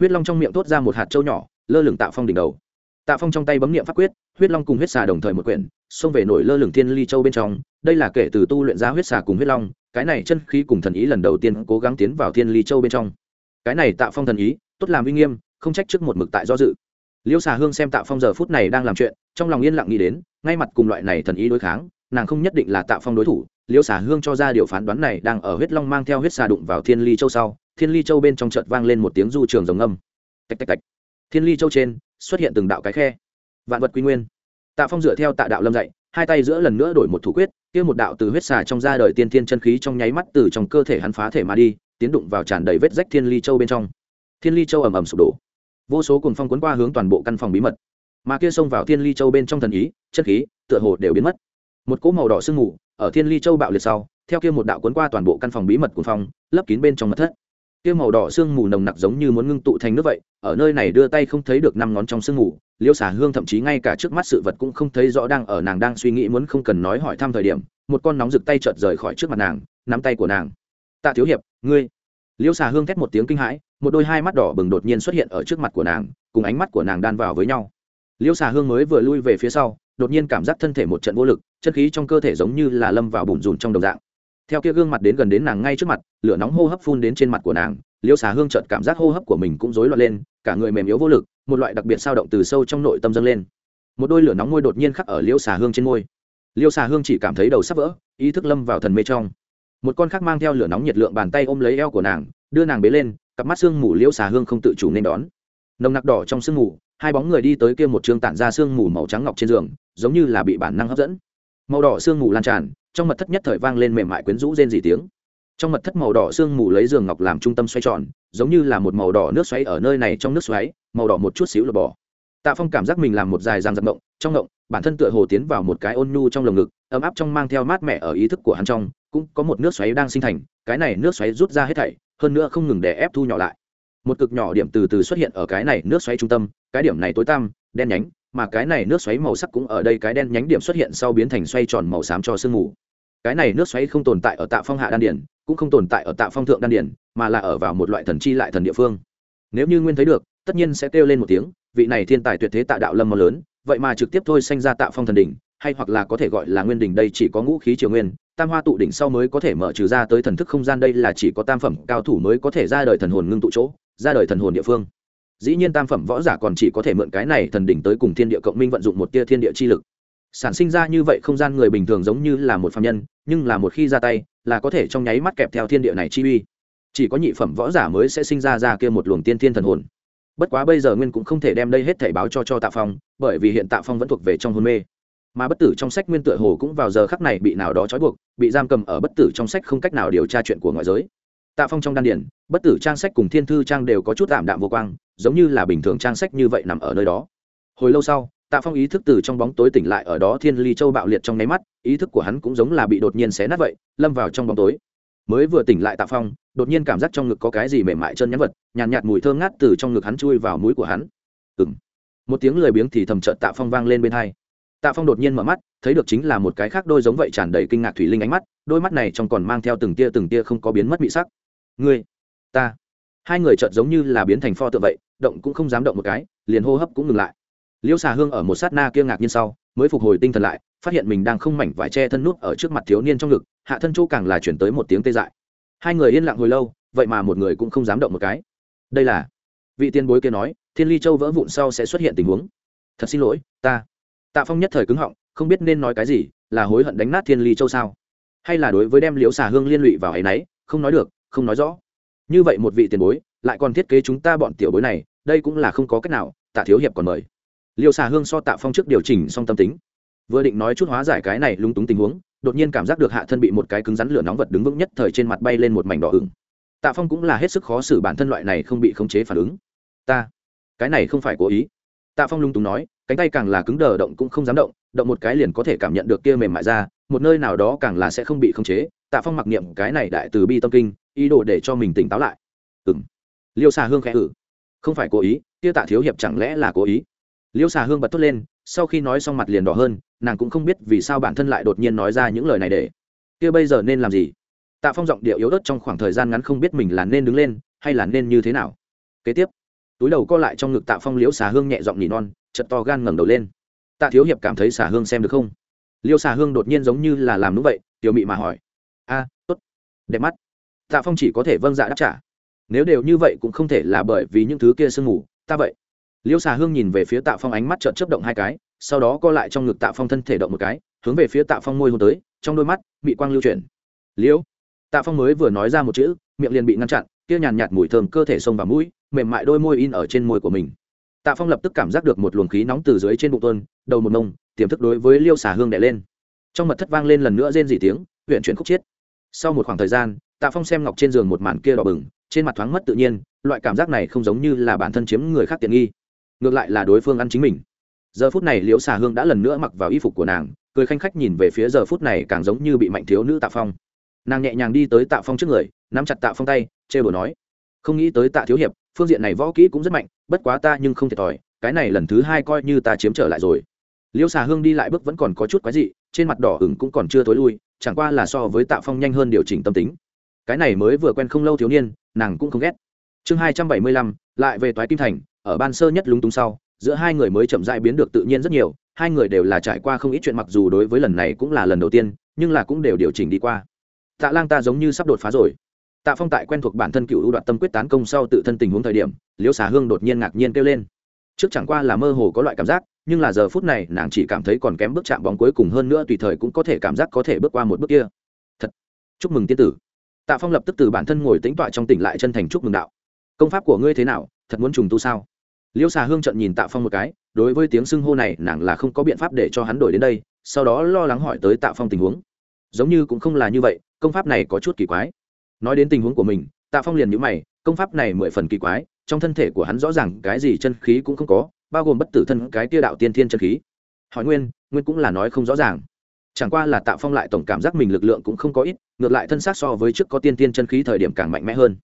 huyết long trong miệng thốt ra một hạt trâu nhỏ, lơ lửng tạ phong đỉnh đầu. Tạ phong trong tay bấm nghiệm pháp quyết, huyết long cùng huyết xà đồng thời một quyển, xông về nổi lơ lửng thiên ly châu bên trong. Đây là kể từ tu luyện ra huyết xà cùng huyết long, cái này chân khí cùng thần ý lần đầu tiên cố gắng tiến vào thiên ly châu bên trong. Cái này tạ phong thần ý, tốt làm uy nghiêm, không trách trước một mực tại do dự. Liêu xà hương xem tạ phong giờ phút này đang làm chuyện, trong lòng yên lặng nghĩ đến, ngay mặt cùng loại này thần ý đối kháng, nàng không nhất định là tạ phong đối thủ liêu xà hương cho ra điều phán đoán này đang ở huyết long mang theo huyết xà đụng vào thiên ly châu sau, thiên ly châu bên trong chợt vang lên một tiếng du trường rồng âm. Tạch tạch tạch. Thiên ly châu trên, xuất hiện từng đạo cái khe. Vạn vật quy nguyên. Tạ phong dựa theo tạ đạo lâm dạy, hai tay giữa lần nữa đổi một thủ quyết, kia một đạo từ huyết xà trong ra đời tiên thiên chân khí trong nháy mắt từ trong cơ thể hắn phá thể mà đi, tiến đụng vào tràn đầy vết rách thiên ly châu bên trong. Thiên ly châu ầm ầm sụp đổ. Vô số cùng phong cuốn qua hướng toàn bộ căn phòng bí mật. Mà kia xông vào thiên ly châu bên trong thần ý chân khí, tựa hồ đều biến mất. Một cỗ màu đỏ sương mù ở thiên ly châu bạo liệt sau, theo kia một đạo cuốn qua toàn bộ căn phòng bí mật của phong, lấp kín bên trong mật thất. Kia màu đỏ sương mù nồng nặc giống như muốn ngưng tụ thành nước vậy, ở nơi này đưa tay không thấy được năm ngón trong sương mù liêu xả hương thậm chí ngay cả trước mắt sự vật cũng không thấy rõ đang ở nàng đang suy nghĩ muốn không cần nói hỏi thăm thời điểm, một con nóng rực tay chợt rời khỏi trước mặt nàng, nắm tay của nàng. Tạ thiếu hiệp, ngươi. Liêu xà hương thét một tiếng kinh hãi, một đôi hai mắt đỏ bừng đột nhiên xuất hiện ở trước mặt của nàng, cùng ánh mắt của nàng đan vào với nhau. Liêu xà hương mới vừa lui về phía sau đột nhiên cảm giác thân thể một trận vô lực, chân khí trong cơ thể giống như là lâm vào bùn rùn trong đồng dạng. Theo kia gương mặt đến gần đến nàng ngay trước mặt, lửa nóng hô hấp phun đến trên mặt của nàng, liêu xà hương chợt cảm giác hô hấp của mình cũng rối loạn lên, cả người mềm yếu vô lực, một loại đặc biệt sao động từ sâu trong nội tâm dâng lên. Một đôi lửa nóng môi đột nhiên khắc ở liêu xà hương trên môi. Liêu xà hương chỉ cảm thấy đầu sắp vỡ, ý thức lâm vào thần mê trong. Một con khác mang theo lửa nóng nhiệt lượng bàn tay ôm lấy eo của nàng, đưa nàng bế lên, cặp mắt sương mù liêu xà hương không tự chủ nên đón. Nồng nặc đỏ trong sương mù, hai bóng người đi tới kia một trường tản ra sương mù màu trắng ngọc trên giường giống như là bị bản năng hấp dẫn. Màu đỏ sương mù lan tràn, trong mật thất nhất thời vang lên mềm mại quyến rũ rên dỉ tiếng. Trong mật thất màu đỏ sương mù lấy giường ngọc làm trung tâm xoay tròn, giống như là một màu đỏ nước xoáy ở nơi này trong nước xoáy, màu đỏ một chút xíu là bỏ. Tạ phong cảm giác mình làm một dài ràng giặc động, trong động, bản thân tựa hồ tiến vào một cái ôn nhu trong lồng ngực, ấm áp trong mang theo mát mẻ ở ý thức của hắn trong, cũng có một nước xoáy đang sinh thành, cái này nước xoáy rút ra hết thảy, hơn nữa không ngừng để ép thu nhỏ lại. Một cực nhỏ điểm từ từ xuất hiện ở cái này nước xoáy trung tâm, cái điểm này tối tăm, đen nhánh mà cái này nước xoáy màu sắc cũng ở đây cái đen nhánh điểm xuất hiện sau biến thành xoay tròn màu xám cho sương mù. Cái này nước xoáy không tồn tại ở tạ phong hạ đan điển, cũng không tồn tại ở tạ phong thượng đan điển, mà là ở vào một loại thần chi lại thần địa phương. Nếu như nguyên thấy được, tất nhiên sẽ kêu lên một tiếng, vị này thiên tài tuyệt thế tạ đạo lâm màu lớn, vậy mà trực tiếp thôi sanh ra tạ phong thần đỉnh, hay hoặc là có thể gọi là nguyên đỉnh đây chỉ có ngũ khí triều nguyên, tam hoa tụ đỉnh sau mới có thể mở trừ ra tới thần thức không gian đây là chỉ có tam phẩm cao thủ mới có thể ra đời thần hồn ngưng tụ chỗ, ra đời thần hồn địa phương dĩ nhiên tam phẩm võ giả còn chỉ có thể mượn cái này thần đỉnh tới cùng thiên địa cộng minh vận dụng một tia thiên địa chi lực. Sản sinh ra như vậy không gian người bình thường giống như là một phạm nhân, nhưng là một khi ra tay, là có thể trong nháy mắt kẹp theo thiên địa này chi uy. Chỉ có nhị phẩm võ giả mới sẽ sinh ra ra kia một luồng tiên thiên thần hồn. Bất quá bây giờ nguyên cũng không thể đem đây hết thể báo cho cho tạ phong, bởi vì hiện tạ phong vẫn thuộc về trong hôn mê. Mà bất tử trong sách nguyên tựa hồ cũng vào giờ khắc này bị nào đó trói buộc, bị giam cầm ở bất tử trong sách không cách nào điều tra chuyện của ngoại giới. Tạ phong trong đan điển bất tử trang sách cùng thiên thư trang đều có chút tạm đạm vô quang giống như là bình thường trang sách như vậy nằm ở nơi đó. Hồi lâu sau tạ phong ý thức từ trong bóng tối tỉnh lại ở đó thiên ly châu bạo liệt trong nháy mắt ý thức của hắn cũng giống là bị đột nhiên xé nát vậy lâm vào trong bóng tối. Mới vừa tỉnh lại tạ phong đột nhiên cảm giác trong ngực có cái gì mềm mại chân nhắn vật nhàn nhạt, nhạt mùi thơm ngát từ trong ngực hắn chui vào mũi của hắn. Ừng một tiếng lười biếng thì thầm chợt tạ phong vang lên bên hai. Tạ phong đột nhiên mở mắt thấy được chính là một cái khác đôi giống vậy tràn đầy kinh ngạc thủy linh ánh mắt đôi mắt này trong còn mang theo từng tia từng tia không có biến mất bị sắc. Ngươi ta. Hai người chợt giống như là biến thành pho tượng vậy động cũng không dám động một cái, liền hô hấp cũng ngừng lại. Liêu xà hương ở một sát na kia ngạc nhiên sau, mới phục hồi tinh thần lại, phát hiện mình đang không mảnh vải che thân nút ở trước mặt thiếu niên trong ngực, hạ thân chỗ càng là chuyển tới một tiếng tê dại. Hai người yên lặng hồi lâu, vậy mà một người cũng không dám động một cái. Đây là, vị tiên bối kia nói, thiên ly châu vỡ vụn sau sẽ xuất hiện tình huống. Thật xin lỗi, ta. Tạ phong nhất thời cứng họng, không biết nên nói cái gì, là hối hận đánh nát thiên ly châu sao? Hay là đối với đem liễu xà hương liên lụy vào ấy nấy, không nói được, không nói rõ. Như vậy một vị tiền bối, lại còn thiết kế chúng ta bọn tiểu bối này đây cũng là không có cách nào, tạ thiếu hiệp còn mời. Liêu xà hương so tạ phong trước điều chỉnh xong tâm tính. Vừa định nói chút hóa giải cái này lung túng tình huống, đột nhiên cảm giác được hạ thân bị một cái cứng rắn lửa nóng vật đứng vững nhất thời trên mặt bay lên một mảnh đỏ ửng. Tạ phong cũng là hết sức khó xử bản thân loại này không bị khống chế phản ứng. Ta, cái này không phải cố ý. Tạ phong lung túng nói, cánh tay càng là cứng đờ động cũng không dám động động một cái liền có thể cảm nhận được kia mềm mại ra, một nơi nào đó càng là sẽ không bị khống chế. Tạ phong mặc niệm cái này đại từ bi tâm kinh, ý đồ để cho mình tỉnh táo lại. Ừ m liêu xà hương khẽ ử không phải cố ý Tiêu tạ thiếu hiệp chẳng lẽ là cố ý? Liêu xà hương bật tốt lên, sau khi nói xong mặt liền đỏ hơn, nàng cũng không biết vì sao bản thân lại đột nhiên nói ra những lời này để. Kia bây giờ nên làm gì? Tạ phong giọng điệu yếu ớt trong khoảng thời gian ngắn không biết mình là nên đứng lên, hay là nên như thế nào. Kế tiếp, túi đầu co lại trong ngực tạ phong liễu xà hương nhẹ giọng nỉ non chật to gan ngẩng đầu lên. Tạ thiếu hiệp cảm thấy xà hương xem được không? Liêu xà hương đột nhiên giống như là làm đúng vậy, tiểu mị mà hỏi. A, tốt, đẹp mắt. Tạ phong chỉ có thể vâng dạ đáp trả nếu đều như vậy cũng không thể là bởi vì những thứ kia sương mù, ta vậy. Liêu xà hương nhìn về phía tạ phong ánh mắt trợn chấp động hai cái, sau đó co lại trong ngực tạ phong thân thể động một cái, hướng về phía tạ phong môi hôn tới, trong đôi mắt bị quang lưu chuyển. Liễu tạ phong mới vừa nói ra một chữ, miệng liền bị ngăn chặn, kia nhàn nhạt mùi thơm cơ thể sông vào mũi, mềm mại đôi môi in ở trên môi của mình. Tạ phong lập tức cảm giác được một luồng khí nóng từ dưới trên bụng tuân đầu một mông tiềm thức đối với liêu xà hương đẻ lên. Trong mật thất vang lên lần nữa rên dỉ tiếng, huyện chuyển khúc chiết sau một khoảng thời gian, tạ phong xem ngọc trên giường một màn kia đỏ bừng trên mặt thoáng mất tự nhiên, loại cảm giác này không giống như là bản thân chiếm người khác tiện nghi, ngược lại là đối phương ăn chính mình. Giờ phút này liễu xà hương đã lần nữa mặc vào y phục của nàng, cười khanh khách nhìn về phía giờ phút này càng giống như bị mạnh thiếu nữ tạ phong. Nàng nhẹ nhàng đi tới tạ phong trước người, nắm chặt tạ phong tay chê bừa nói, không nghĩ tới tạ thiếu hiệp, phương diện này võ kỹ cũng rất mạnh, bất quá ta nhưng không thiệt thòi, cái này lần thứ hai coi như ta chiếm trở lại rồi. Liễu xà hương đi lại bước vẫn còn có chút quái dị, trên mặt đỏ ửng cũng còn chưa tối lui, chẳng qua là so với tạ phong nhanh hơn điều chỉnh tâm tính cái này mới vừa quen không lâu thiếu niên, nàng cũng không ghét. Chương hai trăm bảy mươi lăm, lại về toái kim thành, ở ban sơ nhất lúng túng sau, giữa hai người mới chậm dại biến được tự nhiên rất nhiều, hai người đều là trải qua không ít chuyện mặc dù đối với lần này cũng là lần đầu tiên, nhưng là cũng đều điều chỉnh đi qua. Tạ lang ta giống như sắp đột phá rồi. Tạ phong tại quen thuộc bản thân cựu ưu đoạn tâm quyết tán công sau tự thân tình huống thời điểm, liễu xà hương đột nhiên ngạc nhiên kêu lên. Trước chẳng qua là mơ hồ có loại cảm giác, nhưng là giờ phút này, nàng chỉ cảm thấy còn kém bước chạm bóng cuối cùng hơn nữa tùy thời cũng có thể cảm giác có thể bước qua một bước kia. Thật. Chúc mừng tiên tử tạ phong lập tức từ bản thân ngồi tĩnh tọa trong tỉnh lại chân thành chúc mừng đạo. Công pháp của ngươi thế nào, thật muốn trùng tu sao? Liễu xà hương trận nhìn tạ phong một cái, đối với tiếng xưng hô này, nàng là không có biện pháp để cho hắn đổi đến đây, sau đó lo lắng hỏi tới tạ phong tình huống. Giống như cũng không là như vậy, công pháp này có chút kỳ quái. Nói đến tình huống của mình, tạ phong liền nhữ mày, công pháp này mười phần kỳ quái, trong thân thể của hắn rõ ràng cái gì chân khí cũng không có, bao gồm bất tử thân cái tia đạo tiên thiên chân khí. Hỏi nguyên nguyên cũng là nói không rõ ràng chẳng qua là tạ phong lại tổng cảm giác mình lực lượng cũng không có ít, ngược lại thân xác so với trước có tiên tiên chân khí thời điểm càng mạnh mẽ hơn.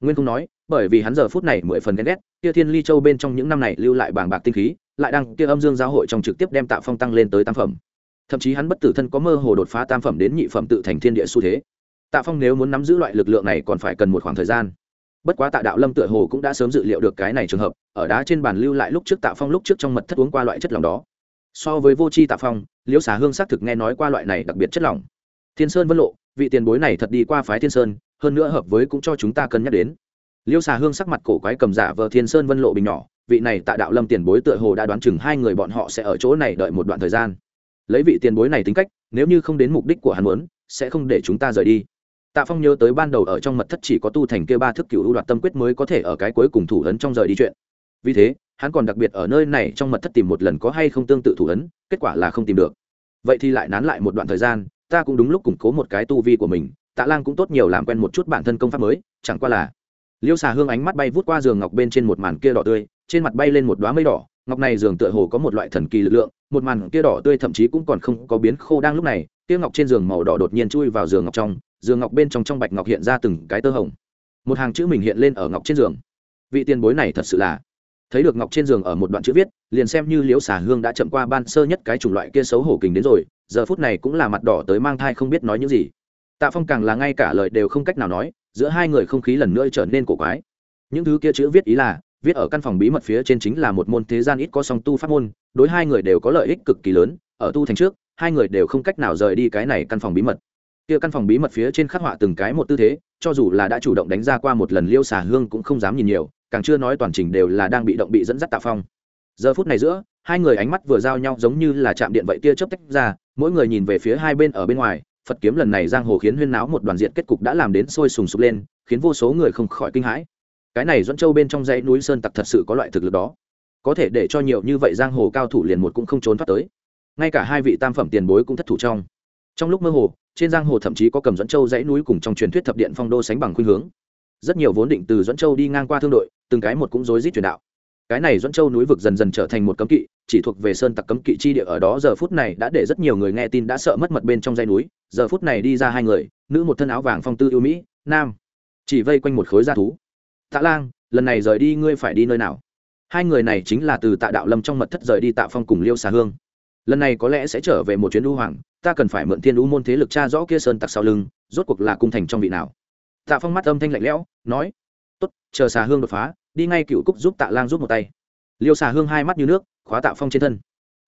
Nguyên không nói, bởi vì hắn giờ phút này mười phần ghen ghét, kia thiên ly châu bên trong những năm này lưu lại bàng bạc tinh khí, lại đang kia âm dương giáo hội trong trực tiếp đem tạ phong tăng lên tới tam phẩm. Thậm chí hắn bất tử thân có mơ hồ đột phá tam phẩm đến nhị phẩm tự thành thiên địa xu thế. Tạ phong nếu muốn nắm giữ loại lực lượng này còn phải cần một khoảng thời gian. Bất quá tạ đạo lâm tựa hồ cũng đã sớm dự liệu được cái này trường hợp, ở đá trên bàn lưu lại lúc trước tạ phong lúc trước trong mật thất uống qua loại chất lỏng đó so với vô c h i tạ phong, liễu xà hương xác thực nghe nói qua loại này đặc biệt chất lỏng. Thiên sơn vân lộ, vị tiền bối này thật đi qua phái thiên sơn, hơn nữa hợp với cũng cho chúng ta cân nhắc đến. Liễu xà hương sắc mặt cổ quái cầm giả vờ thiên sơn vân lộ bình nhỏ, vị này tạ đạo lâm tiền bối tựa hồ đã đoán chừng hai người bọn họ sẽ ở chỗ này đợi một đoạn thời gian. Lấy vị tiền bối này tính cách, nếu như không đến mục đích của hắn muốn, sẽ không để chúng ta rời đi. Tạ phong nhớ tới ban đầu ở trong mật thất chỉ có tu thành kia ba thức cựu đoạt tâm quyết mới có thể ở cái cuối cùng thủ ấn trong rời đi chuyện. Vì thế hắn còn đặc biệt ở nơi này trong mật thất tìm một lần có hay không tương tự thủ ấn, kết quả là không tìm được. Vậy thì lại nán lại một đoạn thời gian, ta cũng đúng lúc củng cố một cái tu vi của mình, tạ lang cũng tốt nhiều làm quen một chút bản thân công pháp mới, chẳng qua là liêu xà hương ánh mắt bay vút qua giường ngọc bên trên một màn kia đỏ tươi, trên mặt bay lên một đoá mây đỏ, ngọc này giường tựa hồ có một loại thần kỳ lực lượng, một màn kia đỏ tươi thậm chí cũng còn không có biến khô đang lúc này, kia ngọc trên giường màu đỏ đột nhiên chui vào giường ngọc trong, giường ngọc bên trong trong bạch ngọc hiện ra từng cái tơ hồng. Một hàng chữ mình hiện lên ở ngọc trên giường. Vị tiền bối này thật sự là thấy được ngọc trên giường ở một đoạn chữ viết, liền xem như liễu xà hương đã chậm qua ban sơ nhất cái chủng loại kia xấu hổ kình đến rồi, giờ phút này cũng là mặt đỏ tới mang thai không biết nói những gì. Tạ phong càng là ngay cả lời đều không cách nào nói, giữa hai người không khí lần nữa trở nên cổ quái. Những thứ kia chữ viết ý là, viết ở căn phòng bí mật phía trên chính là một môn thế gian ít có song tu pháp môn, đối hai người đều có lợi ích cực kỳ lớn, ở tu thành trước, hai người đều không cách nào rời đi cái này căn phòng bí mật. Kia căn phòng bí mật phía trên khắc họa từng cái một tư thế, cho dù là đã chủ động đánh ra qua một lần liêu xà hương cũng không dám nhìn nhiều càng chưa nói toàn trình đều là đang bị động bị dẫn dắt tạ phong. Giờ phút này giữa, hai người ánh mắt vừa giao nhau giống như là chạm điện vậy tia chớp tách ra, mỗi người nhìn về phía hai bên ở bên ngoài, phật kiếm lần này giang hồ khiến huyên náo một đoàn diện kết cục đã làm đến sôi sùng sục lên, khiến vô số người không khỏi kinh hãi. Cái này dẫn châu bên trong dãy núi sơn tặc thật sự có loại thực lực đó. Có thể để cho nhiều như vậy giang hồ cao thủ liền một cũng không trốn thoát tới. Ngay cả hai vị tam phẩm tiền bối cũng thất thủ trong. Trong lúc mơ hồ, trên giang hồ thậm chí có cầm dẫn châu dãy núi cùng trong truyền thuyết thập điện phong đô sánh bằng khuynh hướng. Rất nhiều vốn định từ dẫn châu đi ngang qua thương đội từng cái một cũng rối rít truyền đạo. Cái này dẫn châu núi vực dần dần trở thành một cấm kỵ, chỉ thuộc về sơn tặc cấm kỵ chi địa ở đó. Giờ phút này đã để rất nhiều người nghe tin đã sợ mất mật bên trong dãy núi. Giờ phút này đi ra hai người, nữ một thân áo vàng phong tư yêu mỹ, nam chỉ vây quanh một khối da thú. Tạ lang, lần này rời đi ngươi phải đi nơi nào? Hai người này chính là từ tạ đạo lâm trong mật thất rời đi tạ phong cùng liêu xà hương. Lần này có lẽ sẽ trở về một chuyến lưu hoàng, ta cần phải mượn thiên u môn thế lực cha rõ kia sơn tặc sau lưng, rốt cuộc là cung thành trong vị nào. Tạ phong mắt âm thanh lạnh lẽo, nói, tốt, chờ xà hương đột phá đi ngay cựu cúc giúp tạ lang giúp một tay. Liêu xà hương hai mắt như nước, khóa tạ phong trên thân.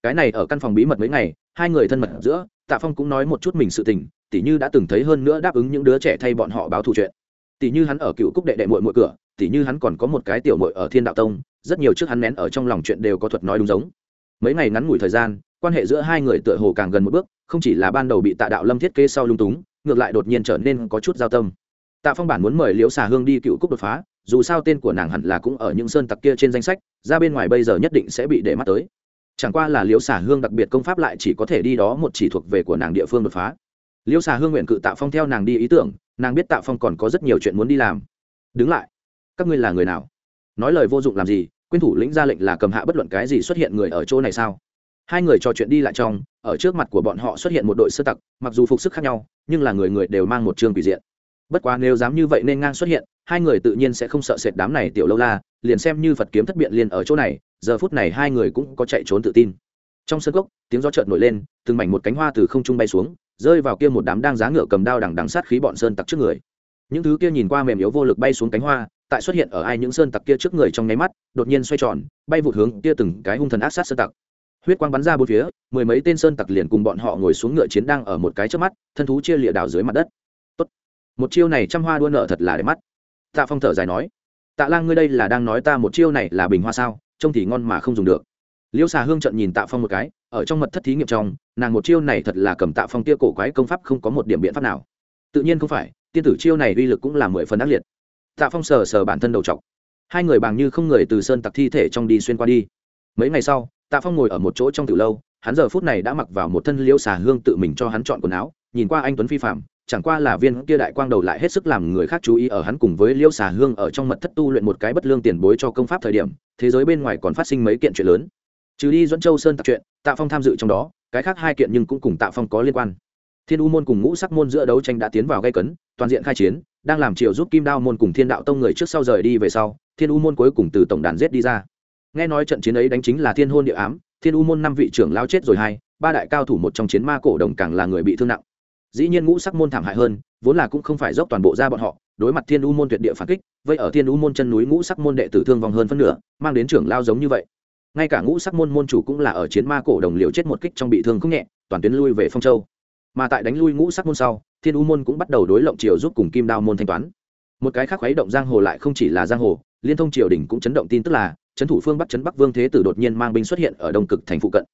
Cái này ở căn phòng bí mật mấy ngày, hai người thân mật ở giữa, tạ phong cũng nói một chút mình sự tình, tỉ như đã từng thấy hơn nữa đáp ứng những đứa trẻ thay bọn họ báo thù chuyện. Tỉ như hắn ở cựu cúc đệ đệ mội mội cửa, tỉ như hắn còn có một cái tiểu mội ở thiên đạo tông, rất nhiều trước hắn nén ở trong lòng chuyện đều có thuật nói đúng giống. Mấy ngày ngắn ngủi thời gian, quan hệ giữa hai người tựa hồ càng gần một bước, không chỉ là ban đầu bị tạ đạo lâm thiết kế sau lung túng, ngược lại đột nhiên trở nên có chút giao tâm. Tạ phong bản muốn mời liễu xà hương đi cựu cúc đột phá dù sao tên của nàng hẳn là cũng ở những sơn tặc kia trên danh sách, ra bên ngoài bây giờ nhất định sẽ bị để mắt tới. Chẳng qua là liễu xà hương đặc biệt công pháp lại chỉ có thể đi đó một chỉ thuộc về của nàng địa phương đột phá. Liễu xà hương nguyện cự tạ phong theo nàng đi ý tưởng, nàng biết tạ phong còn có rất nhiều chuyện muốn đi làm. Đứng lại. Các ngươi là người nào? Nói lời vô dụng làm gì? Quyên thủ lĩnh ra lệnh là cầm hạ bất luận cái gì xuất hiện người ở chỗ này sao? Hai người trò chuyện đi lại trong, ở trước mặt của bọn họ xuất hiện một đội sơ tặc, mặc dù phục sức khác nhau, nhưng là người người đều mang một chương quỷ diện bất quá nếu dám như vậy nên ngang xuất hiện, hai người tự nhiên sẽ không sợ sệt đám này tiểu lâu la, liền xem như phật kiếm thất biện liền ở chỗ này, giờ phút này hai người cũng có chạy trốn tự tin. Trong sân gốc tiếng gió chợt nổi lên, từng mảnh một cánh hoa từ không trung bay xuống, rơi vào kia một đám đang giá ngựa cầm đao đằng đằng sát khí bọn sơn tặc trước người. Những thứ kia nhìn qua mềm yếu vô lực bay xuống cánh hoa, tại xuất hiện ở ai những sơn tặc kia trước người trong nháy mắt, đột nhiên xoay tròn, bay vụt hướng kia từng cái hung thần ác sát sơn tặc. Huyết quang bắn ra bốn phía, mười mấy tên sơn tặc liền cùng bọn họ ngồi xuống ngựa chiến đang ở một cái trước mắt, thân thú chia lịa đảo dưới mặt đất một chiêu này trăm hoa đua nợ thật là đẹp mắt. Tạ phong thở dài nói, tạ lang ngươi đây là đang nói ta một chiêu này là bình hoa sao? Trông thì ngon mà không dùng được. Liêu xà hương trận nhìn tạ phong một cái, ở trong mật thất thí nghiệm trong, nàng một chiêu này thật là cầm tạ phong tia cổ quái công pháp không có một điểm biện pháp nào. Tự nhiên không phải, tiên tử chiêu này uy lực cũng là mười phần ác liệt. Tạ phong sờ sờ bản thân đầu t hai người bàng như không người từ sơn tặc thi thể trong đi xuyên qua đi. Mấy ngày sau, tạ phong ngồi ở một chỗ trong từ lâu, hắn giờ phút này đã mặc vào một thân liêu xà hương tự mình cho hắn chọn quần áo, nhìn qua anh tuấn phi phạm chẳng qua là viên kia đại quang đầu lại hết sức làm người khác chú ý ở hắn cùng với liêu xà hương ở trong mật thất tu luyện một cái bất lương tiền bối cho công pháp thời điểm, thế giới bên ngoài còn phát sinh mấy kiện chuyện lớn. Trừ đi dẫn châu sơn tạc chuyện, tạ phong tham dự trong đó, cái khác hai kiện nhưng cũng cùng tạ phong có liên quan. Thiên u môn cùng ngũ sắc môn giữa đấu tranh đã tiến vào gây cấn, toàn diện khai chiến, đang làm chiều giúp kim đao môn cùng thiên đạo tông người trước sau rời đi về sau, thiên u môn cuối cùng từ tổng đàn giết đi ra. Nghe nói trận chiến ấy đánh chính là thiên hôn địa ám, thiên u môn năm vị trưởng lao chết rồi hai, ba đại cao thủ một trong chiến ma cổ đồng càng là người bị thương nặng dĩ nhiên ngũ sắc môn thảm hại hơn, vốn là cũng không phải dốc toàn bộ ra bọn họ, đối mặt thiên u môn tuyệt địa phản kích, vậy ở thiên u môn chân núi ngũ sắc môn đệ tử thương vong hơn phân nửa, mang đến trưởng lao giống như vậy. Ngay cả ngũ sắc môn môn chủ cũng là ở chiến ma cổ đồng liều chết một kích trong bị thương không nhẹ, toàn tuyến lui về phong châu. Mà tại đánh lui ngũ sắc môn sau, thiên u môn cũng bắt đầu đối lộng triều giúp cùng kim đao môn thanh toán. Một cái khác khuấy động giang hồ lại không chỉ là giang hồ, liên thông triều đình cũng chấn động tin tức là trấn thủ phương bắc trấn bắc vương thế tử đột nhiên mang binh xuất hiện ở đông cực thành phụ cận.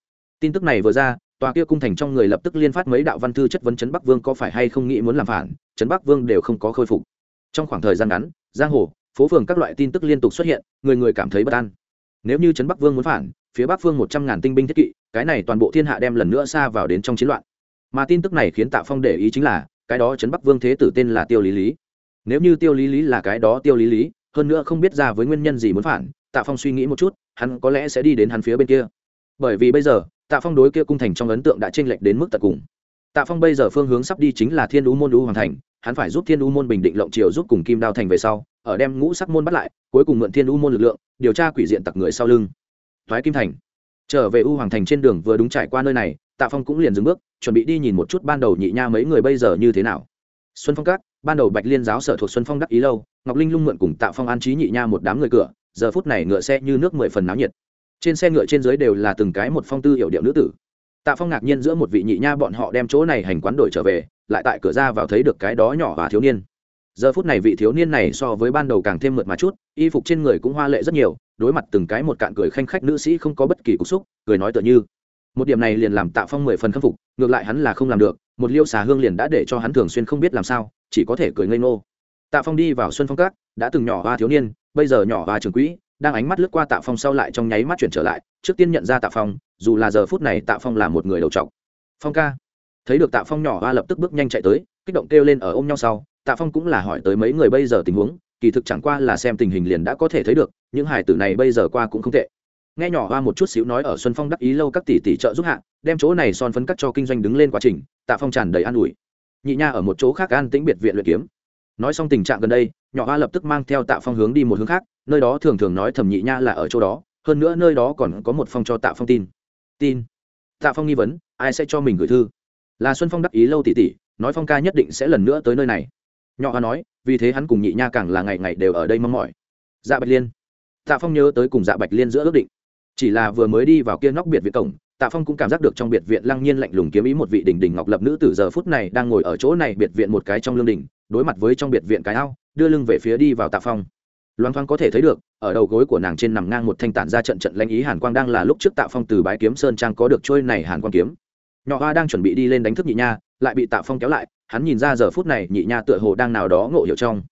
Tin tức này vừa ra tòa kia cung thành trong người lập tức liên phát mấy đạo văn thư chất vấn trấn bắc vương có phải hay không nghĩ muốn làm phản, trấn bắc vương đều không có khôi phục. Trong khoảng thời gian ngắn, giang hồ, phố phường các loại tin tức liên tục xuất hiện, người người cảm thấy bất an. Nếu như trấn bắc vương muốn phản, phía bắc phương một trăm ngàn tinh binh thiết kỵ, cái này toàn bộ thiên hạ đem lần nữa xa vào đến trong chiến loạn. Mà tin tức này khiến tạ phong để ý chính là, cái đó trấn bắc vương thế tử tên là tiêu lý lý. Nếu như tiêu lý lý là cái đó tiêu lý lý, hơn nữa không biết ra với nguyên nhân gì muốn phản, tạ phong suy nghĩ một chút, hắn có lẽ sẽ đi đến hắn phía bên kia. Bởi vì bây giờ tạ phong đối kia cung thành trong ấn tượng đã chênh lệch đến mức tận cùng. Tạ phong bây giờ phương hướng sắp đi chính là thiên đũ môn đũ hoàng thành, hắn phải giúp thiên đũ môn bình định lộng triều giúp cùng kim đao thành về sau, ở đem ngũ sắc môn bắt lại, cuối cùng mượn thiên đũ môn lực lượng, điều tra quỷ diện tặc người sau lưng. Thoái kim thành. Trở về u hoàng thành trên đường vừa đúng trải qua nơi này, tạ phong cũng liền dừng bước, chuẩn bị đi nhìn một chút ban đầu nhị nha mấy người bây giờ như thế nào. Xuân phong các, ban đầu bạch liên giáo sở thuộc xuân phong đắc ý lâu, ngọc linh lung mượn cùng tạ phong an trí nhị nha một đám người cửa, giờ phút này ngựa xe như nước mười phần náo nhiệt trên xe ngựa trên dưới đều là từng cái một phong tư hiệu điệu nữ tử. Tạ phong ngạc nhiên giữa một vị nhị nha bọn họ đem chỗ này hành quán đổi trở về, lại tại cửa ra vào thấy được cái đó nhỏ và thiếu niên. Giờ phút này vị thiếu niên này so với ban đầu càng thêm mượt mà chút, y phục trên người cũng hoa lệ rất nhiều, đối mặt từng cái một cạn cười khanh khách nữ sĩ không có bất kỳ cục xúc, cười nói tựa như. Một điểm này liền làm tạ phong mười phần khâm phục, ngược lại hắn là không làm được, một liêu xà hương liền đã để cho hắn thường xuyên không biết làm sao, chỉ có thể cười ngây ngô. Tạ phong đi vào xuân phong cát đã từng nhỏ hoa thiếu niên, bây giờ nhỏ hoa trường quỹ đang ánh mắt lướt qua tạ phong sau lại trong nháy mắt chuyển trở lại, trước tiên nhận ra tạ phong, dù là giờ phút này tạ phong là một người đầu trọc. Phong ca. Thấy được tạ phong nhỏ hoa lập tức bước nhanh chạy tới, kích động kêu lên ở ôm nhau sau, tạ phong cũng là hỏi tới mấy người bây giờ tình huống, kỳ thực chẳng qua là xem tình hình liền đã có thể thấy được, những hải tử này bây giờ qua cũng không tệ. Nghe nhỏ hoa một chút xíu nói ở xuân phong đắc ý lâu các tỷ tỷ trợ giúp hạ, đem chỗ này son phấn cắt cho kinh doanh đứng lên quá trình, tạ phong tràn đầy an ủi. Nhị nha ở một chỗ khác an tĩnh biệt viện luyện kiếm nói xong tình trạng gần đây, nhỏ hoa lập tức mang theo tạ phong hướng đi một hướng khác, nơi đó thường thường nói thẩm nhị nha là ở chỗ đó, hơn nữa nơi đó còn có một phong cho tạ phong tin. Tin? Tạ phong nghi vấn, ai sẽ cho mình gửi thư? Là xuân phong đắc ý lâu tỷ tỷ, nói phong ca nhất định sẽ lần nữa tới nơi này. Nhỏ hoa nói, vì thế hắn cùng nhị nha càng là ngày ngày đều ở đây mong mỏi. Dạ bạch liên. Tạ phong nhớ tới cùng dạ bạch liên giữa ước định. Chỉ là vừa mới đi vào kia nóc biệt viện cổng, tạ phong cũng cảm giác được trong biệt viện lăng nhiên lạnh lùng kiếm ý một vị đình đình ngọc lập nữ từ giờ phút này đang ngồi ở chỗ này biệt viện một cái trong lương đình đối mặt với trong biệt viện cái ao, đưa lưng về phía đi vào tạ phong. Loan thoáng có thể thấy được, ở đầu gối của nàng trên nằm ngang một thanh tản ra trận trận lãnh ý hàn quang đang là lúc trước tạ phong từ bái kiếm sơn trang có được trôi này hàn quang kiếm. Nhỏ hoa đang chuẩn bị đi lên đánh thức nhị nha, lại bị tạ phong kéo lại, hắn nhìn ra giờ phút này nhị nha tựa hồ đang nào đó ngộ hiểu trong.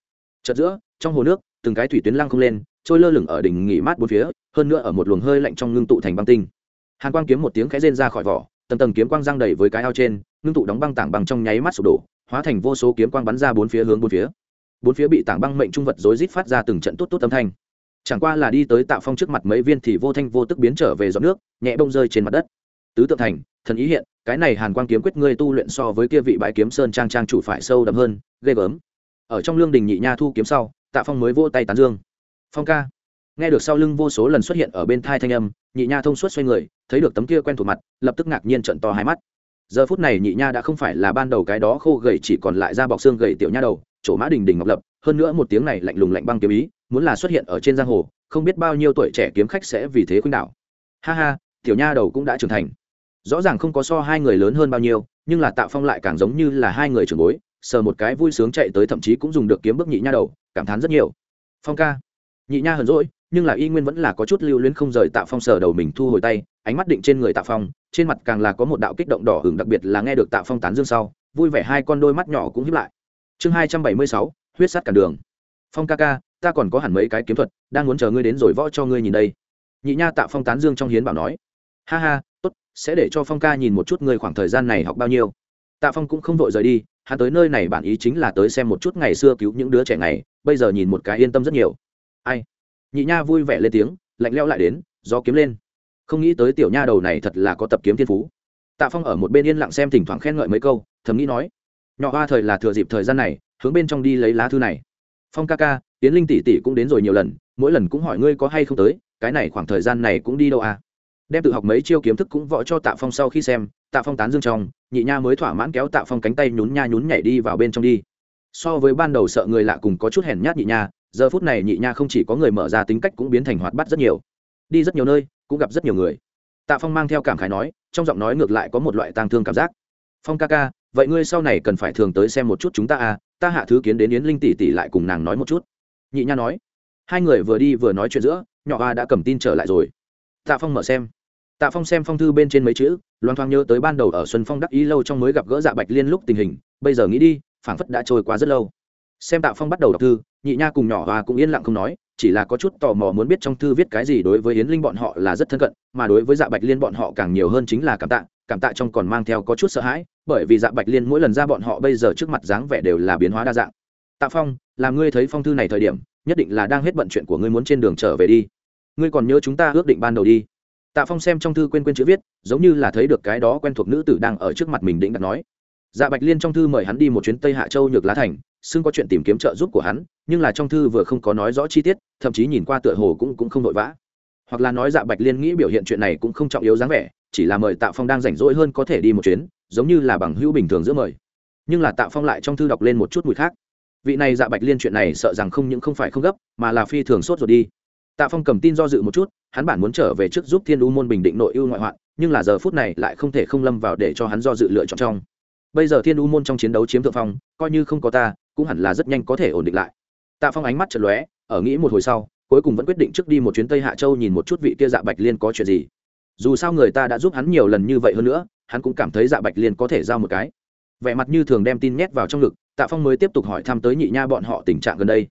Chợt giữa, trong hồ nước, từng cái thủy tuyến lăng không lên, trôi lơ lửng ở đỉnh nghỉ mát bốn phía, hơn nữa ở một luồng hơi lạnh trong ngưng tụ thành băng tinh. Hàn quang kiếm một tiếng khẽ rên ra khỏi vỏ, tầng tầng kiếm quang giang đầy với cái ao trên, ngưng tụ đóng băng tảng băng trong nháy mắt sụp đổ hóa thành vô số kiếm quang bắn ra bốn phía hướng bốn phía. Bốn phía bị tảng băng mệnh trung vật rối rít phát ra từng trận tốt tốt âm thanh. Chẳng qua là đi tới tạo phong trước mặt mấy viên thì vô thanh vô tức biến trở về giọt nước, nhẹ bông rơi trên mặt đất. Tứ tượng thành, thần ý hiện, cái này hàn quang kiếm quyết ngươi tu luyện so với kia vị bãi kiếm sơn trang trang chủ phải sâu đậm hơn, ghê gớm. Ở trong lương đình nhị nha thu kiếm sau, tạ phong mới vô tay tán dương. Phong ca. Nghe được sau lưng vô số lần xuất hiện ở bên thai thanh âm, nhị nha thông suốt xoay người, thấy được tấm kia quen thuộc mặt, lập tức ngạc nhiên trận to hai mắt giờ phút này nhị nha đã không phải là ban đầu cái đó khô gầy chỉ còn lại da bọc xương gầy tiểu nha đầu, chỗ mã đình đình ngọc lập, hơn nữa một tiếng này lạnh lùng lạnh băng kiếm ý, muốn là xuất hiện ở trên giang hồ, không biết bao nhiêu tuổi trẻ kiếm khách sẽ vì thế khuynh đảo. Ha ha, tiểu nha đầu cũng đã trưởng thành. Rõ ràng không có so hai người lớn hơn bao nhiêu, nhưng là tạo phong lại càng giống như là hai người trưởng bối, sờ một cái vui sướng chạy tới thậm chí cũng dùng được kiếm bước nhị nha đầu, cảm thán rất nhiều. Phong ca. Nhị nha hờn rỗi nhưng là y nguyên vẫn là có chút lưu luyến không rời tạo phong sờ đầu mình thu hồi tay ánh mắt định trên người tạ phong, trên mặt càng là có một đạo kích động đỏ hưởng đặc biệt là nghe được tạ phong tán dương sau, vui vẻ hai con đôi mắt nhỏ cũng hiếp lại. Chương hai trăm bảy mươi sáu, huyết sắt cản đường. Phong ca ca, ta còn có hẳn mấy cái kiếm thuật, đang muốn chờ ngươi đến rồi võ cho ngươi nhìn đây. Nhị nha tạ phong tán dương trong hiến bảo nói. Ha ha, tốt, sẽ để cho phong ca nhìn một chút ngươi khoảng thời gian này học bao nhiêu. Tạ phong cũng không vội rời đi, hắn tới nơi này bản ý chính là tới xem một chút ngày xưa cứu những đứa trẻ này, bây giờ nhìn một cái yên tâm rất nhiều. Ai? Nhị nha vui vẻ lên tiếng, lạnh leo lại đến do kiếm lên không nghĩ tới tiểu nha đầu này thật là có tập kiếm thiên phú. Tạ phong ở một bên yên lặng xem thỉnh thoảng khen ngợi mấy câu, thầm nghĩ nói, nhỏ hoa thời là thừa dịp thời gian này, hướng bên trong đi lấy lá thư này. Phong ca ca tiến linh tỷ tỷ cũng đến rồi nhiều lần, mỗi lần cũng hỏi ngươi có hay không tới, cái này khoảng thời gian này cũng đi đâu à? Đem tự học mấy chiêu kiếm thức cũng võ cho tạ phong sau khi xem, tạ phong tán dương trong, nhị nha mới thỏa mãn kéo tạ phong cánh tay nhún nha nhún nhảy đi vào bên trong đi. So với ban đầu sợ người lạ cùng có chút hèn nhát nhị nha, giờ phút này nhị nha không chỉ có người mở ra tính cách cũng biến thành hoạt bát rất nhiều đi rất nhiều nơi, cũng gặp rất nhiều người. Tạ phong mang theo cảm khái nói, trong giọng nói ngược lại có một loại tang thương cảm giác. Phong ca ca, vậy ngươi sau này cần phải thường tới xem một chút chúng ta à ta hạ thứ kiến đến yến linh tỷ tỷ lại cùng nàng nói một chút. Nhị nha nói, hai người vừa đi vừa nói chuyện giữa, nhỏ a đã cầm tin trở lại rồi. Tạ phong mở xem. Tạ phong xem phong thư bên trên mấy chữ loan thoang nhớ tới ban đầu ở xuân phong đắc ý lâu trong mới gặp gỡ dạ bạch liên lúc tình hình, bây giờ nghĩ đi, phảng phất đã trôi qua rất lâu. Xem tạ phong bắt đầu đọc thư nhị nha cùng nhỏ hoa cũng yên lặng không nói, chỉ là có chút tò mò muốn biết trong thư viết cái gì đối với yến linh bọn họ là rất thân cận, mà đối với dạ bạch liên bọn họ càng nhiều hơn chính là cảm tạ cảm tạ trong còn mang theo có chút sợ hãi, bởi vì dạ bạch liên mỗi lần ra bọn họ bây giờ trước mặt dáng vẻ đều là biến hóa đa dạng. Tạ phong làm ngươi thấy phong thư này thời điểm, nhất định là đang hết bận chuyện của ngươi muốn trên đường trở về đi. Ngươi còn nhớ chúng ta ước định ban đầu đi. Tạ phong xem trong thư quên quên chữ viết, giống như là thấy được cái đó quen thuộc nữ tử đang ở trước mặt mình định đặt nói. Dạ bạch liên trong thư mời hắn đi một chuyến tây hạ châu nhược lá thành xưng có chuyện tìm kiếm trợ giúp của hắn, nhưng là trong thư vừa không có nói rõ chi tiết, thậm chí nhìn qua tựa hồ cũng cũng không vội vã. Hoặc là nói dạ bạch liên nghĩ biểu hiện chuyện này cũng không trọng yếu dáng vẻ, chỉ là mời tạ phong đang rảnh rỗi hơn có thể đi một chuyến, giống như là bằng hữu bình thường giữa mời. Nhưng là tạ phong lại trong thư đọc lên một chút mùi khác. Vị này dạ bạch liên chuyện này sợ rằng không những không phải không gấp, mà là phi thường sốt rồi đi. Tạ phong cầm tin do dự một chút, hắn bản muốn trở về trước giúp thiên u môn bình định nội ưu ngoại hoạn, nhưng là giờ phút này lại không thể không lâm vào để cho hắn do dự lựa chọn trong bây giờ thiên u môn trong chiến đấu chiếm thượng phong, coi như không có ta, cũng hẳn là rất nhanh có thể ổn định lại. Tạ phong ánh mắt chật lóe, ở nghĩ một hồi sau, cuối cùng vẫn quyết định trước đi một chuyến tây hạ châu nhìn một chút vị kia dạ bạch liên có chuyện gì. Dù sao người ta đã giúp hắn nhiều lần như vậy hơn nữa, hắn cũng cảm thấy dạ bạch liên có thể giao một cái. Vẻ mặt như thường đem tin nhét vào trong ngực, tạ phong mới tiếp tục hỏi thăm tới nhị nha bọn họ tình trạng gần đây.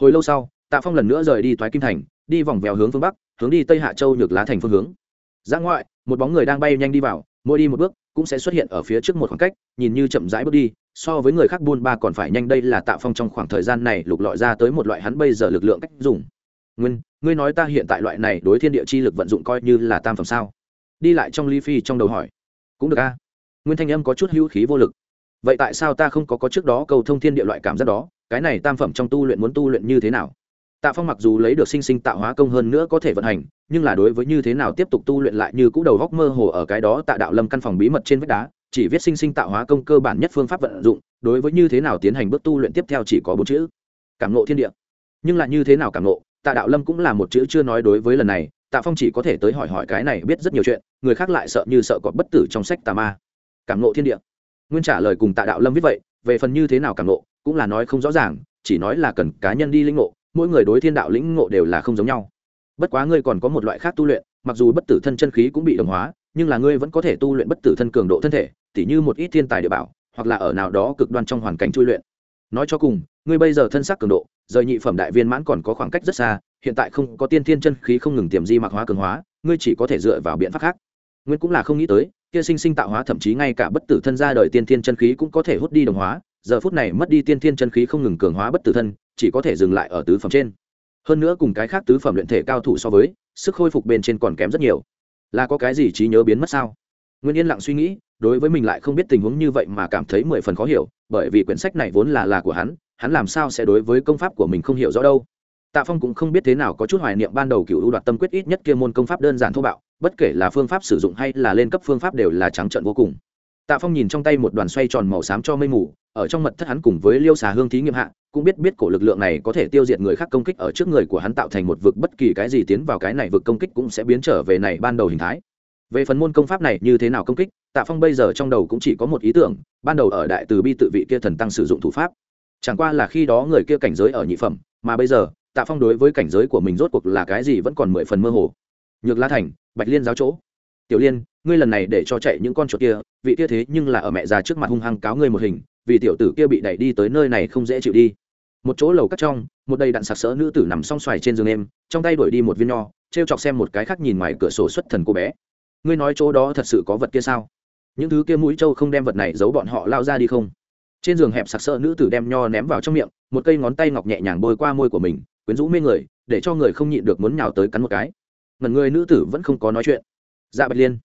Hồi lâu sau, tạ phong lần nữa rời đi thoái kim thành, đi vòng vèo hướng phương bắc, hướng đi tây hạ châu nhược lá thành phương hướng. Ra ngoại, một bóng người đang bay nhanh đi vào mỗi đi một bước, cũng sẽ xuất hiện ở phía trước một khoảng cách, nhìn như chậm rãi bước đi, so với người khác buôn ba còn phải nhanh. Đây là tạ phong trong khoảng thời gian này lục lọi ra tới một loại hắn bây giờ lực lượng cách dùng. Nguyên, ngươi nói ta hiện tại loại này đối thiên địa chi lực vận dụng coi như là tam phẩm sao? Đi lại trong ly phi trong đầu hỏi. Cũng được a. Nguyên thanh âm có chút hữu khí vô lực. Vậy tại sao ta không có có trước đó cầu thông thiên địa loại cảm giác đó? Cái này tam phẩm trong tu luyện muốn tu luyện như thế nào? Tạ phong mặc dù lấy được sinh sinh tạo hóa công hơn nữa có thể vận hành, nhưng là đối với như thế nào tiếp tục tu luyện lại như cũ đầu góc mơ hồ ở cái đó tạ đạo lâm căn phòng bí mật trên vách đá, chỉ viết sinh sinh tạo hóa công cơ bản nhất phương pháp vận dụng, đối với như thế nào tiến hành bước tu luyện tiếp theo chỉ có bốn chữ, cảm nộ thiên địa. Nhưng là như thế nào cảm nộ tạ đạo lâm cũng là một chữ chưa nói đối với lần này, tạ phong chỉ có thể tới hỏi hỏi cái này biết rất nhiều chuyện, người khác lại sợ như sợ có bất tử trong sách tà ma. Cảm nộ thiên địa. Nguyên trả lời cùng tạ đạo lâm viết vậy, về phần như thế nào cảm nộ cũng là nói không rõ ràng, chỉ nói là cần cá nhân đi lĩnh ngộ mỗi người đối thiên đạo lĩnh ngộ đều là không giống nhau. Bất quá ngươi còn có một loại khác tu luyện, mặc dù bất tử thân chân khí cũng bị đồng hóa, nhưng là ngươi vẫn có thể tu luyện bất tử thân cường độ thân thể, tỉ như một ít thiên tài địa bảo, hoặc là ở nào đó cực đoan trong hoàn cảnh chui luyện. Nói cho cùng, ngươi bây giờ thân sắc cường độ, rời nhị phẩm đại viên mãn còn có khoảng cách rất xa, hiện tại không có tiên thiên chân khí không ngừng tiềm di mặc hóa cường hóa, ngươi chỉ có thể dựa vào biện pháp khác. Nguyên cũng là không nghĩ tới, kia sinh sinh tạo hóa thậm chí ngay cả bất tử thân ra đời tiên thiên chân khí cũng có thể hút đi đồng hóa, giờ phút này mất đi tiên thiên chân khí không ngừng cường hóa bất tử thân chỉ có thể dừng lại ở tứ phẩm trên. Hơn nữa cùng cái khác tứ phẩm luyện thể cao thủ so với, sức khôi phục bên trên còn kém rất nhiều. Là có cái gì trí nhớ biến mất sao? Nguyên yên lặng suy nghĩ, đối với mình lại không biết tình huống như vậy mà cảm thấy mười phần khó hiểu, bởi vì quyển sách này vốn là là của hắn hắn làm sao sẽ đối với công pháp của mình không hiểu rõ đâu. Tạ phong cũng không biết thế nào có chút hoài niệm ban đầu cựu ưu đoạt tâm quyết ít nhất kia môn công pháp đơn giản thô bạo, bất kể là phương pháp sử dụng hay là lên cấp phương pháp đều là trắng trận vô cùng. Tạ phong nhìn trong tay một đoàn xoay tròn màu xám cho mây mù, ở trong mật thất hắn cùng với liêu xà hương thí nghiệm hạ cũng biết biết cổ lực lượng này có thể tiêu diệt người khác công kích ở trước người của hắn tạo thành một vực bất kỳ cái gì tiến vào cái này vực công kích cũng sẽ biến trở về này ban đầu hình thái. Về phần môn công pháp này như thế nào công kích, tạ phong bây giờ trong đầu cũng chỉ có một ý tưởng, ban đầu ở đại từ bi tự vị kia thần tăng sử dụng thủ pháp. Chẳng qua là khi đó người kia cảnh giới ở nhị phẩm, mà bây giờ, tạ phong đối với cảnh giới của mình rốt cuộc là cái gì vẫn còn mười phần mơ hồ. Nhược la thành, bạch liên giáo chỗ. Tiểu liên, ngươi lần này để cho chạy những con chuột kia, vị kia thế nhưng là ở mẹ già trước mặt hung hăng cáo ngươi một hình, vì tiểu tử kia bị đẩy đi tới nơi này không dễ chịu đi một chỗ lầu cắt trong, một đầy đạn sặc sỡ nữ tử nằm song xoài trên giường em, trong tay đuổi đi một viên nho t r e o chọc xem một cái khác nhìn ngoài cửa sổ xuất thần cô bé. Ngươi nói chỗ đó thật sự có vật kia sao? Những thứ kia mũi trâu không đem vật này giấu bọn họ lao ra đi không? Trên giường hẹp sặc sỡ nữ tử đem nho ném vào trong miệng, một cây ngón tay ngọc nhẹ nhàng bôi qua môi của mình, quyến rũ mê người, để cho người không nhịn được muốn nhào tới cắn một cái. Ngần người nữ tử vẫn không có nói chuyện. Dạ bạch liên,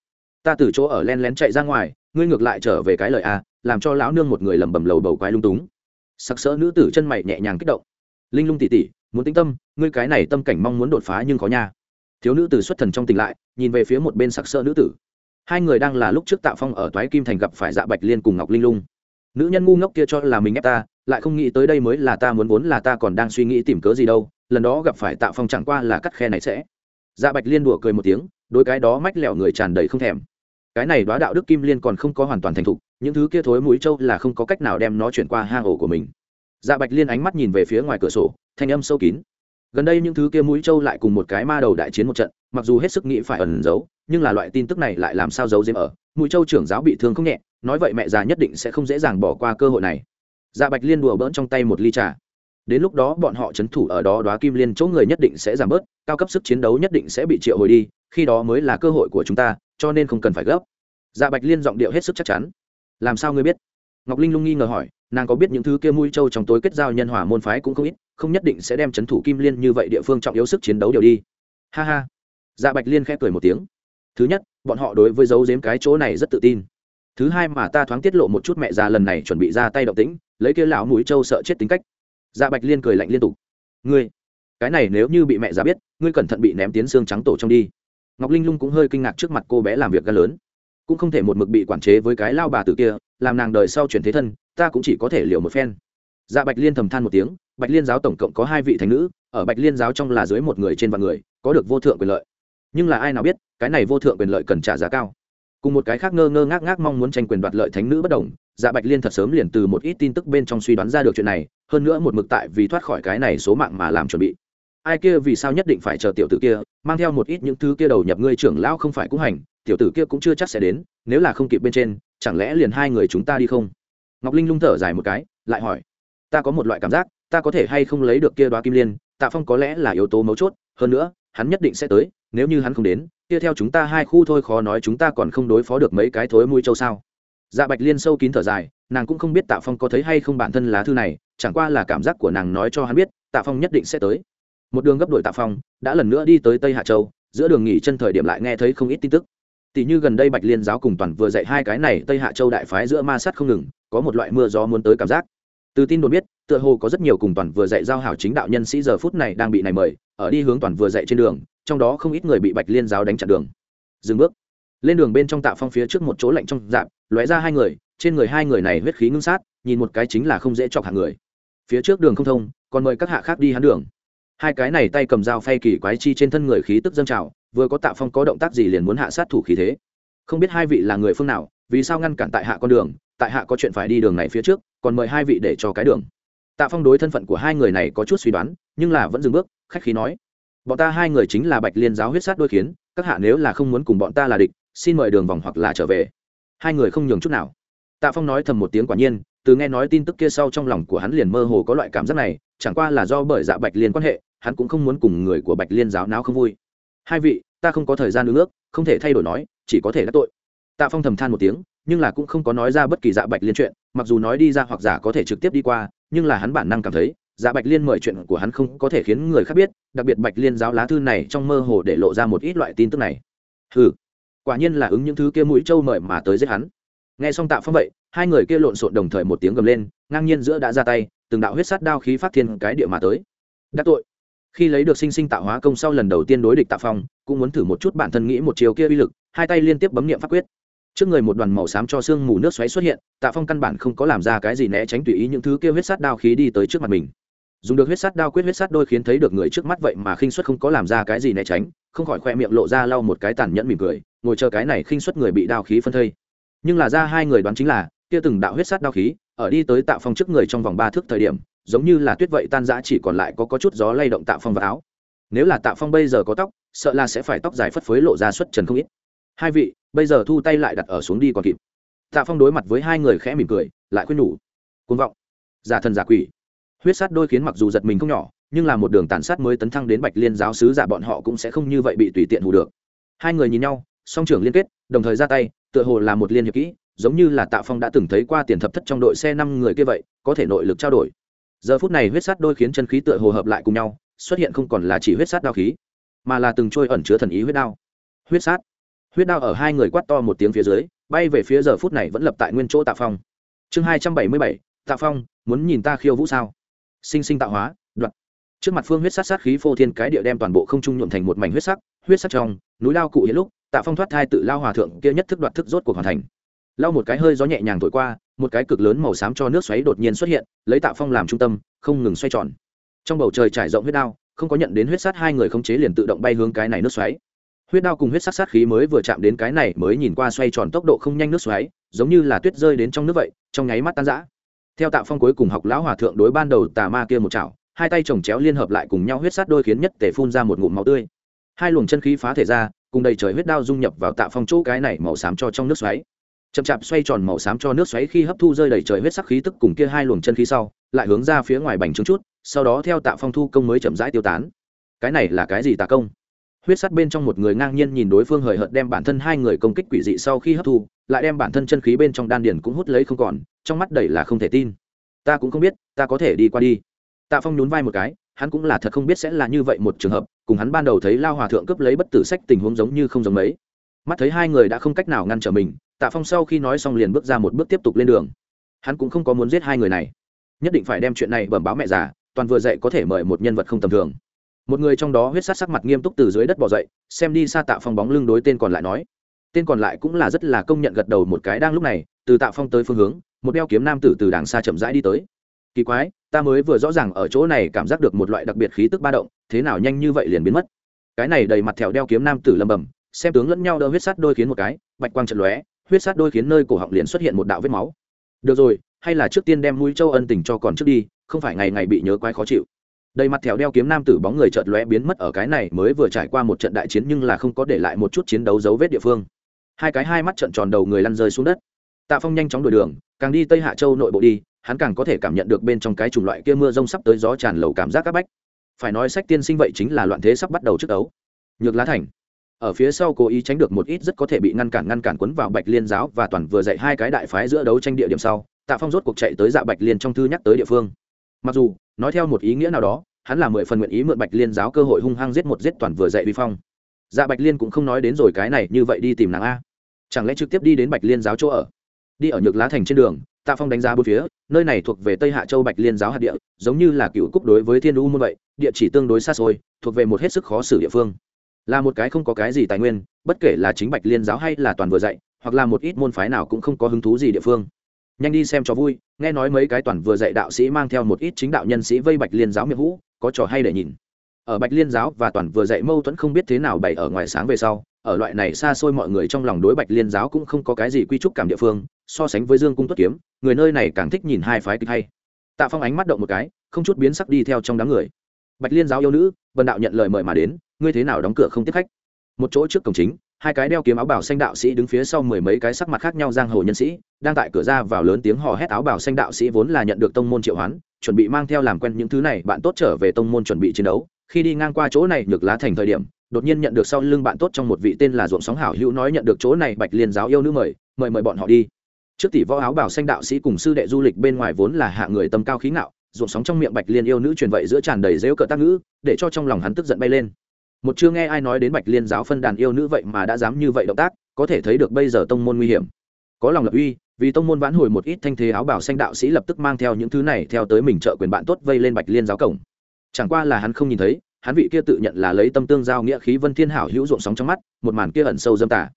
ta từ chỗ ở len lén chạy ra ngoài, ngươi ngược lại trở về cái lời a làm cho lão nương một người lầm bầm lầu bầu quái lung túng sặc sỡ nữ tử chân mày nhẹ nhàng kích động. Linh lung tỉ tỉ, muốn tĩnh tâm, ngươi cái này tâm cảnh mong muốn đột phá nhưng khó nha. Thiếu nữ tử xuất thần trong tỉnh lại, nhìn về phía một bên sặc sỡ nữ tử. Hai người đang là lúc trước tạo phong ở toái kim thành gặp phải dạ bạch liên cùng ngọc linh lung. Nữ nhân ngu ngốc kia cho là mình ép ta, lại không nghĩ tới đây mới là ta muốn vốn là ta còn đang suy nghĩ tìm cớ gì đâu, lần đó gặp phải tạo phong chẳng qua là cắt khe này sẽ. Dạ bạch liên đùa cười một tiếng đôi cái đó mách lẹo người tràn đầy không thèm cái này đoá đạo đức kim liên còn không có hoàn toàn thành thục, những thứ kia thối mũi trâu là không có cách nào đem nó chuyển qua hang ổ của mình. Dạ bạch liên ánh mắt nhìn về phía ngoài cửa sổ, thanh âm sâu kín. Gần đây những thứ kia mũi trâu lại cùng một cái ma đầu đại chiến một trận, mặc dù hết sức nghĩ phải ẩn giấu, nhưng là loại tin tức này lại làm sao giấu giếm ở, mũi châu trưởng giáo bị thương không nhẹ, nói vậy mẹ già nhất định sẽ không dễ dàng bỏ qua cơ hội này. Dạ bạch liên đùa bỡn trong tay một ly trà. Đến lúc đó bọn họ c h ấ n thủ ở đó đoá kim liên chỗ người nhất định sẽ giảm bớt, cao cấp sức chiến đấu nhất định sẽ bị triệu hồi đi khi đó mới là cơ hội của chúng ta, cho nên không cần phải gấp. Dạ bạch liên giọng điệu hết sức chắc chắn. Làm sao ngươi biết? Ngọc linh lung nghi ngờ hỏi, nàng có biết những thứ kia mũi trâu trong tối kết giao nhân hòa môn phái cũng không ít, không nhất định sẽ đem c h ấ n thủ kim liên như vậy địa phương trọng yếu sức chiến đấu đều đi. Ha ha. Dạ bạch liên khẽ cười một tiếng. Thứ nhất, bọn họ đối với dấu dếm cái chỗ này rất tự tin. Thứ hai mà ta thoáng tiết lộ một chút mẹ già lần này chuẩn bị ra tay động tĩnh, lấy kia lão mũi trâu sợ chết tính cách. Dạ bạch liên cười lạnh liên tục. Ngươi, cái này nếu như bị mẹ già biết, ngươi cẩn thận bị ném tiến xương trắng tổ trong đi ngọc linh lung cũng hơi kinh ngạc trước mặt cô bé làm việc gan lớn. Cũng không thể một mực bị quản chế với cái lao bà tử kia, làm nàng đời sau chuyển thế thân, ta cũng chỉ có thể liều một phen. Dạ bạch liên thầm than một tiếng, bạch liên giáo tổng cộng có hai vị thành nữ, ở bạch liên giáo trong là dưới một người trên vạn người, có được vô thượng quyền lợi. Nhưng là ai nào biết, cái này vô thượng quyền lợi cần trả giá cao. Cùng một cái khác ngơ ngơ ngác ngác mong muốn tranh quyền đoạt lợi thánh nữ bất đồng dạ bạch liên thật sớm liền từ một ít tin tức bên trong suy đoán ra được chuyện này, hơn nữa một mực tại vì thoát khỏi cái này số mạng mà làm chuẩn bị ai kia vì sao nhất định phải chờ tiểu tử kia, mang theo một ít những thứ kia đầu nhập ngươi trưởng lão không phải cũng hành, tiểu tử kia cũng chưa chắc sẽ đến, nếu là không kịp bên trên, chẳng lẽ liền hai người chúng ta đi không? Ngọc linh lung thở dài một cái, lại hỏi. Ta có một loại cảm giác, ta có thể hay không lấy được kia đoá kim liên, tạ phong có lẽ là yếu tố mấu chốt, hơn nữa, hắn nhất định sẽ tới, nếu như hắn không đến, kia theo chúng ta hai khu thôi khó nói chúng ta còn không đối phó được mấy cái thối mũi châu sao? Dạ bạch liên sâu kín thở dài, nàng cũng không biết tạ phong có thấy hay không bản thân lá thư này, chẳng qua là cảm giác của nàng nói cho hắn biết, tạ phong nhất định sẽ tới một đường gấp đội tạ phong, đã lần nữa đi tới tây hạ châu, giữa đường nghỉ chân thời điểm lại nghe thấy không ít tin tức. Tỷ như gần đây bạch liên giáo cùng toàn vừa dạy hai cái này tây hạ châu đại phái giữa ma sát không ngừng, có một loại mưa gió muốn tới cảm giác. Từ tin đồn biết, tựa hồ có rất nhiều cùng toàn vừa dạy giao hảo chính đạo nhân sĩ giờ phút này đang bị này mời, ở đi hướng toàn vừa dạy trên đường, trong đó không ít người bị bạch liên giáo đánh chặn đường. Dừng bước. Lên đường bên trong tạ phong phía trước một chỗ lạnh trong dạp, lóe ra hai người, trên người hai người này huyết khí ngưng sát, nhìn một cái chính là không dễ chọc hạng người. Phía trước đường không thông, còn mời các hạ khác đi hắn đường hai cái này tay cầm dao phay kỳ quái chi trên thân người khí tức dâng trào, vừa có tạ phong có động tác gì liền muốn hạ sát thủ khí thế. Không biết hai vị là người phương nào, vì sao ngăn cản tại hạ con đường, tại hạ có chuyện phải đi đường này phía trước, còn mời hai vị để cho cái đường. Tạ phong đối thân phận của hai người này có chút suy đoán, nhưng là vẫn dừng bước, khách khí nói, bọn ta hai người chính là bạch liên giáo huyết sát đôi khiến các hạ nếu là không muốn cùng bọn ta là địch, xin mời đường vòng hoặc là trở về. Hai người không nhường chút nào. Tạ phong nói thầm một tiếng quả nhiên, từ nghe nói tin tức kia sau trong lòng của hắn liền mơ hồ có loại cảm giác này, chẳng qua là do bởi dạ bạch liên quan hệ hắn cũng không muốn cùng người của bạch liên giáo nào không vui. Hai vị, ta không có thời gian ước không thể thay đổi nói, chỉ có thể đắc tội. Tạ phong thầm than một tiếng, nhưng là cũng không có nói ra bất kỳ dạ bạch liên chuyện, mặc dù nói đi ra hoặc giả có thể trực tiếp đi qua, nhưng là hắn bản năng cảm thấy dạ bạch liên mời chuyện của hắn không có thể khiến người khác biết, đặc biệt bạch liên giáo lá thư này trong mơ hồ để lộ ra một ít loại tin tức này. Ừ quả nhiên là ứng những thứ kia mũi trâu mời mà tới giết hắn. Nghe xong tạ phong vậy, hai người kia lộn xộn đồng thời một tiếng gầm lên, ngang nhiên giữa đã ra tay, từng đạo huyết sát đao khí phát thiên cái địa mà tới. Đắc tội khi lấy được sinh sinh tạo hóa công sau lần đầu tiên đối địch tạ phong, cũng muốn thử một chút bản thân nghĩ một chiều kia uy lực, hai tay liên tiếp bấm nghiệm pháp quyết. Trước người một đoàn màu xám cho sương mù nước xoáy xuất hiện, tạ phong căn bản không có làm ra cái gì né tránh tùy ý những thứ kia huyết sát đao khí đi tới trước mặt mình. Dùng được huyết sát đao quyết huyết sát đôi khiến thấy được người trước mắt vậy mà khinh suất không có làm ra cái gì né tránh, không khỏi khoe miệng lộ ra lau một cái tàn nhẫn mỉm cười, ngồi chờ cái này khinh suất người bị đao khí phân thây. Nhưng là ra hai người đoán chính là, kia từng đạo huyết sát đao khí, ở đi tới tạ phong trước người trong vòng ba thước thời điểm giống như là tuyết vậy tan rã chỉ còn lại có, có chút gió lay động tạ phong vào áo. Nếu là tạ phong bây giờ có tóc sợ là sẽ phải tóc dài phất phới lộ ra xuất trần không ít. Hai vị bây giờ thu tay lại đặt ở xuống đi còn kịp. Tạ phong đối mặt với hai người khẽ mỉm cười lại khuyên nhủ. Côn vọng. Giả thần giả quỷ. Huyết sát đôi khiến mặc dù giật mình không nhỏ nhưng là một đường tàn sát mới tấn thăng đến bạch liên giáo sứ giả bọn họ cũng sẽ không như vậy bị tùy tiện hù được. Hai người nhìn nhau song trưởng liên kết đồng thời ra tay tựa hồ là một liên hiệp kỹ giống như là tạ phong đã từng thấy qua tiền thập thất trong đội xe năm người kia vậy có thể nội lực trao đổi giờ phút này huyết sát đôi khiến chân khí tựa hồ hợp lại cùng nhau, xuất hiện không còn là chỉ huyết sát đao khí, mà là từng trôi ẩn chứa thần ý huyết đao. Huyết sát. Huyết đao ở hai người quát to một tiếng phía dưới, bay về phía giờ phút này vẫn lập tại nguyên chỗ tạ phong. Chương hai trăm bảy mươi bảy, tạ phong, muốn nhìn ta khiêu vũ sao? Sinh sinh tạo hóa đoạn trước mặt phương huyết sát sát khí phô thiên cái địa đem toàn bộ không trung nhuộm thành một mảnh huyết sắc huyết sắc trong, núi lao cụ hiện lúc, tạ phong thoát thai tự lao hòa thượng kia nhất thức đoạt thức rốt cuộc hoàn thành. Lau một cái hơi gió nhẹ nhàng thổi qua, một cái cực lớn màu xám cho nước xoáy đột nhiên xuất hiện, lấy tạ phong làm trung tâm, không ngừng xoay tròn. Trong bầu trời trải rộng huyết đao, không có nhận đến huyết sát hai người không chế liền tự động bay hướng cái này nước xoáy. Huyết đao cùng huyết sát sát khí mới vừa chạm đến cái này mới nhìn qua xoay tròn tốc độ không nhanh nước xoáy, giống như là tuyết rơi đến trong nước vậy, trong nháy mắt tan rã. Theo tạ phong cuối cùng học lão hòa thượng đối ban đầu tà ma kia một chảo, hai tay chồng chéo liên hợp lại cùng nhau huyết sát đôi khiến nhất tể phun ra một ngụm máu tươi. Hai luồng chân khí phá thể ra, cùng đầy trời huyết đao dung nhập vào tạ phong chỗ cái này màu xám cho trong nước xoáy chậm chạp xoay tròn màu xám cho nước xoáy khi hấp thu rơi đầy trời huyết sắc khí tức cùng kia hai luồng chân khí sau, lại hướng ra phía ngoài bành trướng chút, sau đó theo tạ phong thu công mới chậm rãi tiêu tán. Cái này là cái gì tạ công? Huyết sắt bên trong một người ngang nhiên nhìn đối phương hời hợt đem bản thân hai người công kích quỷ dị sau khi hấp thu, lại đem bản thân chân khí bên trong đan điền cũng hút lấy không còn, trong mắt đầy là không thể tin. Ta cũng không biết, ta có thể đi qua đi. Tạ phong nhún vai một cái, hắn cũng là thật không biết sẽ là như vậy một trường hợp, cùng hắn ban đầu thấy lao hòa thượng cướp lấy bất tử sách tình huống giống như không giống mấy. Mắt thấy hai người đã không cách nào ngăn trở mình tạ phong sau khi nói xong liền bước ra một bước tiếp tục lên đường. Hắn cũng không có muốn giết hai người này. Nhất định phải đem chuyện này bẩm báo mẹ già, toàn vừa dậy có thể mời một nhân vật không tầm thường. Một người trong đó huyết sát sắc mặt nghiêm túc từ dưới đất bỏ dậy, xem đi xa tạ phong bóng lưng đối tên còn lại nói. Tên còn lại cũng là rất là công nhận gật đầu một cái đang lúc này, từ tạ phong tới phương hướng, một đeo kiếm nam tử từ đàng xa chậm rãi đi tới. Kỳ quái, ta mới vừa rõ ràng ở chỗ này cảm giác được một loại đặc biệt khí tức ba động, thế nào nhanh như vậy liền biến mất. Cái này đầy mặt thẹo đeo kiếm nam tử lầm bầm xem tướng lẫn nhau đỡ huyết sát đôi khiến một cái, bạch quang trận lóe huyết sát đôi khiến nơi cổ họng liền xuất hiện một đạo vết máu. Được rồi, hay là trước tiên đem mũi châu ân tình cho còn trước đi, không phải ngày ngày bị nhớ quái khó chịu. Đầy mặt theo đeo kiếm nam tử bóng người chợt lóe biến mất ở cái này mới vừa trải qua một trận đại chiến nhưng là không có để lại một chút chiến đấu dấu vết địa phương. Hai cái hai mắt trận tròn đầu người lăn rơi xuống đất. Tạ phong nhanh chóng đổi đường, càng đi tây hạ châu nội bộ đi, hắn càng có thể cảm nhận được bên trong cái chủng loại kia mưa rông sắp tới gió tràn lầu cảm giác các bách. Phải nói sách tiên sinh vậy chính là loạn thế sắp bắt đầu trước đấu. Nhược lá thành ở phía sau cố ý tránh được một ít rất có thể bị ngăn cản ngăn cản quấn vào bạch liên giáo và toàn vừa dạy hai cái đại phái giữa đấu tranh địa điểm sau, tạ phong rốt cuộc chạy tới dạ bạch liên trong thư nhắc tới địa phương. Mặc dù, nói theo một ý nghĩa nào đó, hắn là mười phần nguyện ý mượn bạch liên giáo cơ hội hung hăng giết một giết toàn vừa dạy vi phong. Dạ bạch liên cũng không nói đến rồi cái này, như vậy đi tìm nàng a. Chẳng lẽ trực tiếp đi đến bạch liên giáo chỗ ở? Đi ở nhược lá thành trên đường, tạ phong đánh giá bốn phía, nơi này thuộc về tây hạ châu bạch liên giáo hạt địa, giống như là cựu cúc đối với thiên u môn vậy, địa chỉ tương đối xa xôi, thuộc về một hết sức khó xử địa phương là một cái không có cái gì tài nguyên, bất kể là chính bạch liên giáo hay là toàn vừa dạy, hoặc là một ít môn phái nào cũng không có hứng thú gì địa phương. Nhanh đi xem cho vui, nghe nói mấy cái toàn vừa dạy đạo sĩ mang theo một ít chính đạo nhân sĩ vây bạch liên giáo miệng hũ, có trò hay để nhìn. Ở bạch liên giáo và toàn vừa dạy mâu thuẫn không biết thế nào bày ở ngoài sáng về sau, ở loại này xa xôi mọi người trong lòng đối bạch liên giáo cũng không có cái gì quy trúc cảm địa phương, so sánh với dương cung tuất kiếm, người nơi này càng thích nhìn hai phái kịch hay. Tạ phong ánh mắt động một cái, không chút biến sắc đi theo trong đám người bạch liên giáo yêu nữ vần đạo nhận lời mời mà đến, ngươi thế nào đóng cửa không tiếp khách? Một chỗ trước cổng chính, hai cái đeo kiếm áo bảo xanh đạo sĩ đứng phía sau mười mấy cái sắc mặt khác nhau giang hồ nhân sĩ, đang tại cửa ra vào lớn tiếng hò hét áo bảo xanh đạo sĩ vốn là nhận được tông môn triệu hoán, chuẩn bị mang theo làm quen những thứ này, bạn tốt trở về tông môn chuẩn bị chiến đấu. Khi đi ngang qua chỗ này nhược lá thành thời điểm, đột nhiên nhận được sau lưng bạn tốt trong một vị tên là ruộng sóng hảo hữu nói nhận được chỗ này bạch liên giáo yêu nữ mời mời mời bọn họ đi. Trước tỷ võ áo bảo xanh đạo sĩ cùng sư đệ du lịch bên ngoài vốn là hạ người tâm cao khí ngạo ruộng sóng trong miệng bạch liên yêu nữ truyền vậy giữa tràn đầy rêu cợt tác ngữ, để cho trong lòng hắn tức giận bay lên. Một chưa nghe ai nói đến bạch liên giáo phân đàn yêu nữ vậy mà đã dám như vậy động tác, có thể thấy được bây giờ tông môn nguy hiểm. Có lòng lập uy, vì tông môn vãn hồi một ít thanh thế áo bảo xanh đạo sĩ lập tức mang theo những thứ này theo tới mình trợ quyền bạn tốt vây lên bạch liên giáo cổng. Chẳng qua là hắn không nhìn thấy, hắn vị kia tự nhận là lấy tâm tương giao nghĩa khí vân thiên hảo hữu ruộng sóng trong mắt, một màn kia ẩn sâu dâm tả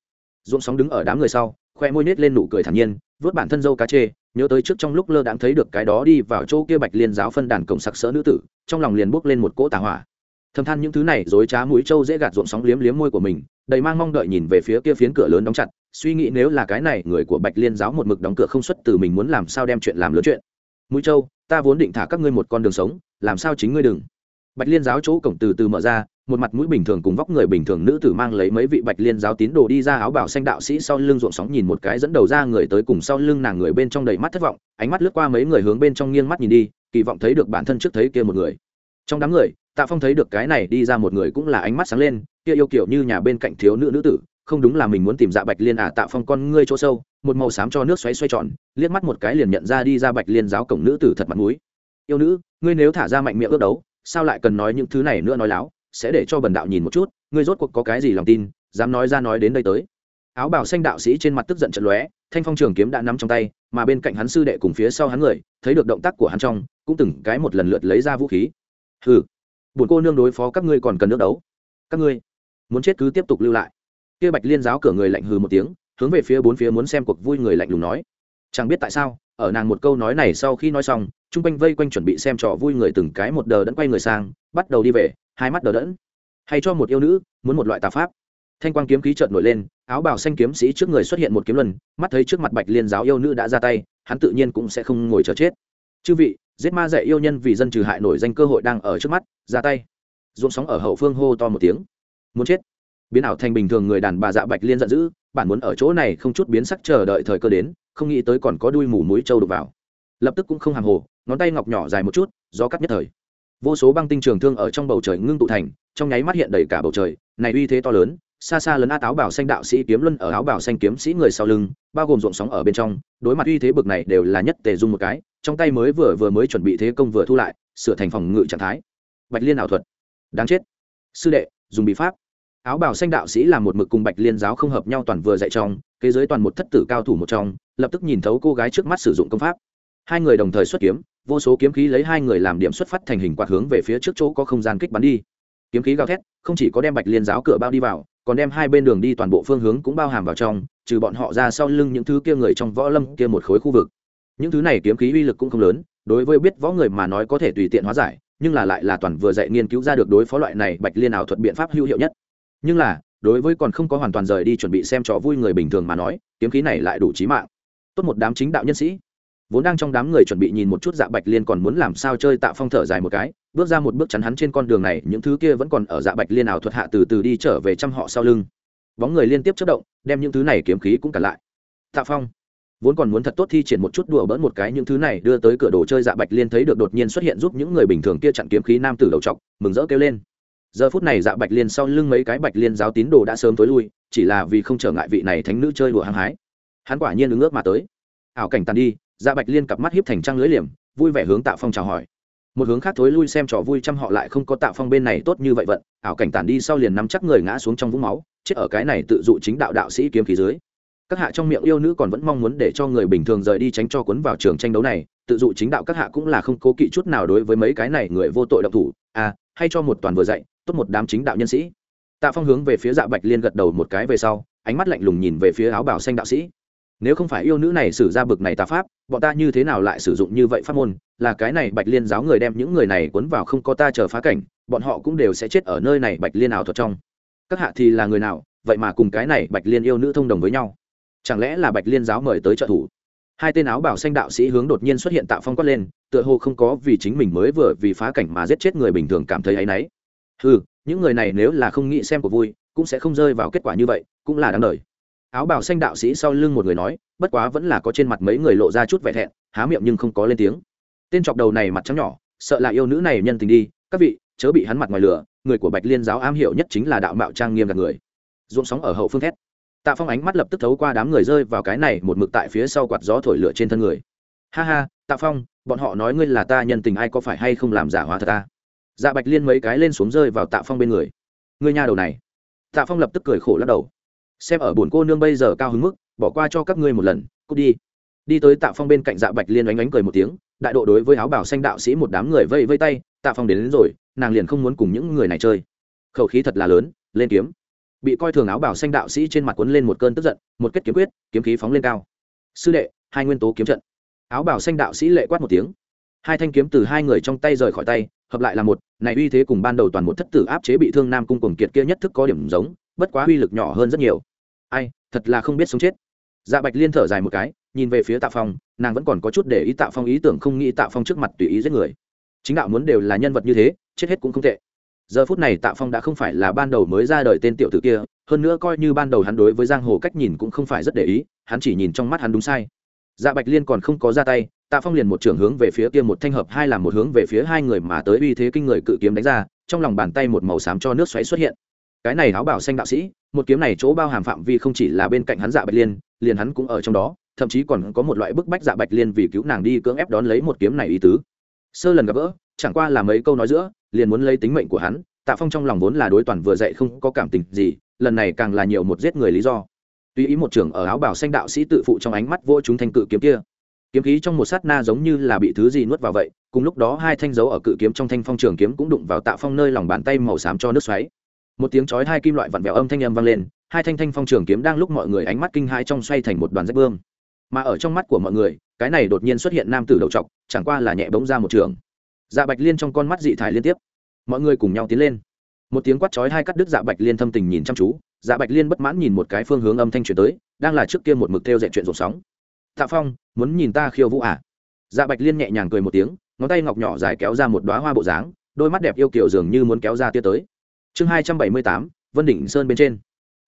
ruộng sóng đứng ở đám người sau, khoe môi nết lên nụ cười thản nhiên vớt bản thân dâu cá chê, nhớ tới trước trong lúc lơ đãng thấy được cái đó đi vào chỗ kia bạch liên giáo phân đàn cổng sặc sỡ nữ tử, trong lòng liền bốc lên một cỗ tà hỏa. Thầm than những thứ này dối trá mũi trâu dễ gạt ruộng sóng liếm liếm môi của mình, đầy mang mong đợi nhìn về phía kia phiến cửa lớn đóng chặt, suy nghĩ nếu là cái này người của bạch liên giáo một mực đóng cửa không xuất từ mình muốn làm sao đem chuyện làm lớn chuyện. Mũi trâu, ta vốn định thả các ngươi một con đường sống, làm sao chính ngươi đừng. Bạch liên giáo chỗ cổng từ từ mở ra một mặt mũi bình thường cùng vóc người bình thường nữ tử mang lấy mấy vị bạch liên giáo tín đồ đi ra áo bảo xanh đạo sĩ sau lưng ruộng sóng nhìn một cái dẫn đầu ra người tới cùng sau lưng nàng người bên trong đầy mắt thất vọng, ánh mắt lướt qua mấy người hướng bên trong nghiêng mắt nhìn đi, kỳ vọng thấy được bản thân trước thấy kia một người. Trong đám người, tạ phong thấy được cái này đi ra một người cũng là ánh mắt sáng lên, kia yêu kiểu như nhà bên cạnh thiếu nữ nữ tử, không đúng là mình muốn tìm dạ bạch liên à tạ phong con ngươi chỗ sâu, một màu xám cho nước xoáy xoay tròn, liếc mắt một cái liền nhận ra đi ra bạch liên giáo cổng nữ tử thật mặt mũi. Yêu nữ, ngươi nếu thả ra mạnh miệng ước đấu, sao lại cần nói những thứ này nữa nói láo? Sẽ để cho bần đạo nhìn một chút, ngươi rốt cuộc có cái gì lòng tin, dám nói ra nói đến đây tới. Áo bào xanh đạo sĩ trên mặt tức giận trận lóe, thanh phong trường kiếm đã nắm trong tay, mà bên cạnh hắn sư đệ cùng phía sau hắn người, thấy được động tác của hắn trong, cũng từng cái một lần lượt lấy ra vũ khí. Hừ, buồn cô nương đối phó các ngươi còn cần nước đấu. Các ngươi muốn chết cứ tiếp tục lưu lại. Kia bạch liên giáo cửa người lạnh hừ một tiếng, hướng về phía bốn phía muốn xem cuộc vui người lạnh lùng nói. Chẳng biết tại sao, ở nàng một câu nói này sau khi nói xong, chung quanh vây quanh chuẩn bị xem trò vui người từng cái một đờ đẫn quay người sang, bắt đầu đi về hai mắt đờ đẫn. Hay cho một yêu nữ, muốn một loại tà pháp. Thanh quang kiếm khí trợn nổi lên, áo bào xanh kiếm sĩ trước người xuất hiện một kiếm luân, mắt thấy trước mặt bạch liên giáo yêu nữ đã ra tay, hắn tự nhiên cũng sẽ không ngồi chờ chết. Chư vị, giết ma dạy yêu nhân vì dân trừ hại nổi danh cơ hội đang ở trước mắt, ra tay. Dồn sóng ở hậu phương hô to một tiếng. Muốn chết. Biến ảo thành bình thường người đàn bà dạ bạch liên giận dữ, bản muốn ở chỗ này không chút biến sắc chờ đợi thời cơ đến, không nghĩ tới còn có đuôi mù mũi trâu đục vào. Lập tức cũng không hàng hồ, ngón tay ngọc nhỏ dài một chút do cắt nhất thời vô số băng tinh trường thương ở trong bầu trời ngưng tụ thành, trong nháy mắt hiện đầy cả bầu trời. Này uy thế to lớn, xa xa lấn át áo bảo xanh đạo sĩ kiếm luân ở áo bảo xanh kiếm sĩ người sau lưng, bao gồm ruộng sóng ở bên trong. Đối mặt uy thế bực này đều là nhất tề dung một cái, trong tay mới vừa vừa mới chuẩn bị thế công vừa thu lại, sửa thành phòng ngự trạng thái. Bạch liên ảo thuật. Đáng chết. Sư đệ, dùng bị pháp. Áo bảo xanh đạo sĩ là một mực cùng bạch liên giáo không hợp nhau toàn vừa dạy trong, kế giới toàn một thất tử cao thủ một trong, lập tức nhìn thấu cô gái trước mắt sử dụng công pháp. Hai người đồng thời xuất kiếm vô số kiếm khí lấy hai người làm điểm xuất phát thành hình quạt hướng về phía trước chỗ có không gian kích bắn đi. Kiếm khí gào thét, không chỉ có đem bạch liên giáo cửa bao đi vào, còn đem hai bên đường đi toàn bộ phương hướng cũng bao hàm vào trong, trừ bọn họ ra sau lưng những thứ kia người trong võ lâm kia một khối khu vực. Những thứ này kiếm khí uy lực cũng không lớn, đối với biết võ người mà nói có thể tùy tiện hóa giải, nhưng là lại là toàn vừa dạy nghiên cứu ra được đối phó loại này bạch liên ảo thuật biện pháp hữu hiệu nhất. Nhưng là, đối với còn không có hoàn toàn rời đi chuẩn bị xem trò vui người bình thường mà nói, kiếm khí này lại đủ trí mạng. Tốt một đám chính đạo nhân sĩ vốn đang trong đám người chuẩn bị nhìn một chút dạ bạch liên còn muốn làm sao chơi tạ phong thở dài một cái, bước ra một bước chắn hắn trên con đường này, những thứ kia vẫn còn ở dạ bạch liên ảo thuật hạ từ từ đi trở về chăm họ sau lưng. Bóng người liên tiếp chất động, đem những thứ này kiếm khí cũng cả lại. Tạ phong, vốn còn muốn thật tốt thi triển một chút đùa bỡn một cái những thứ này, đưa tới cửa đồ chơi dạ bạch liên thấy được đột nhiên xuất hiện giúp những người bình thường kia chặn kiếm khí nam tử đầu trọc mừng rỡ kêu lên. Giờ phút này dạ bạch liên sau lưng mấy cái bạch liên giáo tín đồ đã sớm tối lui, chỉ là vì không trở ngại vị này thánh nữ chơi đùa hăng hái. Hắn quả nhiên ứng ước mà tới. Ảo cảnh tàn đi dạ bạch liên cặp mắt hiếp thành trăng lưới liềm, vui vẻ hướng tạ phong chào hỏi. Một hướng khác thối lui xem trò vui chăm họ lại không có tạ phong bên này tốt như vậy vận, ảo cảnh tàn đi sau liền nắm chắc người ngã xuống trong vũng máu, chết ở cái này tự dụ chính đạo đạo sĩ kiếm khí dưới. Các hạ trong miệng yêu nữ còn vẫn mong muốn để cho người bình thường rời đi tránh cho cuốn vào trường tranh đấu này, tự dụ chính đạo các hạ cũng là không cố kỵ chút nào đối với mấy cái này người vô tội động thủ à hay cho một toàn vừa dạy, tốt một đám chính đạo nhân sĩ. Tạ phong hướng về phía dạ bạch liên gật đầu một cái về sau, ánh mắt lạnh lùng nhìn về phía áo bảo xanh đạo sĩ nếu không phải yêu nữ này sử ra bực này tà pháp, bọn ta như thế nào lại sử dụng như vậy pháp môn? Là cái này bạch liên giáo người đem những người này cuốn vào không có ta chờ phá cảnh, bọn họ cũng đều sẽ chết ở nơi này bạch liên ảo thuật trong. Các hạ thì là người nào? Vậy mà cùng cái này bạch liên yêu nữ thông đồng với nhau. Chẳng lẽ là bạch liên giáo mời tới trợ thủ? Hai tên áo bảo xanh đạo sĩ hướng đột nhiên xuất hiện tạo phong quát lên, tựa hồ không có vì chính mình mới vừa vì phá cảnh mà giết chết người bình thường cảm thấy áy náy. Ừ những người này nếu là không nghĩ xem của vui, cũng sẽ không rơi vào kết quả như vậy, cũng là đáng đời áo bào xanh đạo sĩ sau lưng một người nói, bất quá vẫn là có trên mặt mấy người lộ ra chút vẻ thẹn, há miệng nhưng không có lên tiếng. Tên chọc đầu này mặt trắng nhỏ, sợ là yêu nữ này nhân tình đi, các vị, chớ bị hắn mặt ngoài lửa người của bạch liên giáo am hiểu nhất chính là đạo mạo trang nghiêm gạt người. Ruộng sóng ở hậu phương thét. Tạ phong ánh mắt lập tức thấu qua đám người rơi vào cái này một mực tại phía sau quạt gió thổi lửa trên thân người. Ha ha, tạ phong, bọn họ nói ngươi là ta nhân tình ai có phải hay không làm giả hóa thật ta? Dạ bạch liên mấy cái lên xuống rơi vào tạ phong bên người. Ngươi nhà đầu này. Tạ phong lập tức cười khổ lắc đầu xem ở bổn cô nương bây giờ cao hứng mức bỏ qua cho các ngươi một lần cút đi. Đi tới tạ phong bên cạnh dạ bạch liên oánh oánh cười một tiếng đại độ đối với áo bảo xanh đạo sĩ một đám người vây vây tay tạ phong đến, đến rồi nàng liền không muốn cùng những người này chơi. Khẩu khí thật là lớn lên kiếm. Bị coi thường áo bảo xanh đạo sĩ trên mặt quấn lên một cơn tức giận một kết kiếm quyết kiếm khí phóng lên cao. Sư đệ hai nguyên tố kiếm trận. Áo bảo xanh đạo sĩ lệ quát một tiếng. Hai thanh kiếm từ hai người trong tay rời khỏi tay hợp lại là một này uy thế cùng ban đầu toàn một thất tử áp chế bị thương nam cung cùng kiệt kia nhất thức có điểm giống bất quá uy lực nhỏ hơn rất nhiều. Ai, thật là không biết sống chết. Dạ bạch liên thở dài một cái, nhìn về phía tạ phong, nàng vẫn còn có chút để ý tạ phong ý tưởng không nghĩ tạ phong trước mặt tùy ý giết người. Chính đạo muốn đều là nhân vật như thế, chết hết cũng không tệ. Giờ phút này tạ phong đã không phải là ban đầu mới ra đời tên tiểu tử kia, hơn nữa coi như ban đầu hắn đối với giang hồ cách nhìn cũng không phải rất để ý, hắn chỉ nhìn trong mắt hắn đúng sai. Dạ bạch liên còn không có ra tay, tạ phong liền một trưởng hướng về phía kia một thanh hợp, hai làm một hướng về phía hai người mà tới uy thế kinh người cự kiếm đánh ra, trong lòng bàn tay một màu xám cho nước xoáy xuất hiện cái này áo bảo xanh đạo sĩ, một kiếm này chỗ bao hàm phạm vi không chỉ là bên cạnh hắn dạ bạch liên, liền hắn cũng ở trong đó, thậm chí còn có một loại bức bách dạ bạch liên vì cứu nàng đi cưỡng ép đón lấy một kiếm này ý tứ. Sơ lần gặp gỡ, chẳng qua là mấy câu nói giữa, liền muốn lấy tính mệnh của hắn, tạ phong trong lòng vốn là đối toàn vừa dạy không có cảm tình gì, lần này càng là nhiều một giết người lý do. Tuy ý một trưởng ở áo bảo xanh đạo sĩ tự phụ trong ánh mắt vô chúng thanh cự kiếm kia, kiếm khí trong một sát na giống như là bị thứ gì nuốt vào vậy, cùng lúc đó hai thanh dấu ở cự kiếm trong thanh phong trường kiếm cũng đụng vào tạ phong nơi lòng bàn tay màu xám cho nước xoáy một tiếng chói hai kim loại vặn vẹo âm thanh âm vang lên, hai thanh thanh phong trường kiếm đang lúc mọi người ánh mắt kinh hai trong xoay thành một đoàn rách bươm. Mà ở trong mắt của mọi người, cái này đột nhiên xuất hiện nam tử đầu trọc, chẳng qua là nhẹ bóng ra một trường. Dạ bạch liên trong con mắt dị thải liên tiếp. Mọi người cùng nhau tiến lên. Một tiếng quát chói hai cắt đứt dạ bạch liên thâm tình nhìn chăm chú. Dạ bạch liên bất mãn nhìn một cái phương hướng âm thanh chuyển tới, đang là trước kia một mực theo dạy chuyện rộn sóng. Tạ phong, muốn nhìn ta khiêu vũ à? Dạ bạch liên nhẹ nhàng cười một tiếng, ngón tay ngọc nhỏ dài kéo ra một đoá hoa bộ dáng, đôi mắt đẹp yêu kiểu dường như muốn kéo ra tia tới chương hai trăm bảy mươi tám, vân đỉnh sơn bên trên.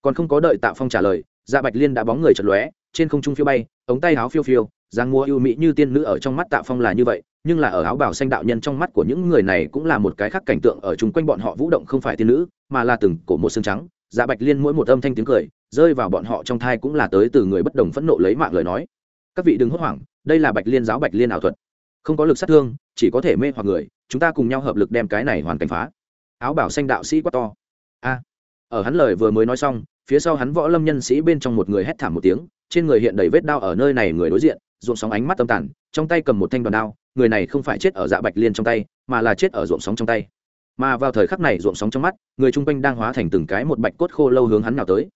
Còn không có đợi tạ phong trả lời dạ bạch liên đã bóng người chật lóe, trên không trung phiêu bay, ống tay áo phiêu phiêu giang mua ưu mỹ như tiên nữ ở trong mắt tạ phong là như vậy, nhưng là ở áo bào xanh đạo nhân trong mắt của những người này cũng là một cái khác cảnh tượng ở chung quanh bọn họ vũ động không phải tiên nữ, mà là từng cổ một xương trắng. Dạ bạch liên mỗi một âm thanh tiếng cười, rơi vào bọn họ trong thai cũng là tới từ người bất đồng phẫn nộ lấy mạng lời nói. Các vị đừng hốt hoảng, đây là bạch liên giáo bạch liên ảo thuật. Không có lực sát thương, chỉ có thể mê hoặc người, chúng ta cùng nhau hợp lực đem cái này hoàn cảnh phá áo bảo xanh đạo sĩ quá to. A, ở hắn lời vừa mới nói xong, phía sau hắn võ lâm nhân sĩ bên trong một người hét thảm một tiếng, trên người hiện đầy vết đao ở nơi này người đối diện, ruộng sóng ánh mắt tâm tàn, trong tay cầm một thanh đoàn đao, người này không phải chết ở dạ bạch liên trong tay, mà là chết ở ruộng sóng trong tay. Mà vào thời khắc này ruộng sóng trong mắt, người chung quanh đang hóa thành từng cái một bạch cốt khô lâu hướng hắn nào tới.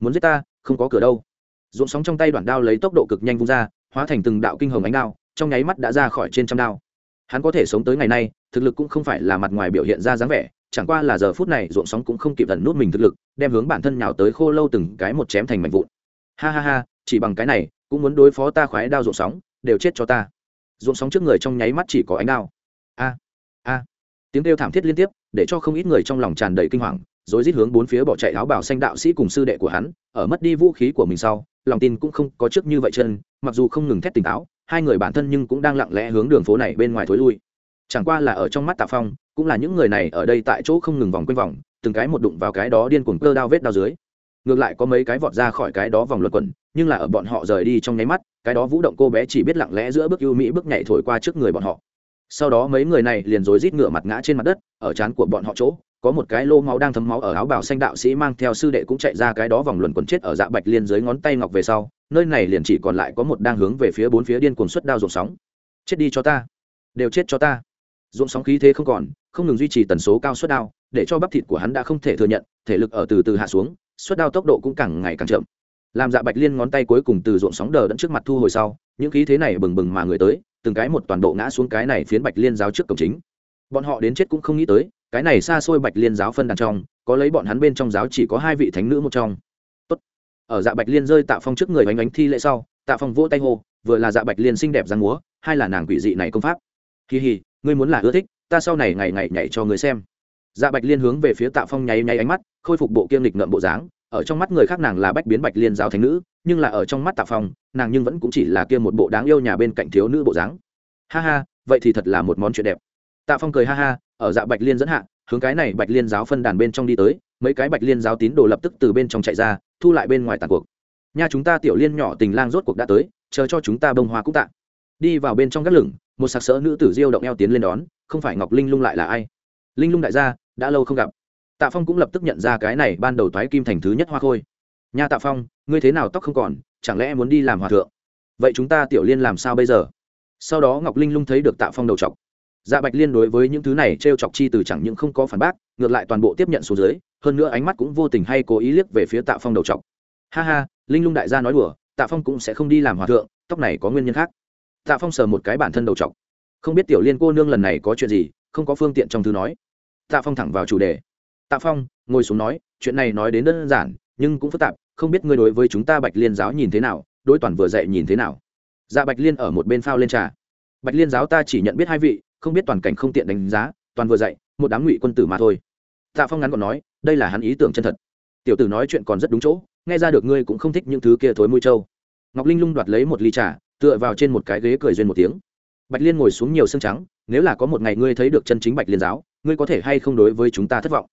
Muốn giết ta, không có cửa đâu. Ruộng sóng trong tay đoạn đao lấy tốc độ cực nhanh vung ra, hóa thành từng đạo kinh hồng ánh đao, trong nháy mắt đã ra khỏi trên trăm đao. Hắn có thể sống tới ngày nay, thực lực cũng không phải là mặt ngoài biểu hiện ra dáng vẻ chẳng qua là giờ phút này ruộng sóng cũng không kịp tận nút mình thực lực, đem hướng bản thân nhào tới khô lâu từng cái một chém thành mảnh vụn. Ha ha ha, chỉ bằng cái này, cũng muốn đối phó ta khoái đao ruộng sóng, đều chết cho ta. Ruộng sóng trước người trong nháy mắt chỉ có ánh đao. A a. Tiếng kêu thảm thiết liên tiếp, để cho không ít người trong lòng tràn đầy kinh hoàng, rồi rít hướng bốn phía bỏ chạy áo bảo xanh đạo sĩ cùng sư đệ của hắn, ở mất đi vũ khí của mình sau, lòng tin cũng không có trước như vậy chân, mặc dù không ngừng thét tỉnh táo, hai người bản thân nhưng cũng đang lặng lẽ hướng đường phố này bên ngoài thối lui chẳng qua là ở trong mắt tạ phong, cũng là những người này ở đây tại chỗ không ngừng vòng quanh vòng, từng cái một đụng vào cái đó điên cuồng cơ đao vết đao dưới. Ngược lại có mấy cái vọt ra khỏi cái đó vòng luật quẩn, nhưng là ở bọn họ rời đi trong nháy mắt, cái đó vũ động cô bé chỉ biết lặng lẽ giữa bước ưu mỹ bước nhảy thổi qua trước người bọn họ. Sau đó mấy người này liền rối rít ngựa mặt ngã trên mặt đất, ở trán của bọn họ chỗ, có một cái lô máu đang thấm máu ở áo bào xanh đạo sĩ mang theo sư đệ cũng chạy ra cái đó vòng luẩn quẩn chết ở dạ bạch liên dưới ngón tay ngọc về sau, nơi này liền chỉ còn lại có một đang hướng về phía bốn phía điên cuồng xuất đao ruột sóng. Chết đi cho ta, đều chết cho ta dồn sóng khí thế không còn, không ngừng duy trì tần số cao suất đao, để cho bắp thịt của hắn đã không thể thừa nhận, thể lực ở từ từ hạ xuống, suất đao tốc độ cũng càng ngày càng chậm. Làm dạ bạch liên ngón tay cuối cùng từ ruộng sóng đờ đẫn trước mặt thu hồi sau, những khí thế này bừng bừng mà người tới, từng cái một toàn bộ ngã xuống cái này phiến bạch liên giáo trước cổng chính. Bọn họ đến chết cũng không nghĩ tới, cái này xa xôi bạch liên giáo phân đàn trong, có lấy bọn hắn bên trong giáo chỉ có hai vị thánh nữ một trong. Tốt. ở dạ bạch liên rơi tạ phong trước người oanh oánh thi lễ sau, tạ phong vỗ tay hô, vừa là dạ bạch liên xinh đẹp giang múa, hai là nàng quỷ dị này công pháp. Kỳ hì ngươi muốn là ưa thích, ta sau này ngày ngày nhảy cho ngươi xem. Dạ bạch liên hướng về phía tạ phong nháy nháy ánh mắt, khôi phục bộ kiêm lịch ngợm bộ dáng, ở trong mắt người khác nàng là bách biến bạch liên giáo thánh nữ, nhưng là ở trong mắt tạ phong, nàng nhưng vẫn cũng chỉ là kia một bộ đáng yêu nhà bên cạnh thiếu nữ bộ dáng. Ha ha, vậy thì thật là một món chuyện đẹp. Tạ phong cười ha ha, ở dạ bạch liên dẫn hạ, hướng cái này bạch liên giáo phân đàn bên trong đi tới, mấy cái bạch liên giáo tín đồ lập tức từ bên trong chạy ra, thu lại bên ngoài tàn cuộc. Nha chúng ta tiểu liên nhỏ tình lang rốt cuộc đã tới, chờ cho chúng ta bông hoa cũng tạ. Đi vào bên trong các lửng một sặc sỡ nữ tử diêu động eo tiến lên đón, không phải ngọc linh lung lại là ai? Linh lung đại gia, đã lâu không gặp. Tạ phong cũng lập tức nhận ra cái này ban đầu thoái kim thành thứ nhất hoa khôi. Nha tạ phong, ngươi thế nào tóc không còn, chẳng lẽ muốn đi làm hòa thượng? Vậy chúng ta tiểu liên làm sao bây giờ? Sau đó ngọc linh lung thấy được tạ phong đầu chọc. Dạ bạch liên đối với những thứ này t r e o chọc chi từ chẳng những không có phản bác, ngược lại toàn bộ tiếp nhận xuống dưới, hơn nữa ánh mắt cũng vô tình hay cố ý liếc về phía tạ phong đầu chọc. Ha ha, linh lung đại gia nói đùa, tạ phong cũng sẽ không đi làm hòa thượng, tóc này có nguyên nhân khác tạ phong sờ một cái bản thân đầu t không biết tiểu liên cô nương lần này có chuyện gì, không có phương tiện trong thư nói. Tạ phong thẳng vào chủ đề. Tạ phong, ngồi xuống nói, chuyện này nói đến đơn giản, nhưng cũng phức tạp, không biết ngươi đối với chúng ta bạch liên giáo nhìn thế nào, đối toàn vừa dạy nhìn thế nào. Dạ bạch liên ở một bên phao lên trà. Bạch liên giáo ta chỉ nhận biết hai vị, không biết toàn cảnh không tiện đánh giá, toàn vừa dạy, một đám ngụy quân tử mà thôi. Tạ phong ngắn còn nói, đây là hắn ý tưởng chân thật. Tiểu tử nói chuyện còn rất đúng chỗ, nghe ra được ngươi cũng không thích những thứ kia thối mũi trâu. Ngọc linh lung đoạt lấy một ly trà tựa vào trên một cái ghế cười duyên một tiếng. Bạch liên ngồi xuống nhiều xương trắng, nếu là có một ngày ngươi thấy được chân chính bạch liên giáo, ngươi có thể hay không đối với chúng ta thất vọng?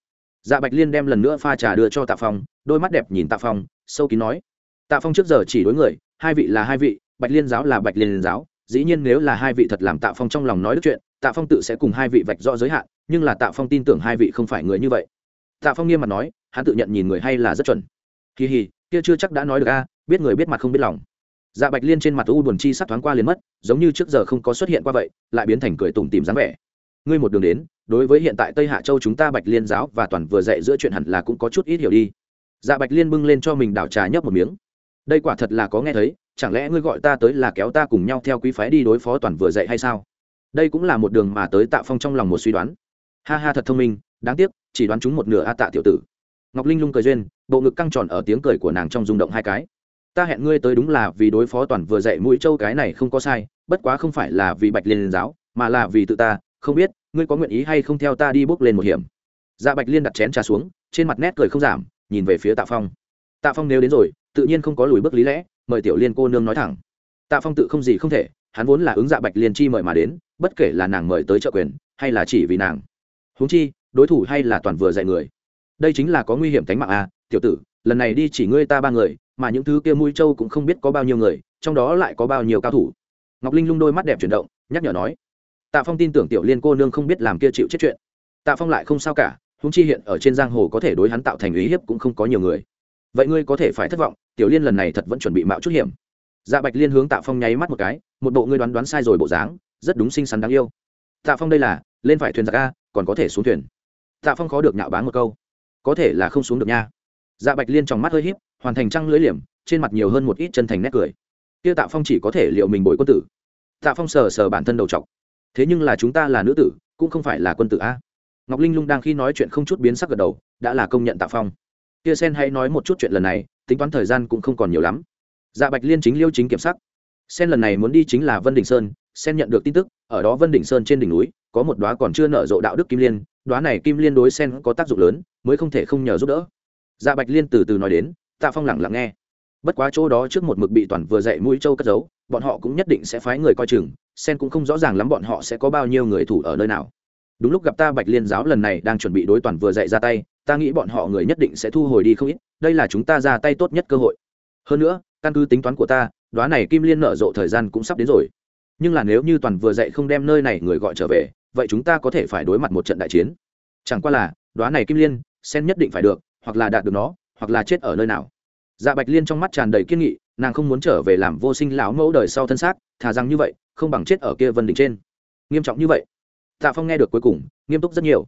Dạ bạch liên đem lần nữa pha trà đưa cho tạ phong, đôi mắt đẹp nhìn tạ phong, sâu kín nói. Tạ phong trước giờ chỉ đối người, hai vị là hai vị, bạch liên giáo là bạch liên giáo, dĩ nhiên nếu là hai vị thật làm tạ phong trong lòng nói được chuyện, tạ phong tự sẽ cùng hai vị vạch rõ giới hạn, nhưng là tạ phong tin tưởng hai vị không phải người như vậy. Tạ phong nghiêm mặt nói, hắn tự nhận nhìn người hay là rất chuẩn. Kỳ hì, kia chưa chắc đã nói được a, biết người biết mặt không biết lòng dạ bạch liên trên mặt u buồn chi sắp thoáng qua liền mất, giống như trước giờ không có xuất hiện qua vậy, lại biến thành cười tủm tìm dáng vẻ. Ngươi một đường đến, đối với hiện tại tây hạ châu chúng ta bạch liên giáo và toàn vừa dạy giữa chuyện hẳn là cũng có chút ít hiểu đi. Dạ bạch liên bưng lên cho mình đảo trà nhấp một miếng. Đây quả thật là có nghe thấy, chẳng lẽ ngươi gọi ta tới là kéo ta cùng nhau theo quý phái đi đối phó toàn vừa dạy hay sao? Đây cũng là một đường mà tới tạ phong trong lòng một suy đoán. Ha ha thật thông minh, đáng tiếc, chỉ đoán chúng một nửa a tạ tiểu tử. Ngọc linh lung cười duyên, bộ ngực căng tròn ở tiếng cười của nàng trong rung động hai cái ta hẹn ngươi tới đúng là vì đối phó toàn vừa dạy mũi châu cái này không có sai, bất quá không phải là vì bạch liên giáo, mà là vì tự ta, không biết, ngươi có nguyện ý hay không theo ta đi bước lên một hiểm. Dạ bạch liên đặt chén trà xuống, trên mặt nét cười không giảm, nhìn về phía tạ phong. Tạ phong nếu đến rồi, tự nhiên không có lùi bước lý lẽ, mời tiểu liên cô nương nói thẳng. Tạ phong tự không gì không thể, hắn vốn là ứng dạ bạch liên chi mời mà đến, bất kể là nàng mời tới trợ quyền, hay là chỉ vì nàng. Huống chi, đối thủ hay là toàn vừa dạy người. Đây chính là có nguy hiểm tính mạng à tiểu tử lần này đi chỉ ngươi ta ba người, mà những thứ kia mũi trâu cũng không biết có bao nhiêu người, trong đó lại có bao nhiêu cao thủ. Ngọc linh lung đôi mắt đẹp chuyển động, nhắc nhở nói, tạ phong tin tưởng tiểu liên cô nương không biết làm kia chịu chết chuyện. Tạ phong lại không sao cả húng chi hiện ở trên giang hồ có thể đối hắn tạo thành ý hiếp cũng không có nhiều người. Vậy ngươi có thể phải thất vọng, tiểu liên lần này thật vẫn chuẩn bị mạo chút hiểm. Dạ bạch liên hướng tạ phong nháy mắt một cái, một bộ ngươi đoán đoán sai rồi bộ dáng, rất đúng xinh xắn đáng yêu. Tạ phong đây là, lên phải thuyền giặc a, còn có thể xuống thuyền. Tạ phong khó được nhạo báng một câu. Có thể là không xuống được nha dạ bạch liên trong mắt hơi híp, hoàn thành trăng lưỡi liềm, trên mặt nhiều hơn một ít chân thành nét cười. Kia tạ phong chỉ có thể liệu mình bội quân tử. Tạ phong sờ sờ bản thân đầu trọc. Thế nhưng là chúng ta là nữ tử, cũng không phải là quân tử a. Ngọc linh lung đang khi nói chuyện không chút biến sắc gật đầu, đã là công nhận tạ phong. Kia sen hãy nói một chút chuyện lần này, tính toán thời gian cũng không còn nhiều lắm. Dạ bạch liên chính liêu chính kiểm sắc. Sen lần này muốn đi chính là vân đình sơn, sen nhận được tin tức, ở đó vân đình sơn trên đỉnh núi, có một đoá còn chưa nở rộ đạo đức kim liên đoá này kim liên đối sen có tác dụng lớn, mới không thể không nhờ giúp đỡ dạ bạch liên từ từ nói đến, tạ phong lẳng lặng nghe. Bất quá chỗ đó trước một mực bị toàn vừa dạy mũi châu cất giấu, bọn họ cũng nhất định sẽ phái người coi chừng, sen cũng không rõ ràng lắm bọn họ sẽ có bao nhiêu người thủ ở nơi nào. Đúng lúc gặp ta bạch liên giáo lần này đang chuẩn bị đối toàn vừa dạy ra tay, ta nghĩ bọn họ người nhất định sẽ thu hồi đi không ít, đây là chúng ta ra tay tốt nhất cơ hội. Hơn nữa, căn cứ tính toán của ta đoá này kim liên nở rộ thời gian cũng sắp đến rồi. Nhưng là nếu như toàn vừa dạy không đem nơi này người gọi trở về, vậy chúng ta có thể phải đối mặt một trận đại chiến. Chẳng qua là đoá này kim liên, sen nhất định phải được hoặc là đạt được nó, hoặc là chết ở nơi nào. Dạ bạch liên trong mắt tràn đầy kiên nghị, nàng không muốn trở về làm vô sinh lão mẫu đời sau thân xác, thà rằng như vậy, không bằng chết ở kia vân đỉnh trên. Nghiêm trọng như vậy. Tạ phong nghe được cuối cùng, nghiêm túc rất nhiều.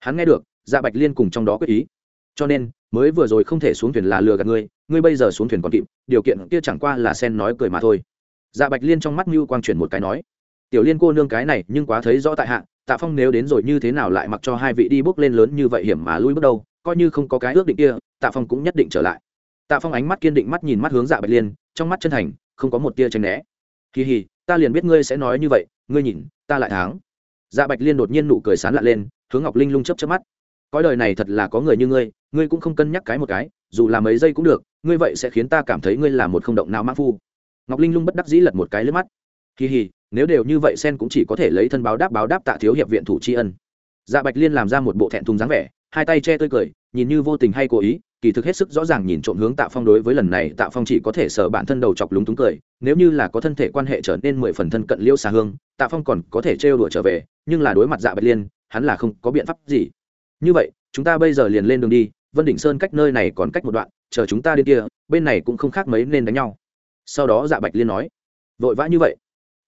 Hắn nghe được dạ bạch liên cùng trong đó quyết ý. Cho nên, mới vừa rồi không thể xuống thuyền là lừa gạt ngươi ngươi bây giờ xuống thuyền còn kịp, điều kiện kia chẳng qua là sen nói cười mà thôi. Dạ bạch liên trong mắt mưu quang chuyển một cái nói, tiểu liên cô nương cái này nhưng quá thấy rõ tại hạ, tạ phong nếu đến rồi như thế nào lại mặc cho hai vị đi bước lên lớn như vậy hiểm mà lui bước đâu? Coi như không có cái ước định kia, tạ phong cũng nhất định trở lại. Tạ phong ánh mắt kiên định mắt nhìn mắt hướng dạ bạch liên, trong mắt chân thành, không có một tia tranh né. Kỳ hì ta liền biết ngươi sẽ nói như vậy, ngươi nhìn, ta lại thắng. Dạ bạch liên đột nhiên nụ cười sán lạ lên, hướng ngọc linh lung chấp chấp mắt. Cõi đời này thật là có người như ngươi ngươi cũng không cân nhắc cái một cái, dù là mấy giây cũng được, ngươi vậy sẽ khiến ta cảm thấy ngươi là một không động nào mã phu. Ngọc linh lung bất đắc dĩ lật một cái lướt mắt. Kỳ hì nếu đều như vậy sen cũng chỉ có thể lấy thân báo đáp báo đáp tạ thiếu hiệp viện thủ tri ân. Dạ bạch liên làm ra một bộ thẹn thùng dáng vẻ hai tay che tươi cười, nhìn như vô tình hay cố ý, kỳ thực hết sức rõ ràng nhìn trộm hướng tạ phong đối với lần này, tạ phong chỉ có thể sợ bản thân đầu chọc lúng túng cười, nếu như là có thân thể quan hệ trở nên mười phần thân cận liêu xa hương, tạ phong còn có thể trêu đùa trở về, nhưng là đối mặt dạ bạch liên, hắn là không có biện pháp gì. Như vậy, chúng ta bây giờ liền lên đường đi, vân đỉnh sơn cách nơi này còn cách một đoạn, chờ chúng ta đi kia, bên này cũng không khác mấy nên đánh nhau. Sau đó dạ bạch liên nói, vội vã như vậy?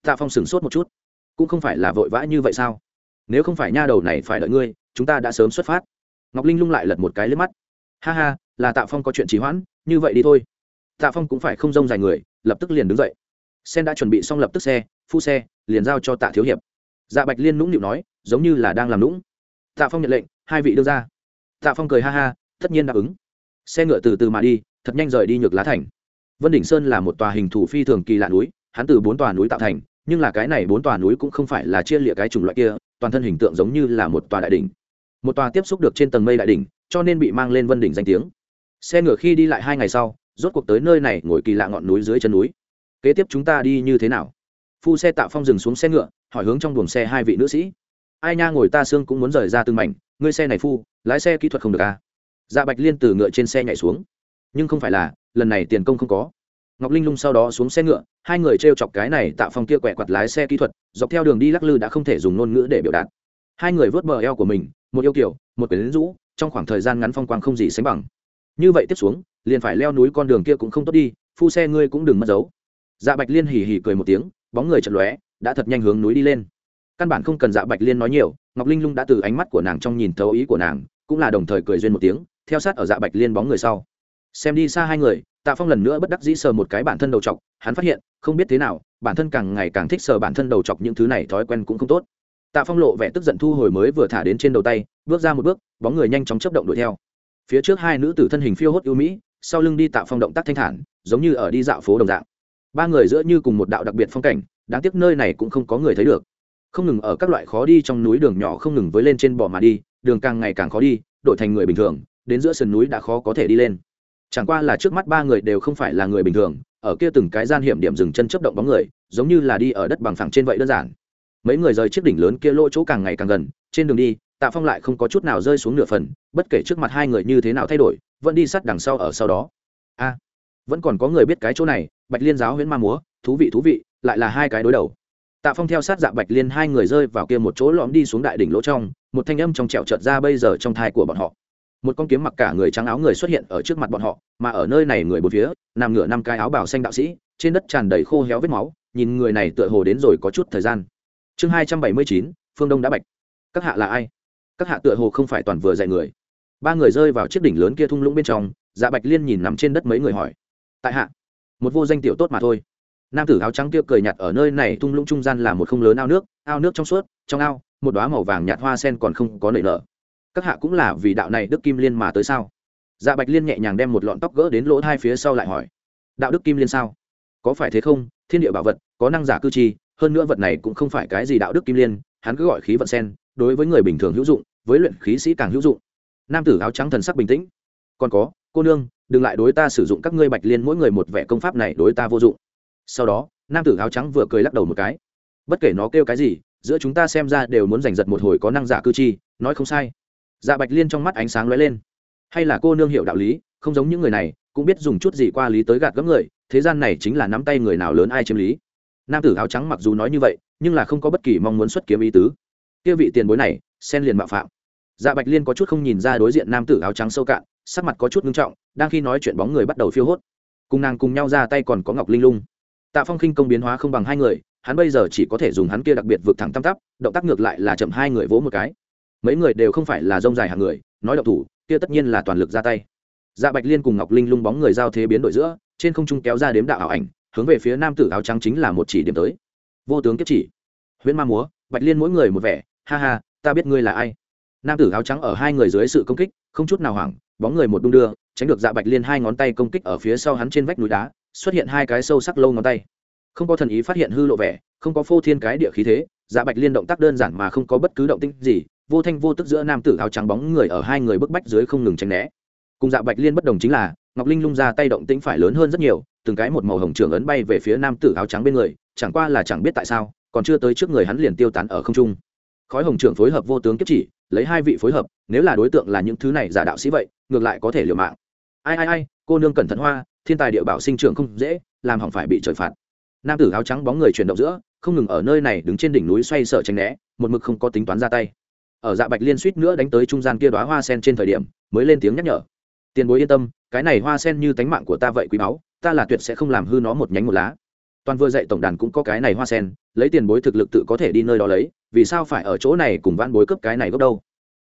Tạ phong sửng sốt một chút. Cũng không phải là vội vã như vậy sao? Nếu không phải nha đầu này phải đợi ngươi, chúng ta đã sớm xuất phát ngọc linh lung lại lật một cái lên mắt. Ha ha, là tạ phong có chuyện trì hoãn, như vậy đi thôi. Tạ phong cũng phải không rông dài người, lập tức liền đứng dậy. Sen đã chuẩn bị xong lập tức xe, phu xe, liền giao cho tạ thiếu hiệp. Dạ bạch liên nũng nịu nói, giống như là đang làm nũng. Tạ phong nhận lệnh, hai vị đưa ra. Tạ phong cười ha ha, tất nhiên đáp ứng. Xe ngựa từ từ mà đi, thật nhanh rời đi nhược lá thành. Vân đỉnh sơn là một tòa hình thủ phi thường kỳ lạ núi, hắn từ bốn tòa núi tạo thành, nhưng là cái này bốn tòa núi cũng không phải là chia lịa cái chủng loại kia, toàn thân hình tượng giống như là một tòa đại đỉnh một tòa tiếp xúc được trên tầng mây đại đỉnh, cho nên bị mang lên vân đỉnh danh tiếng. Xe ngựa khi đi lại hai ngày sau, rốt cuộc tới nơi này, ngồi kỳ lạ ngọn núi dưới chân núi. Kế tiếp chúng ta đi như thế nào? Phu xe tạo phong dừng xuống xe ngựa, hỏi hướng trong buồng xe hai vị nữ sĩ. Ai nha, ngồi ta xương cũng muốn rời ra từng mảnh, ngươi xe này phu, lái xe kỹ thuật không được à? Dạ bạch liên từ ngựa trên xe nhảy xuống. Nhưng không phải là, lần này tiền công không có. Ngọc linh lung sau đó xuống xe ngựa, hai người t r e o chọc cái này tạo phong kia quẹ quặt lái xe kỹ thuật, dọc theo đường đi lắc lư đã không thể dùng ngôn ngữ để biểu đạt. Hai người vớt bờ eo của mình một yêu kiểu, một quyển rũ, trong khoảng thời gian ngắn phong quang không gì sánh bằng. Như vậy tiếp xuống, liền phải leo núi con đường kia cũng không tốt đi, phu xe ngươi cũng đừng mất dấu. Dạ bạch liên hì hì cười một tiếng, bóng người chật lóe, đã thật nhanh hướng núi đi lên. Căn bản không cần dạ bạch liên nói nhiều, ngọc linh lung đã từ ánh mắt của nàng trong nhìn thấu ý của nàng, cũng là đồng thời cười duyên một tiếng, theo sát ở dạ bạch liên bóng người sau. Xem đi xa hai người, tạ phong lần nữa bất đắc dĩ sờ một cái bản thân đầu chọc, hắn phát hiện, không biết thế nào, bản thân càng ngày càng thích sờ bản thân đầu chọc những thứ này thói quen cũng không tốt tạ phong lộ vẻ tức giận thu hồi mới vừa thả đến trên đầu tay, bước ra một bước, bóng người nhanh chóng chấp động đuổi theo. Phía trước hai nữ tử thân hình phiêu hốt ưu mỹ, sau lưng đi tạ phong động tác thanh thản, giống như ở đi dạo phố đồng dạng. Ba người giữa như cùng một đạo đặc biệt phong cảnh, đáng tiếc nơi này cũng không có người thấy được. Không ngừng ở các loại khó đi trong núi đường nhỏ không ngừng với lên trên bò mà đi, đường càng ngày càng khó đi, đổi thành người bình thường, đến giữa sườn núi đã khó có thể đi lên. Chẳng qua là trước mắt ba người đều không phải là người bình thường, ở kia từng cái gian hiểm điểm dừng chân chấp động bóng người, giống như là đi ở đất bằng phẳng trên vậy đơn giản mấy người rời chiếc đỉnh lớn kia lỗ chỗ càng ngày càng gần, trên đường đi, tạ phong lại không có chút nào rơi xuống nửa phần, bất kể trước mặt hai người như thế nào thay đổi, vẫn đi sát đằng sau ở sau đó. A, vẫn còn có người biết cái chỗ này, bạch liên giáo huyễn ma múa, thú vị thú vị, lại là hai cái đối đầu. Tạ phong theo sát dạ bạch liên hai người rơi vào kia một chỗ lõm đi xuống đại đỉnh lỗ trong, một thanh âm trong trẹo trợt ra bây giờ trong thai của bọn họ. Một con kiếm mặc cả người trắng áo người xuất hiện ở trước mặt bọn họ, mà ở nơi này người bốn phía, nằm ngửa năm cái áo bào xanh đạo sĩ, trên đất tràn đầy khô héo vết máu, nhìn người này tựa hồ đến rồi có chút thời gian chương hai trăm bảy mươi chín, phương đông đã bạch. Các hạ là ai? Các hạ tựa hồ không phải toàn vừa dạy người. Ba người rơi vào chiếc đỉnh lớn kia thung lũng bên trong dạ bạch liên nhìn nằm trên đất mấy người hỏi. Tại hạ, một vô danh tiểu tốt mà thôi. Nam tử áo trắng kia cười nhạt ở nơi này thung lũng trung gian là một không lớn ao nước ao nước trong suốt, trong ao, một đoá màu vàng nhạt hoa sen còn không có nảy nở. Các hạ cũng là vì đạo này đức kim liên mà tới sao? Dạ bạch liên nhẹ nhàng đem một lọn tóc gỡ đến lỗ hai phía sau lại hỏi. Đạo đức kim liên sao? Có phải thế không? Thiên địa bảo vật, có năng giả cư chi hơn nữa vật này cũng không phải cái gì đạo đức kim liên, hắn cứ gọi khí vận sen, đối với người bình thường hữu dụng, với luyện khí sĩ càng hữu dụng. Nam tử áo trắng thần sắc bình tĩnh. Còn có, cô nương, đừng lại đối ta sử dụng các ngươi bạch liên mỗi người một vẻ công pháp này đối ta vô dụng. Sau đó, nam tử áo trắng vừa cười lắc đầu một cái. Bất kể nó kêu cái gì, giữa chúng ta xem ra đều muốn giành giật một hồi có năng giả cư chi, nói không sai. Dạ bạch liên trong mắt ánh sáng lóe lên. Hay là cô nương hiểu đạo lý, không giống những người này, cũng biết dùng chút gì qua lý tới gạt gẫm người, thế gian này chính là nắm tay người nào lớn ai chiếm lý nam tử áo trắng mặc dù nói như vậy, nhưng là không có bất kỳ mong muốn xuất kiếm ý tứ. Kia vị tiền bối này sen liền mạo phạm. Dạ bạch liên có chút không nhìn ra đối diện nam tử áo trắng sâu cạn, sắc mặt có chút ngưng trọng, đang khi nói chuyện bóng người bắt đầu phiêu hốt. Cùng nàng cùng nhau ra tay còn có ngọc linh lung. Tạ phong khinh công biến hóa không bằng hai người, hắn bây giờ chỉ có thể dùng hắn kia đặc biệt vượt thẳng tam tắp động tác ngược lại là chậm hai người vỗ một cái. Mấy người đều không phải là rông dài hàng người, nói động thủ, kia tất nhiên là toàn lực ra tay. Dạ bạch liên cùng ngọc linh lung bóng người giao thế biến đổi giữa, trên không trung kéo ra đếm đạo ảo ảnh hướng về phía nam tử áo trắng chính là một chỉ điểm tới. Vô tướng kiếp chỉ. Huyễn ma múa, bạch liên mỗi người một vẻ, ha ha, ta biết ngươi là ai. Nam tử áo trắng ở hai người dưới sự công kích, không chút nào hoảng, bóng người một đung đưa, tránh được dạ bạch liên hai ngón tay công kích ở phía sau hắn trên vách núi đá, xuất hiện hai cái sâu sắc lâu ngón tay. Không có thần ý phát hiện hư lộ vẻ, không có phô thiên cái địa khí thế dạ bạch liên động tác đơn giản mà không có bất cứ động tĩnh gì, vô thanh vô tức giữa nam tử áo trắng bóng người ở hai người bức bách dưới không ngừng tránh né. Cùng dạ bạch liên bất đồng chính là ngọc linh lung ra tay động tĩnh phải lớn hơn rất nhiều, từng cái một màu hồng trưởng ấn bay về phía nam tử áo trắng bên người, chẳng qua là chẳng biết tại sao, còn chưa tới trước người hắn liền tiêu tán ở không trung. Khói hồng trưởng phối hợp vô tướng kiếp chỉ, lấy hai vị phối hợp, nếu là đối tượng là những thứ này giả đạo sĩ vậy, ngược lại có thể liều mạng. Ai ai ai, cô nương cẩn thận hoa, thiên tài địa bảo sinh trưởng không dễ, làm hỏng phải bị trời phạt. Nam tử áo trắng bóng người chuyển động giữa, không ngừng ở nơi này đứng trên đỉnh núi xoay sở tránh né, một mực không có tính toán ra tay. Ở dạ bạch liên suýt nữa đánh tới trung gian kia đoá hoa sen trên thời điểm, mới lên tiếng nhắc nhở. Tiền bối yên tâm cái này hoa sen như tánh mạng của ta vậy quý báu, ta là tuyệt sẽ không làm hư nó một nhánh một lá. Toàn vừa dạy tổng đàn cũng có cái này hoa sen, lấy tiền bối thực lực tự có thể đi nơi đó lấy, vì sao phải ở chỗ này cùng van bối cướp cái này gốc đâu?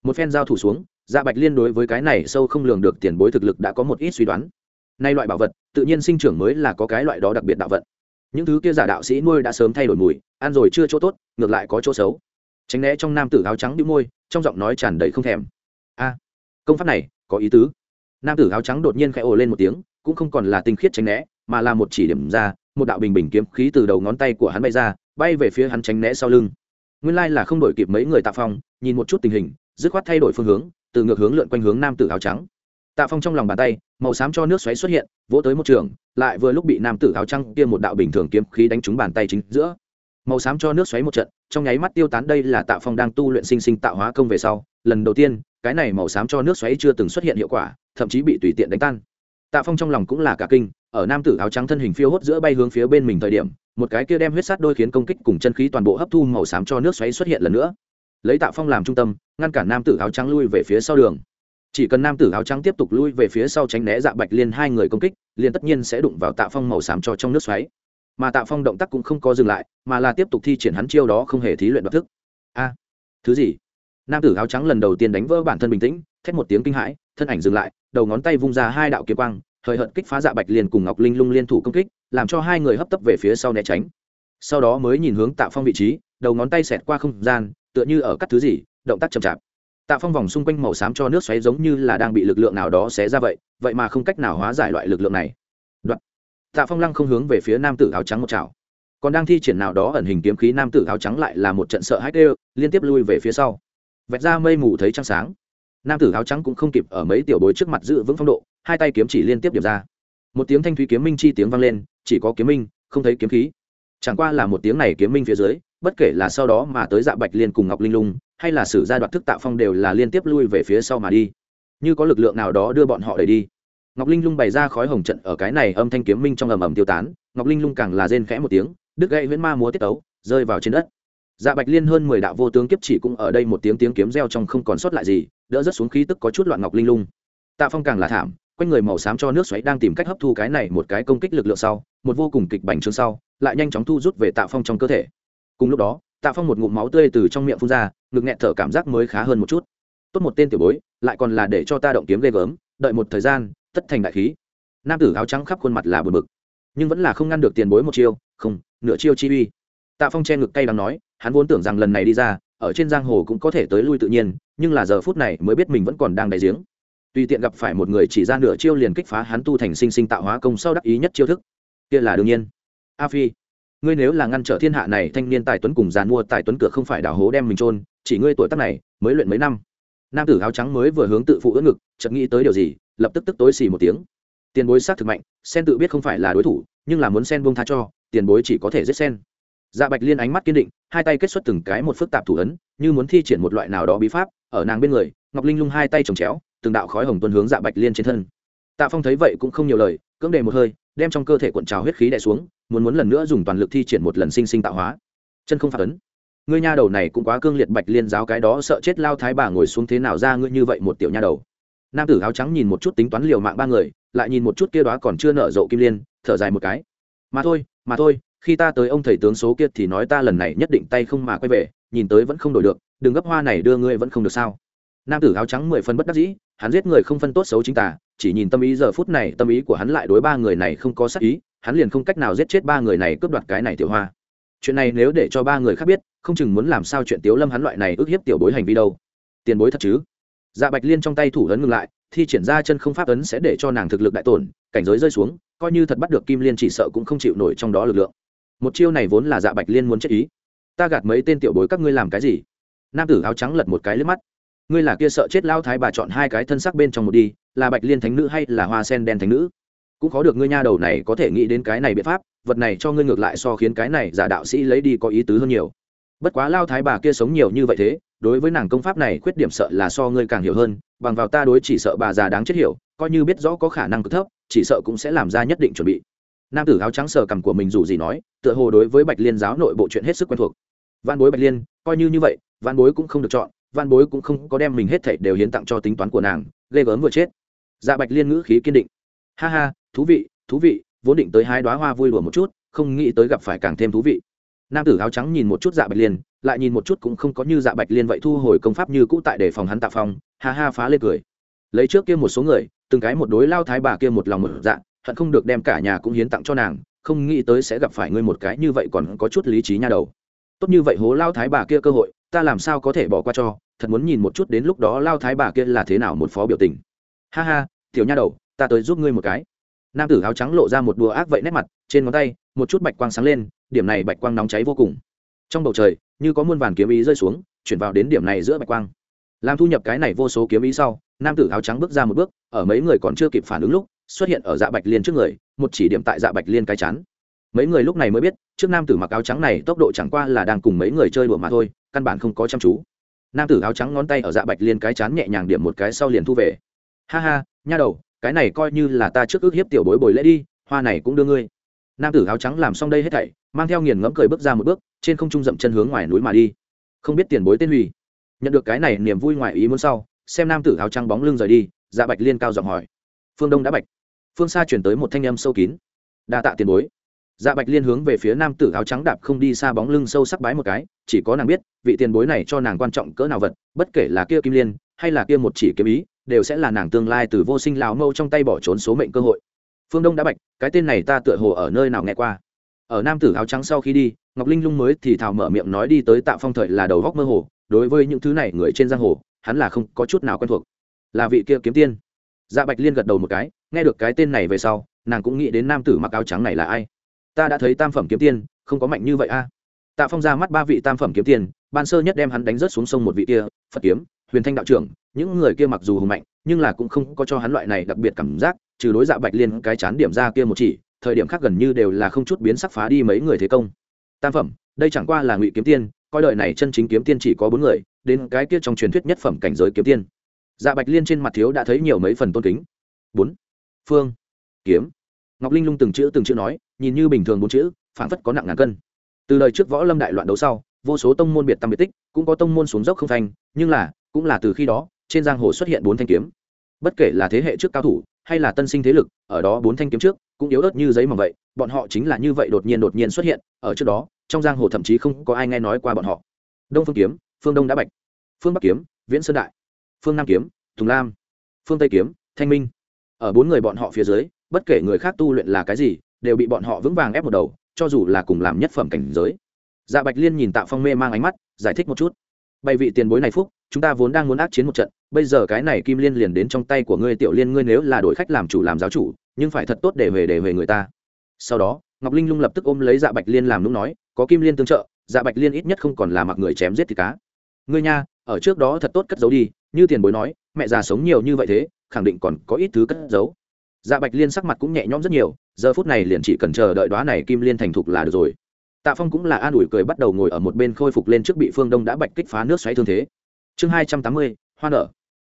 Một phen giao thủ xuống dạ bạch liên đối với cái này sâu không lường được tiền bối thực lực đã có một ít suy đoán. Nay loại bảo vật, tự nhiên sinh trưởng mới là có cái loại đó đặc biệt đạo vận. Những thứ kia giả đạo sĩ nuôi đã sớm thay đổi mùi, ăn rồi chưa chỗ tốt, ngược lại có chỗ xấu. Tránh né trong nam tử áo trắng đĩu môi, trong giọng nói tràn đầy không thèm. A, công pháp này, có ý tứ nam tử áo trắng đột nhiên khẽ ồ lên một tiếng, cũng không còn là tinh khiết tránh né, mà là một chỉ điểm ra, một đạo bình bình kiếm khí từ đầu ngón tay của hắn bay ra, bay về phía hắn tránh né sau lưng. Nguyên lai là không đổi kịp mấy người tạ phong, nhìn một chút tình hình, dứt khoát thay đổi phương hướng, từ ngược hướng lượn quanh hướng nam tử áo trắng. Tạ phong trong lòng bàn tay, màu xám cho nước xoáy xuất hiện, vỗ tới một trường, lại vừa lúc bị nam tử áo trắng kia một đạo bình thường kiếm khí đánh trúng bàn tay chính giữa. Màu xám cho nước xoáy một trận, trong nháy mắt tiêu tán đây là tạ phong đang tu luyện sinh sinh tạo hóa công về sau. Lần đầu tiên, cái này màu xám cho nước xoáy chưa từng xuất hiện hiệu quả thậm chí bị tùy tiện đánh tan. Tạ phong trong lòng cũng là cả kinh, ở nam tử áo trắng thân hình phiêu hốt giữa bay hướng phía bên mình thời điểm, một cái kia đem huyết sát đôi khiến công kích cùng chân khí toàn bộ hấp thu màu xám cho nước xoáy xuất hiện lần nữa. Lấy tạ phong làm trung tâm, ngăn cản nam tử áo trắng lui về phía sau đường. Chỉ cần nam tử áo trắng tiếp tục lui về phía sau tránh né dạ bạch liên hai người công kích, liền tất nhiên sẽ đụng vào tạ phong màu xám cho trong nước xoáy. Mà tạ phong động tác cũng không có dừng lại, mà là tiếp tục thi triển hắn chiêu đó không hề thí luyện đoạt thức. A, thứ gì? Nam tử áo trắng lần đầu tiên đánh vỡ bản thân bình tĩnh, thét một tiếng kinh hãi thân ảnh dừng lại, đầu ngón tay vung ra hai đạo kiếm quang, hời hợt kích phá dạ bạch liền cùng ngọc linh lung liên thủ công kích, làm cho hai người hấp tấp về phía sau né tránh. Sau đó mới nhìn hướng tạ phong vị trí, đầu ngón tay xẹt qua không gian, tựa như ở cắt thứ gì, động tác chậm chạp. Tạ phong vòng xung quanh màu xám cho nước xoáy giống như là đang bị lực lượng nào đó xé ra vậy vậy mà không cách nào hóa giải loại lực lượng này. Đoạn. tạ phong lăng không hướng về phía nam tử áo trắng một chảo. Còn đang thi triển nào đó ẩn hình kiếm khí, nam tử áo trắng lại là một trận sợ hãi đều liên tiếp lui về phía sau. Vẹt ra mây mù thấy trăng sáng nam tử áo trắng cũng không kịp ở mấy tiểu bối trước mặt giữ vững phong độ, hai tay kiếm chỉ liên tiếp điểm ra. Một tiếng thanh thúy kiếm minh chi tiếng vang lên, chỉ có kiếm minh, không thấy kiếm khí. Chẳng qua là một tiếng này kiếm minh phía dưới, bất kể là sau đó mà tới dạ bạch liên cùng ngọc linh lung, hay là sử gia đoạt thức tạo phong đều là liên tiếp lui về phía sau mà đi. Như có lực lượng nào đó đưa bọn họ đẩy đi. Ngọc linh lung bày ra khói hồng trận ở cái này âm thanh kiếm minh trong ầm ầm tiêu tán, ngọc linh lung càng là rên khẽ một tiếng, đứt gãy huyễn ma múa tiết tấu, rơi vào trên đất dạ bạch liên hơn mười đạo vô tướng kiếp chỉ cũng ở đây một tiếng tiếng kiếm reo trong không còn sót lại gì, đỡ rất xuống khí tức có chút loạn ngọc linh lung. Tạ phong càng là thảm, quanh người màu xám cho nước xoáy đang tìm cách hấp thu cái này một cái công kích lực lượng sau, một vô cùng kịch bành trướng sau, lại nhanh chóng thu rút về tạ phong trong cơ thể. Cùng lúc đó, tạ phong một ngụm máu tươi từ trong miệng phun ra, ngực nghẹn thở cảm giác mới khá hơn một chút. Tốt một tên tiểu bối, lại còn là để cho ta động kiếm ghê gớm, đợi một thời gian, tất thành đại khí. Nam tử áo trắng khắp khuôn mặt là bờ bực, nhưng vẫn là không ngăn được tiền bối một chiêu, không, nửa chiêu chi uy. Tạ phong che ngực cay đắng nói hắn vốn tưởng rằng lần này đi ra, ở trên giang hồ cũng có thể tới lui tự nhiên, nhưng là giờ phút này mới biết mình vẫn còn đang đại giếng. Tùy tiện gặp phải một người chỉ ra nửa chiêu liền kích phá hắn tu thành sinh sinh tạo hóa công sau đắc ý nhất chiêu thức. Kia là đương nhiên. A phi, ngươi nếu là ngăn trở thiên hạ này, thanh niên tài tuấn cùng giàn mua tài tuấn cửa không phải đào hố đem mình trôn chỉ ngươi tuổi tác này, mới luyện mấy năm. Nam tử áo trắng mới vừa hướng tự phụ ưỡn ngực, chợt nghĩ tới điều gì, lập tức tức tối xì một tiếng. Tiền bối sát thực mạnh, sen tự biết không phải là đối thủ, nhưng là muốn sen buông tha cho, tiền bối chỉ có thể giết sen dạ bạch liên ánh mắt kiên định, hai tay kết xuất từng cái một phức tạp thủ ấn, như muốn thi triển một loại nào đó bí pháp, ở nàng bên người, ngọc linh lung hai tay trồng chéo, từng đạo khói hồng tuân hướng dạ bạch liên trên thân. Tạ phong thấy vậy cũng không nhiều lời, cưỡng đề một hơi, đem trong cơ thể cuộn trào huyết khí đè xuống, muốn muốn lần nữa dùng toàn lực thi triển một lần sinh sinh tạo hóa. Chân không phạt ấn. Ngươi nha đầu này cũng quá cương liệt bạch liên giáo cái đó sợ chết lao thái bà ngồi xuống thế nào ra ngươi như vậy một tiểu nha đầu. Nam tử áo trắng nhìn một chút tính toán liều mạng ba người, lại nhìn một chút kia đó còn chưa nở rộ kim liên, thở dài một cái. Mà thôi mà thôi khi ta tới ông thầy tướng số kia thì nói ta lần này nhất định tay không mà quay về, nhìn tới vẫn không đổi được, đừng gấp hoa này đưa ngươi vẫn không được sao? Nam tử áo trắng mười phân bất đắc dĩ, hắn giết người không phân tốt xấu chính tả chỉ nhìn tâm ý giờ phút này, tâm ý của hắn lại đối ba người này không có sắc ý, hắn liền không cách nào giết chết ba người này cướp đoạt cái này tiểu hoa. Chuyện này nếu để cho ba người khác biết, không chừng muốn làm sao chuyện tiếu lâm hắn loại này ức hiếp tiểu bối hành vi đâu. Tiền bối thật chứ? Dạ bạch liên trong tay thủ ấn ngừng lại, thi triển ra chân không pháp ấn sẽ để cho nàng thực lực đại tổn, cảnh giới rơi xuống, coi như thật bắt được kim liên chỉ sợ cũng không chịu nổi trong đó lực lượng một chiêu này vốn là dạ bạch liên muốn chết ý. Ta gạt mấy tên tiểu bối các ngươi làm cái gì? Nam tử áo trắng lật một cái lướt mắt. Ngươi là kia sợ chết lao thái bà chọn hai cái thân sắc bên trong một đi, là bạch liên thánh nữ hay là hoa sen đen thánh nữ? Cũng khó được ngươi nha đầu này có thể nghĩ đến cái này biện pháp, vật này cho ngươi ngược lại so khiến cái này giả đạo sĩ lấy đi có ý tứ hơn nhiều. Bất quá lao thái bà kia sống nhiều như vậy thế, đối với nàng công pháp này khuyết điểm sợ là so ngươi càng hiểu hơn, bằng vào ta đối chỉ sợ bà già đáng chết hiểu, coi như biết rõ có khả năng cực thấp, chỉ sợ cũng sẽ làm ra nhất định chuẩn bị nam tử áo trắng sờ cằm của mình dù gì nói, tựa hồ đối với bạch liên giáo nội bộ chuyện hết sức quen thuộc. Văn bối bạch liên, coi như như vậy, văn bối cũng không được chọn, văn bối cũng không có đem mình hết thảy đều hiến tặng cho tính toán của nàng, ghê gớm vừa chết. Dạ bạch liên ngữ khí kiên định. Ha ha, thú vị thú vị, vốn định tới hai đoá hoa vui đùa một chút, không nghĩ tới gặp phải càng thêm thú vị. Nam tử áo trắng nhìn một chút dạ bạch liên, lại nhìn một chút cũng không có như dạ bạch liên vậy thu hồi công pháp như cũ tại để phòng hắn tạ phong, ha ha phá lên cười. Lấy trước kia một số người, từng cái một đối lao thái bà kia một lòng một dạ hận không được đem cả nhà cũng hiến tặng cho nàng, không nghĩ tới sẽ gặp phải ngươi một cái như vậy còn có chút lý trí nha đầu. Tốt như vậy hố lao thái bà kia cơ hội, ta làm sao có thể bỏ qua cho, thật muốn nhìn một chút đến lúc đó lao thái bà kia là thế nào một phó biểu tình. Ha ha, tiểu nha đầu, ta tới giúp ngươi một cái. Nam tử áo trắng lộ ra một đùa ác vậy nét mặt, trên ngón tay, một chút bạch quang sáng lên, điểm này bạch quang nóng cháy vô cùng. Trong bầu trời, như có muôn vàn kiếm ý rơi xuống, chuyển vào đến điểm này giữa bạch quang. Làm thu nhập cái này vô số kiếm ý sau nam tử áo trắng bước ra một bước, ở mấy người còn chưa kịp phản ứng lúc, xuất hiện ở dạ bạch liên trước người, một chỉ điểm tại dạ bạch liên cái chắn mấy người lúc này mới biết, trước nam tử mặc áo trắng này tốc độ chẳng qua là đang cùng mấy người chơi đùa mà thôi, căn bản không có chăm chú. Nam tử áo trắng ngón tay ở dạ bạch liên cái chán nhẹ nhàng điểm một cái sau liền thu về. Ha ha, nha đầu, cái này coi như là ta trước ước hiếp tiểu bối bồi lễ đi, hoa này cũng đưa ngươi. Nam tử áo trắng làm xong đây hết thảy, mang theo nghiền ngẫm cười bước ra một bước, trên không trung dậm chân hướng ngoài núi mà đi. Không biết tiền bối tên hủy. Nhận được cái này, niềm vui ngoài ý muốn sau xem nam tử áo trắng bóng lưng rời đi dạ bạch liên cao giọng hỏi. Phương đông đã bạch. Phương xa chuyển tới một thanh âm sâu kín. Đa tạ tiền bối. Dạ bạch liên hướng về phía nam tử áo trắng đạp không đi xa bóng lưng sâu sắc bái một cái, chỉ có nàng biết, vị tiền bối này cho nàng quan trọng cỡ nào vật, bất kể là kia kim liên, hay là kia một chỉ kiếm ý, đều sẽ là nàng tương lai từ vô sinh lão mâu trong tay bỏ trốn số mệnh cơ hội. Phương đông đã bạch, cái tên này ta tựa hồ ở nơi nào nghe qua. Ở nam tử áo trắng sau khi đi, ngọc linh lung mới thì thào mở miệng nói đi tới tạo phong thời là đầu góc mơ hồ, đối với những thứ này người trên giang hồ hắn là không có chút nào quen thuộc. Là vị kia kiếm tiên. Dạ bạch liên gật đầu một cái, nghe được cái tên này về sau, nàng cũng nghĩ đến nam tử mặc áo trắng này là ai. Ta đã thấy tam phẩm kiếm tiên, không có mạnh như vậy a. Tạ phong ra mắt ba vị tam phẩm kiếm tiên, ban sơ nhất đem hắn đánh rớt xuống sông một vị kia, phật kiếm, huyền thanh đạo trưởng, những người kia mặc dù hùng mạnh, nhưng là cũng không có cho hắn loại này đặc biệt cảm giác, trừ đối dạ bạch liên cái chán điểm ra kia một chỉ, thời điểm khác gần như đều là không chút biến sắc phá đi mấy người thế công. Tam phẩm, đây chẳng qua là ngụy kiếm tiên, coi đời này chân chính kiếm tiên chỉ có bốn người đến cái kia trong truyền thuyết nhất phẩm cảnh giới kiếm tiên. Dạ bạch liên trên mặt thiếu đã thấy nhiều mấy phần tôn kính. Bốn. Phương. Kiếm. Ngọc linh lung từng chữ từng chữ nói nhìn như bình thường bốn chữ phản phất có nặng ngàn cân. Từ đời trước võ lâm đại loạn đấu sau vô số tông môn biệt tâm biệt tích cũng có tông môn xuống dốc không thành, nhưng là cũng là từ khi đó trên giang hồ xuất hiện bốn thanh kiếm. Bất kể là thế hệ trước cao thủ hay là tân sinh thế lực ở đó bốn thanh kiếm trước cũng yếu ớt như giấy mỏng vậy bọn họ chính là như vậy đột nhiên đột nhiên xuất hiện ở trước đó trong giang hồ thậm chí không có ai nghe nói qua bọn họ. Đông phương kiếm phương đông đã bạch. Phương bắc kiếm, viễn sơn đại. Phương nam kiếm thùng lam. Phương tây kiếm, thanh minh. Ở bốn người bọn họ phía dưới, bất kể người khác tu luyện là cái gì, đều bị bọn họ vững vàng ép một đầu, cho dù là cùng làm nhất phẩm cảnh giới. Dạ bạch liên nhìn tạ phong mê mang ánh mắt, giải thích một chút. Bày vị tiền bối này phúc, chúng ta vốn đang muốn ác chiến một trận, bây giờ cái này kim liên liền đến trong tay của ngươi tiểu liên, ngươi nếu là đổi khách làm chủ làm giáo chủ, nhưng phải thật tốt để về để về người ta. Sau đó, ngọc linh lung lập tức ôm lấy dạ bạch liên làm lúc nói, có kim liên tương trợ dạ bạch liên ít nhất không còn là mặc người chém giết thì cá ngươi nha, ở trước đó thật tốt cất giấu đi, như tiền bối nói, mẹ già sống nhiều như vậy thế, khẳng định còn có ít thứ cất giấu. Dạ bạch liên sắc mặt cũng nhẹ nhõm rất nhiều, giờ phút này liền chỉ cần chờ đợi đoá này kim liên thành thục là được rồi. Tạ phong cũng là an ủi cười bắt đầu ngồi ở một bên khôi phục lên trước bị phương đông đã bạch kích phá nước xoáy thương thế. Chương hai trăm tám mươi, hoa nở.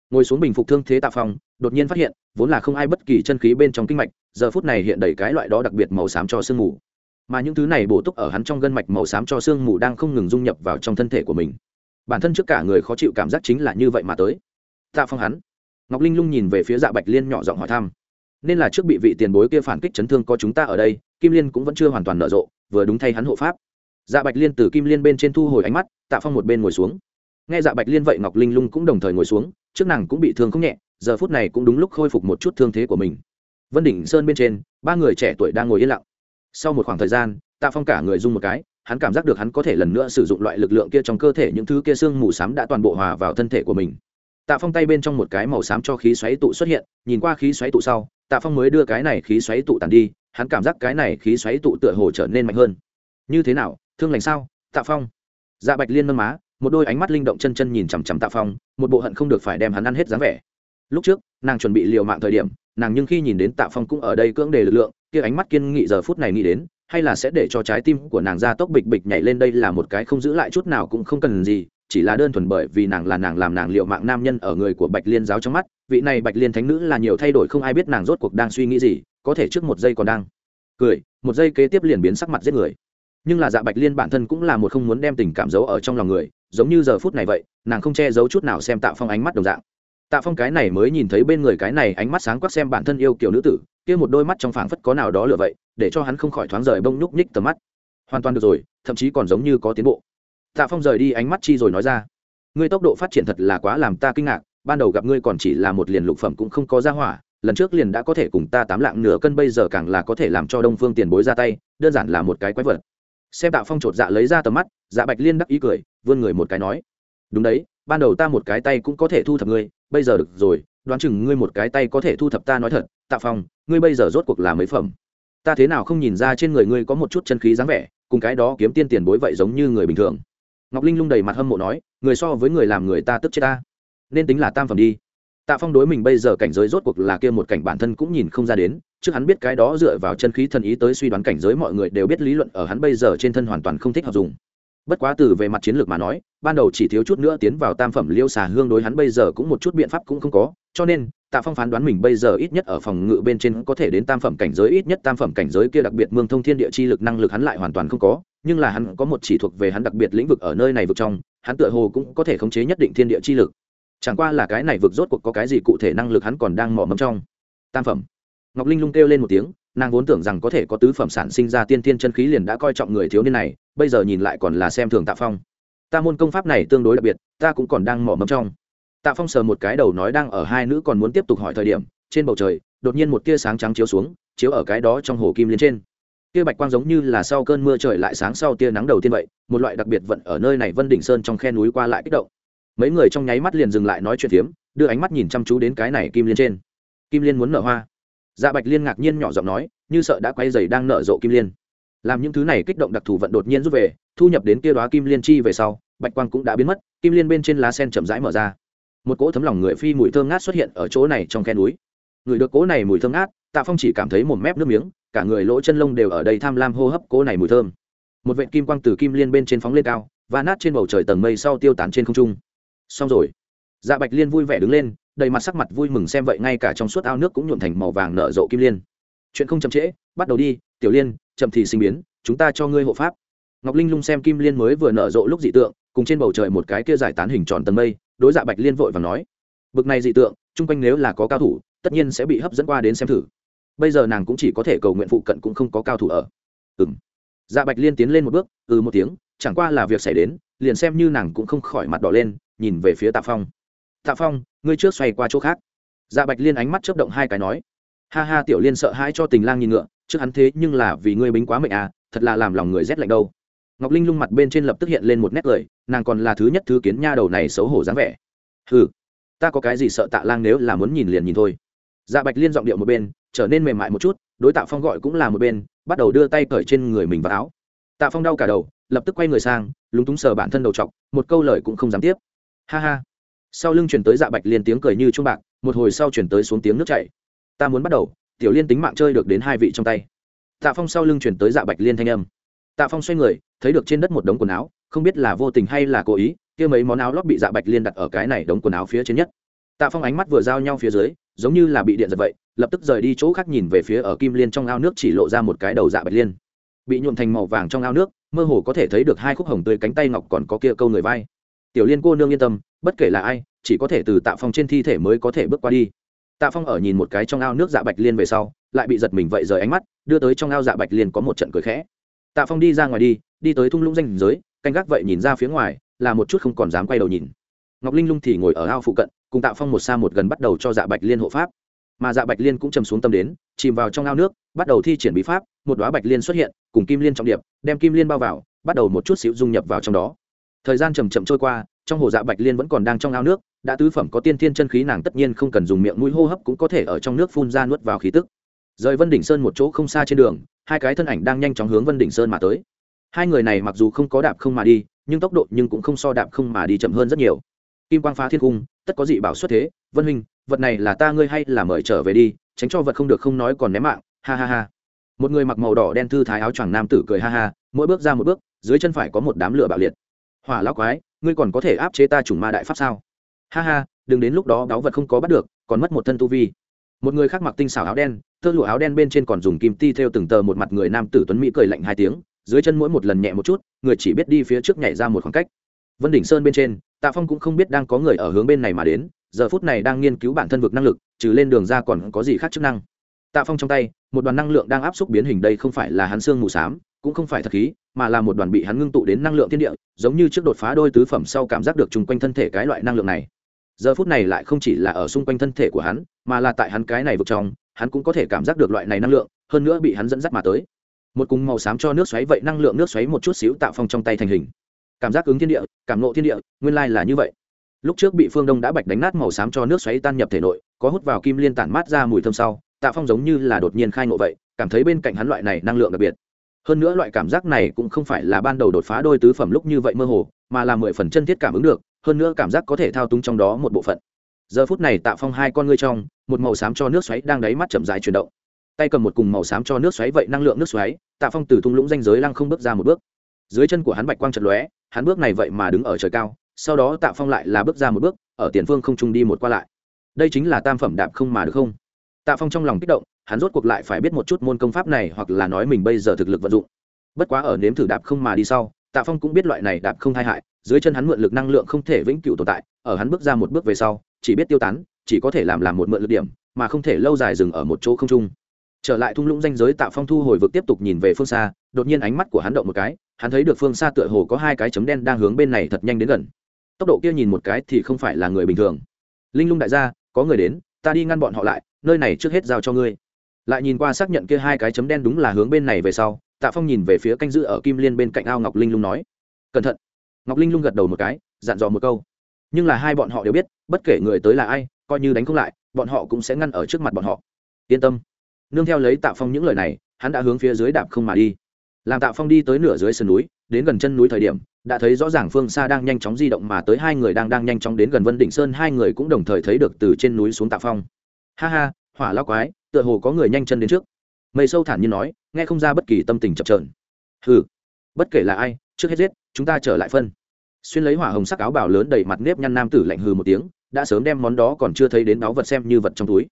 Ngồi xuống bình phục thương thế tạ phong, đột nhiên phát hiện, vốn là không ai bất kỳ chân khí bên trong kinh mạch, giờ phút này hiện đầy cái loại đó đặc biệt màu xám cho sương mù. Mà những thứ này bổ túc ở hắn trong gân mạch màu xám cho sương mù đang không ngừng dung nhập vào trong thân thể của mình bản thân trước cả người khó chịu cảm giác chính là như vậy mà tới. Tạ phong hắn. Ngọc linh lung nhìn về phía dạ bạch liên nhỏ giọng hỏi thăm. Nên là trước bị vị tiền bối kia phản kích chấn thương có chúng ta ở đây, kim liên cũng vẫn chưa hoàn toàn nở rộ, vừa đúng thay hắn hộ pháp. Dạ bạch liên từ kim liên bên trên thu hồi ánh mắt, tạ phong một bên ngồi xuống. Nghe dạ bạch liên vậy ngọc linh lung cũng đồng thời ngồi xuống, trước nàng cũng bị thương không nhẹ, giờ phút này cũng đúng lúc khôi phục một chút thương thế của mình. Vân đỉnh sơn bên trên, ba người trẻ tuổi đang ngồi yên lặng. Sau một khoảng thời gian, tạ phong cả người dung một cái hắn cảm giác được hắn có thể lần nữa sử dụng loại lực lượng kia trong cơ thể những thứ kia xương mù xám đã toàn bộ hòa vào thân thể của mình. Tạ phong tay bên trong một cái màu xám cho khí xoáy tụ xuất hiện, nhìn qua khí xoáy tụ sau, tạ phong mới đưa cái này khí xoáy tụ tàn đi, hắn cảm giác cái này khí xoáy tụ tựa hồ trở nên mạnh hơn. Như thế nào, thương lành sao, tạ phong? Dạ bạch liên nâng má, một đôi ánh mắt linh động chân chân nhìn chằm chằm tạ phong, một bộ hận không được phải đem hắn ăn hết dáng vẻ. Lúc trước, nàng chuẩn bị liều mạng thời điểm, nàng nhưng khi nhìn đến tạ phong cũng ở đây cưỡng đề lực lượng, kia ánh mắt kiên nghị giờ phút này nghĩ đến hay là sẽ để cho trái tim của nàng ra tốc bịch bịch nhảy lên đây là một cái không giữ lại chút nào cũng không cần gì, chỉ là đơn thuần bởi vì nàng là nàng làm nàng liệu mạng nam nhân ở người của bạch liên giáo trong mắt, vị này bạch liên thánh nữ là nhiều thay đổi không ai biết nàng rốt cuộc đang suy nghĩ gì, có thể trước một giây còn đang cười, một giây kế tiếp liền biến sắc mặt giết người. Nhưng là dạ bạch liên bản thân cũng là một không muốn đem tình cảm giấu ở trong lòng người, giống như giờ phút này vậy, nàng không che giấu chút nào xem tạ phong ánh mắt đồng dạng tạ phong cái này mới nhìn thấy bên người cái này ánh mắt sáng quắc xem bản thân yêu kiểu nữ tử, kia một đôi mắt trong phảng phất có nào đó lựa vậy, để cho hắn không khỏi thoáng rời bông nhúc nhích tầm mắt. Hoàn toàn được rồi, thậm chí còn giống như có tiến bộ. Tạ phong rời đi ánh mắt chi rồi nói ra, ngươi tốc độ phát triển thật là quá làm ta kinh ngạc, ban đầu gặp ngươi còn chỉ là một liền lục phẩm cũng không có ra hỏa, lần trước liền đã có thể cùng ta tám lạng nửa cân bây giờ càng là có thể làm cho đông phương tiền bối ra tay, đơn giản là một cái quái vật. Xem tạ phong chột dạ lấy ra tầm mắt dạ bạch liên đắc ý cười, vươn người một cái nói, đúng đấy ban đầu ta một cái tay cũng có thể thu thập ngươi, bây giờ được rồi, đoán chừng ngươi một cái tay có thể thu thập ta nói thật, tạ phong, ngươi bây giờ rốt cuộc là mấy phẩm? Ta thế nào không nhìn ra trên người ngươi có một chút chân khí dáng vẻ, cùng cái đó kiếm tiên tiền bối vậy giống như người bình thường. Ngọc linh lung đầy mặt hâm mộ nói, người so với người làm người ta tức chết ta. Nên tính là tam phẩm đi. Tạ phong đối mình bây giờ cảnh giới rốt cuộc là kia một cảnh bản thân cũng nhìn không ra đến, trước hắn biết cái đó dựa vào chân khí thần ý tới suy đoán cảnh giới mọi người đều biết lý luận ở hắn bây giờ trên thân hoàn toàn không thích hợp dùng bất quá từ về mặt chiến lược mà nói, ban đầu chỉ thiếu chút nữa tiến vào tam phẩm liêu xà hương đối hắn bây giờ cũng một chút biện pháp cũng không có, cho nên, tạ phong phán đoán mình bây giờ ít nhất ở phòng ngự bên trên có thể đến tam phẩm cảnh giới, ít nhất tam phẩm cảnh giới kia đặc biệt mương thông thiên địa chi lực năng lực hắn lại hoàn toàn không có, nhưng là hắn có một chỉ thuộc về hắn đặc biệt lĩnh vực ở nơi này vực trong, hắn tựa hồ cũng có thể khống chế nhất định thiên địa chi lực. Chẳng qua là cái này vực rốt cuộc có cái gì cụ thể năng lực hắn còn đang mò mẫm trong. Tam phẩm. Ngọc linh lung kêu lên một tiếng nàng vốn tưởng rằng có thể có tứ phẩm sản sinh ra tiên tiên chân khí liền đã coi trọng người thiếu niên này, bây giờ nhìn lại còn là xem thường tạ phong. Ta môn công pháp này tương đối đặc biệt, ta cũng còn đang mò mẫm trong. Tạ phong sờ một cái đầu nói đang ở hai nữ còn muốn tiếp tục hỏi thời điểm, trên bầu trời, đột nhiên một tia sáng trắng chiếu xuống, chiếu ở cái đó trong hồ kim liên trên. Tia bạch quang giống như là sau cơn mưa trời lại sáng sau tia nắng đầu tiên vậy, một loại đặc biệt vận ở nơi này vân đỉnh sơn trong khe núi qua lại kích động. Mấy người trong nháy mắt liền dừng lại nói chuyện phiếm, đưa ánh mắt nhìn chăm chú đến cái này kim liên trên. Kim liên muốn nở hoa dạ bạch liên ngạc nhiên nhỏ giọng nói, như sợ đã quay dày đang nở rộ kim liên. Làm những thứ này kích động đặc thù vận đột nhiên rút về, thu nhập đến kia đoá kim liên chi về sau, bạch quang cũng đã biến mất, kim liên bên trên lá sen chậm rãi mở ra. Một cỗ thấm lòng người phi mùi thơm ngát xuất hiện ở chỗ này trong khe núi. Người được cỗ này mùi thơm ngát, tạ phong chỉ cảm thấy một mép nước miếng, cả người lỗ chân lông đều ở đây tham lam hô hấp cỗ này mùi thơm. Một vệt kim quang từ kim liên bên trên phóng lên cao và nát trên bầu trời tầng mây sau tiêu tán trên không trung. Xong rồi. Dạ bạch liên vui vẻ đứng lên đầy mặt sắc mặt vui mừng xem vậy ngay cả trong suốt ao nước cũng nhuộm thành màu vàng nở rộ kim liên. Chuyện không chậm trễ, bắt đầu đi, tiểu liên, chậm thì sinh biến, chúng ta cho ngươi hộ pháp. Ngọc linh lung xem kim liên mới vừa nở rộ lúc dị tượng, cùng trên bầu trời một cái kia giải tán hình tròn tầng mây, đối dạ bạch liên vội và nói, bực này dị tượng, chung quanh nếu là có cao thủ, tất nhiên sẽ bị hấp dẫn qua đến xem thử. Bây giờ nàng cũng chỉ có thể cầu nguyện phụ cận cũng không có cao thủ ở. Ừ m dạ bạch liên tiến lên một bước ừ một tiếng, chẳng qua là việc xảy đến, liền xem như nàng cũng không khỏi mặt đỏ lên, nhìn về phía tạ phong tạ phong, ngươi trước xoay qua chỗ khác. Dạ bạch liên ánh mắt chớp động hai cái nói. Ha ha, tiểu liên sợ hãi cho tình lang nhìn ngựa, trước hắn thế nhưng là vì ngươi bính quá mệnh à thật là làm lòng người rét lạnh đâu. Ngọc linh lung mặt bên trên lập tức hiện lên một nét cười, nàng còn là thứ nhất thứ kiến nha đầu này xấu hổ dáng vẻ. Ừ ta có cái gì sợ tạ lang nếu là muốn nhìn liền nhìn thôi. Dạ bạch liên giọng điệu một bên, trở nên mềm mại một chút, đối tạ phong gọi cũng là một bên, bắt đầu đưa tay cởi trên người mình vào áo. Tạ phong đau cả đầu, lập tức quay người sang, lúng túng sờ bản thân đầu t một câu lời cũng không dám tiếp. Ha ha sau lưng chuyển tới dạ bạch liên tiếng cười như trung bạc, một hồi sau chuyển tới xuống tiếng nước chảy. Ta muốn bắt đầu, tiểu liên tính mạng chơi được đến hai vị trong tay. Tạ phong sau lưng chuyển tới dạ bạch liên thanh âm. Tạ phong xoay người, thấy được trên đất một đống quần áo, không biết là vô tình hay là cố ý, kia mấy món áo lót bị dạ bạch liên đặt ở cái này đống quần áo phía trên nhất. Tạ phong ánh mắt vừa giao nhau phía dưới, giống như là bị điện giật vậy, lập tức rời đi chỗ khác nhìn về phía ở kim liên trong ao nước chỉ lộ ra một cái đầu dạ bạch liên. Bị nhuộm thành màu vàng trong ao nước, mơ hồ có thể thấy được hai khúc hồng tươi cánh tay ngọc còn có kia câu người vai. Tiểu liên cô nương yên tâm bất kể là ai, chỉ có thể từ tạ phong trên thi thể mới có thể bước qua đi. Tạ phong ở nhìn một cái trong ao nước dạ bạch liên về sau, lại bị giật mình vậy rời ánh mắt, đưa tới trong ao dạ bạch liên có một trận cười khẽ. Tạ phong đi ra ngoài đi đi tới thung lũng danh giới, canh gác vậy nhìn ra phía ngoài, là một chút không còn dám quay đầu nhìn. Ngọc linh lung thì ngồi ở ao phụ cận, cùng tạ phong một xa một gần bắt đầu cho dạ bạch liên hộ pháp. Mà dạ bạch liên cũng chầm xuống tâm đến, chìm vào trong ao nước, bắt đầu thi triển bí pháp, một đoá bạch liên xuất hiện, cùng kim liên trọng điệp, đem kim liên bao vào, bắt đầu một chút xíu dung nhập vào trong đó. Thời gian chầm chậm trôi qua trong hồ dạ bạch liên vẫn còn đang trong ao nước, đã tứ phẩm có tiên thiên chân khí nàng tất nhiên không cần dùng miệng mũi hô hấp cũng có thể ở trong nước phun ra nuốt vào khí tức. Rời vân đỉnh sơn một chỗ không xa trên đường, hai cái thân ảnh đang nhanh chóng hướng vân đỉnh sơn mà tới. Hai người này mặc dù không có đạp không mà đi, nhưng tốc độ nhưng cũng không so đạp không mà đi chậm hơn rất nhiều. Kim quang phá thiên cung, tất có dị bảo xuất thế, vân huynh, vật này là ta ngươi hay là mời trở về đi, tránh cho vật không được không nói còn ném mạng. Ha ha ha. Một người mặc màu đỏ đen thư thái áo choàng nam tử cười ha ha, mỗi bước ra một bước, dưới chân phải có một đám lửa bạo liệt. Hỏa lão quái ngươi còn có thể áp chế ta chủng ma đại pháp sao? Ha ha, đừng đến lúc đó đáo vật không có bắt được, còn mất một thân tu vi. Một người khác mặc tinh xảo áo đen, tơ lụa áo đen bên trên còn dùng kim ti theo từng tờ một mặt người nam tử tuấn mỹ cười lạnh hai tiếng, dưới chân mỗi một lần nhẹ một chút, người chỉ biết đi phía trước nhảy ra một khoảng cách. Vân đỉnh sơn bên trên, tạ phong cũng không biết đang có người ở hướng bên này mà đến, giờ phút này đang nghiên cứu bản thân vực năng lực, trừ lên đường ra còn có gì khác chức năng. Tạ phong trong tay, một đoàn năng lượng đang áp xúc biến hình đây không phải là hắn xương mù s á m cũng không phải thật khí, mà là một đoàn bị hắn ngưng tụ đến năng lượng thiên địa, giống như trước đột phá đôi tứ phẩm sau cảm giác được chung quanh thân thể cái loại năng lượng này. Giờ phút này lại không chỉ là ở xung quanh thân thể của hắn, mà là tại hắn cái này vực trong, hắn cũng có thể cảm giác được loại này năng lượng, hơn nữa bị hắn dẫn dắt mà tới. Một cùng màu xám cho nước xoáy vậy, năng lượng nước xoáy một chút xíu tạo phong trong tay thành hình. Cảm giác ứng thiên địa, cảm nộ thiên địa, nguyên lai là như vậy. Lúc trước bị phương đông đã bạch đánh nát màu xám cho nước xoáy tan nhập thể nội, có hút vào kim liên tản mát ra mùi thơm sau tạ phong giống như là đột nhiên khai ngộ vậy, cảm thấy bên cạnh hắn loại này năng lượng đặc biệt hơn nữa loại cảm giác này cũng không phải là ban đầu đột phá đôi tứ phẩm lúc như vậy mơ hồ, mà là mười phần chân thiết cảm ứng được, hơn nữa cảm giác có thể thao túng trong đó một bộ phận. Giờ phút này tạ phong hai con ngươi trong, một màu xám cho nước xoáy đang đáy mắt chậm dài chuyển động. Tay cầm một cùng màu xám cho nước xoáy vậy năng lượng nước xoáy, tạ phong từ thung lũng danh giới lăng không bước ra một bước. Dưới chân của hắn bạch quang chật lóe, hắn bước này vậy mà đứng ở trời cao, sau đó tạ phong lại là bước ra một bước, ở tiền phương không trung đi một qua lại. Đây chính là tam phẩm đạp không mà được không? Tạ phong trong lòng kích động hắn rốt cuộc lại phải biết một chút môn công pháp này hoặc là nói mình bây giờ thực lực vận dụng. Bất quá ở nếm thử đạp không mà đi sau, tạ phong cũng biết loại này đạp không thay hại, dưới chân hắn mượn lực năng lượng không thể vĩnh cửu tồn tại, ở hắn bước ra một bước về sau, chỉ biết tiêu tán, chỉ có thể làm làm một mượn lực điểm, mà không thể lâu dài dừng ở một chỗ không trung. Trở lại thung lũng danh giới, tạ phong thu hồi vực tiếp tục nhìn về phương xa, đột nhiên ánh mắt của hắn động một cái, hắn thấy được phương xa tựa hồ có hai cái chấm đen đang hướng bên này thật nhanh đến gần. Tốc độ kia nhìn một cái thì không phải là người bình thường. Linh lung đại gia, có người đến, ta đi ngăn bọn họ lại, nơi này trước hết giao cho ngươi lại nhìn qua xác nhận kia hai cái chấm đen đúng là hướng bên này về sau, tạ phong nhìn về phía canh giữ ở kim liên bên cạnh ao ngọc linh lung nói, cẩn thận. Ngọc linh lung gật đầu một cái, dặn dò một câu. Nhưng là hai bọn họ đều biết, bất kể người tới là ai, coi như đánh không lại, bọn họ cũng sẽ ngăn ở trước mặt bọn họ. Yên tâm. Nương theo lấy tạ phong những lời này, hắn đã hướng phía dưới đạp không mà đi. Làm tạ phong đi tới nửa dưới sườn núi, đến gần chân núi thời điểm, đã thấy rõ ràng phương xa đang nhanh chóng di động mà tới hai người đang đang nhanh chóng đến gần vân đỉnh sơn, hai người cũng đồng thời thấy được từ trên núi xuống tạ phong. Ha ha, hỏa lao quái tựa hồ có người nhanh chân đến trước. Mây sâu thản nhiên nói, nghe không ra bất kỳ tâm tình chập trờn hừ, bất kể là ai, trước hết giết, chúng ta trở lại phân. Xuyên lấy hỏa hồng sắc áo bào lớn đầy mặt nếp nhăn nam tử lạnh hừ một tiếng, đã sớm đem món đó còn chưa thấy đến đó vật xem như vật trong túi.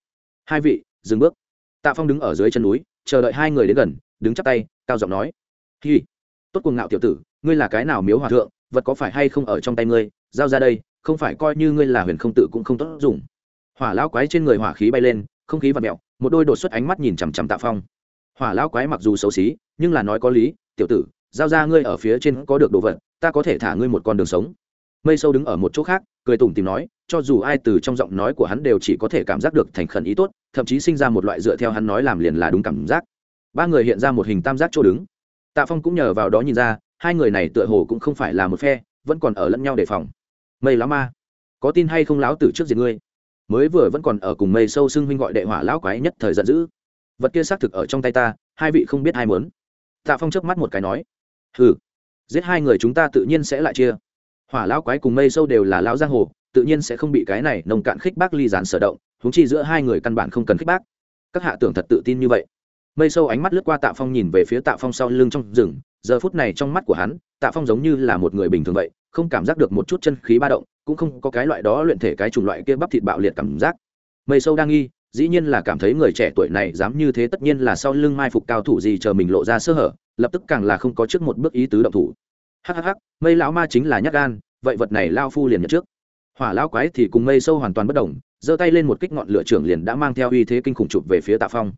Hai vị, dừng bước. Tạ phong đứng ở dưới chân núi, chờ đợi hai người đến gần, đứng chắp tay, cao giọng nói. Hi, tốt cuồng ngạo tiểu tử, ngươi là cái nào miếu hòa thượng, vật có phải hay không ở trong tay ngươi, giao ra đây, không phải coi như ngươi là huyền không tự cũng không tốt dùng. Hỏa lão quái trên người hỏa khí bay lên, không khí và mẹo một đôi đột xuất ánh mắt nhìn chằm chằm tạ phong. Hỏa lão quái mặc dù xấu xí, nhưng là nói có lý, tiểu tử, giao ra ngươi ở phía trên có được đồ vật, ta có thể thả ngươi một con đường sống. Mây sâu đứng ở một chỗ khác, cười tủm tìm nói, cho dù ai từ trong giọng nói của hắn đều chỉ có thể cảm giác được thành khẩn ý tốt, thậm chí sinh ra một loại dựa theo hắn nói làm liền là đúng cảm giác. Ba người hiện ra một hình tam giác chỗ đứng. Tạ phong cũng nhờ vào đó nhìn ra, hai người này tựa hồ cũng không phải là một phe, vẫn còn ở lẫn nhau đề phòng. Mây lá ma, có tin hay không láo từ trước diệt ngươi? Mới vừa vẫn còn ở cùng mây sâu xưng huynh gọi đệ hỏa lão quái nhất thời giận dữ. Vật kia xác thực ở trong tay ta, hai vị không biết ai muốn. Tạ phong chớp mắt một cái nói, hừ, giết hai người chúng ta tự nhiên sẽ lại chia. Hỏa lão quái cùng mây sâu đều là lão giang hồ, tự nhiên sẽ không bị cái này nồng cạn khích bác ly gián sở động húng chi giữa hai người căn bản không cần khích bác. Các hạ tưởng thật tự tin như vậy. Mây sâu ánh mắt lướt qua tạ phong nhìn về phía tạ phong sau lưng trong rừng, giờ phút này trong mắt của hắn, tạ phong giống như là một người bình thường vậy không cảm giác được một chút chân khí ba động, cũng không có cái loại đó luyện thể cái chủng loại kia bắp thịt bạo liệt cảm giác. Mây sâu đang nghi, dĩ nhiên là cảm thấy người trẻ tuổi này dám như thế, tất nhiên là sau lưng mai phục cao thủ gì chờ mình lộ ra sơ hở, lập tức càng là không có trước một bước ý tứ động thủ. Hhh mây lão ma chính là nhát gan, vậy vật này lao phu liền nhận trước. Hỏa lão quái thì cùng mây sâu hoàn toàn bất đồng, giơ tay lên một kích ngọn lửa trưởng liền đã mang theo uy thế kinh khủng chụp về phía tạ phong.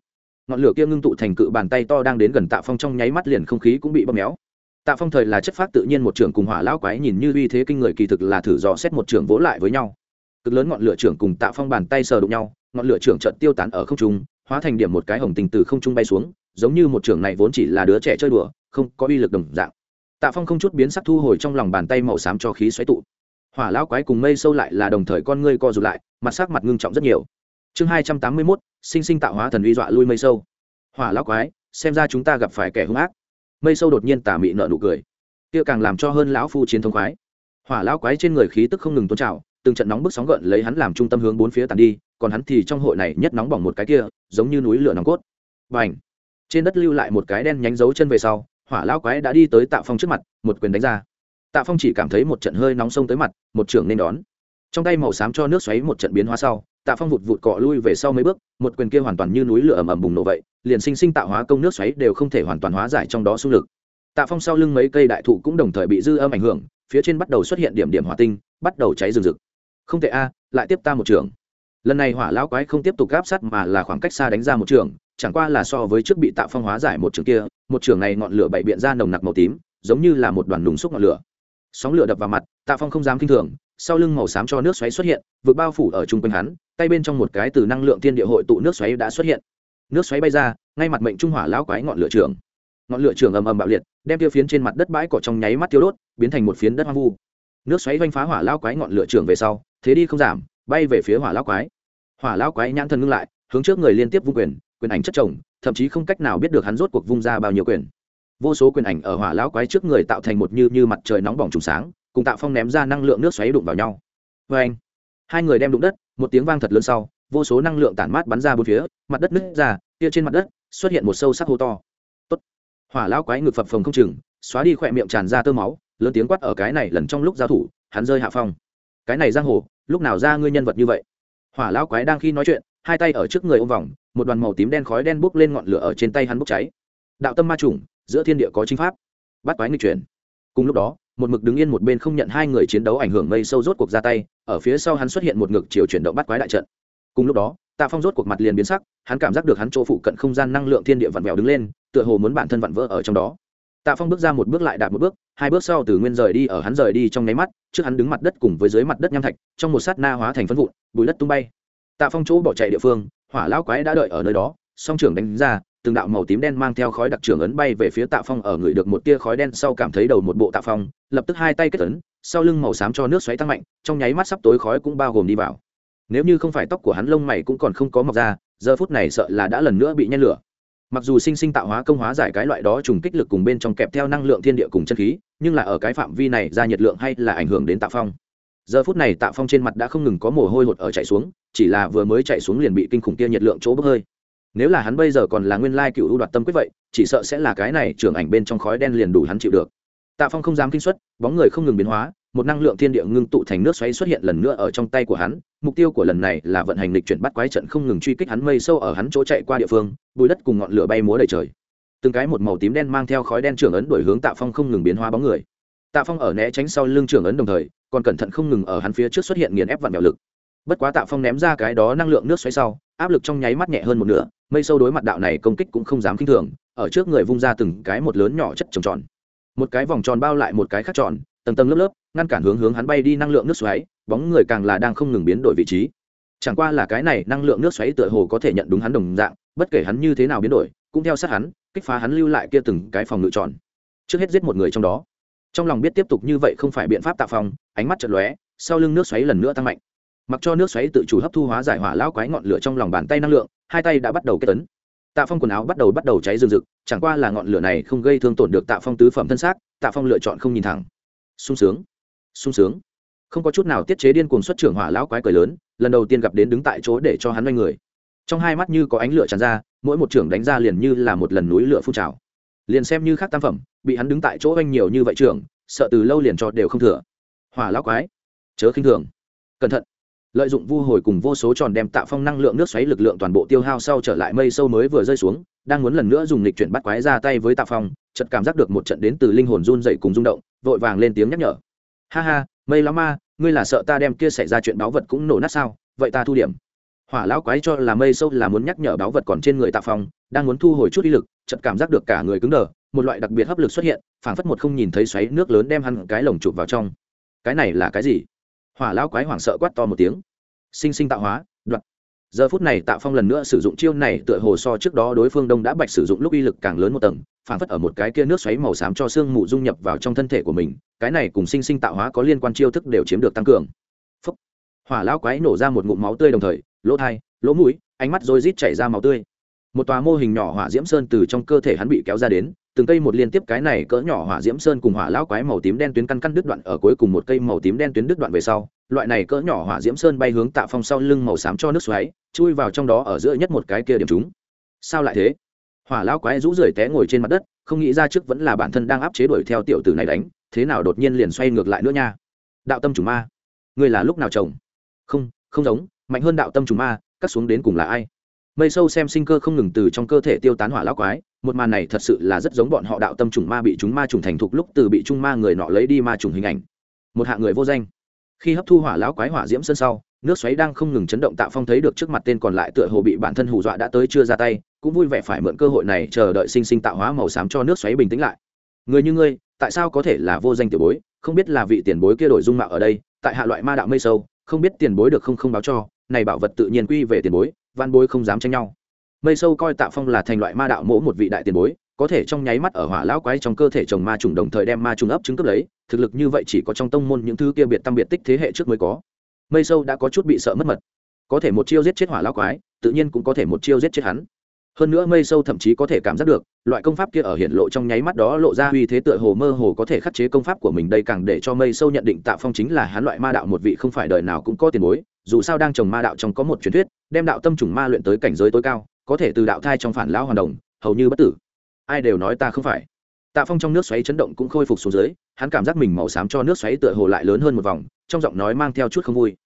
Ngọn lửa kia ngưng tụ thành cự bàn tay to đang đến gần tạ phong trong nháy mắt liền không khí cũng bị bóp méo tạ phong thời là chất phát tự nhiên một trưởng cùng hỏa lão quái nhìn như uy thế kinh người kỳ thực là thử dò xét một trưởng vỗ lại với nhau. Cực lớn ngọn lửa trưởng cùng tạ phong bàn tay sờ đụng nhau, ngọn lửa trưởng trận tiêu tán ở không trung, hóa thành điểm một cái hồng tình từ không trung bay xuống, giống như một trưởng này vốn chỉ là đứa trẻ chơi đùa, không có uy lực đồng dạng. Tạ phong không chút biến sắc thu hồi trong lòng bàn tay màu xám cho khí xoáy tụ. Hỏa lão quái cùng mây sâu lại là đồng thời con ngươi co rụt lại, mặt sắc mặt ngưng trọng rất nhiều. Chương hai trăm tám mươi mốt, sinh sinh tạo hóa thần uy dọa lui mây sâu. Hỏa lão quái, xem ra chúng ta gặp phải kẻ hung ác mây sâu đột nhiên tà mị nợ nụ cười. Kia càng làm cho hơn lão phu chiến thông khoái. Hỏa lão quái trên người khí tức không ngừng tôn trào, từng trận nóng bức sóng gợn lấy hắn làm trung tâm hướng bốn phía tàn đi, còn hắn thì trong hội này nhất nóng bỏng một cái kia, giống như núi lửa nóng cốt. Và ảnh trên đất lưu lại một cái đen nhánh dấu chân về sau, hỏa lão quái đã đi tới tạ phong trước mặt, một quyền đánh ra. Tạ phong chỉ cảm thấy một trận hơi nóng sông tới mặt, một trường nên đón. Trong tay màu xám cho nước xoáy một trận biến hóa sau tạ phong vụt vụt cọ lui về sau mấy bước, một quyền kia hoàn toàn như núi lửa ầm ầm bùng nổ vậy, liền sinh sinh tạo hóa công nước xoáy đều không thể hoàn toàn hóa giải trong đó xung lực. Tạ phong sau lưng mấy cây đại thụ cũng đồng thời bị dư âm ảnh hưởng, phía trên bắt đầu xuất hiện điểm điểm hỏa tinh, bắt đầu cháy rừng rực. Không thể a, lại tiếp ta một trường. Lần này hỏa lão quái không tiếp tục gáp sát mà là khoảng cách xa đánh ra một trường, chẳng qua là so với trước bị tạ phong hóa giải một trường kia, một trường này ngọn lửa bảy biện ra nồng nặc màu tím, giống như là một đoàn nùng xúc ngọn lửa. Sóng lửa đập vào mặt, tạ phong không dám kinh thường sau lưng màu xám cho nước xoáy xuất hiện vượt bao phủ ở chung quanh hắn, tay bên trong một cái từ năng lượng thiên địa hội tụ nước xoáy đã xuất hiện. Nước xoáy bay ra, ngay mặt mệnh trung hỏa lão quái ngọn lửa trường ngọn lửa trường ầm ầm bạo liệt, đem tiêu phiến trên mặt đất bãi cỏ trong nháy mắt tiêu đốt, biến thành một phiến đất hoang vu. Nước xoáy vanh phá hỏa lão quái ngọn lửa trường về sau, thế đi không giảm, bay về phía hỏa lão quái. Hỏa lão quái nhãn thần ngưng lại, hướng trước người liên tiếp vung quyền quyền ảnh chất chồng, thậm chí không cách nào biết được hắn rốt cuộc vung ra bao nhiêu quyền. Vô số quyền ảnh ở hỏa lão quái trước người tạo thành một như như mặt trời nóng bỏng trùng sáng cùng tạo phong ném ra năng lượng nước xoáy đụng vào nhau. Vê anh, hai người đem đụng đất, một tiếng vang thật lớn sau, vô số năng lượng tản mát bắn ra bốn phía, mặt đất nứt ra, kia trên mặt đất xuất hiện một sâu sắc hô to. Tốt. hỏa lão quái ngực phập phồng không chừng, xóa đi khỏe miệng tràn ra tơ máu, lớn tiếng quát ở cái này lần trong lúc giao thủ, hắn rơi hạ phong. Cái này giang hồ, lúc nào ra ngươi nhân vật như vậy? Hỏa lão quái đang khi nói chuyện, hai tay ở trước người ôm vòng, một đoàn màu tím đen khói đen bốc lên ngọn lửa ở trên tay hắn bốc cháy. Đạo tâm ma trùng, giữa thiên địa có chính pháp. Bắt quái nghịch chuyển. Cùng lúc đó một mực đứng yên một bên không nhận hai người chiến đấu ảnh hưởng mây sâu rốt cuộc ra tay, ở phía sau hắn xuất hiện một ngực chiều chuyển động bắt quái đại trận. Cùng lúc đó, tạ phong rốt cuộc mặt liền biến sắc, hắn cảm giác được hắn chỗ phụ cận không gian năng lượng thiên địa vặn vẹo đứng lên, tựa hồ muốn bản thân vặn vỡ ở trong đó. Tạ phong bước ra một bước lại đạp một bước, hai bước sau từ nguyên rời đi ở hắn rời đi trong nháy mắt, trước hắn đứng mặt đất cùng với dưới mặt đất nham thạch, trong một sát na hóa thành phân vụn bùi đất tung bay. Tạ phong chỗ bỏ chạy địa phương, hỏa lão quái đã đợi ở nơi đó, song trưởng đánh ra, từng đạo màu tím đen mang theo khói đặc trưởng ấn bay về phía tạ phong ở người được một tia khói đen sau cảm thấy đầu một bộ tạ phong lập tức hai tay kết ấn, sau lưng màu xám cho nước xoáy tăng mạnh, trong nháy mắt sắp tối khói cũng bao gồm đi vào. Nếu như không phải tóc của hắn lông mày cũng còn không có mọc ra, giờ phút này sợ là đã lần nữa bị nhen lửa. Mặc dù sinh sinh tạo hóa công hóa giải cái loại đó trùng kích lực cùng bên trong kẹp theo năng lượng thiên địa cùng chân khí, nhưng là ở cái phạm vi này ra nhiệt lượng hay là ảnh hưởng đến tạ phong. Giờ phút này tạ phong trên mặt đã không ngừng có mồ hôi hột ở chạy xuống, chỉ là vừa mới chạy xuống liền bị kinh khủng kia nhiệt lượng chỗ bốc hơi. Nếu là hắn bây giờ còn là nguyên lai cựu ưu đoạt tâm quyết vậy, chỉ sợ sẽ là cái này trưởng ảnh bên trong khói đen liền đủ hắn chịu được tạ phong không dám kinh xuất, bóng người không ngừng biến hóa, một năng lượng thiên địa ngưng tụ thành nước xoáy xuất hiện lần nữa ở trong tay của hắn, mục tiêu của lần này là vận hành lịch chuyển bắt quái trận không ngừng truy kích hắn mây sâu ở hắn chỗ chạy qua địa phương, bùi đất cùng ngọn lửa bay múa đầy trời. Từng cái một màu tím đen mang theo khói đen trưởng ấn đổi hướng tạ phong không ngừng biến hóa bóng người. Tạ phong ở né tránh sau lưng trưởng ấn đồng thời, còn cẩn thận không ngừng ở hắn phía trước xuất hiện nghiền ép vặn vẹo lực. Bất quá tạ phong ném ra cái đó năng lượng nước xoáy sau, áp lực trong nháy mắt nhẹ hơn một nửa, mây sâu đối mặt đạo này công kích cũng không dám kinh thường, ở trước người vung ra từng cái một lớn nhỏ chất trồng tròn một cái vòng tròn bao lại một cái khác tròn, tầng tầng lớp lớp, ngăn cản hướng hướng hắn bay đi năng lượng nước xoáy, bóng người càng là đang không ngừng biến đổi vị trí. Chẳng qua là cái này năng lượng nước xoáy tựa hồ có thể nhận đúng hắn đồng dạng, bất kể hắn như thế nào biến đổi, cũng theo sát hắn, kích phá hắn lưu lại kia từng cái phòng ngự tròn. Trước hết giết một người trong đó. Trong lòng biết tiếp tục như vậy không phải biện pháp tạo phòng, ánh mắt chật lóe, sau lưng nước xoáy lần nữa tăng mạnh. Mặc cho nước xoáy tự chủ hấp thu hóa giải hỏa lão quái ngọn lửa trong lòng bàn tay năng lượng, hai tay đã bắt đầu kết tấn tạ phong quần áo bắt đầu bắt đầu cháy rừng rực, chẳng qua là ngọn lửa này không gây thương tổn được tạ phong tứ phẩm thân xác, tạ phong lựa chọn không nhìn thẳng. Sung sướng sung sướng. Không có chút nào tiết chế điên cuồng xuất trưởng hỏa lão quái cười lớn, lần đầu tiên gặp đến đứng tại chỗ để cho hắn oanh người. Trong hai mắt như có ánh lửa tràn ra, mỗi một trưởng đánh ra liền như là một lần núi lửa phun trào. Liền xem như khác tam phẩm, bị hắn đứng tại chỗ oanh nhiều như vậy trưởng, sợ từ lâu liền cho đều không thừa. Hỏa lão quái, chớ khinh thường. Cẩn thận lợi dụng vu hồi cùng vô số tròn đem tạo phong năng lượng nước xoáy lực lượng toàn bộ tiêu hao sau trở lại mây sâu mới vừa rơi xuống, đang muốn lần nữa dùng lịch chuyển bắt quái ra tay với tạo phong, chợt cảm giác được một trận đến từ linh hồn run dậy cùng rung động, vội vàng lên tiếng nhắc nhở. Ha ha, mây lão ma, ngươi là sợ ta đem kia xảy ra chuyện báu vật cũng nổ nát sao? Vậy ta thu điểm. Hỏa lão quái cho là mây sâu là muốn nhắc nhở báu vật còn trên người tạo phong, đang muốn thu hồi chút ý lực, chợt cảm giác được cả người cứng đờ, một loại đặc biệt hấp lực xuất hiện, phảng phất một không nhìn thấy xoáy nước lớn đem hắn cái lồng chụp vào trong. Cái này là cái gì? Hỏa lão quái hoảng sợ quát to một tiếng. Sinh sinh tạo hóa đoạn giờ phút này tạ phong lần nữa sử dụng chiêu này tựa hồ so trước đó đối phương đông đã bạch sử dụng lúc uy lực càng lớn một tầng, phản phất ở một cái kia nước xoáy màu xám cho xương mù dung nhập vào trong thân thể của mình, cái này cùng sinh sinh tạo hóa có liên quan chiêu thức đều chiếm được tăng cường. Phúc. hỏa lão quái nổ ra một ngụm máu tươi đồng thời, lỗ thai, lỗ mũi, ánh mắt rồi rít chảy ra máu tươi. Một tòa mô hình nhỏ hỏa diễm sơn từ trong cơ thể hắn bị kéo ra đến từng cây một liên tiếp cái này cỡ nhỏ hỏa diễm sơn cùng hỏa lão quái màu tím đen tuyến căn căn đứt đoạn ở cuối cùng một cây màu tím đen tuyến đứt đoạn về sau, loại này cỡ nhỏ hỏa diễm sơn bay hướng tạ phong sau lưng màu xám cho nước xoáy, chui vào trong đó ở giữa nhất một cái kia điểm chúng. Sao lại thế? Hỏa lão quái rũ rưởi té ngồi trên mặt đất, không nghĩ ra trước vẫn là bản thân đang áp chế đuổi theo tiểu tử này đánh, thế nào đột nhiên liền xoay ngược lại nữa nha. Đạo tâm chủ ma người là lúc nào chồng? Không không giống, mạnh hơn đạo tâm chủ ma cắt xuống đến cùng là ai? Mây sâu xem sinh cơ không ngừng từ trong cơ thể tiêu tán hỏa lão quái một màn này thật sự là rất giống bọn họ đạo tâm trùng ma bị chúng ma trùng thành thục lúc từ bị trung ma người nọ lấy đi ma trùng hình ảnh. Một hạng người vô danh. Khi hấp thu hỏa lão quái hỏa diễm sân sau, nước xoáy đang không ngừng chấn động tạo phong thấy được trước mặt tên còn lại tựa hồ bị bản thân hù dọa đã tới chưa ra tay, cũng vui vẻ phải mượn cơ hội này chờ đợi sinh sinh tạo hóa màu xám cho nước xoáy bình tĩnh lại. Người như ngươi, tại sao có thể là vô danh tiểu bối? Không biết là vị tiền bối kia đổi dung mạo ở đây, tại hạ loại ma đạo mây sâu, không biết tiền bối được không không báo cho, này bảo vật tự nhiên quy về tiền bối, văn bối không dám tranh nhau mây sâu coi tạ phong là thành loại ma đạo mỗ một vị đại tiền bối, có thể trong nháy mắt ở hỏa lão quái trong cơ thể chồng ma trùng đồng thời đem ma trùng ấp trứng cướp lấy, thực lực như vậy chỉ có trong tông môn những thứ kia biệt tăng biệt tích thế hệ trước mới có. Mây sâu đã có chút bị sợ mất mật. Có thể một chiêu giết chết hỏa lão quái, tự nhiên cũng có thể một chiêu giết chết hắn. Hơn nữa mây sâu thậm chí có thể cảm giác được, loại công pháp kia ở hiện lộ trong nháy mắt đó lộ ra uy thế tựa hồ mơ hồ có thể khắc chế công pháp của mình đây càng để cho mây sâu nhận định tạ phong chính là hắn loại ma đạo một vị không phải đời nào cũng có tiền bối, dù sao đang trồng ma đạo trong có một truyền thuyết, đem đạo tâm trùng ma luyện tới cảnh giới tối cao có thể từ đạo thai trong phản lão hoàn đồng, hầu như bất tử. Ai đều nói ta không phải. Tạ phong trong nước xoáy chấn động cũng khôi phục xuống dưới, hắn cảm giác mình màu xám cho nước xoáy tựa hồ lại lớn hơn một vòng, trong giọng nói mang theo chút không vui.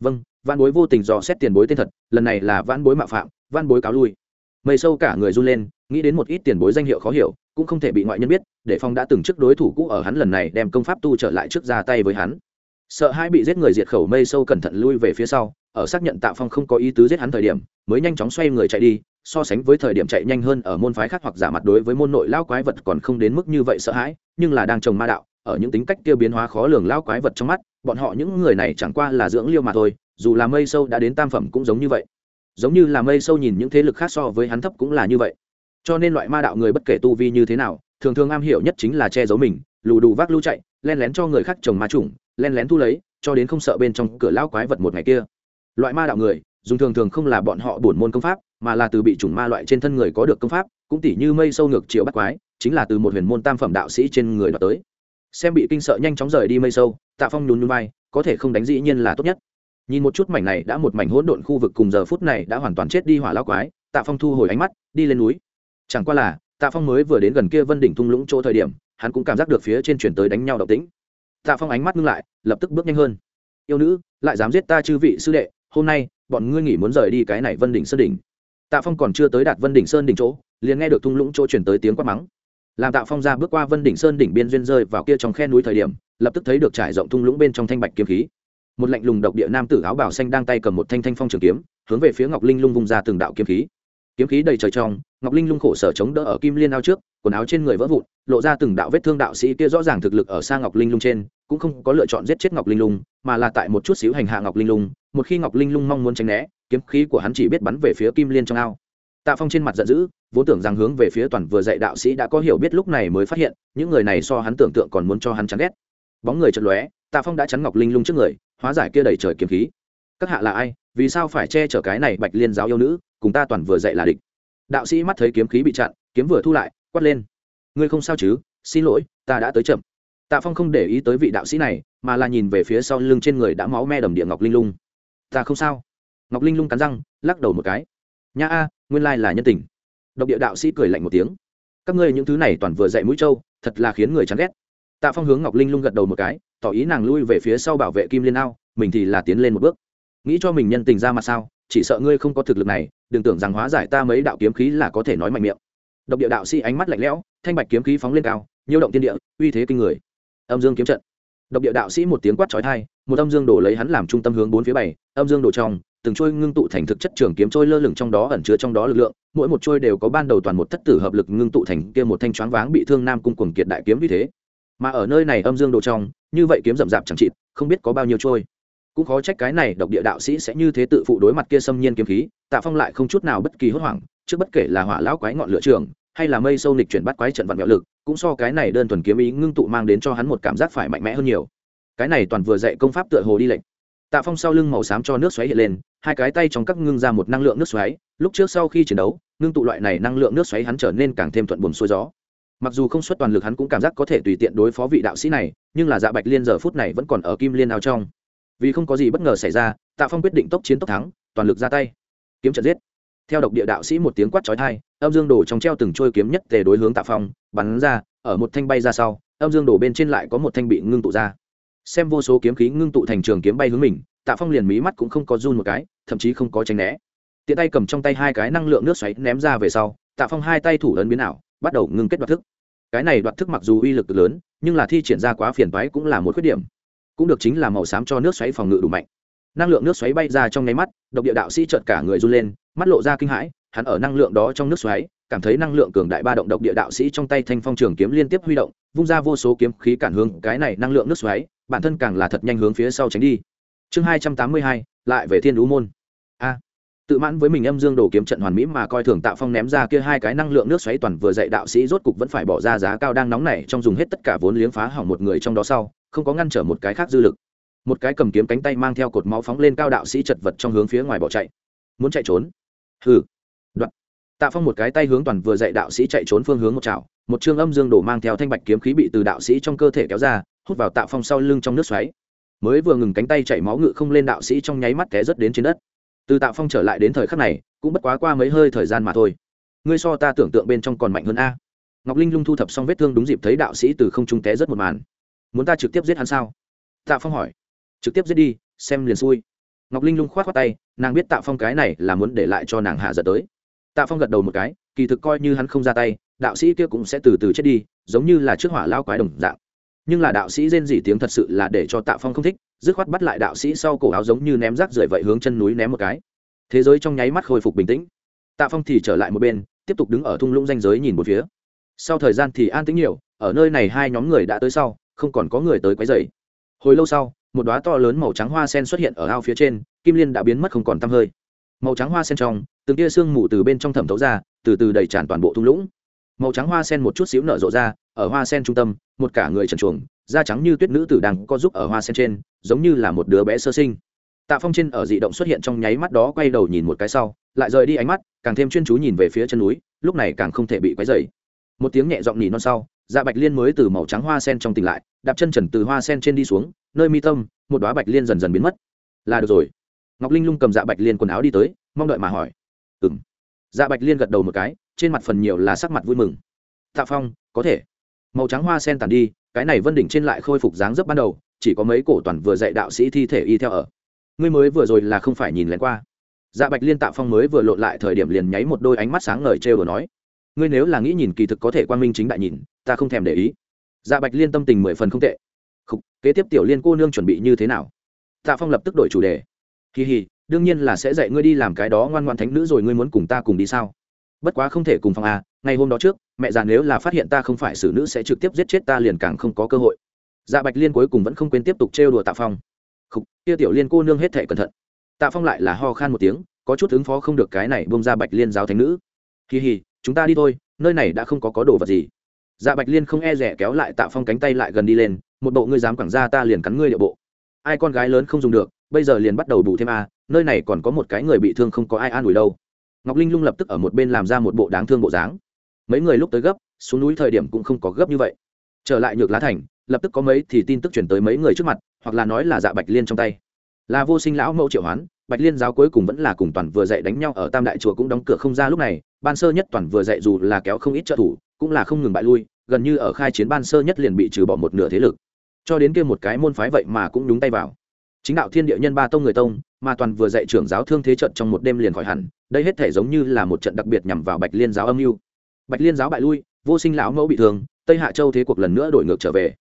Vâng văn bối vô tình dò xét tiền bối tên thật, lần này là văn bối mạo phạm văn bối cáo lui. Mây sâu cả người run lên, nghĩ đến một ít tiền bối danh hiệu khó hiểu, cũng không thể bị ngoại nhân biết, để phong đã từng trước đối thủ cũ ở hắn lần này đem công pháp tu trở lại trước ra tay với hắn. Sợ hai bị giết người diệt khẩu, mây sâu cẩn thận lui về phía sau ở xác nhận tạ phong không có ý tứ giết hắn thời điểm, mới nhanh chóng xoay người chạy đi, so sánh với thời điểm chạy nhanh hơn ở môn phái khác hoặc giả mặt đối với môn nội lao quái vật còn không đến mức như vậy sợ hãi, nhưng là đang trồng ma đạo, ở những tính cách tiêu biến hóa khó lường lao quái vật trong mắt, bọn họ những người này chẳng qua là dưỡng liêu mà thôi, dù là mây sâu đã đến tam phẩm cũng giống như vậy. Giống như là mây sâu nhìn những thế lực khác so với hắn thấp cũng là như vậy. Cho nên loại ma đạo người bất kể tu vi như thế nào, thường thường am hiểu nhất chính là che giấu mình, lù đù vác lưu chạy, len lén cho người khác trồng ma trùng len lén thu lấy, cho đến không sợ bên trong cửa lao quái vật một ngày kia loại ma đạo người, dùng thường thường không là bọn họ buồn môn công pháp, mà là từ bị chủng ma loại trên thân người có được công pháp, cũng tỉ như mây sâu ngược chiều bắt quái, chính là từ một huyền môn tam phẩm đạo sĩ trên người đoạt tới. Xem bị kinh sợ nhanh chóng rời đi mây sâu, tạ phong nhún nhún vai, có thể không đánh dĩ nhiên là tốt nhất. Nhìn một chút mảnh này đã một mảnh hỗn độn khu vực cùng giờ phút này đã hoàn toàn chết đi hỏa lao quái, tạ phong thu hồi ánh mắt, đi lên núi. Chẳng qua là, tạ phong mới vừa đến gần kia vân đỉnh thung lũng chỗ thời điểm, hắn cũng cảm giác được phía trên chuyển tới đánh nhau độc tĩnh. Tạ phong ánh mắt ngưng lại, lập tức bước nhanh hơn. Yêu nữ, lại dám giết ta chư vị sư đệ hôm nay, bọn ngươi nghỉ muốn rời đi cái này vân đỉnh sơn đỉnh. Tạ phong còn chưa tới đạt vân đỉnh sơn đỉnh chỗ, liền nghe được thung lũng chỗ chuyển tới tiếng quát mắng. Làm tạ phong ra bước qua vân đỉnh sơn đỉnh biên duyên rơi vào kia trong khe núi thời điểm, lập tức thấy được trải rộng thung lũng bên trong thanh bạch kiếm khí. Một lạnh lùng độc địa nam tử áo bảo xanh đang tay cầm một thanh thanh phong trường kiếm, hướng về phía ngọc linh lung vung ra từng đạo kiếm khí kiếm khí đầy trời trong, ngọc linh lung khổ sở chống đỡ ở kim liên ao trước, quần áo trên người vỡ vụn, lộ ra từng đạo vết thương đạo sĩ kia rõ ràng thực lực ở xa ngọc linh lung trên, cũng không có lựa chọn giết chết ngọc linh lung, mà là tại một chút xíu hành hạ ngọc linh lung, một khi ngọc linh lung mong muốn tránh né, kiếm khí của hắn chỉ biết bắn về phía kim liên trong ao. Tạ phong trên mặt giận dữ, vốn tưởng rằng hướng về phía toàn vừa dạy đạo sĩ đã có hiểu biết lúc này mới phát hiện, những người này so hắn tưởng tượng còn muốn cho hắn chán ghét. Bóng người chật lóe, tạ phong đã chắn ngọc linh lung trước người, hóa giải kia đầy trời kiếm khí các hạ là ai, vì sao phải che chở cái này bạch liên giáo yêu nữ, cùng ta toàn vừa dạy là địch. Đạo sĩ mắt thấy kiếm khí bị chặn, kiếm vừa thu lại, quát lên. Ngươi không sao chứ? Xin lỗi, ta đã tới chậm. Tạ phong không để ý tới vị đạo sĩ này, mà là nhìn về phía sau lưng trên người đã máu me đầm địa ngọc linh lung. Ta không sao. Ngọc linh lung cắn răng, lắc đầu một cái. Nha a, nguyên lai là nhân tình. Độc địa đạo sĩ cười lạnh một tiếng. Các ngươi những thứ này toàn vừa dạy mũi trâu, thật là khiến người chán ghét. Tạ phong hướng ngọc linh lung gật đầu một cái, tỏ ý nàng lui về phía sau bảo vệ kim liên ao, mình thì là tiến lên một bước nghĩ cho mình nhân tình ra mặt sao? Chỉ sợ ngươi không có thực lực này, đừng tưởng rằng hóa giải ta mấy đạo kiếm khí là có thể nói mạnh miệng. Độc địa đạo sĩ ánh mắt lạnh lẽo, thanh bạch kiếm khí phóng lên cao, nhiêu động tiên địa, uy thế kinh người. Âm dương kiếm trận. Độc địa đạo sĩ một tiếng quát trói thai một âm dương đổ lấy hắn làm trung tâm hướng bốn phía bảy, âm dương đổ trong, từng trôi ngưng tụ thành thực chất trường kiếm trôi lơ lửng trong đó ẩn chứa trong đó lực lượng, mỗi một trôi đều có ban đầu toàn một thất tử hợp lực ngưng tụ thành kia một thanh choáng váng bị thương nam cung cuồng kiệt đại kiếm vì thế. Mà ở nơi này âm dương đồ trong, như vậy kiếm rậm rạp chẳng chịt, không biết có bao nhiêu trôi cũng khó trách cái này độc địa đạo sĩ sẽ như thế tự phụ đối mặt kia xâm nhiên kiếm khí, tạ phong lại không chút nào bất kỳ hốt hoảng, trước bất kể là hỏa lão quái ngọn lửa trường, hay là mây sâu nịch chuyển bắt quái trận vận vẹo lực, cũng so cái này đơn thuần kiếm ý ngưng tụ mang đến cho hắn một cảm giác phải mạnh mẽ hơn nhiều. Cái này toàn vừa dạy công pháp tựa hồ đi lệnh tạ phong sau lưng màu xám cho nước xoáy hiện lên, hai cái tay trong các ngưng ra một năng lượng nước xoáy, lúc trước sau khi chiến đấu, ngưng tụ loại này năng lượng nước xoáy hắn trở nên càng thêm thuận buồm xuôi gió. Mặc dù không xuất toàn lực hắn cũng cảm giác có thể tùy tiện đối phó vị đạo sĩ này, nhưng là dạ bạch liên giờ phút này vẫn còn ở kim liên ao trong vì không có gì bất ngờ xảy ra, tạ phong quyết định tốc chiến tốc thắng, toàn lực ra tay. Kiếm trận giết. Theo độc địa đạo sĩ một tiếng quát trói thai âm dương đổ trong treo từng trôi kiếm nhất tề đối hướng tạ phong, bắn ra, ở một thanh bay ra sau, âm dương đổ bên trên lại có một thanh bị ngưng tụ ra. Xem vô số kiếm khí ngưng tụ thành trường kiếm bay hướng mình, tạ phong liền mí mắt cũng không có run một cái, thậm chí không có tránh né. Tiện tay cầm trong tay hai cái năng lượng nước xoáy ném ra về sau, tạ phong hai tay thủ lớn biến ảo, bắt đầu ngưng kết đoạt thức. Cái này đoạt thức mặc dù uy lực lớn, nhưng là thi triển ra quá phiền váy cũng là một khuyết điểm cũng được chính là màu xám cho nước xoáy phòng ngự đủ mạnh. Năng lượng nước xoáy bay ra trong nháy mắt, độc địa đạo sĩ trợt cả người run lên, mắt lộ ra kinh hãi, hắn ở năng lượng đó trong nước xoáy, cảm thấy năng lượng cường đại ba động độc địa đạo sĩ trong tay thanh phong trường kiếm liên tiếp huy động, vung ra vô số kiếm khí cản hướng, cái này năng lượng nước xoáy, bản thân càng là thật nhanh hướng phía sau tránh đi. Chương hai trăm tám mươi hai, lại về thiên đú môn. A. Tự mãn với mình âm dương đồ kiếm trận hoàn mỹ mà coi thường tạo phong ném ra kia hai cái năng lượng nước xoáy toàn vừa dạy đạo sĩ rốt cục vẫn phải bỏ ra giá cao đang nóng này trong dùng hết tất cả vốn liếng phá hỏng một người trong đó sau không có ngăn trở một cái khác dư lực. Một cái cầm kiếm cánh tay mang theo cột máu phóng lên cao đạo sĩ chật vật trong hướng phía ngoài bỏ chạy. Muốn chạy trốn? Hừ. Đoạn. Tạ phong một cái tay hướng toàn vừa dạy đạo sĩ chạy trốn phương hướng một chảo, một chương âm dương đổ mang theo thanh bạch kiếm khí bị từ đạo sĩ trong cơ thể kéo ra, hút vào tạ phong sau lưng trong nước xoáy. Mới vừa ngừng cánh tay chảy máu ngự không lên đạo sĩ trong nháy mắt té rất đến trên đất. Từ tạ phong trở lại đến thời khắc này, cũng bất quá qua mấy hơi thời gian mà thôi. Ngươi so ta tưởng tượng bên trong còn mạnh hơn a. Ngọc linh lung thu thập xong vết thương đúng dịp thấy đạo sĩ từ không trung té rất một màn muốn ta trực tiếp giết hắn sao? Tạ phong hỏi. Trực tiếp giết đi, xem liền xui. Ngọc linh lung k h o á t khoác tay, nàng biết tạ phong cái này là muốn để lại cho nàng hạ giật tới. Tạ phong gật đầu một cái, kỳ thực coi như hắn không ra tay, đạo sĩ kia cũng sẽ từ từ chết đi, giống như là trước hỏa lao quái đồng dạng. Nhưng là đạo sĩ rên dỉ tiếng thật sự là để cho tạ phong không thích, dứt khoát bắt lại đạo sĩ sau cổ áo giống như ném rác rưởi vậy hướng chân núi ném một cái. Thế giới trong nháy mắt khôi phục bình tĩnh. Tạ phong thì trở lại một bên, tiếp tục đứng ở thung lũng danh giới nhìn một phía. Sau thời gian thì an tĩnh nhiều, ở nơi này hai nhóm người đã tới sau không còn có người tới quấy dày hồi lâu sau, một đoá to lớn màu trắng hoa sen xuất hiện ở ao phía trên, kim liên đã biến mất không còn t hơi. Màu trắng hoa sen trong, từng tia sương mù từ bên trong thẩm thấu ra, từ từ đầy tràn toàn bộ thung lũng. Màu trắng hoa sen một chút xíu nở rộ ra, ở hoa sen trung tâm, một cả người trần chuồng da trắng như tuyết nữ tử đang co giúp ở hoa sen trên, giống như là một đứa bé sơ sinh. Tạ phong trên ở dị động xuất hiện trong nháy mắt đó quay đầu nhìn một cái sau, lại rời đi ánh mắt, càng thêm chuyên chú nhìn về phía chân núi, lúc này càng không thể bị quấy dày một tiếng nhẹ giọng nỉ non sau dạ bạch liên mới từ màu trắng hoa sen trong tỉnh lại, đạp chân trần từ hoa sen trên đi xuống, nơi mi tâm, một đoá bạch liên dần dần biến mất. Là được rồi. Ngọc linh lung cầm dạ bạch liên quần áo đi tới, mong đợi mà hỏi. Ừng dạ bạch liên gật đầu một cái, trên mặt phần nhiều là sắc mặt vui mừng. Tạ phong, có thể. Màu trắng hoa sen tàn đi, cái này vân đỉnh trên lại khôi phục dáng dấp ban đầu, chỉ có mấy cổ toàn vừa dạy đạo sĩ thi thể y theo ở. Ngươi mới vừa rồi là không phải nhìn lén qua. Dạ bạch liên tạ phong mới vừa lộn lại thời điểm liền nháy một đôi ánh mắt sáng ngời trêu đồ nói ngươi nếu là nghĩ nhìn kỳ thực có thể quan minh chính đại nhìn ta không thèm để ý. Dạ bạch liên tâm tình mười phần không tệ. Khúc, kế tiếp tiểu liên cô nương chuẩn bị như thế nào? Tạ phong lập tức đổi chủ đề. Kỳ hì đương nhiên là sẽ dạy ngươi đi làm cái đó ngoan ngoan thánh nữ rồi ngươi muốn cùng ta cùng đi sao? Bất quá không thể cùng phòng à ngày hôm đó trước mẹ già nếu là phát hiện ta không phải xử nữ sẽ trực tiếp giết chết ta liền càng không có cơ hội. Dạ bạch liên cuối cùng vẫn không quên tiếp tục trêu đùa tạ phong. Khúc, kia tiểu liên cô nương hết thể cẩn thận. Tạ phong lại là ho khan một tiếng có chút ứng phó không được cái này bông ra bạch liên giáo thánh nữ. Kỳ hì chúng ta đi thôi, nơi này đã không có có đồ vật gì. Dạ bạch liên không e rẻ kéo lại tạ phong cánh tay lại gần đi lên, một bộ ngươi dám quẳng ra ta liền cắn ngươi địa bộ. Ai con gái lớn không dùng được, bây giờ liền bắt đầu bù thêm a, nơi này còn có một cái người bị thương không có ai an ủi đâu. Ngọc linh lung lập tức ở một bên làm ra một bộ đáng thương bộ dáng. Mấy người lúc tới gấp, xuống núi thời điểm cũng không có gấp như vậy. Trở lại nhược lá thành, lập tức có mấy thì tin tức chuyển tới mấy người trước mặt, hoặc là nói là dạ bạch liên trong tay. Là vô sinh lão mẫu triệu hoán bạch liên giáo cuối cùng vẫn là cùng toàn vừa dạy đánh nhau ở tam đại chùa cũng đóng cửa không ra lúc này, ban sơ nhất toàn vừa dạy dù là kéo không ít trợ thủ, cũng là không ngừng bại lui, gần như ở khai chiến ban sơ nhất liền bị trừ bỏ một nửa thế lực. Cho đến kia một cái môn phái vậy mà cũng đúng tay vào. Chính đạo thiên địa nhân ba tông người tông, mà toàn vừa dạy trưởng giáo thương thế trận trong một đêm liền khỏi hẳn, đây hết thể giống như là một trận đặc biệt nhằm vào bạch liên giáo âm mưu. Bạch liên giáo bại lui, vô sinh lão mẫu bị thương, tây hạ châu thế cuộc lần nữa đổi ngược trở về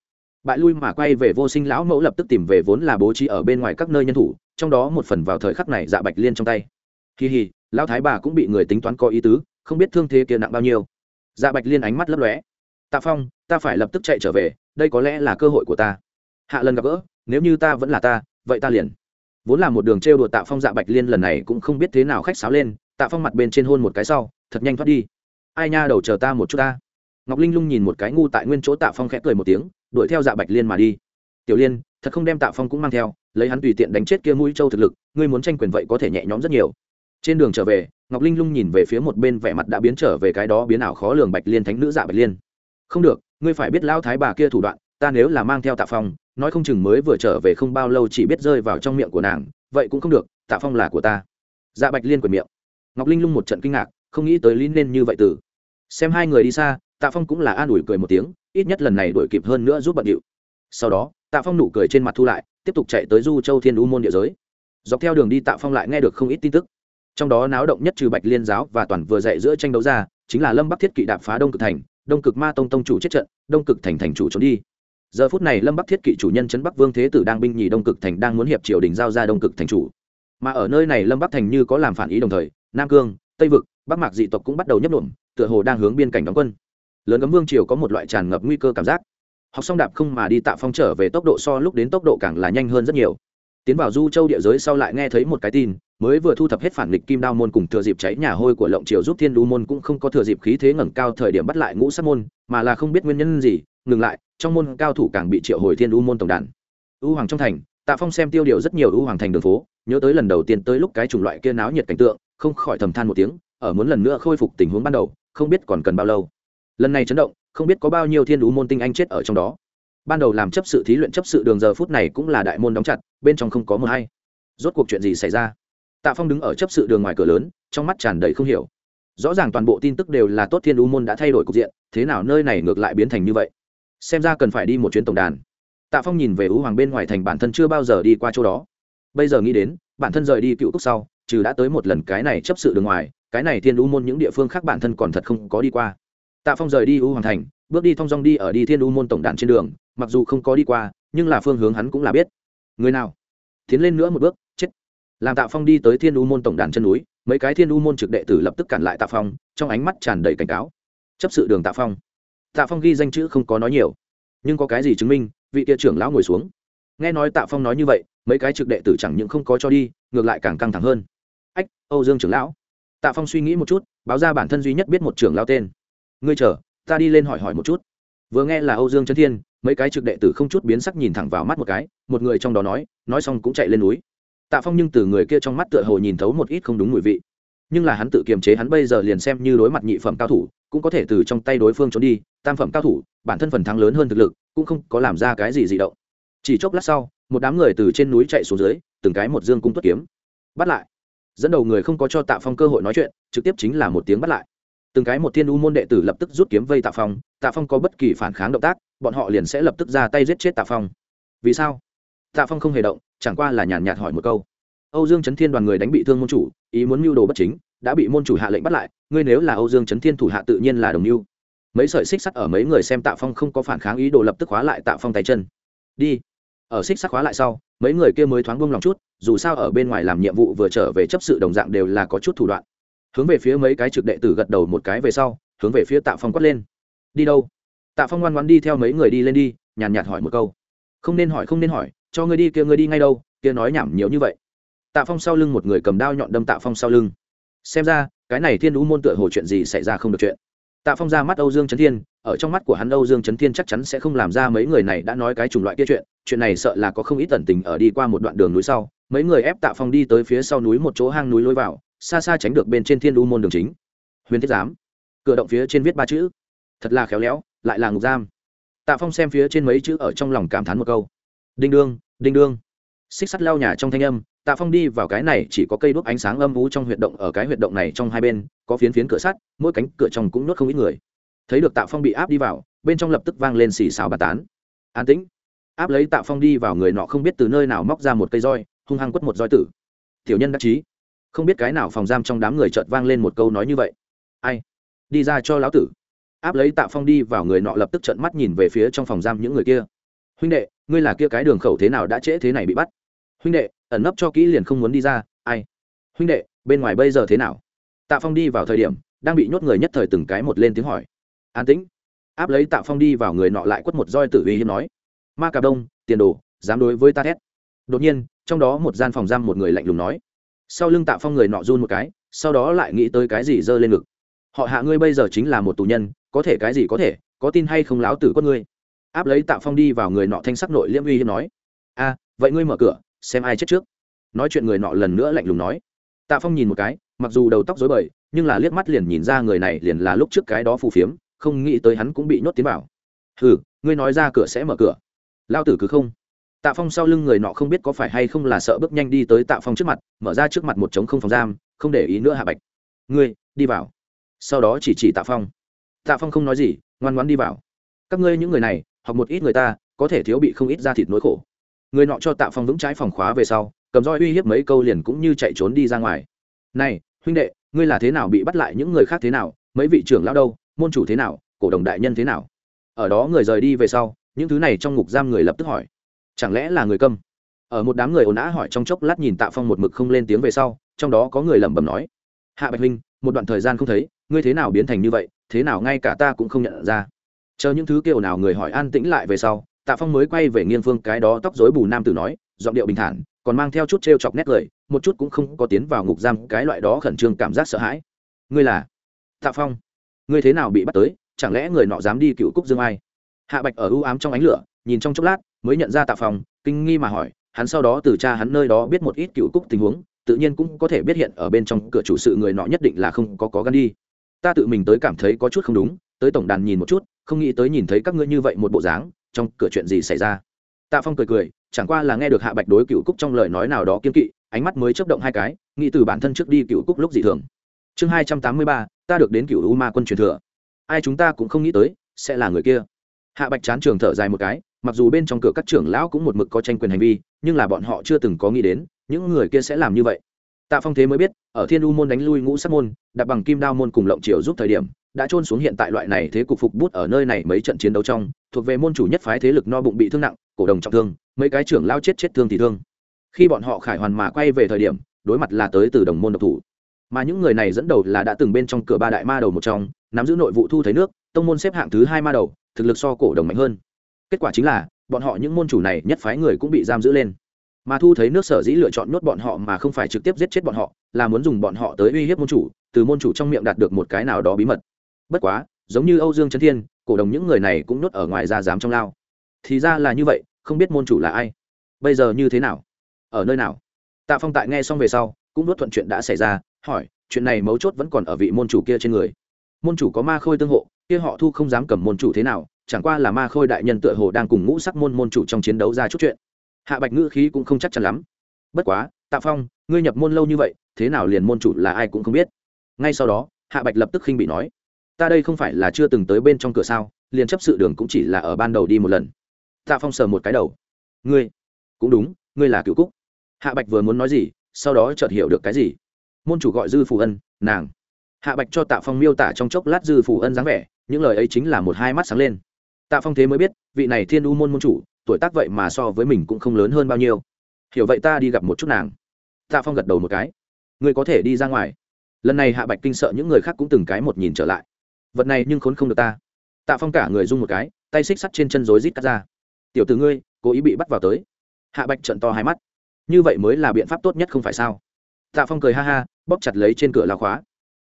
bại lui mà quay về vô sinh lão mẫu lập tức tìm về vốn là bố trí ở bên ngoài các nơi nhân thủ, trong đó một phần vào thời khắc này dạ bạch liên trong tay. Kỳ hì lão thái bà cũng bị người tính toán có ý tứ, không biết thương thế kia nặng bao nhiêu. Dạ bạch liên ánh mắt lấp lóe. Tạ phong, ta phải lập tức chạy trở về, đây có lẽ là cơ hội của ta. Hạ lần gặp gỡ, nếu như ta vẫn là ta, vậy ta liền. Vốn là một đường trêu đùa tạ phong dạ bạch liên lần này cũng không biết thế nào khách sáo lên, tạ phong mặt bên trên hôn một cái sau, thật nhanh thoát đi. Ai nha, đầu chờ ta một chút ta ngọc linh lung nhìn một cái ngu tại nguyên chỗ tạ phong khẽ cười một tiếng, đuổi theo dạ bạch liên mà đi. Tiểu liên, thật không đem tạ phong cũng mang theo, lấy hắn tùy tiện đánh chết kia mũi châu thực lực, ngươi muốn tranh quyền vậy có thể nhẹ nhõm rất nhiều. Trên đường trở về, ngọc linh lung nhìn về phía một bên vẻ mặt đã biến trở về cái đó biến ảo khó lường bạch liên thánh nữ dạ bạch liên. Không được, ngươi phải biết lao thái bà kia thủ đoạn, ta nếu là mang theo tạ phong, nói không chừng mới vừa trở về không bao lâu chỉ biết rơi vào trong miệng của nàng, vậy cũng không được, tạ phong là của ta. Dạ bạch liên quyền miệng. Ngọc linh lung một trận kinh ngạc, không nghĩ tới lý nên như vậy từ. Xem hai người đi xa tạ phong cũng là an ủi cười một tiếng, ít nhất lần này đuổi kịp hơn nữa giúp bận điệu. Sau đó, tạ phong nụ cười trên mặt thu lại, tiếp tục chạy tới du châu thiên u môn địa giới. Dọc theo đường đi tạ phong lại nghe được không ít tin tức. Trong đó náo động nhất trừ bạch liên giáo và toàn vừa dạy giữa tranh đấu ra, chính là lâm bắc thiết kỵ đạp phá đông cực thành, đông cực ma tông tông chủ chết trận, đông cực thành thành chủ trốn đi. Giờ phút này lâm bắc thiết kỵ chủ nhân trấn bắc vương thế tử đang binh nhì đông cực thành đang muốn hiệp triều đình giao ra đông cực thành chủ. Mà ở nơi này lâm bắc thành như có làm phản ý đồng thời, nam cương, tây vực, bắc mạc dị tộc cũng bắt đầu nhấp nộm tựa hồ đang hướng biên cảnh đóng quân lớn cấm vương triều có một loại tràn ngập nguy cơ cảm giác. Học xong đạp không mà đi tạ phong trở về tốc độ so lúc đến tốc độ càng là nhanh hơn rất nhiều. Tiến vào du châu địa giới sau lại nghe thấy một cái tin, mới vừa thu thập hết phản nghịch kim đao môn cùng thừa dịp cháy nhà hôi của lộng triều giúp thiên đu môn cũng không có thừa dịp khí thế ngẩng cao thời điểm bắt lại ngũ sát môn, mà là không biết nguyên nhân gì, ngừng lại, trong môn cao thủ càng bị triệu hồi thiên đu môn tổng đàn. U hoàng trong thành, tạ phong xem tiêu điều rất nhiều u hoàng thành đường phố, nhớ tới lần đầu tiên tới lúc cái chủng loại kia náo nhiệt cảnh tượng, không khỏi thầm than một tiếng, ở muốn lần nữa khôi phục tình huống ban đầu, không biết còn cần bao lâu lần này chấn động, không biết có bao nhiêu thiên đú môn tinh anh chết ở trong đó. Ban đầu làm chấp sự thí luyện chấp sự đường giờ phút này cũng là đại môn đóng chặt, bên trong không có mờ hay. Rốt cuộc chuyện gì xảy ra? Tạ phong đứng ở chấp sự đường ngoài cửa lớn, trong mắt tràn đầy không hiểu. Rõ ràng toàn bộ tin tức đều là tốt thiên đú môn đã thay đổi cục diện, thế nào nơi này ngược lại biến thành như vậy? Xem ra cần phải đi một chuyến tổng đàn. Tạ phong nhìn về ú hoàng bên ngoài thành bản thân chưa bao giờ đi qua chỗ đó. Bây giờ nghĩ đến, bản thân rời đi cựu cúc sau, trừ đã tới một lần cái này chấp sự đường ngoài, cái này thiên đũ môn những địa phương khác bản thân còn thật không có đi qua tạ phong rời đi u hoàng thành, bước đi thong dong đi ở đi thiên U môn tổng đàn trên đường, mặc dù không có đi qua, nhưng là phương hướng hắn cũng là biết. Người nào? Tiến lên nữa một bước, chết. Làm tạ phong đi tới thiên U môn tổng đàn chân núi, mấy cái thiên U môn trực đệ tử lập tức cản lại tạ phong, trong ánh mắt tràn đầy cảnh cáo. Chấp sự đường tạ phong. Tạ phong ghi danh chữ không có nói nhiều, nhưng có cái gì chứng minh, vị kia trưởng lão ngồi xuống. Nghe nói tạ phong nói như vậy, mấy cái trực đệ tử chẳng những không có cho đi, ngược lại càng căng thẳng hơn. Ách, âu dương trưởng lão. Tạ phong suy nghĩ một chút, báo ra bản thân duy nhất biết một trưởng lão tên ngươi chờ, ta đi lên hỏi hỏi một chút. Vừa nghe là âu dương trấn thiên, mấy cái trực đệ tử không chút biến sắc nhìn thẳng vào mắt một cái, một người trong đó nói nói xong cũng chạy lên núi. Tạ phong nhưng từ người kia trong mắt tựa hồ nhìn thấu một ít không đúng mùi vị. Nhưng là hắn tự kiềm chế hắn bây giờ liền xem như đối mặt nhị phẩm cao thủ, cũng có thể từ trong tay đối phương trốn đi, tam phẩm cao thủ, bản thân phần thắng lớn hơn thực lực, cũng không có làm ra cái gì dị động. Chỉ chốc lát sau, một đám người từ trên núi chạy xuống dưới, từng cái một dương cung tuất kiếm. Bắt lại. Dẫn đầu người không có cho tạ phong cơ hội nói chuyện, trực tiếp chính là một tiếng bắt lại từng cái một thiên u môn đệ tử lập tức rút kiếm vây tạ phong tạ phong có bất kỳ phản kháng động tác, bọn họ liền sẽ lập tức ra tay giết chết tạ phong. Vì sao? Tạ phong không hề động, chẳng qua là nhàn nhạt hỏi một câu. Âu dương trấn thiên đoàn người đánh bị thương môn chủ, ý muốn mưu đồ bất chính, đã bị môn chủ hạ lệnh bắt lại, ngươi nếu là âu dương trấn thiên thủ hạ tự nhiên là đồng mưu. Mấy sợi xích sắt ở mấy người xem tạ phong không có phản kháng ý đồ lập tức khóa lại tạ phong tay chân. Đi. Ở xích sắt khóa lại sau, mấy người kia mới thoáng buông lòng chút, dù sao ở bên ngoài làm nhiệm vụ vừa trở về chấp sự đồng dạng đều là có chút thủ đoạn hướng về phía mấy cái trực đệ tử gật đầu một cái về sau, hướng về phía tạ phong quát lên. Đi đâu? Tạ phong ngoan ngoan đi theo mấy người đi lên đi, nhàn nhạt hỏi một câu. Không nên hỏi, không nên hỏi, cho ngươi đi kia ngươi đi ngay đâu, kia nói nhảm nhiều như vậy. Tạ phong sau lưng một người cầm đao nhọn đâm tạ phong sau lưng. Xem ra, cái này thiên đũ môn tựa hồ chuyện gì xảy ra không được chuyện. Tạ phong ra mắt âu dương trấn thiên, ở trong mắt của hắn âu dương trấn thiên chắc chắn sẽ không làm ra mấy người này đã nói cái chủng loại kia chuyện chuyện này sợ là có không ít tần tình ở đi qua một đoạn đường núi sau. Mấy người ép tạ phong đi tới phía sau núi một chỗ hang núi lối vào xa xa tránh được bên trên thiên đu môn đường chính. Huyền thiết giám, cửa động phía trên viết ba chữ. Thật là khéo léo, lại là ngục giam. Tạ phong xem phía trên mấy chữ ở trong lòng cảm thán một câu. Đinh đương đinh đương. Xích sắt lao nhà trong thanh âm, tạ phong đi vào cái này chỉ có cây đuốc ánh sáng âm vú trong huyệt động ở cái huyệt động này trong hai bên, có phiến phiến cửa sắt, mỗi cánh cửa trong cũng nuốt không ít người. Thấy được tạ phong bị áp đi vào, bên trong lập tức vang lên xì xào bà tán. An tĩnh. Áp lấy tạ phong đi vào người nọ không biết từ nơi nào móc ra một cây roi, hung hăng quất một roi tử. Tiểu nhân đắc chí không biết cái nào phòng giam trong đám người chợt vang lên một câu nói như vậy. Ai? Đi ra cho lão tử. Áp lấy tạ phong đi vào người nọ lập tức trận mắt nhìn về phía trong phòng giam những người kia. Huynh đệ, ngươi là kia cái đường khẩu thế nào đã trễ thế này bị bắt? Huynh đệ, ẩn nấp cho kỹ liền không muốn đi ra, ai? Huynh đệ, bên ngoài bây giờ thế nào? Tạ phong đi vào thời điểm, đang bị nhốt người nhất thời từng cái một lên tiếng hỏi. An tĩnh. Áp lấy tạ phong đi vào người nọ lại quất một roi tử uy hiếm nói. Ma cà đông, tiền đồ, dám đối với ta thét. Đột nhiên, trong đó một gian phòng giam một người lạnh lùng nói sau lưng tạ phong người nọ run một cái, sau đó lại nghĩ tới cái gì giơ lên ngực. Họ hạ ngươi bây giờ chính là một tù nhân, có thể cái gì có thể, có tin hay không láo tử con ngươi? Áp lấy tạ phong đi vào người nọ thanh sắc nội liễm uy hiếp nói. A, vậy ngươi mở cửa, xem ai chết trước. Nói chuyện người nọ lần nữa lạnh lùng nói. Tạ phong nhìn một cái, mặc dù đầu tóc dối bời, nhưng là liếc mắt liền nhìn ra người này liền là lúc trước cái đó phù phiếm, không nghĩ tới hắn cũng bị nhốt tiến vào. Hừ, ngươi nói ra cửa sẽ mở cửa. Lao tử cứ không tạ phong sau lưng người nọ không biết có phải hay không là sợ bước nhanh đi tới tạ phong trước mặt, mở ra trước mặt một trống không phòng giam, không để ý nữa hạ bạch. Ngươi, đi vào. Sau đó chỉ chỉ tạ phong. Tạ phong không nói gì, ngoan ngoan đi vào. Các ngươi những người này hoặc một ít người ta, có thể thiếu bị không ít ra thịt nỗi khổ. Người nọ cho tạ phong vững trái phòng khóa về sau, cầm roi uy hiếp mấy câu liền cũng như chạy trốn đi ra ngoài. Này, huynh đệ, ngươi là thế nào bị bắt lại những người khác thế nào? Mấy vị trưởng lão đâu? Môn chủ thế nào? Cổ đồng đại nhân thế nào? Ở đó người rời đi về sau, những thứ này trong ngục giam người lập tức hỏi chẳng lẽ là người câm? Ở một đám người ồn ào hỏi trong chốc lát nhìn tạ phong một mực không lên tiếng về sau, trong đó có người lẩm bẩm nói, hạ bạch huynh, một đoạn thời gian không thấy, ngươi thế nào biến thành như vậy, thế nào ngay cả ta cũng không nhận ra. Chờ những thứ kiểu nào người hỏi an tĩnh lại về sau, tạ phong mới quay về nghiêng phương cái đó tóc rối bù nam tử nói, giọng điệu bình thản, còn mang theo chút t r e o chọc nét cười, một chút cũng không có tiến vào ngục giam, cái loại đó khẩn trương cảm giác sợ hãi. Ngươi là? Tạ phong. Ngươi thế nào bị bắt tới, chẳng lẽ người nọ dám đi cựu cúc dương ai? Hạ bạch ở ưu ám trong ánh lửa, nhìn trong chốc lát mới nhận ra tạ phong, kinh nghi mà hỏi, hắn sau đó từ cha hắn nơi đó biết một ít cựu cúc tình huống, tự nhiên cũng có thể biết hiện ở bên trong cửa chủ sự người nọ nhất định là không có có gan đi. Ta tự mình tới cảm thấy có chút không đúng, tới tổng đàn nhìn một chút, không nghĩ tới nhìn thấy các ngươi như vậy một bộ dáng, trong cửa chuyện gì xảy ra. Tạ phong cười cười, chẳng qua là nghe được hạ bạch đối cựu cúc trong lời nói nào đó kiên kỵ, ánh mắt mới chấp động hai cái, nghĩ từ bản thân trước đi cựu cúc lúc dị thường. Chương hai trăm tám mươi ba, ta được đến cựu u ma quân truyền thừa. Ai chúng ta cũng không nghĩ tới, sẽ là người kia. Hạ bạch chán trường thở dài một cái mặc dù bên trong cửa các trưởng lão cũng một mực có tranh quyền hành vi, nhưng là bọn họ chưa từng có nghĩ đến, những người kia sẽ làm như vậy. Tạ phong thế mới biết, ở thiên u môn đánh lui ngũ sắc môn đặt bằng kim đao môn cùng lộng triều giúp thời điểm, đã trôn xuống hiện tại loại này thế cục phục bút ở nơi này mấy trận chiến đấu trong, thuộc về môn chủ nhất phái thế lực no bụng bị thương nặng, cổ đồng trọng thương, mấy cái trưởng lao chết chết thương thì thương. Khi bọn họ khải hoàn mà quay về thời điểm, đối mặt là tới từ đồng môn độc thủ. Mà những người này dẫn đầu là đã từng bên trong cửa ba đại ma đầu một trong, nắm giữ nội vụ thu thấy nước, tông môn xếp hạng thứ hai ma đầu, thực lực so cổ đồng mạnh hơn kết quả chính là, bọn họ những môn chủ này nhất phái người cũng bị giam giữ lên. Mà thu thấy nước sở dĩ lựa chọn nhốt bọn họ mà không phải trực tiếp giết chết bọn họ, là muốn dùng bọn họ tới uy hiếp môn chủ, từ môn chủ trong miệng đạt được một cái nào đó bí mật. Bất quá, giống như âu dương trấn thiên, cổ đồng những người này cũng nhốt ở ngoài ra dám trong lao. Thì ra là như vậy, không biết môn chủ là ai. Bây giờ như thế nào? Ở nơi nào? Tạ phong tại nghe xong về sau, cũng nuốt thuận chuyện đã xảy ra, hỏi, chuyện này mấu chốt vẫn còn ở vị môn chủ kia trên người. Môn chủ có ma khôi tương hộ, kia họ thu không dám cầm môn chủ thế nào chẳng qua là ma khôi đại nhân tựa hồ đang cùng ngũ sắc môn môn chủ trong chiến đấu ra chút chuyện. Hạ bạch ngữ khí cũng không chắc chắn lắm. Bất quá, tạ phong, ngươi nhập môn lâu như vậy, thế nào liền môn chủ là ai cũng không biết. Ngay sau đó, hạ bạch lập tức khinh bị nói, ta đây không phải là chưa từng tới bên trong cửa sao, liền chấp sự đường cũng chỉ là ở ban đầu đi một lần. Tạ phong sờ một cái đầu, ngươi, cũng đúng, ngươi là cựu cúc. Hạ bạch vừa muốn nói gì, sau đó chợt hiểu được cái gì. Môn chủ gọi dư phù ân, nàng. Hạ bạch cho tạ phong miêu tả trong chốc lát dư phù ân dáng vẻ, những lời ấy chính là một hai mắt sáng lên tạ phong thế mới biết, vị này thiên u môn môn chủ, tuổi tác vậy mà so với mình cũng không lớn hơn bao nhiêu. Hiểu vậy ta đi gặp một chút nàng. Tạ phong gật đầu một cái. Ngươi có thể đi ra ngoài. Lần này hạ bạch kinh sợ những người khác cũng từng cái một nhìn trở lại. Vật này nhưng khốn không được ta. Tạ phong cả người rung một cái, tay xích sắt trên chân rối rít cắt ra. Tiểu tử ngươi, cố ý bị bắt vào tới. Hạ bạch trận to hai mắt. Như vậy mới là biện pháp tốt nhất không phải sao? Tạ phong cười ha ha, bóp chặt lấy trên cửa là khóa.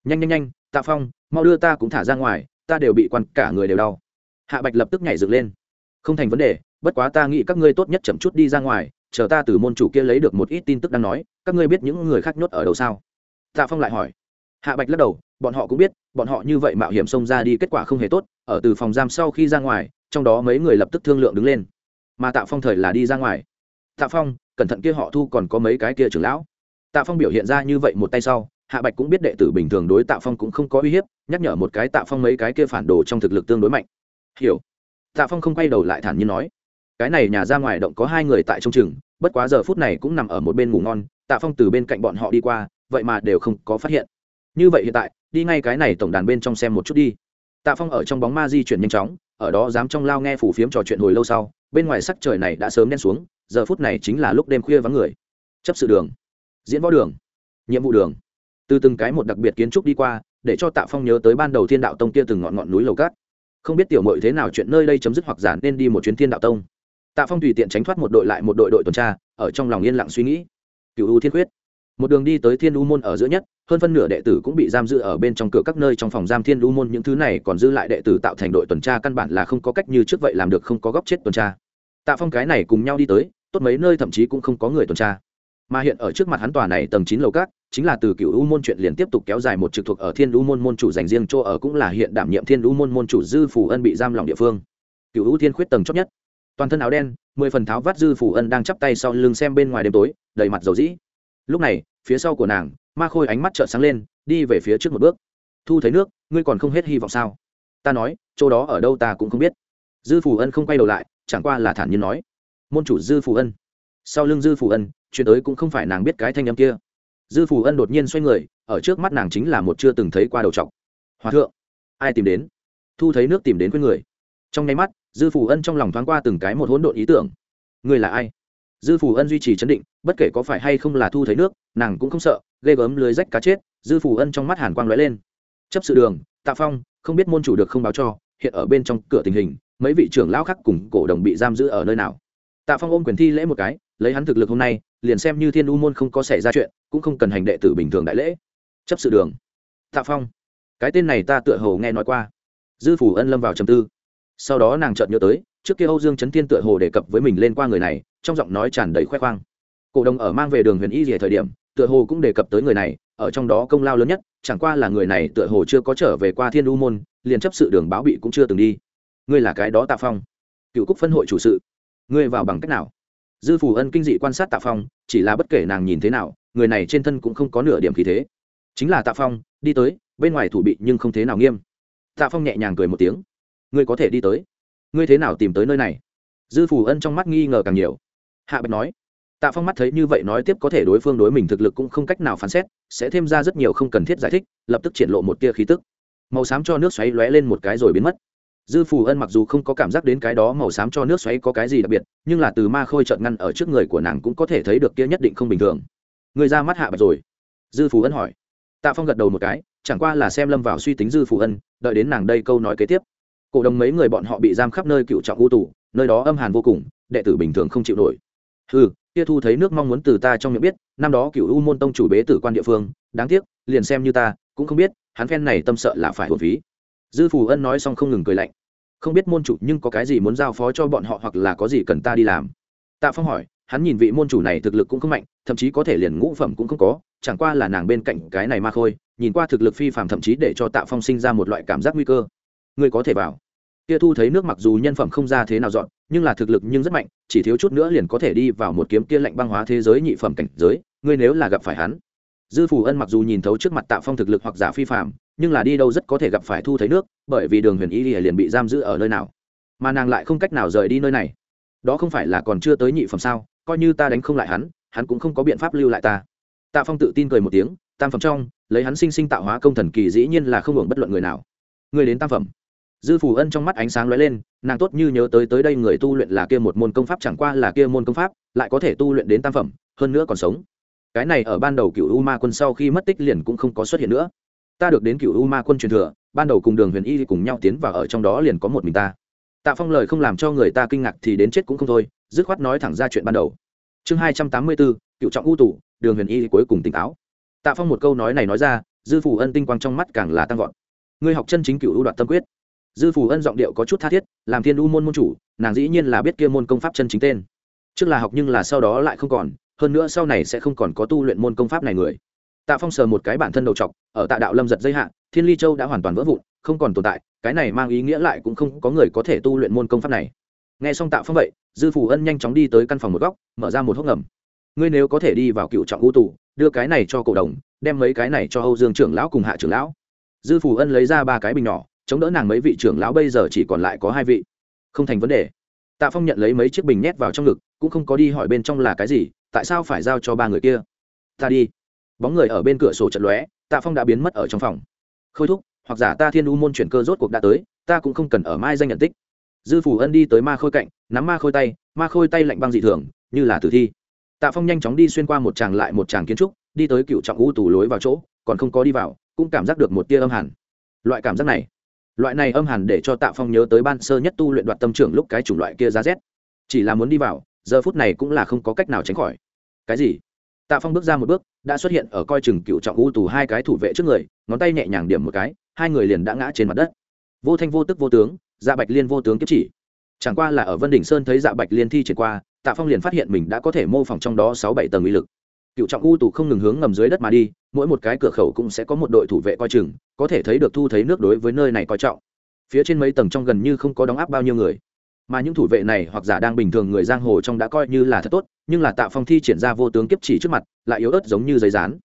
Nhanh nhanh nhanh, tạ phong, mau đưa ta cũng thả ra ngoài, ta đều bị quan cả người đều đau hạ bạch lập tức nhảy dựng lên. Không thành vấn đề, bất quá ta nghĩ các ngươi tốt nhất chậm chút đi ra ngoài, chờ ta từ môn chủ kia lấy được một ít tin tức đang nói, các ngươi biết những người khác nhốt ở đâu sao? Tạ phong lại hỏi. Hạ bạch lắc đầu, bọn họ cũng biết, bọn họ như vậy mạo hiểm xông ra đi kết quả không hề tốt, ở từ phòng giam sau khi ra ngoài, trong đó mấy người lập tức thương lượng đứng lên. Mà tạ phong thời là đi ra ngoài. Tạ phong, cẩn thận kia họ thu còn có mấy cái kia trưởng lão. Tạ phong biểu hiện ra như vậy một tay sau, hạ bạch cũng biết đệ tử bình thường đối tạ phong cũng không có uy hiếp, nhắc nhở một cái tạ phong mấy cái kia phản đồ trong thực lực tương đối mạnh hiểu. Tạ phong không quay đầu lại thản nhiên nói, cái này nhà ra ngoài động có hai người tại trong chừng bất quá giờ phút này cũng nằm ở một bên ngủ ngon, tạ phong từ bên cạnh bọn họ đi qua, vậy mà đều không có phát hiện. Như vậy hiện tại, đi ngay cái này tổng đàn bên trong xem một chút đi. Tạ phong ở trong bóng ma di chuyển nhanh chóng, ở đó dám trong lao nghe phủ phiếm trò chuyện hồi lâu sau, bên ngoài sắc trời này đã sớm đen xuống, giờ phút này chính là lúc đêm khuya vắng người. Chấp sự đường, diễn võ đường, nhiệm vụ đường. Từ từng cái một đặc biệt kiến trúc đi qua, để cho tạ phong nhớ tới ban đầu thiên đạo tông kia từng ngọn ngọn núi lầu cát không biết tiểu mội thế nào chuyện nơi đây chấm dứt hoặc giản nên đi một chuyến thiên đạo tông. Tạ phong tùy tiện tránh thoát một đội lại một đội đội tuần tra, ở trong lòng yên lặng suy nghĩ. Cựu u thiên quyết một đường đi tới thiên u môn ở giữa nhất, hơn phân nửa đệ tử cũng bị giam giữ ở bên trong cửa các nơi trong phòng giam thiên u môn. Những thứ này còn dư lại đệ tử tạo thành đội tuần tra căn bản là không có cách như trước vậy làm được không có góc chết tuần tra. Tạ phong cái này cùng nhau đi tới, tốt mấy nơi thậm chí cũng không có người tuần tra. Mà hiện ở trước mặt hắn tòa này tầng chín lầu cát chính là từ cựu u môn chuyện liền tiếp tục kéo dài một trực thuộc ở thiên u môn môn chủ dành riêng chỗ ở cũng là hiện đảm nhiệm thiên u môn môn chủ dư phủ ân bị giam lòng địa phương. Cựu u thiên khuyết tầng chót nhất. Toàn thân áo đen, mười phần tháo vắt dư phủ ân đang chắp tay sau lưng xem bên ngoài đêm tối, đầy mặt dầu dĩ. Lúc này, phía sau của nàng, ma khôi ánh mắt trợn sáng lên, đi về phía trước một bước. Thu thấy nước, ngươi còn không hết hy vọng sao? Ta nói, chỗ đó ở đâu ta cũng không biết. Dư phủ ân không quay đầu lại, chẳng qua là thản nhiên nói. Môn chủ dư phủ ân. Sau lưng dư phủ ân chuyện tới cũng không phải nàng biết cái thanh âm kia dư phủ ân đột nhiên xoay người, ở trước mắt nàng chính là một chưa từng thấy qua đầu t hòa thượng, ai tìm đến? Thu thấy nước tìm đến với người. Trong nháy mắt, dư phủ ân trong lòng thoáng qua từng cái một hỗn độn ý tưởng. Người là ai? Dư phủ ân duy trì chấn định, bất kể có phải hay không là thu thấy nước, nàng cũng không sợ, ghê gớm lưới rách cá chết, dư phủ ân trong mắt hàn quang lóe lên. Chấp sự đường, tạ phong, không biết môn chủ được không báo cho, hiện ở bên trong cửa tình hình, mấy vị trưởng lão khác cùng cổ đồng bị giam giữ ở nơi nào? Tạ phong ôm quyền thi lễ một cái, lấy hắn thực lực hôm nay liền xem như thiên u môn không có xảy ra chuyện, cũng không cần hành đệ tử bình thường đại lễ. Chấp sự đường. Tạ phong. Cái tên này ta tựa hồ nghe nói qua. Dư phủ ân lâm vào trầm tư. Sau đó nàng chợt nhớ tới, trước kia âu dương trấn thiên tựa hồ đề cập với mình lên qua người này, trong giọng nói tràn đầy khoe khoang. Cổ đồng ở mang về đường huyền y rỉa thời điểm, tựa hồ cũng đề cập tới người này, ở trong đó công lao lớn nhất, chẳng qua là người này tựa hồ chưa có trở về qua thiên u môn, liền chấp sự đường báo bị cũng chưa từng đi. Ngươi là cái đó tạ phong. Cựu cúc phân hội chủ sự. Ngươi vào bằng cách nào? Dư phù ân kinh dị quan sát tạ phong, chỉ là bất kể nàng nhìn thế nào, người này trên thân cũng không có nửa điểm khí thế. Chính là tạ phong, đi tới, bên ngoài thủ bị nhưng không thế nào nghiêm. Tạ phong nhẹ nhàng cười một tiếng. Ngươi có thể đi tới. Ngươi thế nào tìm tới nơi này? Dư phù ân trong mắt nghi ngờ càng nhiều. Hạ bạch nói. Tạ phong mắt thấy như vậy nói tiếp có thể đối phương đối mình thực lực cũng không cách nào phán xét, sẽ thêm ra rất nhiều không cần thiết giải thích, lập tức triển lộ một tia khí tức. Màu xám cho nước xoáy lóe lên một cái rồi biến mất dư phù ân mặc dù không có cảm giác đến cái đó màu xám cho nước xoáy có cái gì đặc biệt, nhưng là từ ma khôi trợn ngăn ở trước người của nàng cũng có thể thấy được kia nhất định không bình thường. Người ra mắt hạ bạch rồi. Dư phù ân hỏi. Tạ phong gật đầu một cái, chẳng qua là xem lâm vào suy tính dư phù ân, đợi đến nàng đây câu nói kế tiếp. Cổ đồng mấy người bọn họ bị giam khắp nơi cựu trọng u tù, nơi đó âm hàn vô cùng, đệ tử bình thường không chịu nổi. Ừ kia thu thấy nước mong muốn từ ta trong miệng biết, năm đó cựu u môn tông chủ bế tử quan địa phương, đáng tiếc, liền xem như ta, cũng không biết, hắn phen này tâm sợ là phải hồn phí. Dư phù ân nói xong không ngừng cười lạnh không biết môn chủ nhưng có cái gì muốn giao phó cho bọn họ hoặc là có gì cần ta đi làm. Tạ phong hỏi, hắn nhìn vị môn chủ này thực lực cũng không mạnh, thậm chí có thể liền ngũ phẩm cũng không có, chẳng qua là nàng bên cạnh cái này ma khôi nhìn qua thực lực phi phàm thậm chí để cho tạ phong sinh ra một loại cảm giác nguy cơ. Ngươi có thể vào. Kia thu thấy nước mặc dù nhân phẩm không ra thế nào dọn, nhưng là thực lực nhưng rất mạnh, chỉ thiếu chút nữa liền có thể đi vào một kiếm kia lạnh băng hóa thế giới nhị phẩm cảnh giới, ngươi nếu là gặp phải hắn dư Phủ ân mặc dù nhìn thấu trước mặt tạ phong thực lực hoặc giả phi phạm nhưng là đi đâu rất có thể gặp phải thu thấy nước, bởi vì đường huyền y liền bị giam giữ ở nơi nào. Mà nàng lại không cách nào rời đi nơi này. Đó không phải là còn chưa tới nhị phẩm sao, coi như ta đánh không lại hắn hắn cũng không có biện pháp lưu lại ta. Tạ phong tự tin cười một tiếng, tam phẩm trong, lấy hắn sinh sinh tạo hóa công thần kỳ dĩ nhiên là không hưởng bất luận người nào. Người đến tam phẩm. Dư Phủ ân trong mắt ánh sáng lóe lên, nàng tốt như nhớ tới tới đây người tu luyện là kia một môn công pháp chẳng qua là kia môn công pháp, lại có thể tu luyện đến tam phẩm, hơn nữa còn sống cái này ở ban đầu cựu u ma quân sau khi mất tích liền cũng không có xuất hiện nữa. Ta được đến cựu u ma quân truyền thừa, ban đầu cùng đường huyền y cùng nhau tiến vào ở trong đó liền có một mình ta. Tạ phong lời không làm cho người ta kinh ngạc thì đến chết cũng không thôi, dứt khoát nói thẳng ra chuyện ban đầu. Chương hai trăm tám mươi bốn, cựu trọng u tủ đường huyền y cuối cùng tỉnh táo. Tạ phong một câu nói này nói ra, dư phủ ân tinh quang trong mắt càng là tăng vọt. Ngươi học chân chính cựu u đoạt tâm quyết. Dư phủ ân giọng điệu có chút tha thiết, làm thiên u môn môn chủ, nàng dĩ nhiên là biết kia môn công pháp chân chính tên. Trước là học nhưng là sau đó lại không còn hơn nữa sau này sẽ không còn có tu luyện môn công pháp này người. Tạ phong sờ một cái bản thân đầu t ở tạ đạo lâm giật dây hạ, thiên ly châu đã hoàn toàn vỡ vụn, không còn tồn tại, cái này mang ý nghĩa lại cũng không có người có thể tu luyện môn công pháp này. Nghe xong tạ phong vậy, dư phủ ân nhanh chóng đi tới căn phòng một góc, mở ra một hốc ngầm. Ngươi nếu có thể đi vào cựu trọng u tù, đưa cái này cho cổ đồng, đem mấy cái này cho âu dương trưởng lão cùng hạ trưởng lão. Dư phủ ân lấy ra ba cái bình nhỏ, chống đỡ nàng mấy vị trưởng lão bây giờ chỉ còn lại có hai vị. Không thành vấn đề. Tạ phong nhận lấy mấy chiếc bình nhét vào trong ngực, cũng không có đi hỏi bên trong là cái gì tại sao phải giao cho ba người kia? Ta đi. Bóng người ở bên cửa sổ chật lóe, tạ phong đã biến mất ở trong phòng. Khôi thúc, hoặc giả ta thiên u môn chuyển cơ rốt cuộc đã tới, ta cũng không cần ở mai danh nhận tích. Dư phủ ân đi tới ma khôi cạnh, nắm ma khôi tay, ma khôi tay lạnh băng dị thường, như là tử thi. Tạ phong nhanh chóng đi xuyên qua một tràng lại một tràng kiến trúc, đi tới cựu trọng u tù lối vào chỗ, còn không có đi vào, cũng cảm giác được một tia âm hàn. Loại cảm giác này, loại này âm hàn để cho tạ phong nhớ tới ban sơ nhất tu luyện đoạt tâm trưởng lúc cái chủng loại kia giá rét. Chỉ là muốn đi vào giờ phút này cũng là không có cách nào tránh khỏi. Cái gì? Tạ phong bước ra một bước, đã xuất hiện ở coi chừng cựu trọng u tù hai cái thủ vệ trước người, ngón tay nhẹ nhàng điểm một cái, hai người liền đã ngã trên mặt đất. Vô thanh vô tức vô tướng dạ bạch liên vô tướng kiếp chỉ. Chẳng qua là ở vân đỉnh sơn thấy dạ bạch liên thi triển qua, tạ phong liền phát hiện mình đã có thể mô phỏng trong đó sáu bảy tầng uy lực. Cựu trọng u tù không ngừng hướng ngầm dưới đất mà đi, mỗi một cái cửa khẩu cũng sẽ có một đội thủ vệ coi chừng, có thể thấy được thu thấy nước đối với nơi này coi trọng. Phía trên mấy tầng trong gần như không có đóng áp bao nhiêu người mà những thủ vệ này hoặc giả đang bình thường người giang hồ trong đã coi như là thật tốt, nhưng là tạ phong thi triển ra vô tướng kiếp chỉ trước mặt, lại yếu ớt giống như giấy rán.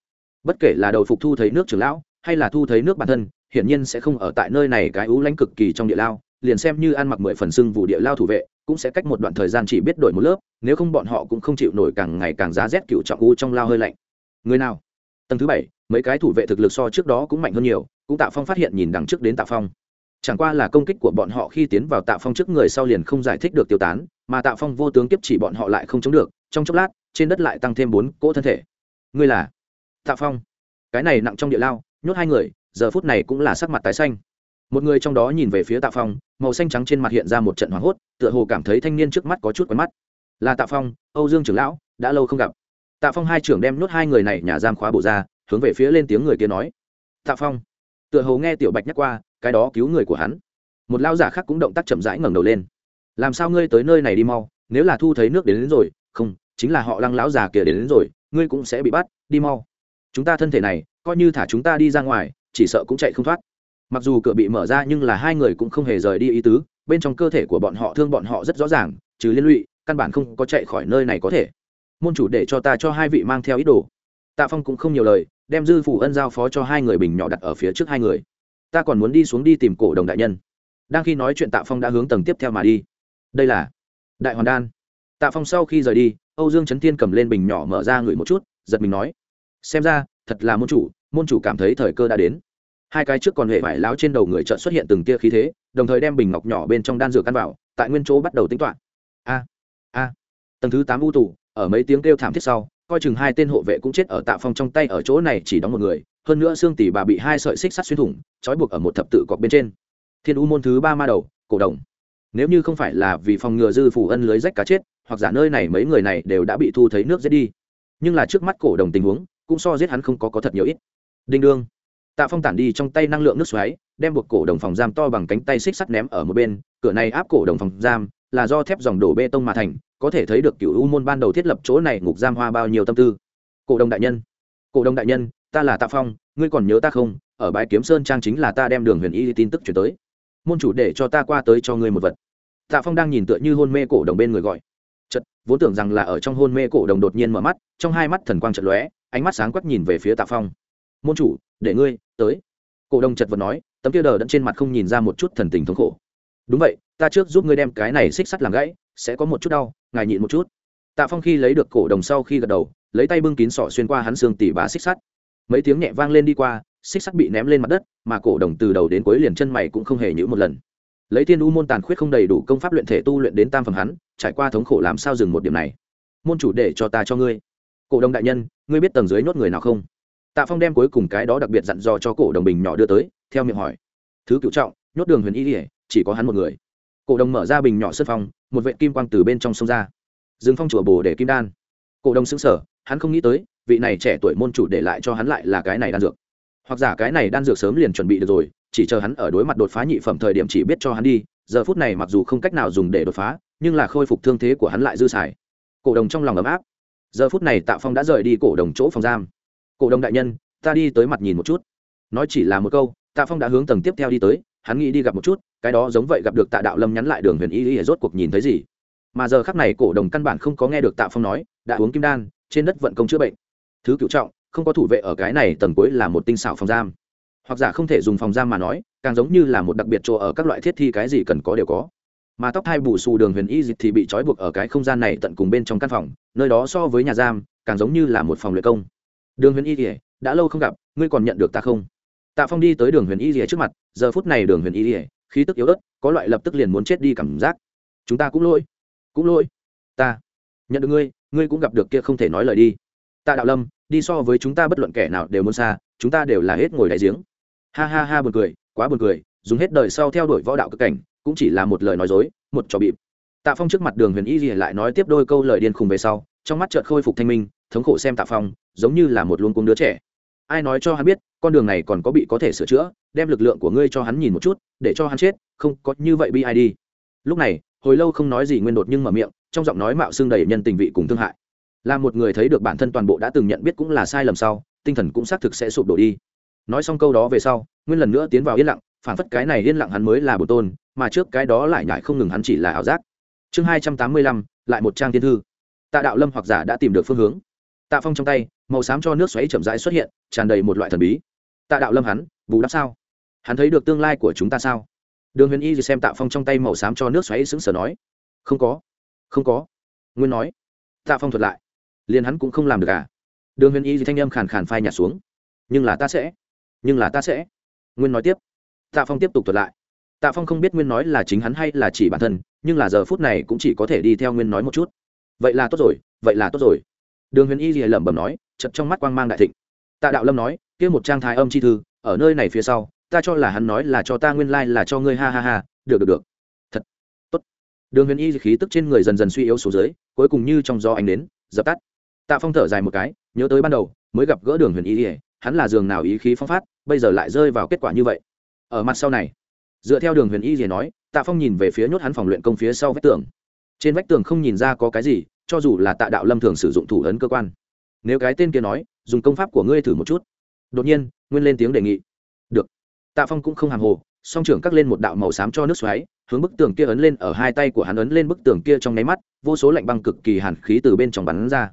Bất kể là đầu phục thu thấy nước trưởng lão, hay là thu thấy nước bản thân, hiển nhiên sẽ không ở tại nơi này cái ú lãnh cực kỳ trong địa lao, liền xem như ăn mặc mười phần xưng vụ địa lao thủ vệ, cũng sẽ cách một đoạn thời gian chỉ biết đổi một lớp, nếu không bọn họ cũng không chịu nổi càng ngày càng giá rét cựu trọng u trong lao hơi lạnh. Người nào? Tầng thứ bảy, mấy cái thủ vệ thực lực so trước đó cũng mạnh hơn nhiều, cũng tạ phong phát hiện nhìn đằng trước đến tạ phong chẳng qua là công kích của bọn họ khi tiến vào tạ phong trước người sau liền không giải thích được tiêu tán, mà tạ phong vô tướng tiếp chỉ bọn họ lại không chống được, trong chốc lát, trên đất lại tăng thêm bốn cỗ thân thể. Ngươi là? Tạ phong. Cái này nặng trong địa lao, nhốt hai người, giờ phút này cũng là sắc mặt tái xanh. Một người trong đó nhìn về phía tạ phong, màu xanh trắng trên mặt hiện ra một trận hoảng hốt, tựa hồ cảm thấy thanh niên trước mắt có chút quen mắt. Là tạ phong, âu dương trưởng lão, đã lâu không gặp. Tạ phong hai trưởng đem nhốt hai người này nhà giam khóa bộ ra, hướng về phía lên tiếng người kia nói. Tạ phong. Tựa hồ nghe tiểu bạch nhắc qua cái đó cứu người của hắn. Một lao giả khác cũng động tác chậm rãi ngẩng đầu lên. Làm sao ngươi tới nơi này đi mau nếu là thu thấy nước đến, đến rồi không chính là họ lăng lão già kia đến, đến rồi ngươi cũng sẽ bị bắt đi mau. Chúng ta thân thể này coi như thả chúng ta đi ra ngoài chỉ sợ cũng chạy không thoát. Mặc dù cửa bị mở ra nhưng là hai người cũng không hề rời đi ý tứ bên trong cơ thể của bọn họ thương bọn họ rất rõ ràng trừ liên lụy căn bản không có chạy khỏi nơi này có thể. Môn chủ để cho ta cho hai vị mang theo ý đồ. Tạ phong cũng không nhiều lời đem dư phủ ân giao phó cho hai người bình nhỏ đặt ở phía trước hai người ta còn muốn đi xuống đi tìm cổ đồng đại nhân. Đang khi nói chuyện tạ phong đã hướng tầng tiếp theo mà đi. Đây là đại hoàn đan. Tạ phong sau khi rời đi, âu dương trấn thiên cầm lên bình nhỏ mở ra ngửi một chút, giật mình nói, xem ra, thật là môn chủ môn chủ cảm thấy thời cơ đã đến. Hai cái trước còn hệ vải láo trên đầu người trợn xuất hiện từng tia khí thế, đồng thời đem bình ngọc nhỏ bên trong đan dược ăn vào, tại nguyên chỗ bắt đầu tính toán. A a. Tầng thứ tám u tủ ở mấy tiếng kêu thảm thiết sau, coi chừng hai tên hộ vệ cũng chết ở tạ phong trong tay ở chỗ này chỉ đóng một người hơn nữa xương tỷ bà bị hai sợi xích sắt xuyên thủng, trói buộc ở một thập tự cọc bên trên. Thiên u môn thứ ba ma đầu, cổ đồng. Nếu như không phải là vì phòng ngừa dư phủ ân lưới rách cá chết, hoặc giả nơi này mấy người này đều đã bị thu thấy nước giết đi. Nhưng là trước mắt cổ đồng tình huống, cũng so giết hắn không có có thật nhiều ít. Đinh đương. Tạ phong tản đi trong tay năng lượng nước xoáy, đem buộc cổ đồng phòng giam to bằng cánh tay xích sắt ném ở một bên, cửa này áp cổ đồng phòng giam, là do thép dòng đổ bê tông mà thành, có thể thấy được cựu u môn ban đầu thiết lập chỗ này ngục giam hoa bao nhiêu tâm tư. Cổ đồng đại nhân. Cổ đồng đại nhân ta là tạ phong ngươi còn nhớ ta không ở bãi kiếm sơn trang chính là ta đem đường huyền y tin tức chuyển tới môn chủ để cho ta qua tới cho ngươi một vật tạ phong đang nhìn tựa như hôn mê cổ đồng bên người gọi chật vốn tưởng rằng là ở trong hôn mê cổ đồng đột nhiên mở mắt trong hai mắt thần quang chật lóe ánh mắt sáng quắc nhìn về phía tạ phong môn chủ để ngươi tới cổ đồng chật vật nói tấm kia đờ đẫn trên mặt không nhìn ra một chút thần tình thống khổ đúng vậy ta trước giúp ngươi đem cái này xích sắt làm gãy sẽ có một chút đau ngài nhịn một chút tạ phong khi lấy được cổ đồng sau khi gật đầu lấy tay bưng kín sọ xuyên qua hắn xương tỉ bà xích sắt mấy tiếng nhẹ vang lên đi qua, xích sắt bị ném lên mặt đất, mà cổ đồng từ đầu đến cuối liền chân mày cũng không hề nhữ một lần. Lấy tiên u môn tàn khuyết không đầy đủ công pháp luyện thể tu luyện đến tam phẩm hắn, trải qua thống khổ làm sao dừng một điểm này? Môn chủ để cho ta cho ngươi. Cổ đồng đại nhân, ngươi biết tầng dưới nhốt người nào không? Tạ phong đem cuối cùng cái đó đặc biệt dặn dò cho cổ đồng bình nhỏ đưa tới, theo miệng hỏi. Thứ cựu trọng, nhốt đường huyền y ỉa chỉ có hắn một người. Cổ đồng mở ra bình nhỏ sân phong một vệ kim quang từ bên trong sông ra. Dừng phong chùa bồ để kim đan. Cổ đồng xứng sở hắn không nghĩ tới vị này trẻ tuổi môn chủ để lại cho hắn lại là cái này đan dược. Hoặc giả cái này đan dược sớm liền chuẩn bị được rồi, chỉ chờ hắn ở đối mặt đột phá nhị phẩm thời điểm chỉ biết cho hắn đi, giờ phút này mặc dù không cách nào dùng để đột phá, nhưng là khôi phục thương thế của hắn lại dư xài. Cổ đồng trong lòng ấm áp. Giờ phút này tạ phong đã rời đi cổ đồng chỗ phòng giam. Cổ đồng đại nhân, ta đi tới mặt nhìn một chút. Nói chỉ là một câu, tạ phong đã hướng tầng tiếp theo đi tới, hắn nghĩ đi gặp một chút, cái đó giống vậy gặp được tạ đạo lâm nhắn lại đường huyền y y rốt cuộc nhìn thấy gì. Mà giờ khắc này cổ đồng căn bản không có nghe được tạ phong nói, đã uống kim đan, trên đất vận công chữa bệnh thứ cựu trọng, không có thủ vệ ở cái này tầng cuối là một tinh xảo phòng giam. Hoặc giả không thể dùng phòng giam mà nói, càng giống như là một đặc biệt chỗ ở các loại thiết thi cái gì cần có đều có. Mà tóc hai bù xù đường huyền y dịch thì bị trói buộc ở cái không gian này tận cùng bên trong căn phòng, nơi đó so với nhà giam, càng giống như là một phòng luyện công. Đường huyền y dịch đã lâu không gặp, ngươi còn nhận được ta không? Tạ phong đi tới đường huyền y dịch trước mặt, giờ phút này đường huyền y dịch khí tức yếu ớt, có loại lập tức liền muốn chết đi cảm giác. Chúng ta cũng lỗi cũng lỗi. Ta, nhận được ngươi ngươi cũng gặp được kia không thể nói lời đi. Tạ đạo lâm đi so với chúng ta bất luận kẻ nào đều muốn xa, chúng ta đều là hết ngồi đại giếng. Ha ha ha buồn cười, quá buồn cười, dùng hết đời sau theo đuổi võ đạo cực cảnh, cũng chỉ là một lời nói dối, một trò bịp. Tạ phong trước mặt đường huyền y gì lại nói tiếp đôi câu lời điên khùng về sau, trong mắt chợt khôi phục thanh minh, thống khổ xem tạ phong, giống như là một luống cuống đứa trẻ. Ai nói cho hắn biết, con đường này còn có bị có thể sửa chữa, đem lực lượng của ngươi cho hắn nhìn một chút, để cho hắn chết, không có như vậy bi ai đi. Lúc này, hồi lâu không nói gì nguyên đột nhưng mở miệng, trong giọng nói mạo xương đầy nhân tình vị cùng thương hại là một người thấy được bản thân toàn bộ đã từng nhận biết cũng là sai lầm sau, tinh thần cũng xác thực sẽ sụp đổ đi. Nói xong câu đó về sau, nguyên lần nữa tiến vào yên lặng phản phất cái này yên lặng hắn mới là bổ tôn, mà trước cái đó lại nhại không ngừng hắn chỉ là ảo giác. Chương hai trăm tám mươi lăm, lại một trang thiên thư. Tạ đạo lâm hoặc giả đã tìm được phương hướng. Tạ phong trong tay, màu xám cho nước xoáy chậm rãi xuất hiện, tràn đầy một loại thần bí. Tạ đạo lâm hắn, bù đắp sao? Hắn thấy được tương lai của chúng ta sao? Đường huyền y xem tạ phong trong tay màu xám cho nước xoáy sững sờ nói. Không có không có. Nguyên nói. Tạ phong thuật lại liền hắn cũng không làm được à? Đường huyền y thanh âm khàn khàn phai nhạt xuống. Nhưng là ta sẽ, nhưng là ta sẽ. Nguyên nói tiếp. Tạ phong tiếp tục thuật lại. Tạ phong không biết nguyên nói là chính hắn hay là chỉ bản thân, nhưng là giờ phút này cũng chỉ có thể đi theo nguyên nói một chút. Vậy là tốt rồi, vậy là tốt rồi. Đường huyền y gì lẩm bẩm nói chật trong mắt quang mang đại thịnh. Tạ đạo lâm nói, kia một trang thái âm chi thư, ở nơi này phía sau, ta cho là hắn nói là cho ta nguyên lai、like、là cho ngươi, ha ha ha, được được được. Thật. Tốt. Đường huyền y khí tức trên người dần dần suy yếu số dưới, cuối cùng như trong gió ánh đến, dập tắt tạ phong thở dài một cái, nhớ tới ban đầu, mới gặp gỡ đường huyền y hắn là giường nào ý khí phong phát, bây giờ lại rơi vào kết quả như vậy. Ở mặt sau này, dựa theo đường huyền y gì nói, tạ phong nhìn về phía nhốt hắn phòng luyện công phía sau vách tường. Trên vách tường không nhìn ra có cái gì, cho dù là tạ đạo lâm thường sử dụng thủ ấn cơ quan. Nếu cái tên kia nói, dùng công pháp của ngươi thử một chút. Đột nhiên, nguyên lên tiếng đề nghị. Được. Tạ phong cũng không hàng hồ, song trưởng cắt lên một đạo màu xám cho nước xoáy, hướng bức tường kia ấn lên, ở hai tay của hắn ấn lên bức tường kia trong nháy mắt, vô số lạnh băng cực kỳ hàn khí từ bên trong bắn ra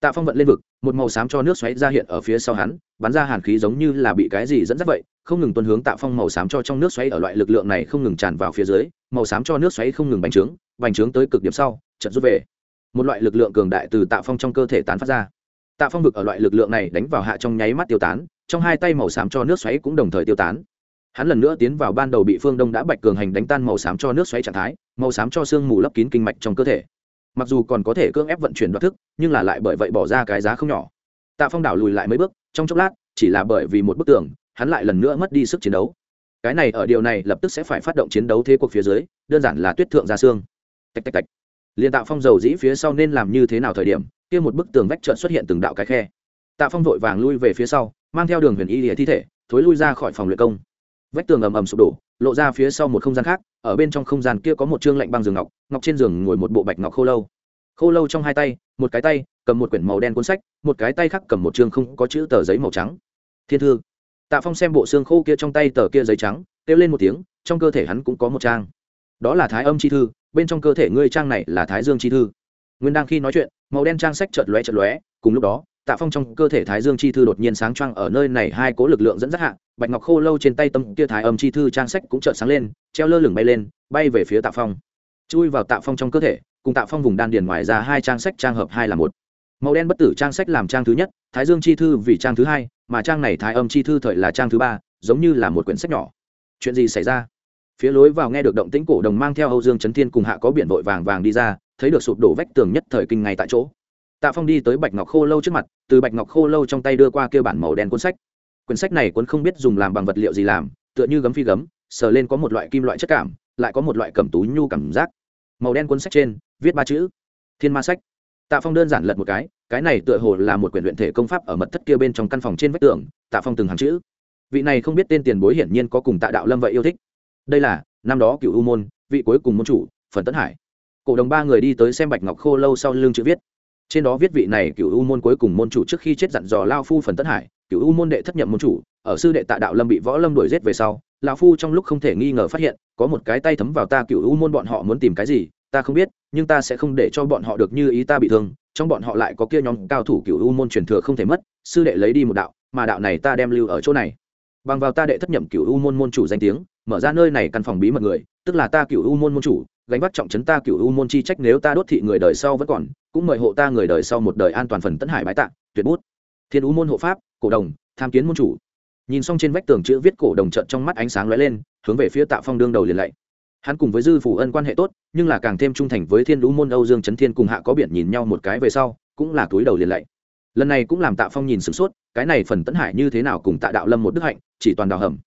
tạ phong vận lên vực, một màu xám cho nước xoáy ra hiện ở phía sau hắn, bắn ra hàn khí giống như là bị cái gì dẫn dắt vậy, không ngừng tuân hướng tạ phong màu xám cho trong nước xoáy ở loại lực lượng này không ngừng tràn vào phía dưới, màu xám cho nước xoáy không ngừng bành trướng bành trướng tới cực điểm sau, chợt rút về. Một loại lực lượng cường đại từ tạ phong trong cơ thể tán phát ra. Tạ phong vực ở loại lực lượng này đánh vào hạ trong nháy mắt tiêu tán, trong hai tay màu xám cho nước xoáy cũng đồng thời tiêu tán. Hắn lần nữa tiến vào ban đầu bị phương đông đã bạch cường hành đánh tan màu xám cho nước xoáy trạng thái, màu xám cho sương mù lấp kín kinh mạch trong cơ thể mặc dù còn có thể cưỡng ép vận chuyển đoạt thức, nhưng là lại bởi vậy bỏ ra cái giá không nhỏ. Tạ phong đảo lùi lại mấy bước, trong chốc lát, chỉ là bởi vì một bức tường, hắn lại lần nữa mất đi sức chiến đấu. Cái này ở điều này lập tức sẽ phải phát động chiến đấu thế cuộc phía dưới, đơn giản là tuyết thượng ra xương. Tạch tạch tạch. Liền tạ phong dầu dĩ phía sau nên làm như thế nào thời điểm, kia một bức tường vách trợn xuất hiện từng đạo cái khe. Tạ phong vội vàng lui về phía sau, mang theo đường huyền y lìa thi thể, thối lui ra khỏi phòng luyện công. Vách tường ầm ầm sụp đổ lộ ra phía sau một không gian khác, ở bên trong không gian kia có một chương lạnh băng giường ngọc ngọc trên giường ngồi một bộ bạch ngọc khô lâu. Khô lâu trong hai tay, một cái tay cầm một quyển màu đen cuốn sách, một cái tay khác cầm một chương không có chữ tờ giấy màu trắng. Thiên thư. Tạ phong xem bộ xương khô kia trong tay tờ kia giấy trắng, kêu lên một tiếng, trong cơ thể hắn cũng có một trang. Đó là thái âm chi thư, bên trong cơ thể ngươi trang này là thái dương chi thư. Nguyên đang khi nói chuyện, màu đen trang sách chợt lóe chợt lóe, cùng lúc đó tạ phong trong cơ thể thái dương chi thư đột nhiên sáng trăng ở nơi này, hai cố lực lượng dẫn dắt hạ, bạch ngọc khô lâu trên tay tâm kia thái âm chi thư trang sách cũng chợt sáng lên, treo lơ lửng bay lên, bay về phía tạ phong. Chui vào tạ phong trong cơ thể, cùng tạ phong vùng đan điền ngoài ra hai trang sách trang hợp hai là một. Màu đen bất tử trang sách làm trang thứ nhất, thái dương chi thư vì trang thứ hai, mà trang này thái âm chi thư thời là trang thứ ba, giống như là một quyển sách nhỏ. Chuyện gì xảy ra? Phía lối vào nghe được động tĩnh cổ đồng mang theo âu dương trấn thiên cùng hạ có biển vội vàng vàng đi ra, thấy được sụp đổ vách tường nhất thời kinh ngay tại chỗ tạ phong đi tới bạch ngọc khô lâu trước mặt, từ bạch ngọc khô lâu trong tay đưa qua kêu bản màu đen cuốn sách. Quyển sách này cuốn không biết dùng làm bằng vật liệu gì làm, tựa như gấm phi gấm, sờ lên có một loại kim loại chất cảm, lại có một loại cầm tú nhu cảm giác. Màu đen cuốn sách trên, viết ba chữ, thiên ma sách. Tạ phong đơn giản lật một cái cái này tựa hồ là một quyển luyện thể công pháp ở mật thất kia bên trong căn phòng trên vách tường, tạ phong từng hàng chữ. Vị này không biết tên tiền bối hiển nhiên có cùng tạ đạo lâm vậy yêu thích. Đây là, năm đó cựu u môn, vị cuối cùng môn chủ, phần tấn hải. Cổ đồng ba người đi tới xem bạch ngọc khô lâu sau lưng chữ viết trên đó viết vị này cựu u môn cuối cùng môn chủ trước khi chết dặn dò lao phu phần tất hải, cựu u môn đệ thất nhậm môn chủ, ở sư đệ tạ đạo lâm bị võ lâm đuổi giết về sau lão phu trong lúc không thể nghi ngờ phát hiện, có một cái tay thấm vào ta cựu u môn bọn họ muốn tìm cái gì, ta không biết, nhưng ta sẽ không để cho bọn họ được như ý ta bị thương, trong bọn họ lại có kia nhóm cao thủ cựu u môn truyền thừa không thể mất, sư đệ lấy đi một đạo, mà đạo này ta đem lưu ở chỗ này. Bằng vào ta đệ thất nhậm cựu u môn môn chủ danh tiếng, mở ra nơi này căn phòng bí mật người tức là ta cựu u môn môn chủ gánh vác trọng trấn ta cựu u môn chi trách nếu ta đốt thị người đời sau vẫn còn cũng mời hộ ta người đời sau một đời an toàn phần tấn hải bái tạng, tuyệt bút. Thiên u môn hộ pháp cổ đồng tham kiến môn chủ. Nhìn xong trên vách tường chữ viết cổ đồng trận trong mắt ánh sáng lóe lên hướng về phía tạ phong đương đầu liền lạy. Hắn cùng với dư phủ ân quan hệ tốt nhưng là càng thêm trung thành với thiên lũ môn âu dương trấn thiên cùng hạ có biển nhìn nhau một cái về sau cũng là túi đầu liền lạy. Lần này cũng làm tạ phong nhìn sửng sốt cái này phần tấn hải như thế nào cùng tạ đạo lâm một đức hạnh chỉ toàn đào hầm.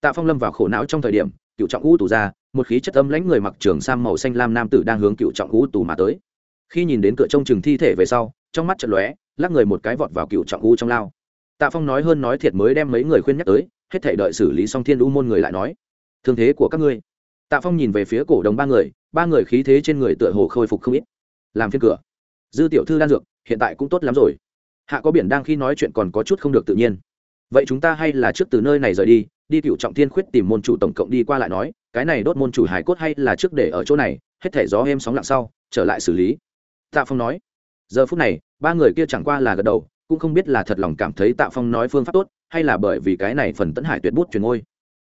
Tạ phong lâm vào khổ não trong thời điểm cựu trọng u tù ra một khí chất âm lãnh người mặc trường sam màu xanh lam nam tử đang hướng cựu trọng ngũ tù mà tới. Khi nhìn đến cửa trông chừng thi thể về sau, trong mắt chật lóe, lắc người một cái vọt vào cựu trọng u trong lao. Tạ phong nói hơn nói thiệt mới đem mấy người khuyên nhắc tới, hết thể đợi xử lý xong thiên u môn người lại nói, thương thế của các ngươi. Tạ phong nhìn về phía cổ đồng ba người ba người khí thế trên người tựa hồ khôi phục không ít. Làm phiên cửa. Dư tiểu thư đan dược, hiện tại cũng tốt lắm rồi. Hạ có biển đang khi nói chuyện còn có chút không được tự nhiên. Vậy chúng ta hay là trước từ nơi này rời đi đi cựu trọng thiên khuyết tìm môn chủ tổng cộng đi qua lại nói cái này đốt môn chủ hải cốt hay là trước để ở chỗ này, hết thể gió êm sóng lặng sau, trở lại xử lý. Tạ phong nói. Giờ phút này, ba người kia chẳng qua là gật đầu, cũng không biết là thật lòng cảm thấy tạ phong nói phương pháp tốt, hay là bởi vì cái này phần tấn hải tuyệt bút truyền ngôi.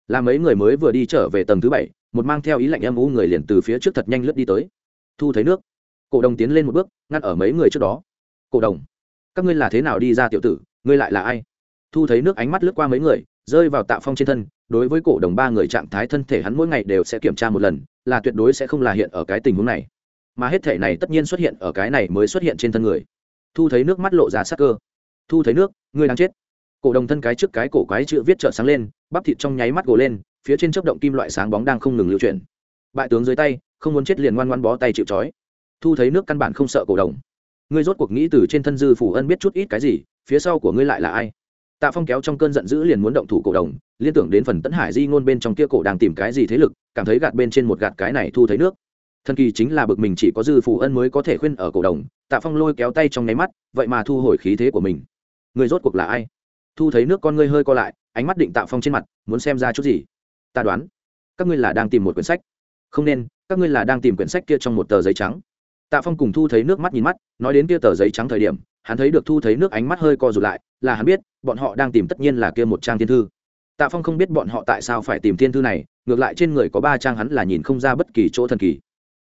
Là mấy người mới vừa đi trở về tầng thứ bảy, một mang theo ý lạnh âm u người liền từ phía trước thật nhanh lướt đi tới. Thu thấy nước. Cổ đồng tiến lên một bước, ngăn ở mấy người trước đó. Cổ đồng, các ngươi là thế nào đi ra tiểu tử, ngươi lại là ai? Thu thấy nước ánh mắt lướt qua mấy người, rơi vào tạ phong trên thân đối với cổ đồng ba người trạng thái thân thể hắn mỗi ngày đều sẽ kiểm tra một lần, là tuyệt đối sẽ không là hiện ở cái tình huống này. Mà hết thể này tất nhiên xuất hiện ở cái này mới xuất hiện trên thân người. Thu thấy nước mắt lộ ra sắc cơ. Thu thấy nước, ngươi đang chết. Cổ đồng thân cái trước cái cổ quái chữ viết trợ sáng lên, bắp thịt trong nháy mắt gồ lên, phía trên chớp động kim loại sáng bóng đang không ngừng lưu chuyển. Bại tướng dưới tay, không muốn chết liền ngoan ngoan bó tay chịu trói. Thu thấy nước căn bản không sợ cổ đồng. Ngươi rốt cuộc nghĩ từ trên thân dư phủ ân biết chút ít cái gì, phía sau của ngươi lại là ai? Tạ phong kéo trong cơn giận dữ liền muốn động thủ cổ đồng, liên tưởng đến phần tấn hải di ngôn bên trong kia cổ đang tìm cái gì thế lực, cảm thấy gạt bên trên một gạt cái này thu thấy nước. Thần kỳ chính là bực mình chỉ có dư phụ ân mới có thể khuyên ở cổ đồng, tạ phong lôi kéo tay trong nháy mắt, vậy mà thu hồi khí thế của mình. Người rốt cuộc là ai? Thu thấy nước con ngươi hơi co lại, ánh mắt định tạ phong trên mặt, muốn xem ra chút gì? Ta đoán, các ngươi là đang tìm một quyển sách. Không nên, các ngươi là đang tìm quyển sách kia trong một tờ giấy trắng. Tạ phong cùng thu thấy nước mắt nhìn mắt, nói đến kia tờ giấy trắng thời điểm, hắn thấy được thu thấy nước ánh mắt hơi co rụt lại, là hắn biết bọn họ đang tìm tất nhiên là kia một trang thiên thư. Tạ phong không biết bọn họ tại sao phải tìm thiên thư này, ngược lại trên người có ba trang hắn là nhìn không ra bất kỳ chỗ thần kỳ.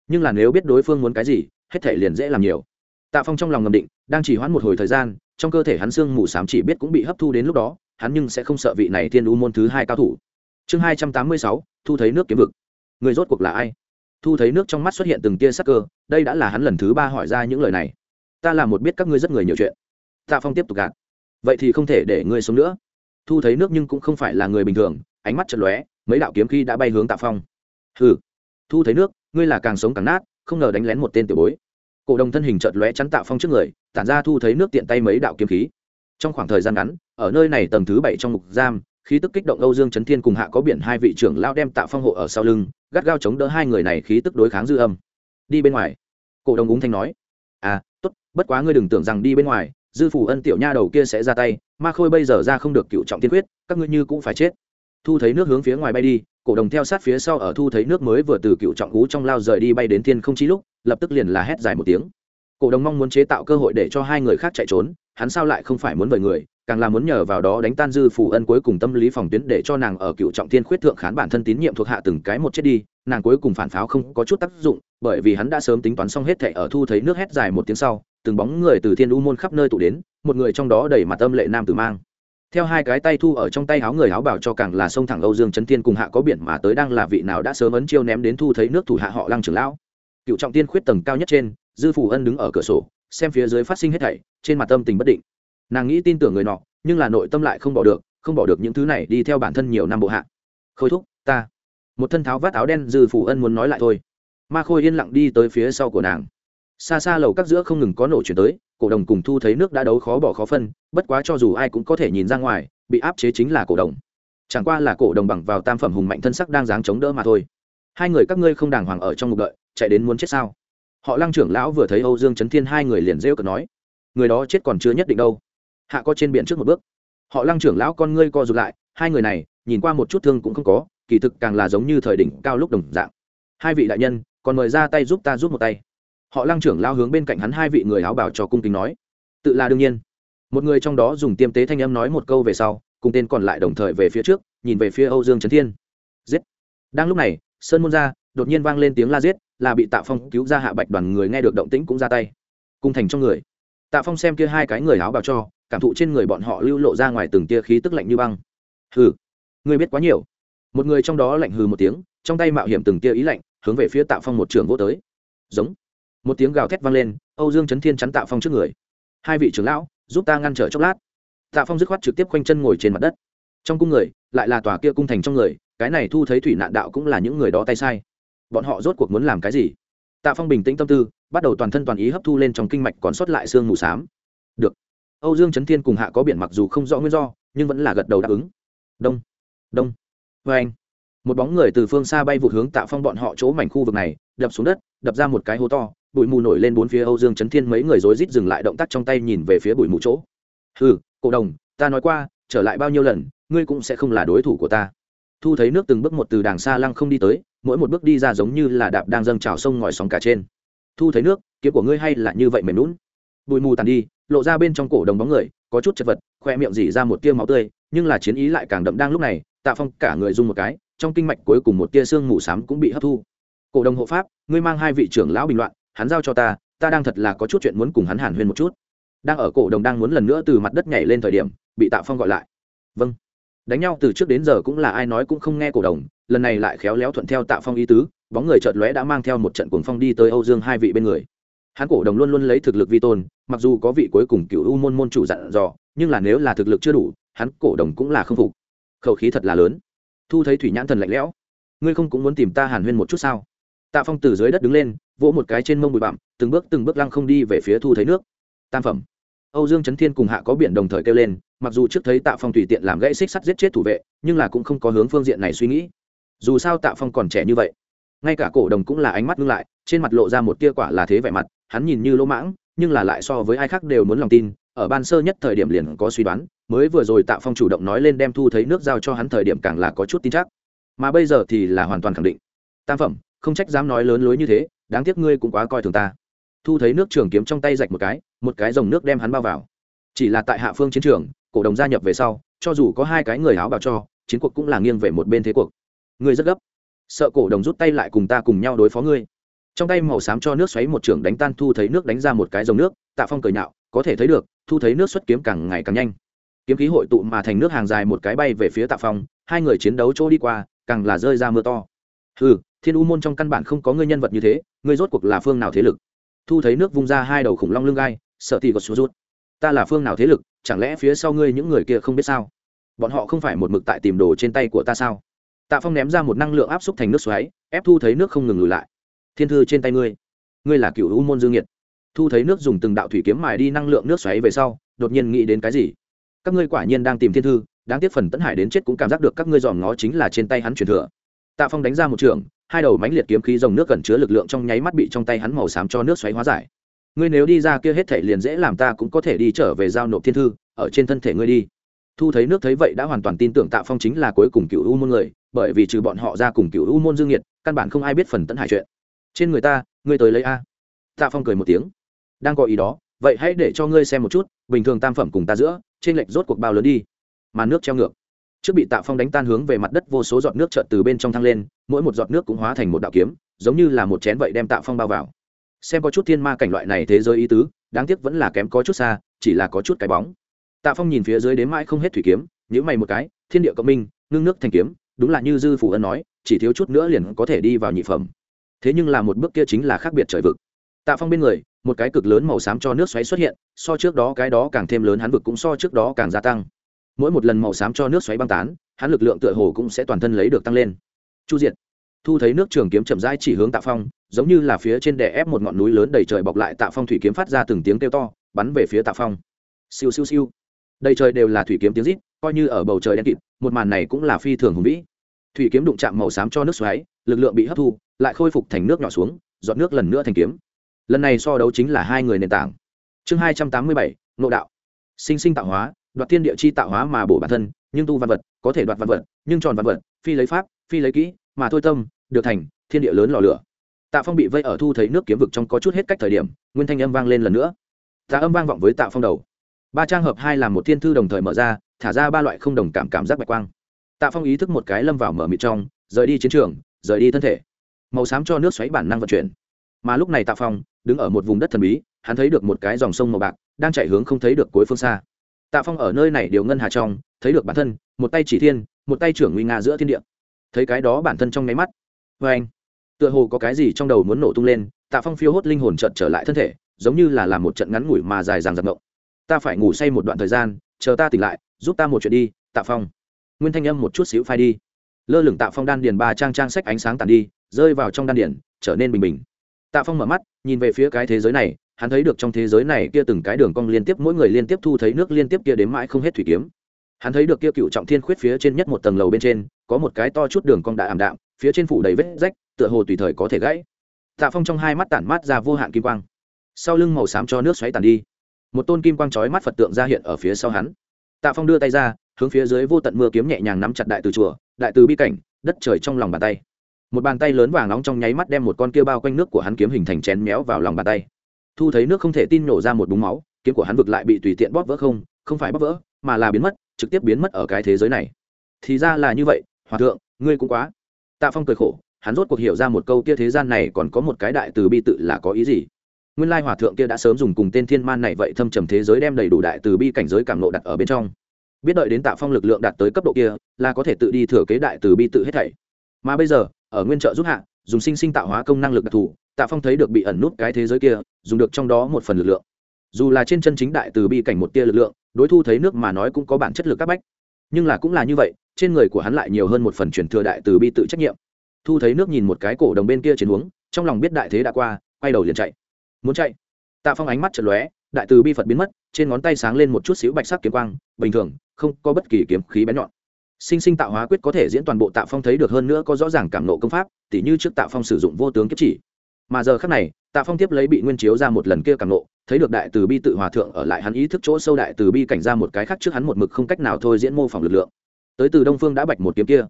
Nhưng là nếu biết đối phương muốn cái gì, hết thể liền dễ làm nhiều. Tạ phong trong lòng ngầm định, đang chỉ hoãn một hồi thời gian, trong cơ thể hắn xương mù s á m chỉ biết cũng bị hấp thu đến lúc đó, hắn nhưng sẽ không sợ vị này thiên u môn thứ hai cao thủ. Chương hai trăm tám mươi sáu, thu thấy nước kiếm vực. Người rốt cuộc là ai? Thu thấy nước trong mắt xuất hiện từng tia sắc cơ, đây đã là hắn lần thứ ba hỏi ra những lời này. Ta là một biết các ngươi rất người nhiều chuyện. Tạ phong tiếp tục gạt vậy thì không thể để ngươi sống nữa. Thu thấy nước nhưng cũng không phải là người bình thường, ánh mắt chật lóe, mấy đạo kiếm khi đã bay hướng tạ phong. Hừ. Thu thấy nước, ngươi là càng sống càng nát, không ngờ đánh lén một tên tiểu bối. Cổ đồng thân hình chợt lóe chắn tạ phong trước người, tản ra thu thấy nước tiện tay mấy đạo kiếm khí. Trong khoảng thời gian ngắn, ở nơi này tầng thứ bảy trong mục giam, khí tức kích động âu dương trấn thiên cùng hạ có biển hai vị trưởng lao đem tạ phong hộ ở sau lưng, gắt gao chống đỡ hai người này khí tức đối kháng dư âm. Đi bên ngoài. Cổ đồng úng thanh nói à tốt, bất quá ngươi đừng tưởng rằng đi bên ngoài dư phủ ân tiểu nha đầu kia sẽ ra tay, ma khôi bây giờ ra không được cựu trọng tiên quyết, các ngươi như cũng phải chết. Thu thấy nước hướng phía ngoài bay đi, cổ đồng theo sát phía sau ở thu thấy nước mới vừa từ cựu trọng ú trong lao rời đi bay đến thiên không chí lúc, lập tức liền là hét dài một tiếng. Cổ đồng mong muốn chế tạo cơ hội để cho hai người khác chạy trốn, hắn sao lại không phải muốn vời người, càng là muốn nhờ vào đó đánh tan dư phủ ân cuối cùng tâm lý phòng tuyến để cho nàng ở cựu trọng thiên khuyết thượng khán bản thân tín nhiệm thuộc hạ từng cái một chết đi, nàng cuối cùng phản pháo không có chút tác dụng, bởi vì hắn đã sớm tính toán xong hết thệ ở thu thấy nước hét dài một tiếng sau từng bóng người từ thiên u môn khắp nơi tụ đến, một người trong đó đẩy mặt âm lệ nam tử mang. Theo hai cái tay thu ở trong tay áo người áo bảo cho càng là sông thẳng âu dương trấn thiên cùng hạ có biển mà tới đang là vị nào đã sớm ấn chiêu ném đến thu thấy nước thủ hạ họ lăng trưởng lão. Cựu trọng tiên khuyết tầng cao nhất trên, dư phủ ân đứng ở cửa sổ, xem phía dưới phát sinh hết thảy, trên mặt tâm tình bất định. Nàng nghĩ tin tưởng người nọ, nhưng là nội tâm lại không bỏ được, không bỏ được những thứ này đi theo bản thân nhiều năm bộ hạ. Khôi thúc, ta. Một thân tháo vát áo đen, dư phủ ân muốn nói lại thôi. Ma khôi yên lặng đi tới phía sau của nàng xa xa lầu các giữa không ngừng có nổ chuyển tới, cổ đồng cùng thu thấy nước đã đấu khó bỏ khó phân, bất quá cho dù ai cũng có thể nhìn ra ngoài, bị áp chế chính là cổ đồng. Chẳng qua là cổ đồng bằng vào tam phẩm hùng mạnh thân sắc đang dáng chống đỡ mà thôi. Hai người các ngươi không đàng hoàng ở trong ngục đợi, chạy đến muốn chết sao? Họ lăng trưởng lão vừa thấy âu dương trấn thiên hai người liền rêu cợt nói, người đó chết còn chưa nhất định đâu. Hạ có trên biển trước một bước. Họ lăng trưởng lão con ngươi co rụt lại, hai người này, nhìn qua một chút thương cũng không có, kỳ thực càng là giống như thời đỉnh cao lúc đồng dạng. Hai vị đại nhân, còn mời ra tay giúp ta giúp một tay họ lăng trưởng lao hướng bên cạnh hắn hai vị người áo bảo cho cung kính nói. Tự là đương nhiên. Một người trong đó dùng tiêm tế thanh âm nói một câu về sau, cùng tên còn lại đồng thời về phía trước, nhìn về phía âu dương trấn thiên. Giết. Đang lúc này, sơn môn ra đột nhiên vang lên tiếng la giết, là bị tạ phong cứu ra hạ bạch đoàn người nghe được động tĩnh cũng ra tay. Cung thành trong người. Tạ phong xem kia hai cái người áo bào cho, cảm thụ trên người bọn họ lưu lộ ra ngoài từng tia khí tức lạnh như băng. Hừ. Ngươi biết quá nhiều. Một người trong đó lạnh hừ một tiếng, trong tay mạo hiểm từng tia ý lạnh, hướng về phía tạ phong một trường vô tới. Giống một tiếng gào thét vang lên, âu dương trấn thiên chắn tạ phong trước người. Hai vị trưởng lão, giúp ta ngăn trở chốc lát. Tạ phong dứt khoát trực tiếp quanh chân ngồi trên mặt đất. Trong cung người, lại là tòa kia cung thành trong người, cái này thu thấy thủy nạn đạo cũng là những người đó tay sai. Bọn họ rốt cuộc muốn làm cái gì? Tạ phong bình tĩnh tâm tư, bắt đầu toàn thân toàn ý hấp thu lên trong kinh mạch còn sót lại xương mù s á m được. Âu dương trấn thiên cùng hạ có biển mặc dù không rõ nguyên do, nhưng vẫn là gật đầu đáp ứng. Đông. Đông. Vê anh. Một bóng người từ phương xa bay vụt hướng tạ phong bọn họ chỗ mảnh khu vực này, đập xuống đất, đập ra một cái hố to bụi mù nổi lên bốn phía âu dương trấn thiên mấy người rối rít dừng lại động tác trong tay nhìn về phía bụi mù chỗ. Ừ cổ đồng, ta nói qua, trở lại bao nhiêu lần, ngươi cũng sẽ không là đối thủ của ta. Thu thấy nước từng bước một từ đàng xa lăng không đi tới, mỗi một bước đi ra giống như là đạp đang dâng trào sông ngòi sóng cả trên. Thu thấy nước, kiếm của ngươi hay là như vậy mềm lún bụi mù tàn đi, lộ ra bên trong cổ đồng bóng người, có chút chật vật, khoe miệng dỉ ra một tia máu tươi, nhưng là chiến ý lại càng đậm đang lúc này, tạ phong cả người dùng một cái, trong kinh mạch cuối cùng một tia xương mù xám cũng bị hấp thu. Cổ đồng hộ pháp, ngươi mang hai vị trưởng lão bình loạn hắn giao cho ta ta đang thật là có chút chuyện muốn cùng hắn hàn huyên một chút. Đang ở cổ đồng đang muốn lần nữa từ mặt đất nhảy lên thời điểm, bị tạ phong gọi lại. Vâng. Đánh nhau từ trước đến giờ cũng là ai nói cũng không nghe cổ đồng, lần này lại khéo léo thuận theo tạ phong ý tứ, bóng người chợt lóe đã mang theo một trận cuồng phong đi tới âu dương hai vị bên người. Hắn cổ đồng luôn luôn lấy thực lực vi tôn, mặc dù có vị cuối cùng cựu u môn môn chủ dặn dò, nhưng là nếu là thực lực chưa đủ, hắn cổ đồng cũng là không phục. Khẩu khí thật là lớn. Thu thấy thủy nhãn thần lạnh lẽo. Ngươi không cũng muốn tìm ta hàn huyên một chút sao? Tạ phong từ dưới đất đứng lên, vỗ một cái trên mông bụi bặm, từng bước từng bước lăng không đi về phía thu thấy nước. Tam phẩm. Âu dương trấn thiên cùng hạ có biển đồng thời kêu lên, mặc dù trước thấy tạ phong tùy tiện làm gãy xích sắt giết chết thủ vệ, nhưng là cũng không có hướng phương diện này suy nghĩ. Dù sao tạ phong còn trẻ như vậy, ngay cả cổ đồng cũng là ánh mắt ngưng lại, trên mặt lộ ra một tia quả là thế vẻ mặt, hắn nhìn như lỗ mãng, nhưng là lại so với ai khác đều muốn lòng tin, ở ban sơ nhất thời điểm liền có suy đoán, mới vừa rồi tạ phong chủ động nói lên đem thu thấy nước giao cho hắn thời điểm càng là có chút tin chắc. Mà bây giờ thì là hoàn toàn khẳng định. Tam phẩm không trách dám nói lớn lối như thế, đáng tiếc ngươi cũng quá coi thường ta. Thu thấy nước trường kiếm trong tay rạch một cái một cái dòng nước đem hắn bao vào. Chỉ là tại hạ phương chiến trường, cổ đồng gia nhập về sau, cho dù có hai cái người áo bào cho, chiến cuộc cũng là nghiêng về một bên thế cuộc. Ngươi rất gấp. Sợ cổ đồng rút tay lại cùng ta cùng nhau đối phó ngươi. Trong tay màu xám cho nước xoáy một trưởng đánh tan thu thấy nước đánh ra một cái dòng nước, tạ phong cười nhạo, có thể thấy được, thu thấy nước xuất kiếm càng ngày càng nhanh. Kiếm khí hội tụ mà thành nước hàng dài một cái bay về phía tạ phong, hai người chiến đấu chỗ đi qua, càng là rơi ra mưa to. Ừ thiên u môn trong căn bản không có ngươi nhân vật như thế, ngươi rốt cuộc là phương nào thế lực? Thu thấy nước vung ra hai đầu khủng long lưng gai, sợ thì có xuống rút. Ta là phương nào thế lực, chẳng lẽ phía sau ngươi những người kia không biết sao? Bọn họ không phải một mực tại tìm đồ trên tay của ta sao? Tạ phong ném ra một năng lượng áp xúc thành nước xoáy, ép thu thấy nước không ngừng lùi lại. Thiên thư trên tay ngươi ngươi là cựu u môn dương nhiệt. Thu thấy nước dùng từng đạo thủy kiếm mài đi năng lượng nước xoáy về sau, đột nhiên nghĩ đến cái gì? Các ngươi quả nhiên đang tìm thiên thư, đáng tiếc phần tấn hải đến chết cũng cảm giác được các ngươi dòm ngó chính là trên tay hắn truyền thừa. Tạ phong đánh ra một trường hai đầu mánh liệt kiếm khí dòng nước gần chứa lực lượng trong nháy mắt bị trong tay hắn màu xám cho nước xoáy hóa giải. Ngươi nếu đi ra kia hết thể liền dễ làm ta cũng có thể đi trở về giao nộp thiên thư, ở trên thân thể ngươi đi. Thu thấy nước thấy vậy đã hoàn toàn tin tưởng tạ phong chính là cuối cùng cựu u môn người, bởi vì trừ bọn họ ra cùng cựu u môn dương nhiệt căn bản không ai biết phần tận hải chuyện. Trên người ta, ngươi tới lấy a. Tạ phong cười một tiếng. Đang có ý đó, vậy hãy để cho ngươi xem một chút, bình thường tam phẩm cùng ta giữa, trên lệch rốt cuộc bao lớn đi. Mà nước treo ngược trước bị tạ phong đánh tan hướng về mặt đất, vô số giọt nước trợt từ bên trong thăng lên, mỗi một giọt nước cũng hóa thành một đạo kiếm, giống như là một chén vậy đem tạ phong bao vào. Xem có chút thiên ma cảnh loại này thế giới ý tứ, đáng tiếc vẫn là kém có chút xa, chỉ là có chút cái bóng. Tạ phong nhìn phía dưới đến mãi không hết thủy kiếm nhữ mày một cái, thiên địa cộng minh, ngưng nước thành kiếm, đúng là như dư phủ ân nói, chỉ thiếu chút nữa liền có thể đi vào nhị phẩm. Thế nhưng là một bước kia chính là khác biệt trời vực. Tạ phong bên người, một cái cực lớn màu xám cho nước xoáy xuất hiện, so trước đó cái đó càng thêm lớn hắn vực cũng so trước đó càng gia tăng mỗi một lần màu xám cho nước xoáy băng tán, hắn lực lượng tựa hồ cũng sẽ toàn thân lấy được tăng lên. Chu diệt. Thu thấy nước trường kiếm chậm rãi chỉ hướng tạ phong, giống như là phía trên đè ép một ngọn núi lớn đầy trời bọc lại tạ phong thủy kiếm phát ra từng tiếng kêu to, bắn về phía tạ phong. Siêu siêu siêu. Đầy trời đều là thủy kiếm tiếng rít, coi như ở bầu trời đen kịt, một màn này cũng là phi thường hùng vĩ. Thủy kiếm đụng chạm màu xám cho nước xoáy, lực lượng bị hấp thu, lại khôi phục thành nước nhỏ xuống dọn nước lần nữa thành kiếm. Lần này so đấu chính là hai người nền tảng. Chương hai trăm tám mươi bảy nộ đạo. Sinh sinh tạo hóa đoạt thiên địa chi tạo hóa mà bổ bản thân, nhưng tu văn vật, có thể đoạt văn vật, nhưng tròn văn vật, phi lấy pháp, phi lấy kỹ, mà thôi tâm, được thành, thiên địa lớn lò lửa. Tạ phong bị vây ở thu thấy nước kiếm vực trong có chút hết cách thời điểm, nguyên thanh âm vang lên lần nữa. Tạ âm vang vọng với tạ phong đầu. Ba trang hợp hai làm một thiên thư đồng thời mở ra, thả ra ba loại không đồng cảm cảm giác bạch quang. Tạ phong ý thức một cái lâm vào mở mịt trong, rời đi chiến trường, rời đi thân thể. Màu xám cho nước xoáy bản năng vận chuyển. Mà lúc này tạ phong, đứng ở một vùng đất thần bí, hắn thấy được một cái dòng sông màu bạc, đang chạy hướng không thấy được cuối phương xa tạ phong ở nơi này điều ngân hà trong, thấy được bản thân, một tay chỉ thiên, một tay trưởng nguy nga giữa thiên địa. Thấy cái đó bản thân trong nháy mắt. Vê anh, tựa hồ có cái gì trong đầu muốn nổ tung lên, tạ phong phiêu hốt linh hồn trận trở lại thân thể, giống như là làm một trận ngắn ngủi mà dài dàng dặc ngộng ta phải ngủ say một đoạn thời gian, chờ ta tỉnh lại, giúp ta một chuyện đi, tạ phong. Nguyên thanh âm một chút xíu phai đi. Lơ lửng tạ phong đan điền ba trang trang sách ánh sáng tàn đi, rơi vào trong đan điền, trở nên bình bình. Tạ phong mở mắt, nhìn về phía cái thế giới này hắn thấy được trong thế giới này kia từng cái đường cong liên tiếp, mỗi người liên tiếp thu thấy nước liên tiếp kia đến mãi không hết thủy kiếm. Hắn thấy được kia cựu trọng thiên khuyết phía trên nhất một tầng lầu bên trên, có một cái to chút đường cong đã ảm đạm, phía trên phủ đầy vết rách, tựa hồ tùy thời có thể gãy. Tạ phong trong hai mắt tản mát ra vô hạn kim quang. Sau lưng màu xám cho nước xoáy tàn đi. Một tôn kim quang chói mắt phật tượng ra hiện ở phía sau hắn. Tạ phong đưa tay ra, hướng phía dưới vô tận mưa kiếm nhẹ nhàng nắm chặt đại từ chùa, đại từ bi cảnh, đất trời trong lòng bàn tay. Một bàn tay lớn vàng nóng trong nháy mắt đem một con kia bao quanh nước của hắn kiếm hình thành chén méo vào lòng bàn tay thu thấy nước không thể tin nổ ra một búng máu, kiếm của hắn vực lại bị tùy tiện bóp vỡ không không phải bóp vỡ, mà là biến mất, trực tiếp biến mất ở cái thế giới này. Thì ra là như vậy, hòa thượng, ngươi cũng quá. Tạ phong cười khổ, hắn rốt cuộc hiểu ra một câu kia thế gian này còn có một cái đại từ bi tự là có ý gì. Nguyên lai hòa thượng kia đã sớm dùng cùng tên thiên man này vậy thâm trầm thế giới đem đầy đủ đại từ bi cảnh giới cảm nộ đặt ở bên trong. Biết đợi đến tạ phong lực lượng đạt tới cấp độ kia, là có thể tự đi thừa kế đại từ bi tự hết thảy. Mà bây giờ, ở nguyên trợ giúp hạ dùng sinh sinh tạo hóa công năng lực đặc thù tạ phong thấy được bị ẩn nút cái thế giới kia dùng được trong đó một phần lực lượng. Dù là trên chân chính đại từ bi cảnh một tia lực lượng đối thu thấy nước mà nói cũng có bản chất lực các bách. Nhưng là cũng là như vậy trên người của hắn lại nhiều hơn một phần truyền thừa đại từ bi tự trách nhiệm. Thu thấy nước nhìn một cái cổ đồng bên kia chiến uống, trong lòng biết đại thế đã qua quay đầu liền chạy. Muốn chạy? Tạ phong ánh mắt chật lóe đại từ bi phật biến mất trên ngón tay sáng lên một chút xíu bạch sắc kiếm quang bình thường không có bất kỳ kiếm khí bén nhọn sinh sinh tạo hóa quyết có thể diễn toàn bộ tạ phong thấy được hơn nữa có rõ ràng cảm nộ công pháp, tỉ như trước tạ phong sử dụng vô tướng kiếp chỉ. Mà giờ khác này, tạ phong tiếp lấy bị nguyên chiếu ra một lần kia cảm nộ, thấy được đại từ bi tự hòa thượng ở lại hắn ý thức chỗ sâu đại từ bi cảnh ra một cái khác trước hắn một mực không cách nào thôi diễn mô phỏng lực lượng. Tới từ đông phương đã bạch một kiếm kia.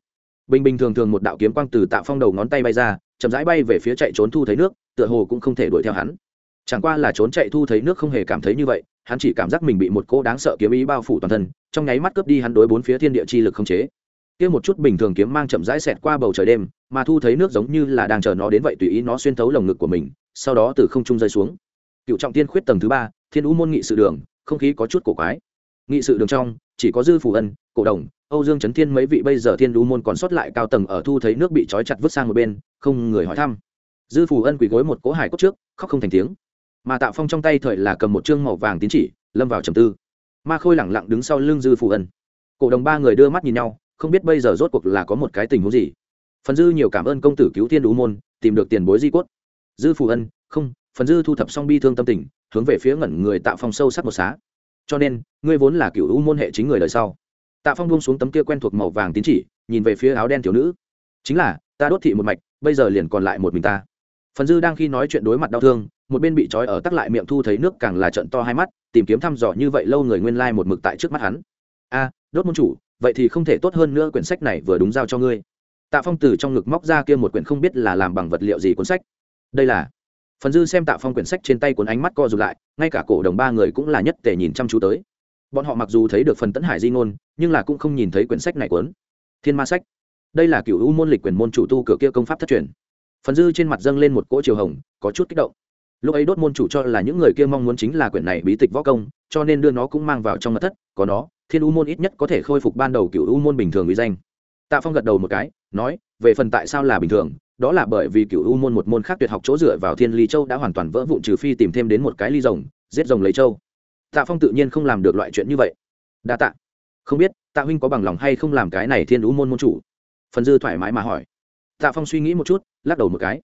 Bình bình thường thường một đạo kiếm quang từ tạ phong đầu ngón tay bay ra, chậm rãi bay về phía chạy trốn thu thấy nước, tựa hồ cũng không thể đuổi theo hắn. Chẳng qua là trốn chạy thu thấy nước không hề cảm thấy như vậy hắn chỉ cảm giác mình bị một cỗ đáng sợ kiếm ý bao phủ toàn thân, trong nháy mắt cướp đi hắn đối bốn phía thiên địa chi lực không chế. Kia một chút bình thường kiếm mang chậm rãi xẹt qua bầu trời đêm, mà thu thấy nước giống như là đang chờ nó đến vậy tùy ý nó xuyên thấu lồng ngực của mình, sau đó từ không trung rơi xuống. Cựu trọng tiên khuyết tầng thứ ba, thiên u môn nghị sự đường, không khí có chút cổ quái. Nghị sự đường trong, chỉ có dư phù ân, cổ đồng, âu dương trấn thiên mấy vị bây giờ thiên u môn còn sót lại cao tầng ở thu thấy nước bị trói chặt vứt sang một bên, không người hỏi thăm. Dư phù ân quỳ gối một cỗ hải cốt trước, khóc không thành tiếng mà tạ phong trong tay thời là cầm một chương màu vàng tín chỉ, lâm vào trầm tư. Ma khôi lẳng lặng đứng sau lưng dư phù ân. Cổ đồng ba người đưa mắt nhìn nhau, không biết bây giờ rốt cuộc là có một cái tình huống gì. Phần dư nhiều cảm ơn công tử cứu thiên đú môn, tìm được tiền bối di cốt. Dư phù ân, không, phần dư thu thập xong bi thương tâm tình, hướng về phía ngẩn người tạ phong sâu sắc một xá. Cho nên, ngươi vốn là cựu u môn hệ chính người đời sau. Tạ phong buông xuống tấm kia quen thuộc màu vàng tín chỉ, nhìn về phía áo đen thiếu nữ. Chính là, ta đốt thị một mạch, bây giờ liền còn lại một mình ta. Phần dư đang khi nói chuyện đối mặt đau thương một bên bị trói ở tắc lại miệng thu thấy nước càng là trận to hai mắt, tìm kiếm thăm dò như vậy lâu người nguyên lai một mực tại trước mắt hắn. A, đốt môn chủ, vậy thì không thể tốt hơn nữa quyển sách này vừa đúng giao cho ngươi. Tạ phong từ trong ngực móc ra kia một quyển không biết là làm bằng vật liệu gì cuốn sách. Đây là phần dư xem tạ phong quyển sách trên tay cuốn ánh mắt co rụt lại, ngay cả cổ đồng ba người cũng là nhất tề nhìn chăm chú tới. Bọn họ mặc dù thấy được phần tấn hải di ngôn, nhưng là cũng không nhìn thấy quyển sách này cuốn. Thiên ma sách. Đây là cựu u môn lịch quyền môn chủ tu cửa kia công pháp thất truyền. Phần dư trên mặt dâng lên một cỗ chiều hồng, có chút kích động lúc ấy đốt môn chủ cho là những người kia mong muốn chính là quyển này bí tịch võ công, cho nên đưa nó cũng mang vào trong mật thất, có nó, thiên u môn ít nhất có thể khôi phục ban đầu cựu u môn bình thường uy danh. Tạ phong gật đầu một cái, nói, về phần tại sao là bình thường, đó là bởi vì cựu u môn một môn khác tuyệt học chỗ dựa vào thiên ly châu đã hoàn toàn vỡ vụn trừ phi tìm thêm đến một cái ly rồng, giết rồng lấy châu. Tạ phong tự nhiên không làm được loại chuyện như vậy. Đa tạ. Không biết, tạ huynh có bằng lòng hay không làm cái này thiên u môn môn chủ? Phần dư thoải mái mà hỏi. Tạ phong suy nghĩ một chút, lắc đầu một cái.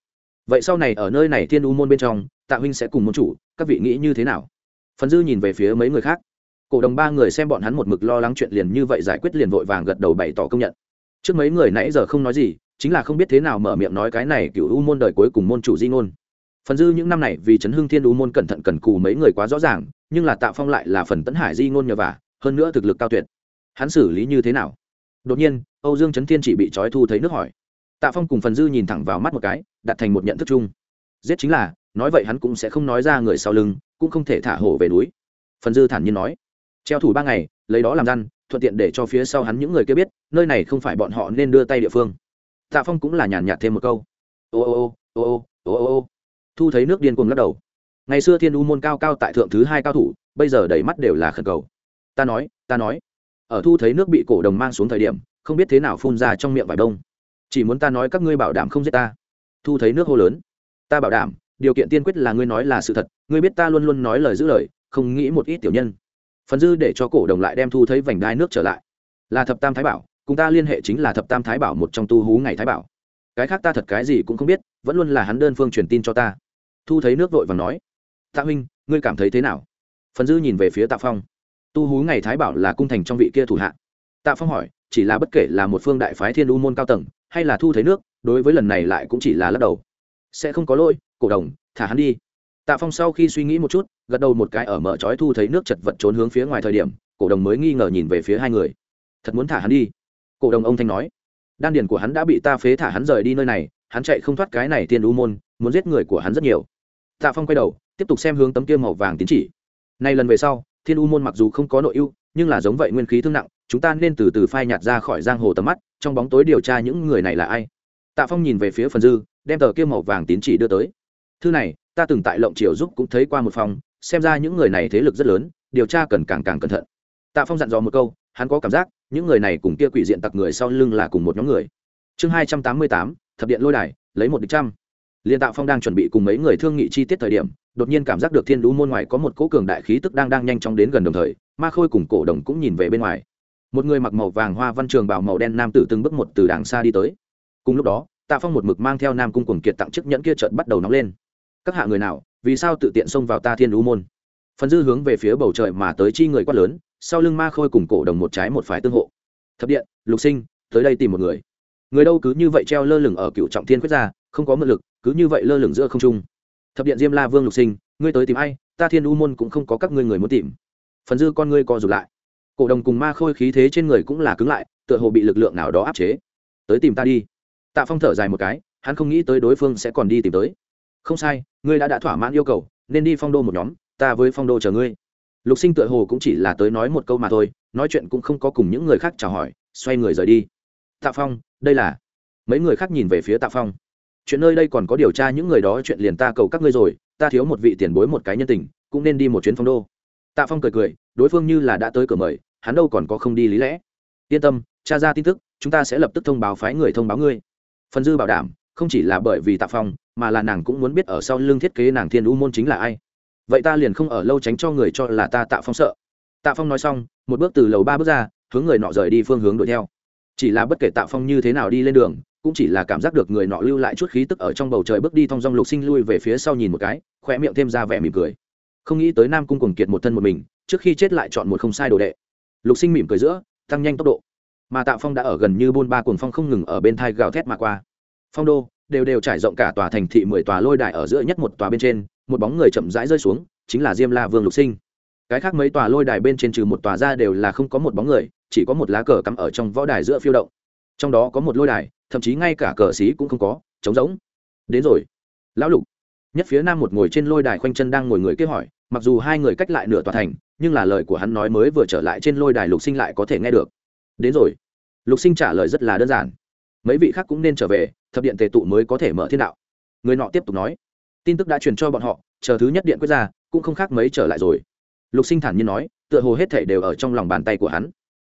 Vậy sau này ở nơi này thiên u môn bên trong tạ huynh sẽ cùng môn chủ, các vị nghĩ như thế nào? Phần dư nhìn về phía mấy người khác. Cổ đồng ba người xem bọn hắn một mực lo lắng chuyện liền như vậy giải quyết liền vội vàng gật đầu bày tỏ công nhận. Trước mấy người nãy giờ không nói gì, chính là không biết thế nào mở miệng nói cái này cựu u môn đời cuối cùng môn chủ di ngôn. Phần dư những năm này vì chấn hưng thiên u môn cẩn thận cần cù mấy người quá rõ ràng, nhưng là tạ phong lại là phần tấn hải di ngôn nhờ vả, hơn nữa thực lực cao tuyệt. Hắn xử lý như thế nào? Đột nhiên, âu dương trấn thiên chỉ bị trói thu thấy nước hỏi. Tạ phong cùng phần dư nhìn thẳng vào mắt một cái, đặt thành một nhận thức chung. Giết chính là nói vậy hắn cũng sẽ không nói ra người sau lưng, cũng không thể thả hổ về núi. Phần dư thản nhiên nói, treo thủ ba ngày, lấy đó làm răn, thuận tiện để cho phía sau hắn những người kia biết, nơi này không phải bọn họ nên đưa tay địa phương. Tạ phong cũng là nhàn nhạt thêm một câu. Ô ô ô ô ô ô ô thu thấy nước điên cuồng lắc đầu. Ngày xưa thiên u môn cao cao tại thượng thứ hai cao thủ, bây giờ đầy mắt đều là khẩn cầu. Ta nói ta nói. Ở thu thấy nước bị cổ đồng mang xuống thời điểm, không biết thế nào phun ra trong miệng vải đông chỉ muốn ta nói các ngươi bảo đảm không giết ta. Thu thấy nước hô lớn. Ta bảo đảm điều kiện tiên quyết là ngươi nói là sự thật, ngươi biết ta luôn luôn nói lời giữ lời, không nghĩ một ít tiểu nhân. Phần dư để cho cổ đồng lại đem thu thấy vành đai nước trở lại. Là thập tam thái bảo, cùng ta liên hệ chính là thập tam thái bảo một trong tu hú ngày thái bảo. Cái khác ta thật cái gì cũng không biết, vẫn luôn là hắn đơn phương truyền tin cho ta. Thu thấy nước vội và nói, tạ huynh, ngươi cảm thấy thế nào? Phần dư nhìn về phía tạ phong. Tu hú ngày thái bảo là cung thành trong vị kia thủ hạ. Tạ phong hỏi, chỉ là bất kể là một phương đại phái thiên u môn cao tầng, hay là thu thấy nước, đối với lần này lại cũng chỉ là lắc đầu. Sẽ không có lỗi cổ đồng, thả hắn đi. Tạ phong sau khi suy nghĩ một chút, gật đầu một cái ở mở trói thu thấy nước chật vật trốn hướng phía ngoài thời điểm, cổ đồng mới nghi ngờ nhìn về phía hai người. Thật muốn thả hắn đi. Cổ đồng ông thanh nói, đan điền của hắn đã bị ta phế thả hắn rời đi nơi này, hắn chạy không thoát cái này tiên u môn, muốn giết người của hắn rất nhiều. Tạ phong quay đầu, tiếp tục xem hướng tấm kia màu vàng tiến chỉ. Nay lần về sau, thiên u môn mặc dù không có nội ưu, nhưng là giống vậy nguyên khí thương nặng, chúng ta nên từ từ phai nhạt ra khỏi giang hồ tầm mắt, trong bóng tối điều tra những người này là ai. Tạ phong nhìn về phía phần dư, đem tờ kia màu vàng tín chỉ đưa tới thư này, ta từng tại lộng triều giúp cũng thấy qua một phòng, xem ra những người này thế lực rất lớn, điều tra cần càng càng cẩn thận. Tạ phong dặn dò một câu, hắn có cảm giác, những người này cùng kia quỷ diện tặc người sau lưng là cùng một nhóm người. Chương hai trăm tám mươi tám, thập điện lôi đài, lấy một địch trăm. Liên tạo phong đang chuẩn bị cùng mấy người thương nghị chi tiết thời điểm, đột nhiên cảm giác được thiên đũ môn ngoài có một cỗ cường đại khí tức đang đang nhanh chóng đến gần đồng thời, ma khôi cùng cổ đồng cũng nhìn về bên ngoài. Một người mặc màu vàng hoa văn trường bảo màu đen nam tử từng bước một từ đàng xa đi tới. Cùng lúc đó, tạ phong một mực mang theo nam cung cuồng kiệt tặng chiếc nhẫn kia trợn bắt đầu nóng lên các hạ người nào, vì sao tự tiện xông vào ta thiên đũ môn? Phần dư hướng về phía bầu trời mà tới chi người quát lớn, sau lưng ma khôi cùng cổ đồng một trái một phải tương hộ. Thập điện, lục sinh, tới đây tìm một người. Người đâu cứ như vậy treo lơ lửng ở cựu trọng thiên quyết ra, không có mượn lực, cứ như vậy lơ lửng giữa không trung. Thập điện diêm la vương lục sinh, ngươi tới tìm ai? Ta thiên u môn cũng không có các ngươi người muốn tìm. Phần dư con ngươi co rụt lại. Cổ đồng cùng ma khôi khí thế trên người cũng là cứng lại, tựa hồ bị lực lượng nào đó áp chế. Tới tìm ta đi. Tạ phong thở dài một cái, hắn không nghĩ tới đối phương sẽ còn đi tìm tới không sai, ngươi đã đã thỏa mãn yêu cầu, nên đi phong đô một nhóm, ta với phong đô chờ ngươi. Lục sinh tựa hồ cũng chỉ là tới nói một câu mà thôi, nói chuyện cũng không có cùng những người khác chào hỏi, xoay người rời đi. Tạ phong, đây là mấy người khác nhìn về phía tạ phong. Chuyện nơi đây còn có điều tra những người đó chuyện liền ta cầu các ngươi rồi, ta thiếu một vị tiền bối một cái nhân tình, cũng nên đi một chuyến phong đô. Tạ phong cười cười, đối phương như là đã tới cửa mời, hắn đâu còn có không đi lý lẽ. Yên tâm, tra ra tin tức, chúng ta sẽ lập tức thông báo phái người thông báo ngươi. Phần dư bảo đảm, không chỉ là bởi vì tạ phong mà là nàng cũng muốn biết ở sau lưng thiết kế nàng thiên u môn chính là ai. Vậy ta liền không ở lâu tránh cho người cho là ta tạ phong sợ. Tạ phong nói xong, một bước từ lầu ba bước ra, hướng người nọ rời đi phương hướng đuổi theo. Chỉ là bất kể tạ phong như thế nào đi lên đường, cũng chỉ là cảm giác được người nọ lưu lại chút khí tức ở trong bầu trời bước đi thong dong lục sinh lui về phía sau nhìn một cái khoe miệng thêm ra vẻ mỉm cười. Không nghĩ tới nam cung cùng kiệt một thân một mình, trước khi chết lại chọn một không sai đồ đệ. Lục sinh mỉm cười giữa, tăng nhanh tốc độ. Mà tạ phong đã ở gần như buôn ba cuồng phong không ngừng ở bên thai gào thét mà qua. Phong đô đều đều trải rộng cả tòa thành thị mười tòa lôi đài ở giữa nhất một tòa bên trên, một bóng người chậm rãi rơi xuống, chính là diêm la vương lục sinh. Cái khác mấy tòa lôi đài bên trên trừ một tòa ra đều là không có một bóng người, chỉ có một lá cờ cắm ở trong võ đài giữa phiêu động. Trong đó có một lôi đài, thậm chí ngay cả cờ xí cũng không có, trống rỗng. Đến rồi. Lão lục. Nhất phía nam một ngồi trên lôi đài khoanh chân đang ngồi người kia hỏi, mặc dù hai người cách lại nửa tòa thành, nhưng là lời của hắn nói mới vừa trở lại trên lôi đài lục sinh lại có thể nghe được. Đến rồi. Lục sinh trả lời rất là đơn giản mấy vị khác cũng nên trở về, thập điện tề tụ mới có thể mở thiên đạo. Người nọ tiếp tục nói, tin tức đã truyền cho bọn họ, chờ thứ nhất điện quyết ra, cũng không khác mấy trở lại rồi. Lục sinh thản nhiên nói, tựa hồ hết thể đều ở trong lòng bàn tay của hắn.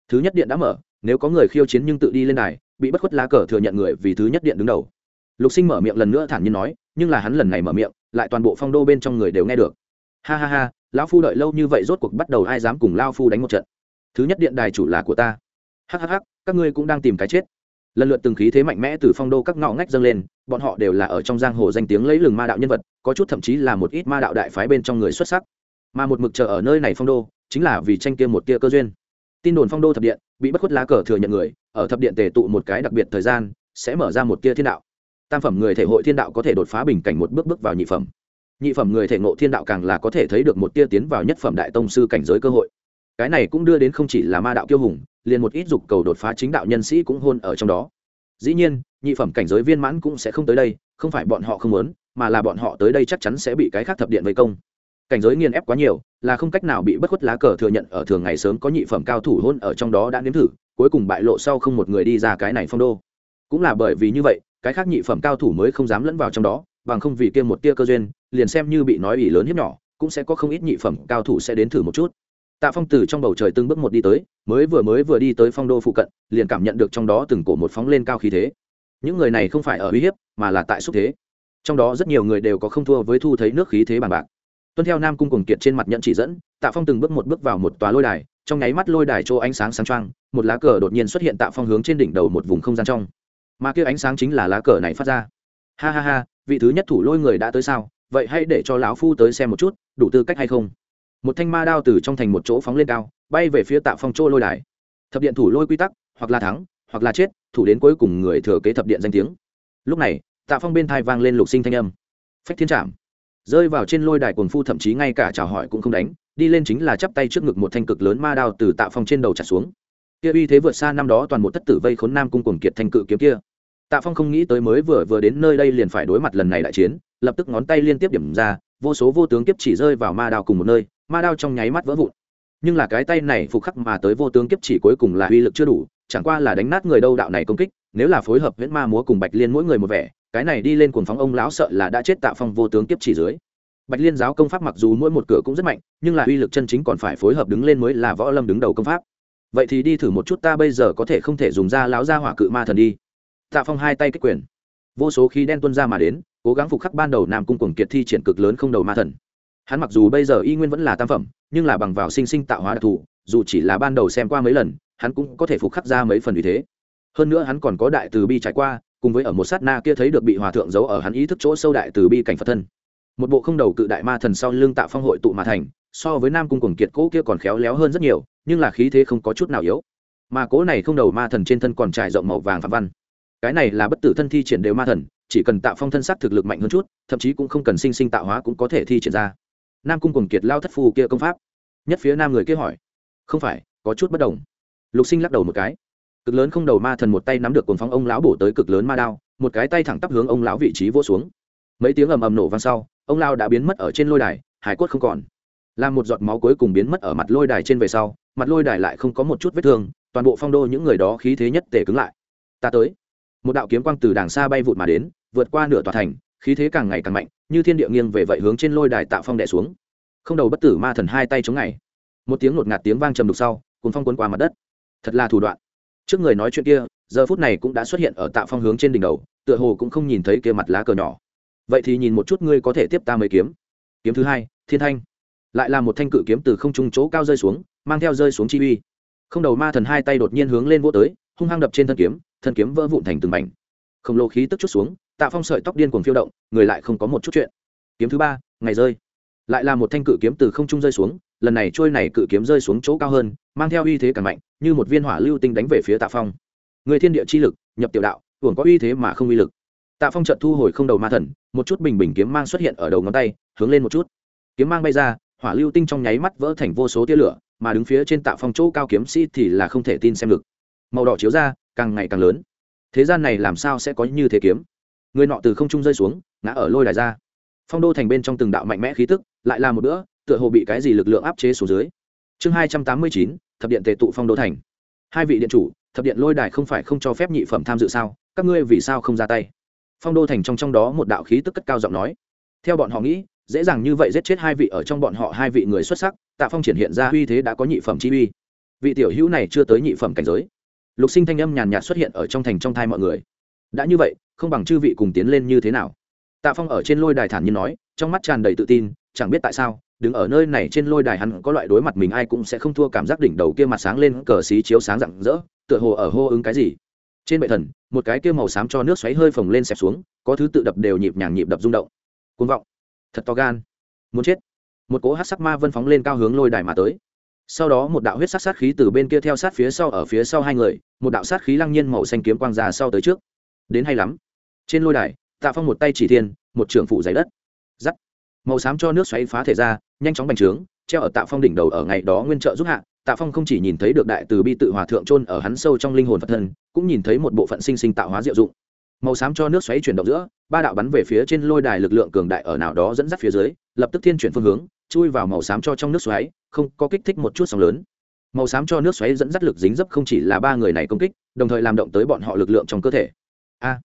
Thứ nhất điện đã mở, nếu có người khiêu chiến nhưng tự đi lên đài, bị bất khuất lá cờ thừa nhận người vì thứ nhất điện đứng đầu. Lục sinh mở miệng lần nữa thản nhiên nói, nhưng là hắn lần này mở miệng, lại toàn bộ phong đô bên trong người đều nghe được. Ha ha ha, lão phu đợi lâu như vậy rốt cuộc bắt đầu ai dám cùng lao phu đánh một trận. Thứ nhất điện đài chủ là của ta. Hhh các ngươi cũng đang tìm cái chết lần lượt từng khí thế mạnh mẽ từ phong đô các ngõ ngách dâng lên, bọn họ đều là ở trong giang hồ danh tiếng lấy lừng ma đạo nhân vật, có chút thậm chí là một ít ma đạo đại phái bên trong người xuất sắc. Mà một mực chờ ở nơi này phong đô, chính là vì tranh kia một tia cơ duyên. Tin đồn phong đô thập điện, bị bất khuất lá cờ thừa nhận người, ở thập điện tề tụ một cái đặc biệt thời gian, sẽ mở ra một tia thiên đạo. Tam phẩm người thể hội thiên đạo có thể đột phá bình cảnh một bước bước vào nhị phẩm. Nhị phẩm người thể ngộ thiên đạo càng là có thể thấy được một tia tiến vào nhất phẩm đại tông sư cảnh giới cơ hội. Cái này cũng đưa đến không chỉ là ma đạo kiêu hùng liền một ít dục cầu đột phá chính đạo nhân sĩ cũng hôn ở trong đó. Dĩ nhiên, nhị phẩm cảnh giới viên mãn cũng sẽ không tới đây, không phải bọn họ không muốn, mà là bọn họ tới đây chắc chắn sẽ bị cái khác thập điện vây công. Cảnh giới nghiền ép quá nhiều, là không cách nào bị bất khuất lá cờ thừa nhận ở thường ngày sớm có nhị phẩm cao thủ hôn ở trong đó đã nếm thử, cuối cùng bại lộ sau không một người đi ra cái này phong đô. Cũng là bởi vì như vậy, cái khác nhị phẩm cao thủ mới không dám lẫn vào trong đó, bằng không vì kia một tia cơ duyên, liền xem như bị nói ủy lớn hiếp nhỏ, cũng sẽ có không ít nhị phẩm cao thủ sẽ đến thử một chút tạ phong từ trong bầu trời từng bước một đi tới, mới vừa mới vừa đi tới phong đô phụ cận, liền cảm nhận được trong đó từng cổ một phóng lên cao khí thế. Những người này không phải ở uy hiếp, mà là tại xúc thế. Trong đó rất nhiều người đều có không thua với thu thấy nước khí thế bằng bạc. Tuân theo nam cung cùng kiệt trên mặt nhận chỉ dẫn, tạ phong từng bước một bước vào một tòa lôi đài, trong nháy mắt lôi đài chỗ ánh sáng sáng trăng một lá cờ đột nhiên xuất hiện tạ phong hướng trên đỉnh đầu một vùng không gian trong. Mà kia ánh sáng chính là lá cờ này phát ra. Ha ha ha, vị thứ nhất thủ lôi người đã tới sao? Vậy hãy để cho lão phu tới xem một chút, đủ tư cách hay không? Một thanh ma đao từ trong thành một chỗ phóng lên cao, bay về phía tạ phong chỗ lôi đài. Thập điện thủ lôi quy tắc, hoặc là thắng, hoặc là chết, thủ đến cuối cùng người thừa kế thập điện danh tiếng. Lúc này, tạ phong bên thai vang lên lục sinh thanh âm. Phách thiên trảm. Rơi vào trên lôi đài cuồng phu thậm chí ngay cả chào hỏi cũng không đánh, đi lên chính là chắp tay trước ngực một thanh cực lớn ma đao từ tạ phong trên đầu trả xuống. Kia uy thế vượt xa năm đó toàn một thất tử vây khốn nam cung cuồng kiệt thanh cự kiếm kia. Tạ phong không nghĩ tới mới vừa vừa đến nơi đây liền phải đối mặt lần này đại chiến, lập tức ngón tay liên tiếp điểm ra vô số vô tướng kiếp chỉ rơi vào ma đao cùng một nơi, ma đao trong nháy mắt vỡ vụn. Nhưng là cái tay này phục khắc mà tới vô tướng kiếp chỉ cuối cùng là uy lực chưa đủ, chẳng qua là đánh nát người đâu đạo này công kích, nếu là phối hợp viễn ma múa cùng bạch liên mỗi người một vẻ, cái này đi lên cuồng phóng ông lão sợ là đã chết tạ phong vô tướng kiếp chỉ dưới. Bạch liên giáo công pháp mặc dù mỗi một cửa cũng rất mạnh, nhưng là uy lực chân chính còn phải phối hợp đứng lên mới là võ lâm đứng đầu công pháp. Vậy thì đi thử một chút ta bây giờ có thể không thể dùng ra lão gia hỏa cự ma thần đi. Tạ phong hai tay kích quyền. Vô số khí đen tuân ra mà đến cố gắng phục khắc ban đầu nam cung cuồng kiệt thi triển cực lớn không đầu ma thần. Hắn mặc dù bây giờ y nguyên vẫn là tam phẩm, nhưng là bằng vào sinh sinh tạo hóa đặc thù, dù chỉ là ban đầu xem qua mấy lần, hắn cũng có thể phục khắc ra mấy phần vì thế. Hơn nữa hắn còn có đại từ bi trải qua, cùng với ở một sát na kia thấy được bị hòa thượng giấu ở hắn ý thức chỗ sâu đại từ bi cảnh phật thân. Một bộ không đầu cự đại ma thần sau lưng tạo phong hội tụ mà thành, so với nam cung cuồng kiệt cỗ kia còn khéo léo hơn rất nhiều, nhưng là khí thế không có chút nào yếu. Mà cỗ này không đầu ma thần trên thân còn trải rộng màu vàng phạm văn. Cái này là bất tử thân thi triển đều ma thần chỉ cần tạo phong thân sắc thực lực mạnh hơn chút, thậm chí cũng không cần sinh sinh tạo hóa cũng có thể thi triển ra. Nam cung cùng kiệt lao thất phu kia công pháp. Nhất phía nam người kia hỏi, không phải, có chút bất đồng. Lục sinh lắc đầu một cái, cực lớn không đầu ma thần một tay nắm được cuồng phóng ông lão bổ tới cực lớn ma đao, một cái tay thẳng tắp hướng ông lão vị trí vỗ xuống. Mấy tiếng ầm ầm nổ vang sau, ông lao đã biến mất ở trên lôi đài, hải quất không còn. Làm một giọt máu cuối cùng biến mất ở mặt lôi đài trên về sau, mặt lôi đài lại không có một chút vết thương, toàn bộ phong đô những người đó khí thế nhất tề cứng lại. Ta tới một đạo kiếm quang từ đàng xa bay vụt mà đến, vượt qua nửa tòa thành, khí thế càng ngày càng mạnh, như thiên địa nghiêng về vậy hướng trên lôi đài tạo phong đẻ xuống. Không đầu bất tử ma thần hai tay chống ngày. Một tiếng ngột ngạt tiếng vang trầm đục sau cùng phong cuốn qua mặt đất. Thật là thủ đoạn. Trước người nói chuyện kia, giờ phút này cũng đã xuất hiện ở tạo phong hướng trên đỉnh đầu, tựa hồ cũng không nhìn thấy kia mặt lá cờ nhỏ. Vậy thì nhìn một chút ngươi có thể tiếp ta mấy kiếm. Kiếm thứ hai, thiên thanh. Lại là một thanh cự kiếm từ không trung chỗ cao rơi xuống, mang theo rơi xuống chi uy. Không đầu ma thần hai tay đột nhiên hướng lên vô tới hung hăng đập trên thân kiếm thân kiếm vỡ vụn thành từng mảnh. Khổng lồ khí tức chút xuống, tạ phong sợi tóc điên cuồng phiêu động, người lại không có một chút chuyện. Kiếm thứ ba, ngày rơi. Lại là một thanh cự kiếm từ không trung rơi xuống, lần này trôi này cự kiếm rơi xuống chỗ cao hơn, mang theo uy thế càng mạnh, như một viên hỏa lưu tinh đánh về phía tạ phong. Người thiên địa chi lực, nhập tiểu đạo, hưởng có uy thế mà không uy lực. Tạ phong trận thu hồi không đầu ma thần, một chút bình bình kiếm mang xuất hiện ở đầu ngón tay, hướng lên một chút. Kiếm mang bay ra, hỏa lưu tinh trong nháy mắt vỡ thành vô số tia lửa, mà đứng phía trên tạ phong chỗ cao kiếm sĩ thì là không thể tin xem được màu đỏ chiếu ra, càng ngày càng lớn. Thế gian này làm sao sẽ có như thế kiếm? Người nọ từ không trung rơi xuống, ngã ở lôi đài ra. Phong đô thành bên trong từng đạo mạnh mẽ khí tức, lại là một bữa, tựa hồ bị cái gì lực lượng áp chế xuống dưới. Chương hai trăm tám mươi chín, thập điện tề tụ phong đô thành. Hai vị điện chủ, thập điện lôi đài không phải không cho phép nhị phẩm tham dự sao? Các ngươi vì sao không ra tay? Phong đô thành trong trong đó một đạo khí tức cất cao giọng nói. Theo bọn họ nghĩ, dễ dàng như vậy giết chết hai vị ở trong bọn họ hai vị người xuất sắc, tạ phong triển hiện ra uy thế đã có nhị phẩm chi uy. Vị tiểu hữu này chưa tới nhị phẩm cảnh giới lục sinh thanh âm nhàn nhạt xuất hiện ở trong thành trong thai mọi người. Đã như vậy, không bằng chư vị cùng tiến lên như thế nào? Tạ phong ở trên lôi đài thản nhiên nói, trong mắt tràn đầy tự tin, chẳng biết tại sao, đứng ở nơi này trên lôi đài hắn có loại đối mặt mình ai cũng sẽ không thua cảm giác đỉnh đầu kia mặt sáng lên cờ xí chiếu sáng rạng rỡ, tựa hồ ở hô ứng cái gì. Trên bệ thần, một cái kia màu xám cho nước xoáy hơi phồng lên xẹp xuống, có thứ tự đập đều nhịp nhàng nhịp đập rung động. Côn vọng. Thật to gan. Muốn chết. Một cỗ hát sắc ma vân phóng lên cao hướng lôi đài mà tới. Sau đó một đạo huyết sắc sát khí từ bên kia theo sát phía sau ở phía sau hai người một đạo sát khí lăng nhiên màu xanh kiếm quang ra sau tới trước. Đến hay lắm. Trên lôi đài, tạ phong một tay chỉ thiên, một trưởng phủ giấy đất. Giắt. Màu xám cho nước xoáy phá thể ra, nhanh chóng bành trướng, treo ở tạ phong đỉnh đầu ở ngày đó nguyên trợ giúp hạ. Tạ phong không chỉ nhìn thấy được đại từ bi tự hòa thượng trôn ở hắn sâu trong linh hồn phật thân, cũng nhìn thấy một bộ phận sinh sinh tạo hóa diệu dụng. Màu xám cho nước xoáy chuyển động giữa, ba đạo bắn về phía trên lôi đài lực lượng cường đại ở nào đó dẫn dắt phía dưới, lập tức thiên chuyển phương hướng, chui vào màu xám cho trong nước xoáy, không có kích thích một chút sóng lớn màu xám cho nước xoáy dẫn dắt lực dính dấp không chỉ là ba người này công kích, đồng thời làm động tới bọn họ lực lượng trong cơ thể. A!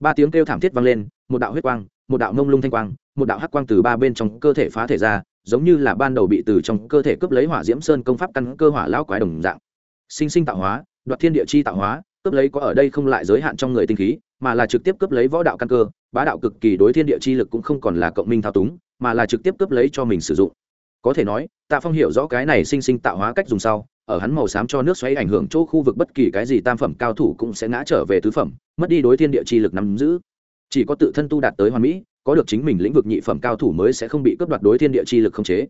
Ba tiếng kêu thảm thiết vang lên, một đạo huyết quang, một đạo nông lung thanh quang, một đạo hắc quang từ ba bên trong cơ thể phá thể ra, giống như là ban đầu bị từ trong cơ thể cướp lấy hỏa diễm sơn công pháp căn cơ hỏa lão quái đồng dạng. Sinh sinh tạo hóa, đoạt thiên địa chi tạo hóa, cướp lấy có ở đây không lại giới hạn trong người tinh khí, mà là trực tiếp cướp lấy võ đạo căn cơ, bá đạo cực kỳ đối thiên địa chi lực cũng không còn là cộng minh thao túng, mà là trực tiếp cướp lấy cho mình sử dụng. Có thể nói, tạ phong hiểu rõ cái này sinh sinh tạo hóa cách dùng sau ở hắn màu xám cho nước xoáy ảnh hưởng chỗ khu vực bất kỳ cái gì tam phẩm cao thủ cũng sẽ ngã trở về tứ phẩm, mất đi đối thiên địa chi lực nắm giữ. Chỉ có tự thân tu đạt tới hoàn mỹ, có được chính mình lĩnh vực nhị phẩm cao thủ mới sẽ không bị cướp đoạt đối thiên địa chi lực không chế.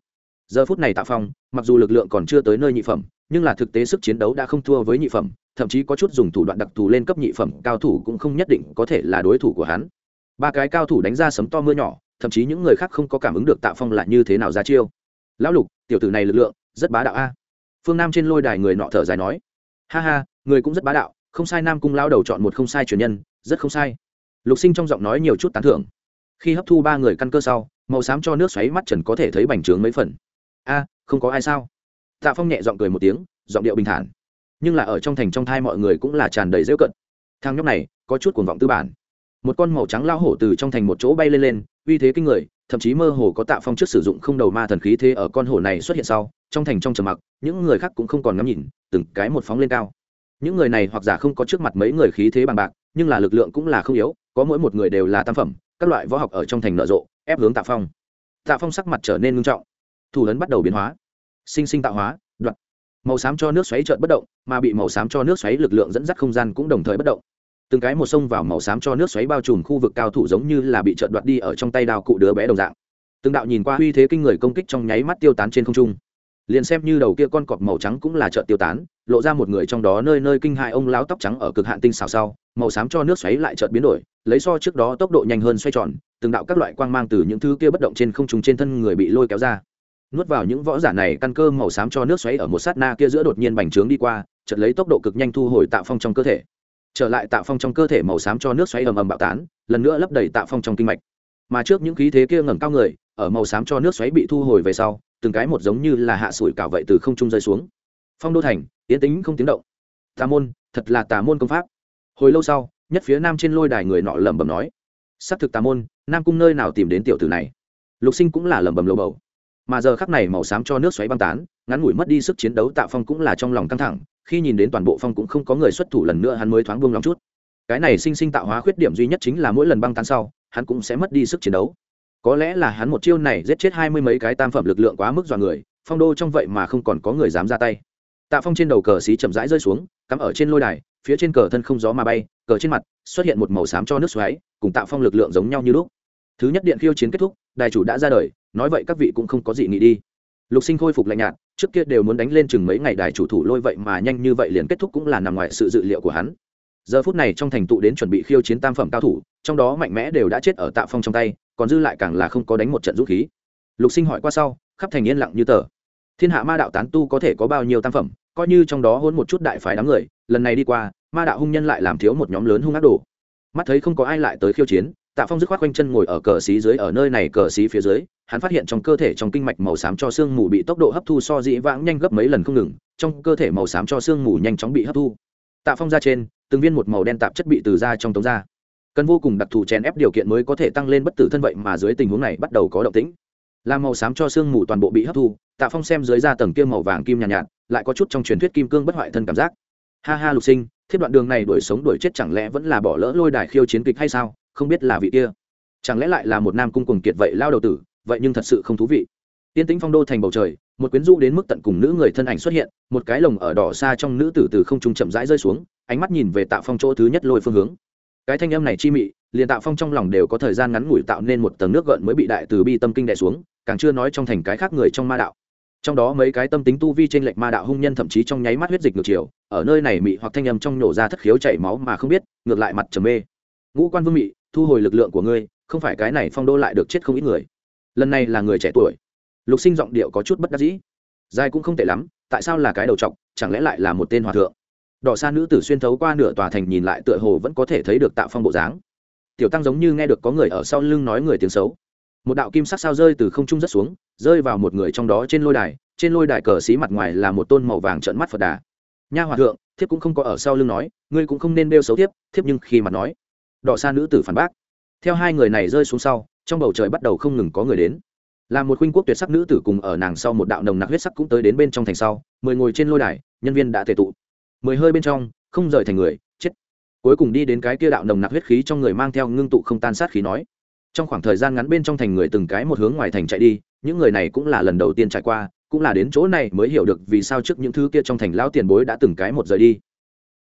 Giờ phút này tạ phong, mặc dù lực lượng còn chưa tới nơi nhị phẩm, nhưng là thực tế sức chiến đấu đã không thua với nhị phẩm, thậm chí có chút dùng thủ đoạn đặc thù lên cấp nhị phẩm cao thủ cũng không nhất định có thể là đối thủ của hắn. Ba cái cao thủ đánh ra sấm to mưa nhỏ, thậm chí những người khác không có cảm ứng được tạ phong là như thế nào ra chiêu. Lão lục, tiểu tử này lực lượng rất bá đạo a phương nam trên lôi đài người nọ thở dài nói, ha ha, người cũng rất bá đạo, không sai nam cung lao đầu chọn một không sai truyền nhân, rất không sai. Lục sinh trong giọng nói nhiều chút tán thưởng. Khi hấp thu ba người căn cơ sau, màu xám cho nước xoáy mắt trần có thể thấy bành trướng mấy phần. A, không có ai sao? Tạ phong nhẹ giọng cười một tiếng, giọng điệu bình thản. Nhưng là ở trong thành trong thai mọi người cũng là tràn đầy rêu cận. Thang nhóc này có chút cuồng vọng tư bản một con màu trắng lao hổ từ trong thành một chỗ bay lên lên, uy thế kinh người, thậm chí mơ hồ có tạ phong trước sử dụng không đầu ma thần khí thế ở con hổ này xuất hiện sau, trong thành trong trầm mặc, những người khác cũng không còn ngắm nhìn, từng cái một phóng lên cao. Những người này hoặc giả không có trước mặt mấy người khí thế bằng bạc, nhưng là lực lượng cũng là không yếu, có mỗi một người đều là tam phẩm, các loại võ học ở trong thành nở rộ, ép hướng tạ phong. Tạ phong sắc mặt trở nên ngưng trọng. Thủ lớn bắt đầu biến hóa. Sinh sinh tạo hóa, đoạn. Màu xám cho nước xoáy trợn bất động, mà bị màu xám cho nước xoáy lực lượng dẫn dắt không gian cũng đồng thời bất động từng cái một sông vào màu xám cho nước xoáy bao trùm khu vực cao thủ giống như là bị trợn đoạt đi ở trong tay đào cụ đứa bé đồng dạng. Từng đạo nhìn qua uy thế kinh người công kích trong nháy mắt tiêu tán trên không trung. Liền xem như đầu kia con cọp màu trắng cũng là trợn tiêu tán, lộ ra một người trong đó nơi nơi kinh hại ông lão tóc trắng ở cực hạn tinh xào sau, màu xám cho nước xoáy lại chợt biến đổi, lấy so trước đó tốc độ nhanh hơn xoay tròn, từng đạo các loại quang mang từ những thứ kia bất động trên không trung trên thân người bị lôi kéo ra. Nuốt vào những võ giả này căn cơ màu xám cho nước xoáy ở một sát na kia giữa đột nhiên bành trướng đi qua, chợt lấy tốc độ cực nhanh thu hồi tạo phong trong cơ thể trở lại tạo phong trong cơ thể màu xám cho nước xoáy ầm ầm bạo tán, lần nữa lấp đầy tạo phong trong kinh mạch. Mà trước những khí thế kia ngẩng cao người, ở màu xám cho nước xoáy bị thu hồi về sau, từng cái một giống như là hạ sủi cảo vậy từ không trung rơi xuống. Phong đô thành tiến tính không tiếng động. Tà môn, thật là tà môn công pháp. Hồi lâu sau, nhất phía nam trên lôi đài người nọ lẩm bẩm nói, xác thực tà môn, nam cung nơi nào tìm đến tiểu tử này? Lục sinh cũng là lẩm bẩm lầu bầu. Mà giờ khắc này màu xám cho nước xoáy băng tán, ngắn ngủi mất đi sức chiến đấu, tạ phong cũng là trong lòng căng thẳng khi nhìn đến toàn bộ phong cũng không có người xuất thủ lần nữa hắn mới thoáng buông lòng chút. Cái này sinh sinh tạo hóa khuyết điểm duy nhất chính là mỗi lần băng tan sau, hắn cũng sẽ mất đi sức chiến đấu. Có lẽ là hắn một chiêu này giết chết hai mươi mấy cái tam phẩm lực lượng quá mức dọa người, phong đô trong vậy mà không còn có người dám ra tay. Tạ phong trên đầu cờ xí chậm rãi rơi xuống, cắm ở trên lôi đài, phía trên cờ thân không gió mà bay, cờ trên mặt xuất hiện một màu xám cho nước xoáy, cùng Tạ phong lực lượng giống nhau như lúc. Thứ nhất điện khiêu chiến kết thúc, đài chủ đã ra đời, nói vậy các vị cũng không có gì nghĩ đi lục sinh khôi phục lạnh nhạt, trước kia đều muốn đánh lên chừng mấy ngày đài chủ thủ lôi vậy mà nhanh như vậy liền kết thúc cũng là nằm ngoài sự dự liệu của hắn. Giờ phút này trong thành tụ đến chuẩn bị khiêu chiến tam phẩm cao thủ, trong đó mạnh mẽ đều đã chết ở tạ phong trong tay, còn dư lại càng là không có đánh một trận dũng khí. Lục sinh hỏi qua sau, khắp thành yên lặng như tờ. Thiên hạ ma đạo tán tu có thể có bao nhiêu tam phẩm, coi như trong đó hôn một chút đại phái đám người, lần này đi qua, ma đạo hung nhân lại làm thiếu một nhóm lớn hung ác đồ. Mắt thấy không có ai lại tới khiêu chiến tạ phong dứt khoát quanh chân ngồi ở cờ xí dưới ở nơi này cờ xí phía dưới hắn phát hiện trong cơ thể trong kinh mạch màu xám cho xương mù bị tốc độ hấp thu so dĩ vãng nhanh gấp mấy lần không ngừng trong cơ thể màu xám cho xương mù nhanh chóng bị hấp thu. Tạ phong ra trên từng viên một màu đen tạp chất bị từ ra trong tống ra, cần vô cùng đặc thù chèn ép điều kiện mới có thể tăng lên bất tử thân vậy mà dưới tình huống này bắt đầu có động tĩnh. Làm màu xám cho xương mù toàn bộ bị hấp thu tạ phong xem dưới da tầng kia màu vàng kim nhàn nhạt, nhạt lại có chút trong truyền thuyết kim cương bất hoại thân cảm giác. Ha ha lục sinh thiết đoạn đường này đuổi sống đuổi chết chẳng lẽ vẫn là bỏ lỡ lôi đài khiêu chiến kịch hay sao? Không biết là vị kia. Chẳng lẽ lại là một nam cung cùng kiệt vậy lao đầu tử, vậy nhưng thật sự không thú vị. Tiên tĩnh phong đô thành bầu trời, một quyến rũ đến mức tận cùng nữ người thân ảnh xuất hiện, một cái lồng ở đỏ xa trong nữ tử từ không trung chậm rãi rơi xuống, ánh mắt nhìn về tạo phong chỗ thứ nhất lôi phương hướng. Cái thanh âm này chi mị, liền tạo phong trong lòng đều có thời gian ngắn ngủi tạo nên một tầng nước gợn mới bị đại từ bi tâm kinh đè xuống, càng chưa nói trong thành cái khác người trong ma đạo. Trong đó mấy cái tâm tính tu vi trên lệch ma đạo hung nhân thậm chí trong nháy mắt huyết dịch ngược chiều, ở nơi này mị hoặc thanh âm trong nổ ra thất khiếu chảy máu mà không biết, ngược lại mặt trầm mê. Ngũ quan vương mị thu hồi lực lượng của ngươi, không phải cái này phong đô lại được chết không ít người. Lần này là người trẻ tuổi. Lục sinh giọng điệu có chút bất đắc dĩ. Dài cũng không tệ lắm, tại sao là cái đầu trọc, chẳng lẽ lại là một tên hòa thượng? Đỏ xa nữ tử xuyên thấu qua nửa tòa thành nhìn lại tựa hồ vẫn có thể thấy được tạo phong bộ dáng. Tiểu tăng giống như nghe được có người ở sau lưng nói người tiếng xấu. Một đạo kim sắc sao rơi từ không trung rất xuống, rơi vào một người trong đó trên lôi đài, trên lôi đài cờ xí mặt ngoài là một tôn màu vàng trợn mắt phật đà. Nha hòa thượng, thiếp cũng không có ở sau lưng nói, ngươi cũng không nên đeo xấu thiếp thiếp nhưng khi mặt nói đỏ xa nữ tử phản bác. Theo hai người này rơi xuống sau, trong bầu trời bắt đầu không ngừng có người đến. Là một khuynh quốc tuyệt sắc nữ tử cùng ở nàng sau một đạo nồng nặc huyết sắc cũng tới đến bên trong thành sau, mười ngồi trên lôi đài, nhân viên đã thể tụ. Mười hơi bên trong, không rời thành người, chết. Cuối cùng đi đến cái kia đạo nồng nặc huyết khí trong người mang theo ngưng tụ không tan sát khí nói. Trong khoảng thời gian ngắn bên trong thành người từng cái một hướng ngoài thành chạy đi, những người này cũng là lần đầu tiên trải qua, cũng là đến chỗ này mới hiểu được vì sao trước những thứ kia trong thành lão tiền bối đã từng cái một rời đi.